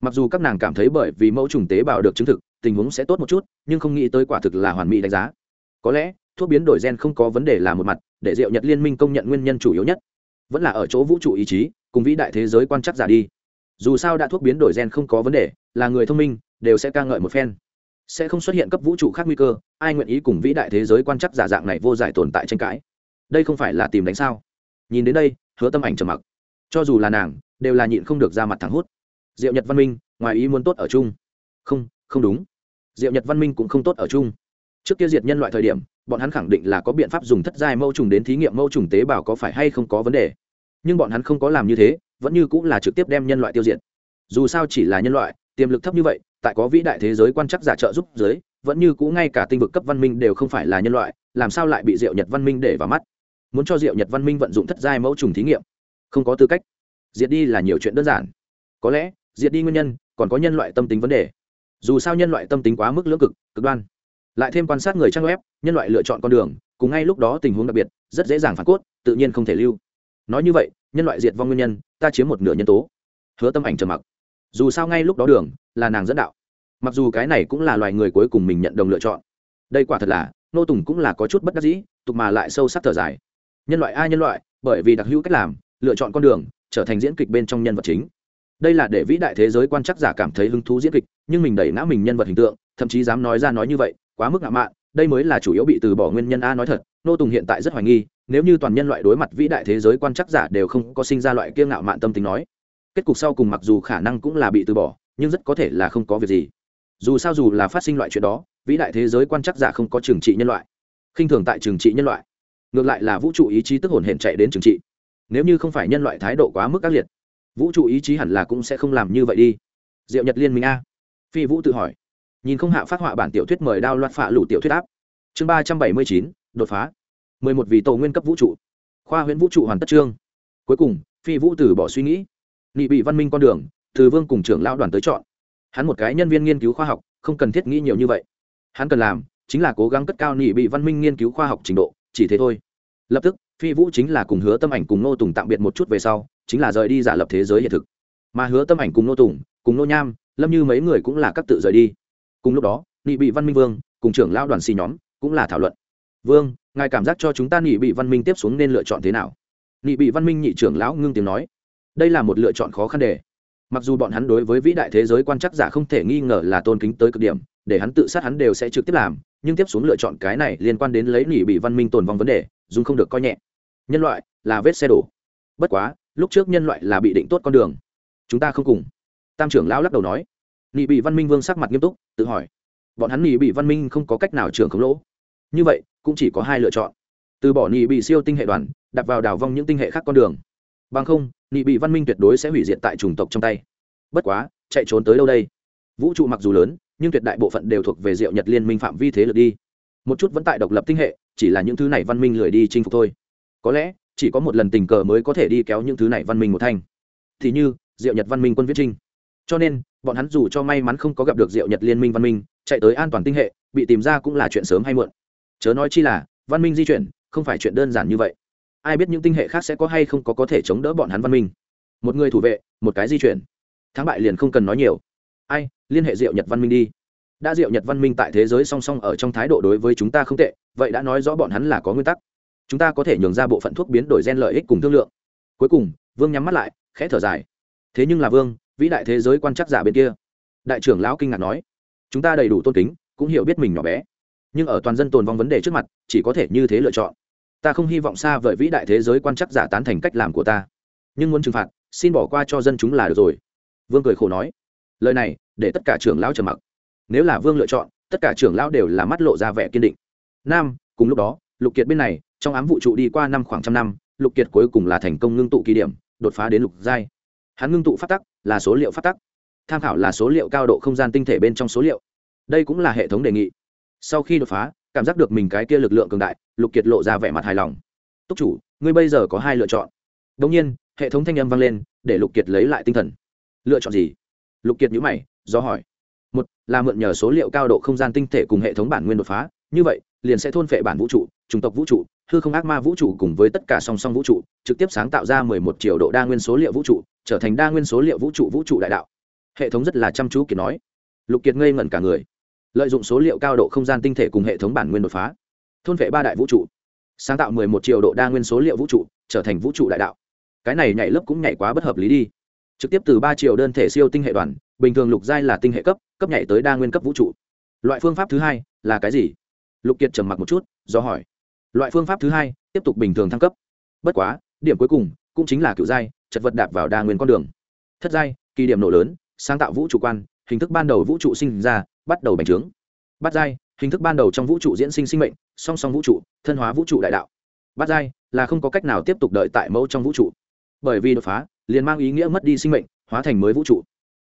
Mặc dù các nàng cảm thấy bởi vì mẫu trùng tế bào được chứng thực, tình huống sẽ tốt một chút, nhưng không nghĩ tới quả thực là hoàn mỹ đánh giá. Có lẽ, thuốc biến đổi gen không có vấn đề là một mặt để diệu nhật liên minh công nhận nguyên nhân chủ yếu nhất. Vẫn là ở chỗ vũ trụ ý chí, cùng vĩ đại thế giới quan chắc giả đi. Dù sao đã thuốc biến đổi gen không có vấn đề, là người thông minh, đều sẽ ca ngợi một phen. Sẽ không xuất hiện cấp vũ trụ khác nguy cơ, ai nguyện ý cùng vĩ đại thế giới quan chắc giả dạng này vô giải tồn tại tranh cãi? Đây không phải là tìm đánh sao? Nhìn đến đây, hứa tâm ảnh trầm mặc. Cho dù là nàng, đều là nhịn không được ra mặt thẳng hút diệu nhật văn minh, ngoài ý muốn tốt ở chung. Không không đúng. Diệu nhật văn minh cũng không tốt ở chung. Trước kia diệt nhân loại thời điểm bọn hắn khẳng định là có biện pháp dùng thất giai mẫu trùng đến thí nghiệm mẫu trùng tế bào có phải hay không có vấn đề. Nhưng bọn hắn không có làm như thế, vẫn như cũng là trực tiếp đem nhân loại tiêu diệt. Dù sao chỉ là nhân loại, tiềm lực thấp như vậy, tại có vĩ đại thế giới quan chắc giả trợ giúp giới vẫn như cũ ngay cả tinh vực cấp văn minh đều không phải là nhân loại, làm sao lại bị diệu nhật văn minh để vào mắt? Muốn cho diệu nhật văn minh vận dụng thất giai mẫu trùng thí nghiệm? Không có tư cách. Diệt đi là nhiều chuyện đơn giản. Có lẽ, diệt đi nguyên nhân, còn có nhân loại tâm tính vấn đề. Dù sao nhân loại tâm tính quá mức lưỡng cực cực đoan lại thêm quan sát người trang web, nhân loại lựa chọn con đường, cùng ngay lúc đó tình huống đặc biệt, rất dễ dàng phản cốt, tự nhiên không thể lưu. Nói như vậy, nhân loại diệt vong nguyên nhân, ta chiếm một nửa nhân tố. Hứa tâm ảnh trầm mặc. Dù sao ngay lúc đó đường, là nàng dẫn đạo. Mặc dù cái này cũng là loài người cuối cùng mình nhận đồng lựa chọn. Đây quả thật là, nô tùng cũng là có chút bất đắc dĩ, tục mà lại sâu sắc thở dài. Nhân loại ai nhân loại, bởi vì đặc hữu cách làm, lựa chọn con đường, trở thành diễn kịch bên trong nhân vật chính. Đây là để vĩ đại thế giới quan chắc giả cảm thấy hứng thú diễn kịch, nhưng mình đẩy ngã mình nhân vật hình tượng, thậm chí dám nói ra nói như vậy quá mức ngạo mạn, đây mới là chủ yếu bị từ bỏ nguyên nhân a nói thật, nô tùng hiện tại rất hoài nghi, nếu như toàn nhân loại đối mặt vĩ đại thế giới quan chắc giả đều không có sinh ra loại kiêng ngạo mạn tâm tính nói. Kết cục sau cùng mặc dù khả năng cũng là bị từ bỏ, nhưng rất có thể là không có việc gì. Dù sao dù là phát sinh loại chuyện đó, vĩ đại thế giới quan chắc giả không có trừng trị nhân loại. Khinh thường tại trừng trị nhân loại. Ngược lại là vũ trụ ý chí tức hồn hển chạy đến trừng trị. Nếu như không phải nhân loại thái độ quá mức ác liệt, vũ trụ ý chí hẳn là cũng sẽ không làm như vậy đi. Diệu nhật liên minh a. Phi vũ tự hỏi nhìn không hạ phát họa bản tiểu thuyết mời đao loạt phạ lũ tiểu thuyết áp. Chương ba trăm bảy mươi chín, đột phá. Mười một vì tổ nguyên cấp vũ trụ. Khoa huyện vũ trụ hoàn tất trương cuối cùng, phi vũ từ bỏ suy nghĩ. Nghị bị văn minh con đường, từ vương cùng trưởng lão đoàn tới chọn. Hắn một cái nhân viên nghiên cứu khoa học, không cần thiết nghĩ nhiều như vậy. Hắn cần làm, chính là cố gắng cất cao nghị bị văn minh nghiên cứu khoa học trình độ, chỉ thế thôi. Lập tức, phi vũ chính là cùng hứa tâm ảnh cùng nô tùng tạm biệt một chút về sau, chính là rời đi giả lập thế giới hiện thực. Mà hứa tâm ảnh cùng nô tùng, cùng nô nham, lâm như mấy người cũng là các tự rời đi cùng lúc đó, nghị bị văn minh vương cùng trưởng lão đoàn xì nhóm cũng là thảo luận. Vương, ngài cảm giác cho chúng ta nghị bị văn minh tiếp xuống nên lựa chọn thế nào? Nghị bị văn minh nhị trưởng lão ngưng tiếng nói. Đây là một lựa chọn khó khăn đề. Mặc dù bọn hắn đối với vĩ đại thế giới quan chắc giả không thể nghi ngờ là tôn kính tới cực điểm, để hắn tự sát hắn đều sẽ trực tiếp làm, nhưng tiếp xuống lựa chọn cái này liên quan đến lấy nỉ bị văn minh tồn vong vấn đề, dùng không được coi nhẹ. Nhân loại là vết xe đổ. Bất quá, lúc trước nhân loại là bị định tốt con đường. Chúng ta không cùng. Tam trưởng lão lắc đầu nói. Nị bị văn minh vương sắc mặt nghiêm túc, tự hỏi, bọn hắn Nị bị văn minh không có cách nào trưởng khống lỗ. Như vậy, cũng chỉ có hai lựa chọn. Từ bỏ Nị bị siêu tinh hệ đoàn, đặt vào đào vong những tinh hệ khác con đường. Bằng không, nị bị văn minh tuyệt đối sẽ hủy diệt tại chủng tộc trong tay. Bất quá, chạy trốn tới đâu đây? Vũ trụ mặc dù lớn, nhưng tuyệt đại bộ phận đều thuộc về diệu nhật liên minh phạm vi thế lực đi. Một chút vẫn tại độc lập tinh hệ, chỉ là những thứ này văn minh lười đi chinh phục thôi. Có lẽ, chỉ có một lần tình cờ mới có thể đi kéo những thứ này văn minh một thanh. Thì như, diệu nhật văn minh quân viết trinh. Cho nên bọn hắn dù cho may mắn không có gặp được diệu nhật liên minh văn minh, chạy tới an toàn tinh hệ, bị tìm ra cũng là chuyện sớm hay muộn. Chớ nói chi là, văn minh di chuyển, không phải chuyện đơn giản như vậy. Ai biết những tinh hệ khác sẽ có hay không có có thể chống đỡ bọn hắn văn minh? Một người thủ vệ, một cái di chuyển. Thắng bại liền không cần nói nhiều. Ai, liên hệ diệu nhật văn minh đi. Đã diệu nhật văn minh tại thế giới song song ở trong thái độ đối với chúng ta không tệ, vậy đã nói rõ bọn hắn là có nguyên tắc. Chúng ta có thể nhường ra bộ phận thuốc biến đổi gen lợi ích cùng thương lượng. Cuối cùng, vương nhắm mắt lại, khẽ thở dài. Thế nhưng là vương vĩ đại thế giới quan chắc giả bên kia. Đại trưởng lão kinh ngạc nói, chúng ta đầy đủ tôn kính, cũng hiểu biết mình nhỏ bé, nhưng ở toàn dân tồn vong vấn đề trước mặt, chỉ có thể như thế lựa chọn. Ta không hy vọng xa vời vĩ đại thế giới quan chắc giả tán thành cách làm của ta, nhưng muốn trừng phạt, xin bỏ qua cho dân chúng là được rồi. Vương cười khổ nói, lời này, để tất cả trưởng lão trầm mặc. Nếu là vương lựa chọn, tất cả trưởng lão đều là mắt lộ ra vẻ kiên định. Nam, cùng lúc đó, lục kiệt bên này, trong ám vũ trụ đi qua năm khoảng trăm năm, lục kiệt cuối cùng là thành công ngưng tụ kỳ điểm, đột phá đến lục giai hắn ngưng tụ phát tắc là số liệu phát tắc. Tham khảo là số liệu cao độ không gian tinh thể bên trong số liệu. Đây cũng là hệ thống đề nghị. Sau khi đột phá, cảm giác được mình cái kia lực lượng cường đại, lục kiệt lộ ra vẻ mặt hài lòng. Túc chủ, ngươi bây giờ có hai lựa chọn. Đông nhiên, hệ thống thanh âm vang lên, để lục kiệt lấy lại tinh thần. Lựa chọn gì? Lục kiệt nhữ mày, do hỏi. Một, là mượn nhờ số liệu cao độ không gian tinh thể cùng hệ thống bản nguyên đột phá. Như vậy, liền sẽ thôn phệ bản vũ trụ chủng tộc vũ trụ, hư không ác ma vũ trụ cùng với tất cả song song vũ trụ, trực tiếp sáng tạo ra mười một triệu độ đa nguyên số liệu vũ trụ, trở thành đa nguyên số liệu vũ trụ vũ trụ đại đạo. Hệ thống rất là chăm chú kiệt nói. Lục kiệt ngây ngẩn cả người. Lợi dụng số liệu cao độ không gian tinh thể cùng hệ thống bản nguyên đột phá. Thôn vệ ba đại vũ trụ. Sáng tạo mười một triệu độ đa nguyên số liệu vũ trụ, trở thành vũ trụ đại đạo. Cái này nhảy lớp cũng nhảy quá bất hợp lý đi. Trực tiếp từ ba triệu đơn thể siêu tinh hệ đoàn, bình thường lục giai là tinh hệ cấp cấp nhảy tới đa nguyên cấp vũ trụ. Loại phương pháp thứ hai là cái gì? Lục kiệt trầm mặc một chút, do hỏi loại phương pháp thứ hai, tiếp tục bình thường thăng cấp. Bất quá, điểm cuối cùng cũng chính là cựu giai chật vật đạp vào đa nguyên con đường. Thất giai kỳ điểm nổ lớn, sáng tạo vũ trụ quan, hình thức ban đầu vũ trụ sinh ra, bắt đầu bành trướng. Bát giai hình thức ban đầu trong vũ trụ diễn sinh sinh mệnh, song song vũ trụ, thân hóa vũ trụ đại đạo. Bát giai là không có cách nào tiếp tục đợi tại mẫu trong vũ trụ. Bởi vì đột phá, liền mang ý nghĩa mất đi sinh mệnh, hóa thành mới vũ trụ.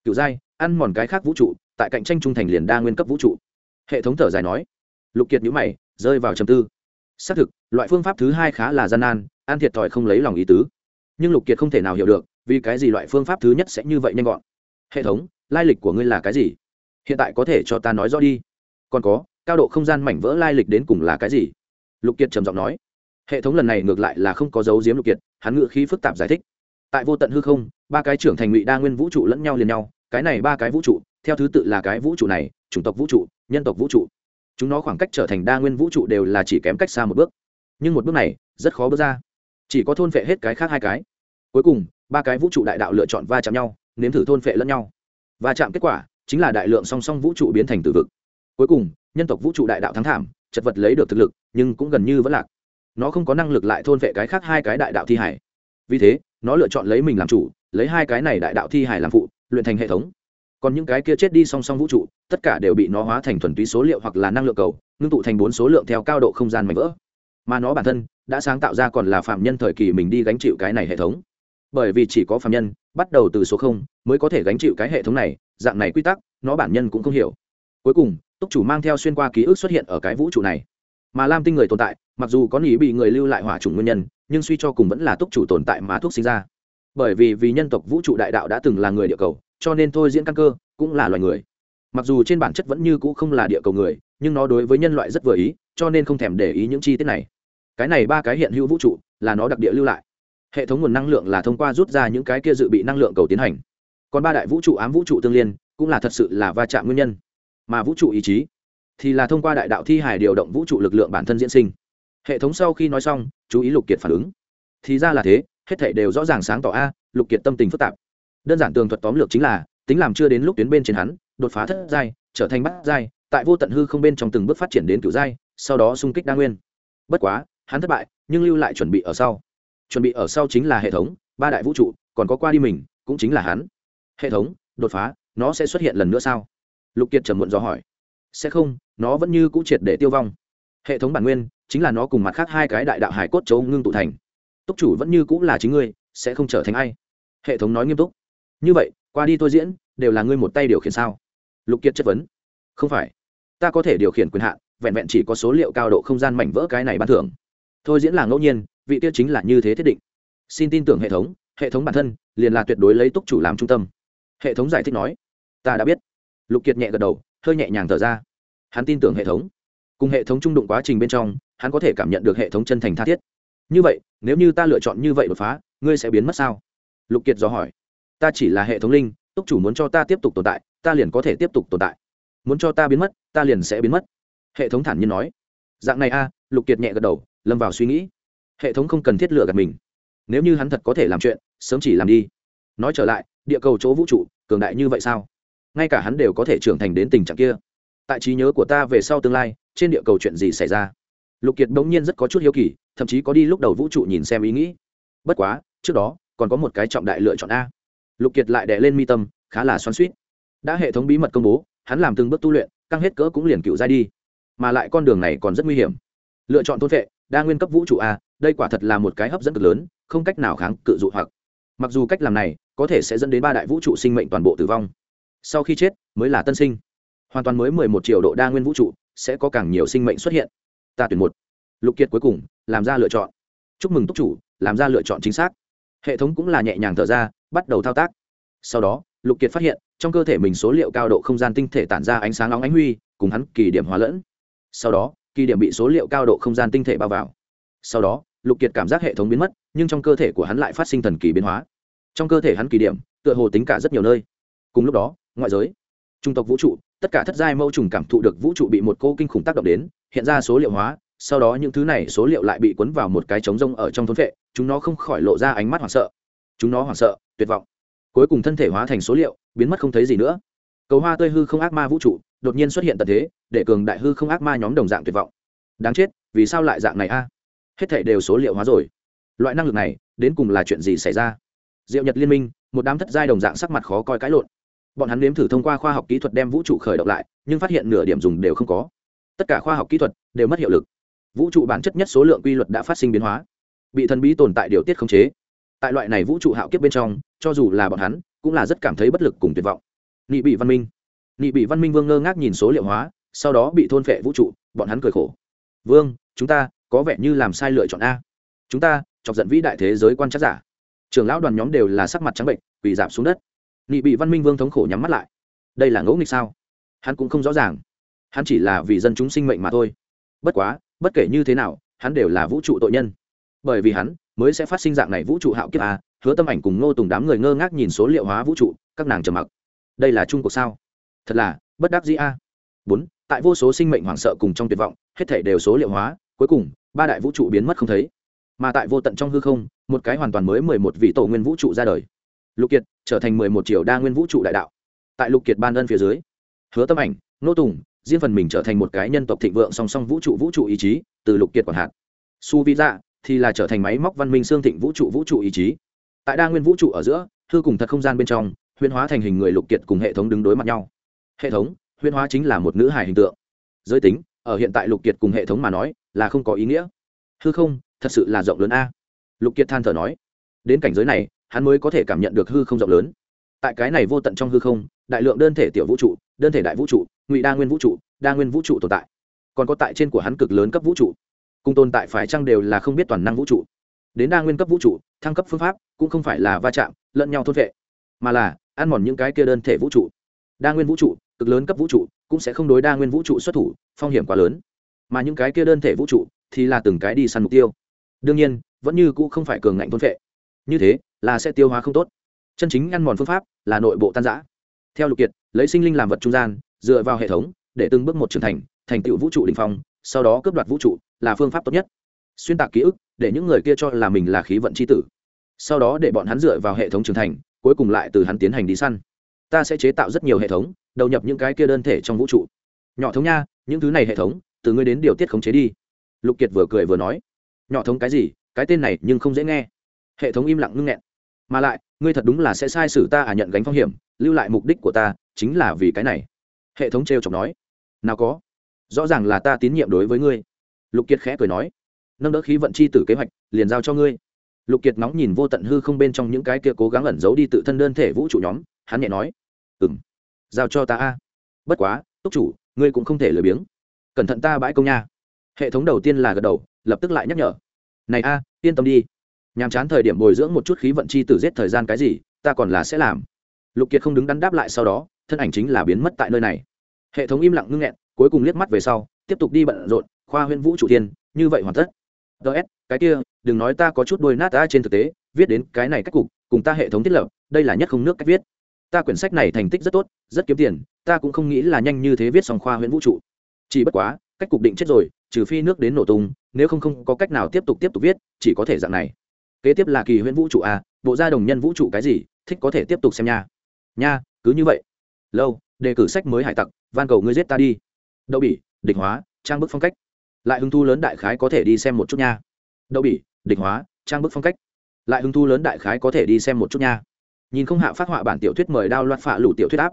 Cựu giai ăn mòn cái khác vũ trụ, tại cạnh tranh trung thành liền đa nguyên cấp vũ trụ. Hệ thống thở dài nói. Lục kiệt nhữ mày, rơi vào trầm tư xác thực, loại phương pháp thứ hai khá là gian nan an thiệt thòi không lấy lòng ý tứ. Nhưng lục kiệt không thể nào hiểu được, vì cái gì loại phương pháp thứ nhất sẽ như vậy nhanh gọn. Hệ thống, lai lịch của ngươi là cái gì? Hiện tại có thể cho ta nói rõ đi. Còn có, cao độ không gian mảnh vỡ lai lịch đến cùng là cái gì? Lục kiệt trầm giọng nói. Hệ thống lần này ngược lại là không có dấu diếm lục kiệt, hắn ngự khí phức tạp giải thích. Tại vô tận hư không, ba cái trưởng thành ngụy đa nguyên vũ trụ lẫn nhau liền nhau, cái này ba cái vũ trụ, theo thứ tự là cái vũ trụ này, chủng tộc vũ trụ, nhân tộc vũ trụ chúng nó khoảng cách trở thành đa nguyên vũ trụ đều là chỉ kém cách xa một bước nhưng một bước này rất khó bước ra chỉ có thôn phệ hết cái khác hai cái cuối cùng ba cái vũ trụ đại đạo lựa chọn va chạm nhau nếm thử thôn phệ lẫn nhau va chạm kết quả chính là đại lượng song song vũ trụ biến thành từ vực cuối cùng nhân tộc vũ trụ đại đạo thắng thảm chật vật lấy được thực lực nhưng cũng gần như vẫn lạc nó không có năng lực lại thôn vệ cái khác hai cái đại đạo thi hải vì thế nó lựa chọn lấy mình làm chủ lấy hai cái này đại đạo thi hải làm phụ luyện thành hệ thống còn những cái kia chết đi song song vũ trụ, tất cả đều bị nó hóa thành thuần túy số liệu hoặc là năng lượng cầu, ngưng tụ thành bốn số lượng theo cao độ không gian mạnh vỡ. Mà nó bản thân đã sáng tạo ra còn là phạm nhân thời kỳ mình đi gánh chịu cái này hệ thống. Bởi vì chỉ có phạm nhân, bắt đầu từ số không, mới có thể gánh chịu cái hệ thống này, dạng này quy tắc, nó bản nhân cũng không hiểu. Cuối cùng, túc chủ mang theo xuyên qua ký ức xuất hiện ở cái vũ trụ này. Mà lam tinh người tồn tại, mặc dù có nghĩ bị người lưu lại hỏa chủng nguyên nhân, nhưng suy cho cùng vẫn là túc chủ tồn tại mà thuốc sinh ra. Bởi vì vì nhân tộc vũ trụ đại đạo đã từng là người địa cầu cho nên thôi diễn căn cơ cũng là loài người. Mặc dù trên bản chất vẫn như cũ không là địa cầu người, nhưng nó đối với nhân loại rất vừa ý, cho nên không thèm để ý những chi tiết này. Cái này ba cái hiện hữu vũ trụ là nó đặc địa lưu lại. Hệ thống nguồn năng lượng là thông qua rút ra những cái kia dự bị năng lượng cầu tiến hành. Còn ba đại vũ trụ ám vũ trụ tương liên, cũng là thật sự là va chạm nguyên nhân. Mà vũ trụ ý chí thì là thông qua đại đạo thi hải điều động vũ trụ lực lượng bản thân diễn sinh. Hệ thống sau khi nói xong, chú ý lục kiệt phản ứng. Thì ra là thế, hết thể đều rõ ràng sáng tỏ a, lục kiệt tâm tình phức tạp đơn giản tường thuật tóm lược chính là, tính làm chưa đến lúc tuyến bên trên hắn, đột phá thất giai, trở thành bát giai, tại vô tận hư không bên trong từng bước phát triển đến cửu giai, sau đó xung kích đa nguyên. Bất quá, hắn thất bại, nhưng lưu lại chuẩn bị ở sau. Chuẩn bị ở sau chính là hệ thống, ba đại vũ trụ, còn có qua đi mình, cũng chính là hắn. Hệ thống, đột phá, nó sẽ xuất hiện lần nữa sao? Lục kiệt trầm muộn do hỏi. Sẽ không, nó vẫn như cũ triệt để tiêu vong. Hệ thống bản nguyên, chính là nó cùng mặt khác hai cái đại đạo hải cốt châu ngưng tụ thành. Túc chủ vẫn như cũ là chính ngươi, sẽ không trở thành ai? Hệ thống nói nghiêm túc như vậy, qua đi tôi diễn, đều là ngươi một tay điều khiển sao? Lục kiệt chất vấn. Không phải. Ta có thể điều khiển quyền hạn, vẹn vẹn chỉ có số liệu cao độ không gian mảnh vỡ cái này ban thưởng. Thôi diễn là ngẫu nhiên, vị tiêu chính là như thế thiết định. Xin tin tưởng hệ thống hệ thống bản thân liền là tuyệt đối lấy túc chủ làm trung tâm. Hệ thống giải thích nói. Ta đã biết. Lục kiệt nhẹ gật đầu, hơi nhẹ nhàng thở ra. Hắn tin tưởng hệ thống. Cùng hệ thống trung đụng quá trình bên trong, hắn có thể cảm nhận được hệ thống chân thành tha thiết. Như vậy, nếu như ta lựa chọn như vậy đột phá, ngươi sẽ biến mất sao? Lục kiệt dò hỏi ta chỉ là hệ thống linh, túc chủ muốn cho ta tiếp tục tồn tại, ta liền có thể tiếp tục tồn tại. Muốn cho ta biến mất, ta liền sẽ biến mất. Hệ thống thản nhiên nói. Dạng này a, lục kiệt nhẹ gật đầu, lâm vào suy nghĩ. Hệ thống không cần thiết lựa gạt mình. Nếu như hắn thật có thể làm chuyện, sớm chỉ làm đi. Nói trở lại, địa cầu chỗ vũ trụ, cường đại như vậy sao? Ngay cả hắn đều có thể trưởng thành đến tình trạng kia. Tại trí nhớ của ta về sau tương lai, trên địa cầu chuyện gì xảy ra? Lục kiệt bỗng nhiên rất có chút hiếu kỳ, thậm chí có đi lúc đầu vũ trụ nhìn xem ý nghĩ. Bất quá, trước đó, còn có một cái trọng đại lựa chọn a lục kiệt lại đè lên mi tâm, khá là xoắn suýt đã hệ thống bí mật công bố, hắn làm từng bước tu luyện, căng hết cỡ cũng liền cựu ra đi. Mà lại con đường này còn rất nguy hiểm. Lựa chọn thôn vệ, đa nguyên cấp vũ trụ a, đây quả thật là một cái hấp dẫn cực lớn, không cách nào kháng cự dụ hoặc. Mặc dù cách làm này có thể sẽ dẫn đến ba đại vũ trụ sinh mệnh toàn bộ tử vong, sau khi chết mới là tân sinh. Hoàn toàn mới mười một triệu độ đa nguyên vũ trụ sẽ có càng nhiều sinh mệnh xuất hiện. Ta tuyển một. Lục kiệt cuối cùng làm ra lựa chọn. Chúc mừng túc chủ, làm ra lựa chọn chính xác. Hệ thống cũng là nhẹ nhàng thở ra bắt đầu thao tác. Sau đó, lục kiệt phát hiện, trong cơ thể mình số liệu cao độ không gian tinh thể tản ra ánh sáng nóng ánh huy, cùng hắn kỳ điểm hóa lẫn. Sau đó, kỳ điểm bị số liệu cao độ không gian tinh thể bao vào. Sau đó, lục kiệt cảm giác hệ thống biến mất, nhưng trong cơ thể của hắn lại phát sinh thần kỳ biến hóa. Trong cơ thể hắn kỳ điểm, tựa hồ tính cả rất nhiều nơi. Cùng lúc đó, ngoại giới, trung tộc vũ trụ, tất cả thất giai mâu trùng cảm thụ được vũ trụ bị một cô kinh khủng tác động đến, hiện ra số liệu hóa, sau đó những thứ này số liệu lại bị cuốn vào một cái trống rông ở trong thốn vệ, chúng nó không khỏi lộ ra ánh mắt hoảng sợ chúng nó hoảng sợ, tuyệt vọng. Cuối cùng thân thể hóa thành số liệu, biến mất không thấy gì nữa. Cầu hoa tươi hư không ác ma vũ trụ đột nhiên xuất hiện tận thế, để cường đại hư không ác ma nhóm đồng dạng tuyệt vọng. Đáng chết, vì sao lại dạng này a? Hết thể đều số liệu hóa rồi. Loại năng lực này, đến cùng là chuyện gì xảy ra? Diệu nhật liên minh, một đám thất giai đồng dạng sắc mặt khó coi cãi lộn. Bọn hắn nếm thử thông qua khoa học kỹ thuật đem vũ trụ khởi động lại, nhưng phát hiện nửa điểm dùng đều không có. Tất cả khoa học kỹ thuật đều mất hiệu lực. Vũ trụ bản chất nhất số lượng quy luật đã phát sinh biến hóa. Bị thần bí tồn tại điều tiết khống chế tại loại này vũ trụ hạo kiếp bên trong, cho dù là bọn hắn, cũng là rất cảm thấy bất lực cùng tuyệt vọng. Nị bị văn minh. Nị bị văn minh vương ngơ ngác nhìn số liệu hóa, sau đó bị thôn phệ vũ trụ, bọn hắn cười khổ. Vương, chúng ta có vẻ như làm sai lựa chọn a. Chúng ta chọc giận vĩ đại thế giới quan trắc giả. Trưởng lão đoàn nhóm đều là sắc mặt trắng bệnh, quỳ giảm xuống đất. Nị bị văn minh vương thống khổ nhắm mắt lại. Đây là ngẫu nghịch sao? Hắn cũng không rõ ràng. Hắn chỉ là vì dân chúng sinh mệnh mà thôi. Bất quá, bất kể như thế nào, hắn đều là vũ trụ tội nhân. Bởi vì hắn mới sẽ phát sinh dạng này vũ trụ hạo kiếp à? hứa tâm ảnh cùng ngô tùng đám người ngơ ngác nhìn số liệu hóa vũ trụ, các nàng trầm mặc. Đây là trung cuộc sao? Thật là, bất đắc dĩ a. Bốn, tại vô số sinh mệnh hoảng sợ cùng trong tuyệt vọng, hết thể đều số liệu hóa, cuối cùng, ba đại vũ trụ biến mất không thấy. Mà tại vô tận trong hư không, một cái hoàn toàn mới mười một vị tổ nguyên vũ trụ ra đời. Lục kiệt, trở thành mười một triệu đa nguyên vũ trụ đại đạo. Tại lục kiệt ban ân phía dưới, hứa tâm ảnh nô tùng, riêng phần mình trở thành một cái nhân tộc thịnh vượng song song vũ trụ vũ trụ ý chí, từ lục kiệt còn hạt. Su vi dạ thì là trở thành máy móc văn minh xương thịnh vũ trụ vũ trụ ý chí. Tại đa nguyên vũ trụ ở giữa, hư cùng thật không gian bên trong, huyễn hóa thành hình người lục kiệt cùng hệ thống đứng đối mặt nhau. Hệ thống, huyễn hóa chính là một nữ hài hình tượng. Giới tính, ở hiện tại lục kiệt cùng hệ thống mà nói, là không có ý nghĩa. Hư không, thật sự là rộng lớn a. Lục kiệt than thở nói, đến cảnh giới này, hắn mới có thể cảm nhận được hư không rộng lớn. Tại cái này vô tận trong hư không, đại lượng đơn thể tiểu vũ trụ, đơn thể đại vũ trụ, ngụy đa nguyên vũ trụ, đa nguyên vũ trụ tồn tại. Còn có tại trên của hắn cực lớn cấp vũ trụ cùng tồn tại phải chăng đều là không biết toàn năng vũ trụ. Đến đa nguyên cấp vũ trụ, thăng cấp phương pháp cũng không phải là va chạm, lẫn nhau thốt vệ, mà là ăn mòn những cái kia đơn thể vũ trụ. Đa nguyên vũ trụ, cực lớn cấp vũ trụ, cũng sẽ không đối đa nguyên vũ trụ xuất thủ, phong hiểm quá lớn. Mà những cái kia đơn thể vũ trụ thì là từng cái đi săn mục tiêu. Đương nhiên, vẫn như cũ không phải cường ngạnh thôn vệ. Như thế là sẽ tiêu hóa không tốt. Chân chính ăn mòn phương pháp là nội bộ tan giã theo lục kiệt, lấy sinh linh làm vật trung gian, dựa vào hệ thống, để từng bước một trưởng thành thành tựu vũ trụ đình phong, sau đó cướp đoạt vũ trụ là phương pháp tốt nhất. Xuyên tạc ký ức, để những người kia cho là mình là khí vận c h i tử. Sau đó để bọn hắn dựa vào hệ thống trưởng thành, cuối cùng lại từ hắn tiến hành đi săn. Ta sẽ chế tạo rất nhiều hệ thống, đầu nhập những cái kia đơn thể trong vũ trụ. Nhỏ thống nha, những thứ này hệ thống, từ ngươi đến điều tiết khống chế đi. Lục kiệt vừa cười vừa nói. Nhỏ thống cái gì? Cái tên này nhưng không dễ nghe. Hệ thống im lặng ngưng nghẹn. Mà lại, ngươi thật đúng là sẽ sai sử ta à nhận gánh phong hiểm, lưu lại mục đích của ta, chính là vì cái này. Hệ thống t r e o chọc nói. Nào có. Rõ ràng là ta tín nhiệm đối với ngươi lục kiệt khẽ cười nói, nâng đỡ khí vận c h i tử kế hoạch, liền giao cho ngươi. Lục kiệt nóng nhìn vô tận hư không bên trong những cái kia cố gắng ẩn giấu đi tự thân đơn thể vũ trụ nhóm, hắn nhẹ nói ừ m giao cho ta a. Bất quá, túc chủ, ngươi cũng không thể lười biếng. Cẩn thận ta bãi công nha. Hệ thống đầu tiên là gật đầu, lập tức lại nhắc nhở, này a, yên tâm đi. Nhàm chán thời điểm bồi dưỡng một chút khí vận chi tử giết thời gian cái gì, ta còn là sẽ làm. Lục kiệt không đứng đắn đáp lại sau đó, thân ảnh chính là biến mất tại nơi này. Hệ thống im lặng ngưng nghẹn, cuối cùng liếc mắt về sau, tiếp tục đi bận rộn khoa huyễn vũ trụ tiên, như vậy hoàn tất. Ts cái kia, đừng nói ta có chút đôi nát ta trên thực tế, viết đến cái này cách cục, cùng ta hệ thống thiết lập, đây là nhất không nước cách viết. Ta quyển sách này thành tích rất tốt, rất kiếm tiền, ta cũng không nghĩ là nhanh như thế viết xong khoa huyễn vũ trụ. Chỉ bất quá, cách cục định chết rồi, trừ phi nước đến nổ tung, nếu không không có cách nào tiếp tục tiếp tục viết, chỉ có thể dạng này. Kế tiếp là kỳ huyễn vũ trụ a, bộ gia đồng nhân vũ trụ cái gì, thích có thể tiếp tục xem nha. Nha, cứ như vậy. Lâu, đề cử sách mới hải tặc, van cầu ngươi giết ta đi. Đậu bỉ, địch hóa, trang bức phong cách lại hứng thu lớn đại khái có thể đi xem một chút nha. Đậu bỉ, địch hóa, trang bức phong cách. Lại hứng thu lớn đại khái có thể đi xem một chút nha. Nhìn không hạ phát họa bản tiểu thuyết mời đao loạt phạ lủ tiểu thuyết áp.